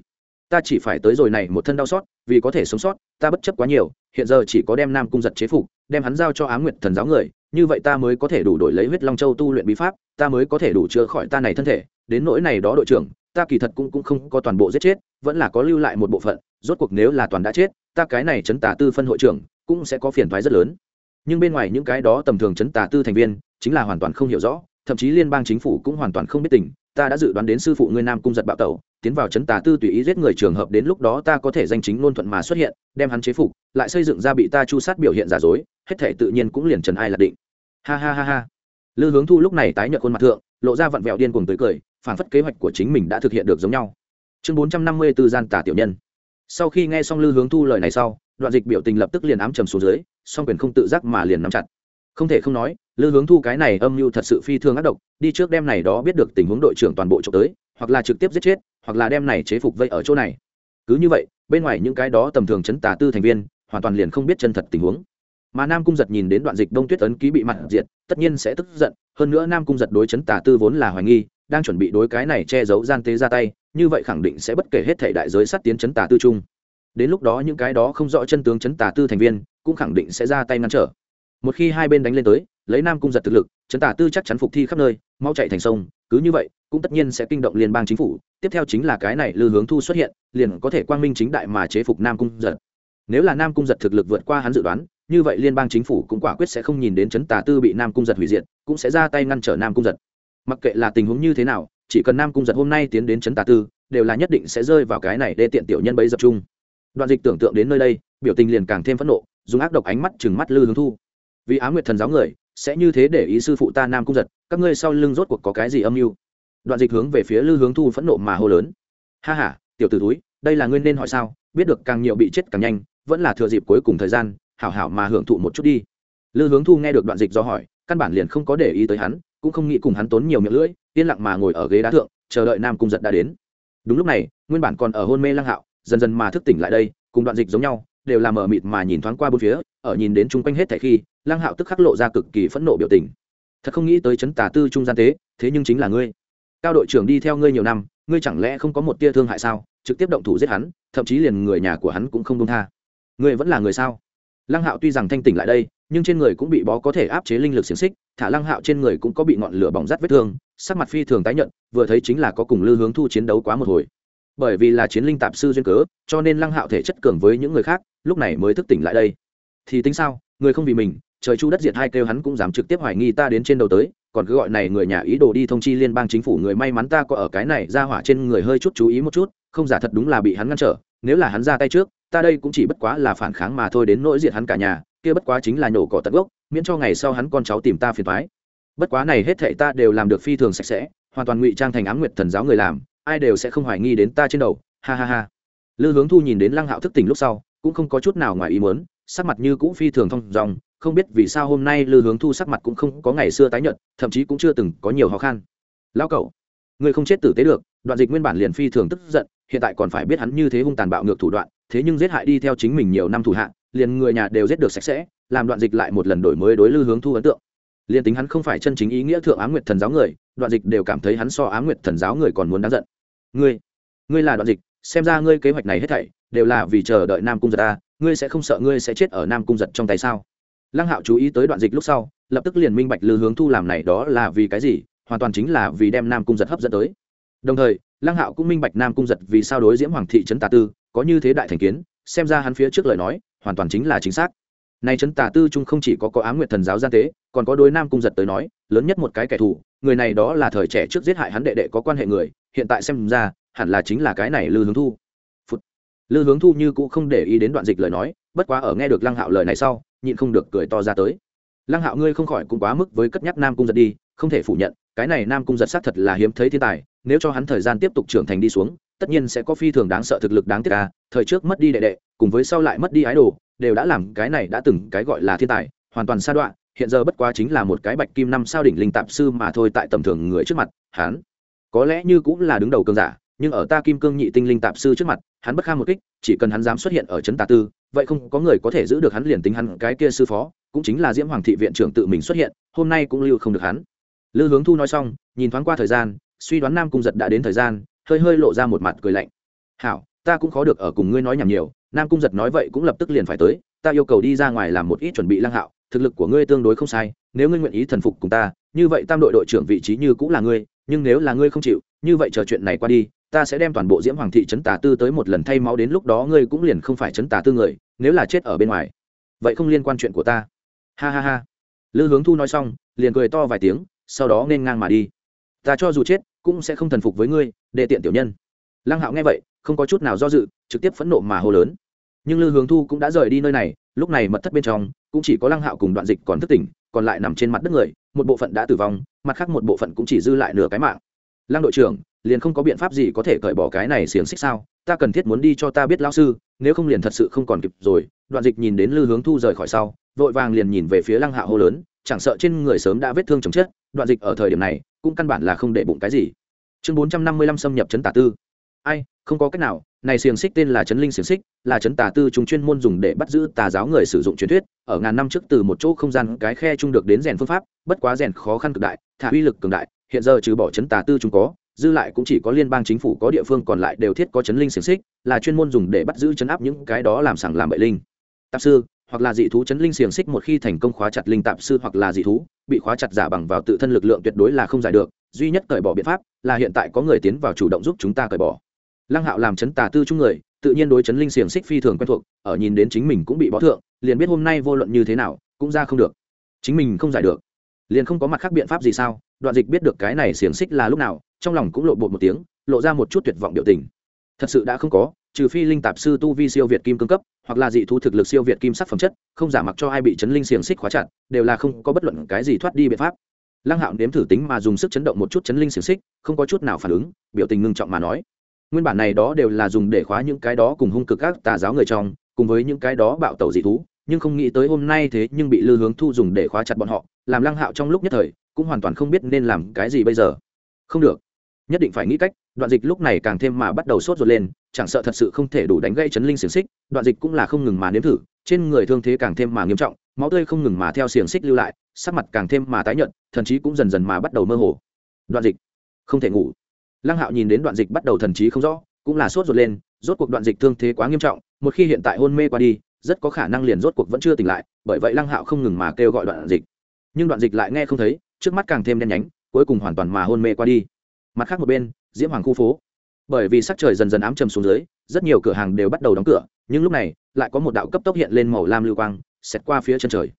Ta chỉ phải tới rồi này một thân đau xót, vì có thể sống sót, ta bất chấp quá nhiều, hiện giờ chỉ có đem nam cung giật chế phục, đem hắn giao cho á nguyệt thần giáo người như vậy ta mới có thể đủ đổi lấy huyết long châu tu luyện bí pháp, ta mới có thể đủ chữa khỏi ta này thân thể, đến nỗi này đó đội trưởng, ta kỳ thật cũng cũng không có toàn bộ giết chết, vẫn là có lưu lại một bộ phận, rốt cuộc nếu là toàn đã chết, ta cái này chấn tà tư phân hội trưởng, cũng sẽ có phiền thoái rất lớn. Nhưng bên ngoài những cái đó tầm thường chấn tà tư thành viên, chính là hoàn toàn không hiểu rõ thậm chí liên bang chính phủ cũng hoàn toàn không biết tình, ta đã dự đoán đến sư phụ ngươi nam cung giật bạo tẩu, tiến vào chấn tà tư tùy ý giết người trường hợp đến lúc đó ta có thể danh chính ngôn thuận mà xuất hiện, đem hắn chế phục, lại xây dựng ra bị ta chu sát biểu hiện giả dối, hết thể tự nhiên cũng liền trần ai lạc định. Ha ha ha ha. Lư hướng thu lúc này tái nhợt khuôn mặt thượng, lộ ra vặn vẹo điên cuồng tới cười, phản phất kế hoạch của chính mình đã thực hiện được giống nhau. Chương bốn trăm năm mươi b ố gian tả tiểu nhân. Sau khi nghe xong lư hướng thu lời này sau, đoạn dịch biểu tình lập tức liền ám trầm xuống dưới, song quyền không tự giác mà liền nắm chặt không thể không nói, lư hướng thu cái này âm mưu thật sự phi thường ác độc, đi trước đem này đó biết được tình huống đội trưởng toàn bộ trộm tới, hoặc là trực tiếp giết chết, hoặc là đem này chế phục vây ở chỗ này. Cứ như vậy, bên ngoài những cái đó tầm thường chấn tà tư thành viên, hoàn toàn liền không biết chân thật tình huống. Mà nam cung giật nhìn đến đoạn dịch đông tuyết ấn ký bị mặt diệt, tất nhiên sẽ tức giận, hơn nữa nam cung giật đối chấn tà tư vốn là hoài nghi, đang chuẩn bị đối cái này che giấu gian tế ra tay, như vậy khẳng định sẽ bất kể hết thể đại giới sát tiến chấn tà tư chung. Đến lúc đó những cái đó không rõ chân tướng chấn tà tư thành viên, cũng khẳng định sẽ ra tay ngăn trở một khi hai bên đánh lên tới, lấy nam cung giật thực lực chấn Tả tư chắc chắn phục thi khắp nơi, mau chạy thành sông, cứ như vậy, cũng tất nhiên sẽ kinh động liên bang chính phủ. Tiếp theo chính là cái này lư hướng thu xuất hiện, liền có thể quang minh chính đại mà chế phục nam cung giật. Nếu là nam cung giật thực lực vượt qua hắn dự đoán, như vậy liên bang chính phủ cũng quả quyết sẽ không nhìn đến chấn tà tư bị nam cung giật hủy diệt, cũng sẽ ra tay ngăn trở nam cung giật. Mặc kệ là tình huống như thế nào, chỉ cần nam cung giật hôm nay tiến đến chấn tà tư, đều là nhất định sẽ rơi vào cái này để tiện tiểu nhân bấy dập chung. Đoạn dịch tưởng tượng đến nơi đây, biểu tình liền càng thêm phẫn nộ, dùng ác độc ánh mắt chừng mắt lư hướng thu vì á nguyệt thần giáo người, sẽ như thế để ý sư phụ ta nam cung giật, các ngươi sau lưng rốt cuộc có cái gì âm mưu? Đoạn dịch hướng về phía lư hướng thu phẫn nộ mà hô lớn. Ha h a tiểu t ử túi đây là ngươi nên hỏi sao? Biết được càng nhiều bị chết càng nhanh, vẫn là thừa dịp cuối cùng thời gian, hảo hảo mà hưởng thụ một chút đi. Lư hướng thu nghe được đoạn dịch do hỏi, căn bản liền không có để ý tới hắn, cũng không nghĩ cùng hắn tốn nhiều miệng lưỡi, yên lặng mà ngồi ở ghế đá thượng, chờ đợi nam cung giật đã đến. Đúng lúc này, nguyên bản còn ở hôn mê lăng hạo, dần dần mà thức tỉnh lại đây, cùng đoạn dịch giống nhau đều là mờ mịt mà nhìn thoáng qua bốn phía, ở nhìn đến chung quanh hết thảy khi, lăng hạo tức khắc lộ ra cực kỳ phẫn nộ biểu tình. Thật không nghĩ tới chấn tà tư trung gian tế thế nhưng chính là ngươi. Cao đội trưởng đi theo ngươi nhiều năm, ngươi chẳng lẽ không có một tia thương hại sao? Trực tiếp động thủ giết hắn, thậm chí liền người nhà của hắn cũng không dung tha. Ngươi vẫn là người sao? Lăng hạo tuy rằng thanh tỉnh lại đây, nhưng trên người cũng bị bó có thể áp chế linh lực xiềng xích, thả lăng hạo trên người cũng có bị ngọn lửa bỏng rát vết thương, sắc mặt phi thường tái nhận vừa thấy chính là có cùng lư hướng thu chiến đấu quá một hồi bởi vì là chiến linh tạp sư duyên cớ, cho nên lăng hạo thể chất cường với những người khác, lúc này mới thức tỉnh lại đây. Thì tính sao, người không vì mình, trời chu đất diệt hai kêu hắn cũng dám trực tiếp hoài nghi ta đến trên đầu tới, còn cứ gọi này người nhà ý đồ đi thông chi liên bang chính phủ, người may mắn ta có ở cái này, ra hỏa trên người hơi chút chú ý một chút, không giả thật đúng là bị hắn ngăn trở, nếu là hắn ra tay trước, ta đây cũng chỉ bất quá là phản kháng mà thôi đến nỗi diệt hắn cả nhà, kia bất quá chính là nhổ cỏ tận gốc, miễn cho ngày sau hắn con cháu tìm ta phiền thoái bất quá này hết thệ ta đều làm được phi thường sạch sẽ, hoàn toàn ngụy trang thành ám nguyệt thần giáo người làm ai đều sẽ không hoài nghi đến ta trên đầu, ha ha ha. Lư hướng thu nhìn đến lăng hạo thức tỉnh lúc sau, cũng không có chút nào ngoài ý muốn, sắc mặt như cũ phi thường thông dòng không biết vì sao hôm nay lư hướng thu sắc mặt cũng không có ngày xưa tái nhợt, thậm chí cũng chưa từng có nhiều khó khăn lão cậu, người không chết tử tế được, đoạn dịch nguyên bản liền phi thường tức giận, hiện tại còn phải biết hắn như thế hung tàn bạo ngược thủ đoạn, thế nhưng giết hại đi theo chính mình nhiều năm thủ hạ, liền người nhà đều giết được sạch sẽ, làm đoạn dịch lại một lần đổi mới đối lư hướng thu ấn tượng. Liền tính hắn không phải chân chính ý nghĩa thượng á nguyệt thần giáo người, đoạn dịch đều cảm thấy hắn so á nguyệt thần giáo người còn muốn đáng giận ngươi ngươi là đoạn dịch, xem ra ngươi kế hoạch này hết thảy đều là vì chờ đợi nam cung giật ta, ngươi sẽ không sợ ngươi sẽ chết ở nam cung giật trong tay sao? Lăng hạo chú ý tới đoạn dịch lúc sau, lập tức liền minh bạch lư hướng thu làm này đó là vì cái gì, hoàn toàn chính là vì đem nam cung giật hấp dẫn tới. Đồng thời, lăng hạo cũng minh bạch nam cung giật vì sao đối diễm hoàng thị trấn tà tư, có như thế đại thành kiến, xem ra hắn phía trước lời nói, hoàn toàn chính là chính xác. Nay trấn tà tư trung không chỉ có có á nguyệt thần giáo gian tế, còn có đối nam cung giật tới nói, lớn nhất một cái kẻ thù, người này đó là thời trẻ trước giết hại hắn đệ đệ có quan hệ người hiện tại xem ra, hẳn là chính là cái này lư hướng thu. Phụt. lư hướng thu như cũng không để ý đến đoạn dịch lời nói, bất quá ở nghe được lăng hạo lời này sau, nhịn không được cười to ra tới. Lăng hạo ngươi không khỏi cũng quá mức với cất nhắc nam cung giật đi, không thể phủ nhận, cái này nam cung giật xác thật là hiếm thấy thiên tài, nếu cho hắn thời gian tiếp tục trưởng thành đi xuống, tất nhiên sẽ có phi thường đáng sợ thực lực đáng tiếc ca thời trước mất đi đệ đệ, cùng với sau lại mất đi ái đồ, đều đã làm cái này đã từng cái gọi là thiên tài, hoàn toàn xa đoạn, hiện giờ bất quá chính là một cái bạch kim năm sao đỉnh linh tạp sư mà thôi tại tầm thường người trước mặt, hắn có lẽ như cũng là đứng đầu cường giả, nhưng ở ta kim cương nhị tinh linh tạp sư trước mặt, hắn bất kham một kích, chỉ cần hắn dám xuất hiện ở trấn tà tư, vậy không có người có thể giữ được hắn liền tính hắn cái kia sư phó, cũng chính là diễm hoàng thị viện trưởng tự mình xuất hiện, hôm nay cũng lưu không được hắn. Lư hướng thu nói xong, nhìn thoáng qua thời gian, suy đoán nam cung giật đã đến thời gian, hơi hơi lộ ra một mặt cười lạnh. Hảo, ta cũng khó được ở cùng ngươi nói nhảm nhiều, nam cung giật nói vậy cũng lập tức liền phải tới, ta yêu cầu đi ra ngoài làm một ít chuẩn bị lăng hạo, thực lực của ngươi tương đối không sai, nếu ngươi nguyện ý thần phục cùng ta, như vậy tam đội đội trưởng vị trí như cũng là ngươi nhưng nếu là ngươi không chịu, như vậy chờ chuyện này qua đi, ta sẽ đem toàn bộ diễm hoàng thị trấn tà tư tới một lần thay máu đến lúc đó ngươi cũng liền không phải trấn tà tư người, nếu là chết ở bên ngoài. Vậy không liên quan chuyện của ta. Ha ha ha. Lư hướng thu nói xong, liền cười to vài tiếng, sau đó nên ngang mà đi. Ta cho dù chết, cũng sẽ không thần phục với ngươi, để tiện tiểu nhân. Lăng hạo nghe vậy, không có chút nào do dự, trực tiếp phẫn nộ mà hô lớn. Nhưng lư hướng thu cũng đã rời đi nơi này, lúc này mật thất bên trong cũng chỉ có lăng hạo cùng đoạn dịch còn thức tỉnh, còn lại nằm trên mặt đất người, một bộ phận đã tử vong, mặt khác một bộ phận cũng chỉ dư lại nửa cái mạng. Lăng đội trưởng, liền không có biện pháp gì có thể cởi bỏ cái này xiềng xích sao? Ta cần thiết muốn đi cho ta biết lao sư, nếu không liền thật sự không còn kịp rồi. Đoạn dịch nhìn đến lư hướng thu rời khỏi sau, vội vàng liền nhìn về phía lăng hạ hô lớn, chẳng sợ trên người sớm đã vết thương chồng chết, đoạn dịch ở thời điểm này, cũng căn bản là không để bụng cái gì. Chương bốn trăm năm mươi lăm xâm nhập chấn tả tư ai, không có cách nào, này xiềng xích tên là chấn linh xiềng xích, là chấn tà tư chúng chuyên môn dùng để bắt giữ tà giáo người sử dụng truyền thuyết, ở ngàn năm trước từ một chỗ không gian cái khe chung được đến rèn phương pháp, bất quá rèn khó khăn cực đại, thả uy lực cường đại, hiện giờ trừ bỏ chấn tà tư chúng có, dư lại cũng chỉ có liên bang chính phủ có địa phương còn lại đều thiết có chấn linh xiềng xích, là chuyên môn dùng để bắt giữ chấn áp những cái đó làm sảng làm bậy linh. Tạp sư, hoặc là dị thú chấn linh xiềng xích một khi thành công khóa chặt linh tạp sư hoặc là dị thú, bị khóa chặt giả bằng vào tự thân lực lượng tuyệt đối là không giải được, duy nhất cởi bỏ biện pháp là hiện tại có người tiến vào chủ động giúp chúng ta cởi bỏ lăng hạo làm chấn tà tư chung người, tự nhiên đối chấn linh xiềng xích phi thường quen thuộc, ở nhìn đến chính mình cũng bị bó thượng, liền biết hôm nay vô luận như thế nào, cũng ra không được. Chính mình không giải được. Liền không có mặt khác biện pháp gì sao? Đoạn dịch biết được cái này xiềng xích là lúc nào, trong lòng cũng lộ bột một tiếng, lộ ra một chút tuyệt vọng biểu tình. Thật sự đã không có, trừ phi linh tạp sư tu vi siêu việt kim cương cấp, hoặc là dị thu thực lực siêu việt kim sắc phẩm chất, không giả mặc cho ai bị chấn linh xiềng xích khóa chặt, đều là không có bất luận cái gì thoát đi biện pháp. Lăng hạo nếm thử tính mà dùng sức chấn động một chút chấn linh xiềng xích, không có chút nào phản ứng, biểu tình ngưng trọng mà nói nguyên bản này đó đều là dùng để khóa những cái đó cùng hung cực các tà giáo người trong, cùng với những cái đó bạo tẩu dị thú, nhưng không nghĩ tới hôm nay thế nhưng bị lư hướng thu dùng để khóa chặt bọn họ, làm lăng hạo trong lúc nhất thời cũng hoàn toàn không biết nên làm cái gì bây giờ. Không được. Nhất định phải nghĩ cách, đoạn dịch lúc này càng thêm mà bắt đầu sốt ruột lên, chẳng sợ thật sự không thể đủ đánh gây chấn linh xiềng xích, đoạn dịch cũng là không ngừng mà nếm thử, trên người thương thế càng thêm mà nghiêm trọng, máu tươi không ngừng mà theo xiềng xích lưu lại, sắc mặt càng thêm mà tái nhợt thần trí cũng dần dần mà bắt đầu mơ hồ. Đoạn dịch, không thể ngủ lăng hạo nhìn đến đoạn dịch bắt đầu thần trí không rõ, cũng là sốt ruột lên, rốt cuộc đoạn dịch thương thế quá nghiêm trọng, một khi hiện tại hôn mê qua đi, rất có khả năng liền rốt cuộc vẫn chưa tỉnh lại, bởi vậy lăng hạo không ngừng mà kêu gọi đoạn dịch. Nhưng đoạn dịch lại nghe không thấy, trước mắt càng thêm đen nhánh, cuối cùng hoàn toàn mà hôn mê qua đi. Mặt khác một bên, diễm hoàng khu phố. Bởi vì sắc trời dần dần ám trầm xuống dưới, rất nhiều cửa hàng đều bắt đầu đóng cửa, nhưng lúc này, lại có một đạo cấp tốc hiện lên màu lam lưu quang, xẹt qua phía chân trời.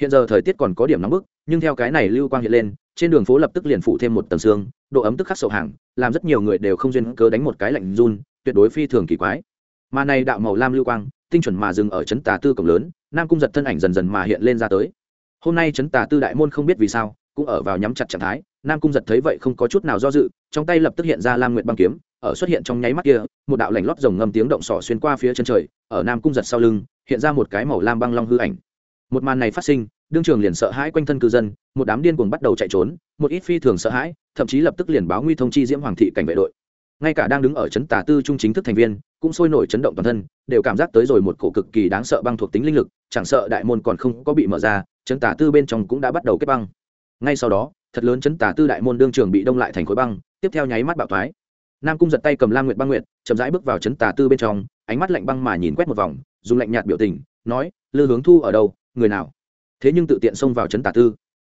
Hiện giờ thời tiết còn có điểm nóng bức nhưng theo cái này lưu quang hiện lên, trên đường phố lập tức liền phụ thêm một tầng xương, độ ấm tức khắc sậu hàng, làm rất nhiều người đều không duyên cớ đánh một cái lạnh run, tuyệt đối phi thường kỳ quái. Mà này đạo màu lam lưu quang, tinh chuẩn mà dừng ở chấn tà tư cổng lớn, nam cung giật thân ảnh dần dần mà hiện lên ra tới. Hôm nay chấn tà tư đại môn không biết vì sao, cũng ở vào nhắm chặt trạng thái, nam cung giật thấy vậy không có chút nào do dự, trong tay lập tức hiện ra lam nguyệt băng kiếm, ở xuất hiện trong nháy mắt kia, một đạo lạnh lót rồng ngâm tiếng động sỏ xuyên qua phía chân trời, ở nam cung giật sau lưng, hiện ra một cái màu lam băng long hư ảnh một màn này phát sinh, đương trường liền sợ hãi quanh thân cư dân, một đám điên cuồng bắt đầu chạy trốn, một ít phi thường sợ hãi, thậm chí lập tức liền báo nguy thông chi diễm hoàng thị cảnh vệ đội. Ngay cả đang đứng ở chấn tà tư trung chính thức thành viên, cũng sôi nổi chấn động toàn thân, đều cảm giác tới rồi một cổ cực kỳ đáng sợ băng thuộc tính linh lực, chẳng sợ đại môn còn không có bị mở ra chấn tà tư bên trong cũng đã bắt đầu kết băng. Ngay sau đó, thật lớn chấn tà tư đại môn đương trường bị đông lại thành khối băng, tiếp theo nháy mắt bạo thoái. Nam cung giật tay cầm lam nguyệt băng nguyệt, chậm rãi bước vào chấn tà tư bên trong, ánh mắt lạnh băng mà nhìn quét một vòng, dùng lạnh nhạt biểu tình, nói, lư hướng thu ở đâu? Người nào? Thế nhưng tự tiện xông vào chấn tà tư.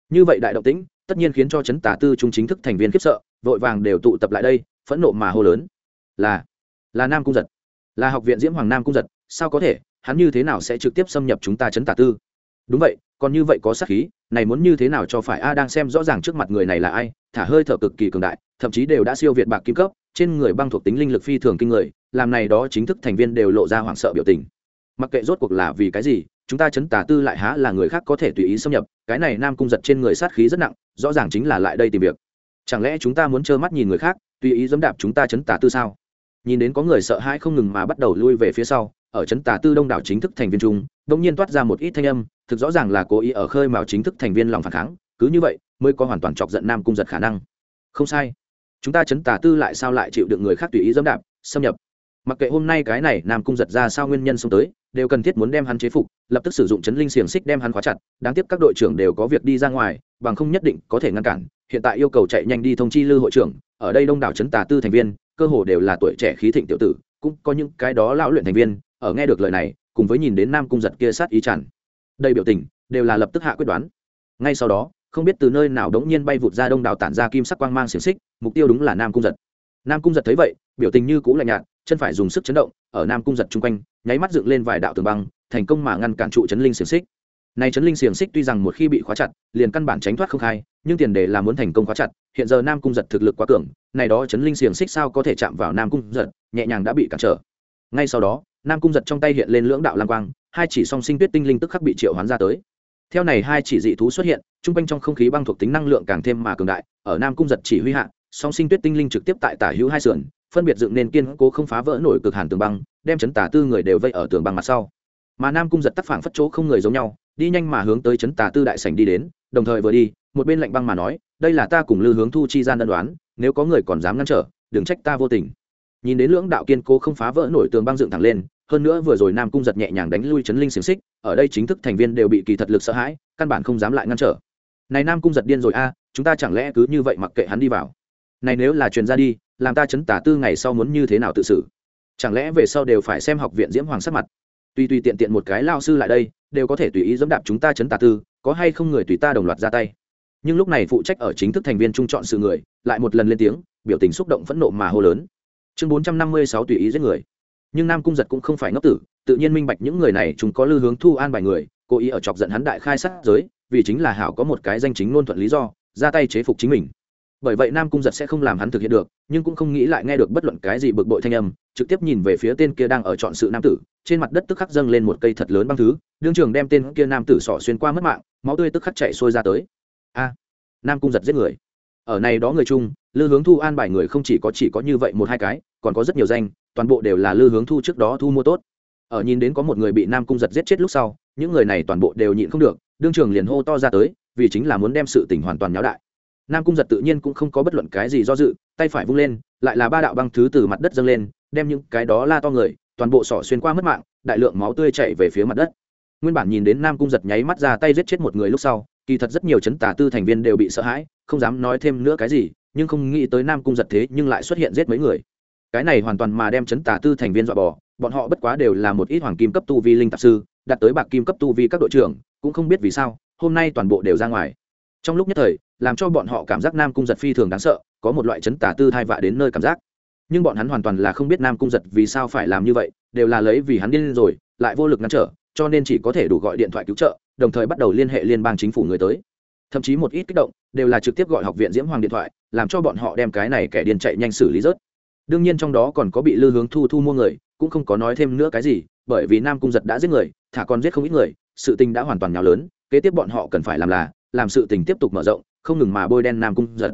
Như vậy đại động tĩnh, tất nhiên khiến cho chấn tà tư trung chính thức thành viên khiếp sợ, vội vàng đều tụ tập lại đây, phẫn nộ mà hô lớn. Là là nam cung giật. Là học viện diễm hoàng nam cung giật, sao có thể? Hắn như thế nào sẽ trực tiếp xâm nhập chúng ta chấn tà tư? Đúng vậy, còn như vậy có sát khí, này muốn như thế nào cho phải a đang xem rõ ràng trước mặt người này là ai, thả hơi thở cực kỳ cường đại, thậm chí đều đã siêu việt bạc kim cấp, trên người băng thuộc tính linh lực phi thường kinh người, làm này đó chính thức thành viên đều lộ ra hoảng sợ biểu tình. Mặc kệ rốt cuộc là vì cái gì chúng ta chấn tà tư lại há là người khác có thể tùy ý xâm nhập, cái này nam cung giật trên người sát khí rất nặng, rõ ràng chính là lại đây tìm việc. Chẳng lẽ chúng ta muốn trơ mắt nhìn người khác, tùy ý dẫm đạp chúng ta chấn tà tư sao? Nhìn đến có người sợ hãi không ngừng mà bắt đầu lui về phía sau, ở chấn tà tư đông đảo chính thức thành viên trung đông nhiên toát ra một ít thanh âm, thực rõ ràng là cố ý ở khơi mào chính thức thành viên lòng phản kháng, cứ như vậy mới có hoàn toàn chọc giận nam cung giật khả năng. Không sai. Chúng ta chấn tà tư lại sao lại chịu được người khác tùy ý dẫm đạp, xâm nhập? Mặc kệ hôm nay cái này nam cung giật ra sao nguyên nhân xông tới đều cần thiết muốn đem hắn chế phục, lập tức sử dụng chấn linh xiềng xích đem hắn khóa chặt, đáng tiếc các đội trưởng đều có việc đi ra ngoài, bằng không nhất định có thể ngăn cản, hiện tại yêu cầu chạy nhanh đi thông chi lư hội trưởng, ở đây đông đảo chấn tà tư thành viên, cơ hồ đều là tuổi trẻ khí thịnh tiểu tử, cũng có những cái đó lão luyện thành viên, ở nghe được lời này, cùng với nhìn đến nam cung giật kia sát ý tràn đây biểu tình, đều là lập tức hạ quyết đoán. Ngay sau đó, không biết từ nơi nào đống nhiên bay vụt ra đông đảo tản ra kim sắc quang mang xiềng xích, mục tiêu đúng là nam cung giật nam cung giật thấy vậy, biểu tình như cũ lạnh nhạt, chân phải dùng sức chấn động, ở nam cung giật chung quanh, nháy mắt dựng lên vài đạo tường băng, thành công mà ngăn cản trụ chấn linh xiềng xích. Này chấn linh xiềng xích tuy rằng một khi bị khóa chặt, liền căn bản tránh thoát không khai, nhưng tiền đề là muốn thành công khóa chặt, hiện giờ nam cung giật thực lực quá cường, này đó chấn linh xiềng xích sao có thể chạm vào nam cung giật, nhẹ nhàng đã bị cản trở. Ngay sau đó, nam cung giật trong tay hiện lên lưỡng đạo lam quang, hai chỉ song sinh tuyết tinh linh tức khắc bị triệu hoán ra tới. Theo này hai chỉ dị thú xuất hiện trung quanh trong không khí băng thuộc tính năng lượng càng thêm mà cường đại, ở nam cung giật chỉ huy hạ song sinh tuyết tinh linh trực tiếp tại tả hữu hai sườn, phân biệt dựng nên kiên cố không phá vỡ nổi cực hàn tường băng, đem chấn tả tư người đều vây ở tường băng mặt sau. Mà nam cung giật tắc phảng phất chỗ không người giống nhau, đi nhanh mà hướng tới chấn tả tư đại sảnh đi đến, đồng thời vừa đi, một bên lạnh băng mà nói, đây là ta cùng lư hướng thu chi gian đơn đoán nếu có người còn dám ngăn trở, đừng trách ta vô tình. Nhìn đến lưỡng đạo kiên cố không phá vỡ nổi tường băng dựng thẳng lên, hơn nữa vừa rồi nam cung giật nhẹ nhàng đánh lui chấn linh xiềng xích, ở đây chính thức thành viên đều bị kỳ thật lực sợ hãi, căn bản không dám lại ngăn trở. Này nam cung giật điên rồi a, chúng ta chẳng lẽ cứ như vậy mặc kệ hắn đi vào? Này nếu là truyền ra đi, làm ta chấn tả tư ngày sau muốn như thế nào tự xử? Chẳng lẽ về sau đều phải xem học viện diễm hoàng sắc mặt? Tuy tuy tiện tiện một cái lao sư lại đây, đều có thể tùy ý dẫm đạp chúng ta chấn tả tư, có hay không người tùy ta đồng loạt ra tay. Nhưng lúc này phụ trách ở chính thức thành viên trung chọn sự người, lại một lần lên tiếng, biểu tình xúc động phẫn nộ mà hô lớn. Chương bốn trăm năm mươi sáu tùy ý giết người. Nhưng nam cung giật cũng không phải ngốc tử, tự nhiên minh bạch những người này chúng có lư hướng thu an bài người, cố ý ở chọc giận hắn đại khai sát giới, vì chính là hảo có một cái danh chính ngôn thuận lý do, ra tay chế phục chính mình bởi vậy nam cung giật sẽ không làm hắn thực hiện được, nhưng cũng không nghĩ lại nghe được bất luận cái gì bực bội thanh âm, trực tiếp nhìn về phía tên kia đang ở chọn sự nam tử, trên mặt đất tức khắc dâng lên một cây thật lớn băng thứ, đương trường đem tên kia nam tử sỏ xuyên qua mất mạng, máu tươi tức khắc chạy sôi ra tới. A, nam cung giật giết người. Ở này đó người chung, lư hướng thu an bài người không chỉ có chỉ có như vậy một hai cái, còn có rất nhiều danh, toàn bộ đều là lư hướng thu trước đó thu mua tốt. Ở nhìn đến có một người bị nam cung giật giết chết lúc sau, những người này toàn bộ đều nhịn không được, đương trường liền hô to ra tới, vì chính là muốn đem sự tình hoàn toàn nháo đại nam cung giật tự nhiên cũng không có bất luận cái gì do dự, tay phải vung lên, lại là ba đạo băng thứ từ mặt đất dâng lên, đem những cái đó la to người, toàn bộ sỏ xuyên qua mất mạng, đại lượng máu tươi chạy về phía mặt đất. Nguyên bản nhìn đến nam cung giật nháy mắt ra tay giết chết một người lúc sau, kỳ thật rất nhiều chấn tà tư thành viên đều bị sợ hãi, không dám nói thêm nữa cái gì, nhưng không nghĩ tới nam cung giật thế nhưng lại xuất hiện giết mấy người. Cái này hoàn toàn mà đem chấn tà tư thành viên dọa bỏ bọn họ bất quá đều là một ít hoàng kim cấp tu vi linh tạp sư, đạt tới bạc kim cấp tu vi các đội trưởng, cũng không biết vì sao, hôm nay toàn bộ đều ra ngoài trong lúc nhất thời, làm cho bọn họ cảm giác nam cung giật phi thường đáng sợ, có một loại chấn tả tư thai vạ đến nơi cảm giác. Nhưng bọn hắn hoàn toàn là không biết nam cung giật vì sao phải làm như vậy, đều là lấy vì hắn điên rồi, lại vô lực ngăn trở, cho nên chỉ có thể đủ gọi điện thoại cứu trợ, đồng thời bắt đầu liên hệ liên bang chính phủ người tới. Thậm chí một ít kích động, đều là trực tiếp gọi học viện diễm hoàng điện thoại, làm cho bọn họ đem cái này kẻ điên chạy nhanh xử lý rớt. Đương nhiên trong đó còn có bị lư hướng thu thu mua người, cũng không có nói thêm nữa cái gì, bởi vì nam cung giật đã giết người, thả còn giết không ít người, sự tình đã hoàn toàn nhào lớn, kế tiếp bọn họ cần phải làm là làm sự tình tiếp tục mở rộng, không ngừng mà bôi đen nam cung giật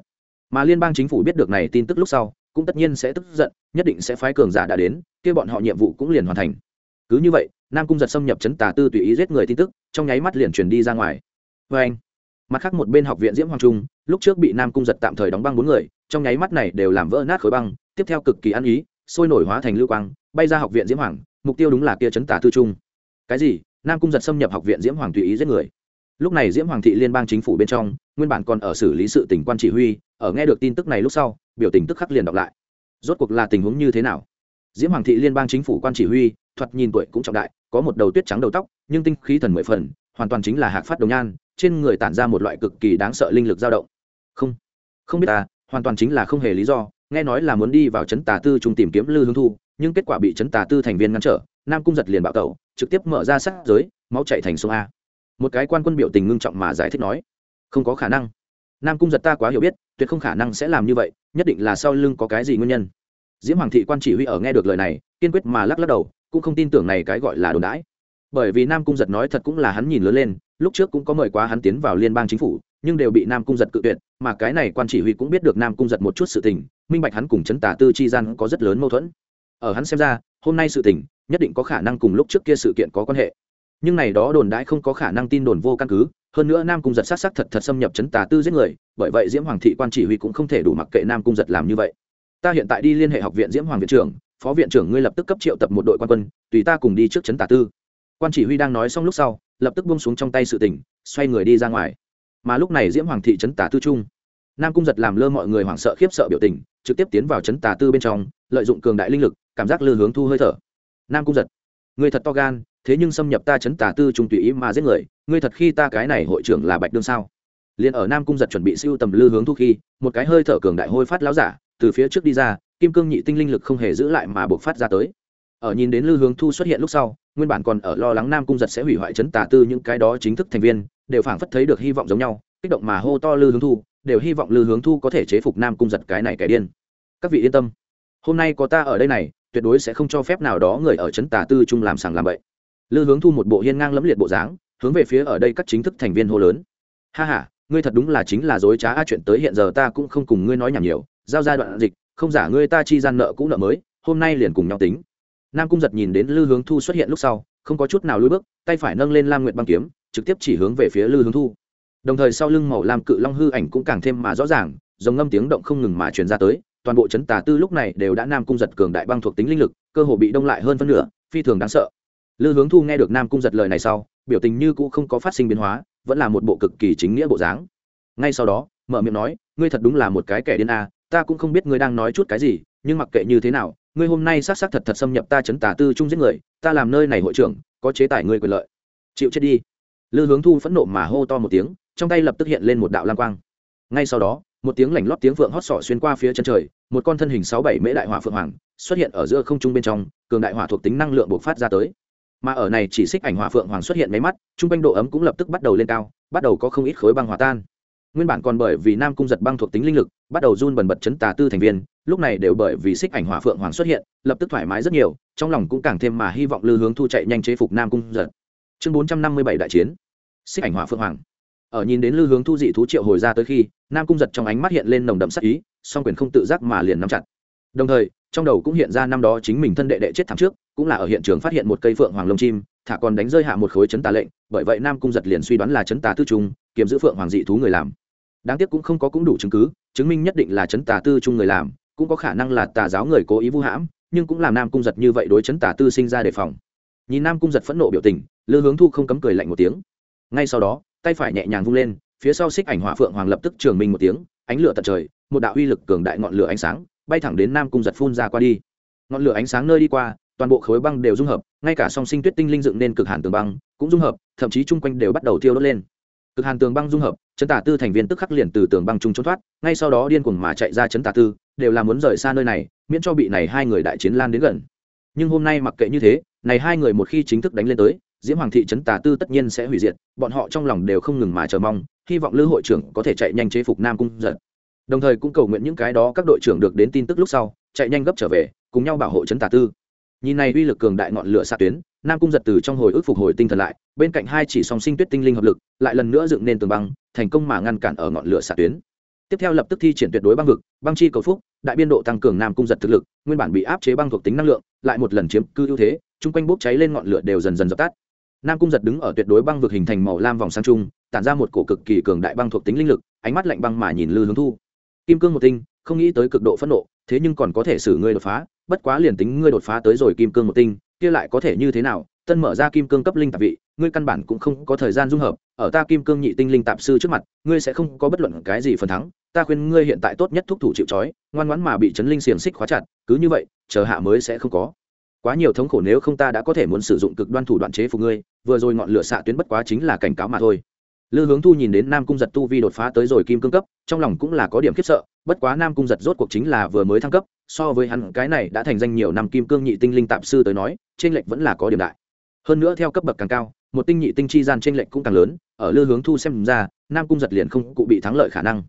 mà liên bang chính phủ biết được này tin tức lúc sau, cũng tất nhiên sẽ tức giận, nhất định sẽ phái cường giả đã đến, kia bọn họ nhiệm vụ cũng liền hoàn thành. Cứ như vậy, nam cung giật xâm nhập chấn tà tư tùy ý giết người tin tức, trong nháy mắt liền truyền đi ra ngoài. Vê anh. Mặt khác một bên học viện diễm hoàng trung, lúc trước bị nam cung giật tạm thời đóng băng bốn người, trong nháy mắt này đều làm vỡ nát khối băng, tiếp theo cực kỳ ăn ý, sôi nổi hóa thành lưu quang, bay ra học viện diễm hoàng, mục tiêu đúng là kia chấn tà tư trung. Cái gì? Nam cung giật xâm nhập học viện diễm hoàng tùy ý giết người lúc này diễm hoàng thị liên bang chính phủ bên trong, nguyên bản còn ở xử lý sự tỉnh quan chỉ huy, ở nghe được tin tức này lúc sau, biểu tình tức khắc liền đọc lại. Rốt cuộc là tình huống như thế nào? Diễm hoàng thị liên bang chính phủ quan chỉ huy, thoạt nhìn tuổi cũng trọng đại, có một đầu tuyết trắng đầu tóc, nhưng tinh khí thần mười phần, hoàn toàn chính là hạc phát đồng nhan, trên người tản ra một loại cực kỳ đáng sợ linh lực dao động. Không không biết ta, hoàn toàn chính là không hề lý do, nghe nói là muốn đi vào trấn tà tư trung tìm kiếm lư hương thu, nhưng kết quả bị trấn tà tư thành viên ngăn trở, nam cung giật liền bạo tẩu, trực tiếp mở ra sát giới, máu chạy thành sông a một cái quan quân biểu tình ngưng trọng mà giải thích nói, không có khả năng. Nam cung giật ta quá hiểu biết, tuyệt không khả năng sẽ làm như vậy, nhất định là sau lưng có cái gì nguyên nhân. Diễm hoàng thị quan chỉ huy ở nghe được lời này, kiên quyết mà lắc lắc đầu, cũng không tin tưởng này cái gọi là đồn đãi. Bởi vì nam cung giật nói thật cũng là hắn nhìn lớn lên, lúc trước cũng có mời quá hắn tiến vào liên bang chính phủ, nhưng đều bị nam cung giật cự tuyệt, mà cái này quan chỉ huy cũng biết được nam cung giật một chút sự tình, minh bạch hắn cùng chấn tả tư chi gian có rất lớn mâu thuẫn. Ở hắn xem ra, hôm nay sự tình, nhất định có khả năng cùng lúc trước kia sự kiện có quan hệ nhưng này đó đồn đãi không có khả năng tin đồn vô căn cứ, hơn nữa nam cung giật sát sắc thật thật xâm nhập chấn tà tư giết người, bởi vậy diễm hoàng thị quan chỉ huy cũng không thể đủ mặc kệ nam cung giật làm như vậy. Ta hiện tại đi liên hệ học viện diễm hoàng viện trưởng, phó viện trưởng ngươi lập tức cấp triệu tập một đội quan quân, tùy ta cùng đi trước chấn tà tư. Quan chỉ huy đang nói xong lúc sau, lập tức buông xuống trong tay sự tình, xoay người đi ra ngoài. Mà lúc này diễm hoàng thị chấn tà tư trung nam cung giật làm lơ mọi người hoảng sợ khiếp sợ biểu tình, trực tiếp tiến vào chấn tà tư bên trong, lợi dụng cường đại linh lực, cảm giác lư hướng thu hơi thở. Nam cung giật người thật to gan thế nhưng xâm nhập ta chấn tà tư trung tùy ý mà giết người, ngươi thật khi ta cái này hội trưởng là bạch đương sao? Liền ở nam cung giật chuẩn bị siêu tầm lư hướng thu khi, một cái hơi thở cường đại hôi phát láo giả, từ phía trước đi ra, kim cương nhị tinh linh lực không hề giữ lại mà buộc phát ra tới. Ở nhìn đến lư hướng thu xuất hiện lúc sau, nguyên bản còn ở lo lắng nam cung giật sẽ hủy hoại chấn tà tư những cái đó chính thức thành viên, đều phảng phất thấy được hy vọng giống nhau, kích động mà hô to lư hướng thu, đều hy vọng lư hướng thu có thể chế phục nam cung giật cái này kẻ điên. Các vị yên tâm, hôm nay có ta ở đây này, tuyệt đối sẽ không cho phép nào đó người ở chấn tà tư chung làm sàng làm bậy lư hướng thu một bộ hiên ngang lẫm liệt bộ dáng, hướng về phía ở đây các chính thức thành viên hô lớn. Ha ha, ngươi thật đúng là chính là dối trá a, chuyện tới hiện giờ ta cũng không cùng ngươi nói nhảm nhiều, giao giai đoạn dịch, không giả ngươi ta chi gian nợ cũ nợ mới, hôm nay liền cùng nhau tính. Nam cung giật nhìn đến lư hướng thu xuất hiện lúc sau, không có chút nào lùi bước, tay phải nâng lên lam nguyện băng kiếm, trực tiếp chỉ hướng về phía lư hướng thu. Đồng thời sau lưng màu lam cự long hư ảnh cũng càng thêm mà rõ ràng dòng ngâm tiếng động không ngừng mà truyền ra tới, toàn bộ chấn tà tư lúc này đều đã nam cung giật cường đại băng thuộc tính linh lực, cơ hồ bị đông lại hơn phân nửa, phi thường đáng sợ lư hướng thu nghe được nam cung giật lời này sau, biểu tình như cũ không có phát sinh biến hóa, vẫn là một bộ cực kỳ chính nghĩa bộ dáng. Ngay sau đó, mở miệng nói, ngươi thật đúng là một cái kẻ điên a, ta cũng không biết ngươi đang nói chút cái gì, nhưng mặc kệ như thế nào, ngươi hôm nay xác xác thật thật xâm nhập ta chấn tả tư chung giết người, ta làm nơi này hội trưởng, có chế tài ngươi quyền lợi. Chịu chết đi. Lư hướng thu phẫn nộ mà hô to một tiếng, trong tay lập tức hiện lên một đạo lam quang. Ngay sau đó, một tiếng lảnh lót tiếng phượng hót sỏ xuyên qua phía chân trời, một con thân hình sáu bảy mễ đại hỏa phượng hoàng xuất hiện ở giữa không trung bên trong, cường đại hỏa thuộc tính năng lượng bộc phát ra tới mà ở này chỉ xích ảnh hỏa phượng hoàng xuất hiện mấy mắt trung quanh độ ấm cũng lập tức bắt đầu lên cao, bắt đầu có không ít khối băng hòa tan. Nguyên bản còn bởi vì nam cung giật băng thuộc tính linh lực, bắt đầu run bần bật chấn tà tư thành viên, lúc này đều bởi vì xích ảnh hỏa phượng hoàng xuất hiện, lập tức thoải mái rất nhiều, trong lòng cũng càng thêm mà hy vọng lư hướng thu chạy nhanh chế phục nam cung giật. Chương bốn trăm năm mươi bảy đại chiến. Xích ảnh hỏa phượng hoàng. Ở nhìn đến lư hướng thu dị thú triệu hồi ra tới khi, nam cung giật trong ánh mắt hiện lên nồng đậm sắc ý, song quyền không tự giác mà liền nắm chặt. Đồng thời trong đầu cũng hiện ra năm đó chính mình thân đệ đệ chết thảm trước, cũng là ở hiện trường phát hiện một cây phượng hoàng lông chim, thả còn đánh rơi hạ một khối chấn tà lệnh, bởi vậy nam cung giật liền suy đoán là chấn tà tư trung, kiếm giữ phượng hoàng dị thú người làm. Đáng tiếc cũng không có cũng đủ chứng cứ, chứng minh nhất định là chấn tà tư trung người làm, cũng có khả năng là tà giáo người cố ý vu hãm, nhưng cũng làm nam cung giật như vậy đối chấn tà tư sinh ra đề phòng. Nhìn nam cung giật phẫn nộ biểu tình, lư hướng thu không cấm cười lạnh một tiếng. Ngay sau đó, tay phải nhẹ nhàng vung lên, phía sau xích ảnh hỏa phượng hoàng lập tức trường minh một tiếng, ánh lửa tận trời, một đạo uy lực cường đại ngọn lửa ánh sáng bay thẳng đến nam cung giật phun ra qua đi. Ngọn lửa ánh sáng nơi đi qua, toàn bộ khối băng đều dung hợp, ngay cả song sinh tuyết tinh linh dựng nên cực hàn tường băng cũng dung hợp, thậm chí chung quanh đều bắt đầu thiêu đốt lên. Cực hàn tường băng dung hợp, chấn tả tư thành viên tức khắc liền từ tường băng trung trốn thoát, ngay sau đó điên cuồng mà chạy ra chấn tả tư, đều là muốn rời xa nơi này, miễn cho bị này hai người đại chiến lan đến gần. Nhưng hôm nay mặc kệ như thế, này hai người một khi chính thức đánh lên tới, diễm hoàng thị trấn tà tư tất nhiên sẽ hủy diệt, bọn họ trong lòng đều không ngừng mà chờ mong, hy vọng lữ hội trưởng có thể chạy nhanh chế phục nam cung giật đồng thời cũng cầu nguyện những cái đó các đội trưởng được đến tin tức lúc sau, chạy nhanh gấp trở về, cùng nhau bảo hộ trấn tà tư. Nhìn này uy lực cường đại ngọn lửa xạ tuyến, nam cung giật từ trong hồi ức phục hồi tinh thần lại, bên cạnh hai chỉ song sinh tuyết tinh linh hợp lực, lại lần nữa dựng nên tường băng, thành công mà ngăn cản ở ngọn lửa xạ tuyến. Tiếp theo lập tức thi triển tuyệt đối băng vực, băng chi cầu phúc, đại biên độ tăng cường nam cung giật thực lực, nguyên bản bị áp chế băng thuộc tính năng lượng, lại một lần chiếm cư ưu thế, chung quanh bốc cháy lên ngọn lửa đều dần dần dập tắt. Nam cung giật đứng ở tuyệt đối băng vực hình thành màu lam vòng sang trung, tản ra một cổ cực kỳ cường đại băng thuộc tính linh lực, ánh mắt lạnh băng mà nhìn lư hướng thu kim cương một tinh, không nghĩ tới cực độ phẫn nộ, thế nhưng còn có thể xử ngươi đột phá, bất quá liền tính ngươi đột phá tới rồi kim cương một tinh, kia lại có thể như thế nào? Tân mở ra kim cương cấp linh tạp vị, ngươi căn bản cũng không có thời gian dung hợp, ở ta kim cương nhị tinh linh tạp sư trước mặt, ngươi sẽ không có bất luận cái gì phần thắng, ta khuyên ngươi hiện tại tốt nhất thúc thủ chịu trói, ngoan ngoãn mà bị chấn linh xiềng xích khóa chặt, cứ như vậy, chờ hạ mới sẽ không có. Quá nhiều thống khổ nếu không ta đã có thể muốn sử dụng cực đoan thủ đoạn chế phục ngươi, vừa rồi ngọn lửa xạ tuyến bất quá chính là cảnh cáo mà thôi lư hướng thu nhìn đến nam cung giật tu vi đột phá tới rồi kim cương cấp, trong lòng cũng là có điểm khiếp sợ, bất quá nam cung giật rốt cuộc chính là vừa mới thăng cấp, so với hắn, cái này đã thành danh nhiều năm kim cương nhị tinh linh tạp sư tới nói trên lệnh vẫn là có điểm đại. Hơn nữa theo cấp bậc càng cao, một tinh nhị tinh chi gian trên lệnh cũng càng lớn, ở lư hướng thu xem ra, nam cung giật liền không cụ bị thắng lợi khả năng.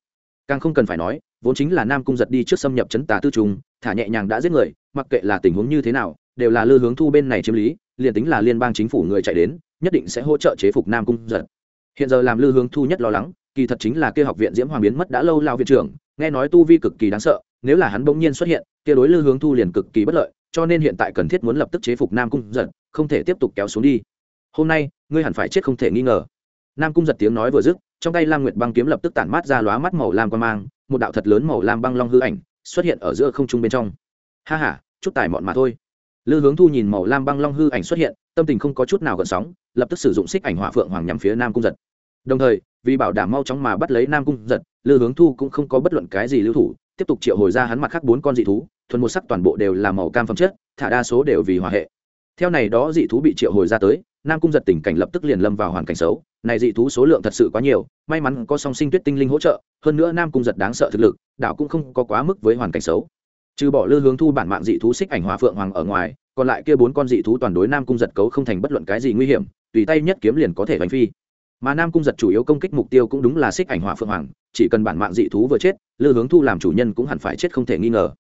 Càng không cần phải nói, vốn chính là nam cung giật đi trước xâm nhập chấn tà tư trùng thả nhẹ nhàng đã giết người, mặc kệ là tình huống như thế nào, đều là lư hướng thu bên này chiếm lý, liền tính là liên bang chính phủ người chạy đến, nhất định sẽ hỗ trợ chế phục nam cung giật hiện giờ làm lư hướng thu nhất lo lắng, kỳ thật chính là kia học viện diễm hoàng biến mất đã lâu lao viện trưởng, nghe nói tu vi cực kỳ đáng sợ, nếu là hắn bỗng nhiên xuất hiện, kia đối lư hướng thu liền cực kỳ bất lợi, cho nên hiện tại cần thiết muốn lập tức chế phục nam cung giật, không thể tiếp tục kéo xuống đi. Hôm nay, ngươi hẳn phải chết không thể nghi ngờ. Nam cung giật tiếng nói vừa dứt, trong tay lam nguyệt băng kiếm lập tức tản mát ra lóa mắt màu lam quan mang, một đạo thật lớn màu lam băng long hư ảnh xuất hiện ở giữa không trung bên trong. Ha h a chút tài mọn mà thôi lư hướng thu nhìn màu lam băng long hư ảnh xuất hiện, tâm tình không có chút nào gợn sóng, lập tức sử dụng xích ảnh hỏa phượng hoàng nhằm phía nam cung giật. Đồng thời, vì bảo đảm mau chóng mà bắt lấy nam cung giật, lư hướng thu cũng không có bất luận cái gì lưu thủ, tiếp tục triệu hồi ra hắn mặt khác bốn con dị thú, thuần một sắc toàn bộ đều là màu cam phẩm chất, thả đa số đều vì hòa hệ. Theo này đó dị thú bị triệu hồi ra tới, nam cung giật tình cảnh lập tức liền lâm vào hoàn cảnh xấu, này dị thú số lượng thật sự quá nhiều, may mắn có song sinh tuyết tinh linh hỗ trợ, hơn nữa nam cung giật đáng sợ thực lực, đảo cũng không có quá mức với hoàn cảnh xấu trừ bỏ lư hướng thu bản mạng dị thú xích ảnh hòa phượng hoàng ở ngoài, còn lại kia bốn con dị thú toàn đối nam cung giật cấu không thành bất luận cái gì nguy hiểm, tùy tay nhất kiếm liền có thể đánh phi. Mà nam cung giật chủ yếu công kích mục tiêu cũng đúng là xích ảnh hòa phượng hoàng, chỉ cần bản mạng dị thú vừa chết, lư hướng thu làm chủ nhân cũng hẳn phải chết không thể nghi ngờ.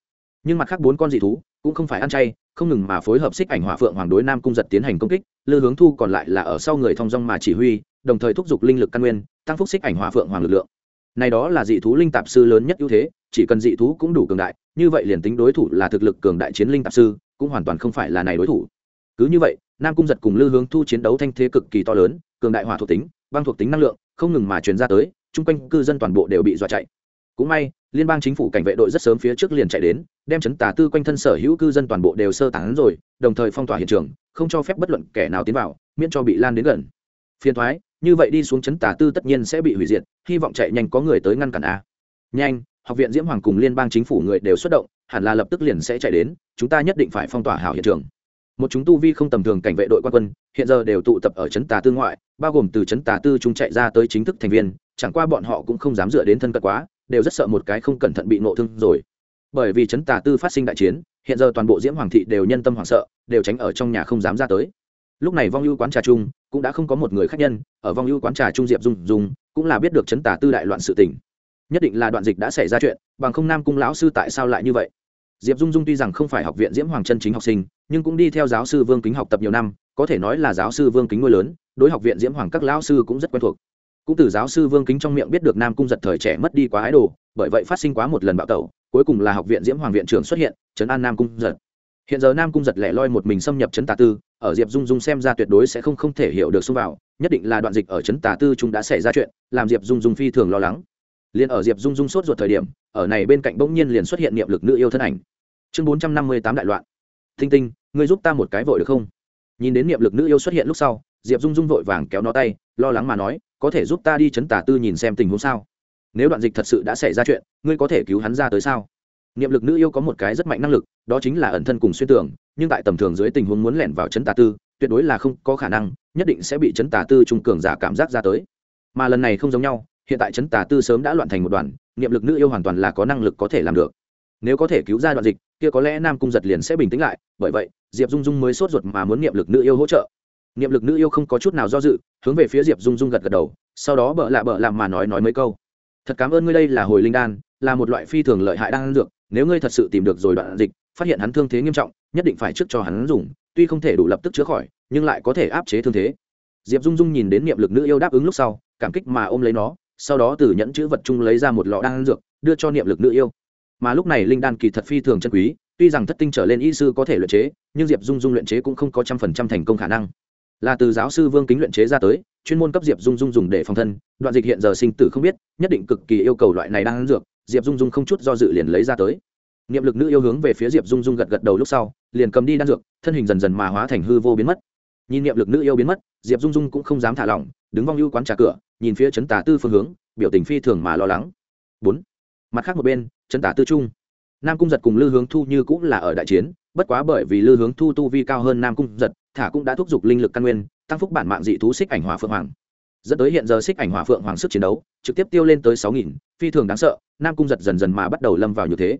Nhưng mặt khác bốn con dị thú cũng không phải ăn chay, không ngừng mà phối hợp xích ảnh hòa phượng hoàng đối nam cung giật tiến hành công kích, lư hướng thu còn lại là ở sau người thong dong mà chỉ huy, đồng thời thúc giục linh lực căn nguyên, tăng phúc xích ảnh hòa phượng hoàng lực lượng. Này đó là dị thú linh tạp sư lớn nhất ưu thế, chỉ cần dị thú cũng đủ cường đại như vậy liền tính đối thủ là thực lực cường đại chiến linh tạp sư, cũng hoàn toàn không phải là này đối thủ. Cứ như vậy, nam cung giật cùng lư hướng thu chiến đấu thanh thế cực kỳ to lớn, cường đại hỏa thuộc tính, băng thuộc tính năng lượng, không ngừng mà truyền ra tới, chung quanh cư dân toàn bộ đều bị dọa chạy. Cũng may, liên bang chính phủ cảnh vệ đội rất sớm phía trước liền chạy đến, đem chấn tà tư quanh thân sở hữu cư dân toàn bộ đều sơ tán rồi, đồng thời phong tỏa hiện trường, không cho phép bất luận kẻ nào tiến vào, miễn cho bị lan đến gần. Phiền thoái, như vậy đi xuống chấn tà tư tất nhiên sẽ bị hủy diệt, hy vọng chạy nhanh có người tới ngăn cản a. Nhanh học viện diễm hoàng cùng liên bang chính phủ người đều xuất động, hẳn là lập tức liền sẽ chạy đến, chúng ta nhất định phải phong tỏa hảo hiện trường. Một chúng tu vi không tầm thường cảnh vệ đội quan quân, hiện giờ đều tụ tập ở trấn tà tư ngoại, bao gồm từ trấn tà tư trung chạy ra tới chính thức thành viên, chẳng qua bọn họ cũng không dám dựa đến thân cận quá, đều rất sợ một cái không cẩn thận bị nộ thương rồi. Bởi vì trấn tà tư phát sinh đại chiến, hiện giờ toàn bộ diễm hoàng thị đều nhân tâm hoảng sợ, đều tránh ở trong nhà không dám ra tới. Lúc này vong ưu quán trà trung, cũng đã không có một người khác nhân, ở vong ưu quán trà trung diệp dung dung cũng là biết được trấn tà tư đại loạn sự tình nhất định là đoạn dịch đã xảy ra chuyện, bằng không nam cung lão sư tại sao lại như vậy? Diệp dung dung tuy rằng không phải học viện diễm hoàng chân chính học sinh, nhưng cũng đi theo giáo sư vương kính học tập nhiều năm, có thể nói là giáo sư vương kính nuôi lớn, đối học viện diễm hoàng các lão sư cũng rất quen thuộc. Cũng từ giáo sư vương kính trong miệng biết được nam cung giật thời trẻ mất đi quá ái đồ, bởi vậy phát sinh quá một lần bạo tẩu, cuối cùng là học viện diễm hoàng viện trưởng xuất hiện, trấn an nam cung giật. Hiện giờ nam cung giật lẻ loi một mình xâm nhập trấn tà tư, ở diệp dung dung xem ra tuyệt đối sẽ không không thể hiểu được xung vào, nhất định là đoạn dịch ở trấn tà tư chúng đã xảy ra chuyện, làm diệp dung dung phi thường lo lắng liền ở diệp dung dung sốt ruột thời điểm, ở này bên cạnh bỗng nhiên liền xuất hiện niệm lực nữ yêu thân ảnh. Chương bốn trăm năm mươi tám đại loạn. Thinh tinh, ngươi giúp ta một cái vội được không? Nhìn đến niệm lực nữ yêu xuất hiện lúc sau, diệp dung dung vội vàng kéo nó tay, lo lắng mà nói, có thể giúp ta đi chấn tà tư nhìn xem tình huống sao? Nếu đoạn dịch thật sự đã xảy ra chuyện, ngươi có thể cứu hắn ra tới sao? Niệm lực nữ yêu có một cái rất mạnh năng lực, đó chính là ẩn thân cùng xuyên tưởng, nhưng tại tầm thường dưới tình huống muốn lẻn vào chấn tà tư, tuyệt đối là không có khả năng, nhất định sẽ bị chấn tà tư trung cường giả cảm giác ra tới. Mà lần này không giống nhau hiện tại chấn tà tư sớm đã loạn thành một đoàn, niệm lực nữ yêu hoàn toàn là có năng lực có thể làm được. Nếu có thể cứu ra đoạn dịch, kia có lẽ nam cung giật liền sẽ bình tĩnh lại, bởi vậy, diệp dung dung mới sốt ruột mà muốn niệm lực nữ yêu hỗ trợ. Niệm lực nữ yêu không có chút nào do dự, hướng về phía diệp dung dung gật gật đầu, sau đó bợ lạ bợ làm mà nói nói mấy câu. Thật cảm ơn ngươi đây là hồi linh đan, là một loại phi thường lợi hại đan dược, nếu ngươi thật sự tìm được rồi đoạn dịch, phát hiện hắn thương thế nghiêm trọng, nhất định phải trước cho hắn dùng, tuy không thể đủ lập tức chữa khỏi, nhưng lại có thể áp chế thương thế. Diệp dung dung nhìn đến niệm lực nữ yêu đáp ứng lúc sau, cảm kích mà ôm lấy nó sau đó từ nhẫn chữ vật chung lấy ra một lọ đan dược, đưa cho niệm lực nữ yêu. Mà lúc này linh đan kỳ thật phi thường chân quý, tuy rằng thất tinh trở lên y sư có thể luyện chế, nhưng diệp dung dung luyện chế cũng không có trăm phần trăm thành công khả năng. Là từ giáo sư vương kính luyện chế ra tới, chuyên môn cấp diệp dung dung dùng để phòng thân, đoạn dịch hiện giờ sinh tử không biết, nhất định cực kỳ yêu cầu loại này đang ăn dược, diệp dung dung không chút do dự liền lấy ra tới. Niệm lực nữ yêu hướng về phía diệp dung dung gật gật đầu lúc sau, liền cầm đi đan dược, thân hình dần dần mà hóa thành hư vô biến mất. Nhìn niệm lực nữ yêu biến mất, diệp dung dung cũng không dám thả lỏng đứng vong ưu quán trà cửa, nhìn phía trấn tà tư phương hướng, biểu tình phi thường mà lo lắng. Bốn, mặt khác một bên, trấn tà tư trung. Nam cung giật cùng lư hướng thu như cũng là ở đại chiến, bất quá bởi vì lư hướng thu tu vi cao hơn nam cung giật, thả cũng đã thúc giục linh lực căn nguyên, tăng phúc bản mạng dị thú xích ảnh hòa phượng hoàng. Dẫn tới hiện giờ xích ảnh hòa phượng hoàng sức chiến đấu, trực tiếp tiêu lên tới sáu nghìn, phi thường đáng sợ, nam cung giật dần dần mà bắt đầu lâm vào như thế.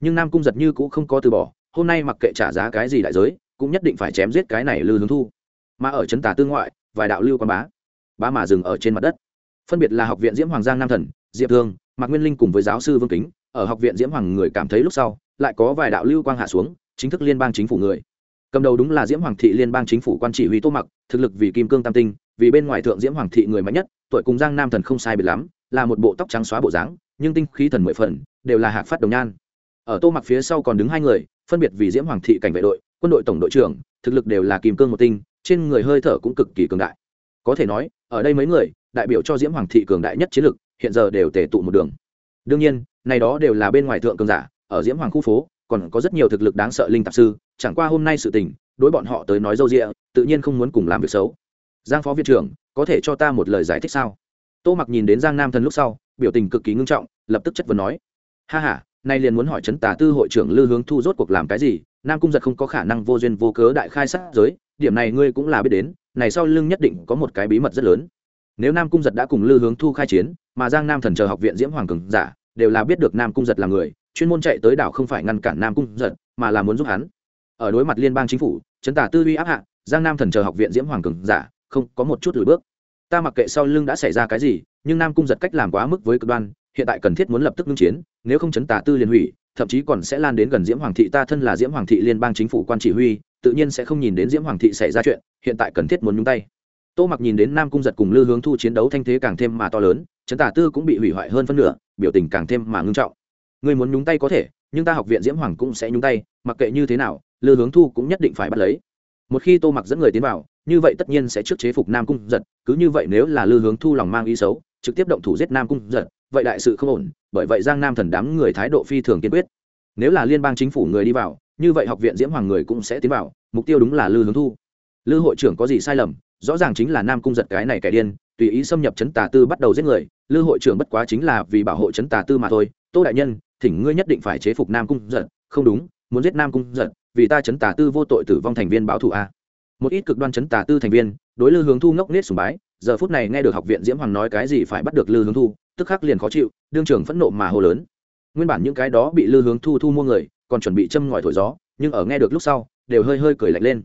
Nhưng nam cung giật như cũng không có từ bỏ, hôm nay mặc kệ trả giá cái gì đại giới, cũng nhất định phải chém giết cái này lư hướng thu. Mà ở trấn tà tương ngoại, vài đạo lưu quan bá bá mà dừng ở trên mặt đất. Phân biệt là học viện diễm hoàng giang nam thần, diệp thương, mạc nguyên linh cùng với giáo sư vương kính, ở học viện diễm hoàng người cảm thấy lúc sau, lại có vài đạo lưu quang hạ xuống, chính thức liên bang chính phủ người. Cầm đầu đúng là diễm hoàng thị liên bang chính phủ quan chỉ huy tô mặc, thực lực vì kim cương tam tinh, vì bên ngoài thượng diễm hoàng thị người mạnh nhất, tuổi cùng giang nam thần không sai biệt lắm, là một bộ tóc trắng xóa bộ dáng, nhưng tinh khí thần mười phần, đều là hạc phát đồng nhan. Ở tô mặc phía sau còn đứng hai người, phân biệt vì diễm hoàng thị cảnh vệ đội, quân đội tổng đội trưởng, thực lực đều là kim cương một tinh, trên người hơi thở cũng cực kỳ cường đại. Có thể nói ở đây mấy người, đại biểu cho diễm hoàng thị cường đại nhất chiến lực hiện giờ đều tề tụ một đường. Đương nhiên, này đó đều là bên ngoài thượng cường giả, ở diễm hoàng khu phố, còn có rất nhiều thực lực đáng sợ linh tạp sư, chẳng qua hôm nay sự tình, đối bọn họ tới nói dâu rịa tự nhiên không muốn cùng làm việc xấu. Giang phó viện trưởng, có thể cho ta một lời giải thích sao? Tô mặc nhìn đến giang nam thần lúc sau, biểu tình cực kỳ ngưng trọng, lập tức chất vấn nói, ha h a nay liền muốn hỏi chấn tà tư hội trưởng lư hướng thu rốt cuộc làm cái gì? Nam cung giật không có khả năng vô duyên vô cớ đại khai sát giới, điểm này ngươi cũng là biết đến này sau lưng nhất định có một cái bí mật rất lớn. Nếu nam cung giật đã cùng lư hướng thu khai chiến, mà giang nam thần chờ học viện diễm hoàng cường giả, đều là biết được nam cung giật là người, chuyên môn chạy tới đảo không phải ngăn cản nam cung giật, mà là muốn giúp hắn. Ở đối mặt liên bang chính phủ chấn tả tư uy áp hạ, giang nam thần chờ học viện diễm hoàng cường giả, không có một chút lùi bước. Ta mặc kệ sau lưng đã xảy ra cái gì, nhưng nam cung giật cách làm quá mức với cực đoan, hiện tại cần thiết muốn lập tức ngưng chiến, nếu không chấn tả tư liền hủy, thậm chí còn sẽ lan đến gần diễm hoàng thị, ta thân là diễm hoàng thị liên bang chính phủ quan chỉ huy tự nhiên sẽ không nhìn đến diễm hoàng thị xảy ra chuyện, hiện tại cần thiết muốn nhúng tay. Tô mặc nhìn đến nam cung giật cùng lư hướng thu chiến đấu thanh thế càng thêm mà to lớn, Trấn tả tư cũng bị hủy hoại hơn phân nửa, biểu tình càng thêm mà ngưng trọng. Người muốn nhúng tay có thể, nhưng ta học viện diễm hoàng cũng sẽ nhúng tay, mặc kệ như thế nào, lư hướng thu cũng nhất định phải bắt lấy. Một khi tô mặc dẫn người tiến vào, như vậy tất nhiên sẽ trước chế phục nam cung giật, cứ như vậy nếu là lư hướng thu lòng mang ý xấu, trực tiếp động thủ giết nam cung giật, vậy đại sự không ổn, bởi vậy giang nam thần đám người thái độ phi thường kiên quyết. Nếu là liên bang chính phủ người đi vào như vậy học viện diễm hoàng người cũng sẽ tiến vào, mục tiêu đúng là lư hướng thu. Lư hội trưởng có gì sai lầm? Rõ ràng chính là nam cung giật cái này kẻ điên, tùy ý xâm nhập chấn tà tư bắt đầu giết người, lư hội trưởng bất quá chính là vì bảo hộ chấn tà tư mà thôi. Tô đại nhân, thỉnh ngươi nhất định phải chế phục nam cung giật. Không đúng, muốn giết nam cung giật, vì ta chấn tà tư vô tội tử vong thành viên báo thù a. Một ít cực đoan chấn tà tư thành viên, đối lư hướng thu ngốc nết sùng bái, giờ phút này nghe được học viện diễm hoàng nói cái gì phải bắt được lư hướng thu, tức khắc liền khó chịu, đương trường phẫn nộ mà hô lớn. Nguyên bản những cái đó bị lư hướng thu thu mua người còn chuẩn bị châm ngòi thổi gió, nhưng ở nghe được lúc sau, đều hơi hơi cười lạnh lên.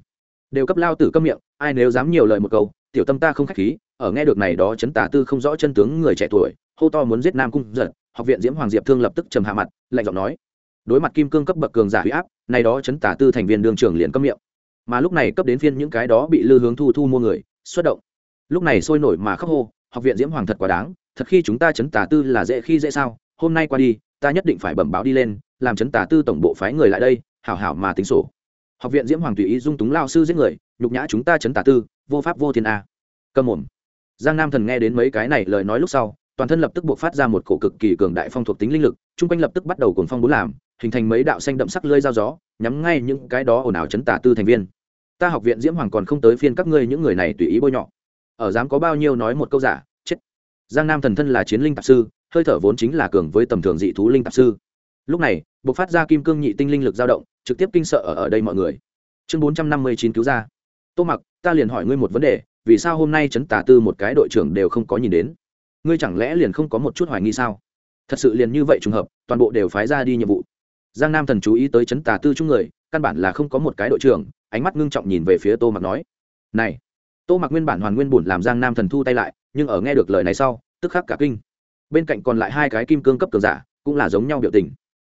Đều cấp lao tử câm miệng, ai nếu dám nhiều lời một câu, tiểu tâm ta không khách khí, ở nghe được này đó chấn tà tư không rõ chân tướng người trẻ tuổi, hô to muốn giết nam cung giật học viện diễm hoàng diệp thương lập tức trầm hạ mặt, lạnh giọng nói, đối mặt kim cương cấp bậc cường giả huy áp, này đó chấn tà tư thành viên đường trưởng liền câm miệng. Mà lúc này cấp đến phiên những cái đó bị lư hướng thu thu mua người, xuất động. Lúc này sôi nổi mà khóc hô, học viện diễm hoàng thật quá đáng, thật khi chúng ta chấn tà tư là dễ khi dễ sao, hôm nay qua đi, ta nhất định phải bẩm báo đi lên làm chấn tà tư tổng bộ phái người lại đây, hảo hảo mà tính sổ. Học viện diễm hoàng tùy ý dung túng lao sư giết người, nhục nhã chúng ta chấn tà tư, vô pháp vô thiên a. Cầm mồm. Giang nam thần nghe đến mấy cái này lời nói lúc sau, toàn thân lập tức buộc phát ra một cổ cực kỳ cường đại phong thuộc tính linh lực, chung quanh lập tức bắt đầu cồn phong bốn làm, hình thành mấy đạo xanh đậm sắc lơi dao gió, nhắm ngay những cái đó ồn ào chấn tà tư thành viên. Ta học viện diễm hoàng còn không tới phiên các ngươi những người này tùy ý bôi nhọ. Ở dám có bao nhiêu nói một câu giả, chết. Giang nam thần thân là chiến linh tạp sư, hơi thở vốn chính là cường với tầm thường dị thú linh tạp sư lúc này buộc phát ra kim cương nhị tinh linh lực dao động trực tiếp kinh sợ ở, ở đây mọi người. Chương bốn trăm năm mươi chín cứu ra. Tô mặc ta liền hỏi ngươi một vấn đề vì sao hôm nay trấn tà tư một cái đội trưởng đều không có nhìn đến? Ngươi chẳng lẽ liền không có một chút hoài nghi sao? Thật sự liền như vậy trùng hợp toàn bộ đều phái ra đi nhiệm vụ. Giang nam thần chú ý tới trấn tà tư chung người căn bản là không có một cái đội trưởng ánh mắt ngưng trọng nhìn về phía tô mặc nói này! Tô mặc nguyên bản hoàn nguyên bùn làm giang nam thần thu tay lại nhưng ở nghe được lời này sau tức khắc cả kinh. Bên cạnh còn lại hai cái kim cương cấp cường giả cũng là giống nhau biểu tình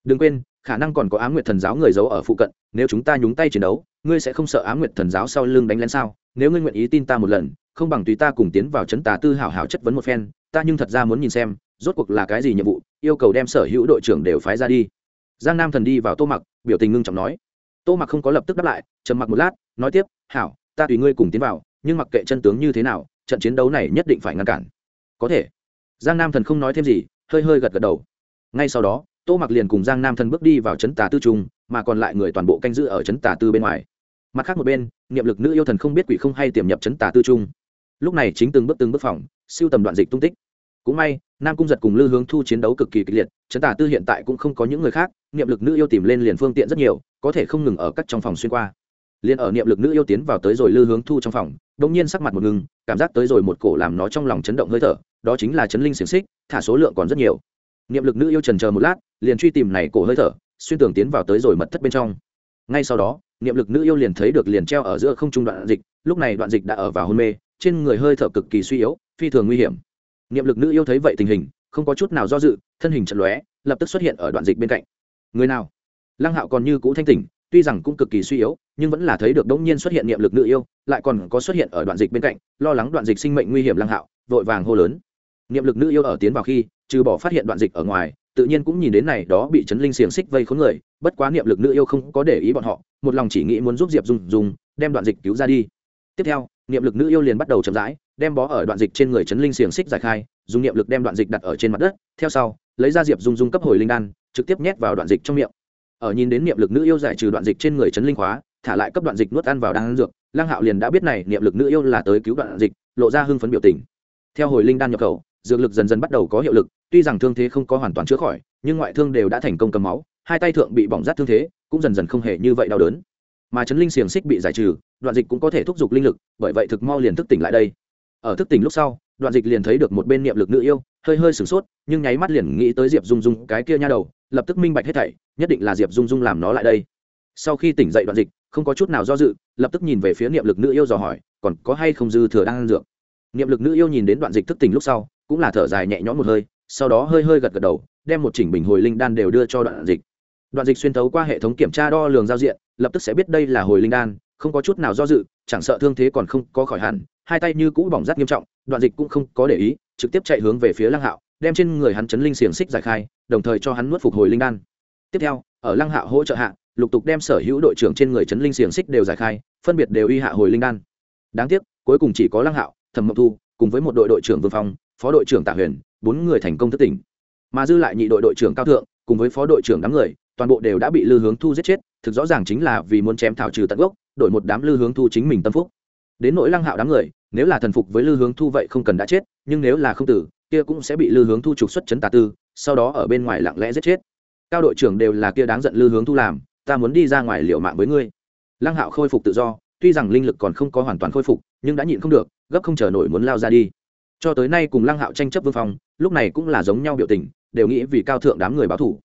đừng quên, khả năng còn có á m nguyệt thần giáo người giấu ở phụ cận, nếu chúng ta nhúng tay chiến đấu, ngươi sẽ không sợ á m nguyệt thần giáo sau lưng đánh lén sao? Nếu ngươi nguyện ý tin ta một lần, không bằng tùy ta cùng tiến vào chấn tà tư hảo hảo chất vấn một phen, ta nhưng thật ra muốn nhìn xem, rốt cuộc là cái gì nhiệm vụ, yêu cầu đem sở hữu đội trưởng đều phái ra đi. Giang nam thần đi vào tô mặc, biểu tình ngưng trọng nói. Tô mặc không có lập tức đáp lại, trầm mặc một lát, nói tiếp, hảo, ta tùy ngươi cùng tiến vào, nhưng mặc kệ chân tướng như thế nào, trận chiến đấu này nhất định phải ngăn cản. Có thể. Giang nam thần không nói thêm gì, hơi hơi gật gật đầu. Ngay sau đó tô mặc liền cùng giang nam thần bước đi vào trấn tà tư trung, mà còn lại người toàn bộ canh giữ ở trấn tà tư bên ngoài. Mặt khác một bên, niệm lực nữ yêu thần không biết quỷ không hay tiềm nhập trấn tà tư trung. Lúc này chính từng bước từng bước phòng, siêu tầm đoạn dịch tung tích. Cũng may, nam cung giật cùng lư hướng thu chiến đấu cực kỳ kịch liệt, trấn tà tư hiện tại cũng không có những người khác, niệm lực nữ yêu tìm lên liền phương tiện rất nhiều, có thể không ngừng ở các trong phòng xuyên qua. Liền ở niệm lực nữ yêu tiến vào tới rồi lư hướng thu trong phòng đông nhiên sắc mặt một ngừng, cảm giác tới rồi một cổ làm nó trong lòng chấn động hơi thở, đó chính là chấn linh xiềng xích, thả số lượng còn rất nhiều niệm lực nữ yêu trần chờ một lát, liền truy tìm này cổ hơi thở, xuyên tường tiến vào tới rồi mật thất bên trong. Ngay sau đó, niệm lực nữ yêu liền thấy được liền treo ở giữa không trung đoạn dịch, lúc này đoạn dịch đã ở vào hôn mê, trên người hơi thở cực kỳ suy yếu, phi thường nguy hiểm. Niệm lực nữ yêu thấy vậy tình hình, không có chút nào do dự, thân hình trận lóe, lập tức xuất hiện ở đoạn dịch bên cạnh. Người nào? Lăng hạo còn như cũ thanh tỉnh, tuy rằng cũng cực kỳ suy yếu, nhưng vẫn là thấy được đống nhiên xuất hiện niệm lực nữ yêu, lại còn có xuất hiện ở đoạn dịch bên cạnh, lo lắng đoạn dịch sinh mệnh nguy hiểm lăng hạo, vội vàng hô lớn niệm lực nữ yêu ở tiến vào khi, trừ bỏ phát hiện đoạn dịch ở ngoài, tự nhiên cũng nhìn đến này đó bị chấn linh xiềng xích vây khốn người, bất quá niệm lực nữ yêu không có để ý bọn họ, một lòng chỉ nghĩ muốn giúp diệp dung dùng đem đoạn dịch cứu ra đi. Tiếp theo, niệm lực nữ yêu liền bắt đầu chậm rãi, đem bó ở đoạn dịch trên người chấn linh xiềng xích giải khai, dùng niệm lực đem đoạn dịch đặt ở trên mặt đất, theo sau, lấy ra diệp dung dung cấp hồi linh đan, trực tiếp nhét vào đoạn dịch trong miệng. Ở nhìn đến niệm lực nữ yêu giải trừ đoạn dịch trên người chấn linh khóa, thả lại cấp đoạn dịch nuốt ăn vào đan dược, lăng hạo liền đã biết này niệm lực nữ yêu là tới cứu đoạn dịch, lộ ra hưng phấn biểu tình. Theo hồi linh đan nhập khẩu dược lực dần dần bắt đầu có hiệu lực, tuy rằng thương thế không có hoàn toàn chữa khỏi, nhưng ngoại thương đều đã thành công cầm máu, hai tay thượng bị bỏng rát thương thế, cũng dần dần không hề như vậy đau đớn. Mà chấn linh xiềng xích bị giải trừ, đoạn dịch cũng có thể thúc giục linh lực, bởi vậy thực mau liền thức tỉnh lại đây. Ở thức tỉnh lúc sau, đoạn dịch liền thấy được một bên niệm lực nữ yêu, hơi hơi sửng sốt, nhưng nháy mắt liền nghĩ tới diệp dung dung, cái kia nha đầu, lập tức minh bạch hết thảy, nhất định là diệp dung dung làm nó lại đây. Sau khi tỉnh dậy đoạn dịch, không có chút nào do dự, lập tức nhìn về phía niệm lực nữ yêu dò hỏi, còn có hay không dư thừa đang ăn dược? Niệm lực nữ yêu nhìn đến đoạn dịch thức tỉnh lúc sau cũng là thở dài nhẹ nhõm một hơi, sau đó hơi hơi gật gật đầu, đem một chỉnh bình hồi linh đan đều đưa cho đoạn dịch. Đoạn dịch xuyên thấu qua hệ thống kiểm tra đo lường giao diện, lập tức sẽ biết đây là hồi linh đan, không có chút nào do dự, chẳng sợ thương thế còn không có khỏi hẳn, hai tay như cũ bỏng rát nghiêm trọng, đoạn dịch cũng không có để ý, trực tiếp chạy hướng về phía lăng hạo, đem trên người hắn chấn linh xiềng xích giải khai, đồng thời cho hắn nuốt phục hồi linh đan. Tiếp theo, ở lăng hạo hỗ trợ hạ, lục tục đem sở hữu đội trưởng trên người chấn linh xiềng xích đều giải khai, phân biệt đều y hạ hồi linh đan. Đáng tiếc, cuối cùng chỉ có lăng hạo, thẩm mộng thu, cùng với một đội đội trưởng vương phong phó đội trưởng tạ huyền, bốn người thành công thất tỉnh. Mà dư lại nhị đội đội trưởng cao thượng, cùng với phó đội trưởng đám người, toàn bộ đều đã bị lư hướng thu giết chết, thực rõ ràng chính là vì muốn chém thảo trừ tận gốc, đổi một đám lư hướng thu chính mình tâm phúc. Đến nỗi lăng hạo đám người, nếu là thần phục với lư hướng thu vậy không cần đã chết, nhưng nếu là không tử, kia cũng sẽ bị lư hướng thu trục xuất chấn tà tư, sau đó ở bên ngoài lặng lẽ giết chết. Cao đội trưởng đều là kia đáng giận lư hướng thu làm, ta muốn đi ra ngoài liệu mạng với ngươi. Lăng hạo khôi phục tự do, tuy rằng linh lực còn không có hoàn toàn khôi phục, nhưng đã nhịn không được, gấp không chờ nổi muốn lao ra đi cho tới nay cùng lăng hạo tranh chấp vương phong, lúc này cũng là giống nhau biểu tình, đều nghĩ vì cao thượng đám người báo thủ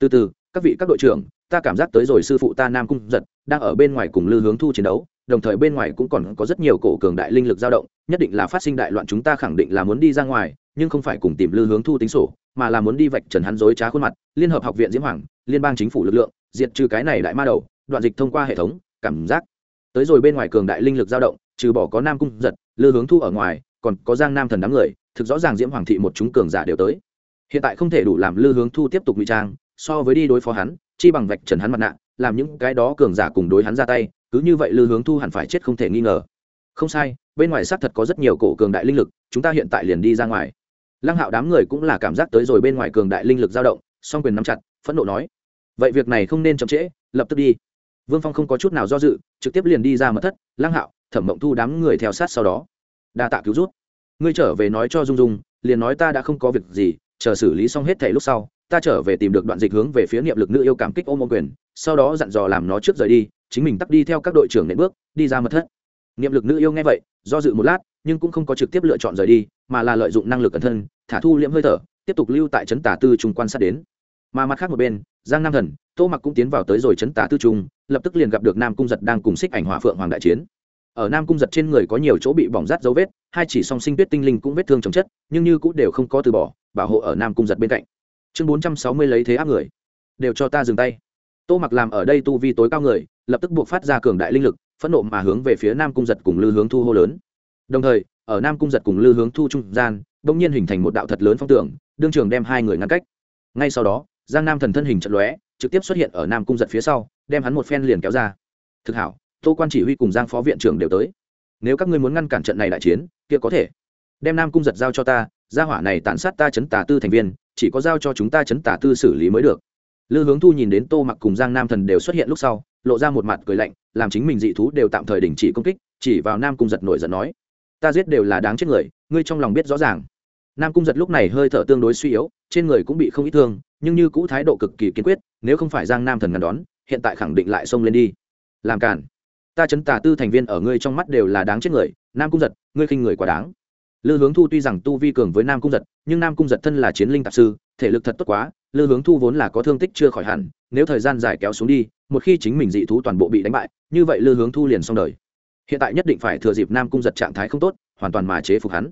từ từ, các vị các đội trưởng, ta cảm giác tới rồi sư phụ ta nam cung giật, đang ở bên ngoài cùng lư hướng thu chiến đấu, đồng thời bên ngoài cũng còn có rất nhiều cổ cường đại linh lực dao động, nhất định là phát sinh đại loạn chúng ta khẳng định là muốn đi ra ngoài, nhưng không phải cùng tìm lư hướng thu tính sổ, mà là muốn đi vạch trần hắn dối trá khuôn mặt, liên hợp học viện diễm hoàng, liên bang chính phủ lực lượng, diệt trừ cái này đại ma đầu, đoạn dịch thông qua hệ thống, cảm giác. Tới rồi bên ngoài cường đại linh lực dao động, trừ bỏ có nam cung giật, lư hướng thu ở ngoài còn có giang nam thần đám người, thực rõ ràng diễm hoàng thị một chúng cường giả đều tới. Hiện tại không thể đủ làm lư hướng thu tiếp tục ngụy trang, so với đi đối phó hắn, chi bằng vạch trần hắn mặt nạ, làm những cái đó cường giả cùng đối hắn ra tay, cứ như vậy lư hướng thu hẳn phải chết không thể nghi ngờ. Không sai, bên ngoài xác thật có rất nhiều cổ cường đại linh lực, chúng ta hiện tại liền đi ra ngoài. Lăng hạo đám người cũng là cảm giác tới rồi bên ngoài cường đại linh lực dao động, song quyền nắm chặt, phẫn nộ nói, vậy việc này không nên chậm trễ, lập tức đi. Vương phong không có chút nào do dự, trực tiếp liền đi ra mật thất, lăng hạo, thẩm mộng thu đám người theo sát sau đó đa tạ cứu rút. Ngươi trở về nói cho dung dung, liền nói ta đã không có việc gì, chờ xử lý xong hết thể lúc sau, ta trở về tìm được đoạn dịch hướng về phía niệm lực nữ yêu cảm kích ôm ôm quyền, sau đó dặn dò làm nó trước rời đi, chính mình tắt đi theo các đội trưởng nện bước, đi ra mật thất. Niệm lực nữ yêu nghe vậy, do dự một lát, nhưng cũng không có trực tiếp lựa chọn rời đi, mà là lợi dụng năng lực cẩn thân, thả thu liễm hơi thở, tiếp tục lưu tại trấn tả tư trung quan sát đến. Mà mặt khác một bên, giang nam thần, tô mặc cũng tiến vào tới rồi trấn tả tư trung, lập tức liền gặp được nam cung giật đang cùng xích ảnh hỏa phượng hoàng đại chiến ở nam cung giật trên người có nhiều chỗ bị bỏng rát dấu vết, hai chỉ song sinh tuyết tinh linh cũng vết thương chồng chất, nhưng như cũng đều không có từ bỏ, bảo hộ ở nam cung giật bên cạnh. Chương bốn trăm sáu mươi lấy thế áp người. Đều cho ta dừng tay. Tô mặc làm ở đây tu vi tối cao người, lập tức buộc phát ra cường đại linh lực, phẫn nộ mà hướng về phía nam cung giật cùng lư hướng thu hô lớn. Đồng thời, ở nam cung giật cùng lư hướng thu trung gian, bỗng nhiên hình thành một đạo thật lớn phong tưởng đương trường đem hai người ngăn cách. Ngay sau đó, giang nam thần thân hình trận lóe, trực tiếp xuất hiện ở nam cung giật phía sau, đem hắn một phen liền kéo ra. Thực hảo tô quan chỉ huy cùng giang phó viện trưởng đều tới. Nếu các ngươi muốn ngăn cản trận này đại chiến, kia có thể. Đem nam cung giật giao cho ta, gia hỏa này tàn sát ta chấn tà tư thành viên, chỉ có giao cho chúng ta chấn tà tư xử lý mới được. Lư hướng thu nhìn đến tô mặc cùng giang nam thần đều xuất hiện lúc sau, lộ ra một mặt cười lạnh, làm chính mình dị thú đều tạm thời đình chỉ công kích, chỉ vào nam cung giật nổi giận nói, ta giết đều là đáng chết người, ngươi trong lòng biết rõ ràng. Nam cung giật lúc này hơi thở tương đối suy yếu, trên người cũng bị không ít thương, nhưng như cũ thái độ cực kỳ kiên quyết, nếu không phải giang nam thần ngăn đón, hiện tại khẳng định lại xông lên đi. Làm cản ta chấn tà tư thành viên ở ngươi trong mắt đều là đáng chết người, nam cung giật, ngươi khinh người quá đáng. Lư hướng thu tuy rằng tu vi cường với nam cung giật, nhưng nam cung giật thân là chiến linh tạp sư, thể lực thật tốt quá, lư hướng thu vốn là có thương tích chưa khỏi hẳn, nếu thời gian dài kéo xuống đi, một khi chính mình dị thú toàn bộ bị đánh bại, như vậy lư hướng thu liền xong đời. Hiện tại nhất định phải thừa dịp nam cung giật trạng thái không tốt, hoàn toàn mà chế phục hắn.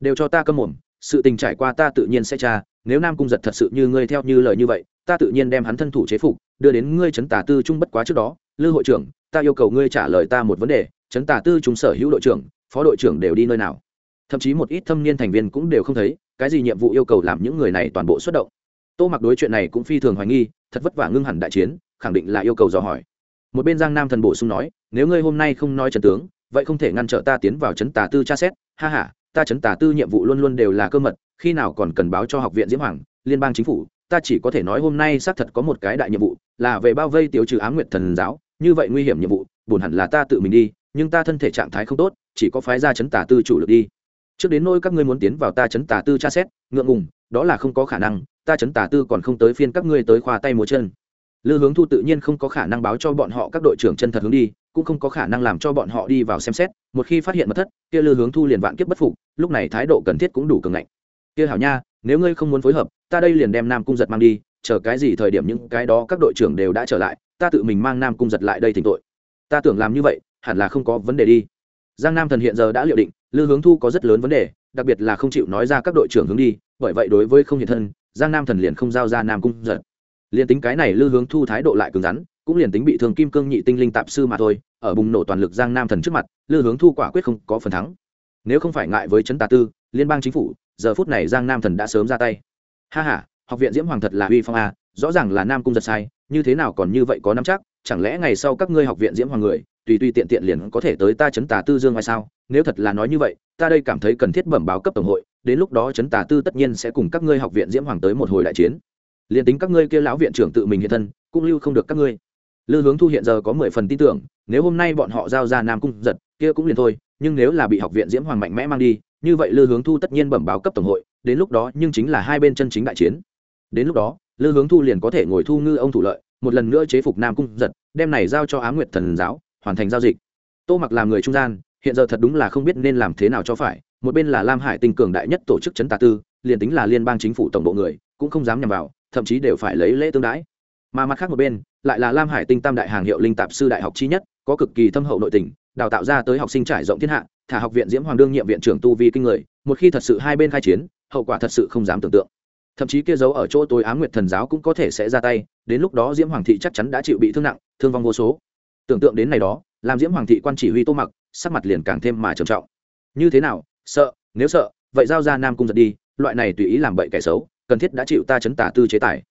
Đều cho ta câm mồm, sự tình trải qua ta tự nhiên sẽ tra, nếu nam cung giật thật sự như ngươi theo như lời như vậy, ta tự nhiên đem hắn thân thủ chế phục, đưa đến ngươi trấn tả tư trung bất quá trước đó, lư hội trưởng ta yêu cầu ngươi trả lời ta một vấn đề trấn tả tư chúng sở hữu đội trưởng, phó đội trưởng đều đi nơi nào? Thậm chí một ít thâm niên thành viên cũng đều không thấy, cái gì nhiệm vụ yêu cầu làm những người này toàn bộ xuất động? Tô mặc đối chuyện này cũng phi thường hoài nghi, thật vất vả ngưng hẳn đại chiến, khẳng định là yêu cầu dò hỏi. Một bên giang nam thần bổ sung nói, nếu ngươi hôm nay không nói trần tướng, vậy không thể ngăn trở ta tiến vào trấn tà tư tra xét. Ha h a ta trấn tà tư nhiệm vụ luôn luôn đều là cơ mật, khi nào còn cần báo cho học viện diễm hoàng, liên bang chính phủ, ta chỉ có thể nói hôm nay xác thật có một cái đại nhiệm vụ, là về bao vây tiêu trừ ám nguyện thần giáo như vậy nguy hiểm nhiệm vụ, buồn hẳn là ta tự mình đi, nhưng ta thân thể trạng thái không tốt, chỉ có phái ra chấn tà tư chủ lực đi. Trước đến nôi các ngươi muốn tiến vào ta chấn tà tư tra xét, ngượng ngùng, đó là không có khả năng, ta chấn tà tư còn không tới phiên các ngươi tới khoa tay múa chân. Lư hướng thu tự nhiên không có khả năng báo cho bọn họ các đội trưởng chân thật hướng đi, cũng không có khả năng làm cho bọn họ đi vào xem xét, một khi phát hiện mật thất, kia lư hướng thu liền vạn kiếp bất phục, lúc này thái độ cần thiết cũng đủ cường ngạnh. Kia hảo nha, nếu ngươi không muốn phối hợp, ta đây liền đem nam cung giật mang đi chờ cái gì thời điểm những cái đó các đội trưởng đều đã trở lại, ta tự mình mang nam cung giật lại đây thỉnh tội. Ta tưởng làm như vậy, hẳn là không có vấn đề đi. Giang nam thần hiện giờ đã liệu định, lư hướng thu có rất lớn vấn đề, đặc biệt là không chịu nói ra các đội trưởng hướng đi, bởi vậy đối với không hiện thân, giang nam thần liền không giao ra nam cung giật. Liền tính cái này lư hướng thu thái độ lại cứng rắn, cũng liền tính bị thương kim cương nhị tinh linh tạp sư mà thôi, ở bùng nổ toàn lực giang nam thần trước mặt, lư hướng thu quả quyết không có phần thắng. Nếu không phải ngại với trấn tà tư, liên bang chính phủ, giờ phút này giang nam thần đã sớm ra tay. Ha h a học viện diễm hoàng thật là uy phong a, rõ ràng là nam cung giật sai, như thế nào còn như vậy có năm chắc, chẳng lẽ ngày sau các ngươi học viện diễm hoàng người, tùy tùy tiện tiện liền có thể tới ta chấn tà tư dương hay sao? Nếu thật là nói như vậy, ta đây cảm thấy cần thiết bẩm báo cấp tổng hội, đến lúc đó chấn tà tư tất nhiên sẽ cùng các ngươi học viện diễm hoàng tới một hồi đại chiến. Liền tính các ngươi kia lão viện trưởng tự mình hiện thân, cũng lưu không được các ngươi. Lư hướng thu hiện giờ có mười phần tin tưởng, nếu hôm nay bọn họ giao ra nam cung giật, kia cũng liền thôi, nhưng nếu là bị học viện diễm hoàng mạnh mẽ mang đi, như vậy lư hướng thu tất nhiên bẩm báo cấp tổng hội, đến lúc đó nhưng chính là hai bên chân chính đại chiến đến lúc đó, lư hướng thu liền có thể ngồi thu ngư ông thủ lợi, một lần nữa chế phục nam cung giật, đem này giao cho á nguyệt thần giáo, hoàn thành giao dịch. Tô mặc làm người trung gian, hiện giờ thật đúng là không biết nên làm thế nào cho phải, một bên là lam hải tinh cường đại nhất tổ chức chấn tà tư, liền tính là liên bang chính phủ tổng bộ người, cũng không dám nhằm vào, thậm chí đều phải lấy lễ tương đãi. Mà mặt khác một bên, lại là lam hải tinh tam đại hàng hiệu linh tạp sư đại học chi nhất, có cực kỳ thâm hậu nội tình, đào tạo ra tới học sinh trải rộng thiên hạ, thả học viện diễm hoàng đương nhiệm viện trưởng tu vi kinh người, một khi thật sự hai bên khai chiến, hậu quả thật sự không dám tưởng tượng thậm chí kia giấu ở chỗ tối ám nguyệt thần giáo cũng có thể sẽ ra tay, đến lúc đó diễm hoàng thị chắc chắn đã chịu bị thương nặng, thương vong vô số. Tưởng tượng đến này đó, làm diễm hoàng thị quan chỉ huy tô mặc, sắc mặt liền càng thêm mà trầm trọng. Như thế nào, sợ, nếu sợ, vậy giao ra nam cung giật đi, loại này tùy ý làm bậy kẻ xấu, cần thiết đã chịu ta chấn tả tư chế tài.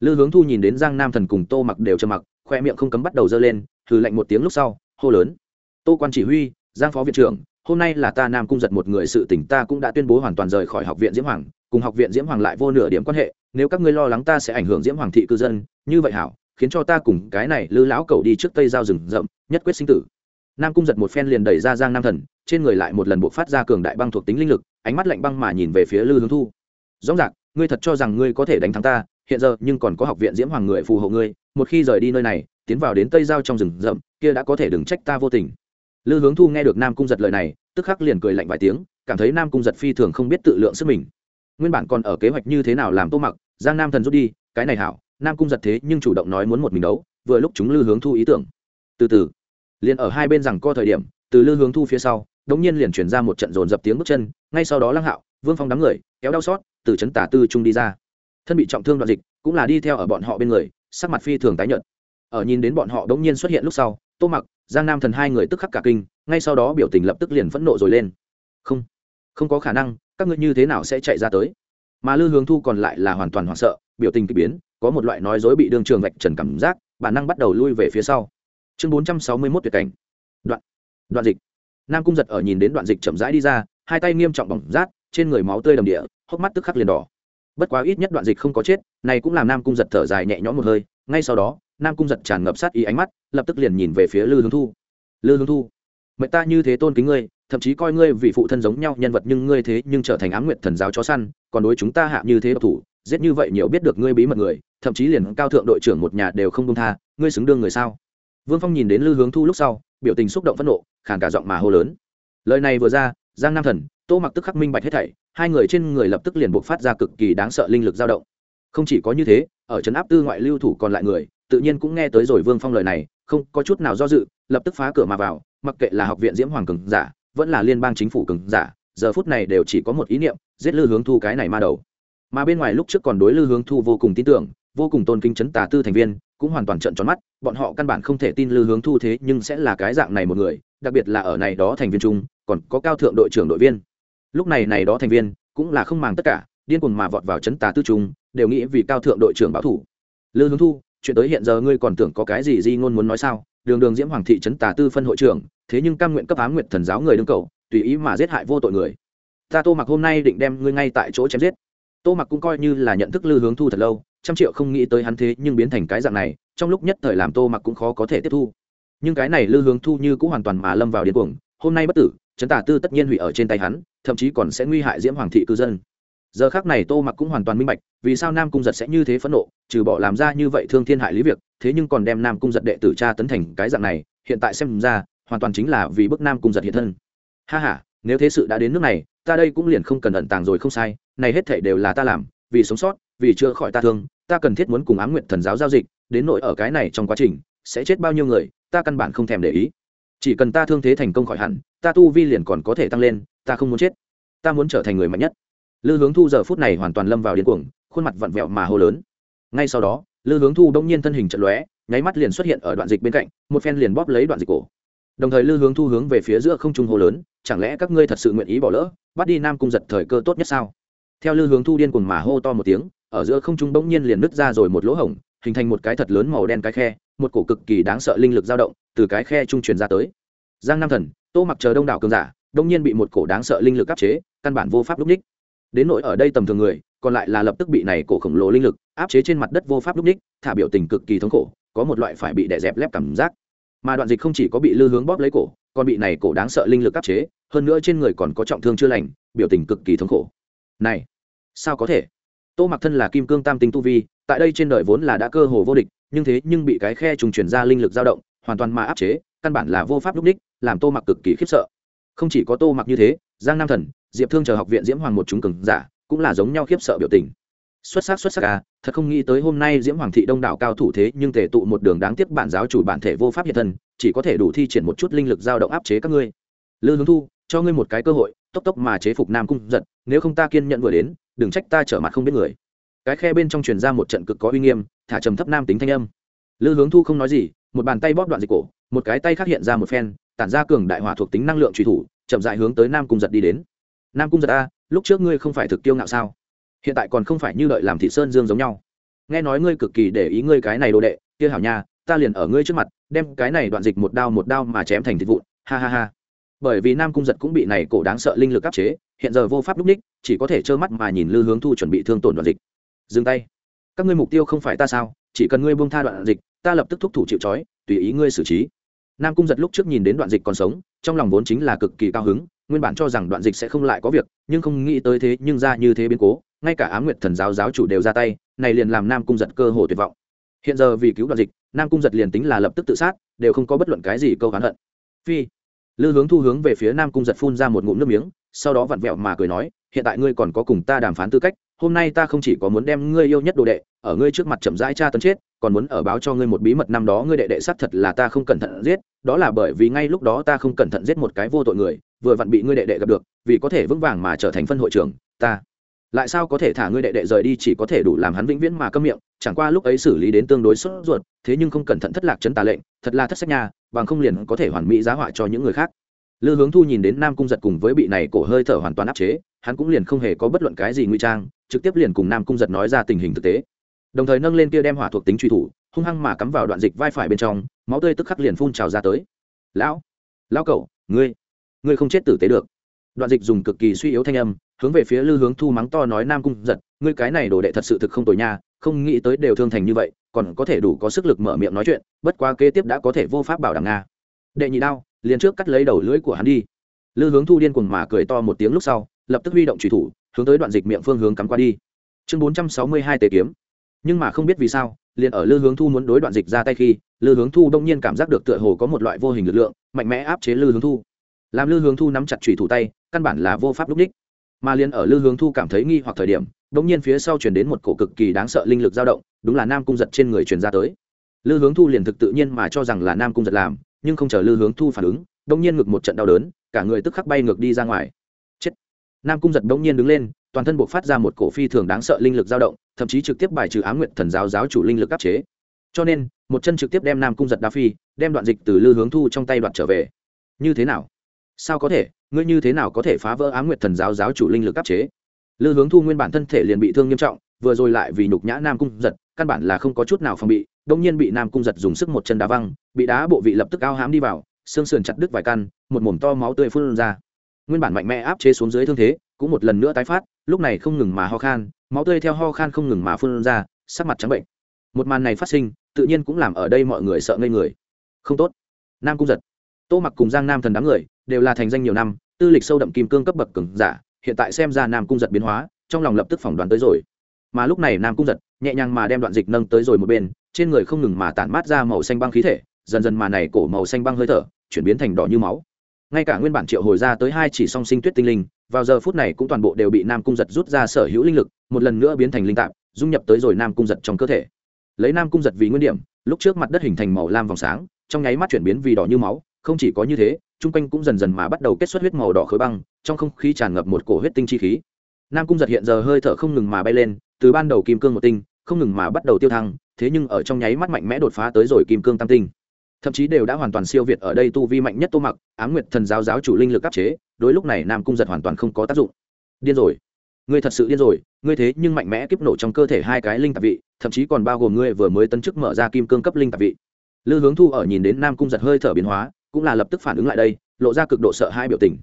Lư hướng thu nhìn đến giang nam thần cùng tô mặc đều trầm mặc, khoe miệng không cấm bắt đầu dơ lên thử lạnh một tiếng lúc sau, hô lớn. Tô quan chỉ huy, giang phó viện trưởng hôm nay là ta nam cung giật một người sự tỉnh ta cũng đã tuyên bố hoàn toàn rời khỏi học viện diễm hoàng, cùng học viện diễm hoàng lại vô nửa điểm quan hệ, nếu các ngươi lo lắng ta sẽ ảnh hưởng diễm hoàng thị cư dân, như vậy hảo, khiến cho ta cùng cái này lư lão cầu đi trước tây giao rừng rậm, nhất quyết sinh tử. Nam cung giật một phen liền đẩy ra giang nam thần, trên người lại một lần buộc phát ra cường đại băng thuộc tính linh lực, ánh mắt lạnh băng mà nhìn về phía lư hướng thu. Rõ ràng ngươi thật cho rằng ngươi có thể đánh thắng ta, hiện giờ nhưng còn có học viện diễm hoàng người phù hộ ngươi, một khi rời đi nơi này, tiến vào đến tây giao trong rừng rậm, kia đã có thể đừng trách ta vô tình lư hướng thu nghe được nam cung giật lời này, tức khắc liền cười lạnh vài tiếng, cảm thấy nam cung giật phi thường không biết tự lượng sức mình. Nguyên bản còn ở kế hoạch như thế nào làm tô mặc, giang nam thần rút đi, cái này hảo, nam cung giật thế nhưng chủ động nói muốn một mình đấu, vừa lúc chúng lư hướng thu ý tưởng. Từ từ, liền ở hai bên rằng co thời điểm, từ lư hướng thu phía sau, đống nhiên liền chuyển ra một trận dồn dập tiếng bước chân, ngay sau đó lăng hạo, vương phong đám người, kéo đau xót, từ trấn tả tư trung đi ra. Thân bị trọng thương đoạn dịch, cũng là đi theo ở bọn họ bên người, sắc mặt phi thường tái nhợt. Ở nhìn đến bọn họ đống nhiên xuất hiện lúc sau, tô mặc giang nam thần hai người tức khắc cả kinh, ngay sau đó biểu tình lập tức liền phẫn nộ rồi lên. Không không có khả năng, các ngươi như thế nào sẽ chạy ra tới? Mà lư hướng thu còn lại là hoàn toàn hoảng sợ, biểu tình k ỳ biến, có một loại nói dối bị đương trường vạch trần cảm giác, bản năng bắt đầu lui về phía sau. Chương bốn trăm sáu mươi mốt tuyệt cảnh. Đoạn đoạn dịch. Nam cung giật ở nhìn đến đoạn dịch chậm rãi đi ra, hai tay nghiêm trọng bỏng rát, trên người máu tươi đầm địa, hốc mắt tức khắc liền đỏ. Bất quá ít nhất đoạn dịch không có chết, này cũng làm nam cung giật thở dài nhẹ nhõm một hơi, ngay sau đó nam cung giật tràn ngập sát ý ánh mắt, lập tức liền nhìn về phía lư hướng thu. Lư hướng thu, mệnh ta như thế tôn kính ngươi, thậm chí coi ngươi vì phụ thân giống nhau nhân vật nhưng ngươi thế nhưng trở thành ám nguyện thần giáo chó săn, còn đối chúng ta hạ như thế độc thủ, giết như vậy nhiều biết được ngươi bí mật người, thậm chí liền cao thượng đội trưởng một nhà đều không công tha, ngươi xứng đương người sao? Vương phong nhìn đến lư hướng thu lúc sau, biểu tình xúc động phẫn nộ, khàn cả giọng mà hô lớn. Lời này vừa ra, giang nam thần, tô mặc tức khắc minh bạch hết thảy, hai người trên người lập tức liền buộc phát ra cực kỳ đáng sợ linh lực dao động. Không chỉ có như thế, ở trấn áp tư ngoại lưu thủ còn lại người tự nhiên cũng nghe tới rồi vương phong lời này, không có chút nào do dự, lập tức phá cửa mà vào, mặc kệ là học viện diễm hoàng cường giả, vẫn là liên bang chính phủ cường giả, giờ phút này đều chỉ có một ý niệm, giết lư hướng thu cái này ma đầu. Mà bên ngoài lúc trước còn đối lư hướng thu vô cùng tin tưởng, vô cùng tôn kính chấn tà tư thành viên, cũng hoàn toàn trận tròn mắt, bọn họ căn bản không thể tin lư hướng thu thế nhưng sẽ là cái dạng này một người, đặc biệt là ở này đó thành viên chung, còn có cao thượng đội trưởng đội viên. Lúc này này đó thành viên cũng là không màng tất cả, điên cuồng mà vọt vào chấn tà tư trung đều nghĩ vì cao thượng đội trưởng báo thủ. Lư hướng thu chuyện tới hiện giờ ngươi còn tưởng có cái gì di ngôn muốn nói sao? Đường đường diễm hoàng thị trấn tà tư phân hội trưởng, thế nhưng cam nguyện cấp á nguyện thần giáo người đương cầu, tùy ý mà giết hại vô tội người. Ta tô mặc hôm nay định đem ngươi ngay tại chỗ chém giết. Tô mặc cũng coi như là nhận thức lư hướng thu thật lâu, trăm triệu không nghĩ tới hắn thế nhưng biến thành cái dạng này, trong lúc nhất thời làm tô mặc cũng khó có thể tiếp thu. Nhưng cái này lư hướng thu như cũng hoàn toàn mà lâm vào điên cuồng, hôm nay bất tử, Trấn tả tư tất nhiên hủy ở trên tay hắn, thậm chí còn sẽ nguy hại diễm hoàng thị cư dân giờ khác này tô mặc cũng hoàn toàn minh bạch, vì sao nam cung giật sẽ như thế phẫn nộ, trừ bỏ làm ra như vậy thương thiên hại lý việc, thế nhưng còn đem nam cung giật đệ tử cha tấn thành cái dạng này, hiện tại xem ra, hoàn toàn chính là vì bức nam cung giật hiện thân. Ha ha, nếu thế sự đã đến nước này, ta đây cũng liền không cần ẩn tàng rồi không sai, này hết thể đều là ta làm, vì sống sót, vì chữa khỏi ta thương, ta cần thiết muốn cùng ám nguyện thần giáo giao dịch, đến nội ở cái này trong quá trình, sẽ chết bao nhiêu người, ta căn bản không thèm để ý. Chỉ cần ta thương thế thành công khỏi hẳn, ta tu vi liền còn có thể tăng lên, ta không muốn chết. Ta muốn trở thành người mạnh nhất lư hướng thu giờ phút này hoàn toàn lâm vào điên cuồng, khuôn mặt vặn vẹo mà hô lớn. Ngay sau đó, lư hướng thu đông nhiên thân hình trận lóe, nháy mắt liền xuất hiện ở đoạn dịch bên cạnh, một phen liền bóp lấy đoạn dịch cổ. Đồng thời lư hướng thu hướng về phía giữa không trung hô lớn, chẳng lẽ các ngươi thật sự nguyện ý bỏ lỡ, bắt đi nam cung giật thời cơ tốt nhất sao? Theo lư hướng thu điên cuồng mà hô to một tiếng, ở giữa không trung bỗng nhiên liền nứt ra rồi một lỗ hổng, hình thành một cái thật lớn màu đen cái khe, một cổ cực kỳ đáng sợ linh lực dao động, từ cái khe trung truyền ra tới. Giang nam thần, tô mặc chờ đông đảo cường giả đông nhiên bị một cổ đáng sợ linh lực áp chế, căn bản vô pháp lúc ních đến nỗi ở đây tầm thường người, còn lại là lập tức bị này cổ khổng lồ linh lực áp chế trên mặt đất vô pháp lúc ních thả biểu tình cực kỳ thống khổ, có một loại phải bị đè dẹp lép cảm giác. Mà đoạn dịch không chỉ có bị lư hướng bóp lấy cổ, còn bị này cổ đáng sợ linh lực áp chế, hơn nữa trên người còn có trọng thương chưa lành, biểu tình cực kỳ thống khổ. Này, sao có thể? Tô mặc thân là kim cương tam tinh tu vi, tại đây trên đời vốn là đã cơ hồ vô địch, nhưng thế nhưng bị cái khe trùng chuyển ra linh lực dao động, hoàn toàn mà áp chế, căn bản là vô pháp lúc ních làm tô mặc cực kỳ khiếp sợ không chỉ có tô mặc như thế, giang nam thần, diệp thương chờ học viện diễm hoàng một chúng cường giả, cũng là giống nhau khiếp sợ biểu tình. Xuất sắc xuất sắc à thật không nghĩ tới hôm nay diễm hoàng thị đông đảo cao thủ thế nhưng thể tụ một đường đáng tiếc bản giáo chủ bản thể vô pháp hiện thân, chỉ có thể đủ thi triển một chút linh lực dao động áp chế các ngươi. Lư hướng thu, cho ngươi một cái cơ hội, tốc tốc mà chế phục nam cung giật nếu không ta kiên nhận vừa đến, đừng trách ta trở mặt không biết người. Cái khe bên trong truyền ra một trận cực có uy nghiêm, thả trầm thấp nam tính thanh âm. Lư hướng thu không nói gì, một bàn tay bóp đoạn dịch cổ, một cái tay khác hiện ra một phen tản ra cường đại hỏa thuộc tính năng lượng truy thủ, chậm dại hướng tới nam cung giật đi đến. Nam cung giật a, lúc trước ngươi không phải thực tiêu ngạo sao? Hiện tại còn không phải như đợi làm thị sơn dương giống nhau. Nghe nói ngươi cực kỳ để ý ngươi cái này đồ đệ, kia hảo nha, ta liền ở ngươi trước mặt, đem cái này đoạn dịch một đao một đao mà chém thành thịt vụn, ha ha ha. Bởi vì nam cung giật cũng bị này cổ đáng sợ linh lực áp chế, hiện giờ vô pháp lúc ních, chỉ có thể trơ mắt mà nhìn lư hướng thu chuẩn bị thương tổn đoạn dịch. Dừng tay. Các ngươi mục tiêu không phải ta sao, chỉ cần ngươi buông tha đoạn dịch, ta lập tức thúc thủ chịu trói, tùy ý ngươi xử trí nam cung giật lúc trước nhìn đến đoạn dịch còn sống, trong lòng vốn chính là cực kỳ cao hứng, nguyên bản cho rằng đoạn dịch sẽ không lại có việc, nhưng không nghĩ tới thế nhưng ra như thế biến cố, ngay cả á m nguyệt thần giáo giáo chủ đều ra tay, này liền làm nam cung giật cơ hồ tuyệt vọng. Hiện giờ vì cứu đoạn dịch, nam cung giật liền tính là lập tức tự sát, đều không có bất luận cái gì câu hắn hận. Phi. Lư hướng thu hướng về phía nam cung giật phun ra một ngụm nước miếng, sau đó vặn vẹo mà cười nói, hiện tại ngươi còn có cùng ta đàm phán tư cách hôm nay ta không chỉ có muốn đem ngươi yêu nhất đồ đệ ở ngươi trước mặt chậm rãi tra tấn chết, còn muốn ở báo cho ngươi một bí mật năm đó ngươi đệ đệ sát thật là ta không cẩn thận giết, đó là bởi vì ngay lúc đó ta không cẩn thận giết một cái vô tội người, vừa vặn bị ngươi đệ đệ gặp được, vì có thể vững vàng mà trở thành phân hội trưởng, ta lại sao có thể thả ngươi đệ đệ rời đi chỉ có thể đủ làm hắn vĩnh viễn mà câm miệng, chẳng qua lúc ấy xử lý đến tương đối sốt ruột, thế nhưng không cẩn thận thất lạc chấn tà lệnh, thật là thất sách nhà. bằng không liền có thể hoàn mỹ giá họa cho những người khác lư hướng thu nhìn đến nam cung giật cùng với bị này cổ hơi thở hoàn toàn áp chế, hắn cũng liền không hề có bất luận cái gì nguy trang trực tiếp liền cùng nam cung giật nói ra tình hình thực tế. Đồng thời nâng lên kia đem hỏa thuộc tính truy thủ, hung hăng mà cắm vào đoạn dịch vai phải bên trong, máu tươi tức khắc liền phun trào ra tới. Lão lão cậu, ngươi ngươi không chết tử tế được. Đoạn dịch dùng cực kỳ suy yếu thanh âm, hướng về phía lư hướng thu mắng to nói, nam cung giật, ngươi cái này đồ đệ thật sự thực không tồi nha, không nghĩ tới đều thương thành như vậy, còn có thể đủ có sức lực mở miệng nói chuyện, bất quá kế tiếp đã có thể vô pháp bảo đảm nga đệ nhị đao, liền trước cắt lấy đầu lưỡi của hắn đi. Lư hướng thu điên cuồng mà cười to một tiếng lúc sau, lập tức huy động trùy thủ hướng tới đoạn dịch miệng phương hướng cắm qua đi. Chương bốn trăm sáu mươi hai tề kiếm. Nhưng mà không biết vì sao, liền ở lư hướng thu muốn đối đoạn dịch ra tay khi, lư hướng thu đông nhiên cảm giác được tựa hồ có một loại vô hình lực lượng, mạnh mẽ áp chế lư hướng thu. Làm lư hướng thu nắm chặt chủy thủ tay, căn bản là vô pháp lúc đích. Mà liền ở lư hướng thu cảm thấy nghi hoặc thời điểm, đông nhiên phía sau chuyển đến một cổ cực kỳ đáng sợ linh lực dao động, đúng là nam cung giật trên người truyền ra tới. Lư hướng thu liền thực tự nhiên mà cho rằng là nam cung giật làm, nhưng không chờ lư hướng thu phản ứng, đông nhiên ngực một trận đau đớn, cả người tức khắc bay ngược đi ra ngoài nam cung giật bỗng nhiên đứng lên, toàn thân buộc phát ra một cổ phi thường đáng sợ linh lực dao động, thậm chí trực tiếp bài trừ á nguyện thần giáo giáo chủ linh lực áp chế. Cho nên, một chân trực tiếp đem nam cung giật đa phi, đem đoạn dịch từ lư hướng thu trong tay đoạt trở về. Như thế nào? Sao có thể? Ngươi như thế nào có thể phá vỡ á nguyệt thần giáo giáo chủ linh lực áp chế? Lư hướng thu nguyên bản thân thể liền bị thương nghiêm trọng, vừa rồi lại vì nhục nhã nam cung giật, căn bản là không có chút nào phòng bị đông nhiên bị nam cung giật dùng sức một chân đá văng, bị đá bộ vị lập tức ao hám đi vào, xương sườn chặt đứt vài căn, một mồm to máu tươi phun ra nguyên bản mạnh mẽ áp chế xuống dưới thương thế, cũng một lần nữa tái phát, lúc này không ngừng mà ho khan, máu tươi theo ho khan không ngừng mà phun ra, sắc mặt trắng bệnh. Một màn này phát sinh, tự nhiên cũng làm ở đây mọi người sợ ngây người. Không tốt. Nam cung giật. Tô mặc cùng giang nam thần đám người, đều là thành danh nhiều năm, tư lịch sâu đậm kim cương cấp bậc cường giả, hiện tại xem ra nam cung giật biến hóa, trong lòng lập tức phỏng đoán tới rồi. Mà lúc này nam cung giật nhẹ nhàng mà đem đoạn dịch nâng tới rồi một bên, trên người không ngừng mà tản mát ra màu xanh băng khí thể, dần dần mà này cổ màu xanh băng hơi thở, chuyển biến thành đỏ như máu ngay cả nguyên bản triệu hồi ra tới hai chỉ song sinh tuyết tinh linh, vào giờ phút này cũng toàn bộ đều bị nam cung giật rút ra sở hữu linh lực, một lần nữa biến thành linh tạp, dung nhập tới rồi nam cung giật trong cơ thể. Lấy nam cung giật vì nguyên điểm, lúc trước mặt đất hình thành màu lam vòng sáng, trong nháy mắt chuyển biến vì đỏ như máu, không chỉ có như thế, chung quanh cũng dần dần mà bắt đầu kết xuất huyết màu đỏ khối băng, trong không khí tràn ngập một cổ huyết tinh chi khí. Nam cung giật hiện giờ hơi thở không ngừng mà bay lên, từ ban đầu kim cương một tinh, không ngừng mà bắt đầu tiêu thăng, thế nhưng ở trong nháy mắt mạnh mẽ đột phá tới rồi kim cương tam tinh thậm chí đều đã hoàn toàn siêu việt ở đây tu vi mạnh nhất tô mặc, ám nguyệt thần giáo giáo chủ linh lực áp chế, đối lúc này nam cung giật hoàn toàn không có tác dụng. Điên rồi. Ngươi thật sự điên rồi, ngươi thế nhưng mạnh mẽ kiếp nổ trong cơ thể hai cái linh tạp vị, thậm chí còn bao gồm ngươi vừa mới tấn chức mở ra kim cương cấp linh tạp vị. Lư hướng thu ở nhìn đến nam cung giật hơi thở biến hóa, cũng là lập tức phản ứng lại đây, lộ ra cực độ sợ hai biểu tình.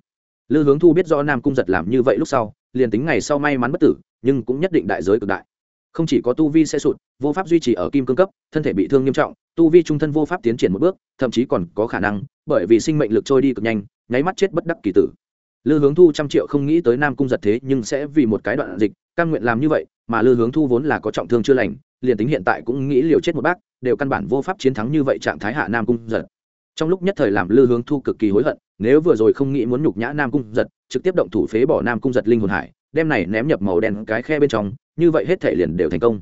Lư hướng thu biết do nam cung giật làm như vậy lúc sau, liền tính ngày sau may mắn bất tử, nhưng cũng nhất định đại giới cực đại không chỉ có tu vi sẽ sụt, vô pháp duy trì ở kim cương cấp, thân thể bị thương nghiêm trọng, tu vi trung thân vô pháp tiến triển một bước, thậm chí còn có khả năng, bởi vì sinh mệnh lực trôi đi cực nhanh, nháy mắt chết bất đắc kỳ tử. Lư hướng thu trăm triệu không nghĩ tới nam cung giật thế nhưng sẽ vì một cái đoạn dịch căn nguyện làm như vậy, mà lư hướng thu vốn là có trọng thương chưa lành, liền tính hiện tại cũng nghĩ liều chết một bác, đều căn bản vô pháp chiến thắng như vậy trạng thái hạ nam cung giật. Trong lúc nhất thời làm lư hướng thu cực kỳ hối hận, nếu vừa rồi không nghĩ muốn nhục nhã nam cung giật, trực tiếp động thủ phế bỏ nam cung giật linh hồn hải, đem này ném nhập màu đen cái khe bên trong như vậy hết thể liền đều thành công.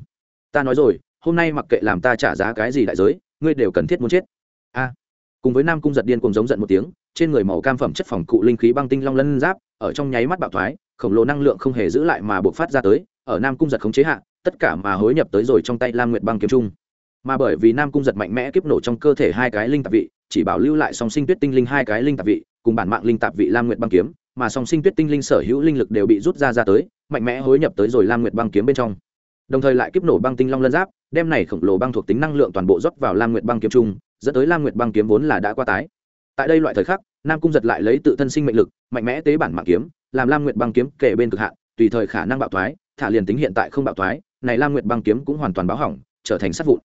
Ta nói rồi, hôm nay mặc kệ làm ta trả giá cái gì đại giới, ngươi đều cần thiết muốn chết. A. Cùng với nam cung giật điên cùng giống giận một tiếng, trên người màu cam phẩm chất phòng cụ linh khí băng tinh long lân giáp, ở trong nháy mắt bạo thoái, khổng lồ năng lượng không hề giữ lại mà buộc phát ra tới, ở nam cung giật khống chế hạ, tất cả mà hối nhập tới rồi trong tay lam nguyệt băng kiếm trung. Mà bởi vì nam cung giật mạnh mẽ kiếp nổ trong cơ thể hai cái linh tạp vị, chỉ bảo lưu lại song sinh tuyết tinh linh hai cái linh tạp vị, cùng bản mạng linh tạp vị lam nguyệt băng kiếm mà song sinh tuyết tinh linh sở hữu linh lực đều bị rút ra ra tới, mạnh mẽ hối nhập tới rồi lam nguyệt băng kiếm bên trong. Đồng thời lại kiếp nổ băng tinh long lân giáp, đem này khổng lồ băng thuộc tính năng lượng toàn bộ rót vào lam nguyệt băng kiếm trung, dẫn tới lam nguyệt băng kiếm vốn là đã qua tái. Tại đây loại thời khắc, nam cung giật lại lấy tự thân sinh mệnh lực, mạnh mẽ tế bản mạng kiếm, làm lam nguyệt băng kiếm kể bên cực hạn, tùy thời khả năng bạo thoái, thả liền tính hiện tại không bạo thoái, này lam nguyệt băng kiếm cũng hoàn toàn báo hỏng, trở thành sát vụn.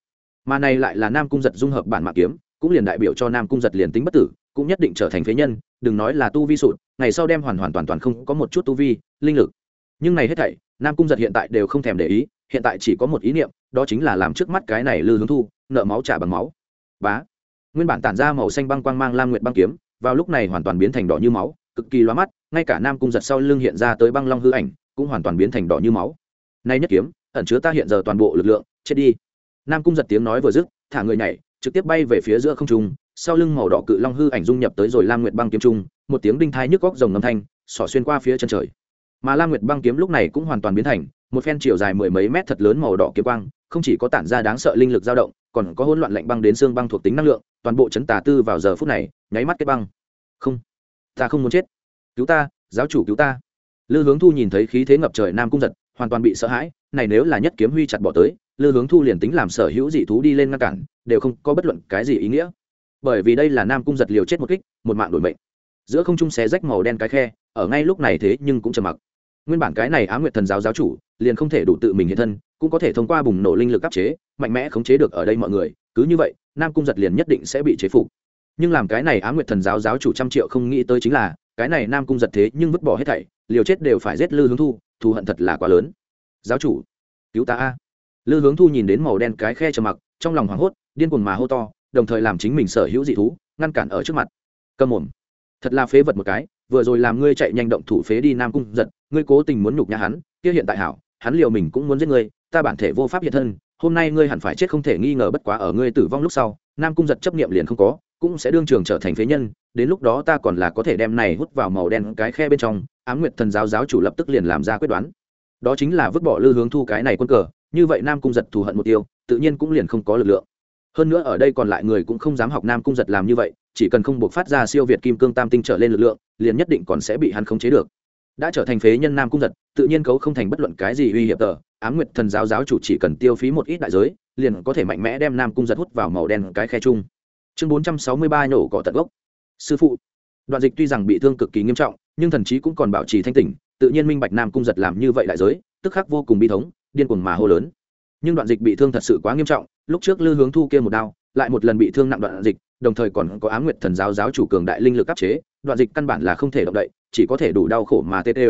Mà này lại là nam cung giật dung hợp bản mạng kiếm, cũng liền đại biểu cho nam cung giật liền tính bất tử, cũng nhất định trở thành phế nhân, đừng nói là tu vi sụt ngày sau đem hoàn hoàn toàn toàn không có một chút tu vi, linh lực. Nhưng này hết thảy, nam cung giật hiện tại đều không thèm để ý, hiện tại chỉ có một ý niệm, đó chính là làm trước mắt cái này lư hướng thu, nợ máu trả bằng máu. Bá. Nguyên bản tản ra màu xanh băng quang mang lam nguyệt băng kiếm, vào lúc này hoàn toàn biến thành đỏ như máu, cực kỳ loa mắt, ngay cả nam cung giật sau lưng hiện ra tới băng long hư ảnh, cũng hoàn toàn biến thành đỏ như máu. Nay nhất kiếm, ẩn chứa ta hiện giờ toàn bộ lực lượng, chết đi. Nam cung giật tiếng nói vừa dứt, thả người nhảy trực tiếp bay về phía giữa không trung, sau lưng màu đỏ cự long hư ảnh dung nhập tới rồi lam nguyệt băng kiếm trung, một tiếng đinh thai nhức góc rồng âm thanh, xỏ xuyên qua phía chân trời. Mà lam nguyệt băng kiếm lúc này cũng hoàn toàn biến thành một phen chiều dài mười mấy mét thật lớn màu đỏ kiếm quang, không chỉ có tản ra đáng sợ linh lực dao động, còn có hỗn loạn lạnh băng đến xương băng thuộc tính năng lượng, toàn bộ chấn tà tư vào giờ phút này, nháy mắt kết băng. Không, ta không muốn chết. Cứu ta, giáo chủ cứu ta. Lư hướng thu nhìn thấy khí thế ngập trời nam cung giật hoàn toàn bị sợ hãi, này nếu là nhất kiếm huy chặt bỏ tới, lư hướng thu liền tính làm sở hữu dị thú đi lên ngăn cản, đều không có bất luận cái gì ý nghĩa. Bởi vì đây là nam cung giật liều chết một kích, một mạng đổi mệnh. Giữa không trung xé rách màu đen cái khe, ở ngay lúc này thế nhưng cũng trầm mặc. Nguyên bản cái này á nguyệt thần giáo giáo chủ, liền không thể đủ tự mình hiện thân, cũng có thể thông qua bùng nổ linh lực áp chế, mạnh mẽ khống chế được ở đây mọi người, cứ như vậy, nam cung giật liền nhất định sẽ bị chế phục. Nhưng làm cái này á nguyệt thần giáo giáo chủ trăm triệu không nghĩ tới chính là, cái này nam cung giật thế nhưng vứt bỏ hết thảy, liều chết đều phải giết lư hướng thu thù hận thật là quá lớn. Giáo chủ, cứu ta a. Lư hướng thu nhìn đến màu đen cái khe trầm mặc, trong lòng hoảng hốt, điên cuồng mà hô to, đồng thời làm chính mình sở hữu dị thú, ngăn cản ở trước mặt. Cầm mồm. Thật là phế vật một cái, vừa rồi làm ngươi chạy nhanh động thủ phế đi nam cung giật, ngươi cố tình muốn nhục nhã hắn, kia hiện tại hảo, hắn liều mình cũng muốn giết ngươi, ta bản thể vô pháp hiện thân, hôm nay ngươi hẳn phải chết không thể nghi ngờ bất quá ở ngươi tử vong lúc sau, nam cung giật chấp niệm liền không có cũng sẽ đương trường trở thành phế nhân, đến lúc đó ta còn là có thể đem này hút vào màu đen cái khe bên trong, ám nguyệt thần giáo giáo chủ lập tức liền làm ra quyết đoán. Đó chính là vứt bỏ lư hướng thu cái này quân cờ, như vậy nam cung giật thù hận một tiêu, tự nhiên cũng liền không có lực lượng. Hơn nữa ở đây còn lại người cũng không dám học nam cung giật làm như vậy, chỉ cần không buộc phát ra siêu việt kim cương tam tinh trở lên lực lượng, liền nhất định còn sẽ bị hắn khống chế được. Đã trở thành phế nhân nam cung giật, tự nhiên cấu không thành bất luận cái gì uy hiểm tờ, ám nguyệt thần giáo giáo chủ chỉ cần tiêu phí một ít đại giới, liền có thể mạnh mẽ đem nam cung giật hút vào màu đen cái khe chung chương bốn trăm sáu mươi ba nhổ cỏ tận gốc. Sư phụ, đoạn dịch tuy rằng bị thương cực kỳ nghiêm trọng, nhưng thần chí cũng còn bảo trì thanh tỉnh, tự nhiên minh bạch nam cung giật làm như vậy đại giới, tức khắc vô cùng bi thống, điên cuồng mà hô lớn. Nhưng đoạn dịch bị thương thật sự quá nghiêm trọng, lúc trước lư hướng thu kia một đao, lại một lần bị thương nặng đoạn dịch, đồng thời còn có á nguyệt thần giáo giáo chủ cường đại linh lực áp chế, đoạn dịch căn bản là không thể động đậy, chỉ có thể đủ đau khổ mà tê tê.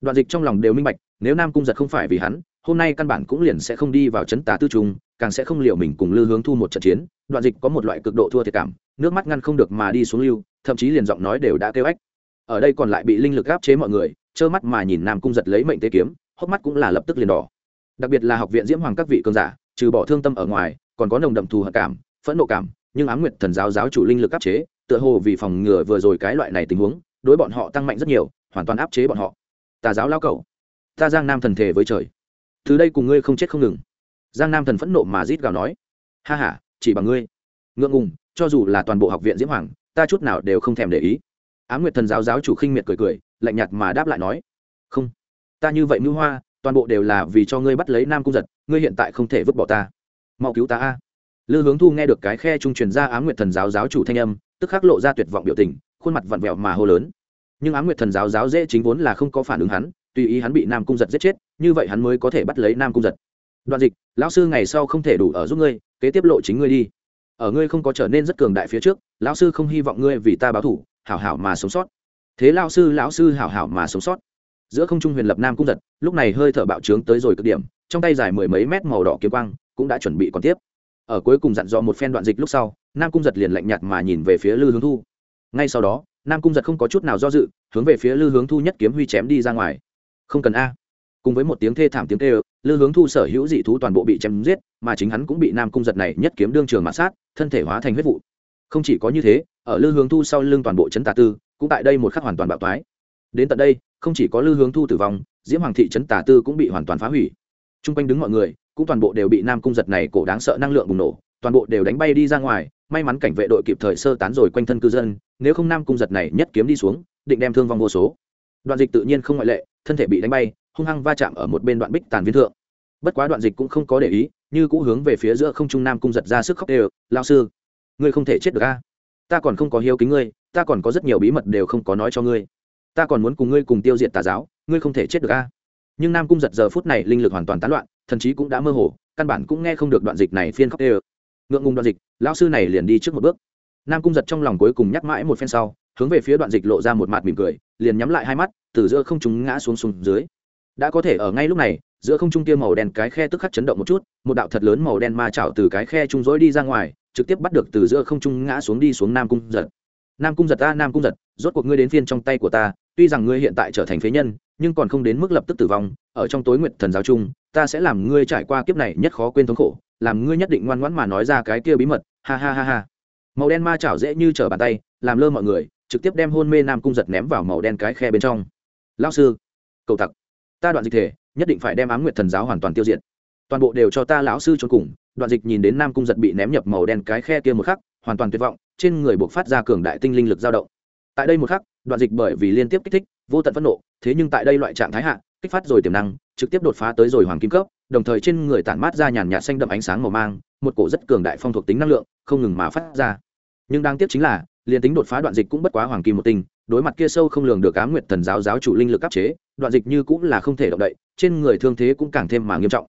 Đoạn dịch trong lòng đều minh bạch, nếu nam cung giật không phải vì hắn, hôm nay căn bản cũng liền sẽ không đi vào chấn tà tư trung, càng sẽ không liệu mình cùng lư hướng thu một trận chiến đoạn dịch có một loại cực độ thua thiệt cảm, nước mắt ngăn không được mà đi xuống lưu, thậm chí liền giọng nói đều đã kêu ếch. Ở đây còn lại bị linh lực áp chế mọi người, trơ mắt mà nhìn nam cung giật lấy mệnh tế kiếm, hốc mắt cũng là lập tức liền đỏ. Đặc biệt là học viện diễm hoàng các vị cường giả, trừ bỏ thương tâm ở ngoài, còn có nồng đậm thù hận cảm, phẫn nộ cảm, nhưng ám nguyệt thần giáo giáo chủ linh lực áp chế, tựa hồ vì phòng ngừa vừa rồi cái loại này tình huống, đối bọn họ tăng mạnh rất nhiều, hoàn toàn áp chế bọn họ. Tà giáo lao cầu ta giang nam thần thể với trời. Từ đây cùng ngươi không chết không ngừng. Giang nam thần phẫn nộ mà rít gào nói. Ha h a chỉ bằng ngươi. Ngượng ngùng, cho dù là toàn bộ học viện diễm hoàng, ta chút nào đều không thèm để ý. Ám nguyệt thần giáo giáo chủ khinh miệt cười cười, lạnh nhạt mà đáp lại nói, không, ta như vậy mưu hoa, toàn bộ đều là vì cho ngươi bắt lấy nam cung giật, ngươi hiện tại không thể vứt bỏ ta. Mau cứu ta a. Lư hướng thu nghe được cái khe trung truyền ra á m nguyệt thần giáo giáo chủ thanh âm, tức khắc lộ ra tuyệt vọng biểu tình, khuôn mặt vặn vẹo mà hô lớn. Nhưng á m nguyệt thần giáo giáo dễ chính vốn là không có phản ứng hắn, tùy ý hắn bị nam cung giật giết chết, như vậy hắn mới có thể bắt lấy nam cung giật đoạn dịch, lão sư ngày sau không thể đủ ở giúp ngươi, kế tiếp lộ chính ngươi đi. Ở ngươi không có trở nên rất cường đại phía trước, lão sư không hy vọng ngươi vì ta báo thủ, hảo hảo mà sống sót. Thế lão sư lão sư hảo hảo mà sống sót. Giữa không trung huyền lập nam cung giật, lúc này hơi thở bạo trướng tới rồi cực điểm, trong tay dài mười mấy mét màu đỏ kiếm quang, cũng đã chuẩn bị còn tiếp. Ở cuối cùng dặn dò một phen đoạn dịch lúc sau, nam cung giật liền lạnh nhạt mà nhìn về phía lư hướng thu. Ngay sau đó, nam cung giật không có chút nào do dự, hướng về phía lư hướng thu nhất kiếm huy chém đi ra ngoài. Không cần a. Cùng với một tiếng thê thảm tiếng tê lư hướng thu sở hữu dị thú toàn bộ bị chém giết, mà chính hắn cũng bị nam cung giật này nhất kiếm đương trường mã sát, thân thể hóa thành huyết vụ. Không chỉ có như thế, ở lư hướng thu sau lưng toàn bộ chấn tà tư, cũng tại đây một khắc hoàn toàn bạo toái. Đến tận đây, không chỉ có lư hướng thu tử vong, diễm hoàng thị trấn tà tư cũng bị hoàn toàn phá hủy. T r u n g quanh đứng mọi người, cũng toàn bộ đều bị nam cung giật này cổ đáng sợ năng lượng bùng nổ, toàn bộ đều đánh bay đi ra ngoài, may mắn cảnh vệ đội kịp thời sơ tán rồi quanh thân cư dân, nếu không nam cung giật này nhất kiếm đi xuống, định đem thương vong vô số. Đoạn dịch tự nhiên không ngoại lệ, thân thể bị đánh bay hung hăng va chạm ở một bên đoạn bích tàn viên thượng. Bất quá đoạn dịch cũng không có để ý, như cũ hướng về phía giữa không trung nam cung giật ra sức khóc đều lao sư, ngươi không thể chết được a. Ta còn không có hiếu kính ngươi, ta còn có rất nhiều bí mật đều không có nói cho ngươi. Ta còn muốn cùng ngươi cùng tiêu diệt tà giáo, ngươi không thể chết được a. Nhưng nam cung giật giờ phút này linh lực hoàn toàn tán loạn, thần chí cũng đã mơ hồ, căn bản cũng nghe không được đoạn dịch này phiên khóc đều. Ngượng ngùng đoạn dịch lao sư này liền đi trước một bước. Nam cung giật trong lòng cuối cùng nhắc mãi một phen sau, hướng về phía đoạn dịch lộ ra một mặt mỉm cười, liền nhắm lại hai mắt, từ giữa không chúng ngã xuống xuống dưới đã có thể ở ngay lúc này, giữa không trung kia màu đen cái khe tức khắc chấn động một chút, một đạo thật lớn màu đen ma chảo từ cái khe trung rối đi ra ngoài, trực tiếp bắt được từ giữa không trung ngã xuống đi xuống nam cung giật. Nam cung giật ta, nam cung giật, rốt cuộc ngươi đến phiên trong tay của ta, tuy rằng ngươi hiện tại trở thành phế nhân, nhưng còn không đến mức lập tức tử vong, ở trong tối nguyện thần giáo chung, ta sẽ làm ngươi trải qua kiếp này nhất khó quên thống khổ, làm ngươi nhất định ngoan ngoãn mà nói ra cái kia bí mật, ha ha ha ha. Màu đen ma chảo dễ như trở bàn tay, làm lơ mọi người, trực tiếp đem hôn mê nam cung giật ném vào màu đen cái khe bên trong. Lao sư, cầu tặc ta đoạn dịch thể, nhất định phải đem ám nguyệt thần giáo hoàn toàn tiêu diệt. Toàn bộ đều cho ta lão sư trốn cùng, đoạn dịch nhìn đến nam cung giật bị ném nhập màu đen cái khe kia một khắc, hoàn toàn tuyệt vọng, trên người buộc phát ra cường đại tinh linh lực dao động. Tại đây một khắc, đoạn dịch bởi vì liên tiếp kích thích, vô tận phẫn nộ, thế nhưng tại đây loại trạng thái hạ, kích phát rồi tiềm năng, trực tiếp đột phá tới rồi hoàng kim cấp, đồng thời trên người tản mát ra nhàn nhạt xanh đậm ánh sáng màu mang, một cổ rất cường đại phong thuộc tính năng lượng, không ngừng mà phát ra. Nhưng đáng tiếc chính là, liên tính đột phá đoạn dịch cũng bất quá hoàng kim một tinh đối mặt kia sâu không lường được ám nguyệt thần giáo giáo chủ linh lực áp chế, đoạn dịch như cũng là không thể động đậy, trên người thương thế cũng càng thêm mà nghiêm trọng.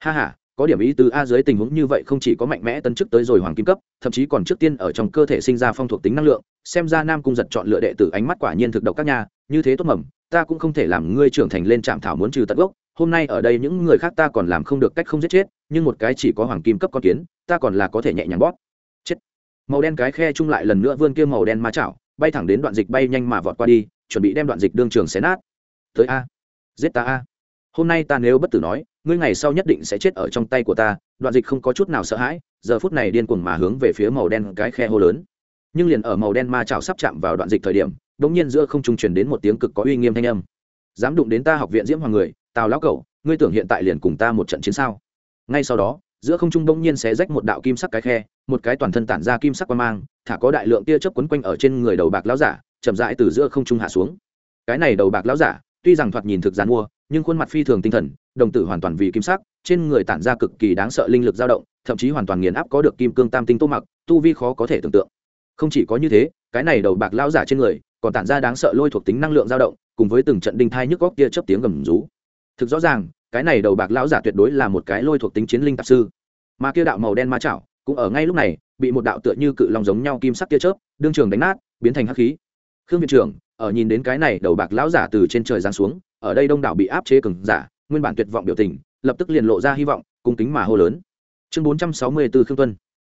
Ha ha, có điểm ý từ a dưới tình huống như vậy không chỉ có mạnh mẽ tấn chức tới rồi hoàng kim cấp, thậm chí còn trước tiên ở trong cơ thể sinh ra phong thuộc tính năng lượng, xem ra nam cung giật chọn lựa đệ tử ánh mắt quả nhiên thực độc các nhà như thế tốt mầm, ta cũng không thể làm ngươi trưởng thành lên trạm thảo muốn trừ tận gốc, hôm nay ở đây những người khác ta còn làm không được cách không giết chết, nhưng một cái chỉ có hoàng kim cấp con kiến, ta còn là có thể nhẹ nhàng bóp. Chết. Màu đen cái khe chung lại lần nữa vươn kia màu đen ma chảo bay thẳng đến đoạn dịch bay nhanh mà vọt qua đi, chuẩn bị đem đoạn dịch đương trường xé nát. Tới a. Giết ta a. Hôm nay ta nếu bất tử nói, ngươi ngày sau nhất định sẽ chết ở trong tay của ta, đoạn dịch không có chút nào sợ hãi, giờ phút này điên cuồng mà hướng về phía màu đen cái khe hô lớn. Nhưng liền ở màu đen ma chảo sắp chạm vào đoạn dịch thời điểm đ ỗ n g nhiên giữa không trung truyền đến một tiếng cực có uy nghiêm thanh âm. Dám đụng đến ta học viện diễm hoàng người, tào lão cẩu, ngươi tưởng hiện tại liền cùng ta một trận chiến sao? Ngay sau đó giữa không trung bỗng nhiên xé rách một đạo kim sắc cái khe, một cái toàn thân tản ra kim sắc quan mang, thả có đại lượng tia chớp quấn quanh ở trên người đầu bạc lão giả, chậm rãi từ giữa không trung hạ xuống. Cái này đầu bạc lão giả, tuy rằng thoạt nhìn thực gián mua, nhưng khuôn mặt phi thường tinh thần, đồng tử hoàn toàn vì kim sắc, trên người tản ra cực kỳ đáng sợ linh lực dao động, thậm chí hoàn toàn nghiền áp có được kim cương tam tinh tô mặc, tu vi khó có thể tưởng tượng. Không chỉ có như thế, cái này đầu bạc lão giả trên người, còn tản ra đáng sợ lôi thuộc tính năng lượng dao động, cùng với từng trận đinh thai nhức góc kia chớp tiếng gầm rú. Thực rõ ràng cái này đầu bạc lão giả tuyệt đối là một cái lôi thuộc tính chiến linh tạp sư. Mà kia đạo màu đen ma chảo, cũng ở ngay lúc này, bị một đạo tựa như cự long giống nhau kim sắc tia chớp, đương trường đánh nát, biến thành hắc khí. Khương viện trưởng, ở nhìn đến cái này đầu bạc lão giả từ trên trời giáng xuống, ở đây đông đảo bị áp chế cường giả, nguyên bản tuyệt vọng biểu tình, lập tức liền lộ ra hy vọng, cung kính mà hô lớn. Chương bốn trăm sáu mươi 464 khương tuân.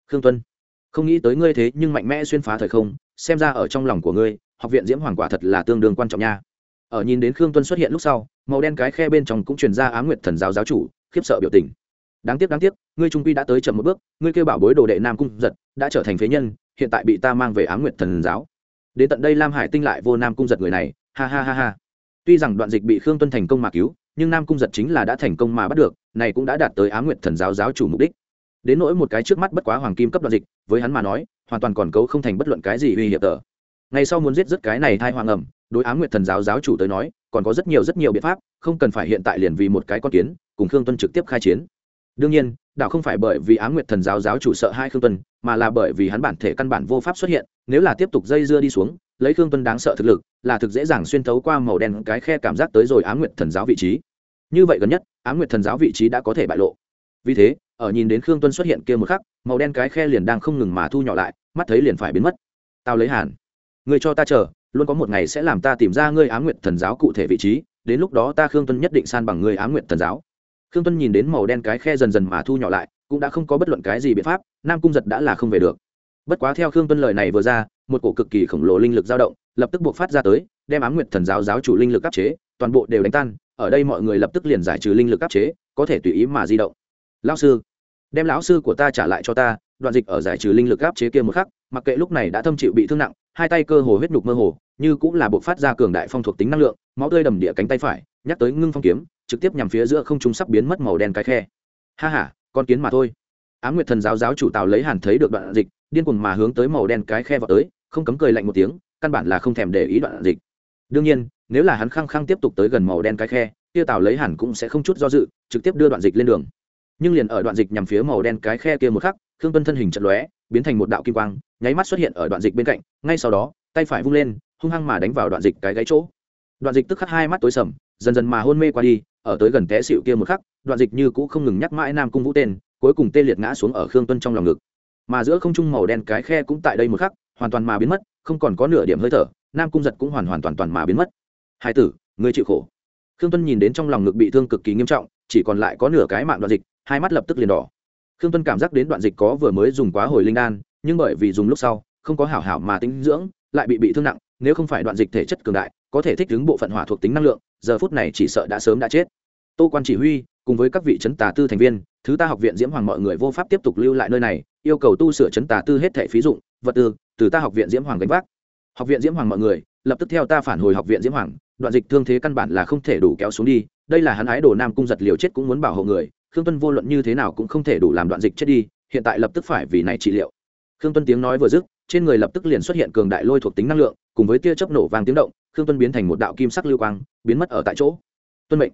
Khương tuân, không nghĩ tới ngươi thế nhưng mạnh mẽ xuyên phá thời không, xem ra ở trong lòng của ngươi, học viện diễm hoàng quả thật là tương đương quan trọng nha. Ở nhìn đến khương tuân xuất hiện lúc sau màu đen cái khe bên trong cũng truyền ra á nguyệt thần giáo giáo chủ, khiếp sợ biểu tình. Đáng tiếc đáng tiếc, ngươi trung quy đã tới chậm một bước, ngươi kêu bảo bối đồ đệ nam cung giật, đã trở thành phế nhân, hiện tại bị ta mang về á nguyệt thần giáo. Đến tận đây lam hải tinh lại vô nam cung giật người này, ha ha ha ha. Tuy rằng đoạn dịch bị khương tuân thành công mà cứu, nhưng nam cung giật chính là đã thành công mà bắt được, này cũng đã đạt tới á nguyệt thần giáo giáo chủ mục đích. Đến nỗi một cái trước mắt bất quá hoàng kim cấp đoạn dịch, với hắn mà nói, hoàn toàn còn cấu không thành bất luận cái gì uy hiểm tờ. Ngày sau muốn giết rất cái này thai hoàng ẩm, đối á nguyệt thần giáo giáo chủ tới nói còn có rất nhiều rất nhiều biện pháp, không cần phải hiện tại liền vì một cái con kiến, cùng khương tuân trực tiếp khai chiến. Đương nhiên đạo không phải bởi vì á m nguyệt thần giáo giáo chủ sợ hai khương tuân, mà là bởi vì hắn bản thể căn bản vô pháp xuất hiện, nếu là tiếp tục dây dưa đi xuống, lấy khương tuân đáng sợ thực lực, là thực dễ dàng xuyên thấu qua màu đen cái khe cảm giác tới rồi á m nguyệt thần giáo vị trí. Như vậy gần nhất, á m nguyệt thần giáo vị trí đã có thể bại lộ. Vì thế, ở nhìn đến khương tuân xuất hiện kia một khắc, màu đen cái khe liền đang không ngừng mà thu nhỏ lại, mắt thấy liền phải biến mất. Tao lấy hàn, người cho ta chờ luôn có một ngày sẽ làm ta tìm ra ngươi á nguyệt thần giáo cụ thể vị trí, đến lúc đó ta khương tuân nhất định san bằng ngươi á nguyệt thần giáo. Khương tuân nhìn đến màu đen cái khe dần dần mà thu nhỏ lại, cũng đã không có bất luận cái gì biện pháp, nam cung giật đã là không về được. Bất quá theo khương tuân lời này vừa ra, một cổ cực kỳ khổng lồ linh lực dao động, lập tức buộc phát ra tới, đem ám nguyệt thần giáo giáo chủ linh lực áp chế, toàn bộ đều đánh tan, ở đây mọi người lập tức liền giải trừ linh lực áp chế, có thể tùy ý mà di động. Lão sư, đem lão sư của ta trả lại cho ta, đoạn dịch ở giải trừ linh lực áp chế kia một khắc mặc kệ lúc này đã thâm chịu bị thương nặng, hai tay cơ hồ huyết nhục mơ hồ, như cũng là buộc phát ra cường đại phong thuộc tính năng lượng, máu tươi đầm địa cánh tay phải, nhắc tới ngưng phong kiếm, trực tiếp nhằm phía giữa không trung sắp biến mất màu đen cái khe. Ha ha, con kiến mà thôi. Á nguyệt thần giáo giáo chủ tào lấy hàn thấy được đoạn dịch, điên cuồng mà hướng tới màu đen cái khe vào tới, không cấm cười lạnh một tiếng, căn bản là không thèm để ý đoạn dịch. Đương nhiên, nếu là hắn khăng khăng tiếp tục tới gần màu đen cái khe, kia tào lấy hàn cũng sẽ không chút do dự, trực tiếp đưa đoạn dịch lên đường. Nhưng liền ở đoạn dịch nhằm phía màu đen cái khe kia một khắc, khương tuân thân hình chật lóe biến thành một đạo kim quang, nháy mắt xuất hiện ở đoạn dịch bên cạnh, ngay sau đó, tay phải vung lên, hung hăng mà đánh vào đoạn dịch cái gáy chỗ. Đoạn dịch tức khắc hai mắt tối sầm, dần dần mà hôn mê qua đi, ở tới gần té xịu kia một khắc, đoạn dịch như cũ không ngừng nhắc mãi nam cung vũ tên, cuối cùng tê liệt ngã xuống ở khương tuân trong lòng ngực. Mà giữa không trung màu đen cái khe cũng tại đây một khắc, hoàn toàn mà biến mất, không còn có nửa điểm hơi thở, nam cung giật cũng hoàn hoàn toàn toàn mà biến mất. Hai tử người chịu khổ. Khương tuân nhìn đến trong lòng ngực bị thương cực kỳ nghiêm trọng, chỉ còn lại có nửa cái mạng đoạn dịch, hai mắt lập tức liền đỏ khương tuân cảm giác đến đoạn dịch có vừa mới dùng quá hồi linh đan, nhưng bởi vì dùng lúc sau, không có hảo hảo mà tính dưỡng, lại bị bị thương nặng, nếu không phải đoạn dịch thể chất cường đại, có thể thích ứng bộ phận hỏa thuộc tính năng lượng, giờ phút này chỉ sợ đã sớm đã chết. Tô quan chỉ huy, cùng với các vị chấn tà tư thành viên, thứ ta học viện diễm hoàng mọi người vô pháp tiếp tục lưu lại nơi này, yêu cầu tu sửa chấn tà tư hết thẻ phí dụng, vật tư, từ ta học viện diễm hoàng gánh vác. Học viện diễm hoàng mọi người, lập tức theo ta phản hồi học viện diễm hoàng, đoạn dịch thương thế căn bản là không thể đủ kéo xuống đi, đây là hắn ái đồ nam cung giật liều chết cũng muốn bảo hộ người khương tuân vô luận như thế nào cũng không thể đủ làm đoạn dịch chết đi, hiện tại lập tức phải vì này trị liệu. Khương tuân tiếng nói vừa dứt, trên người lập tức liền xuất hiện cường đại lôi thuộc tính năng lượng, cùng với tia chớp nổ vàng tiếng động, khương tuân biến thành một đạo kim sắc lưu quang, biến mất ở tại chỗ. Tuân mệnh.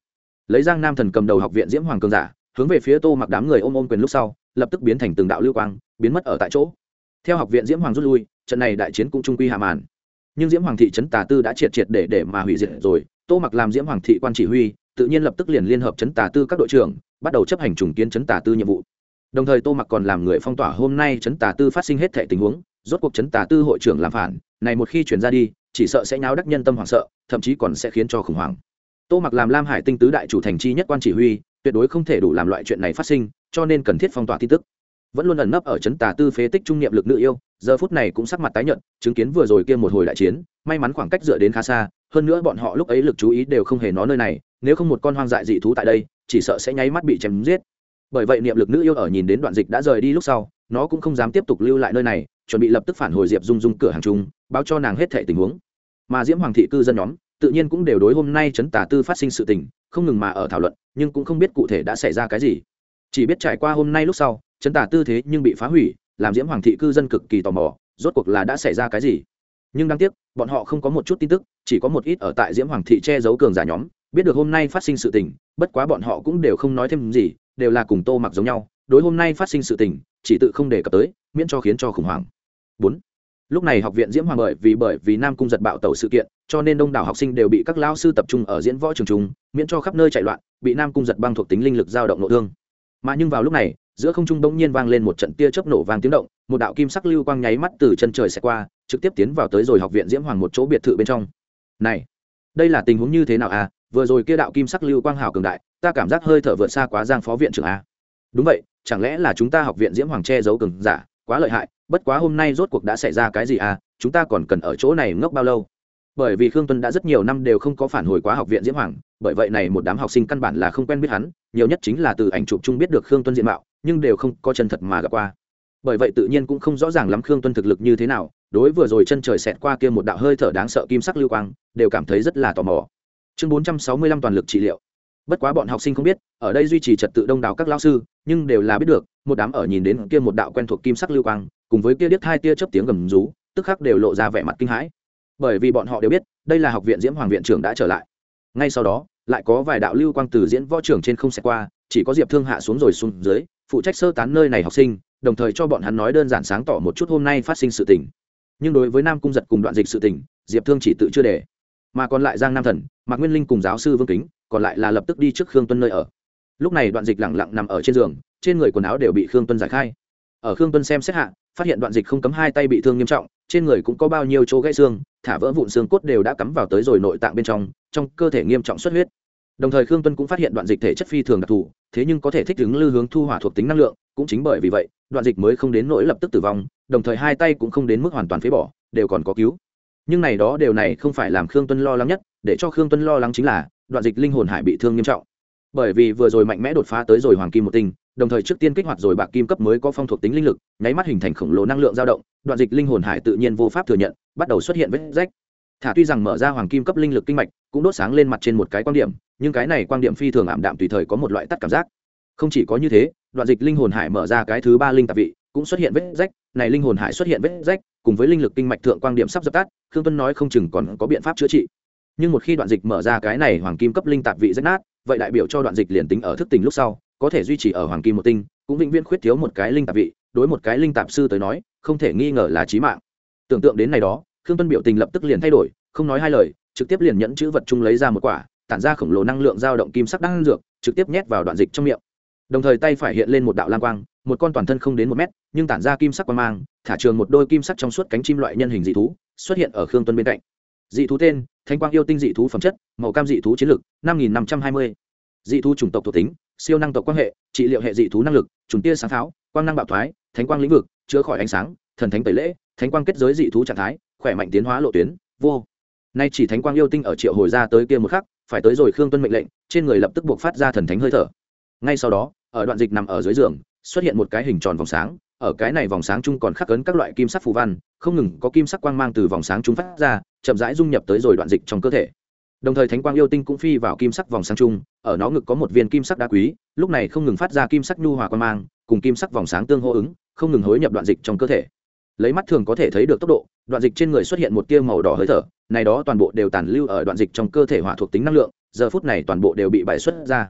Lấy giang nam thần cầm đầu học viện diễm hoàng cường giả, hướng về phía tô mặc đám người ôm ôm quyền lúc sau, lập tức biến thành từng đạo lưu quang, biến mất ở tại chỗ. Theo học viện diễm hoàng rút lui, trận này đại chiến cũng trung quy hạ màn. Nhưng diễm hoàng thị trấn tà tư đã triệt triệt để để mà hủy diệt rồi, tô mặc làm diễm hoàng thị quan chỉ huy tự nhiên lập tức liền liên hợp chấn tà tư các đội trưởng, bắt đầu chấp hành trùng kiến chấn tà tư nhiệm vụ. Đồng thời tô mặc còn làm người phong tỏa hôm nay chấn tà tư phát sinh hết thệ tình huống, rốt cuộc chấn tà tư hội trưởng làm phản, này một khi chuyển ra đi, chỉ sợ sẽ nháo đắc nhân tâm hoảng sợ, thậm chí còn sẽ khiến cho khủng hoảng. Tô mặc làm lam hải tinh tứ đại chủ thành chi nhất quan chỉ huy, tuyệt đối không thể đủ làm loại chuyện này phát sinh, cho nên cần thiết phong tỏa tin tức vẫn luôn ẩn nấp ở trấn tà tư phế tích trung niệm lực nữ yêu, giờ phút này cũng sắc mặt tái nhận chứng kiến vừa rồi kia một hồi đại chiến, may mắn khoảng cách dựa đến khá xa, hơn nữa bọn họ lúc ấy lực chú ý đều không hề nó nơi này, nếu không một con hoang dại dị thú tại đây, chỉ sợ sẽ nháy mắt bị chém giết. Bởi vậy niệm lực nữ yêu ở nhìn đến đoạn dịch đã rời đi lúc sau, nó cũng không dám tiếp tục lưu lại nơi này, chuẩn bị lập tức phản hồi diệp dung dung cửa hàng chung, báo cho nàng hết thệ tình huống. Mà diễm hoàng thị cư dân nhóm, tự nhiên cũng đều đối hôm nay chấn tà tư phát sinh sự tình, không ngừng mà ở thảo luận, nhưng cũng không biết cụ thể đã xảy ra cái gì. Chỉ biết trải qua hôm nay lúc sau chấn tà tư thế nhưng bị phá hủy, làm diễm hoàng thị cư dân cực kỳ tò mò, rốt cuộc là đã xảy ra cái gì? Nhưng đáng tiếc, bọn họ không có một chút tin tức, chỉ có một ít ở tại diễm hoàng thị che giấu cường giả nhóm, biết được hôm nay phát sinh sự tình, bất quá bọn họ cũng đều không nói thêm gì, đều là cùng tô mặc giống nhau, đối hôm nay phát sinh sự tình, chỉ tự không đề cập tới, miễn cho khiến cho khủng hoảng. Bốn. Lúc này học viện diễm hoàng bởi vì bởi vì nam cung giật bạo tẩu sự kiện, cho nên đông đảo học sinh đều bị các lao sư tập trung ở diễn võ trường trung, miễn cho khắp nơi chạy loạn, bị nam cung giật băng thuộc tính linh lực dao động nội thương. Mà nhưng vào lúc này giữa không trung bỗng nhiên vang lên một trận tia chớp nổ vang tiếng động, một đạo kim sắc lưu quang nháy mắt từ chân trời sẽ qua, trực tiếp tiến vào tới rồi học viện diễm hoàng một chỗ biệt thự bên trong. Này, đây là tình huống như thế nào à? Vừa rồi kia đạo kim sắc lưu quang hảo cường đại, ta cảm giác hơi thở vượt xa quá giang phó viện trưởng a đúng vậy, chẳng lẽ là chúng ta học viện diễm hoàng che giấu cường giả, quá lợi hại, bất quá hôm nay rốt cuộc đã xảy ra cái gì à? Chúng ta còn cần ở chỗ này ngốc bao lâu? Bởi vì khương tuân đã rất nhiều năm đều không có phản hồi quá học viện diễm hoàng, bởi vậy này một đám học sinh căn bản là không quen biết hắn, nhiều nhất chính là từ ảnh chụp chung biết được khương tuân diện mạo nhưng đều không có chân thật mà gặp qua. Bởi vậy tự nhiên cũng không rõ ràng lắm khương tuân thực lực như thế nào, đối vừa rồi chân trời xẹt qua kia một đạo hơi thở đáng sợ kim sắc lưu quang, đều cảm thấy rất là tò mò. Chương bốn trăm sáu mươi lăm toàn lực trị liệu. Bất quá bọn học sinh không biết, ở đây duy trì trật tự đông đảo các lao sư, nhưng đều là biết được, một đám ở nhìn đến kia một đạo quen thuộc kim sắc lưu quang, cùng với kia điếc hai tia chớp tiếng gầm rú, tức khắc đều lộ ra vẻ mặt kinh hãi. Bởi vì bọn họ đều biết, đây là học viện diễm hoàng viện trưởng đã trở lại. Ngay sau đó, lại có vài đạo lưu quang từ diễn võ trưởng trên không xẹt qua, chỉ có diệp thương hạ xuống rồi xuống dưới phụ trách sơ tán nơi này học sinh, đồng thời cho bọn hắn nói đơn giản sáng tỏ một chút hôm nay phát sinh sự tình. Nhưng đối với nam cung giật cùng đoạn dịch sự tình, diệp thương chỉ tự chưa để. Mà còn lại giang nam thần, mạc nguyên linh cùng giáo sư vương kính, còn lại là lập tức đi trước khương tuân nơi ở. Lúc này đoạn dịch lẳng lặng nằm ở trên giường, trên người quần áo đều bị khương tuân giải khai. Ở khương tuân xem xét hạ, phát hiện đoạn dịch không cấm hai tay bị thương nghiêm trọng, trên người cũng có bao nhiêu chỗ gãy xương, thả vỡ vụn xương cốt đều đã cắm vào tới rồi nội tạng bên trong trong cơ thể nghiêm trọng xuất huyết đồng thời khương tuân cũng phát hiện đoạn dịch thể chất phi thường đặc thù, thế nhưng có thể thích ứng lư hướng thu hỏa thuộc tính năng lượng, cũng chính bởi vì vậy, đoạn dịch mới không đến nỗi lập tức tử vong, đồng thời hai tay cũng không đến mức hoàn toàn phế bỏ, đều còn có cứu. Nhưng này đó đều này không phải làm khương tuân lo lắng nhất, để cho khương tuân lo lắng chính là, đoạn dịch linh hồn hải bị thương nghiêm trọng. Bởi vì vừa rồi mạnh mẽ đột phá tới rồi hoàng kim một tinh, đồng thời trước tiên kích hoạt rồi bạc kim cấp mới có phong thuộc tính linh lực, nháy mắt hình thành khổng lồ năng lượng dao động, đoạn dịch linh hồn hải tự nhiên vô pháp thừa nhận, bắt đầu xuất hiện vết rách. Thả tuy rằng mở ra hoàng kim cấp linh lực kinh mạch, cũng đốt sáng lên mặt trên một cái quan điểm nhưng cái này quan điểm phi thường ảm đạm tùy thời có một loại tắt cảm giác. Không chỉ có như thế, đoạn dịch linh hồn hải mở ra cái thứ ba linh tạp vị, cũng xuất hiện vết rách. Này linh hồn hải xuất hiện vết rách, cùng với linh lực kinh mạch thượng quan điểm sắp dập tắt, khương tuân nói không chừng còn có biện pháp chữa trị. Nhưng một khi đoạn dịch mở ra cái này hoàng kim cấp linh tạp vị rách nát, vậy đại biểu cho đoạn dịch liền tính ở thức tỉnh lúc sau, có thể duy trì ở hoàng kim một tinh, cũng vĩnh viễn khuyết thiếu một cái linh tạp vị. Đối một cái linh tạp sư tới nói, không thể nghi ngờ là trí mạng. Tưởng tượng đến này đó, khương tuân biểu tình lập tức liền thay đổi, không nói hai lời, trực tiếp liền nhẫn chữ vật chung lấy ra một quả tản ra khổng lồ năng lượng dao động kim sắc đan dược, trực tiếp nhét vào đoạn dịch trong miệng. Đồng thời tay phải hiện lên một đạo lang quang, một con toàn thân không đến một mét, nhưng tản ra kim sắc quang mang, thả trường một đôi kim sắc trong suốt cánh chim loại nhân hình dị thú, xuất hiện ở khương tuân bên cạnh. Dị thú tên thanh quang yêu tinh dị thú phẩm chất, màu cam dị thú chiến lực, năm nghìn năm trăm hai mươi. Dị thú chủng tộc thuộc tính, siêu năng tộc quan hệ, trị liệu hệ dị thú năng lực trùng tia sáng pháo quang năng bạo thoái, thánh quang lĩnh vực, chữa khỏi ánh sáng, thần thánh tẩy lễ, thánh quang kết giới dị thú trạng thái, khỏe mạnh tiến hóa lộ tuyến, vô nay chỉ thánh quang yêu tinh ở triệu hồi ra tới kia một khắc, phải tới rồi khương tuân mệnh lệnh, trên người lập tức buộc phát ra thần thánh hơi thở. Ngay sau đó, ở đoạn dịch nằm ở dưới giường, xuất hiện một cái hình tròn vòng sáng, ở cái này vòng sáng chung còn khắc ấn các loại kim sắc phù văn, không ngừng có kim sắc quang mang từ vòng sáng chúng phát ra, chậm rãi dung nhập tới rồi đoạn dịch trong cơ thể. Đồng thời thánh quang yêu tinh cũng phi vào kim sắc vòng sáng chung, ở nó ngực có một viên kim sắc đá quý, lúc này không ngừng phát ra kim sắc nhu hòa quang mang, cùng kim sắc vòng sáng tương hô ứng, không ngừng hối nhập đoạn dịch trong cơ thể. Lấy mắt thường có thể thấy được tốc độ, đoạn dịch trên người xuất hiện một tia màu đỏ hơi thở này đó toàn bộ đều tàn lưu ở đoạn dịch trong cơ thể hỏa thuộc tính năng lượng, giờ phút này toàn bộ đều bị bài xuất ra.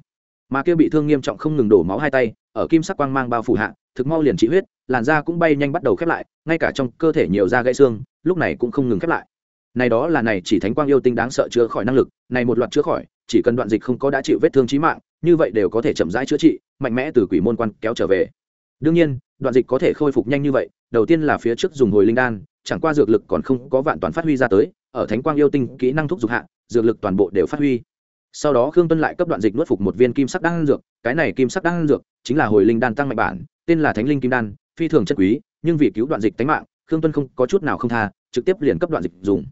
Mà kia bị thương nghiêm trọng không ngừng đổ máu hai tay, ở kim sắc quang mang bao phủ hạ, thực mau liền trị huyết, làn da cũng bay nhanh bắt đầu khép lại, ngay cả trong cơ thể nhiều da gãy xương, lúc này cũng không ngừng khép lại. Này đó là này chỉ thánh quang yêu tinh đáng sợ chữa khỏi năng lực, này một loạt chữa khỏi, chỉ cần đoạn dịch không có đã chịu vết thương chí mạng, như vậy đều có thể chậm rãi chữa trị, mạnh mẽ từ quỷ môn quan kéo trở về. Đương nhiên, đoạn dịch có thể khôi phục nhanh như vậy, đầu tiên là phía trước dùng hồi linh đan, chẳng qua dược lực còn không có vạn toàn phát huy ra tới ở thánh quang yêu tinh kỹ năng thúc giục hạ, dược lực toàn bộ đều phát huy. Sau đó khương tuân lại cấp đoạn dịch nuốt phục một viên kim sắc đan dược, cái này kim sắc đan dược chính là hồi linh đan tăng mạnh bản, tên là thánh linh kim đan, phi thường chất quý, nhưng vì cứu đoạn dịch tánh mạng, khương tuân không có chút nào không tha, trực tiếp liền cấp đoạn dịch dùng.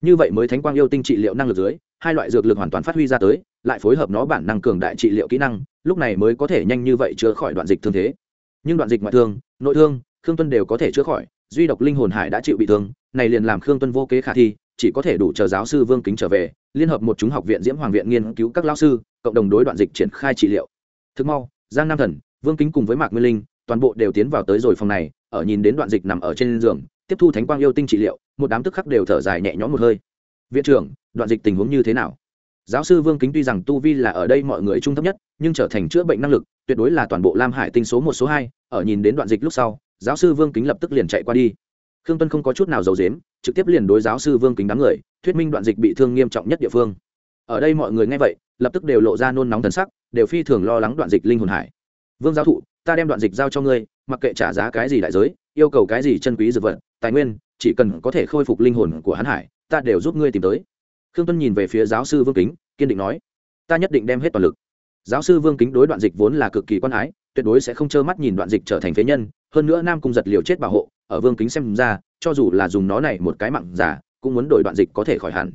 Như vậy mới thánh quang yêu tinh trị liệu năng lực dưới, hai loại dược lực hoàn toàn phát huy ra tới, lại phối hợp nó bản năng cường đại trị liệu kỹ năng, lúc này mới có thể nhanh như vậy chữa khỏi đoạn dịch thương thế. Nhưng đoạn dịch ngoại thương, nội thương, khương tuân đều có thể chữa khỏi, duy độc linh hồn hải đã chịu bị thương, này liền làm khương tuân vô kế khả thi chỉ có thể đủ chờ giáo sư vương kính trở về, liên hợp một chúng học viện diễm hoàng viện nghiên cứu các lao sư, cộng đồng đối đoạn dịch triển khai trị liệu. Thực mau, giang nam thần, vương kính cùng với mạc nguyên linh, toàn bộ đều tiến vào tới rồi phòng này, ở nhìn đến đoạn dịch nằm ở trên giường, tiếp thu thánh quang yêu tinh trị liệu, một đám tức khắc đều thở dài nhẹ nhõm một hơi. Viện trưởng, đoạn dịch tình huống như thế nào? Giáo sư vương kính tuy rằng tu vi là ở đây mọi người trung thấp nhất, nhưng trở thành chữa bệnh năng lực, tuyệt đối là toàn bộ lam hải tinh số một, số hai, ở nhìn đến đoạn dịch lúc sau, giáo sư vương kính lập tức liền chạy qua đi khương tuân không có chút nào giấu dếm trực tiếp liền đối giáo sư vương kính đám người, thuyết minh đoạn dịch bị thương nghiêm trọng nhất địa phương. Ở đây mọi người nghe vậy, lập tức đều lộ ra nôn nóng thần sắc, đều phi thường lo lắng đoạn dịch linh hồn hải. Vương giáo thụ, ta đem đoạn dịch giao cho ngươi, mặc kệ trả giá cái gì đại giới, yêu cầu cái gì chân quý dược vật, tài nguyên, chỉ cần có thể khôi phục linh hồn của hắn hải, ta đều giúp ngươi tìm tới. Khương tuân nhìn về phía giáo sư vương kính, kiên định nói, ta nhất định đem hết toàn lực. Giáo sư vương kính đối đoạn dịch vốn là cực kỳ quan ái, tuyệt đối sẽ không trơ mắt nhìn đoạn dịch trở thành phế nhân, hơn nữa nam cung giật liều chết bảo hộ ở vương kính xem ra, cho dù là dùng nó này một cái mặn giả, cũng muốn đổi đoạn dịch có thể khỏi hẳn.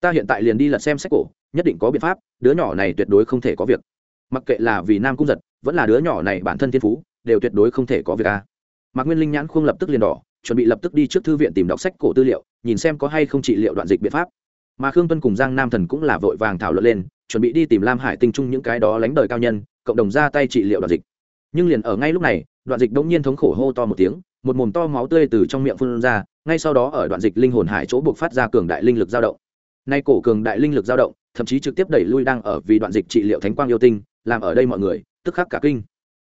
Ta hiện tại liền đi lật xem sách cổ, nhất định có biện pháp, đứa nhỏ này tuyệt đối không thể có việc. Mặc kệ là vì nam cung giật, vẫn là đứa nhỏ này bản thân thiên phú, đều tuyệt đối không thể có việc a mạc nguyên linh nhãn khuôn lập tức liền đỏ, chuẩn bị lập tức đi trước thư viện tìm đọc sách cổ tư liệu, nhìn xem có hay không trị liệu đoạn dịch biện pháp. Mà khương tuân cùng giang nam thần cũng là vội vàng thảo luận lên, chuẩn bị đi tìm lam hải tinh trung những cái đó lánh đời cao nhân, cộng đồng ra tay trị liệu đoạn dịch. Nhưng liền ở ngay lúc này, đoạn dịch đ ỗ n g nhiên thống khổ hô to một tiếng một mồm to máu tươi từ trong miệng phun ra, ngay sau đó ở đoạn dịch linh hồn hải chỗ buộc phát ra cường đại linh lực dao động. Nay cổ cường đại linh lực dao động, thậm chí trực tiếp đẩy lui đang ở vì đoạn dịch trị liệu thánh quang yêu tinh, làm ở đây mọi người, tức khắc cả kinh.